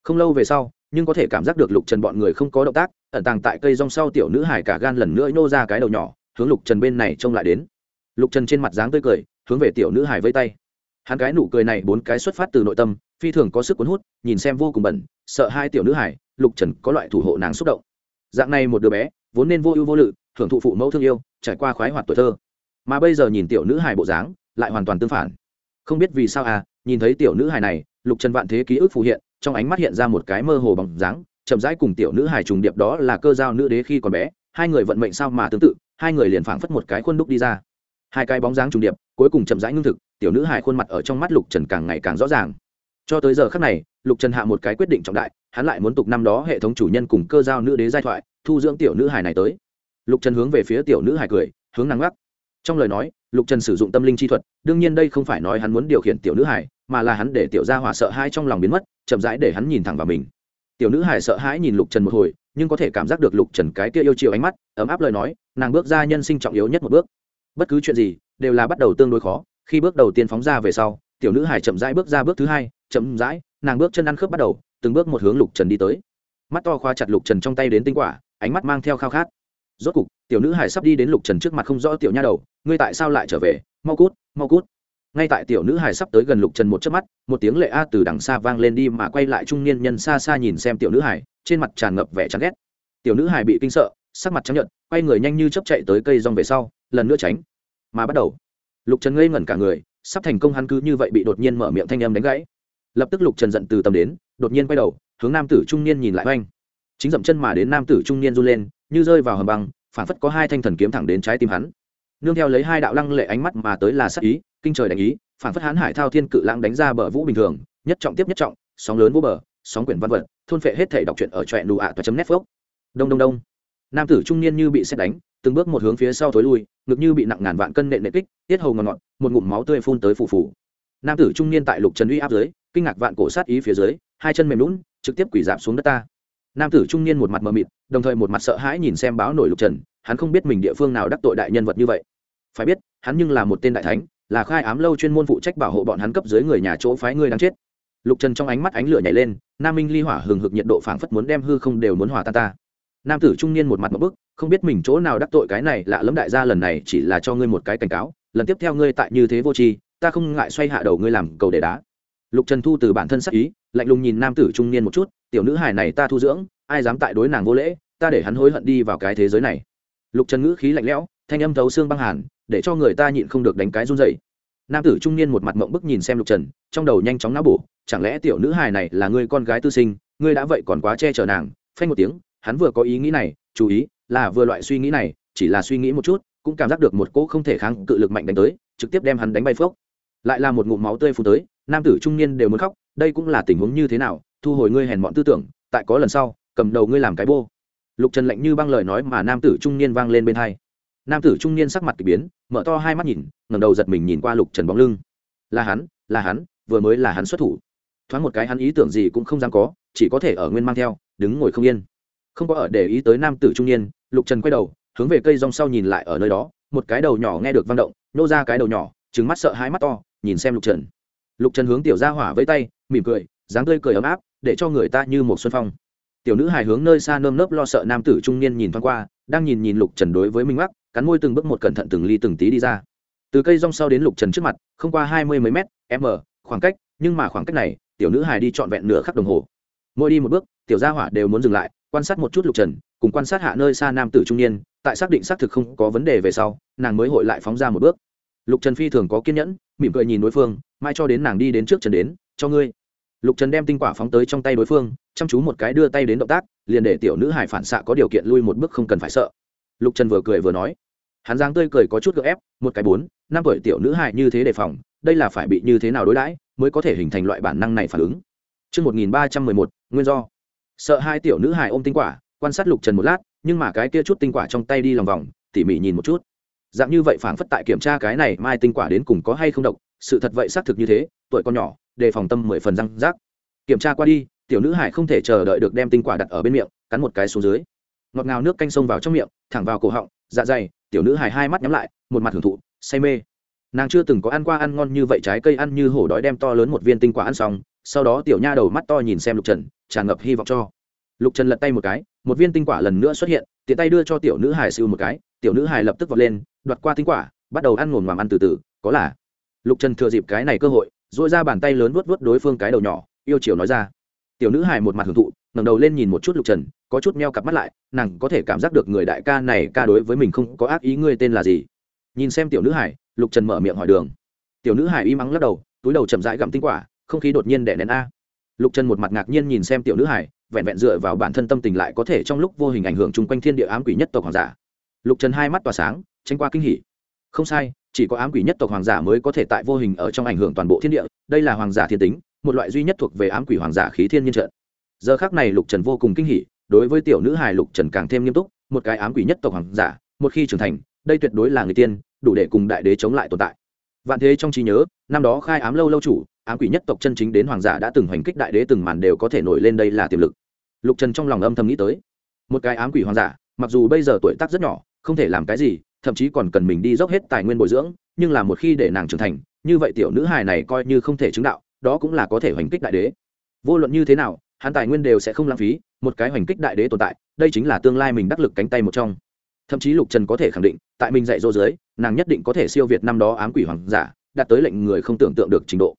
Không lâu về sau, nhưng có thể cảm giác được lục trần bọn người không có động tác, ẩn tàng tại cây rong sau tiểu nữ hải cả gan lần nữa nô ra cái đầu nhỏ hướng lục trần bên này trông lại đến lục trần trên mặt dáng tươi cười hướng về tiểu nữ hải vây tay hắn cái nụ cười này bốn cái xuất phát từ nội tâm phi thường có sức cuốn hút nhìn xem vô cùng bẩn sợ hai tiểu nữ hải lục trần có loại thủ hộ nàng xúc động dạng này một đứa bé vốn nên vô ưu vô lự hưởng thụ phụ mẫu thương yêu trải qua khoái hoạt tuổi thơ mà bây giờ nhìn tiểu nữ hải bộ dáng lại hoàn toàn tương phản không biết vì sao à nhìn thấy tiểu nữ hải này lục trần vạn thế ký ức phù hiện trong ánh mắt hiện ra một cái mơ hồ bằng dáng chậm rãi cùng tiểu nữ hải trùng điệp đó là cơ giao nữ đế khi còn bé hai người vận mệnh sao mà tương tự hai người liền phảng phất một cái khuôn đúc đi ra. Hai cái bóng dáng trùng điệp, cuối cùng chậm rãi ngưng thực, tiểu nữ hài khuôn mặt ở trong mắt lục trần càng ngày càng rõ ràng. Cho tới giờ khác này, lục trần hạ một cái quyết định trọng đại, hắn lại muốn tục năm đó hệ thống chủ nhân cùng cơ giao nữ đế giai thoại, thu dưỡng tiểu nữ hài này tới. Lục trần hướng về phía tiểu nữ hài cười, hướng nắng gắt trong lời nói, lục trần sử dụng tâm linh chi thuật, đương nhiên đây không phải nói hắn muốn điều khiển tiểu nữ hải mà là hắn để tiểu gia hỏa sợ hãi trong lòng biến mất, chậm rãi để hắn nhìn thẳng vào mình. Tiểu nữ hải sợ hãi nhìn lục trần một hồi nhưng có thể cảm giác được lục trần cái kia yêu chiều ánh mắt, ấm áp lời nói, nàng bước ra nhân sinh trọng yếu nhất một bước. Bất cứ chuyện gì, đều là bắt đầu tương đối khó. Khi bước đầu tiên phóng ra về sau, tiểu nữ hải chậm rãi bước ra bước thứ hai, chậm rãi, nàng bước chân ăn khớp bắt đầu, từng bước một hướng lục trần đi tới. Mắt to khoa chặt lục trần trong tay đến tinh quả, ánh mắt mang theo khao khát. Rốt cục, tiểu nữ hải sắp đi đến lục trần trước mặt không rõ tiểu nha đầu, ngươi tại sao lại trở về? Mau cút mau cút. Ngay tại tiểu nữ hải sắp tới gần lục trần một chớp mắt, một tiếng lệ a từ đằng xa vang lên đi mà quay lại trung niên nhân xa xa nhìn xem tiểu nữ hải trên mặt tràn ngập vẻ chán ghét. Tiểu nữ hài bị kinh sợ, sắc mặt trắng nhợt, quay người nhanh như chấp chạy tới cây rong về sau, lần nữa tránh. Mà bắt đầu, lục trần ngây ngẩn cả người, sắp thành công hắn cứ như vậy bị đột nhiên mở miệng thanh âm đánh gãy. Lập tức lục trần giận từ tầm đến, đột nhiên quay đầu, hướng nam tử trung niên nhìn lại oanh. Chính dậm chân mà đến nam tử trung niên run lên, như rơi vào hầm băng, phản phất có hai thanh thần kiếm thẳng đến trái tim hắn. Nương theo lấy hai đạo lăng lệ ánh mắt mà tới là sắc ý, kinh trời đánh ý, phản phất hán hải thao thiên cự lãng đánh ra bờ vũ bình thường, nhất trọng tiếp nhất trọng, sóng lớn vô bờ, sóng quyển văn vật thôn phệ hết thể đọc truyện ở trọe nụ ạ toa chấm nét phốc. Đông đông đông. Nam tử trung niên như bị xét đánh, từng bước một hướng phía sau thối lui, ngực như bị nặng ngàn vạn cân nện nệ kích, tiết hầu ngọn ngọn một ngụm máu tươi phun tới phủ phủ. Nam tử trung niên tại lục trần uy áp dưới, kinh ngạc vạn cổ sát ý phía dưới, hai chân mềm lún, trực tiếp quỷ giảm xuống đất ta. Nam tử trung niên một mặt mờ mịt, đồng thời một mặt sợ hãi nhìn xem báo nổi lục trần, hắn không biết mình địa phương nào đắc tội đại nhân vật như vậy. Phải biết, hắn nhưng là một tên đại thánh, là khai ám lâu chuyên môn phụ trách bảo hộ bọn hắn cấp dưới người nhà chỗ phái người đang chết lục trần trong ánh mắt ánh lửa nhảy lên, nam minh ly hỏa hừng hực nhiệt độ phảng phất muốn đem hư không đều muốn hỏa ta ta. Nam tử trung niên một mặt một bức, không biết mình chỗ nào đắc tội cái này lạ lẫm đại gia lần này chỉ là cho ngươi một cái cảnh cáo, lần tiếp theo ngươi tại như thế vô tri, ta không ngại xoay hạ đầu ngươi làm cầu để đá. Lục trần thu từ bản thân sắc ý, lạnh lùng nhìn nam tử trung niên một chút, tiểu nữ hài này ta thu dưỡng, ai dám tại đối nàng vô lễ, ta để hắn hối hận đi vào cái thế giới này. Lục trần ngữ khí lạnh lẽo, thanh âm thấu xương băng hàn, để cho người ta nhịn không được đánh cái run dậy nam tử trung niên một mặt mộng bức nhìn xem lục trần, trong đầu nhanh chóng não bổ chẳng lẽ tiểu nữ hài này là ngươi con gái tư sinh, ngươi đã vậy còn quá che chở nàng, phanh một tiếng, hắn vừa có ý nghĩ này, chú ý, là vừa loại suy nghĩ này, chỉ là suy nghĩ một chút, cũng cảm giác được một cỗ không thể kháng cự lực mạnh đánh tới, trực tiếp đem hắn đánh bay phốc. Lại là một ngụm máu tươi phun tới, nam tử trung niên đều muốn khóc, đây cũng là tình huống như thế nào, thu hồi ngươi hèn mọn tư tưởng, tại có lần sau, cầm đầu ngươi làm cái bô. Lục trần lạnh như băng lời nói mà nam tử trung niên vang lên bên hai. Nam tử trung niên sắc mặt k ỳ biến, mở to hai mắt nhìn, ngẩng đầu giật mình nhìn qua lục trần bóng lưng. Là hắn là hắn, vừa mới là hắn xuất thủ thoáng một cái hắn ý tưởng gì cũng không dám có, chỉ có thể ở nguyên mang theo, đứng ngồi không yên. Không có ở để ý tới nam tử trung niên, lục trần quay đầu, hướng về cây rong sau nhìn lại ở nơi đó, một cái đầu nhỏ nghe được vang động, nô ra cái đầu nhỏ trứng mắt sợ hai mắt to, nhìn xem lục trần. Lục trần hướng tiểu ra hỏa với tay, mỉm cười, dáng tươi cười ấm áp, để cho người ta như một xuân phong. Tiểu nữ hài hướng nơi xa nơm nớp lo sợ nam tử trung niên nhìn thoáng qua, đang nhìn nhìn lục trần đối với minh mắc cắn môi từng bước một cẩn thận từng ly từng tí đi ra. Từ cây rong sau đến lục trần trước mặt, không qua hai mươi mấy mét, m, khoảng cách, nhưng mà khoảng cách này tiểu nữ hài đi trọn vẹn nửa khắc đồng hồ. Mỗi đi một bước, tiểu gia hỏa đều muốn dừng lại, quan sát một chút lục trần, cùng quan sát hạ nơi xa nam tử trung niên, tại xác định xác thực không có vấn đề về sau, nàng mới hội lại phóng ra một bước. Lục trần phi thường có kiên nhẫn, mỉm cười nhìn đối phương, mai cho đến nàng đi đến trước trần đến, cho ngươi. Lục trần đem tinh quả phóng tới trong tay đối phương, chăm chú một cái đưa tay đến động tác, liền để tiểu nữ hải phản xạ có điều kiện lui một bước không cần phải sợ. Lục trần vừa cười vừa nói, hắn dáng tươi cười có chút gợ ép, một cái bốn, năm tuổi tiểu nữ hài như thế đề phòng, đây là phải bị như thế nào đối đãi mới có thể hình thành loại bản năng này phản ứng Trước 1311, nguyên do. Sợ hai tiểu nữ hài ôm tinh quả, quan sát lục trần một lát, nhưng mà cái kia chút tinh quả trong tay đi lòng vòng, tỉ mỉ nhìn một chút. Dạng như vậy phảng phất tại kiểm tra cái này mai tinh quả đến cùng có hay không độc, sự thật vậy xác thực như thế, tuổi con nhỏ, đề phòng tâm mười phần răng rác. Kiểm tra qua đi, tiểu nữ hải không thể chờ đợi được đem tinh quả đặt ở bên miệng, cắn một cái xuống dưới. Ngọt ngào nước canh sông vào trong miệng, thẳng vào cổ họng, dạ dày, tiểu nữ hải hai mắt nhắm lại, một mặt hưởng thụ, say mê nàng chưa từng có ăn qua ăn ngon như vậy trái cây ăn như hổ đói đem to lớn một viên tinh quả ăn xong, sau đó tiểu nha đầu mắt to nhìn xem lục trần, tràn ngập hy vọng cho. Lục trần lật tay một cái, một viên tinh quả lần nữa xuất hiện, tiện tay đưa cho tiểu nữ hải siêu một cái, tiểu nữ hải lập tức vọt lên, đoạt qua tinh quả, bắt đầu ăn ngồm ngoàm ăn từ từ, có là. Lục trần thừa dịp cái này cơ hội dội ra bàn tay lớn vuốt vuốt đối phương cái đầu nhỏ, yêu chiều nói ra. Tiểu nữ hải một mặt hưởng thụ, ngẩng đầu lên nhìn một chút lục trần, có chút meo cặp mắt lại, nàng có thể cảm giác được người đại ca này ca đối với mình không có ác ý, ngươi tên là gì? Nhìn xem tiểu nữ hải lục trần mở miệng hỏi đường. Tiểu nữ hải y mắng lắc đầu, túi đầu chậm rãi gặm tinh quả, không khí đột nhiên đẻ nén a. Lục trần một mặt ngạc nhiên nhìn xem tiểu nữ hải vẹn vẹn dựa vào bản thân tâm tình lại có thể trong lúc vô hình ảnh hưởng chung quanh thiên địa ám quỷ nhất tộc hoàng giả. Lục trần hai mắt tỏa sáng tranh qua kinh hỉ. Không sai, chỉ có ám quỷ nhất tộc hoàng giả mới có thể tại vô hình ở trong ảnh hưởng toàn bộ thiên địa, đây là hoàng giả thiên tính, một loại duy nhất thuộc về ám quỷ hoàng giả khí thiên nhiên trận. Giờ khác này lục trần vô cùng kinh hỉ, đối với tiểu nữ hài lục trần càng thêm nghiêm túc, một cái ám quỷ nhất tộc hoàng giả, một khi trưởng thành, đây tuyệt đối là người tiên đủ để cùng đại đế chống lại tồn tại. Vạn thế trong trí nhớ, năm đó khai ám lâu lâu chủ, ám quỷ nhất tộc chân chính đến hoàng giả đã từng hoành kích đại đế từng màn đều có thể nổi lên đây là tiềm lực. Lục trần trong lòng âm thầm nghĩ tới, một cái ám quỷ hoàng giả, mặc dù bây giờ tuổi tác rất nhỏ, không thể làm cái gì, thậm chí còn cần mình đi dốc hết tài nguyên bồi dưỡng, nhưng là một khi để nàng trưởng thành, như vậy tiểu nữ hài này coi như không thể chứng đạo, đó cũng là có thể hoành kích đại đế. Vô luận như thế nào, hắn tài nguyên đều sẽ không lãng phí, một cái hoành kích đại đế tồn tại, đây chính là tương lai mình đắc lực cánh tay một trong. Thậm chí lục trần có thể khẳng định, tại mình dạy dỗ dưới nàng nhất định có thể siêu việt năm đó ám quỷ hoàng giả, đạt tới lệnh người không tưởng tượng được trình độ.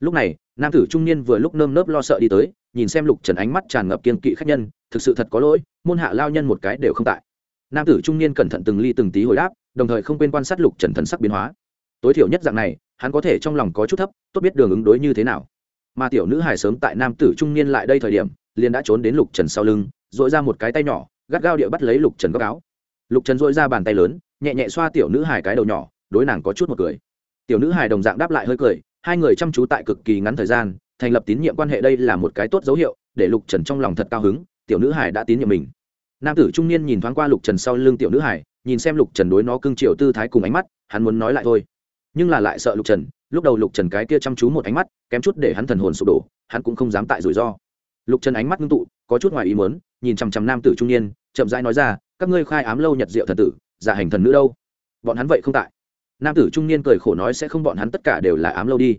Lúc này, nam tử trung niên vừa lúc nơm nớp lo sợ đi tới, nhìn xem lục trần ánh mắt tràn ngập kiên kỵ khách nhân, thực sự thật có lỗi, môn hạ lao nhân một cái đều không tại. Nam tử trung niên cẩn thận từng ly từng tí hồi đáp, đồng thời không quên quan sát lục trần thần sắc biến hóa. Tối thiểu nhất dạng này, hắn có thể trong lòng có chút thấp, tốt biết đường ứng đối như thế nào. Mà tiểu nữ hài sớm tại nam tử trung niên lại đây thời điểm, liền đã trốn đến lục trần sau lưng dội ra một cái tay nhỏ, gắt gao địa bắt lấy lục trần góc áo. Lục trần dội ra bàn tay lớn nhẹ nhẹ xoa tiểu nữ hài cái đầu nhỏ, đối nàng có chút một cười. Tiểu nữ hài đồng dạng đáp lại hơi cười, hai người chăm chú tại cực kỳ ngắn thời gian, thành lập tín nhiệm quan hệ đây là một cái tốt dấu hiệu, để lục trần trong lòng thật cao hứng, tiểu nữ hải đã tín nhiệm mình. Nam tử trung niên nhìn thoáng qua lục trần sau lưng tiểu nữ hải nhìn xem lục trần đối nó cưng triệu tư thái cùng ánh mắt, hắn muốn nói lại thôi. Nhưng là lại sợ lục trần, lúc đầu lục trần cái kia chăm chú một ánh mắt, kém chút để hắn thần hồn sụp đổ, hắn cũng không dám tại rủi ro. Lục trần ánh mắt ngưng tụ, có chút ngoài ý muốn, nhìn chằm chằm nam tử trung niên, chậm rãi nói ra, các ngươi khai ám lâu nhật diệu thần tử giả hành thần nữ đâu? Bọn hắn vậy không tại. Nam tử trung niên cười khổ nói sẽ không bọn hắn tất cả đều là ám lâu đi.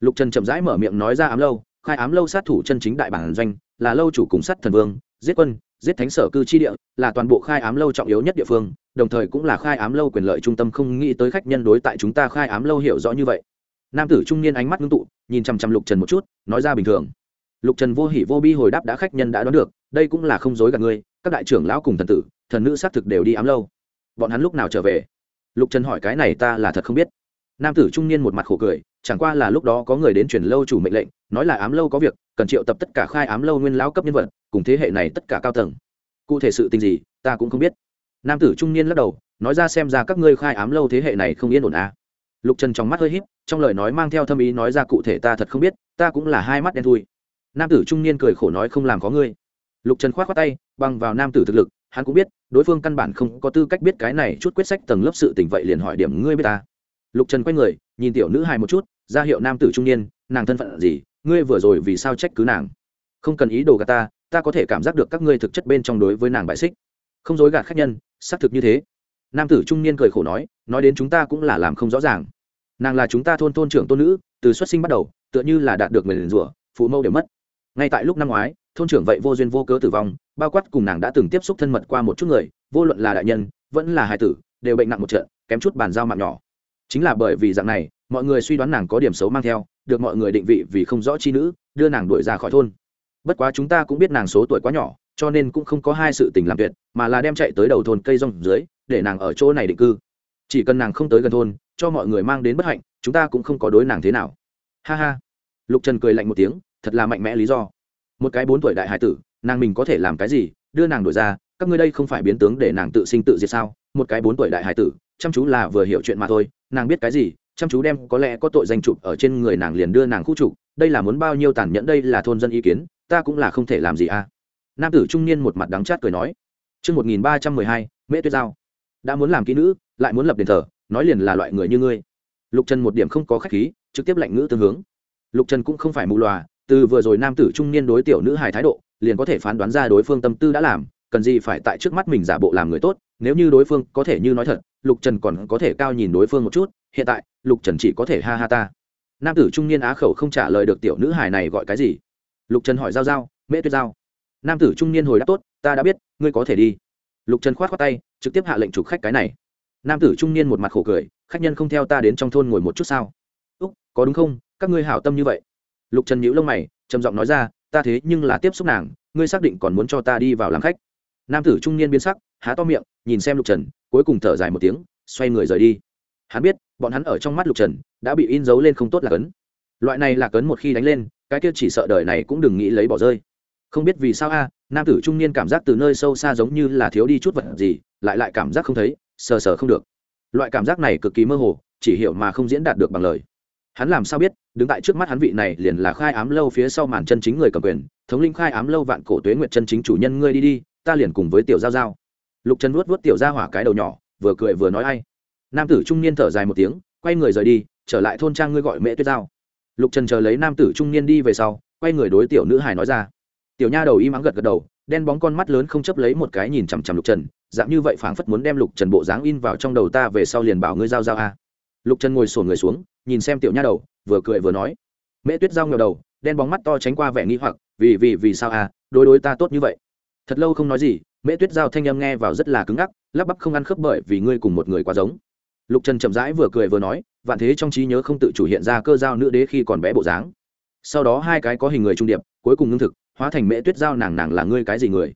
Lục trần chậm rãi mở miệng nói ra ám lâu, khai ám lâu sát thủ chân chính đại bản doanh, là lâu chủ cùng sát thần vương, giết quân, giết thánh sở cư chi địa, là toàn bộ khai ám lâu trọng yếu nhất địa phương, đồng thời cũng là khai ám lâu quyền lợi trung tâm không nghĩ tới khách nhân đối tại chúng ta khai ám lâu hiểu rõ như vậy. Nam tử trung niên ánh mắt ngưng tụ, nhìn chằm chằm lục trần một chút, nói ra bình thường. Lục trần vô hỉ vô bi hồi đáp đã khách nhân đã đoán được, đây cũng là không dối gạt ngươi, các đại trưởng lão cùng thần tử, thần nữ xác thực đều đi ám lâu bọn hắn lúc nào trở về? Lục trần hỏi cái này ta là thật không biết. Nam tử trung niên một mặt khổ cười, chẳng qua là lúc đó có người đến truyền lâu chủ mệnh lệnh, nói là ám lâu có việc, cần triệu tập tất cả khai ám lâu nguyên lão cấp nhân vật, cùng thế hệ này tất cả cao tầng. Cụ thể sự tình gì, ta cũng không biết. Nam tử trung niên lắc đầu, nói ra xem ra các ngươi khai ám lâu thế hệ này không yên ổn à. lục trần trong mắt hơi híp, trong lời nói mang theo thâm ý nói ra cụ thể ta thật không biết, ta cũng là hai mắt đen thui. Nam tử trung niên cười khổ nói không làm có ngươi. Lục trần k h o á t khoác tay, băng vào nam tử thực lực hắn cũng biết, đối phương căn bản không có tư cách biết cái này chút quyết sách tầng lớp sự tình vậy liền hỏi điểm ngươi biết ta. Lục trần quay người, nhìn tiểu nữ hài một chút, ra hiệu nam tử trung niên, nàng thân phận gì, ngươi vừa rồi vì sao trách cứ nàng? Không cần ý đồ gà ta ta có thể cảm giác được các ngươi thực chất bên trong đối với nàng bại xích. Không dối gạt khách nhân, xác thực như thế. Nam tử trung niên cười khổ nói nói đến chúng ta cũng là làm không rõ ràng. Nàng là chúng ta thôn thôn trưởng tôn nữ, từ xuất sinh bắt đầu, tựa như là đạt được người liền rủa, phụ mâu đều mất. Ngay tại lúc năm ngoái, thôn trưởng vậy vô duyên vô cớ tử vong bao quát cùng nàng đã từng tiếp xúc thân mật qua một chút người, vô luận là đại nhân, vẫn là hài tử, đều bệnh nặng một trận, kém chút bàn giao mạng nhỏ. Chính là bởi vì dạng này, mọi người suy đoán nàng có điểm xấu mang theo, được mọi người định vị vì không rõ chi nữ, đưa nàng đuổi ra khỏi thôn. Bất quá chúng ta cũng biết nàng số tuổi quá nhỏ, cho nên cũng không có hai sự tình làm tuyệt, mà là đem chạy tới đầu thôn cây rong dưới, để nàng ở chỗ này định cư. Chỉ cần nàng không tới gần thôn, cho mọi người mang đến bất hạnh, chúng ta cũng không có đối nàng thế nào. Ha ha. Lục trần cười lạnh một tiếng, thật là mạnh mẽ lý do. Một cái bốn tuổi đại hải tử nàng mình có thể làm cái gì đưa nàng đổi ra các ngươi đây không phải biến tướng để nàng tự sinh tự diệt sao một cái bốn tuổi đại hải tử chăm chú là vừa hiểu chuyện mà thôi nàng biết cái gì chăm chú đem có lẽ có tội danh chụp ở trên người nàng liền đưa nàng khu trục đây là muốn bao nhiêu tàn nhẫn đây là thôn dân ý kiến ta cũng là không thể làm gì à nam tử trung niên một mặt đắng chát cười nói Trước 1312, Mễ Tuyết Giao. Đã muốn làm kỹ nữ, lại muốn lập đền thờ, nói liền là loại người như ngươi. Lục Trần một điểm không có khách khí, trực tiếp lạnh ngữ tương hướng. Lục Trần cũng không phải mù lòa, từ vừa rồi nam tử trung niên đối tiểu nữ hài thái độ, liền có thể phán đoán ra đối phương tâm tư đã làm, cần gì phải tại trước mắt mình giả bộ làm người tốt, nếu như đối phương có thể như nói thật, Lục Trần còn có thể cao nhìn đối phương một chút, hiện tại, Lục Trần chỉ có thể ha ha ta. Nam tử trung niên á khẩu không trả lời được tiểu nữ hài này gọi cái gì. Lục Trần hỏi giao giao, Mễ Tuyết Giao. Nam tử trung niên hồi đáp tốt ta đã biết ngươi có thể đi. Lục trần k h o á t khoác tay trực tiếp hạ lệnh chụp khách cái này. Nam tử trung niên một mặt khổ cười khách nhân không theo ta đến trong thôn ngồi một chút sao? Úc có đúng không? Các ngươi hảo tâm như vậy. Lục trần nhíu lông mày trầm giọng nói ra ta thế nhưng là tiếp xúc nàng, ngươi xác định còn muốn cho ta đi vào làm khách. Nam tử trung niên biến sắc, há to miệng, nhìn xem lục trần, cuối cùng thở dài một tiếng, xoay người rời đi. Hắn biết, bọn hắn ở trong mắt lục trần, đã bị in dấu lên không tốt là cấn. Loại này là cấn một khi đánh lên, cái kia chỉ sợ đời này cũng đừng nghĩ lấy bỏ rơi. Không biết vì sao a, nam tử trung niên cảm giác từ nơi sâu xa giống như là thiếu đi chút vật gì, lại lại cảm giác không thấy, sờ sờ không được. Loại cảm giác này cực kỳ mơ hồ, chỉ hiểu mà không diễn đạt được bằng lời. Hắn làm sao biết đứng tại trước mắt hắn vị này liền là khai ám lâu phía sau màn chân chính người cầm quyền, thống linh khai ám lâu vạn cổ tuế nguyện chân chính chủ nhân ngươi đi đi, ta liền cùng với tiểu giao giao. Lục trần vuốt vuốt tiểu ra hỏa cái đầu nhỏ, vừa cười vừa nói hay nam tử trung niên thở dài một tiếng, quay người rời đi, trở lại thôn trang ngươi gọi mẹ tuyết giao. Lục trần chờ lấy nam tử trung niên đi về sau, quay người đối tiểu nữ hải nói ra. Tiểu nha đầu im ắng gật gật đầu, đen bóng con mắt lớn không chấp lấy một cái nhìn chằm chằm lục trần, dạng như vậy phảng phất muốn đem lục trần bộ dáng in vào trong đầu ta về sau liền bảo ngươi giao giao a. Lục trần ngồi sổn người xuống, nhìn xem tiểu nha đầu vừa cười vừa nói. Mễ tuyết giao ngờ đầu, đen bóng mắt to tránh qua vẻ nghi hoặc, vì vì vì sao à? đối đối ta tốt như vậy. Thật lâu không nói gì, mễ tuyết giao thanh âm nghe vào rất là cứng ngắc, lắp bắp không ăn khớp bởi vì ngươi cùng một người quá giống. Lục trần chậm rãi vừa cười vừa nói, vạn thế trong trí nhớ không tự chủ hiện ra cơ giao nữ đế khi còn bé bộ dáng. Sau đó hai cái có hình người trung điệp, cuối cùng ngưng thực, hóa thành mễ tuyết giao, nàng nàng là ngươi cái gì người?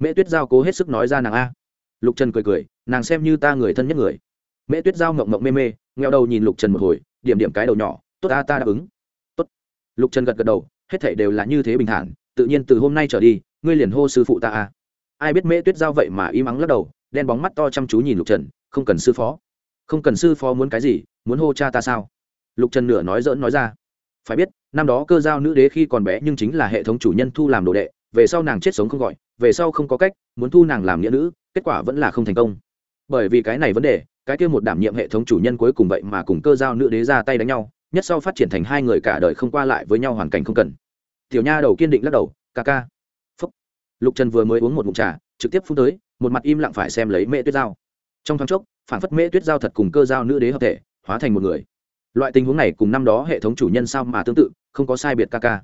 Mễ tuyết giao cố hết sức nói ra nàng a. Lục trần cười cười, nàng xem như ta người thân nhất người. Mễ tuyết giao mộng mộng mê mê ngheo đầu nhìn lục trần một hồi, điểm điểm cái đầu nhỏ tốt, ta ta đáp ứng. Tốt. Lục trần gật gật đầu, hết thảy đều là như thế bình thản, tự nhiên từ hôm nay trở đi, ngươi liền hô sư phụ ta a ai biết mễ tuyết giao vậy mà im ắng lắc đầu, đen bóng mắt to chăm chú nhìn lục trần, không cần sư phó. Không cần sư phó muốn cái gì, muốn hô cha ta sao? Lục trần nửa nói dỡn nói ra. Phải biết, năm đó cơ giao nữ đế khi còn bé nhưng chính là hệ thống chủ nhân thu làm đồ đệ, về sau nàng chết sống không gọi, về sau không có cách, muốn thu nàng làm nghĩa nữ, kết quả vẫn là không thành công. Bởi vì cái này vấn đề, cái kia một đảm nhiệm hệ thống chủ nhân cuối cùng vậy mà cùng cơ giao nữ đế ra tay đánh nhau nhất sau phát triển thành hai người cả đời không qua lại với nhau hoàn cảnh không cần. Tiểu nha đầu kiên định lắc đầu, ca ca. Phúc. Lục trần vừa mới uống một mụn trà, trực tiếp phun tới, một mặt im lặng phải xem lấy mẹ tuyết giao. Trong thoáng chốc, phản phất mễ tuyết giao thật cùng cơ giao nữ đế hợp thể, hóa thành một người. Loại tình huống này cùng năm đó hệ thống chủ nhân sao mà tương tự, không có sai biệt ca ca.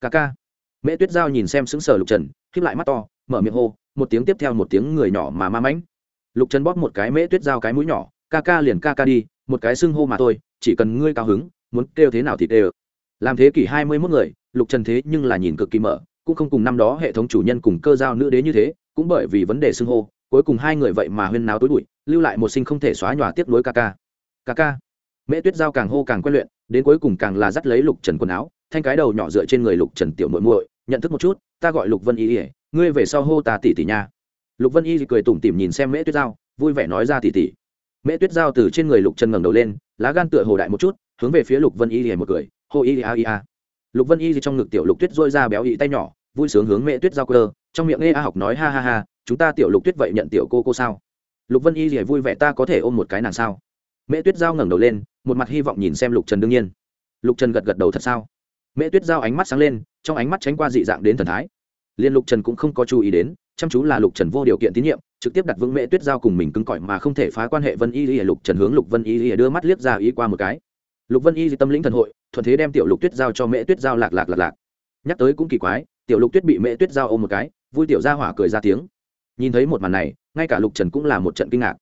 Ca ca. Mễ tuyết giao nhìn xem xứng sở lục trần khiếp lại mắt to, mở miệng hô, một tiếng tiếp theo một tiếng người nhỏ mà ma mãnh. Lục trần bóp một cái mễ tuyết giao cái mũi nhỏ, ca ca liền ca ca đi, một cái xưng hô mà thôi, chỉ cần ngươi cao hứng muốn kêu thế nào thì kêu. Làm thế kỷ hai mươi mốt người, lục trần thế nhưng là nhìn cực kỳ mở, cũng không cùng năm đó hệ thống chủ nhân cùng cơ giao nữ đế như thế, cũng bởi vì vấn đề xưng hô, cuối cùng hai người vậy mà huyên náo tối bụi, lưu lại một sinh không thể xóa nhòa tiếp nối ca ca. Ca ca. Mễ tuyết giao càng hô càng quen luyện, đến cuối cùng càng là dắt lấy lục trần quần áo, thanh cái đầu nhỏ dựa trên người lục trần tiểu muội muội, nhận thức một chút, ta gọi lục vân y ỉa ngươi về sau hô ta tỷ tỷ nha. Lục vân y cười tủm tỉm nhìn xem mễ tuyết giao, vui vẻ nói ra tỷ tỷ. Mễ tuyết giao từ trên người lục trần ngẩng đầu lên, lá gan tựa hồ đại một chút hướng về phía lục vân y lìa một cười, hô y a y a. Lục vân y trong ngực tiểu lục tuyết dôi ra béo ị tay nhỏ, vui sướng hướng mẹ tuyết giao cơ, trong miệng nghe a học nói ha ha ha, chúng ta tiểu lục tuyết vậy nhận tiểu cô cô sao? Lục vân y vui vẻ, ta có thể ôm một cái nàng sao? Mẹ tuyết giao ngẩng đầu lên, một mặt hy vọng nhìn xem lục trần đương nhiên. Lục trần gật gật đầu, thật sao? Mẹ tuyết giao ánh mắt sáng lên, trong ánh mắt tránh qua dị dạng đến thần thái. Liên lục trần cũng không có chú ý đến, chăm chú là lục trần vô điều kiện tín nhiệm, trực tiếp đặt vững mẹ tuyết giao cùng mình cứng cỏi mà không thể phá quan hệ vân y lìa. Lục trần hướng lục vân y lìa đưa mắt liếc ra ý qua một cái lục vân y tâm lĩnh thần hội thuận thế đem tiểu lục tuyết giao cho mễ tuyết giao lạc lạc lạc lạc. Nhắc tới cũng kỳ quái tiểu lục tuyết bị mễ tuyết giao ôm một cái vui tiểu ra hỏa cười ra tiếng. Nhìn thấy một màn này ngay cả lục trần cũng là một trận kinh ngạc.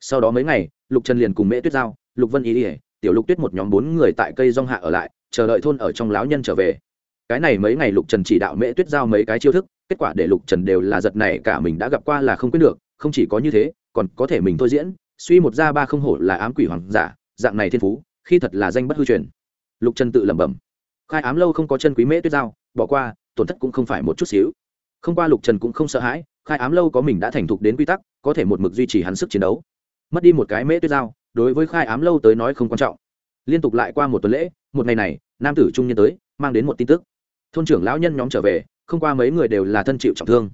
Sau đó mấy ngày lục trần liền cùng mễ tuyết giao lục vân y, ỉa tiểu lục tuyết một nhóm bốn người tại cây rong hạ ở lại chờ đợi thôn ở trong lão nhân trở về. Cái này mấy ngày lục trần chỉ đạo mễ tuyết giao mấy cái chiêu thức kết quả để lục trần đều là giật này cả mình đã gặp qua là không quyết được không chỉ có như thế còn có thể mình thôi diễn suy một ra ba không hổ là ám quỷ hoàng giả dạng này thiên phú khi thật là danh bất hư truyền. Lục trần tự lẩm bẩm. Khai ám lâu không có chân quý mễ tuyết giao, bỏ qua, tổn thất cũng không phải một chút xíu. Không qua lục trần cũng không sợ hãi, khai ám lâu có mình đã thành thục đến quy tắc, có thể một mực duy trì hắn sức chiến đấu. Mất đi một cái mễ tuyết dao đối với khai ám lâu tới nói không quan trọng. Liên tục lại qua một tuần lễ, một ngày này, nam tử trung nhân tới, mang đến một tin tức. Thôn trưởng lão nhân nhóm trở về, không qua mấy người đều là thân chịu trọng thương.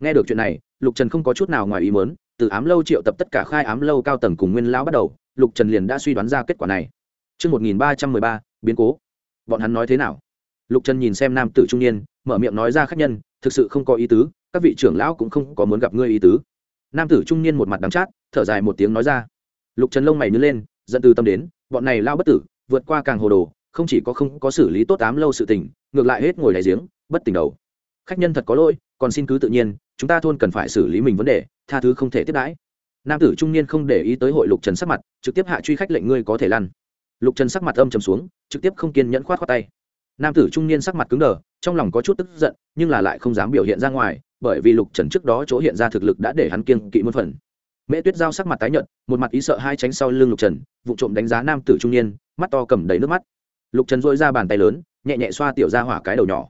Nghe được chuyện này, lục trần không có chút nào ngoài ý mớn từ ám lâu triệu tập tất cả khai ám lâu cao tầng cùng nguyên lão bắt đầu, lục trần liền đã suy đoán ra kết quả này. Trước 1313, biến cố. Bọn hắn nói thế nào? Lục Trần nhìn xem nam tử trung niên, mở miệng nói ra khách nhân, thực sự không có ý tứ, các vị trưởng lão cũng không có muốn gặp ngươi ý tứ. Nam tử trung niên một mặt đắng chát, thở dài một tiếng nói ra. Lục Trần lông mày nhướng lên, giận từ tâm đến, bọn này lao bất tử, vượt qua càng hồ đồ, không chỉ có không có xử lý tốt ám lâu sự tình, ngược lại hết ngồi đáy giếng, bất tỉnh đầu. Khách nhân thật có lỗi, còn xin cứ tự nhiên, chúng ta thôn cần phải xử lý mình vấn đề, tha thứ không thể tiếp đãi nam tử trung niên không để ý tới hội lục trần sắc mặt trực tiếp hạ truy khách lệnh ngươi có thể lăn lục trần sắc mặt âm trầm xuống, trực tiếp không kiên nhẫn khoát khoát tay. Nam tử trung niên sắc mặt cứng đờ, trong lòng có chút tức giận, nhưng là lại không dám biểu hiện ra ngoài, bởi vì lục trần trước đó chỗ hiện ra thực lực đã để hắn kiêng kỵ muôn phần. Mễ tuyết giao sắc mặt tái nhợt, một mặt ý sợ hai tránh sau lưng lục trần, vụ trộm đánh giá nam tử trung niên, mắt to cầm đầy nước mắt. Lục trần dôi ra bàn tay lớn, nhẹ nhẹ xoa tiểu ra hỏa cái đầu nhỏ.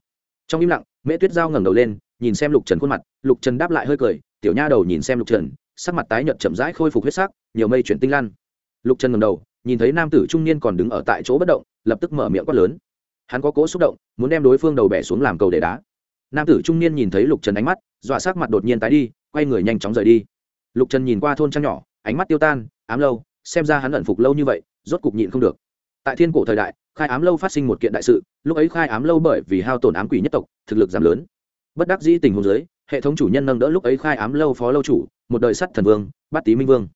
Trong im lặng, mễ tuyết giao ngẩng đầu lên, nhìn xem lục trần khuôn mặt, lục trần đáp lại hơi cười, tiểu nha đầu nhìn xem lục trần, sắc mặt tái nhợt chậm rãi khôi phục huyết sắc, nhiều mây chuyển tinh lan lục trần ngầm đầu nhìn thấy nam tử trung niên còn đứng ở tại chỗ bất động, lập tức mở miệng quát lớn. Hắn có cố xúc động, muốn đem đối phương đầu bẻ xuống làm cầu để đá. Nam tử trung niên nhìn thấy lục trần ánh mắt, dọa sát mặt đột nhiên tái đi, quay người nhanh chóng rời đi. Lục trần nhìn qua thôn trang nhỏ, ánh mắt tiêu tan, ám lâu, xem ra hắn ẩn phục lâu như vậy, rốt cục nhịn không được. Tại thiên cổ thời đại, khai ám lâu phát sinh một kiện đại sự, lúc ấy khai ám lâu bởi vì hao tổn ám quỷ nhất tộc, thực lực giảm lớn. Bất đắc dĩ tình huống giới hệ thống chủ nhân nâng đỡ lúc ấy khai ám lâu phó lâu chủ, một đời sắt thần vương, bát tý minh vương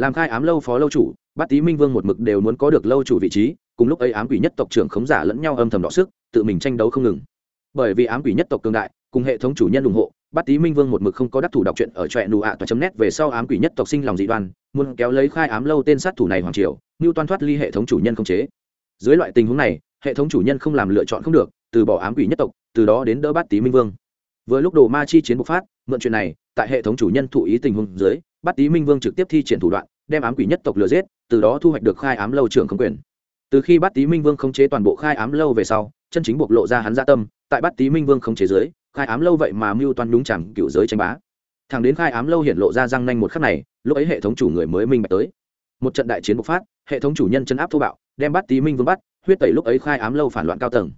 làm khai ám lâu phó lâu chủ, bát tý minh vương một mực đều muốn có được lâu chủ vị trí, cùng lúc ấy ám quỷ nhất tộc trưởng khống giả lẫn nhau âm thầm đọ sức, tự mình tranh đấu không ngừng. Bởi vì ám quỷ nhất tộc cường đại, cùng hệ thống chủ nhân ủng hộ, bát tý minh vương một mực không có đắc thủ đọc truyện ở trọe nụ ạ toa chấm nét về sau ám quỷ nhất tộc sinh lòng dị đoan, muốn kéo lấy khai ám lâu tên sát thủ này hoàng triều như toan thoát ly hệ thống chủ nhân không chế. Dưới loại tình huống này, hệ thống chủ nhân không làm lựa chọn không được, từ bỏ ám quỷ nhất tộc, từ đó đến đỡ bát tý minh vương. Vừa lúc đồ ma chi chiến bộc phát, mượn chuyện này, tại hệ thống chủ nhân thụ ý tình huống dưới bắt tý minh vương trực tiếp thi triển thủ đoạn, đem ám quỷ nhất tộc lừa giết, từ đó thu hoạch được khai ám lâu trưởng không quyền. Từ khi bắt tý minh vương khống chế toàn bộ khai ám lâu về sau, chân chính bộc lộ ra hắn gia tâm, tại bắt tý minh vương khống chế dưới, khai ám lâu vậy mà mưu toan đúng chẳng cựu giới tranh bá. Thằng đến khai ám lâu hiện lộ ra răng nanh một khắc này, lúc ấy hệ thống chủ người mới minh bạch tới. Một trận đại chiến bộc phát, hệ thống chủ nhân chân áp thô bạo, đem bắt tý minh vương bắt, huyết tẩy lúc ấy khai ám lâu phản loạn cao tầng.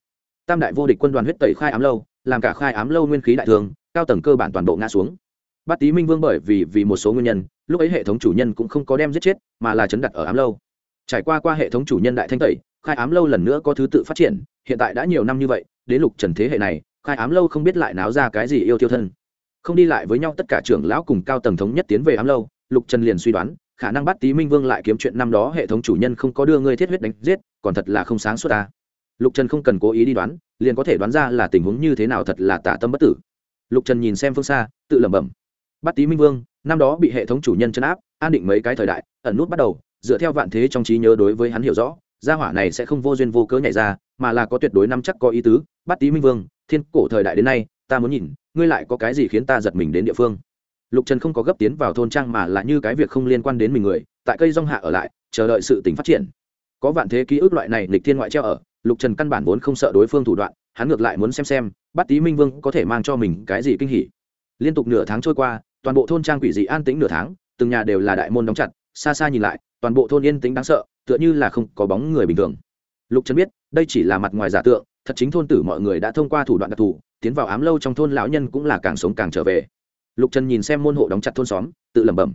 Tam đại vô địch quân đoàn huyết tẩy khai ám lâu, làm cả khai ám lâu nguyên khí đại thường, cao tầng cơ bản toàn bộ ngã xuống bát tý minh vương bởi vì vì một số nguyên nhân, lúc ấy hệ thống chủ nhân cũng không có đem giết chết, mà là chấn đặt ở ám lâu. Trải qua qua hệ thống chủ nhân đại thanh tẩy, khai ám lâu lần nữa có thứ tự phát triển, hiện tại đã nhiều năm như vậy, đến lục trần thế hệ này, khai ám lâu không biết lại náo ra cái gì yêu tiêu thân. Không đi lại với nhau tất cả trưởng lão cùng cao tầng thống nhất tiến về ám lâu, lục trần liền suy đoán, khả năng bắt tý minh vương lại kiếm chuyện năm đó hệ thống chủ nhân không có đưa ngươi thiết huyết đánh giết, còn thật là không sáng suốt ta. Lục trần không cần cố ý đi đoán, liền có thể đoán ra là tình huống như thế nào thật là tả tâm bất tử. Lục trần nhìn xem phương xa, tự lẩm bẩm bắt tý minh vương, năm đó bị hệ thống chủ nhân chấn áp, an định mấy cái thời đại, ẩn nút bắt đầu, dựa theo vạn thế trong trí nhớ đối với hắn hiểu rõ, gia hỏa này sẽ không vô duyên vô cớ nhảy ra, mà là có tuyệt đối năm chắc có ý tứ. Bắt tý minh vương, thiên cổ thời đại đến nay, ta muốn nhìn, ngươi lại có cái gì khiến ta giật mình đến địa phương? Lục trần không có gấp tiến vào thôn trang mà là như cái việc không liên quan đến mình người, tại cây rong hạ ở lại, chờ đợi sự tỉnh phát triển. Có vạn thế ký ức loại này lịch thiên ngoại treo ở, lục trần căn bản vốn không sợ đối phương thủ đoạn, hắn ngược lại muốn xem xem bắt tý minh vương có thể mang cho mình cái gì kinh hỉ. Liên tục nửa tháng trôi qua toàn bộ thôn trang quỷ dị an tĩnh nửa tháng, từng nhà đều là đại môn đóng chặt, xa xa nhìn lại, toàn bộ thôn yên tĩnh đáng sợ, tựa như là không có bóng người bình thường. Lục trần biết, đây chỉ là mặt ngoài giả tượng, thật chính thôn tử mọi người đã thông qua thủ đoạn đặc thù, tiến vào ám lâu trong thôn lão nhân cũng là càng sống càng trở về. Lục trần nhìn xem môn hộ đóng chặt thôn xóm, tự lẩm bẩm.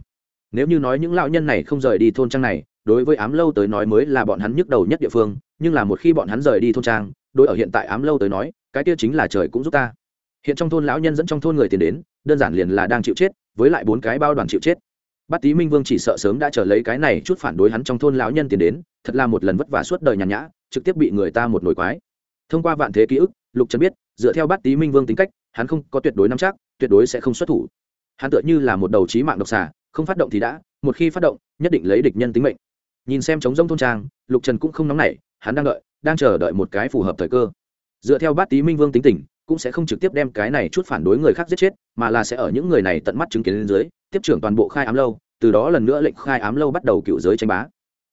Nếu như nói những lão nhân này không rời đi thôn trang này, đối với ám lâu tới nói mới là bọn hắn nhức đầu nhất địa phương, nhưng là một khi bọn hắn rời đi thôn trang, đối ở hiện tại ám lâu tới nói, cái kia chính là trời cũng giúp ta. Hiện trong thôn lão nhân dẫn trong thôn người tiền đến đơn giản liền là đang chịu chết, với lại bốn cái bao đoàn chịu chết. Bát tý minh vương chỉ sợ sớm đã trở lấy cái này chút phản đối hắn trong thôn lão nhân tiền đến, thật là một lần vất vả suốt đời nhàn nhã, trực tiếp bị người ta một nổi quái. Thông qua vạn thế ký ức, lục trần biết, dựa theo bát tý minh vương tính cách, hắn không có tuyệt đối nắm chắc, tuyệt đối sẽ không xuất thủ. Hắn tựa như là một đầu trí mạng độc xà, không phát động thì đã, một khi phát động, nhất định lấy địch nhân tính mệnh. Nhìn xem chống rông thôn trang, lục trần cũng không nóng nảy, hắn đang đợi, đang chờ đợi một cái phù hợp thời cơ. Dựa theo bát tý minh vương tính tình, cũng sẽ không trực tiếp đem cái này chút phản đối người khác giết chết mà là sẽ ở những người này tận mắt chứng kiến lên dưới, tiếp trưởng toàn bộ khai ám lâu, từ đó lần nữa lệnh khai ám lâu bắt đầu cựu giới tranh bá.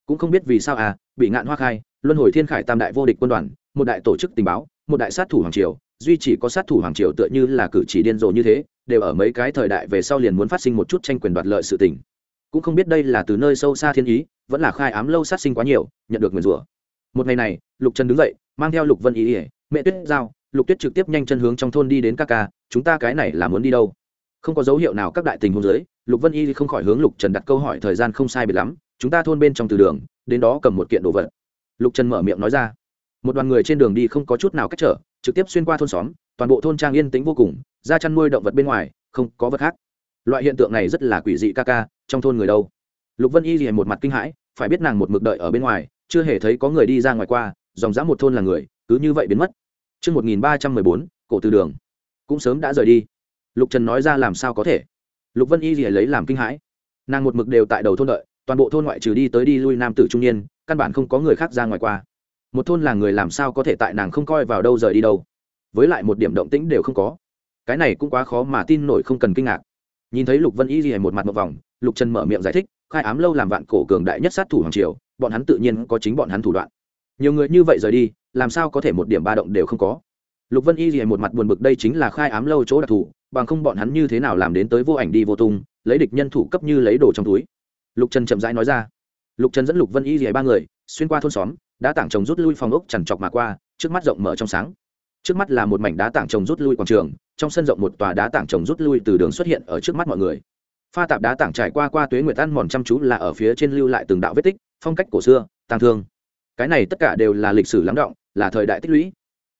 Cũng không biết vì sao à bị ngạn hoa khai, luân hồi thiên khải tam đại vô địch quân đoàn, một đại tổ chức tình báo, một đại sát thủ hoàng triều, duy chỉ có sát thủ hoàng triều tựa như là cử chỉ điên rồ như thế, đều ở mấy cái thời đại về sau liền muốn phát sinh một chút tranh quyền đoạt lợi sự tình. Cũng không biết đây là từ nơi sâu xa thiên ý, vẫn là khai ám lâu sát sinh quá nhiều, nhận được nguyền rủa. Một ngày này, lục trần đứng dậy, mang theo lục vân ý ỉa mẹ tuyết giao, lục tuyết trực tiếp nhanh chân hướng trong thôn đi đến các ca chúng ta cái này là muốn đi đâu? Không có dấu hiệu nào các đại tình hôn giới lục vân y không khỏi hướng lục trần đặt câu hỏi thời gian không sai biệt lắm chúng ta thôn bên trong từ đường đến đó cầm một kiện đồ vật. Lục trần mở miệng nói ra. Một đoàn người trên đường đi không có chút nào cách trở trực tiếp xuyên qua thôn xóm toàn bộ thôn trang yên tĩnh vô cùng ra chăn nuôi động vật bên ngoài không có vật khác. Loại hiện tượng này rất là quỷ dị ca ca trong thôn người đâu? Lục vân y thì một mặt kinh hãi phải biết nàng một mực đợi ở bên ngoài chưa hề thấy có người đi ra ngoài qua dòng dã một thôn là người cứ như vậy biến mất. Trước 1314, cổ từ đường. Cũng sớm đã rời đi. Lục Trần nói ra làm sao có thể. Lục Vân Y gì lấy làm kinh hãi. Nàng một mực đều tại đầu thôn đợi, toàn bộ thôn ngoại trừ đi tới đi lui nam tử trung niên, căn bản không có người khác ra ngoài qua. Một thôn là người làm sao có thể tại nàng không coi vào đâu rời đi đâu. Với lại một điểm động tĩnh đều không có. Cái này cũng quá khó mà tin nổi không cần kinh ngạc. Nhìn thấy Lục Vân Y gì một mặt một vòng, Lục Trần mở miệng giải thích, khai ám lâu làm vạn cổ cường đại nhất sát thủ hoàng triều, bọn hắn tự nhiên có chính bọn hắn thủ đoạn nhiều người như vậy rời đi làm sao có thể một điểm ba động đều không có lục vân y thì một mặt buồn bực đây chính là khai ám lâu chỗ đặc thù, bằng không bọn hắn như thế nào làm đến tới vô ảnh đi vô tung, lấy địch nhân thủ cấp như lấy đồ trong túi. Lục trần chậm rãi nói ra. Lục trần dẫn lục vân y thì ba người, xuyên qua thôn xóm đã tảng trồng rút lui phòng ốc chằn chọc mà qua, trước mắt rộng mở trong sáng. Trước mắt là một mảnh đá tảng trồng rút lui quảng trường, trong sân rộng một tòa đá tảng trồng rút lui từ đường xuất hiện ở trước mắt mọi người. Pha tạp đá tảng trải qua qua tuế nguyệt ăn mòn chăm chú là ở phía trên lưu lại từng đạo vết tích, phong cách cổ xưa tàng thương. Cái này tất cả đều là lịch sử lắng động, là thời đại tích lũy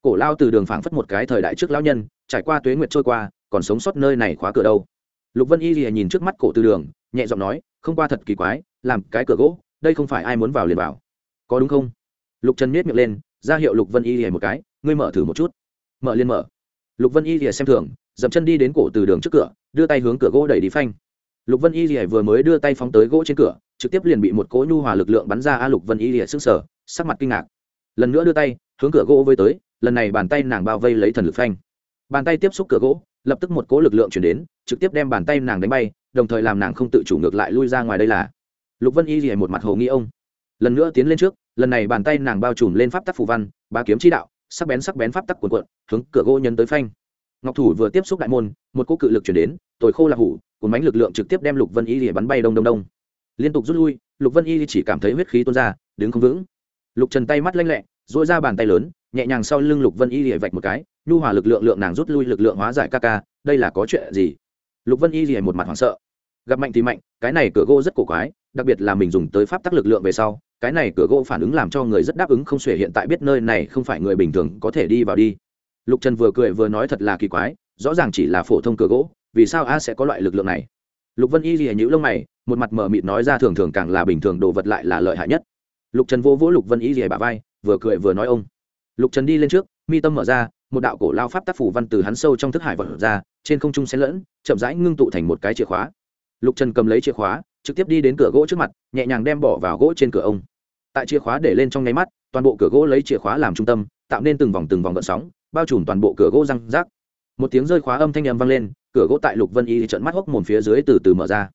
cổ lao từ đường phảng phất một cái thời đại trước lao nhân, trải qua tuế nguyệt trôi qua, còn sống sót nơi này khóa cửa đâu. Lục vân y lìa nhìn trước mắt cổ từ đường, nhẹ giọng nói, không qua thật kỳ quái, làm cái cửa gỗ, đây không phải ai muốn vào liền vào. Có đúng không? Lục trần miết miệng lên, ra hiệu lục vân y lìa một cái, ngươi mở thử một chút. Mở liền mở. Lục vân y lìa xem thường, dậm chân đi đến cổ từ đường trước cửa, đưa tay hướng cửa gỗ đẩy đi phanh. Lục vân y lìa vừa mới đưa tay phóng tới gỗ trên cửa, trực tiếp liền bị một cỗ nhu hòa lực lượng bắn ra, a lục vân y lìa sức sở sắc mặt kinh ngạc. Lần nữa đưa tay, hướng cửa gỗ với tới lần này bàn tay nàng bao vây lấy thần lực phanh. Bàn tay tiếp xúc cửa gỗ, lập tức một cỗ lực lượng chuyển đến, trực tiếp đem bàn tay nàng đánh bay, đồng thời làm nàng không tự chủ ngược lại lui ra ngoài đây là. Lục vân y gì một mặt hồ nghi ông. Lần nữa tiến lên trước, lần này bàn tay nàng bao trùm lên pháp tắc phù văn ba kiếm chi đạo, sắc bén sắc bén pháp tắc cuộn cuộn, hướng cửa gỗ nhấn tới phanh. Ngọc thủ vừa tiếp xúc đại môn, một cỗ cự lực chuyển đến, tồi khô là hủ, cuốn bánh lực lượng trực tiếp đem lục vân y thì bắn bay đông đông đông. Liên tục rút lui, lục vân y chỉ cảm thấy huyết khí tuôn ra, đứng không vững. Lục trần tay mắt lanh lẹ dỗi ra bàn tay lớn nhẹ nhàng sau lưng lục vân y lìa vạch một cái, nhu hòa lực lượng lượng nàng rút lui lực lượng hóa giải ca ca, đây là có chuyện gì? Lục vân y lìa một mặt hoảng sợ. Gặp mạnh thì mạnh, cái này cửa gỗ rất cổ quái, đặc biệt là mình dùng tới pháp tắc lực lượng về sau, cái này cửa gỗ phản ứng làm cho người rất đáp ứng không xuể hiện tại biết nơi này không phải người bình thường có thể đi vào đi. Lục trần vừa cười vừa nói thật là kỳ quái, rõ ràng chỉ là phổ thông cửa gỗ, vì sao a sẽ có loại lực lượng này? Lục vân y lìa nhữ lông mày, một mặt mờ mịt nói ra thường thường càng là bình thường, đồ vật lại là lợi hại nhất. Lục trần vô vỗ lục vân y lìa bà vai, vừa cười vừa nói ông lục trần đi lên trước, mi tâm mở ra, một đạo cổ lao pháp tác phủ văn từ hắn sâu trong thức hải vật ra, trên không trung xen lẫn, chậm rãi ngưng tụ thành một cái chìa khóa. Lục trần cầm lấy chìa khóa, trực tiếp đi đến cửa gỗ trước mặt, nhẹ nhàng đem bỏ vào gỗ trên cửa ông. Tại chìa khóa để lên trong nháy mắt, toàn bộ cửa gỗ lấy chìa khóa làm trung tâm, tạo nên từng vòng từng vòng gợn sóng, bao trùm toàn bộ cửa gỗ răng rác. Một tiếng rơi khóa âm thanh âm vang lên, cửa gỗ tại lục vân y trận mắt hốc mồm phía dưới từ từ mở ra.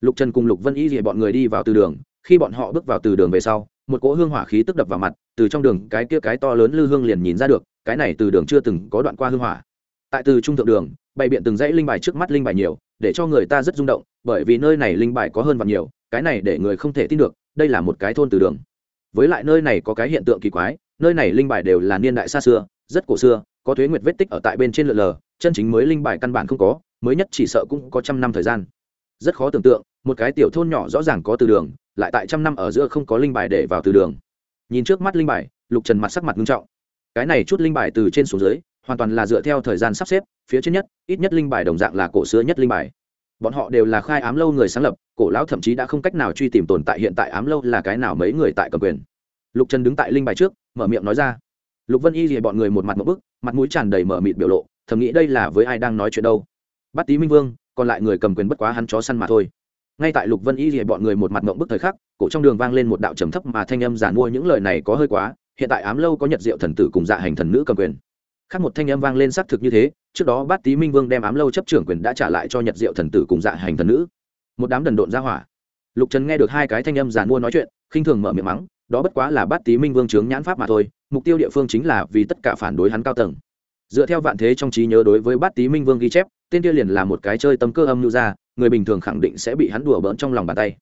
Lục trần cùng lục vân y thì bọn người đi vào từ đường, khi bọn họ bước vào từ đường về sau một cỗ hương hỏa khí tức đập vào mặt, từ trong đường cái kia cái to lớn lư hương liền nhìn ra được, cái này từ đường chưa từng có đoạn qua hương hỏa. Tại từ trung thượng đường, bày biện từng dãy linh bài trước mắt linh bài nhiều, để cho người ta rất rung động, bởi vì nơi này linh bài có hơn và nhiều, cái này để người không thể tin được, đây là một cái thôn từ đường. Với lại nơi này có cái hiện tượng kỳ quái, nơi này linh bài đều là niên đại xa xưa, rất cổ xưa, có thuế nguyệt vết tích ở tại bên trên lượn lờ, chân chính mới linh bài căn bản không có, mới nhất chỉ sợ cũng có trăm năm thời gian. Rất khó tưởng tượng, một cái tiểu thôn nhỏ rõ ràng có từ đường lại tại trăm năm ở giữa không có linh bài để vào từ đường. Nhìn trước mắt linh bài, lục trần mặt sắc mặt nghiêm trọng. Cái này chút linh bài từ trên xuống dưới, hoàn toàn là dựa theo thời gian sắp xếp, phía trên nhất, ít nhất linh bài đồng dạng là cổ xưa nhất linh bài. Bọn họ đều là khai ám lâu người sáng lập, cổ lão thậm chí đã không cách nào truy tìm tồn tại hiện tại ám lâu là cái nào mấy người tại cầm quyền. Lục trần đứng tại linh bài trước, mở miệng nói ra. Lục vân y thì bọn người một mặt một bức, mặt mũi tràn đầy mở mịt biểu lộ, thầm nghĩ đây là với ai đang nói chuyện đâu. Bắt tý minh vương, còn lại người cầm quyền bất quá hắn chó săn mà thôi ngay tại lục vân y thì bọn người một mặt mộng bức thời khắc, cổ trong đường vang lên một đạo trầm thấp mà thanh âm giản mua những lời này có hơi quá, hiện tại ám lâu có nhật diệu thần tử cùng dạ hành thần nữ cầm quyền. Khác một thanh âm vang lên xác thực như thế, trước đó bát tý minh vương đem ám lâu chấp trưởng quyền đã trả lại cho nhật diệu thần tử cùng dạ hành thần nữ. Một đám đần độn ra hỏa. Lục trần nghe được hai cái thanh âm giản mua nói chuyện, khinh thường mở miệng mắng, đó bất quá là bát tý minh vương chướng nhãn pháp mà thôi, mục tiêu địa phương chính là vì tất cả phản đối hắn cao tầng. Dựa theo vạn thế trong trí nhớ đối với bát tý minh vương ghi chép, tên kia liền là một cái chơi tâm cơ âm lưu ra người bình thường khẳng định sẽ bị hắn đùa bỡn trong lòng bàn tay.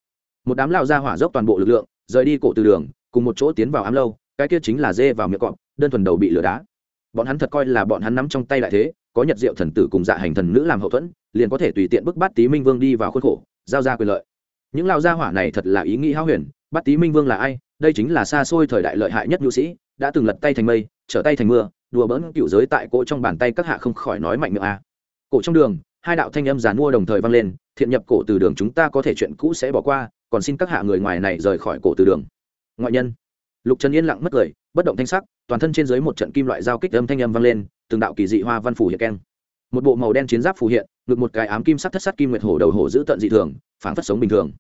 Một đám lao ra hỏa dốc toàn bộ lực lượng, rời đi cổ từ đường, cùng một chỗ tiến vào ám lâu, cái kia chính là dê vào miệng cọp, đơn thuần đầu bị lửa đá. Bọn hắn thật coi là bọn hắn nắm trong tay đại thế, có nhật diệu thần tử cùng dạ hành thần nữ làm hậu thuẫn, liền có thể tùy tiện bức bắt tý minh vương đi vào khuôn khổ, giao ra quyền lợi. Những lao gia hỏa này thật là ý nghĩ hao huyền bắt tý minh vương là ai? Đây chính là xa xôi thời đại lợi hại nhất nhu sĩ, đã từng lật tay thành mây, trở tay thành mưa, đùa bỡn cựu giới tại cỗ trong bàn tay các hạ không khỏi nói mạnh miệng a. Cổ trong đường, hai đạo thanh âm giàn mua đồng thời vang lên thiện nhập cổ từ đường chúng ta có thể chuyện cũ sẽ bỏ qua còn xin các hạ người ngoài này rời khỏi cổ từ đường. Ngoại nhân. Lục trần yên lặng mất cười bất động thanh sắc toàn thân trên dưới một trận kim loại giao kích âm thanh âm vang lên từng đạo kỳ dị hoa văn phủ hiện keng. Một bộ màu đen chiến giáp phủ hiện ngực một cái ám kim sắc thất sắt kim nguyệt hổ đầu hổ giữ tận dị thường phản phất sống bình thường.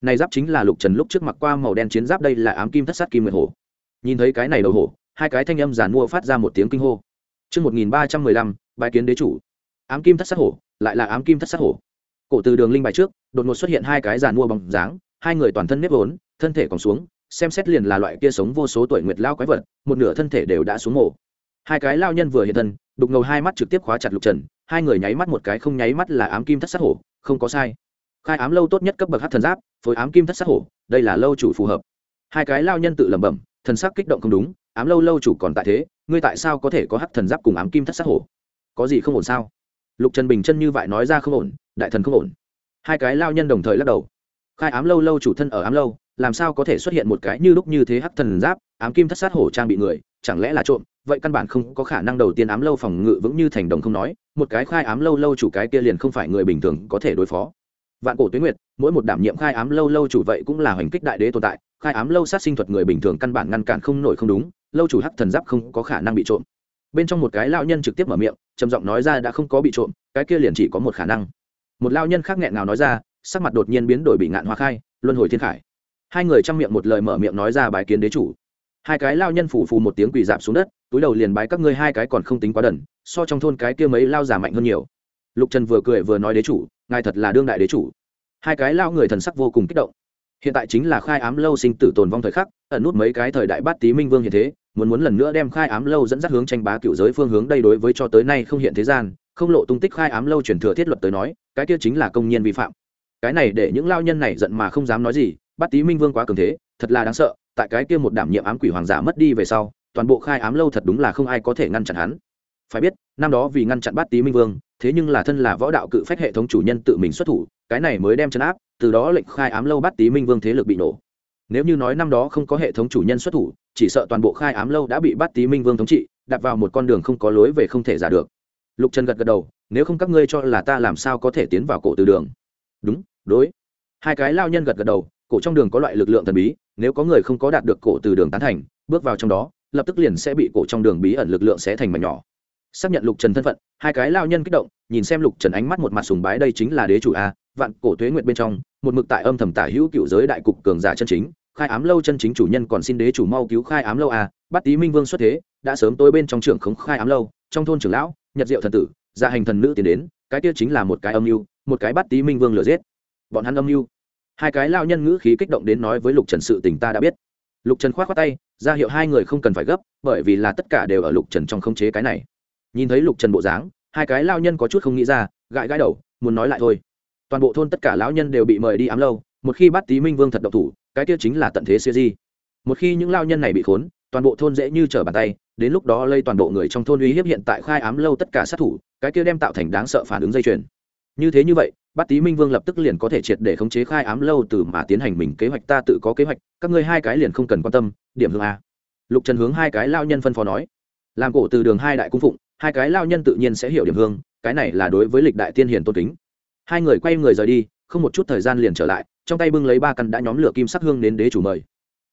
Này giáp chính là lục trần lúc trước mặc qua màu đen chiến giáp đây là ám kim thất sắt kim nguyệt hổ. Nhìn thấy cái này đầu hổ hai cái thanh âm giàn mua phát ra một tiếng kinh hô. Trước 1315, bài kiến đế chủ. Ám kim thất sát hổ, lại là ám kim thất sát hổ. Cổ từ đường linh bài trước, đột ngột xuất hiện hai cái giàn mua bóng dáng, hai người toàn thân nếp vốn, thân thể còn xuống, xem xét liền là loại kia sống vô số tuổi nguyệt lao quái vật, một nửa thân thể đều đã xuống mổ. Hai cái lao nhân vừa hiện thân, đục ngầu hai mắt trực tiếp khóa chặt lục trần, hai người nháy mắt một cái không nháy mắt là ám kim thất sát hổ, không có sai. Khai ám lâu tốt nhất cấp bậc hắc thần giáp, phối ám kim thất sát hổ, đây là lâu chủ phù hợp. Hai cái lao nhân tự lẩm bẩm, thần sắc kích động không đúng, ám lâu lâu chủ còn tại thế ngươi tại sao có thể có hắc thần giáp cùng ám kim thất sát hổ có gì không ổn sao lục trần bình chân như vậy nói ra không ổn đại thần không ổn. Hai cái lao nhân đồng thời lắc đầu. Khai ám lâu lâu chủ thân ở ám lâu, làm sao có thể xuất hiện một cái như lúc như thế hắc thần giáp, ám kim thất sát hổ trang bị người, chẳng lẽ là trộm? Vậy căn bản không có khả năng đầu tiên ám lâu phòng ngự vững như thành đồng không nói, một cái khai ám lâu lâu chủ cái kia liền không phải người bình thường có thể đối phó. Vạn cổ tuyến nguyệt, mỗi một đảm nhiệm khai ám lâu lâu chủ vậy cũng là hoành kích đại đế tồn tại, khai ám lâu sát sinh thuật người bình thường căn bản ngăn cản không nổi không đúng, lâu chủ hắc thần giáp không có khả năng bị trộm. Bên trong một cái lao nhân trực tiếp mở miệng, trầm giọng nói ra đã không có bị trộm, cái kia liền chỉ có một khả năng một lao nhân khác nghẹn ngào nói ra, sắc mặt đột nhiên biến đổi bị ngạn hoa khai, luân hồi thiên khải. Hai người chăm miệng một lời mở miệng nói ra bài kiến đế chủ. Hai cái lao nhân phủ phù một tiếng quỳ dạp xuống đất, túi đầu liền bái các ngươi hai cái còn không tính quá đần, so trong thôn cái kia mấy lao giả mạnh hơn nhiều. Lục trần vừa cười vừa nói đế chủ, ngài thật là đương đại đế chủ. Hai cái lao người thần sắc vô cùng kích động. Hiện tại chính là khai ám lâu sinh tử tồn vong thời khắc, ẩn nút mấy cái thời đại bát tý minh vương hiện thế, muốn muốn lần nữa đem khai ám lâu dẫn dắt hướng tranh bá cựu giới phương hướng đây đối với cho tới nay không hiện thế gian không lộ tung tích khai ám lâu truyền thừa thiết luật tới nói, cái kia chính là công nhân vi phạm. Cái này để những lao nhân này giận mà không dám nói gì bát tý minh vương quá cường thế, thật là đáng sợ, tại cái kia một đảm nhiệm ám quỷ hoàng giả mất đi về sau, toàn bộ khai ám lâu thật đúng là không ai có thể ngăn chặn hắn. Phải biết, năm đó vì ngăn chặn bát tý minh vương, thế nhưng là thân là võ đạo cự phách hệ thống chủ nhân tự mình xuất thủ, cái này mới đem chấn áp, từ đó lệnh khai ám lâu bát tý minh vương thế lực bị nổ. Nếu như nói năm đó không có hệ thống chủ nhân xuất thủ, chỉ sợ toàn bộ khai ám lâu đã bị bắt tý minh vương thống trị đặt vào một con đường không có lối về không thể giả được lục trần gật gật đầu, nếu không các ngươi cho là ta làm sao có thể tiến vào cổ từ đường đúng, đối hai cái lao nhân gật gật đầu, cổ trong đường có loại lực lượng thần bí, nếu có người không có đạt được cổ từ đường tán thành, bước vào trong đó, lập tức liền sẽ bị cổ trong đường bí ẩn lực lượng sẽ thành mảnh nhỏ xác nhận lục trần thân phận, hai cái lao nhân kích động, nhìn xem lục trần ánh mắt một mặt sùng bái, đây chính là đế chủ a, vạn cổ tuế nguyện bên trong, một mực tại âm thầm tả hữu cựu giới đại cục cường giả chân chính, khai ám lâu chân chính chủ nhân còn xin đế chủ mau cứu khai ám lâu a. bắt tý minh vương xuất thế, đã sớm tối bên trong trưởng khống khai ám lâu, trong thôn trưởng lão nhật diệu thần tử, gia hành thần nữ tiến đến, cái kia chính là một cái âm mưu, một cái bắt tý minh vương lừa giết. Bọn hắn âm mưu. Hai cái lao nhân ngữ khí kích động đến nói với lục trần sự tình ta đã biết. Lục trần k h o á t khoác tay, ra hiệu hai người không cần phải gấp, bởi vì là tất cả đều ở lục trần trong không chế cái này. Nhìn thấy lục trần bộ dáng, hai cái lao nhân có chút không nghĩ ra, gãi gãi đầu, muốn nói lại thôi. Toàn bộ thôn tất cả lão nhân đều bị mời đi ám lâu, một khi bắt tý minh vương thật độc thủ, cái kia chính là tận thế siêu di. Một khi những lao nhân này bị khốn, toàn bộ thôn dễ như trở bàn tay đến lúc đó lây toàn bộ người trong thôn uy hiếp hiện tại khai ám lâu tất cả sát thủ, cái kia đem tạo thành đáng sợ phản ứng dây chuyền. Như thế như vậy, bát tý minh vương lập tức liền có thể triệt để khống chế khai ám lâu từ mà tiến hành mình kế hoạch, ta tự có kế hoạch, các ngươi hai cái liền không cần quan tâm, điểm hương a. Lục trần hướng hai cái lao nhân phân phó nói. Làm cổ từ đường hai đại cung phụng, hai cái lao nhân tự nhiên sẽ hiểu điểm hương, cái này là đối với lịch đại tiên hiền tôn kính. Hai người quay người rời đi, không một chút thời gian liền trở lại, trong tay bưng lấy ba căn đã nhóm lửa kim sắc hương đến đế chủ mời.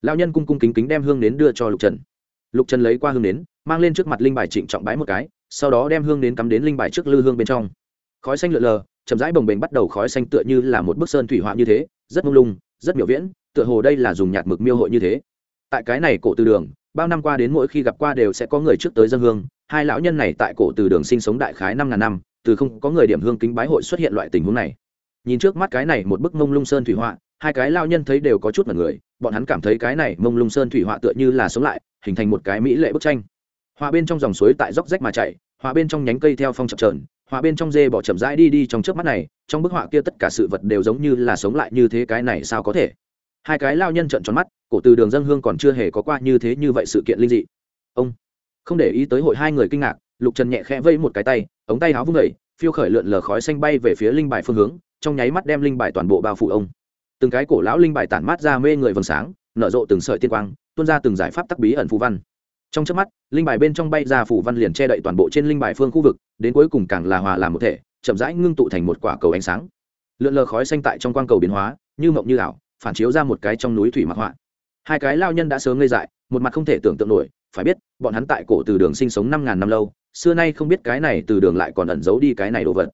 Lao nhân cung cung kính kính đem hương đến đưa cho lục trần lục trần lấy qua hương đến mang lên trước mặt linh bài trịnh trọng bái một cái, sau đó đem hương đến cắm đến linh bài trước lư hương bên trong. Khói xanh lượn lờ, chậm rãi bồng bềnh bắt đầu khói xanh tựa như là một bức sơn thủy họa như thế, rất mông lung, rất miểu viễn, tựa hồ đây là dùng nhạt mực miêu hội như thế. Tại cái này cổ từ đường, bao năm qua đến mỗi khi gặp qua đều sẽ có người trước tới dân hương, hai lão nhân này tại cổ từ đường sinh sống đại khái năm ngàn năm, từ không có người điểm hương kính bái hội xuất hiện loại tình huống này. Nhìn trước mắt cái này một bức mông lung sơn thủy họa, hai cái lao nhân thấy đều có chút mật người, bọn hắn cảm thấy cái này mông lung sơn thủy họa tựa như là sống lại hình thành một cái mỹ lệ bức tranh. Họa bên trong dòng suối tại dốc rách mà chạy, họa bên trong nhánh cây theo phong chập trờn họa bên trong dê bỏ chậm rãi đi đi trong trước mắt này, trong bức họa kia tất cả sự vật đều giống như là sống lại như thế cái này sao có thể? Hai cái lao nhân trợn tròn mắt, cổ từ đường dân hương còn chưa hề có qua như thế như vậy sự kiện linh dị. Ông, không để ý tới hội hai người kinh ngạc, lục trần nhẹ khẽ vây một cái tay, ống tay áo vung vẩy phiêu khởi lượn lờ khói xanh bay về phía linh bài phương hướng, trong nháy mắt đem linh bài toàn bộ bao phủ ông. Từng cái cổ lão linh bài tản mát ra mê người vầng sáng nở rộ từng sợi tiên quang, tuôn ra từng giải pháp tắc bí ẩn phù văn. Trong trước mắt, linh bài bên trong bay ra phù văn liền che đậy toàn bộ trên linh bài phương khu vực, đến cuối cùng càng là hòa làm một thể, chậm rãi ngưng tụ thành một quả cầu ánh sáng. Lượn lờ khói xanh tại trong quang cầu biến hóa, như mộng như ảo, phản chiếu ra một cái trong núi thủy mặc họa. Hai cái lao nhân đã sớm ngây dại, một mặt không thể tưởng tượng nổi, phải biết, bọn hắn tại cổ từ đường sinh sống năm ngàn năm lâu, xưa nay không biết cái này từ đường lại còn ẩn giấu đi cái này đồ vật.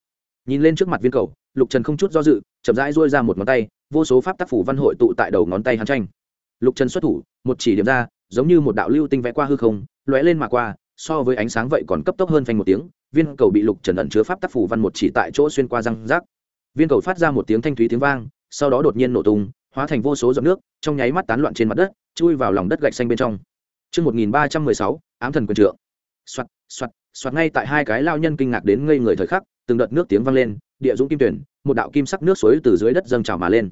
Nhìn lên trước mặt viên cầu, lục trần không chút do dự, chậm rãi dôi ra một ngón tay, vô số pháp tác phủ văn hội tụ tại đầu ngón tay hắn tranh lục trần xuất thủ một chỉ điểm ra giống như một đạo lưu tinh vẽ qua hư không lóe lên mà qua so với ánh sáng vậy còn cấp tốc hơn phanh một tiếng viên cầu bị lục trần ẩn chứa pháp tác phủ văn một chỉ tại chỗ xuyên qua răng rác viên cầu phát ra một tiếng thanh thúy tiếng vang sau đó đột nhiên nổ tung hóa thành vô số giọt nước trong nháy mắt tán loạn trên mặt đất chui vào lòng đất gạch xanh bên trong Trước 1316, ám thần quân trượng. Soạt, soạt, soạt ngay tại hai cái lao nhân kinh ngạc đến ngây người thời khắc, từng đợt nước tiếng vang lên, địa dũng kim tuyển, một đạo kim sắc nước suối từ dưới đất dâng trào mà lên.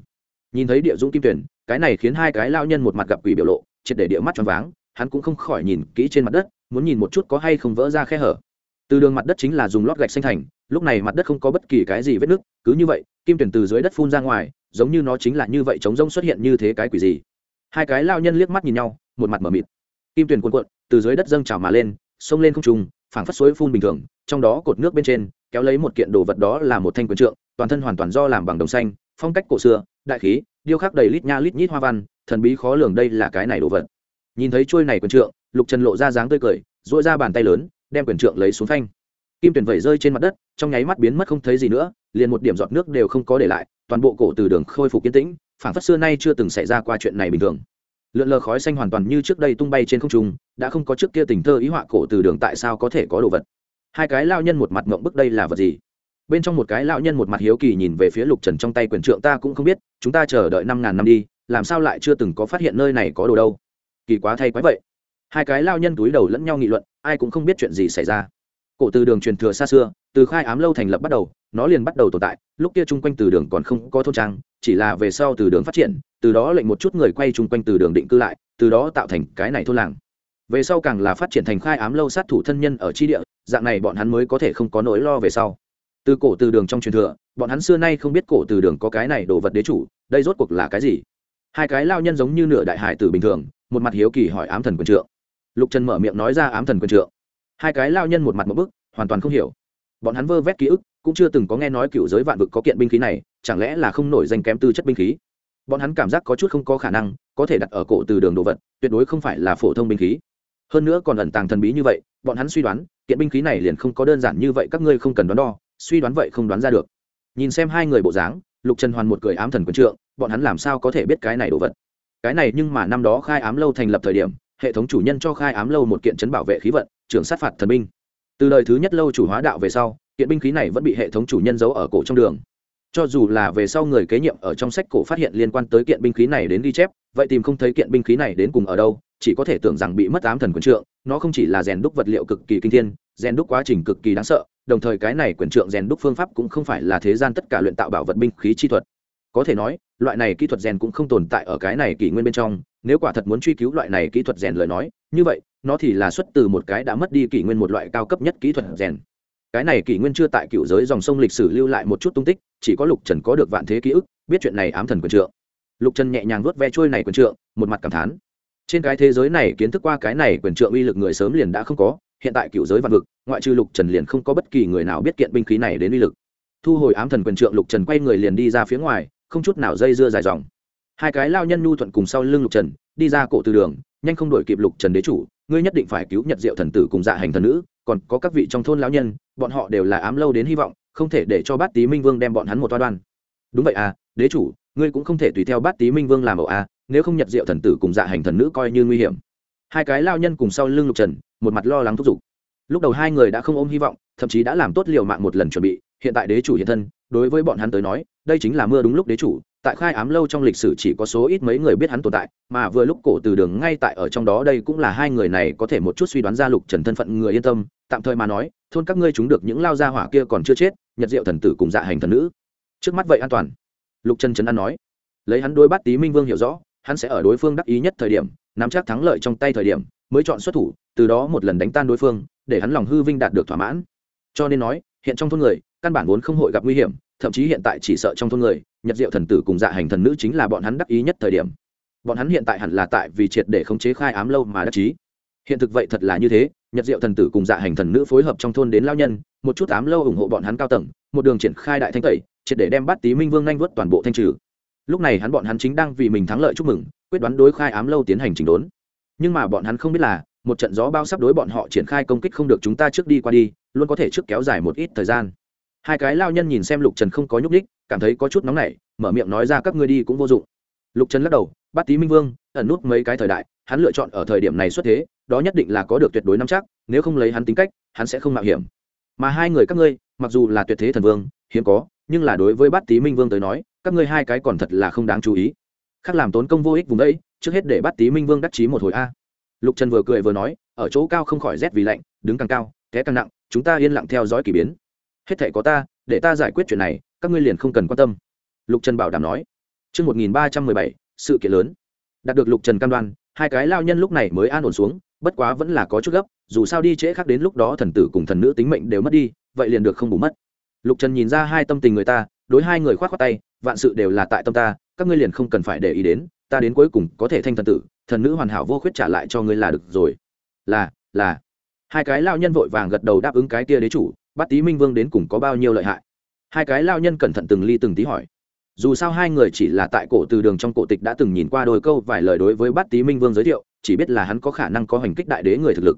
Nhìn thấy địa dũng kim tuyển, cái này khiến hai cái lao nhân một mặt gặp quỷ biểu lộ, triệt để địa mắt cho váng, hắn cũng không khỏi nhìn kỹ trên mặt đất, muốn nhìn một chút có hay không vỡ ra khe hở. Từ đường mặt đất chính là dùng lót gạch xanh thành, lúc này mặt đất không có bất kỳ cái gì vết nứt, cứ như vậy, kim tuyển từ dưới đất phun ra ngoài, giống như nó chính là như vậy chống rông xuất hiện như thế cái quỷ gì. Hai cái lao nhân liếc mắt nhìn nhau, một mặt mở mịt kim tuyển cuộn cuộn từ dưới đất dâng trào mà lên xông lên không trùng phảng phất suối phun bình thường trong đó cột nước bên trên kéo lấy một kiện đồ vật đó là một thanh quyền trượng toàn thân hoàn toàn do làm bằng đồng xanh phong cách cổ xưa đại khí, điêu khắc đầy lít nha lít nhít hoa văn, thần bí khó lường đây là cái này đồ vật. Nhìn thấy chuôi này quyền trượng, lục trần lộ ra dáng tươi cười dội ra bàn tay lớn, đem quyền trượng lấy xuống phanh. Kim tuyển vẩy rơi trên mặt đất, trong nháy mắt biến mất không thấy gì nữa, liền một điểm giọt nước đều không có để lại, toàn bộ cổ từ đường khôi phục kiến tĩnh phản phất xưa nay chưa từng xảy ra qua chuyện này bình thường. Lượn lờ khói xanh hoàn toàn như trước đây tung bay trên không trung, đã không có trước kia tình thơ ý họa cổ từ đường tại sao có thể có đồ vật. Hai cái lao nhân một mặt ngộng bức đây là vật gì? Bên trong một cái lão nhân một mặt hiếu kỳ nhìn về phía lục trần trong tay quyền trượng, ta cũng không biết, chúng ta chờ đợi năm ngàn năm đi, làm sao lại chưa từng có phát hiện nơi này có đồ đâu? Kỳ quá thay quái vậy. Hai cái lao nhân túi đầu lẫn nhau nghị luận, ai cũng không biết chuyện gì xảy ra. Cổ từ đường truyền thừa xa xưa, từ khai ám lâu thành lập bắt đầu, nó liền bắt đầu tồn tại, lúc kia chung quanh từ đường còn không có thôn trang, chỉ là về sau từ đường phát triển, từ đó lệnh một chút người quay chung quanh từ đường định cư lại, từ đó tạo thành cái này thôn làng. Về sau càng là phát triển thành khai ám lâu sát thủ thân nhân ở tri địa, dạng này bọn hắn mới có thể không có nỗi lo về sau từ cổ từ đường trong truyền thừa, bọn hắn xưa nay không biết cổ từ đường có cái này đồ vật đế chủ, đây rốt cuộc là cái gì? Hai cái lao nhân giống như nửa đại hải tử bình thường, một mặt hiếu kỳ hỏi ám thần quân trượng. Lục trần mở miệng nói ra ám thần quân trượng. Hai cái lao nhân một mặt một bức, hoàn toàn không hiểu. Bọn hắn vơ vét ký ức, cũng chưa từng có nghe nói cựu giới vạn vực có kiện binh khí này, chẳng lẽ là không nổi danh kém tư chất binh khí? Bọn hắn cảm giác có chút không có khả năng, có thể đặt ở cổ từ đường đồ vật, tuyệt đối không phải là phổ thông binh khí. Hơn nữa còn ẩn tàng thần bí như vậy, bọn hắn suy đoán, kiện binh khí này liền không có đơn giản như vậy, các ngươi không cần đoán đo suy đoán vậy không đoán ra được. Nhìn xem hai người bộ dáng, lục trần hoàn một cười ám thần quân trượng, bọn hắn làm sao có thể biết cái này đồ vật? Cái này nhưng mà năm đó khai ám lâu thành lập thời điểm, hệ thống chủ nhân cho khai ám lâu một kiện chấn bảo vệ khí vận, trưởng sát phạt thần binh. Từ đời thứ nhất lâu chủ hóa đạo về sau, kiện binh khí này vẫn bị hệ thống chủ nhân giấu ở cổ trong đường. Cho dù là về sau người kế nhiệm ở trong sách cổ phát hiện liên quan tới kiện binh khí này đến ghi chép, vậy tìm không thấy kiện binh khí này đến cùng ở đâu, chỉ có thể tưởng rằng bị mất ám thần quyền trượng, nó không chỉ là rèn đúc vật liệu cực kỳ kinh thiên, rèn đúc quá trình cực kỳ đáng sợ đồng thời cái này quyền trượng rèn đúc phương pháp cũng không phải là thế gian tất cả luyện tạo bảo vật binh khí chi thuật. Có thể nói, loại này kỹ thuật rèn cũng không tồn tại ở cái này kỷ nguyên bên trong, nếu quả thật muốn truy cứu loại này kỹ thuật rèn lời nói, như vậy, nó thì là xuất từ một cái đã mất đi kỷ nguyên một loại cao cấp nhất kỹ thuật rèn. Cái này kỷ nguyên chưa tại cựu giới dòng sông lịch sử lưu lại một chút tung tích, chỉ có lục trần có được vạn thế ký ức, biết chuyện này ám thần quyền trượng. Lục trần nhẹ nhàng vuốt ve trôi này quyền trượng, một mặt cảm thán. Trên cái thế giới này kiến thức qua cái này quyền trượng uy lực người sớm liền đã không có hiện tại cựu giới vạn vực, ngoại trừ lục trần liền không có bất kỳ người nào biết kiện binh khí này đến uy lực. Thu hồi ám thần quyền trượng, lục trần quay người liền đi ra phía ngoài, không chút nào dây dưa dài dòng. Hai cái lao nhân nhu thuận cùng sau lưng lục trần, đi ra cổ từ đường, nhanh không đổi kịp lục trần đế chủ, ngươi nhất định phải cứu nhật diệu thần tử cùng dạ hành thần nữ, còn có các vị trong thôn lão nhân, bọn họ đều là ám lâu đến hy vọng, không thể để cho bát tý minh vương đem bọn hắn một toa đoan. Đúng vậy à đế chủ, ngươi cũng không thể tùy theo bát tý minh vương làm ẩu à nếu không nhật diệu thần tử cùng dạ hành thần nữ coi như nguy hiểm hai cái lao nhân cùng sau lưng lục trần, một mặt lo lắng thúc giục. Lúc đầu hai người đã không ôm hy vọng, thậm chí đã làm tốt liều mạng một lần chuẩn bị, hiện tại đế chủ hiện thân, đối với bọn hắn tới nói, đây chính là mưa đúng lúc đế chủ, tại khai ám lâu trong lịch sử chỉ có số ít mấy người biết hắn tồn tại, mà vừa lúc cổ từ đường ngay tại ở trong đó đây cũng là hai người này có thể một chút suy đoán ra lục trần thân phận người yên tâm, tạm thời mà nói, thôn các ngươi chúng được những lao gia hỏa kia còn chưa chết, nhật diệu thần tử cùng dạ hành thần nữ. Trước mắt vậy an toàn. Lục trần trấn an nói. Lấy hắn đôi bắt tý minh vương hiểu rõ hắn sẽ ở đối phương đắc ý nhất thời điểm, nắm chắc thắng lợi trong tay thời điểm, mới chọn xuất thủ, từ đó một lần đánh tan đối phương, để hắn lòng hư vinh đạt được thỏa mãn. Cho nên nói, hiện trong thôn người, căn bản vốn không hội gặp nguy hiểm, thậm chí hiện tại chỉ sợ trong thôn người, nhật diệu thần tử cùng dạ hành thần nữ chính là bọn hắn đắc ý nhất thời điểm. Bọn hắn hiện tại hẳn là tại vì triệt để khống chế khai ám lâu mà đắc chí. Hiện thực vậy thật là như thế, nhật diệu thần tử cùng dạ hành thần nữ phối hợp trong thôn đến lao nhân, một chút ám lâu ủng hộ bọn hắn cao tầng, một đường triển khai đại thanh tẩy, triệt để đem bắt tý minh vương nhanh vớt toàn bộ thanh trừ lúc này hắn bọn hắn chính đang vì mình thắng lợi chúc mừng, quyết đoán đối khai ám lâu tiến hành chỉnh đốn. Nhưng mà bọn hắn không biết là, một trận gió bao sắp đối bọn họ triển khai công kích không được chúng ta trước đi qua đi, luôn có thể trước kéo dài một ít thời gian. Hai cái lao nhân nhìn xem lục trần không có nhúc ních cảm thấy có chút nóng nảy, mở miệng nói ra các ngươi đi cũng vô dụng. Lục trần lắc đầu bắt tý minh vương, ẩn nút mấy cái thời đại, hắn lựa chọn ở thời điểm này xuất thế, đó nhất định là có được tuyệt đối nắm chắc, nếu không lấy hắn tính cách, hắn sẽ không mạo hiểm. Mà hai người các ngươi, mặc dù là tuyệt thế thần vương, hiếm có, nhưng là đối với bát tý minh vương tới nói các ngươi hai cái còn thật là không đáng chú ý. Khác làm tốn công vô ích vùng đấy trước hết để bắt tý minh vương đắc chí một hồi a. Lục trần vừa cười vừa nói ở chỗ cao không khỏi rét vì lạnh đứng càng cao té càng nặng chúng ta yên lặng theo dõi k ỳ biến. Hết thể có ta để ta giải quyết chuyện này các ngươi liền không cần quan tâm. Lục trần bảo đảm nói. Trước 1317, sự kiện lớn. Đạt được lục trần cam đoan, hai cái lao nhân lúc này mới an ổn xuống, bất quá vẫn là có chút gấp, dù sao đi trễ khác đến lúc đó thần tử cùng thần nữ tính mệnh đều mất đi, vậy liền được không bù mất. Lục Trần nhìn ra hai tâm tình người ta, đối hai người khoát khoát tay, vạn sự đều là tại tâm ta, các ngươi liền không cần phải để ý đến, ta đến cuối cùng có thể thanh thần tử, thần nữ hoàn hảo vô khuyết trả lại cho ngươi là được rồi. Là, là. Hai cái lao nhân vội vàng gật đầu đáp ứng cái kia đế chủ, bắt Tý Minh Vương đến cùng có bao nhiêu lợi hại. Hai cái lao nhân cẩn thận từng ly từng tí hỏi dù sao hai người chỉ là tại cổ từ đường trong cổ tịch đã từng nhìn qua đôi câu vài lời đối với bát tý minh vương giới thiệu chỉ biết là hắn có khả năng có hành kích đại đế người thực lực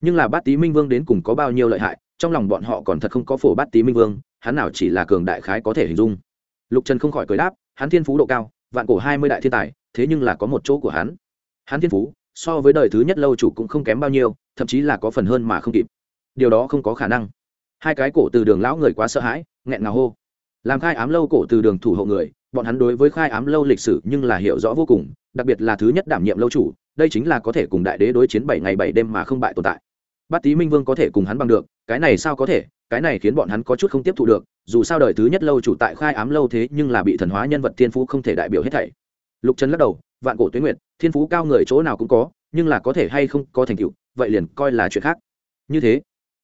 nhưng là bát tý minh vương đến cùng có bao nhiêu lợi hại trong lòng bọn họ còn thật không có phổ bát tý minh vương hắn nào chỉ là cường đại khái có thể hình dung. Lục trần không khỏi cười đáp, hắn thiên phú độ cao, vạn cổ hai mươi đại thiên tài, thế nhưng là có một chỗ của hắn. Hắn thiên phú, so với đời thứ nhất lâu chủ cũng không kém bao nhiêu, thậm chí là có phần hơn mà không kịp. Điều đó không có khả năng. Hai cái cổ từ đường lão người quá sợ hãi, nghẹn ngào hô. Làm khai ám lâu cổ từ đường thủ hộ người, bọn hắn đối với khai ám lâu lịch sử nhưng là hiểu rõ vô cùng, đặc biệt là thứ nhất đảm nhiệm lâu chủ, đây chính là có thể cùng đại đế đối chiến bảy ngày bảy đêm mà không bại tồn tại bát tý minh vương có thể cùng hắn bằng được cái này sao có thể? Cái này khiến bọn hắn có chút không tiếp thu được dù sao đời thứ nhất lâu chủ tại khai ám lâu thế nhưng là bị thần hóa nhân vật thiên phú không thể đại biểu hết thảy. Lục trần lắc đầu vạn cổ tuyến nguyện, thiên phú cao người chỗ nào cũng có nhưng là có thể hay không có thành tựu vậy liền coi là chuyện khác. Như thế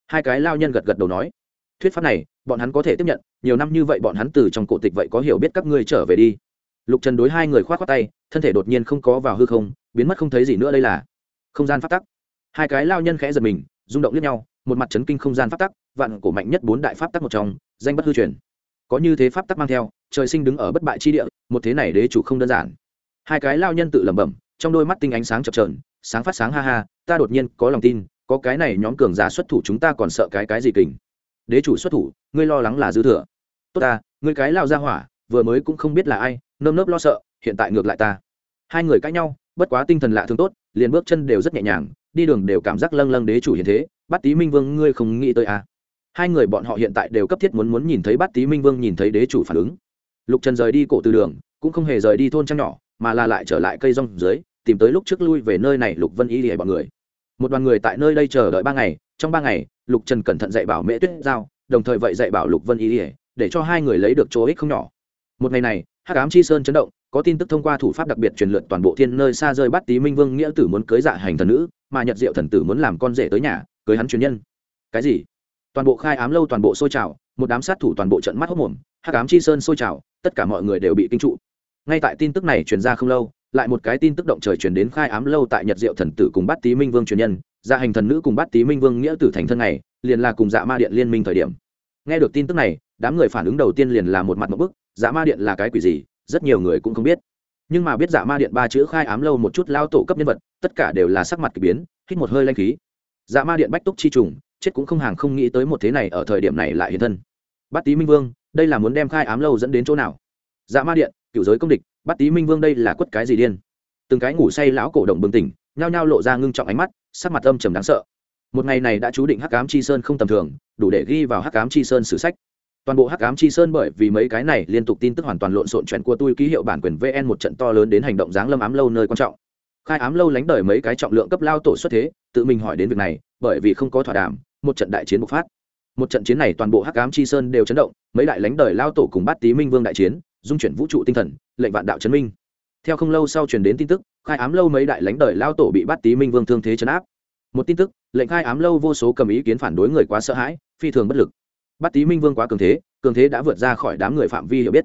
hai cái lao nhân gật gật đầu nói. Thuyết pháp này bọn hắn có thể tiếp nhận nhiều năm như vậy bọn hắn từ trong cổ tịch vậy có hiểu biết các ngươi trở về đi. Lục trần đối hai người k h o á t khoác tay thân thể đột nhiên không có vào hư không biến mất không thấy gì nữa đây là. Không gian phát tắc. Hai cái lao nhân khẽ giật mình rung động liếc nhau, một mặt chấn kinh không gian pháp tắc, vạn cổ mạnh nhất bốn đại pháp tắc một trong, danh bất hư truyền. Có như thế pháp tắc mang theo, trời sinh đứng ở bất bại chi địa, một thế này đế chủ không đơn giản. Hai cái lao nhân tự lẩm bẩm, trong đôi mắt tinh ánh sáng chập trờn sáng phát sáng ha ha, ta đột nhiên có lòng tin, có cái này nhóm cường giả xuất thủ chúng ta còn sợ cái cái gì kình. Đế chủ xuất thủ, ngươi lo lắng là dư thừa. Tốt ta, ngươi cái lao ra hỏa, vừa mới cũng không biết là ai, nơm nớp lo sợ, hiện tại ngược lại ta. Hai người cãi nhau, bất quá tinh thần lạ thường tốt, liền bước chân đều rất nhẹ nhàng đi đường đều cảm giác lâng lâng đế chủ hiện thế, bát tý minh vương, ngươi không nghĩ tới à. hai người bọn họ hiện tại đều cấp thiết muốn muốn nhìn thấy bát tý minh vương, nhìn thấy đế chủ phản ứng. Lục trần rời đi cổ từ đường, cũng không hề rời đi thôn trang nhỏ, mà là lại trở lại cây rong dưới, tìm tới lúc trước lui về nơi này lục vân y hề bọn người. Một đoàn người tại nơi đây chờ đợi ba ngày, trong ba ngày, lục trần cẩn thận dạy bảo mễ tuyết giao, đồng thời vậy dạy bảo lục vân y hề để cho hai người lấy được chỗ ích không nhỏ. Một ngày này, hắc ám chi sơn chấn động, có tin tức thông qua thủ pháp đặc biệt truyền lượn toàn bộ thiên nơi xa rơi bắt tý minh vương, nghĩa tử muốn cưới dạ hành thần nữ mà nhật diệu thần tử muốn làm con rể tới nhà, cưới hắn truyền nhân. Cái gì? Toàn bộ khai ám lâu toàn bộ sôi trào, một đám sát thủ toàn bộ trận mắt hốc mồm, hắc ám chi sơn sôi trào, tất cả mọi người đều bị kinh trụ. Ngay tại tin tức này truyền ra không lâu, lại một cái tin tức động trời truyền đến khai ám lâu tại nhật diệu thần tử cùng bắt tý minh vương truyền nhân, gia hành thần nữ cùng bắt tý minh vương nghĩa tử thành thân này, liền là cùng dạ ma điện liên minh thời điểm. Nghe được tin tức này, đám người phản ứng đầu tiên liền là một mặt một bức dạ ma điện là cái quỷ gì, rất nhiều người cũng không biết nhưng mà biết dạ ma điện ba chữ khai ám lâu một chút lao tổ cấp nhân vật, tất cả đều là sắc mặt k ỳ biến, hít một hơi lanh khí. Dạ ma điện bách túc chi trùng, chết cũng không hàng không nghĩ tới một thế này ở thời điểm này lại hiện thân. Bát tý minh vương, đây là muốn đem khai ám lâu dẫn đến chỗ nào? Dạ ma điện cựu giới công địch, bát tý minh vương đây là quất cái gì điên? Từng cái ngủ say lão cổ động bừng tỉnh, nhao nhao lộ ra ngưng trọng ánh mắt, sắc mặt âm trầm đáng sợ. Một ngày này đã chú định hắc ám chi sơn không tầm thường, đủ để ghi vào hắc ám chi sơn sử sách toàn bộ hắc ám chi sơn bởi vì mấy cái này liên tục tin tức hoàn toàn lộn xộn chuyện của tôi ký hiệu bản quyền vn một trận to lớn đến hành động giáng lâm ám lâu nơi quan trọng. Khai ám lâu lánh đời mấy cái trọng lượng cấp lao tổ xuất thế, tự mình hỏi đến việc này, bởi vì không có thỏa đàm, một trận đại chiến bộc phát. Một trận chiến này toàn bộ hắc ám chi sơn đều chấn động, mấy đại lánh đời lao tổ cùng bắt tý minh vương đại chiến, dung chuyển vũ trụ tinh thần, lệnh vạn đạo chấn minh. Theo không lâu sau truyền đến tin tức, khai ám lâu mấy đại lãnh đời lao tổ bị bắt tý minh vương thương thế chấn áp. Một tin tức, lệnh khai ám lâu vô số cầm ý kiến phản đối người quá sợ hãi, phi thường bất lực. Bát tý minh vương quá cường thế cường thế đã vượt ra khỏi đám người phạm vi hiểu biết.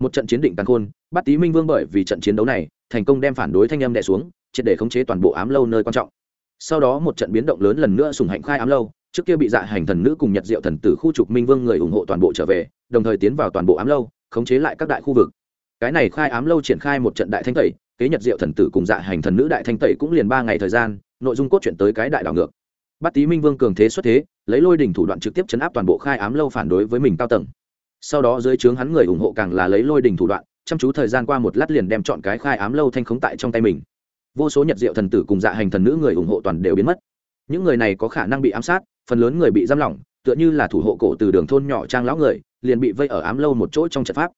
Một trận chiến định tàn khôn, Bát tý minh vương bởi vì trận chiến đấu này, thành công đem phản đối thanh âm đẻ xuống, triệt để khống chế toàn bộ ám lâu nơi quan trọng. Sau đó một trận biến động lớn lần nữa sùng hạnh khai ám lâu, trước kia bị dạ hành thần nữ cùng nhật diệu thần tử khu trục minh vương người ủng hộ toàn bộ trở về, đồng thời tiến vào toàn bộ ám lâu, khống chế lại các đại khu vực. Cái này khai ám lâu triển khai một trận đại thanh tẩy, kế nhật diệu thần tử cùng dạ hành thần nữ đại thanh tẩy cũng liền ba ngày thời gian, nội dung cốt truyện tới cái đại đảo ngược. Bát tý minh vương cường thế xuất thế lấy lôi đỉnh thủ đoạn trực tiếp chấn áp toàn bộ khai ám lâu phản đối với mình cao tầng. Sau đó dưới trướng hắn người ủng hộ càng là lấy lôi đỉnh thủ đoạn, chăm chú thời gian qua một lát liền đem chọn cái khai ám lâu thanh khống tại trong tay mình. Vô số nhật diệu thần tử cùng dạ hành thần nữ người ủng hộ toàn đều biến mất. Những người này có khả năng bị ám sát, phần lớn người bị giam lỏng, tựa như là thủ hộ cổ từ đường thôn nhỏ trang lão người, liền bị vây ở ám lâu một chỗ trong trận pháp.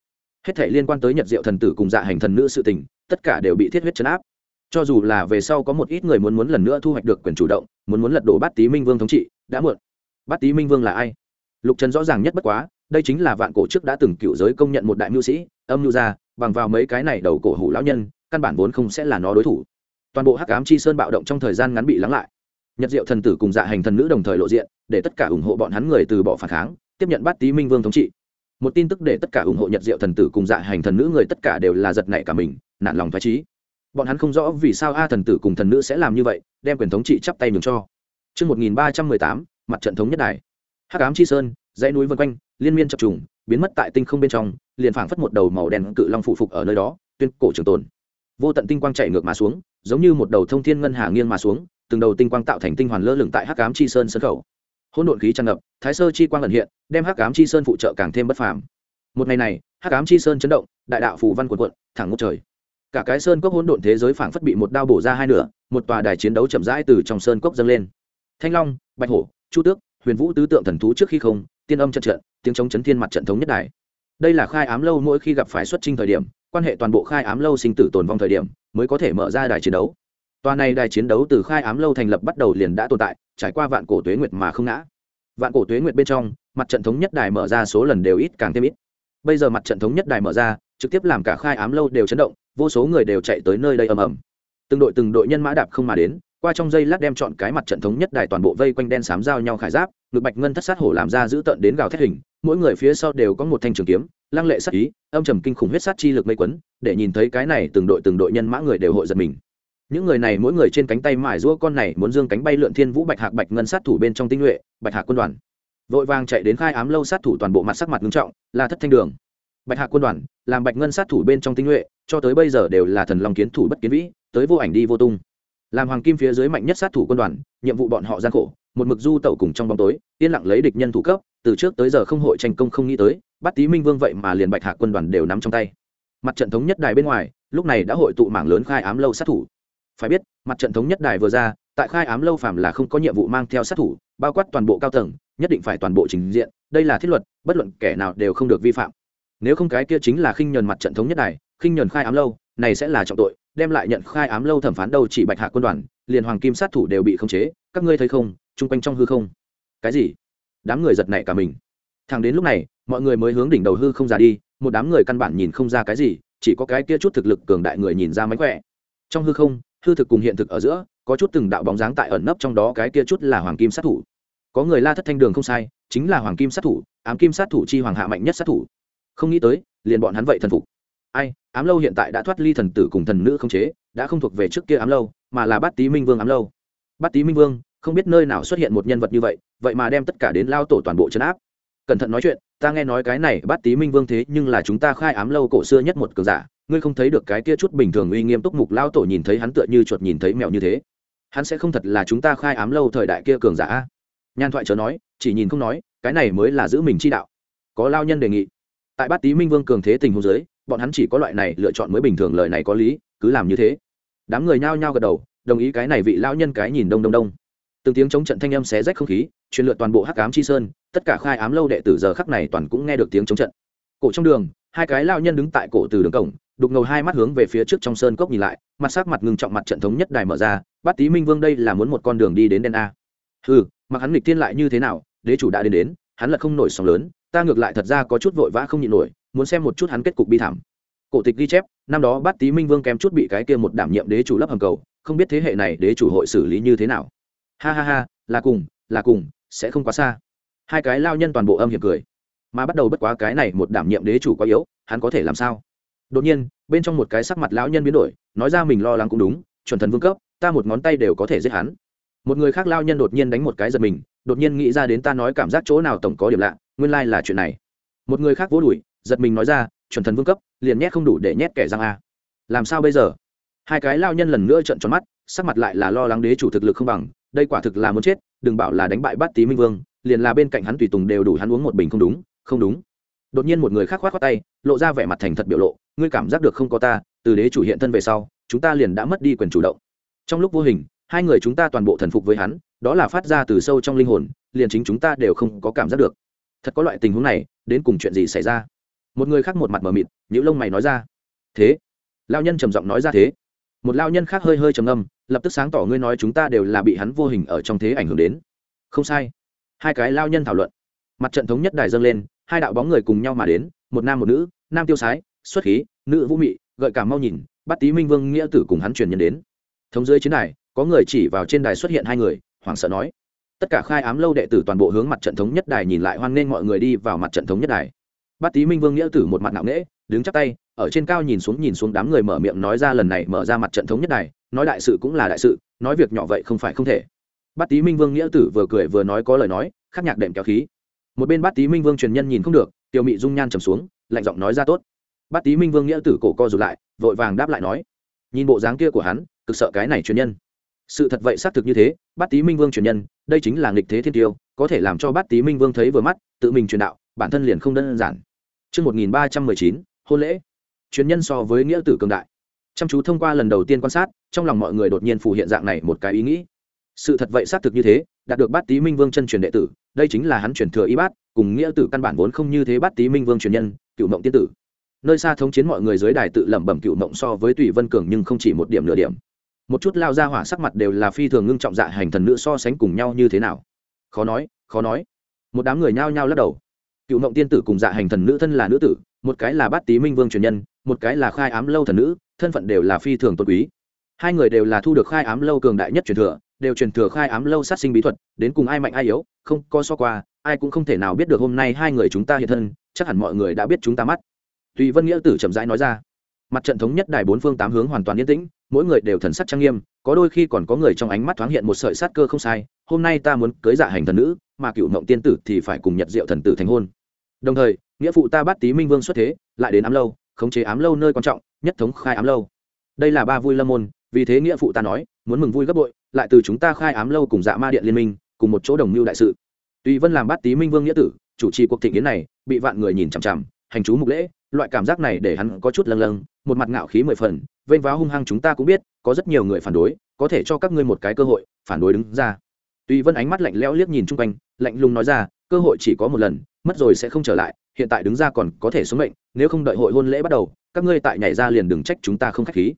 Hết thể liên quan tới nhật diệu thần tử cùng dạ hành thần nữ sự tình, tất cả đều bị thiết huyết chấn áp. Cho dù là về sau có một ít người muốn muốn lần nữa thu hoạch được quyền chủ động, muốn muốn lật đổ bát tý minh vương thống trị, đã muộn bát tý minh vương là ai? Lục trần rõ ràng nhất bất quá đây chính là vạn cổ trước đã từng cựu giới công nhận một đại mưu sĩ âm mưu gia bằng vào mấy cái này đầu cổ hủ lão nhân căn bản vốn không sẽ là nó đối thủ. Toàn bộ hắc ám chi sơn bạo động trong thời gian ngắn bị lắng lại. Nhật diệu thần tử cùng dạ hành thần nữ đồng thời lộ diện để tất cả ủng hộ bọn hắn người từ bỏ phản kháng tiếp nhận bát tý minh vương thống trị. Một tin tức để tất cả ủng hộ nhật diệu thần tử cùng dạ hành thần nữ người tất cả đều là giật nảy cả mình nản lòng thoái trí bọn hắn không rõ vì sao a thần tử cùng thần nữ sẽ làm như vậy đem quyền thống trị chắp tay nhường cho. Trước 1318, mặt trận thống nhất đài. Hắc ám chi sơn, dãy núi vân quanh, liên miên chập trùng, biến mất tại tinh không bên trong, liền phảng phất một đầu màu đen cự long phụ phục ở nơi đó, tuyên cổ trường tồn. Vô tận tinh quang chạy ngược mà xuống, giống như một đầu thông thiên ngân hà nghiêng mà xuống, từng đầu tinh quang tạo thành tinh hoàn lơ lửng tại Hắc ám chi sơn sân khẩu. Hỗn độn khí tràn ngập, thái sơ chi quang ẩn hiện, đem Hắc ám chi sơn phụ trợ càng thêm bất phàm. Một ngày này, Hắc ám chi sơn chấn động, đại đạo phù văn cuộn cuộn, thẳng ngút trời cả cái sơn cốc hỗn độn thế giới phảng phất bị một đao bổ ra hai nửa một tòa đài chiến đấu chậm rãi từ trong sơn cốc dâng lên thanh long bạch hổ chu tước, huyền vũ tứ tượng thần thú trước khi không, tiên âm trận trận, tiếng chống chấn thiên mặt trận thống nhất đài. Đây là khai ám lâu mỗi khi gặp phải xuất trình thời điểm, quan hệ toàn bộ khai ám lâu sinh tử tồn vong thời điểm, mới có thể mở ra đài chiến đấu. Tòa này đài chiến đấu từ khai ám lâu thành lập bắt đầu liền đã tồn tại, trải qua vạn cổ tuế nguyệt mà không ngã. Vạn cổ tuế nguyệt bên trong, mặt trận thống nhất đài mở ra số lần đều ít càng thêm ít. Bây giờ mặt trận thống nhất đài mở ra, trực tiếp làm cả khai ám lâu đều chấn động, vô số người đều chạy tới nơi đây ầm ầm. Từng đội từng đội nhân mã đạp không mà đến qua trong dây lát đem chọn cái mặt trận thống nhất đài toàn bộ vây quanh đen xám giao nhau khải giáp, ngực bạch ngân thất sát hổ làm ra giữ tận đến gào thét hình, mỗi người phía sau đều có một thanh trường kiếm, lăng lệ sát ý, âm trầm kinh khủng huyết sát chi lực mây quấn, để nhìn thấy cái này từng đội từng đội nhân mã người đều hội giật mình. Những người này mỗi người trên cánh tay mài giũa con này muốn dương cánh bay lượn thiên vũ bạch hạc bạch ngân sát thủ bên trong tinh nhuệ, bạch hạc quân đoàn. Vội vàng chạy đến khai ám lâu sát thủ toàn bộ mặt sắc mặt nghiêm trọng, là thất thanh đường. Bạch hạc quân đoàn, làm bạch ngân sát thủ bên trong tinh nhuệ, cho tới bây giờ đều là thần long kiến thủ bất kiến vĩ, tới vô ảnh đi vô tung làm hoàng kim phía dưới mạnh nhất sát thủ quân đoàn, nhiệm vụ bọn họ gian khổ, một mực du tẩu cùng trong bóng tối, yên lặng lấy địch nhân thủ cấp, từ trước tới giờ không hội tranh công không nghĩ tới, bắt tý minh vương vậy mà liền bạch hạ quân đoàn đều nắm trong tay. Mặt trận thống nhất đài bên ngoài, lúc này đã hội tụ mảng lớn khai ám lâu sát thủ. Phải biết, mặt trận thống nhất đài vừa ra, tại khai ám lâu phàm là không có nhiệm vụ mang theo sát thủ, bao quát toàn bộ cao tầng, nhất định phải toàn bộ trình diện, đây là thiết luật, bất luận kẻ nào đều không được vi phạm. Nếu không cái kia chính là khinh nhờn mặt trận thống nhất đài, khinh nhờn khai ám lâu, này sẽ là trọng tội đem lại nhận khai ám lâu thẩm phán đâu chỉ bạch hạ quân đoàn, liền hoàng kim sát thủ đều bị khống chế, các ngươi thấy không, chung quanh trong hư không. Cái gì? Đám người giật nảy cả mình. Thằng đến lúc này, mọi người mới hướng đỉnh đầu hư không ra đi, một đám người căn bản nhìn không ra cái gì, chỉ có cái kia chút thực lực cường đại người nhìn ra mánh khỏe. Trong hư không, hư thực cùng hiện thực ở giữa, có chút từng đạo bóng dáng tại ẩn nấp trong đó cái kia chút là hoàng kim sát thủ. Có người la thất thanh đường không sai, chính là hoàng kim sát thủ, ám kim sát thủ chi hoàng hạ mạnh nhất sát thủ. Không nghĩ tới, liền bọn hắn vậy thần phục ai, ám lâu hiện tại đã thoát ly thần tử cùng thần nữ không chế, đã không thuộc về trước kia ám lâu, mà là bát tý minh vương ám lâu. Bát tý minh vương, không biết nơi nào xuất hiện một nhân vật như vậy vậy mà đem tất cả đến lao tổ toàn bộ chấn áp. Cẩn thận nói chuyện, ta nghe nói cái này bát tý minh vương thế nhưng là chúng ta khai ám lâu cổ xưa nhất một cường giả, ngươi không thấy được cái kia chút bình thường uy nghiêm túc mục lao tổ nhìn thấy hắn tựa như chuột nhìn thấy mèo như thế. Hắn sẽ không thật là chúng ta khai ám lâu thời đại kia cường giả nhan thoại chớ nói, chỉ nhìn không nói, cái này mới là giữ mình chi đạo. Có lao nhân đề nghị. Tại bát tý minh vương cường thế tình hồ dưới bọn hắn chỉ có loại này lựa chọn mới bình thường, lời này có lý, cứ làm như thế. Đám người nhao nhao gật đầu, đồng ý cái này vị lão nhân cái nhìn đông đông đông. Từng tiếng chống trận thanh âm xé rách không khí, truyền lượt toàn bộ hắc ám chi sơn, tất cả khai ám lâu đệ tử giờ khắc này toàn cũng nghe được tiếng chống trận. Cổ trong đường, hai cái lao nhân đứng tại cổ từ đường cổng, đục ngầu hai mắt hướng về phía trước trong sơn cốc nhìn lại, mặt sắc mặt ngừng trọng mặt trận thống nhất đài mở ra, bát tý minh vương đây là muốn một con đường đi đến đen a. Ừ mặc hắn nghịch thiên lại như thế nào, đế chủ đã đến đến, hắn là không nổi sóng lớn, ta ngược lại thật ra có chút vội vã không nhịn nổi muốn xem một chút hắn kết cục bi thảm. Cổ tịch ghi chép, năm đó bát tý minh vương kém chút bị cái kia một đảm nhiệm đế chủ lấp hầm cầu, không biết thế hệ này đế chủ hội xử lý như thế nào. Ha ha ha, là cùng là cùng, sẽ không quá xa. Hai cái lao nhân toàn bộ âm hiểm cười. Mà bắt đầu bất quá cái này một đảm nhiệm đế chủ quá yếu, hắn có thể làm sao? Đột nhiên, bên trong một cái sắc mặt lão nhân biến đổi, nói ra mình lo lắng cũng đúng, chuẩn thần vương cấp, ta một ngón tay đều có thể giết hắn. Một người khác lao nhân đột nhiên đánh một cái giật mình, đột nhiên nghĩ ra đến ta nói cảm giác chỗ nào tổng có điểm lạ, nguyên lai là chuyện này. Một người khác vỗ đùi giật mình nói ra, chuẩn thần vương cấp, liền nhét không đủ để nhét kẻ răng a. Làm sao bây giờ? Hai cái lao nhân lần nữa trận tròn mắt, sắc mặt lại là lo lắng đế chủ thực lực không bằng, đây quả thực là muốn chết, đừng bảo là đánh bại bát tý minh vương, liền là bên cạnh hắn tùy tùng đều đủ hắn uống một bình không đúng không đúng. Đột nhiên một người khác khoát khoát tay, lộ ra vẻ mặt thành thật biểu lộ, ngươi cảm giác được không có ta, từ đế chủ hiện thân về sau, chúng ta liền đã mất đi quyền chủ động. Trong lúc vô hình, hai người chúng ta toàn bộ thần phục với hắn, đó là phát ra từ sâu trong linh hồn, liền chính chúng ta đều không có cảm giác được. Thật có loại tình huống này, đến cùng chuyện gì xảy ra? Một người khác một mặt mờ mịt những lông mày nói ra. Thế? Lao nhân trầm giọng nói ra thế. Một lao nhân khác hơi hơi trầm ngâm, lập tức sáng tỏ ngươi nói chúng ta đều là bị hắn vô hình ở trong thế ảnh hưởng đến. Không sai. Hai cái lao nhân thảo luận. Mặt trận thống nhất đài dâng lên, hai đạo bóng người cùng nhau mà đến, một nam một nữ, nam tiêu sái, xuất khí, nữ vũ mị, gợi cảm mau nhìn, bắt tý minh vương nghĩa tử cùng hắn truyền nhân đến. Thống dưới chiến đài, có người chỉ vào trên đài xuất hiện hai người, hoảng sợ nói. Tất cả khai ám lâu đệ tử toàn bộ hướng mặt trận thống nhất đài nhìn lại hoan nghênh mọi người đi vào mặt trận thống nhất đài bát tý minh vương nghĩa tử một mặt nặng nễ đứng chắc tay, ở trên cao nhìn xuống nhìn xuống đám người mở miệng nói ra lần này mở ra mặt trận thống nhất này nói đại sự cũng là đại sự, nói việc nhỏ vậy không phải không thể. Bát tý minh vương nghĩa tử vừa cười vừa nói có lời nói, khắc nhạc đệm kéo khí. Một bên bát tý minh vương truyền nhân nhìn không được tiêu mị dung nhan trầm xuống, lạnh giọng nói ra tốt. Bát tý minh vương nghĩa tử cổ co rụt lại, vội vàng đáp lại nói, nhìn bộ dáng kia của hắn, cực sợ cái này truyền nhân. Sự thật vậy xác thực như thế, bát tý minh vương truyền nhân, đây chính là nghịch thế thiên tiêu, có thể làm cho bát tý minh vương thấy vừa mắt, tự mình truyền đạo, bản thân liền không đơn giản. Trước 1319, hôn lễ. Truyền nhân so với nghĩa tử cường đại. Chăm chú thông qua lần đầu tiên quan sát, trong lòng mọi người đột nhiên phù hiện dạng này một cái ý nghĩ. Sự thật vậy xác thực như thế, đạt được bát tý minh vương chân truyền đệ tử, đây chính là hắn truyền thừa y bát, cùng nghĩa tử căn bản vốn không như thế bát tý minh vương truyền nhân, cựu mộng tiên tử. Nơi xa thống chiến mọi người dưới đài tự lẩm bẩm cựu mộng so với tùy vân cường nhưng không chỉ một điểm nửa điểm một chút lao ra hỏa sắc mặt đều là phi thường ngưng trọng dạ hành thần nữ so sánh cùng nhau như thế nào khó nói khó nói một đám người nhao nhao lắc đầu cựu mộng tiên tử cùng dạ hành thần nữ thân là nữ tử, một cái là bát tý minh vương truyền nhân, một cái là khai ám lâu thần nữ, thân phận đều là phi thường tôn quý. Hai người đều là thu được khai ám lâu cường đại nhất truyền thừa, đều truyền thừa khai ám lâu sát sinh bí thuật, đến cùng ai mạnh ai yếu, không có so qua, ai cũng không thể nào biết được hôm nay hai người chúng ta hiện thân, chắc hẳn mọi người đã biết chúng ta mắt. Tùy vân nghĩa tử chậm rãi nói ra. Mặt trận thống nhất đài bốn phương tám hướng hoàn toàn yên tĩnh, mỗi người đều thần sắc trang nghiêm, có đôi khi còn có người trong ánh mắt thoáng hiện một sợi sát cơ không sai, hôm nay ta muốn cưới dạ hành thần nữ, mà cựu mộng tiên tử thì phải cùng nhật diệu thần tử thành hôn đồng thời, nghĩa phụ ta bắt tý minh vương xuất thế, lại đến ám lâu, khống chế ám lâu nơi quan trọng, nhất thống khai ám lâu. Đây là ba vui lâm môn, vì thế nghĩa phụ ta nói, muốn mừng vui gấp bội, lại từ chúng ta khai ám lâu cùng dạ ma điện liên minh, cùng một chỗ đồng mưu đại sự. Tùy vân làm bắt tý minh vương nghĩa tử, chủ trì cuộc thịnh yến này, bị vạn người nhìn chằm chằm, hành chú mục lễ, loại cảm giác này để hắn có chút lâng lâng, một mặt ngạo khí mười phần, vênh váo hung hăng chúng ta cũng biết, có rất nhiều người phản đối, có thể cho các ngươi một cái cơ hội, phản đối đứng ra. Tùy vân ánh mắt lạnh lẽo liếc nhìn chung quanh, lạnh lùng nói ra, cơ hội chỉ có một lần mất rồi sẽ không trở lại, hiện tại đứng ra còn có thể xuống mệnh, nếu không đợi hội hôn lễ bắt đầu, các ngươi tại nhảy ra liền đừng trách chúng ta không khách khí.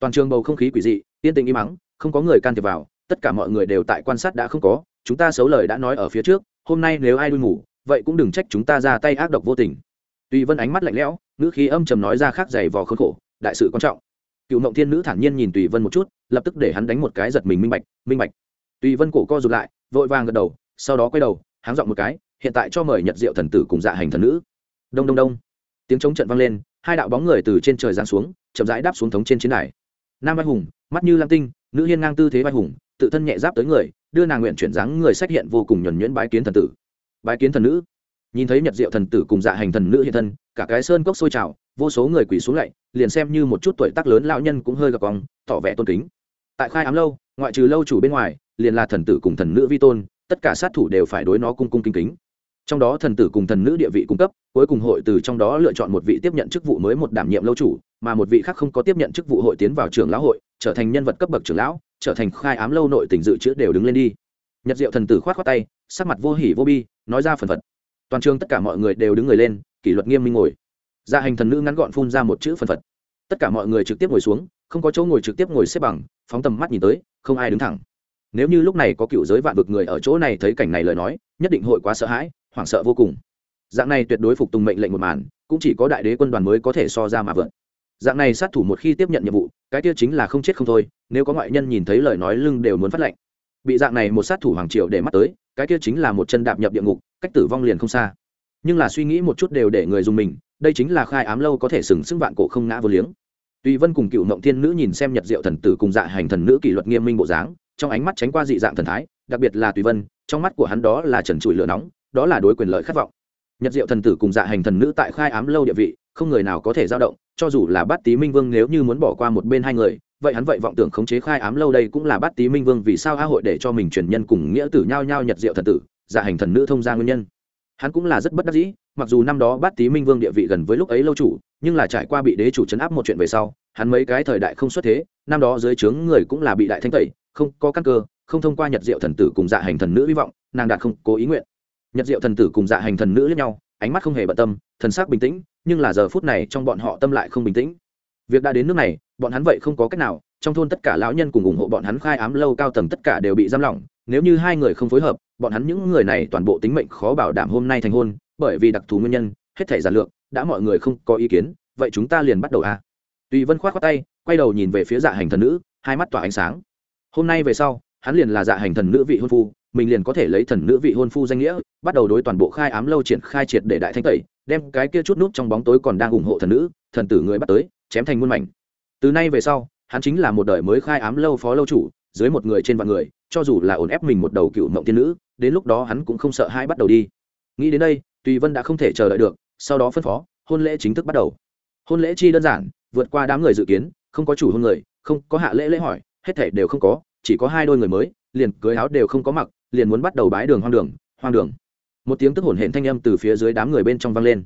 Toàn trường bầu không khí quỷ dị, yên tình im mắng, không có người can thiệp vào, tất cả mọi người đều tại quan sát đã không có, chúng ta xấu lời đã nói ở phía trước, hôm nay nếu ai đuôi ngủ, vậy cũng đừng trách chúng ta ra tay ác độc vô tình. Tùy vân ánh mắt lạnh lẽo, ngữ khí âm trầm nói ra khác dày vò khốn khổ, đại sự quan trọng. Cựu mộng thiên nữ thản nhiên nhìn tùy vân một chút, lập tức để hắn đánh một cái giật mình minh bạch minh bạch. Tùy vân cổ co rụt lại, vội vàng gật đầu, sau đó quay đầu, háng dọn một cái hiện tại cho mời nhật diệu thần tử cùng dạ hành thần nữ. Đông đông đông. Tiếng chống trận vang lên, hai đạo bóng người từ trên trời giáng xuống, chậm rãi đáp xuống thống trên chiến đài. Nam vai hùng, mắt như lam tinh, nữ hiên ngang tư thế vai hùng, tự thân nhẹ giáp tới người, đưa nàng nguyện chuyển dáng người sách hiện vô cùng nhuẩn nhuyễn bái kiến thần tử. Bái kiến thần nữ. Nhìn thấy nhật diệu thần tử cùng dạ hành thần nữ hiện thân, cả cái sơn cốc sôi trào, vô số người quỳ xuống lạy liền xem như một chút tuổi tác lớn lão nhân cũng hơi gặp vòng tỏ vẻ tôn kính. Tại khai ám lâu, ngoại trừ lâu chủ bên ngoài, liền là thần tử cùng thần nữ vi tôn, tất cả sát thủ đều phải đối nó cung cung kính kính trong đó thần tử cùng thần nữ địa vị cung cấp, cuối cùng hội từ trong đó lựa chọn một vị tiếp nhận chức vụ mới một đảm nhiệm lâu chủ, mà một vị khác không có tiếp nhận chức vụ hội tiến vào trường lão hội, trở thành nhân vật cấp bậc trưởng lão, trở thành khai ám lâu nội tình dự trữ đều đứng lên đi. Nhật diệu thần tử khoát khoát tay, sắc mặt vô hỉ vô bi, nói ra phần phật. Toàn trường tất cả mọi người đều đứng người lên, kỷ luật nghiêm minh ngồi. Gia hành thần nữ ngắn gọn phun ra một chữ phần phật. Tất cả mọi người trực tiếp ngồi xuống, không có chỗ ngồi trực tiếp ngồi xếp bằng, phóng tầm mắt nhìn tới, không ai đứng thẳng. Nếu như lúc này có cựu giới vạn vực người ở chỗ này thấy cảnh này lời nói, nhất định hội quá sợ hãi hoảng sợ vô cùng. Dạng này tuyệt đối phục tùng mệnh lệnh một màn, cũng chỉ có đại đế quân đoàn mới có thể so ra mà vượn dạng này sát thủ một khi tiếp nhận nhiệm vụ, cái kia chính là không chết không thôi, nếu có ngoại nhân nhìn thấy lời nói lưng đều muốn phát lệnh. Bị dạng này một sát thủ hoàng triệu để mắt tới, cái kia chính là một chân đạp nhập địa ngục, cách tử vong liền không xa. Nhưng là suy nghĩ một chút đều để người dùng mình, đây chính là khai ám lâu có thể sừng sững vạn cổ không ngã vô liếng. Tùy vân cùng cựu mộng thiên nữ nhìn xem nhật diệu thần tử cùng dạ hành thần nữ kỷ luật nghiêm minh bộ dáng, trong ánh mắt tránh qua dị dạng thần thái, đặc biệt là tùy vân, trong mắt của hắn đó là trần trụi lửa nóng đó là đối quyền lợi khát vọng. Nhật diệu thần tử cùng dạ hành thần nữ tại khai ám lâu địa vị, không người nào có thể giao động, cho dù là bát tý minh vương nếu như muốn bỏ qua một bên hai người, vậy hắn vậy vọng tưởng khống chế khai ám lâu đây cũng là bát tý minh vương vì sao a hội để cho mình truyền nhân cùng nghĩa tử nhau nhau nhật diệu thần tử dạ hành thần nữ thông ra nguyên nhân. Hắn cũng là rất bất đắc dĩ, mặc dù năm đó bát tý minh vương địa vị gần với lúc ấy lâu chủ, nhưng là trải qua bị đế chủ chấn áp một chuyện về sau, hắn mấy cái thời đại không xuất thế, năm đó dưới trướng người cũng là bị đại thanh tẩy, không có căn cơ, không thông qua nhật diệu thần tử cùng dạ hành thần nữ hy vọng, nàng đạt không cố ý nguyện nhật diệu thần tử cùng dạ hành thần nữ lẫn nhau, ánh mắt không hề bận tâm, thần sắc bình tĩnh, nhưng là giờ phút này trong bọn họ tâm lại không bình tĩnh. Việc đã đến nước này, bọn hắn vậy không có cách nào, trong thôn tất cả lão nhân cùng ủng hộ bọn hắn khai ám lâu cao tầng tất cả đều bị giam lỏng. Nếu như hai người không phối hợp, bọn hắn những người này toàn bộ tính mệnh khó bảo đảm hôm nay thành hôn, bởi vì đặc thù nguyên nhân, hết thể giản lược, đã mọi người không có ý kiến, vậy chúng ta liền bắt đầu a. À. tùy vân khoát khoát tay, quay đầu nhìn về phía dạ hành thần nữ, hai mắt tỏa ánh sáng. Hôm nay về sau, hắn liền là dạ hành thần nữ vị hôn phu mình liền có thể lấy thần nữ vị hôn phu danh nghĩa, bắt đầu đối toàn bộ khai ám lâu triển khai triệt để đại thanh tẩy, đem cái kia chút nút trong bóng tối còn đang ủng hộ thần nữ, thần tử người bắt tới, chém thành muôn mảnh. Từ nay về sau, hắn chính là một đời mới khai ám lâu phó lâu chủ, dưới một người trên vạn người, cho dù là ổn ép mình một đầu cựu mộng tiên nữ, đến lúc đó hắn cũng không sợ hai bắt đầu đi. Nghĩ đến đây, tùy vân đã không thể chờ đợi được, sau đó phân phó, hôn lễ chính thức bắt đầu. Hôn lễ chi đơn giản, vượt qua đám người dự kiến, không có chủ hôn người, không có hạ lễ lễ hỏi, hết thể đều không có, chỉ có hai đôi người mới, liền cưới áo đều không có mặc liền muốn bắt đầu bái đường hoang đường hoang đường. Một tiếng tức hổn hển thanh âm từ phía dưới đám người bên trong vang lên.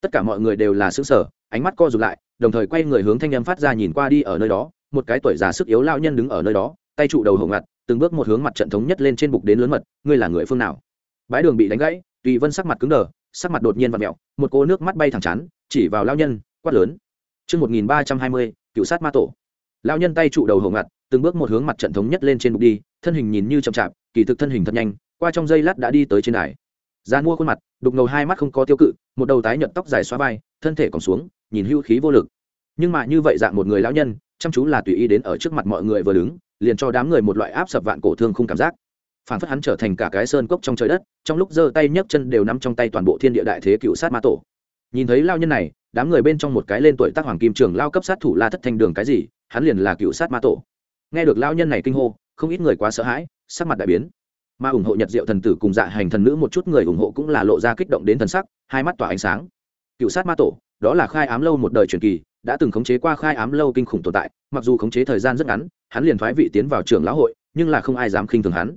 Tất cả mọi người đều là xứng sở ánh mắt co rụt lại, đồng thời quay người hướng thanh âm phát ra nhìn qua đi ở nơi đó, một cái tuổi già sức yếu lao nhân đứng ở nơi đó, tay trụ đầu hổ ngặt, từng bước một hướng mặt trận thống nhất lên trên bục đến lớn mật, ngươi là người phương nào? Bãi đường bị đánh gãy, tùy vân sắc mặt cứng đờ, sắc mặt đột nhiên và mẹo một cô nước mắt bay thẳng chán, chỉ vào lao nhân, quát lớn. Trước một nghìn ba trăm hai mươi, cựu sát ma tổ. Lao nhân tay trụ đầu hổ ngặt, từng bước một hướng mặt trận thống nhất lên trên bục đi, thân hình nhìn như chậm chạp kỳ thực thân hình thật nhanh, qua trong giây lát đã đi tới trên đài. Ra mua khuôn mặt, đục ngầu hai mắt không có tiêu cự, một đầu tái nhợt tóc dài xóa vai, thân thể còn xuống, nhìn hưu khí vô lực. Nhưng mà như vậy dạng một người lão nhân, chăm chú là tùy ý đến ở trước mặt mọi người vừa đứng, liền cho đám người một loại áp sập vạn cổ thương không cảm giác. Phản phất hắn trở thành cả cái sơn cốc trong trời đất, trong lúc giơ tay nhấc chân đều nắm trong tay toàn bộ thiên địa đại thế cựu sát ma tổ. Nhìn thấy lao nhân này, đám người bên trong một cái lên tuổi tác hoàng kim trường lao cấp sát thủ la thất thanh đường cái gì, hắn liền là cựu sát ma tổ. Nghe được lao nhân này kinh hô, không ít người quá sợ hãi sắc mặt đại biến. Mà ủng hộ nhật diệu thần tử cùng dạ hành thần nữ một chút người ủng hộ cũng là lộ ra kích động đến thần sắc, hai mắt tỏa ánh sáng. Cựu sát ma tổ, đó là khai ám lâu một đời truyền kỳ, đã từng khống chế qua khai ám lâu kinh khủng tồn tại, mặc dù khống chế thời gian rất ngắn, hắn liền thoái vị tiến vào trường lão hội, nhưng là không ai dám khinh thường hắn.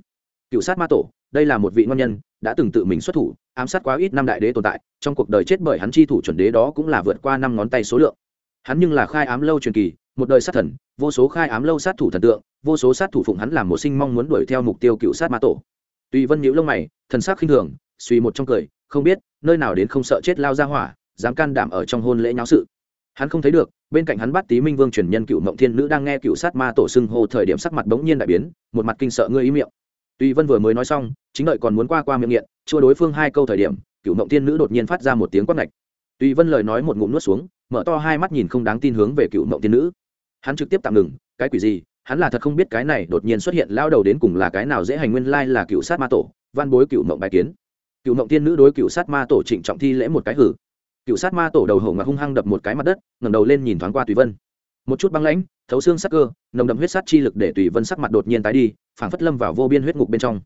Cựu sát ma tổ, đây là một vị ngon nhân, đã từng tự mình xuất thủ, ám sát quá ít năm đại đế tồn tại, trong cuộc đời chết bởi hắn chi thủ chuẩn đế đó cũng là vượt qua năm ngón tay số lượng. Hắn nhưng là khai ám lâu truyền kỳ, một đời sát thần, vô số khai ám lâu sát thủ thần tượng vô số sát thủ phụng hắn làm một sinh mong muốn đuổi theo mục tiêu cựu sát ma tổ. Tùy vân nhíu lông mày, thần sắc khinh thường, suy một trong cười, không biết, nơi nào đến không sợ chết lao ra hỏa, dám can đảm ở trong hôn lễ nháo sự. Hắn không thấy được, bên cạnh hắn bắt tý minh vương truyền nhân cựu mộng thiên nữ đang nghe cựu sát ma tổ xưng hô thời điểm sắc mặt bỗng nhiên đại biến, một mặt kinh sợ ngươi ý miệng. Tùy vân vừa mới nói xong, chính đợi còn muốn qua qua miệng nghiện, chua đối phương hai câu thời điểm, cựu mộng thiên nữ đột nhiên phát ra một tiếng quát ngạch. Tùy vân lời nói một ngụm nuốt xuống, mở to hai mắt nhìn không đáng tin hướng về cựu mộng thiên nữ. Hắn trực tiếp tạm ngừng, cái quỷ gì hắn là thật không biết cái này đột nhiên xuất hiện lao đầu đến cùng là cái nào dễ hành nguyên lai là cựu sát ma tổ, văn bối cựu mộng bài kiến. Cựu mộng tiên nữ đối cựu sát ma tổ trịnh trọng thi lễ một cái hử. Cựu sát ma tổ đầu hổ ngạc hung hăng đập một cái mặt đất, ngẩng đầu lên nhìn thoáng qua tùy vân. Một chút băng lãnh, thấu xương sắc cơ, nồng đậm huyết sát chi lực để tùy vân sắc mặt đột nhiên tái đi, phảng phất lâm vào vô biên huyết ngục bên trong.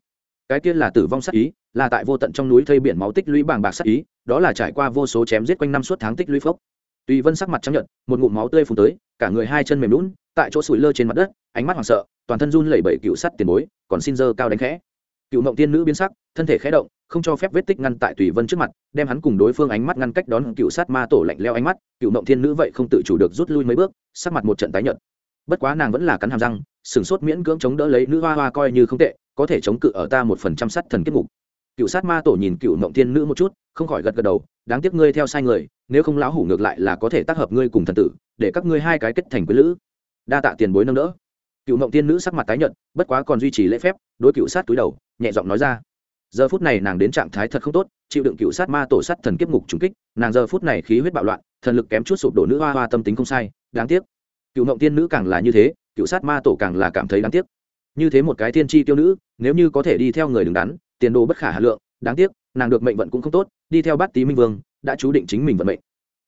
Cái kia là tử vong sát ý, là tại vô tận trong núi thây biển máu tích lũy bàng bạc sát ý, đó là trải qua vô số chém giết quanh năm suốt tháng tích lũy phốc. Tùy vân sắc mặt trắng nhợt, một ngụm máu tươi phun tới, cả người hai chân mềm lún tại chỗ sủi lơ trên mặt đất, ánh mắt hoảng sợ, toàn thân run lẩy bẩy cựu sắt tiền bối, còn xin dơ cao đánh khẽ. Cựu mộng tiên nữ biến sắc, thân thể khẽ động, không cho phép vết tích ngăn tại tùy vân trước mặt, đem hắn cùng đối phương ánh mắt ngăn cách đón cựu sát ma tổ lạnh leo ánh mắt. Cựu mộng thiên nữ vậy không tự chủ được rút lui mấy bước, sắc mặt một trận tái nhợt. Bất quá nàng vẫn là cắn hàm răng, sửng sốt miễn cưỡng chống đỡ lấy nữ hoa hoa coi như không tệ, có thể chống cự ở ta một phần trăm sắt thần kết ngục. Cựu sát ma tổ nhìn cựu mộng thiên nữ một chút, không khỏi gật gật đầu, đáng tiếc ngươi theo sai người, nếu không lão hủ ngược lại là có thể tác hợp ngươi cùng thần tử, để các ngươi hai cái kết thành quý lữ đa tạ tiền bối nâng đỡ. Cựu mộng tiên nữ sắc mặt tái nhợt, bất quá còn duy trì lễ phép, đối cựu sát túi đầu, nhẹ giọng nói ra. Giờ phút này nàng đến trạng thái thật không tốt, chịu đựng cựu sát ma tổ sát thần kiếp ngục trùng kích, nàng giờ phút này khí huyết bạo loạn, thần lực kém chút sụp đổ nữ hoa hoa tâm tính không sai, đáng tiếc. Cựu ngộng tiên nữ càng là như thế, cựu sát ma tổ càng là cảm thấy đáng tiếc. Như thế một cái tiên tri tiêu nữ, nếu như có thể đi theo người đứng đắn, tiền đồ bất khả hà lượng, đáng tiếc, nàng được mệnh vận cũng không tốt, đi theo bát tý minh vương, đã chú định chính mình vận mệnh.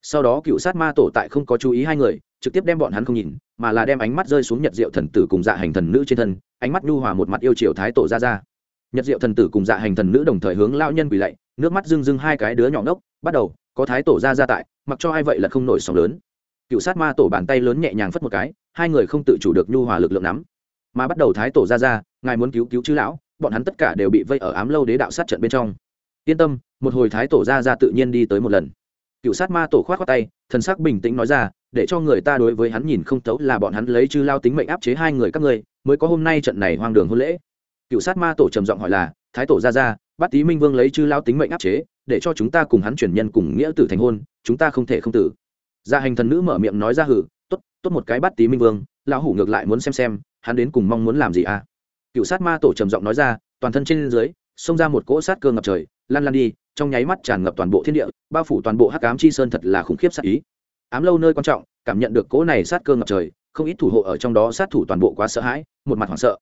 Sau đó cựu sát ma tổ tại không có chú ý hai người trực tiếp đem bọn hắn không nhìn, mà là đem ánh mắt rơi xuống nhật diệu thần tử cùng dạ hành thần nữ trên thân, ánh mắt nhu hòa một mặt yêu triều thái tổ ra ra. Nhật diệu thần tử cùng dạ hành thần nữ đồng thời hướng lao nhân quỳ lạy, nước mắt rưng rưng hai cái đứa nhỏ ngốc, bắt đầu, có thái tổ ra ra tại, mặc cho ai vậy là không nổi sóng lớn. Cựu sát ma tổ bàn tay lớn nhẹ nhàng phất một cái, hai người không tự chủ được nhu hòa lực lượng nắm. Mà bắt đầu thái tổ ra ra, ngài muốn cứu cứu chứ lão, bọn hắn tất cả đều bị vây ở ám lâu đế đạo sát trận bên trong. Yên tâm, một hồi thái tổ ra ra tự nhiên đi tới một lần. Cựu sát ma tổ khoát khoát tay, thần sắc bình tĩnh nói ra để cho người ta đối với hắn nhìn không thấu là bọn hắn lấy chư lao tính mệnh áp chế hai người các ngươi, mới có hôm nay trận này hoang đường hôn lễ. Cựu sát ma tổ trầm giọng hỏi là, thái tổ ra ra bắt tý minh vương lấy chư lao tính mệnh áp chế, để cho chúng ta cùng hắn chuyển nhân cùng nghĩa tử thành hôn, chúng ta không thể không tử. Gia hành thần nữ mở miệng nói ra hử, tốt tốt một cái bắt tý minh vương, lão hủ ngược lại muốn xem xem, hắn đến cùng mong muốn làm gì à? Cựu sát ma tổ trầm giọng nói ra, toàn thân trên dưới, xông ra một cỗ sát cơ ngập trời, lan lan đi, trong nháy mắt tràn ngập toàn bộ thiên địa, bao phủ toàn bộ hắc ám chi sơn thật là khủng khiếp sát ý ám lâu nơi quan trọng, cảm nhận được cỗ này sát cơ ngập trời, không ít thủ hộ ở trong đó sát thủ toàn bộ quá sợ hãi, một mặt hoảng sợ.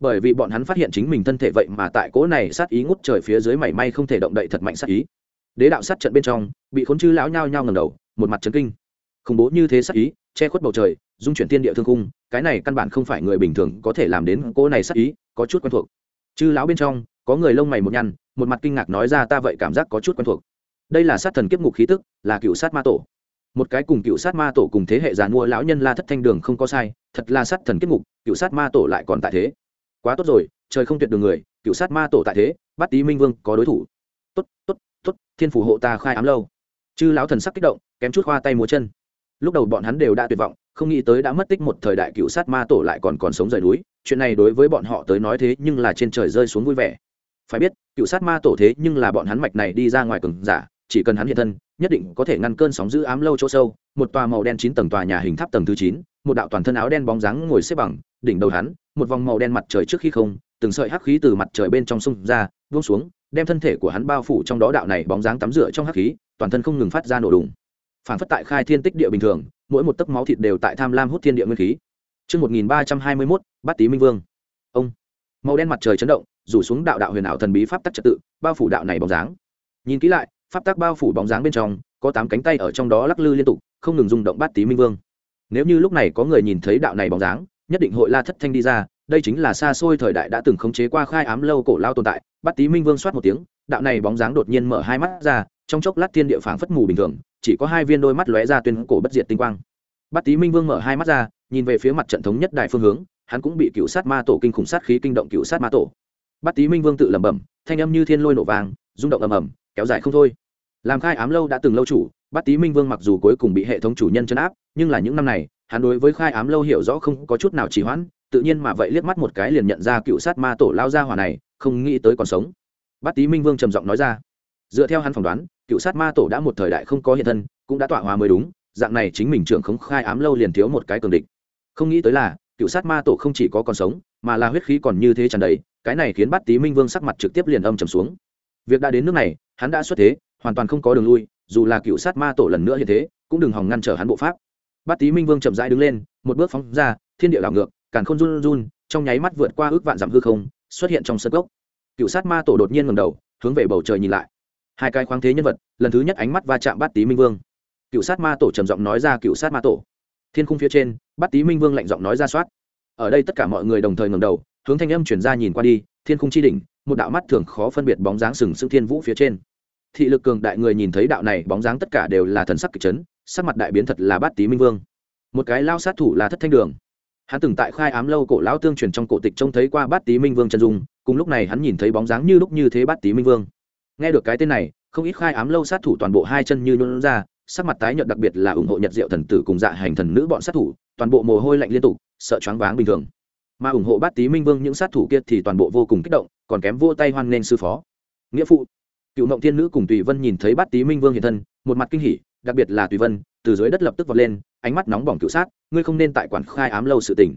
Bởi vì bọn hắn phát hiện chính mình thân thể vậy mà tại cỗ này sát ý ngút trời phía dưới mảy may không thể động đậy thật mạnh sát ý. Đế đạo sát trận bên trong, bị khốn chư lão nhao nhao ngầm đầu, một mặt trấn kinh. Khủng bố như thế sát ý, che khuất bầu trời, dung chuyển thiên địa thương cung cái này căn bản không phải người bình thường có thể làm đến cỗ này sát ý, có chút quen thuộc. Chư lão bên trong, có người lông mày một nhăn, một mặt kinh ngạc nói ra ta vậy cảm giác có chút quen thuộc. Đây là sát thần kiếp ngục khí tức, là cựu sát ma tổ một cái cùng cựu sát ma tổ cùng thế hệ giàn mua lão nhân la thất thanh đường không có sai, thật là sát thần kết ngục, cựu sát ma tổ lại còn tại thế. Quá tốt rồi, trời không tuyệt đường người, cựu sát ma tổ tại thế bắt tý minh vương có đối thủ. Tốt tốt tốt, thiên phủ hộ ta khai ám lâu. Chư lão thần sắc kích động, kém chút khoa tay múa chân. Lúc đầu bọn hắn đều đã tuyệt vọng, không nghĩ tới đã mất tích một thời đại cựu sát ma tổ lại còn còn sống rời núi, chuyện này đối với bọn họ tới nói thế nhưng là trên trời rơi xuống vui vẻ. Phải biết, cựu sát ma tổ thế nhưng là bọn hắn mạch này đi ra ngoài cường giả, chỉ cần hắn hiện thân nhất định có thể ngăn cơn sóng giữ ám lâu chỗ sâu một tòa màu đen chín tầng tòa nhà hình tháp tầng thứ chín một đạo toàn thân áo đen bóng dáng ngồi xếp bằng đỉnh đầu hắn một vòng màu đen mặt trời trước khi không từng sợi hắc khí từ mặt trời bên trong sông ra buông xuống đem thân thể của hắn bao phủ trong đó đạo này bóng dáng tắm rửa trong hắc khí toàn thân không ngừng phát ra nổ đùng phản phất tại khai thiên tích địa bình thường mỗi một tấc máu thịt đều tại tham lam hút thiên địa nguyên khí Trước 1321, bát tý minh vương. Ông. Màu đen mặt trời chấn động, rủ xuống đạo đạo huyền ảo thần bí pháp tắc trật tự, bao phủ đạo này bóng dáng. Nhìn kỹ lại, pháp tác bao phủ bóng dáng bên trong, có tám cánh tay ở trong đó lắc lư liên tục, không ngừng rung động bát tý minh vương. Nếu như lúc này có người nhìn thấy đạo này bóng dáng, nhất định hội la thất thanh đi ra, đây chính là xa xôi thời đại đã từng khống chế qua khai ám lâu cổ lao tồn tại. Bát tý minh vương soát một tiếng, đạo này bóng dáng đột nhiên mở hai mắt ra, trong chốc lát thiên địa phảng phất mù bình thường, chỉ có hai viên đôi mắt lóe ra tuyên cổ bất diệt tinh quang bát tý minh vương mở hai mắt ra nhìn về phía mặt trận thống nhất đại phương hướng hắn cũng bị cựu sát ma tổ kinh khủng sát khí kinh động cựu sát ma tổ bát tý minh vương tự lẩm bẩm thanh âm như thiên lôi nổ vàng rung động ầm ầm kéo dài không thôi. Làm khai ám lâu đã từng lâu chủ, bát tý minh vương mặc dù cuối cùng bị hệ thống chủ nhân chấn áp, nhưng là những năm này, hắn đối với khai ám lâu hiểu rõ không có chút nào trì hoãn, tự nhiên mà vậy liếc mắt một cái liền nhận ra cựu sát ma tổ lao ra hỏa này, không nghĩ tới còn sống. Bát tý minh vương trầm giọng nói ra. Dựa theo hắn phỏng đoán, cựu sát ma tổ đã một thời đại không có hiện thân, cũng đã tọa hòa mới đúng, dạng này chính mình trưởng khống khai ám lâu liền thiếu một cái cường địch. Không nghĩ tới là, cựu sát ma tổ không chỉ có còn sống, mà là huyết khí còn như thế tràn đầy, cái này khiến bát tý minh vương sắc mặt trực tiếp liền âm trầm xuống. Việc đã đến nước này hắn đã xuất thế, hoàn toàn không có đường lui, dù là cựu sát ma tổ lần nữa hiện thế, cũng đừng hòng ngăn trở hắn bộ pháp. Bát tý minh vương chậm rãi đứng lên, một bước phóng ra, thiên địa đảo ngược, càn khôn run run, trong nháy mắt vượt qua ước vạn dặm hư không, xuất hiện trong sân gốc cựu sát ma tổ đột nhiên ngầm đầu, hướng về bầu trời nhìn lại. Hai cái khoáng thế nhân vật, lần thứ nhất ánh mắt va chạm bát tý minh vương. Cựu sát ma tổ trầm giọng nói ra cựu sát ma tổ. Thiên khung phía trên, bát tý minh vương lạnh giọng nói ra soát. Ở đây tất cả mọi người đồng thời ngầm đầu, hướng thanh âm chuyển ra nhìn qua đi, thiên khung chi đỉnh một đạo mắt thường khó phân biệt bóng dáng sừng sững thiên vũ phía trên. Thị lực cường đại người nhìn thấy đạo này bóng dáng tất cả đều là thần sắc kịch chấn, sắc mặt đại biến thật là bát tý minh vương. Một cái lao sát thủ là thất thanh đường. Hắn từng tại khai ám lâu cổ lão tương truyền trong cổ tịch trông thấy qua bát tý minh vương chân dung, cùng lúc này hắn nhìn thấy bóng dáng như lúc như thế bát tý minh vương. Nghe được cái tên này, không ít khai ám lâu sát thủ toàn bộ hai chân như nhuận ra, sắc mặt tái nhợt đặc biệt là ủng hộ nhật diệu thần tử cùng dạ hành thần nữ bọn sát thủ, toàn bộ mồ hôi lạnh liên tục, sợ choáng váng bình thường mà ủng hộ bát tý minh vương những sát thủ kia thì toàn bộ vô cùng kích động, còn kém vô tay hoan nghênh sư phó nghĩa phụ, cựu mộng thiên nữ cùng tùy vân nhìn thấy bát tý minh vương hiện thân, một mặt kinh hỉ, đặc biệt là tùy vân, từ dưới đất lập tức vọt lên, ánh mắt nóng bỏng cựu sát, ngươi không nên tại quản khai ám lâu sự tỉnh.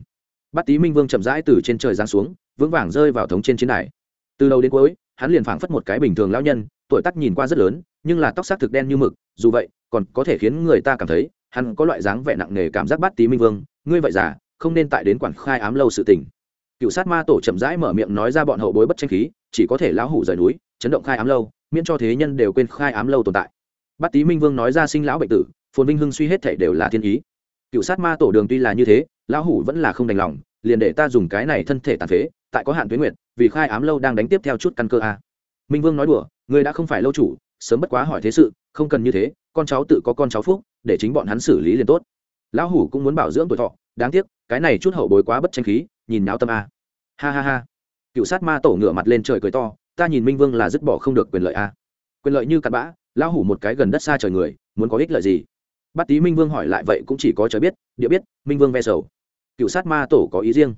bát tý minh vương chậm rãi từ trên trời giáng xuống, vững vàng rơi vào thống trên chiến đài từ đầu đến cuối, hắn liền phảng phất một cái bình thường lão nhân, tuổi tác nhìn qua rất lớn, nhưng là tóc sắc thực đen như mực, dù vậy, còn có thể khiến người ta cảm thấy, hắn có loại dáng vẻ nặng nề cảm giác bát tí minh vương, ngươi vậy giả không nên tại đến quản khai ám lâu sự tình. Cựu sát ma tổ chậm rãi mở miệng nói ra bọn hậu bối bất tranh khí, chỉ có thể lão hủ rời núi, chấn động khai ám lâu, miễn cho thế nhân đều quên khai ám lâu tồn tại. Bát tý minh vương nói ra sinh lão bệnh tử, phồn vinh hưng suy hết thể đều là thiên ý. Cựu sát ma tổ đường tuy là như thế, lão hủ vẫn là không đành lòng, liền để ta dùng cái này thân thể tàn phế, tại có hạn tuyến nguyệt, vì khai ám lâu đang đánh tiếp theo chút căn cơ a. Minh vương nói đùa người đã không phải lâu chủ, sớm bất quá hỏi thế sự, không cần như thế, con cháu tự có con cháu phúc, để chính bọn hắn xử lý liền tốt lão hủ cũng muốn bảo dưỡng tuổi thọ, đáng tiếc, cái này chút hậu bối quá bất tranh khí, nhìn náo tâm a. Ha ha ha. Cựu sát ma tổ ngửa mặt lên trời cười to, ta nhìn minh vương là dứt bỏ không được quyền lợi a. Quyền lợi như cặn bã, lão hủ một cái gần đất xa trời người, muốn có ích lợi gì? Bát tý minh vương hỏi lại vậy cũng chỉ có trời biết, địa biết, minh vương ve sầu. Cựu sát ma tổ có ý riêng.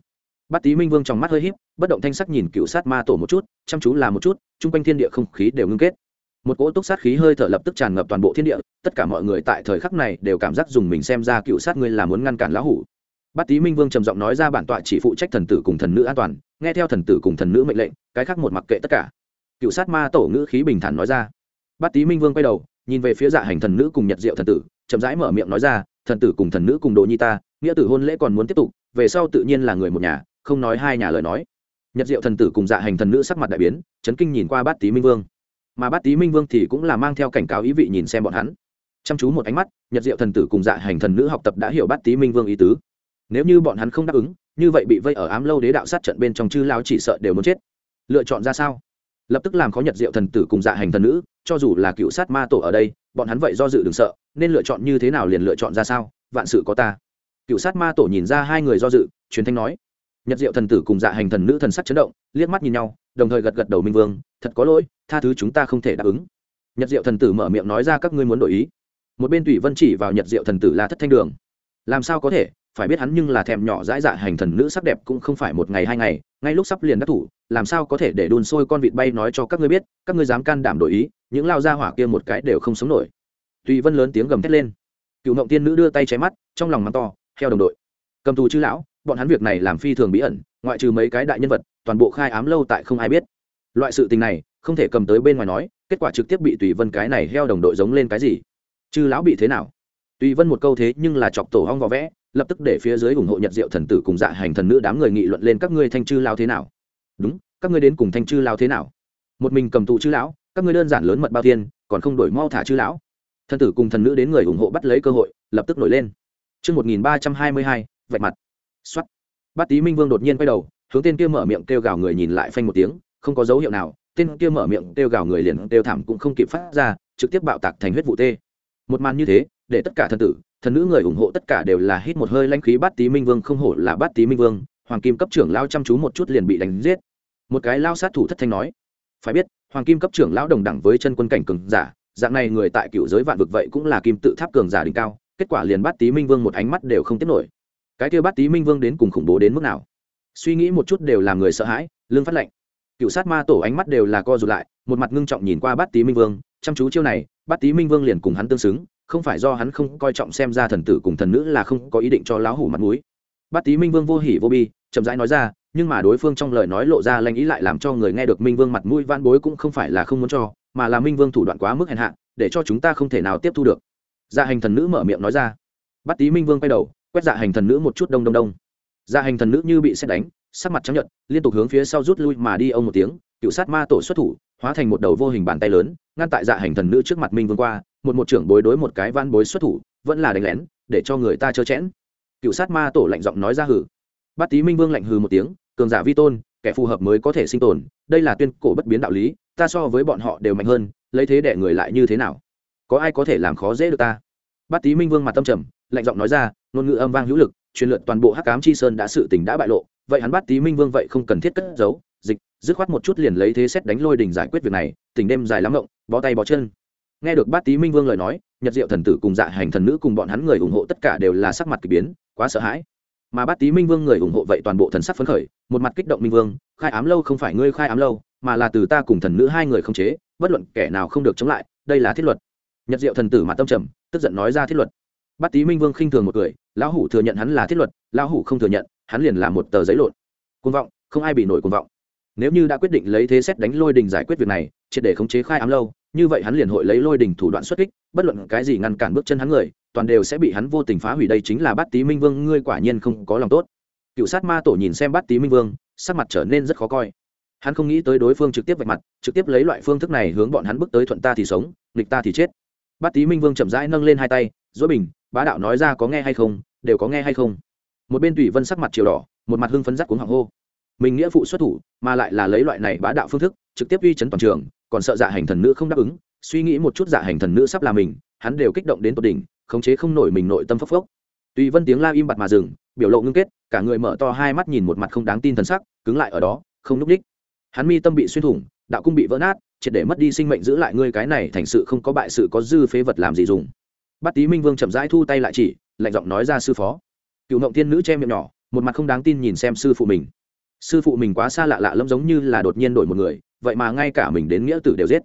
Bát tý minh vương trong mắt hơi híp, bất động thanh sắc nhìn cựu sát ma tổ một chút, chăm chú là một chút, chung quanh thiên địa không khí đều ngưng kết một cỗ túc sát khí hơi thở lập tức tràn ngập toàn bộ thiên địa, tất cả mọi người tại thời khắc này đều cảm giác dùng mình xem ra cựu sát ngươi là muốn ngăn cản lão hủ. Bát tý minh vương trầm giọng nói ra bản tọa chỉ phụ trách thần tử cùng thần nữ an toàn, nghe theo thần tử cùng thần nữ mệnh lệnh, cái khác một mặc kệ tất cả. Cựu sát ma tổ ngữ khí bình thản nói ra. Bát tý minh vương quay đầu, nhìn về phía dạ hành thần nữ cùng nhật diệu thần tử, chậm rãi mở miệng nói ra, thần tử cùng thần nữ cùng đồ nhi ta, nghĩa tử hôn lễ còn muốn tiếp tục, về sau tự nhiên là người một nhà, không nói hai nhà lời nói. Nhật diệu thần tử cùng dạ hành thần nữ sắc mặt đại biến, chấn kinh nhìn qua bát tý minh vương mà bát tý minh vương thì cũng là mang theo cảnh cáo ý vị nhìn xem bọn hắn. Chăm chú một ánh mắt, nhật diệu thần tử cùng dạ hành thần nữ học tập đã hiểu bát tý minh vương ý tứ. Nếu như bọn hắn không đáp ứng, như vậy bị vây ở ám lâu đế đạo sát trận bên trong chư lao chỉ sợ đều muốn chết. Lựa chọn ra sao? Lập tức làm khó nhật diệu thần tử cùng dạ hành thần nữ, cho dù là cựu sát ma tổ ở đây, bọn hắn vậy do dự đừng sợ, nên lựa chọn như thế nào liền lựa chọn ra sao? Vạn sự có ta. Cựu sát ma tổ nhìn ra hai người do dự, truyền thanh nói. Nhật diệu thần tử cùng dạ hành thần nữ thần sắc chấn động, liếc mắt nhìn nhau đồng thời gật gật đầu minh vương, thật có lỗi, tha thứ chúng ta không thể đáp ứng. Nhật diệu thần tử mở miệng nói ra các ngươi muốn đổi ý. Một bên tùy vân chỉ vào nhật diệu thần tử là thất thanh đường. Làm sao có thể? Phải biết hắn nhưng là thèm nhỏ dãi dạ hành thần nữ sắc đẹp cũng không phải một ngày hai ngày, ngay lúc sắp liền đắc thủ, làm sao có thể để đun sôi con vịt bay nói cho các ngươi biết, các ngươi dám can đảm đổi ý, những lao ra hỏa kia một cái đều không sống nổi. Tùy vân lớn tiếng gầm thét lên. Cựu ngộng tiên nữ đưa tay cháy mắt, trong lòng mắng to theo đồng đội, cầm tù chư lão, bọn hắn việc này làm phi thường bí ẩn, ngoại trừ mấy cái đại nhân vật toàn bộ khai ám lâu tại không ai biết. Loại sự tình này không thể cầm tới bên ngoài nói kết quả trực tiếp bị tùy vân cái này heo đồng đội giống lên cái gì? Chư lão bị thế nào? Tùy vân một câu thế nhưng là chọc tổ hong vỏ vẽ lập tức để phía dưới ủng hộ nhật diệu thần tử cùng dạ hành thần nữ đám người nghị luận lên các ngươi thanh chư lao thế nào. Đúng các ngươi đến cùng thanh chư lao thế nào? Một mình cầm tù chư lão các ngươi đơn giản lớn mật bao thiên còn không đổi mau thả chư lão. Thần tử cùng thần nữ đến người ủng hộ bắt lấy cơ hội lập tức nổi lên. Trước 1322, vạch mặt. Xoát. Bát Tý Minh Vương đột nhiên quay đầu, hướng tên kia mở miệng kêu gào người nhìn lại phanh một tiếng, không có dấu hiệu nào, tên kia mở miệng kêu gào người liền kêu thảm cũng không kịp phát ra, trực tiếp bạo tạc thành huyết vụ tê. Một màn như thế, để tất cả thần tử, thần nữ người ủng hộ tất cả đều là hít một hơi lãnh khí Bát Tý Minh Vương không hổ là Bát Tý Minh Vương, hoàng kim cấp trưởng lao chăm chú một chút liền bị đánh giết. Một cái lao sát thủ thất thanh nói, phải biết, hoàng kim cấp trưởng lão đồng đẳng với chân quân cảnh cường giả, dạng này người tại cựu giới vạn vực vậy cũng là kim tự tháp cường giả đỉnh cao kết quả liền bát tý minh vương một ánh mắt đều không tiếp nổi cái kia bát tý minh vương đến cùng khủng bố đến mức nào suy nghĩ một chút đều làm người sợ hãi lương phát lệnh cựu sát ma tổ ánh mắt đều là co rụt lại, một mặt ngưng trọng nhìn qua bát tý minh vương, chăm chú chiêu này, bát tý minh vương liền cùng hắn tương xứng, không phải do hắn không coi trọng xem ra thần tử cùng thần nữ là không có ý định cho lão hủ mặt mũi. Bát tý minh vương vô hỉ vô bi, chậm rãi nói ra, nhưng mà đối phương trong lời nói lộ ra lanh ý lại làm cho người nghe được minh vương mặt mũi van bối cũng không phải là không muốn cho, mà là minh vương thủ đoạn quá mức hèn hạ, để cho chúng ta không thể nào tiếp thu được. Dạ hành thần nữ mở miệng nói ra. Bát tý minh vương quay đầu, quét dạ hành thần nữ một chút đông đông đông gia hành thần nữ như bị xét đánh, sắc mặt trắng nhợt, liên tục hướng phía sau rút lui mà đi ông một tiếng, cựu sát ma tổ xuất thủ, hóa thành một đầu vô hình bàn tay lớn, ngăn tại dạ hành thần nữ trước mặt minh vương qua, một một trưởng bối đối một cái van bối xuất thủ, vẫn là đánh lén, để cho người ta chớ chẽn cựu sát ma tổ lạnh giọng nói ra hử. Bát tý minh vương lạnh hừ một tiếng, cường giả vi tôn, kẻ phù hợp mới có thể sinh tồn, đây là tuyên cổ bất biến đạo lý, ta so với bọn họ đều mạnh hơn, lấy thế để người lại như thế nào? Có ai có thể làm khó dễ được ta? Bát tý minh vương mặt tâm trầm, lạnh giọng nói ra, ngôn ngữ âm vang hữu lực truyền lượt toàn bộ hắc cám chi sơn đã sự tình đã bại lộ, vậy hắn bắt tý minh vương vậy không cần thiết cất giấu, dịch, dứt khoát một chút liền lấy thế xét đánh lôi đình giải quyết việc này tình đêm dài lắm ngộng, bó tay bó chân. Nghe được bát tý minh vương lời nói, nhật diệu thần tử cùng dạ hành thần nữ cùng bọn hắn người ủng hộ tất cả đều là sắc mặt k ỳ biến, quá sợ hãi. Mà bát tý minh vương người ủng hộ vậy toàn bộ thần sắc phấn khởi, một mặt kích động minh vương, khai ám lâu không phải ngươi khai ám lâu, mà là từ ta cùng thần nữ hai người không chế, bất luận kẻ nào không được chống lại, đây là thiết luật. Nhật diệu thần tử mặt tâm trầm, tức giận nói ra thiết luật bát tý minh vương khinh thường một cười, lão hủ thừa nhận hắn là thiết luật, lão hủ không thừa nhận, hắn liền là một tờ giấy lộn. Côn vọng, không ai bị nổi côn vọng. Nếu như đã quyết định lấy thế xét đánh lôi đình giải quyết việc này, triệt để khống chế khai ám lâu, như vậy hắn liền hội lấy lôi đình thủ đoạn xuất kích, bất luận cái gì ngăn cản bước chân hắn người, toàn đều sẽ bị hắn vô tình phá hủy đây chính là bát tý minh vương, ngươi quả nhiên không có lòng tốt. Cựu sát ma tổ nhìn xem bát tý minh vương, sắc mặt trở nên rất khó coi. Hắn không nghĩ tới đối phương trực tiếp vạch mặt, trực tiếp lấy loại phương thức này hướng bọn hắn bước tới thuận ta thì sống, nghịch ta thì chết. Bát tý minh vương chậm rãi nâng lên hai tay dối bình bá đạo nói ra có nghe hay không, đều có nghe hay không. Một bên tùy vân sắc mặt chiều đỏ, một mặt hưng phấn rắc cuống hoàng hô. Mình nghĩa phụ xuất thủ, mà lại là lấy loại này bá đạo phương thức, trực tiếp uy chấn toàn trường, còn sợ dạ hành thần nữ không đáp ứng, suy nghĩ một chút dạ hành thần nữ sắp là mình, hắn đều kích động đến tột đỉnh, khống chế không nổi mình nội tâm phốc phốc. Tùy vân tiếng la im bặt mà dừng, biểu lộ ngưng kết, cả người mở to hai mắt nhìn một mặt không đáng tin thần sắc, cứng lại ở đó, không núp đích. Hắn mi tâm bị xuyên thủng, đạo cung bị vỡ nát, triệt để mất đi sinh mệnh giữ lại ngươi cái này, thành sự không có bại sự có dư phế vật làm gì dùng bát tý minh vương chậm rãi thu tay lại chỉ, lạnh giọng nói ra sư phó. Cựu mộng thiên nữ che miệng nhỏ, một mặt không đáng tin nhìn xem sư phụ mình. Sư phụ mình quá xa lạ lạ lẫm giống như là đột nhiên đổi một người, vậy mà ngay cả mình đến nghĩa tử đều giết.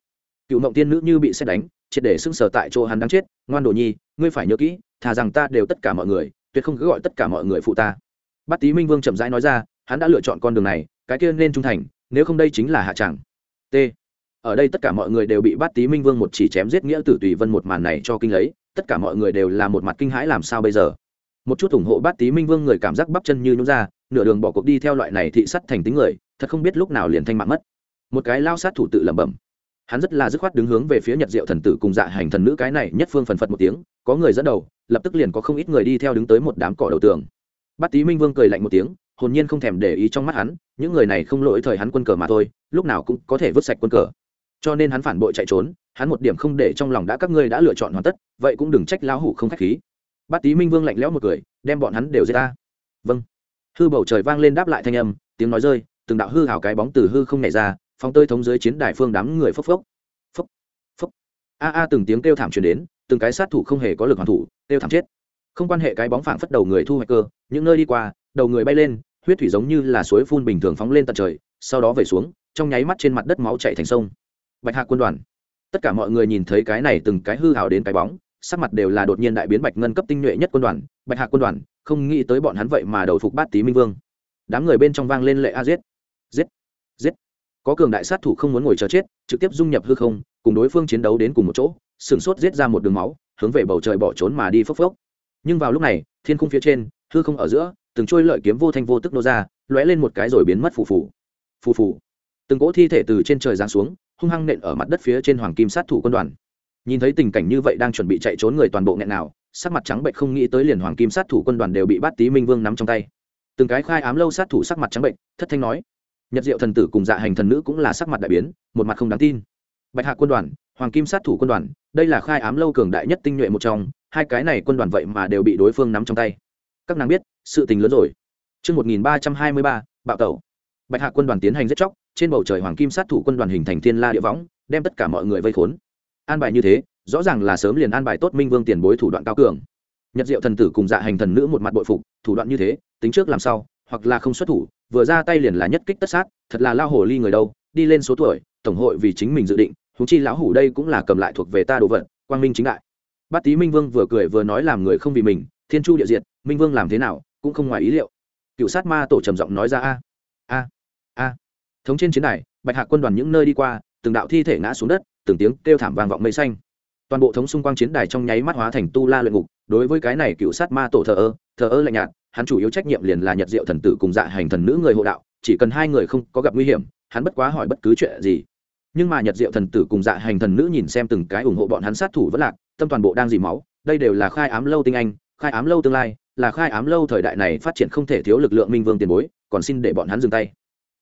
Cựu mộng Thiên nữ như bị xét đánh, triệt để sưng sờ tại chỗ hắn đáng chết, ngoan đồ nhi, ngươi phải nhớ kỹ, thà rằng ta đều tất cả mọi người, tuyệt không cứ gọi tất cả mọi người phụ ta. Bát tý minh vương chậm rãi nói ra, hắn đã lựa chọn con đường này, cái kia nên trung thành, nếu không đây chính là hạ tràng t. Ở đây tất cả mọi người đều bị bát tý minh vương một chỉ chém giết nghĩa tử tùy vân một màn này cho kinh lấy tất cả mọi người đều là một mặt kinh hãi làm sao bây giờ? Một chút ủng hộ bát tý minh vương người cảm giác bắp chân như nhún ra, nửa đường bỏ cuộc đi theo loại này thị sắt thành tính người, thật không biết lúc nào liền thanh mạng mất. Một cái lao sát thủ tự lẩm bẩm. Hắn rất là dứt khoát đứng hướng về phía nhật diệu thần tử cùng dạ hành thần nữ cái này nhất phương phần phật một tiếng, có người dẫn đầu, lập tức liền có không ít người đi theo đứng tới một đám cỏ đầu tường. Bát tý minh vương cười lạnh một tiếng, hồn nhiên không thèm để ý trong mắt hắn, những người này không lỗi thời hắn quân cờ mà thôi, lúc nào cũng có thể vứt sạch quân cờ cho nên hắn phản bội chạy trốn, hắn một điểm không để trong lòng đã các ngươi đã lựa chọn hoàn tất, vậy cũng đừng trách lão hủ không khách khí. Bát tý minh vương lạnh lẽo một cười, đem bọn hắn đều giết ta. Vâng. Hư bầu trời vang lên đáp lại thanh âm, tiếng nói rơi, từng đạo hư hào cái bóng từ hư không nhảy ra, phóng tơi thống dưới chiến đài phương đám người phốc phốc. Phốc phốc. A a từng tiếng kêu thảm truyền đến, từng cái sát thủ không hề có lực hoàn thủ, kêu thảm chết. Không quan hệ cái bóng phảng phất đầu người thu hoạch cơ, những nơi đi qua, đầu người bay lên, huyết thủy giống như là suối phun bình thường phóng lên tận trời, sau đó về xuống, trong nháy mắt trên mặt đất máu chảy thành sông bạch hạc quân đoàn. Tất cả mọi người nhìn thấy cái này từng cái hư hào đến cái bóng, sắc mặt đều là đột nhiên đại biến bạch ngân cấp tinh nhuệ nhất quân đoàn, bạch hạc quân đoàn, không nghĩ tới bọn hắn vậy mà đầu phục bát tý minh vương. Đám người bên trong vang lên lệ a giết. Giết giết. Có cường đại sát thủ không muốn ngồi chờ chết, trực tiếp dung nhập hư không, cùng đối phương chiến đấu đến cùng một chỗ sửng sốt giết ra một đường máu, hướng về bầu trời bỏ trốn mà đi phốc phốc. Nhưng vào lúc này, thiên khung phía trên, hư không ở giữa, từng trôi lợi kiếm vô thanh vô tức nô ra, lóe lên một cái rồi biến mất phù phù. Phù phù từng cỗ thi thể từ trên trời giáng xuống hung hăng nện ở mặt đất phía trên hoàng kim sát thủ quân đoàn. Nhìn thấy tình cảnh như vậy đang chuẩn bị chạy trốn người toàn bộ nghẹn nào sắc mặt trắng bệnh không nghĩ tới liền hoàng kim sát thủ quân đoàn đều bị bát tý minh vương nắm trong tay. Từng cái khai ám lâu sát thủ sắc mặt trắng bệnh thất thanh nói nhật diệu thần tử cùng dạ hành thần nữ cũng là sắc mặt đại biến một mặt không đáng tin. Bạch hạ quân đoàn hoàng kim sát thủ quân đoàn đây là khai ám lâu cường đại nhất tinh nhuệ một trong hai cái này quân đoàn vậy mà đều bị đối phương nắm trong tay. Các nàng biết sự tình lớn rồi. Trước 1323, bạo tẩu. Bạch hạ quân đoàn tiến hành giết chóc, trên bầu trời hoàng kim sát thủ quân đoàn hình thành thiên la địa võng, đem tất cả mọi người vây khốn. An bài như thế, rõ ràng là sớm liền an bài tốt minh vương tiền bối thủ đoạn cao cường. Nhật diệu thần tử cùng dạ hành thần nữ một mặt bội phục thủ đoạn như thế tính trước làm sao hoặc là không xuất thủ vừa ra tay liền là nhất kích tất sát thật là lao hồ ly người đâu đi lên số tuổi tổng hội vì chính mình dự định húng chi lão hủ đây cũng là cầm lại thuộc về ta đồ vật quang minh chính đại. Bát tý minh vương vừa cười vừa nói làm người không vì mình thiên chu địa diệt minh vương làm thế nào cũng không ngoài ý liệu. Cựu sát ma tổ trầm giọng nói ra a a a thống trên chiến đài, bạch hạ quân đoàn những nơi đi qua, từng đạo thi thể ngã xuống đất, từng tiếng kêu thảm vang vọng mây xanh. Toàn bộ thống xung quanh chiến đài trong nháy mắt hóa thành tu la luyện ngục, đối với cái này cựu sát ma tổ thờ ơ thờ ơ lạnh nhạt, hắn chủ yếu trách nhiệm liền là nhật diệu thần tử cùng dạ hành thần nữ người hộ đạo, chỉ cần hai người không có gặp nguy hiểm, hắn bất quá hỏi bất cứ chuyện gì. Nhưng mà nhật diệu thần tử cùng dạ hành thần nữ nhìn xem từng cái ủng hộ bọn hắn sát thủ vẫn lạc, tâm toàn bộ đang dì máu, đây đều là khai ám lâu tinh anh, khai ám lâu tương lai, là khai ám lâu thời đại này phát triển không thể thiếu lực lượng minh vương tiền bối, còn xin để bọn hắn dừng tay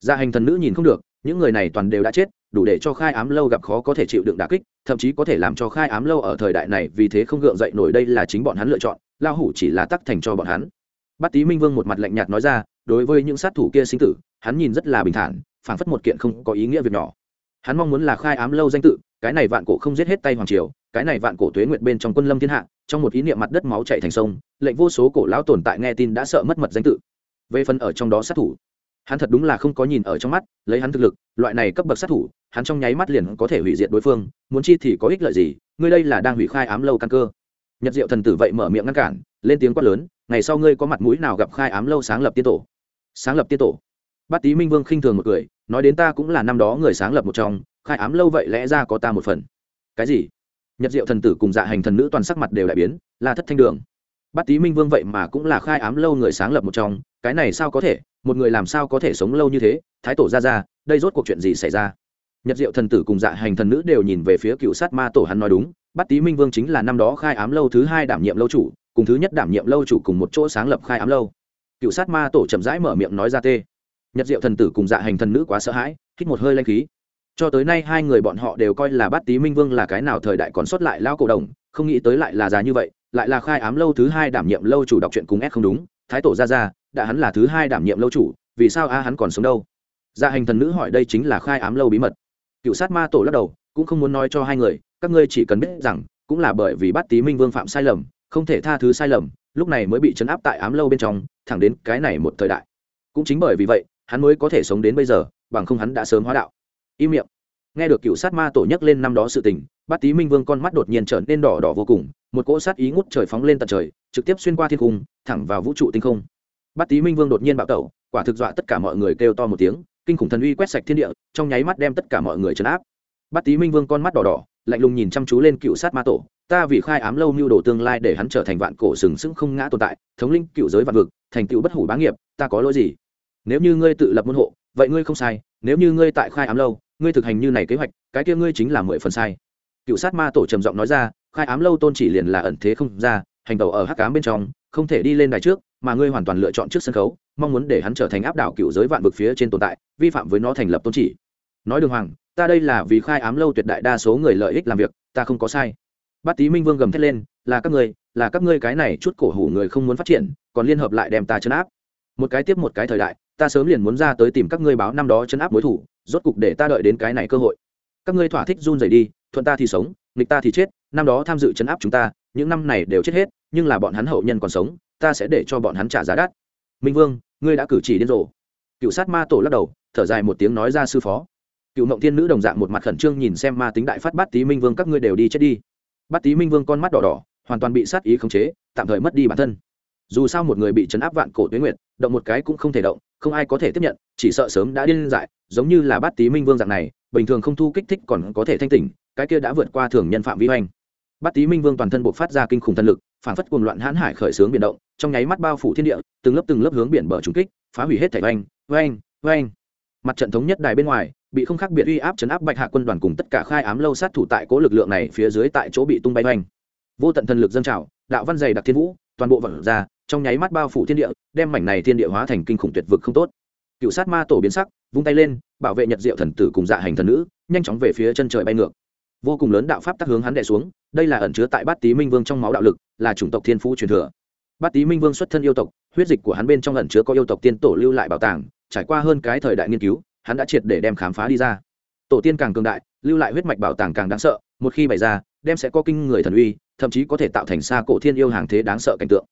dạ hành thần nữ nhìn không được, những người này toàn đều đã chết, đủ để cho khai ám lâu gặp khó có thể chịu đựng đà kích, thậm chí có thể làm cho khai ám lâu ở thời đại này vì thế không gượng dậy nổi đây là chính bọn hắn lựa chọn lao hủ chỉ là tắc thành cho bọn hắn. Bát tý minh vương một mặt lạnh nhạt nói ra, đối với những sát thủ kia sinh tử, hắn nhìn rất là bình thản, phảng phất một kiện không có ý nghĩa việc nhỏ. Hắn mong muốn là khai ám lâu danh tự, cái này vạn cổ không giết hết tay hoàng triều, cái này vạn cổ tuế nguyệt bên trong quân lâm thiên hạ, trong một ý niệm mặt đất máu chạy thành sông, lệnh vô số cổ lão tồn tại nghe tin đã sợ mất mật danh tự. Về phần ở trong đó sát thủ hắn thật đúng là không có nhìn ở trong mắt, lấy hắn thực lực, loại này cấp bậc sát thủ, hắn trong nháy mắt liền có thể hủy diệt đối phương, muốn chi thì có ích lợi gì, ngươi đây là đang hủy khai ám lâu căn cơ. Nhật diệu thần tử vậy mở miệng ngăn cản, lên tiếng quát lớn, ngày sau ngươi có mặt mũi nào gặp khai ám lâu sáng lập tiên tổ? Sáng lập tiên tổ. Bát tý minh vương khinh thường một cười, nói đến ta cũng là năm đó người sáng lập một trong, khai ám lâu vậy lẽ ra có ta một phần. Cái gì? Nhật diệu thần tử cùng dạ hành thần nữ toàn sắc mặt đều đại biến là thất thanh đường. Bát tý minh vương vậy mà cũng là khai ám lâu người sáng lập một trong cái này sao có thể, một người làm sao có thể sống lâu như thế, thái tổ ra ra, đây rốt cuộc chuyện gì xảy ra? Nhật diệu thần tử cùng dạ hành thần nữ đều nhìn về phía cựu sát ma tổ hắn nói đúng, bát tý minh vương chính là năm đó khai ám lâu thứ hai đảm nhiệm lâu chủ, cùng thứ nhất đảm nhiệm lâu chủ cùng một chỗ sáng lập khai ám lâu. Cựu sát ma tổ chậm rãi mở miệng nói ra tê. Nhật diệu thần tử cùng dạ hành thần nữ quá sợ hãi, hít một hơi lanh khí. Cho tới nay hai người bọn họ đều coi là bát tý minh vương là cái nào thời đại còn sót lại lao cổ đồng, không nghĩ tới lại là già như vậy, lại là khai ám lâu thứ hai đảm nhiệm lâu chủ đọc chuyện cùng ép không đúng, thái tổ ra ra đã hắn là thứ hai đảm nhiệm lâu chủ, vì sao a hắn còn sống đâu? Gia dạ hành thần nữ hỏi đây chính là khai ám lâu bí mật. Cựu sát ma tổ lắc đầu, cũng không muốn nói cho hai người, các ngươi chỉ cần biết rằng, cũng là bởi vì bát tý minh vương phạm sai lầm, không thể tha thứ sai lầm, lúc này mới bị chấn áp tại ám lâu bên trong, thẳng đến cái này một thời đại. Cũng chính bởi vì vậy, hắn mới có thể sống đến bây giờ, bằng không hắn đã sớm hóa đạo. Im miệng. Nghe được cựu sát ma tổ nhắc lên năm đó sự tình, bát tý minh vương con mắt đột nhiên trở nên đỏ đỏ vô cùng, một cỗ sát ý ngút trời phóng lên tận trời, trực tiếp xuyên qua thiên cung, thẳng vào vũ trụ tinh không bát tý minh vương đột nhiên bạo tẩu, quả thực dọa tất cả mọi người kêu to một tiếng, kinh khủng thần uy quét sạch thiên địa, trong nháy mắt đem tất cả mọi người trấn áp. Bát tý minh vương con mắt đỏ đỏ, lạnh lùng nhìn chăm chú lên cựu sát ma tổ, ta vì khai ám lâu mưu đồ tương lai để hắn trở thành vạn cổ sừng sững không ngã tồn tại, thống linh cựu giới vạn vực, thành cựu bất hủ bá nghiệp, ta có lỗi gì? Nếu như ngươi tự lập môn hộ, vậy ngươi không sai, nếu như ngươi tại khai ám lâu, ngươi thực hành như này kế hoạch, cái kia ngươi chính là mười phần sai. Cựu sát ma tổ trầm giọng nói ra, khai ám lâu tôn chỉ liền là ẩn thế không ra, hành tàu ở hắc ám bên trong, không thể đi lên đài trước mà ngươi hoàn toàn lựa chọn trước sân khấu, mong muốn để hắn trở thành áp đảo cựu giới vạn vực phía trên tồn tại, vi phạm với nó thành lập tôn chỉ. Nói đường hoàng, ta đây là vì khai ám lâu tuyệt đại đa số người lợi ích làm việc, ta không có sai. Bát tý minh vương gầm thét lên, là các ngươi, là các ngươi cái này chút cổ hủ người không muốn phát triển, còn liên hợp lại đem ta chấn áp. Một cái tiếp một cái thời đại, ta sớm liền muốn ra tới tìm các ngươi báo năm đó chấn áp mối thủ, rốt cục để ta đợi đến cái này cơ hội. Các ngươi thỏa thích run rẩy đi, thuận ta thì sống, nghịch ta thì chết, năm đó tham dự chấn áp chúng ta, những năm này đều chết hết, nhưng là bọn hắn hậu nhân còn sống ta sẽ để cho bọn hắn trả giá đắt. Minh vương, ngươi đã cử chỉ điên rồ. Cựu sát ma tổ lắc đầu, thở dài một tiếng nói ra sư phó. Cựu mộng thiên nữ đồng dạng một mặt khẩn trương nhìn xem ma tính đại phát bát tý minh vương, các ngươi đều đi chết đi. Bát tý minh vương con mắt đỏ đỏ, hoàn toàn bị sát ý khống chế, tạm thời mất đi bản thân. Dù sao một người bị chấn áp vạn cổ tuyến nguyệt, động một cái cũng không thể động, không ai có thể tiếp nhận, chỉ sợ sớm đã điên dại, giống như là bát tý minh vương dạng này, bình thường không thu kích thích còn có thể thanh tỉnh, cái kia đã vượt qua thường nhân phạm vi hoành. Bát tý minh vương toàn thân buộc phát ra kinh khủng thần lực phản phất cuồng loạn hãn hải khởi sướng biển động, trong nháy mắt bao phủ thiên địa, từng lớp từng lớp hướng biển bờ trúng kích, phá hủy hết thảy oanh oanh oanh. Mặt trận thống nhất đài bên ngoài, bị không khác biệt uy áp chấn áp bạch hạ quân đoàn cùng tất cả khai ám lâu sát thủ tại cố lực lượng này phía dưới tại chỗ bị tung bay oanh. Vô tận thần lực dâng trào, đạo văn dày đặc thiên vũ, toàn bộ vận ra, trong nháy mắt bao phủ thiên địa, đem mảnh này thiên địa hóa thành kinh khủng tuyệt vực không tốt. Cựu sát ma tổ biến sắc, vung tay lên, bảo vệ nhật diệu thần tử cùng dạ hành thần nữ, nhanh chóng về phía chân trời bay ngược vô cùng lớn đạo pháp tác hướng hắn đè xuống, đây là ẩn chứa tại bát tý minh vương trong máu đạo lực, là chủng tộc thiên phú truyền thừa. Bát tý minh vương xuất thân yêu tộc, huyết dịch của hắn bên trong ẩn chứa có yêu tộc tiên tổ lưu lại bảo tàng, trải qua hơn cái thời đại nghiên cứu, hắn đã triệt để đem khám phá đi ra. Tổ tiên càng cường đại, lưu lại huyết mạch bảo tàng càng đáng sợ, một khi bày ra, đem sẽ có kinh người thần uy, thậm chí có thể tạo thành xa cổ thiên yêu hàng thế đáng sợ cảnh tượng.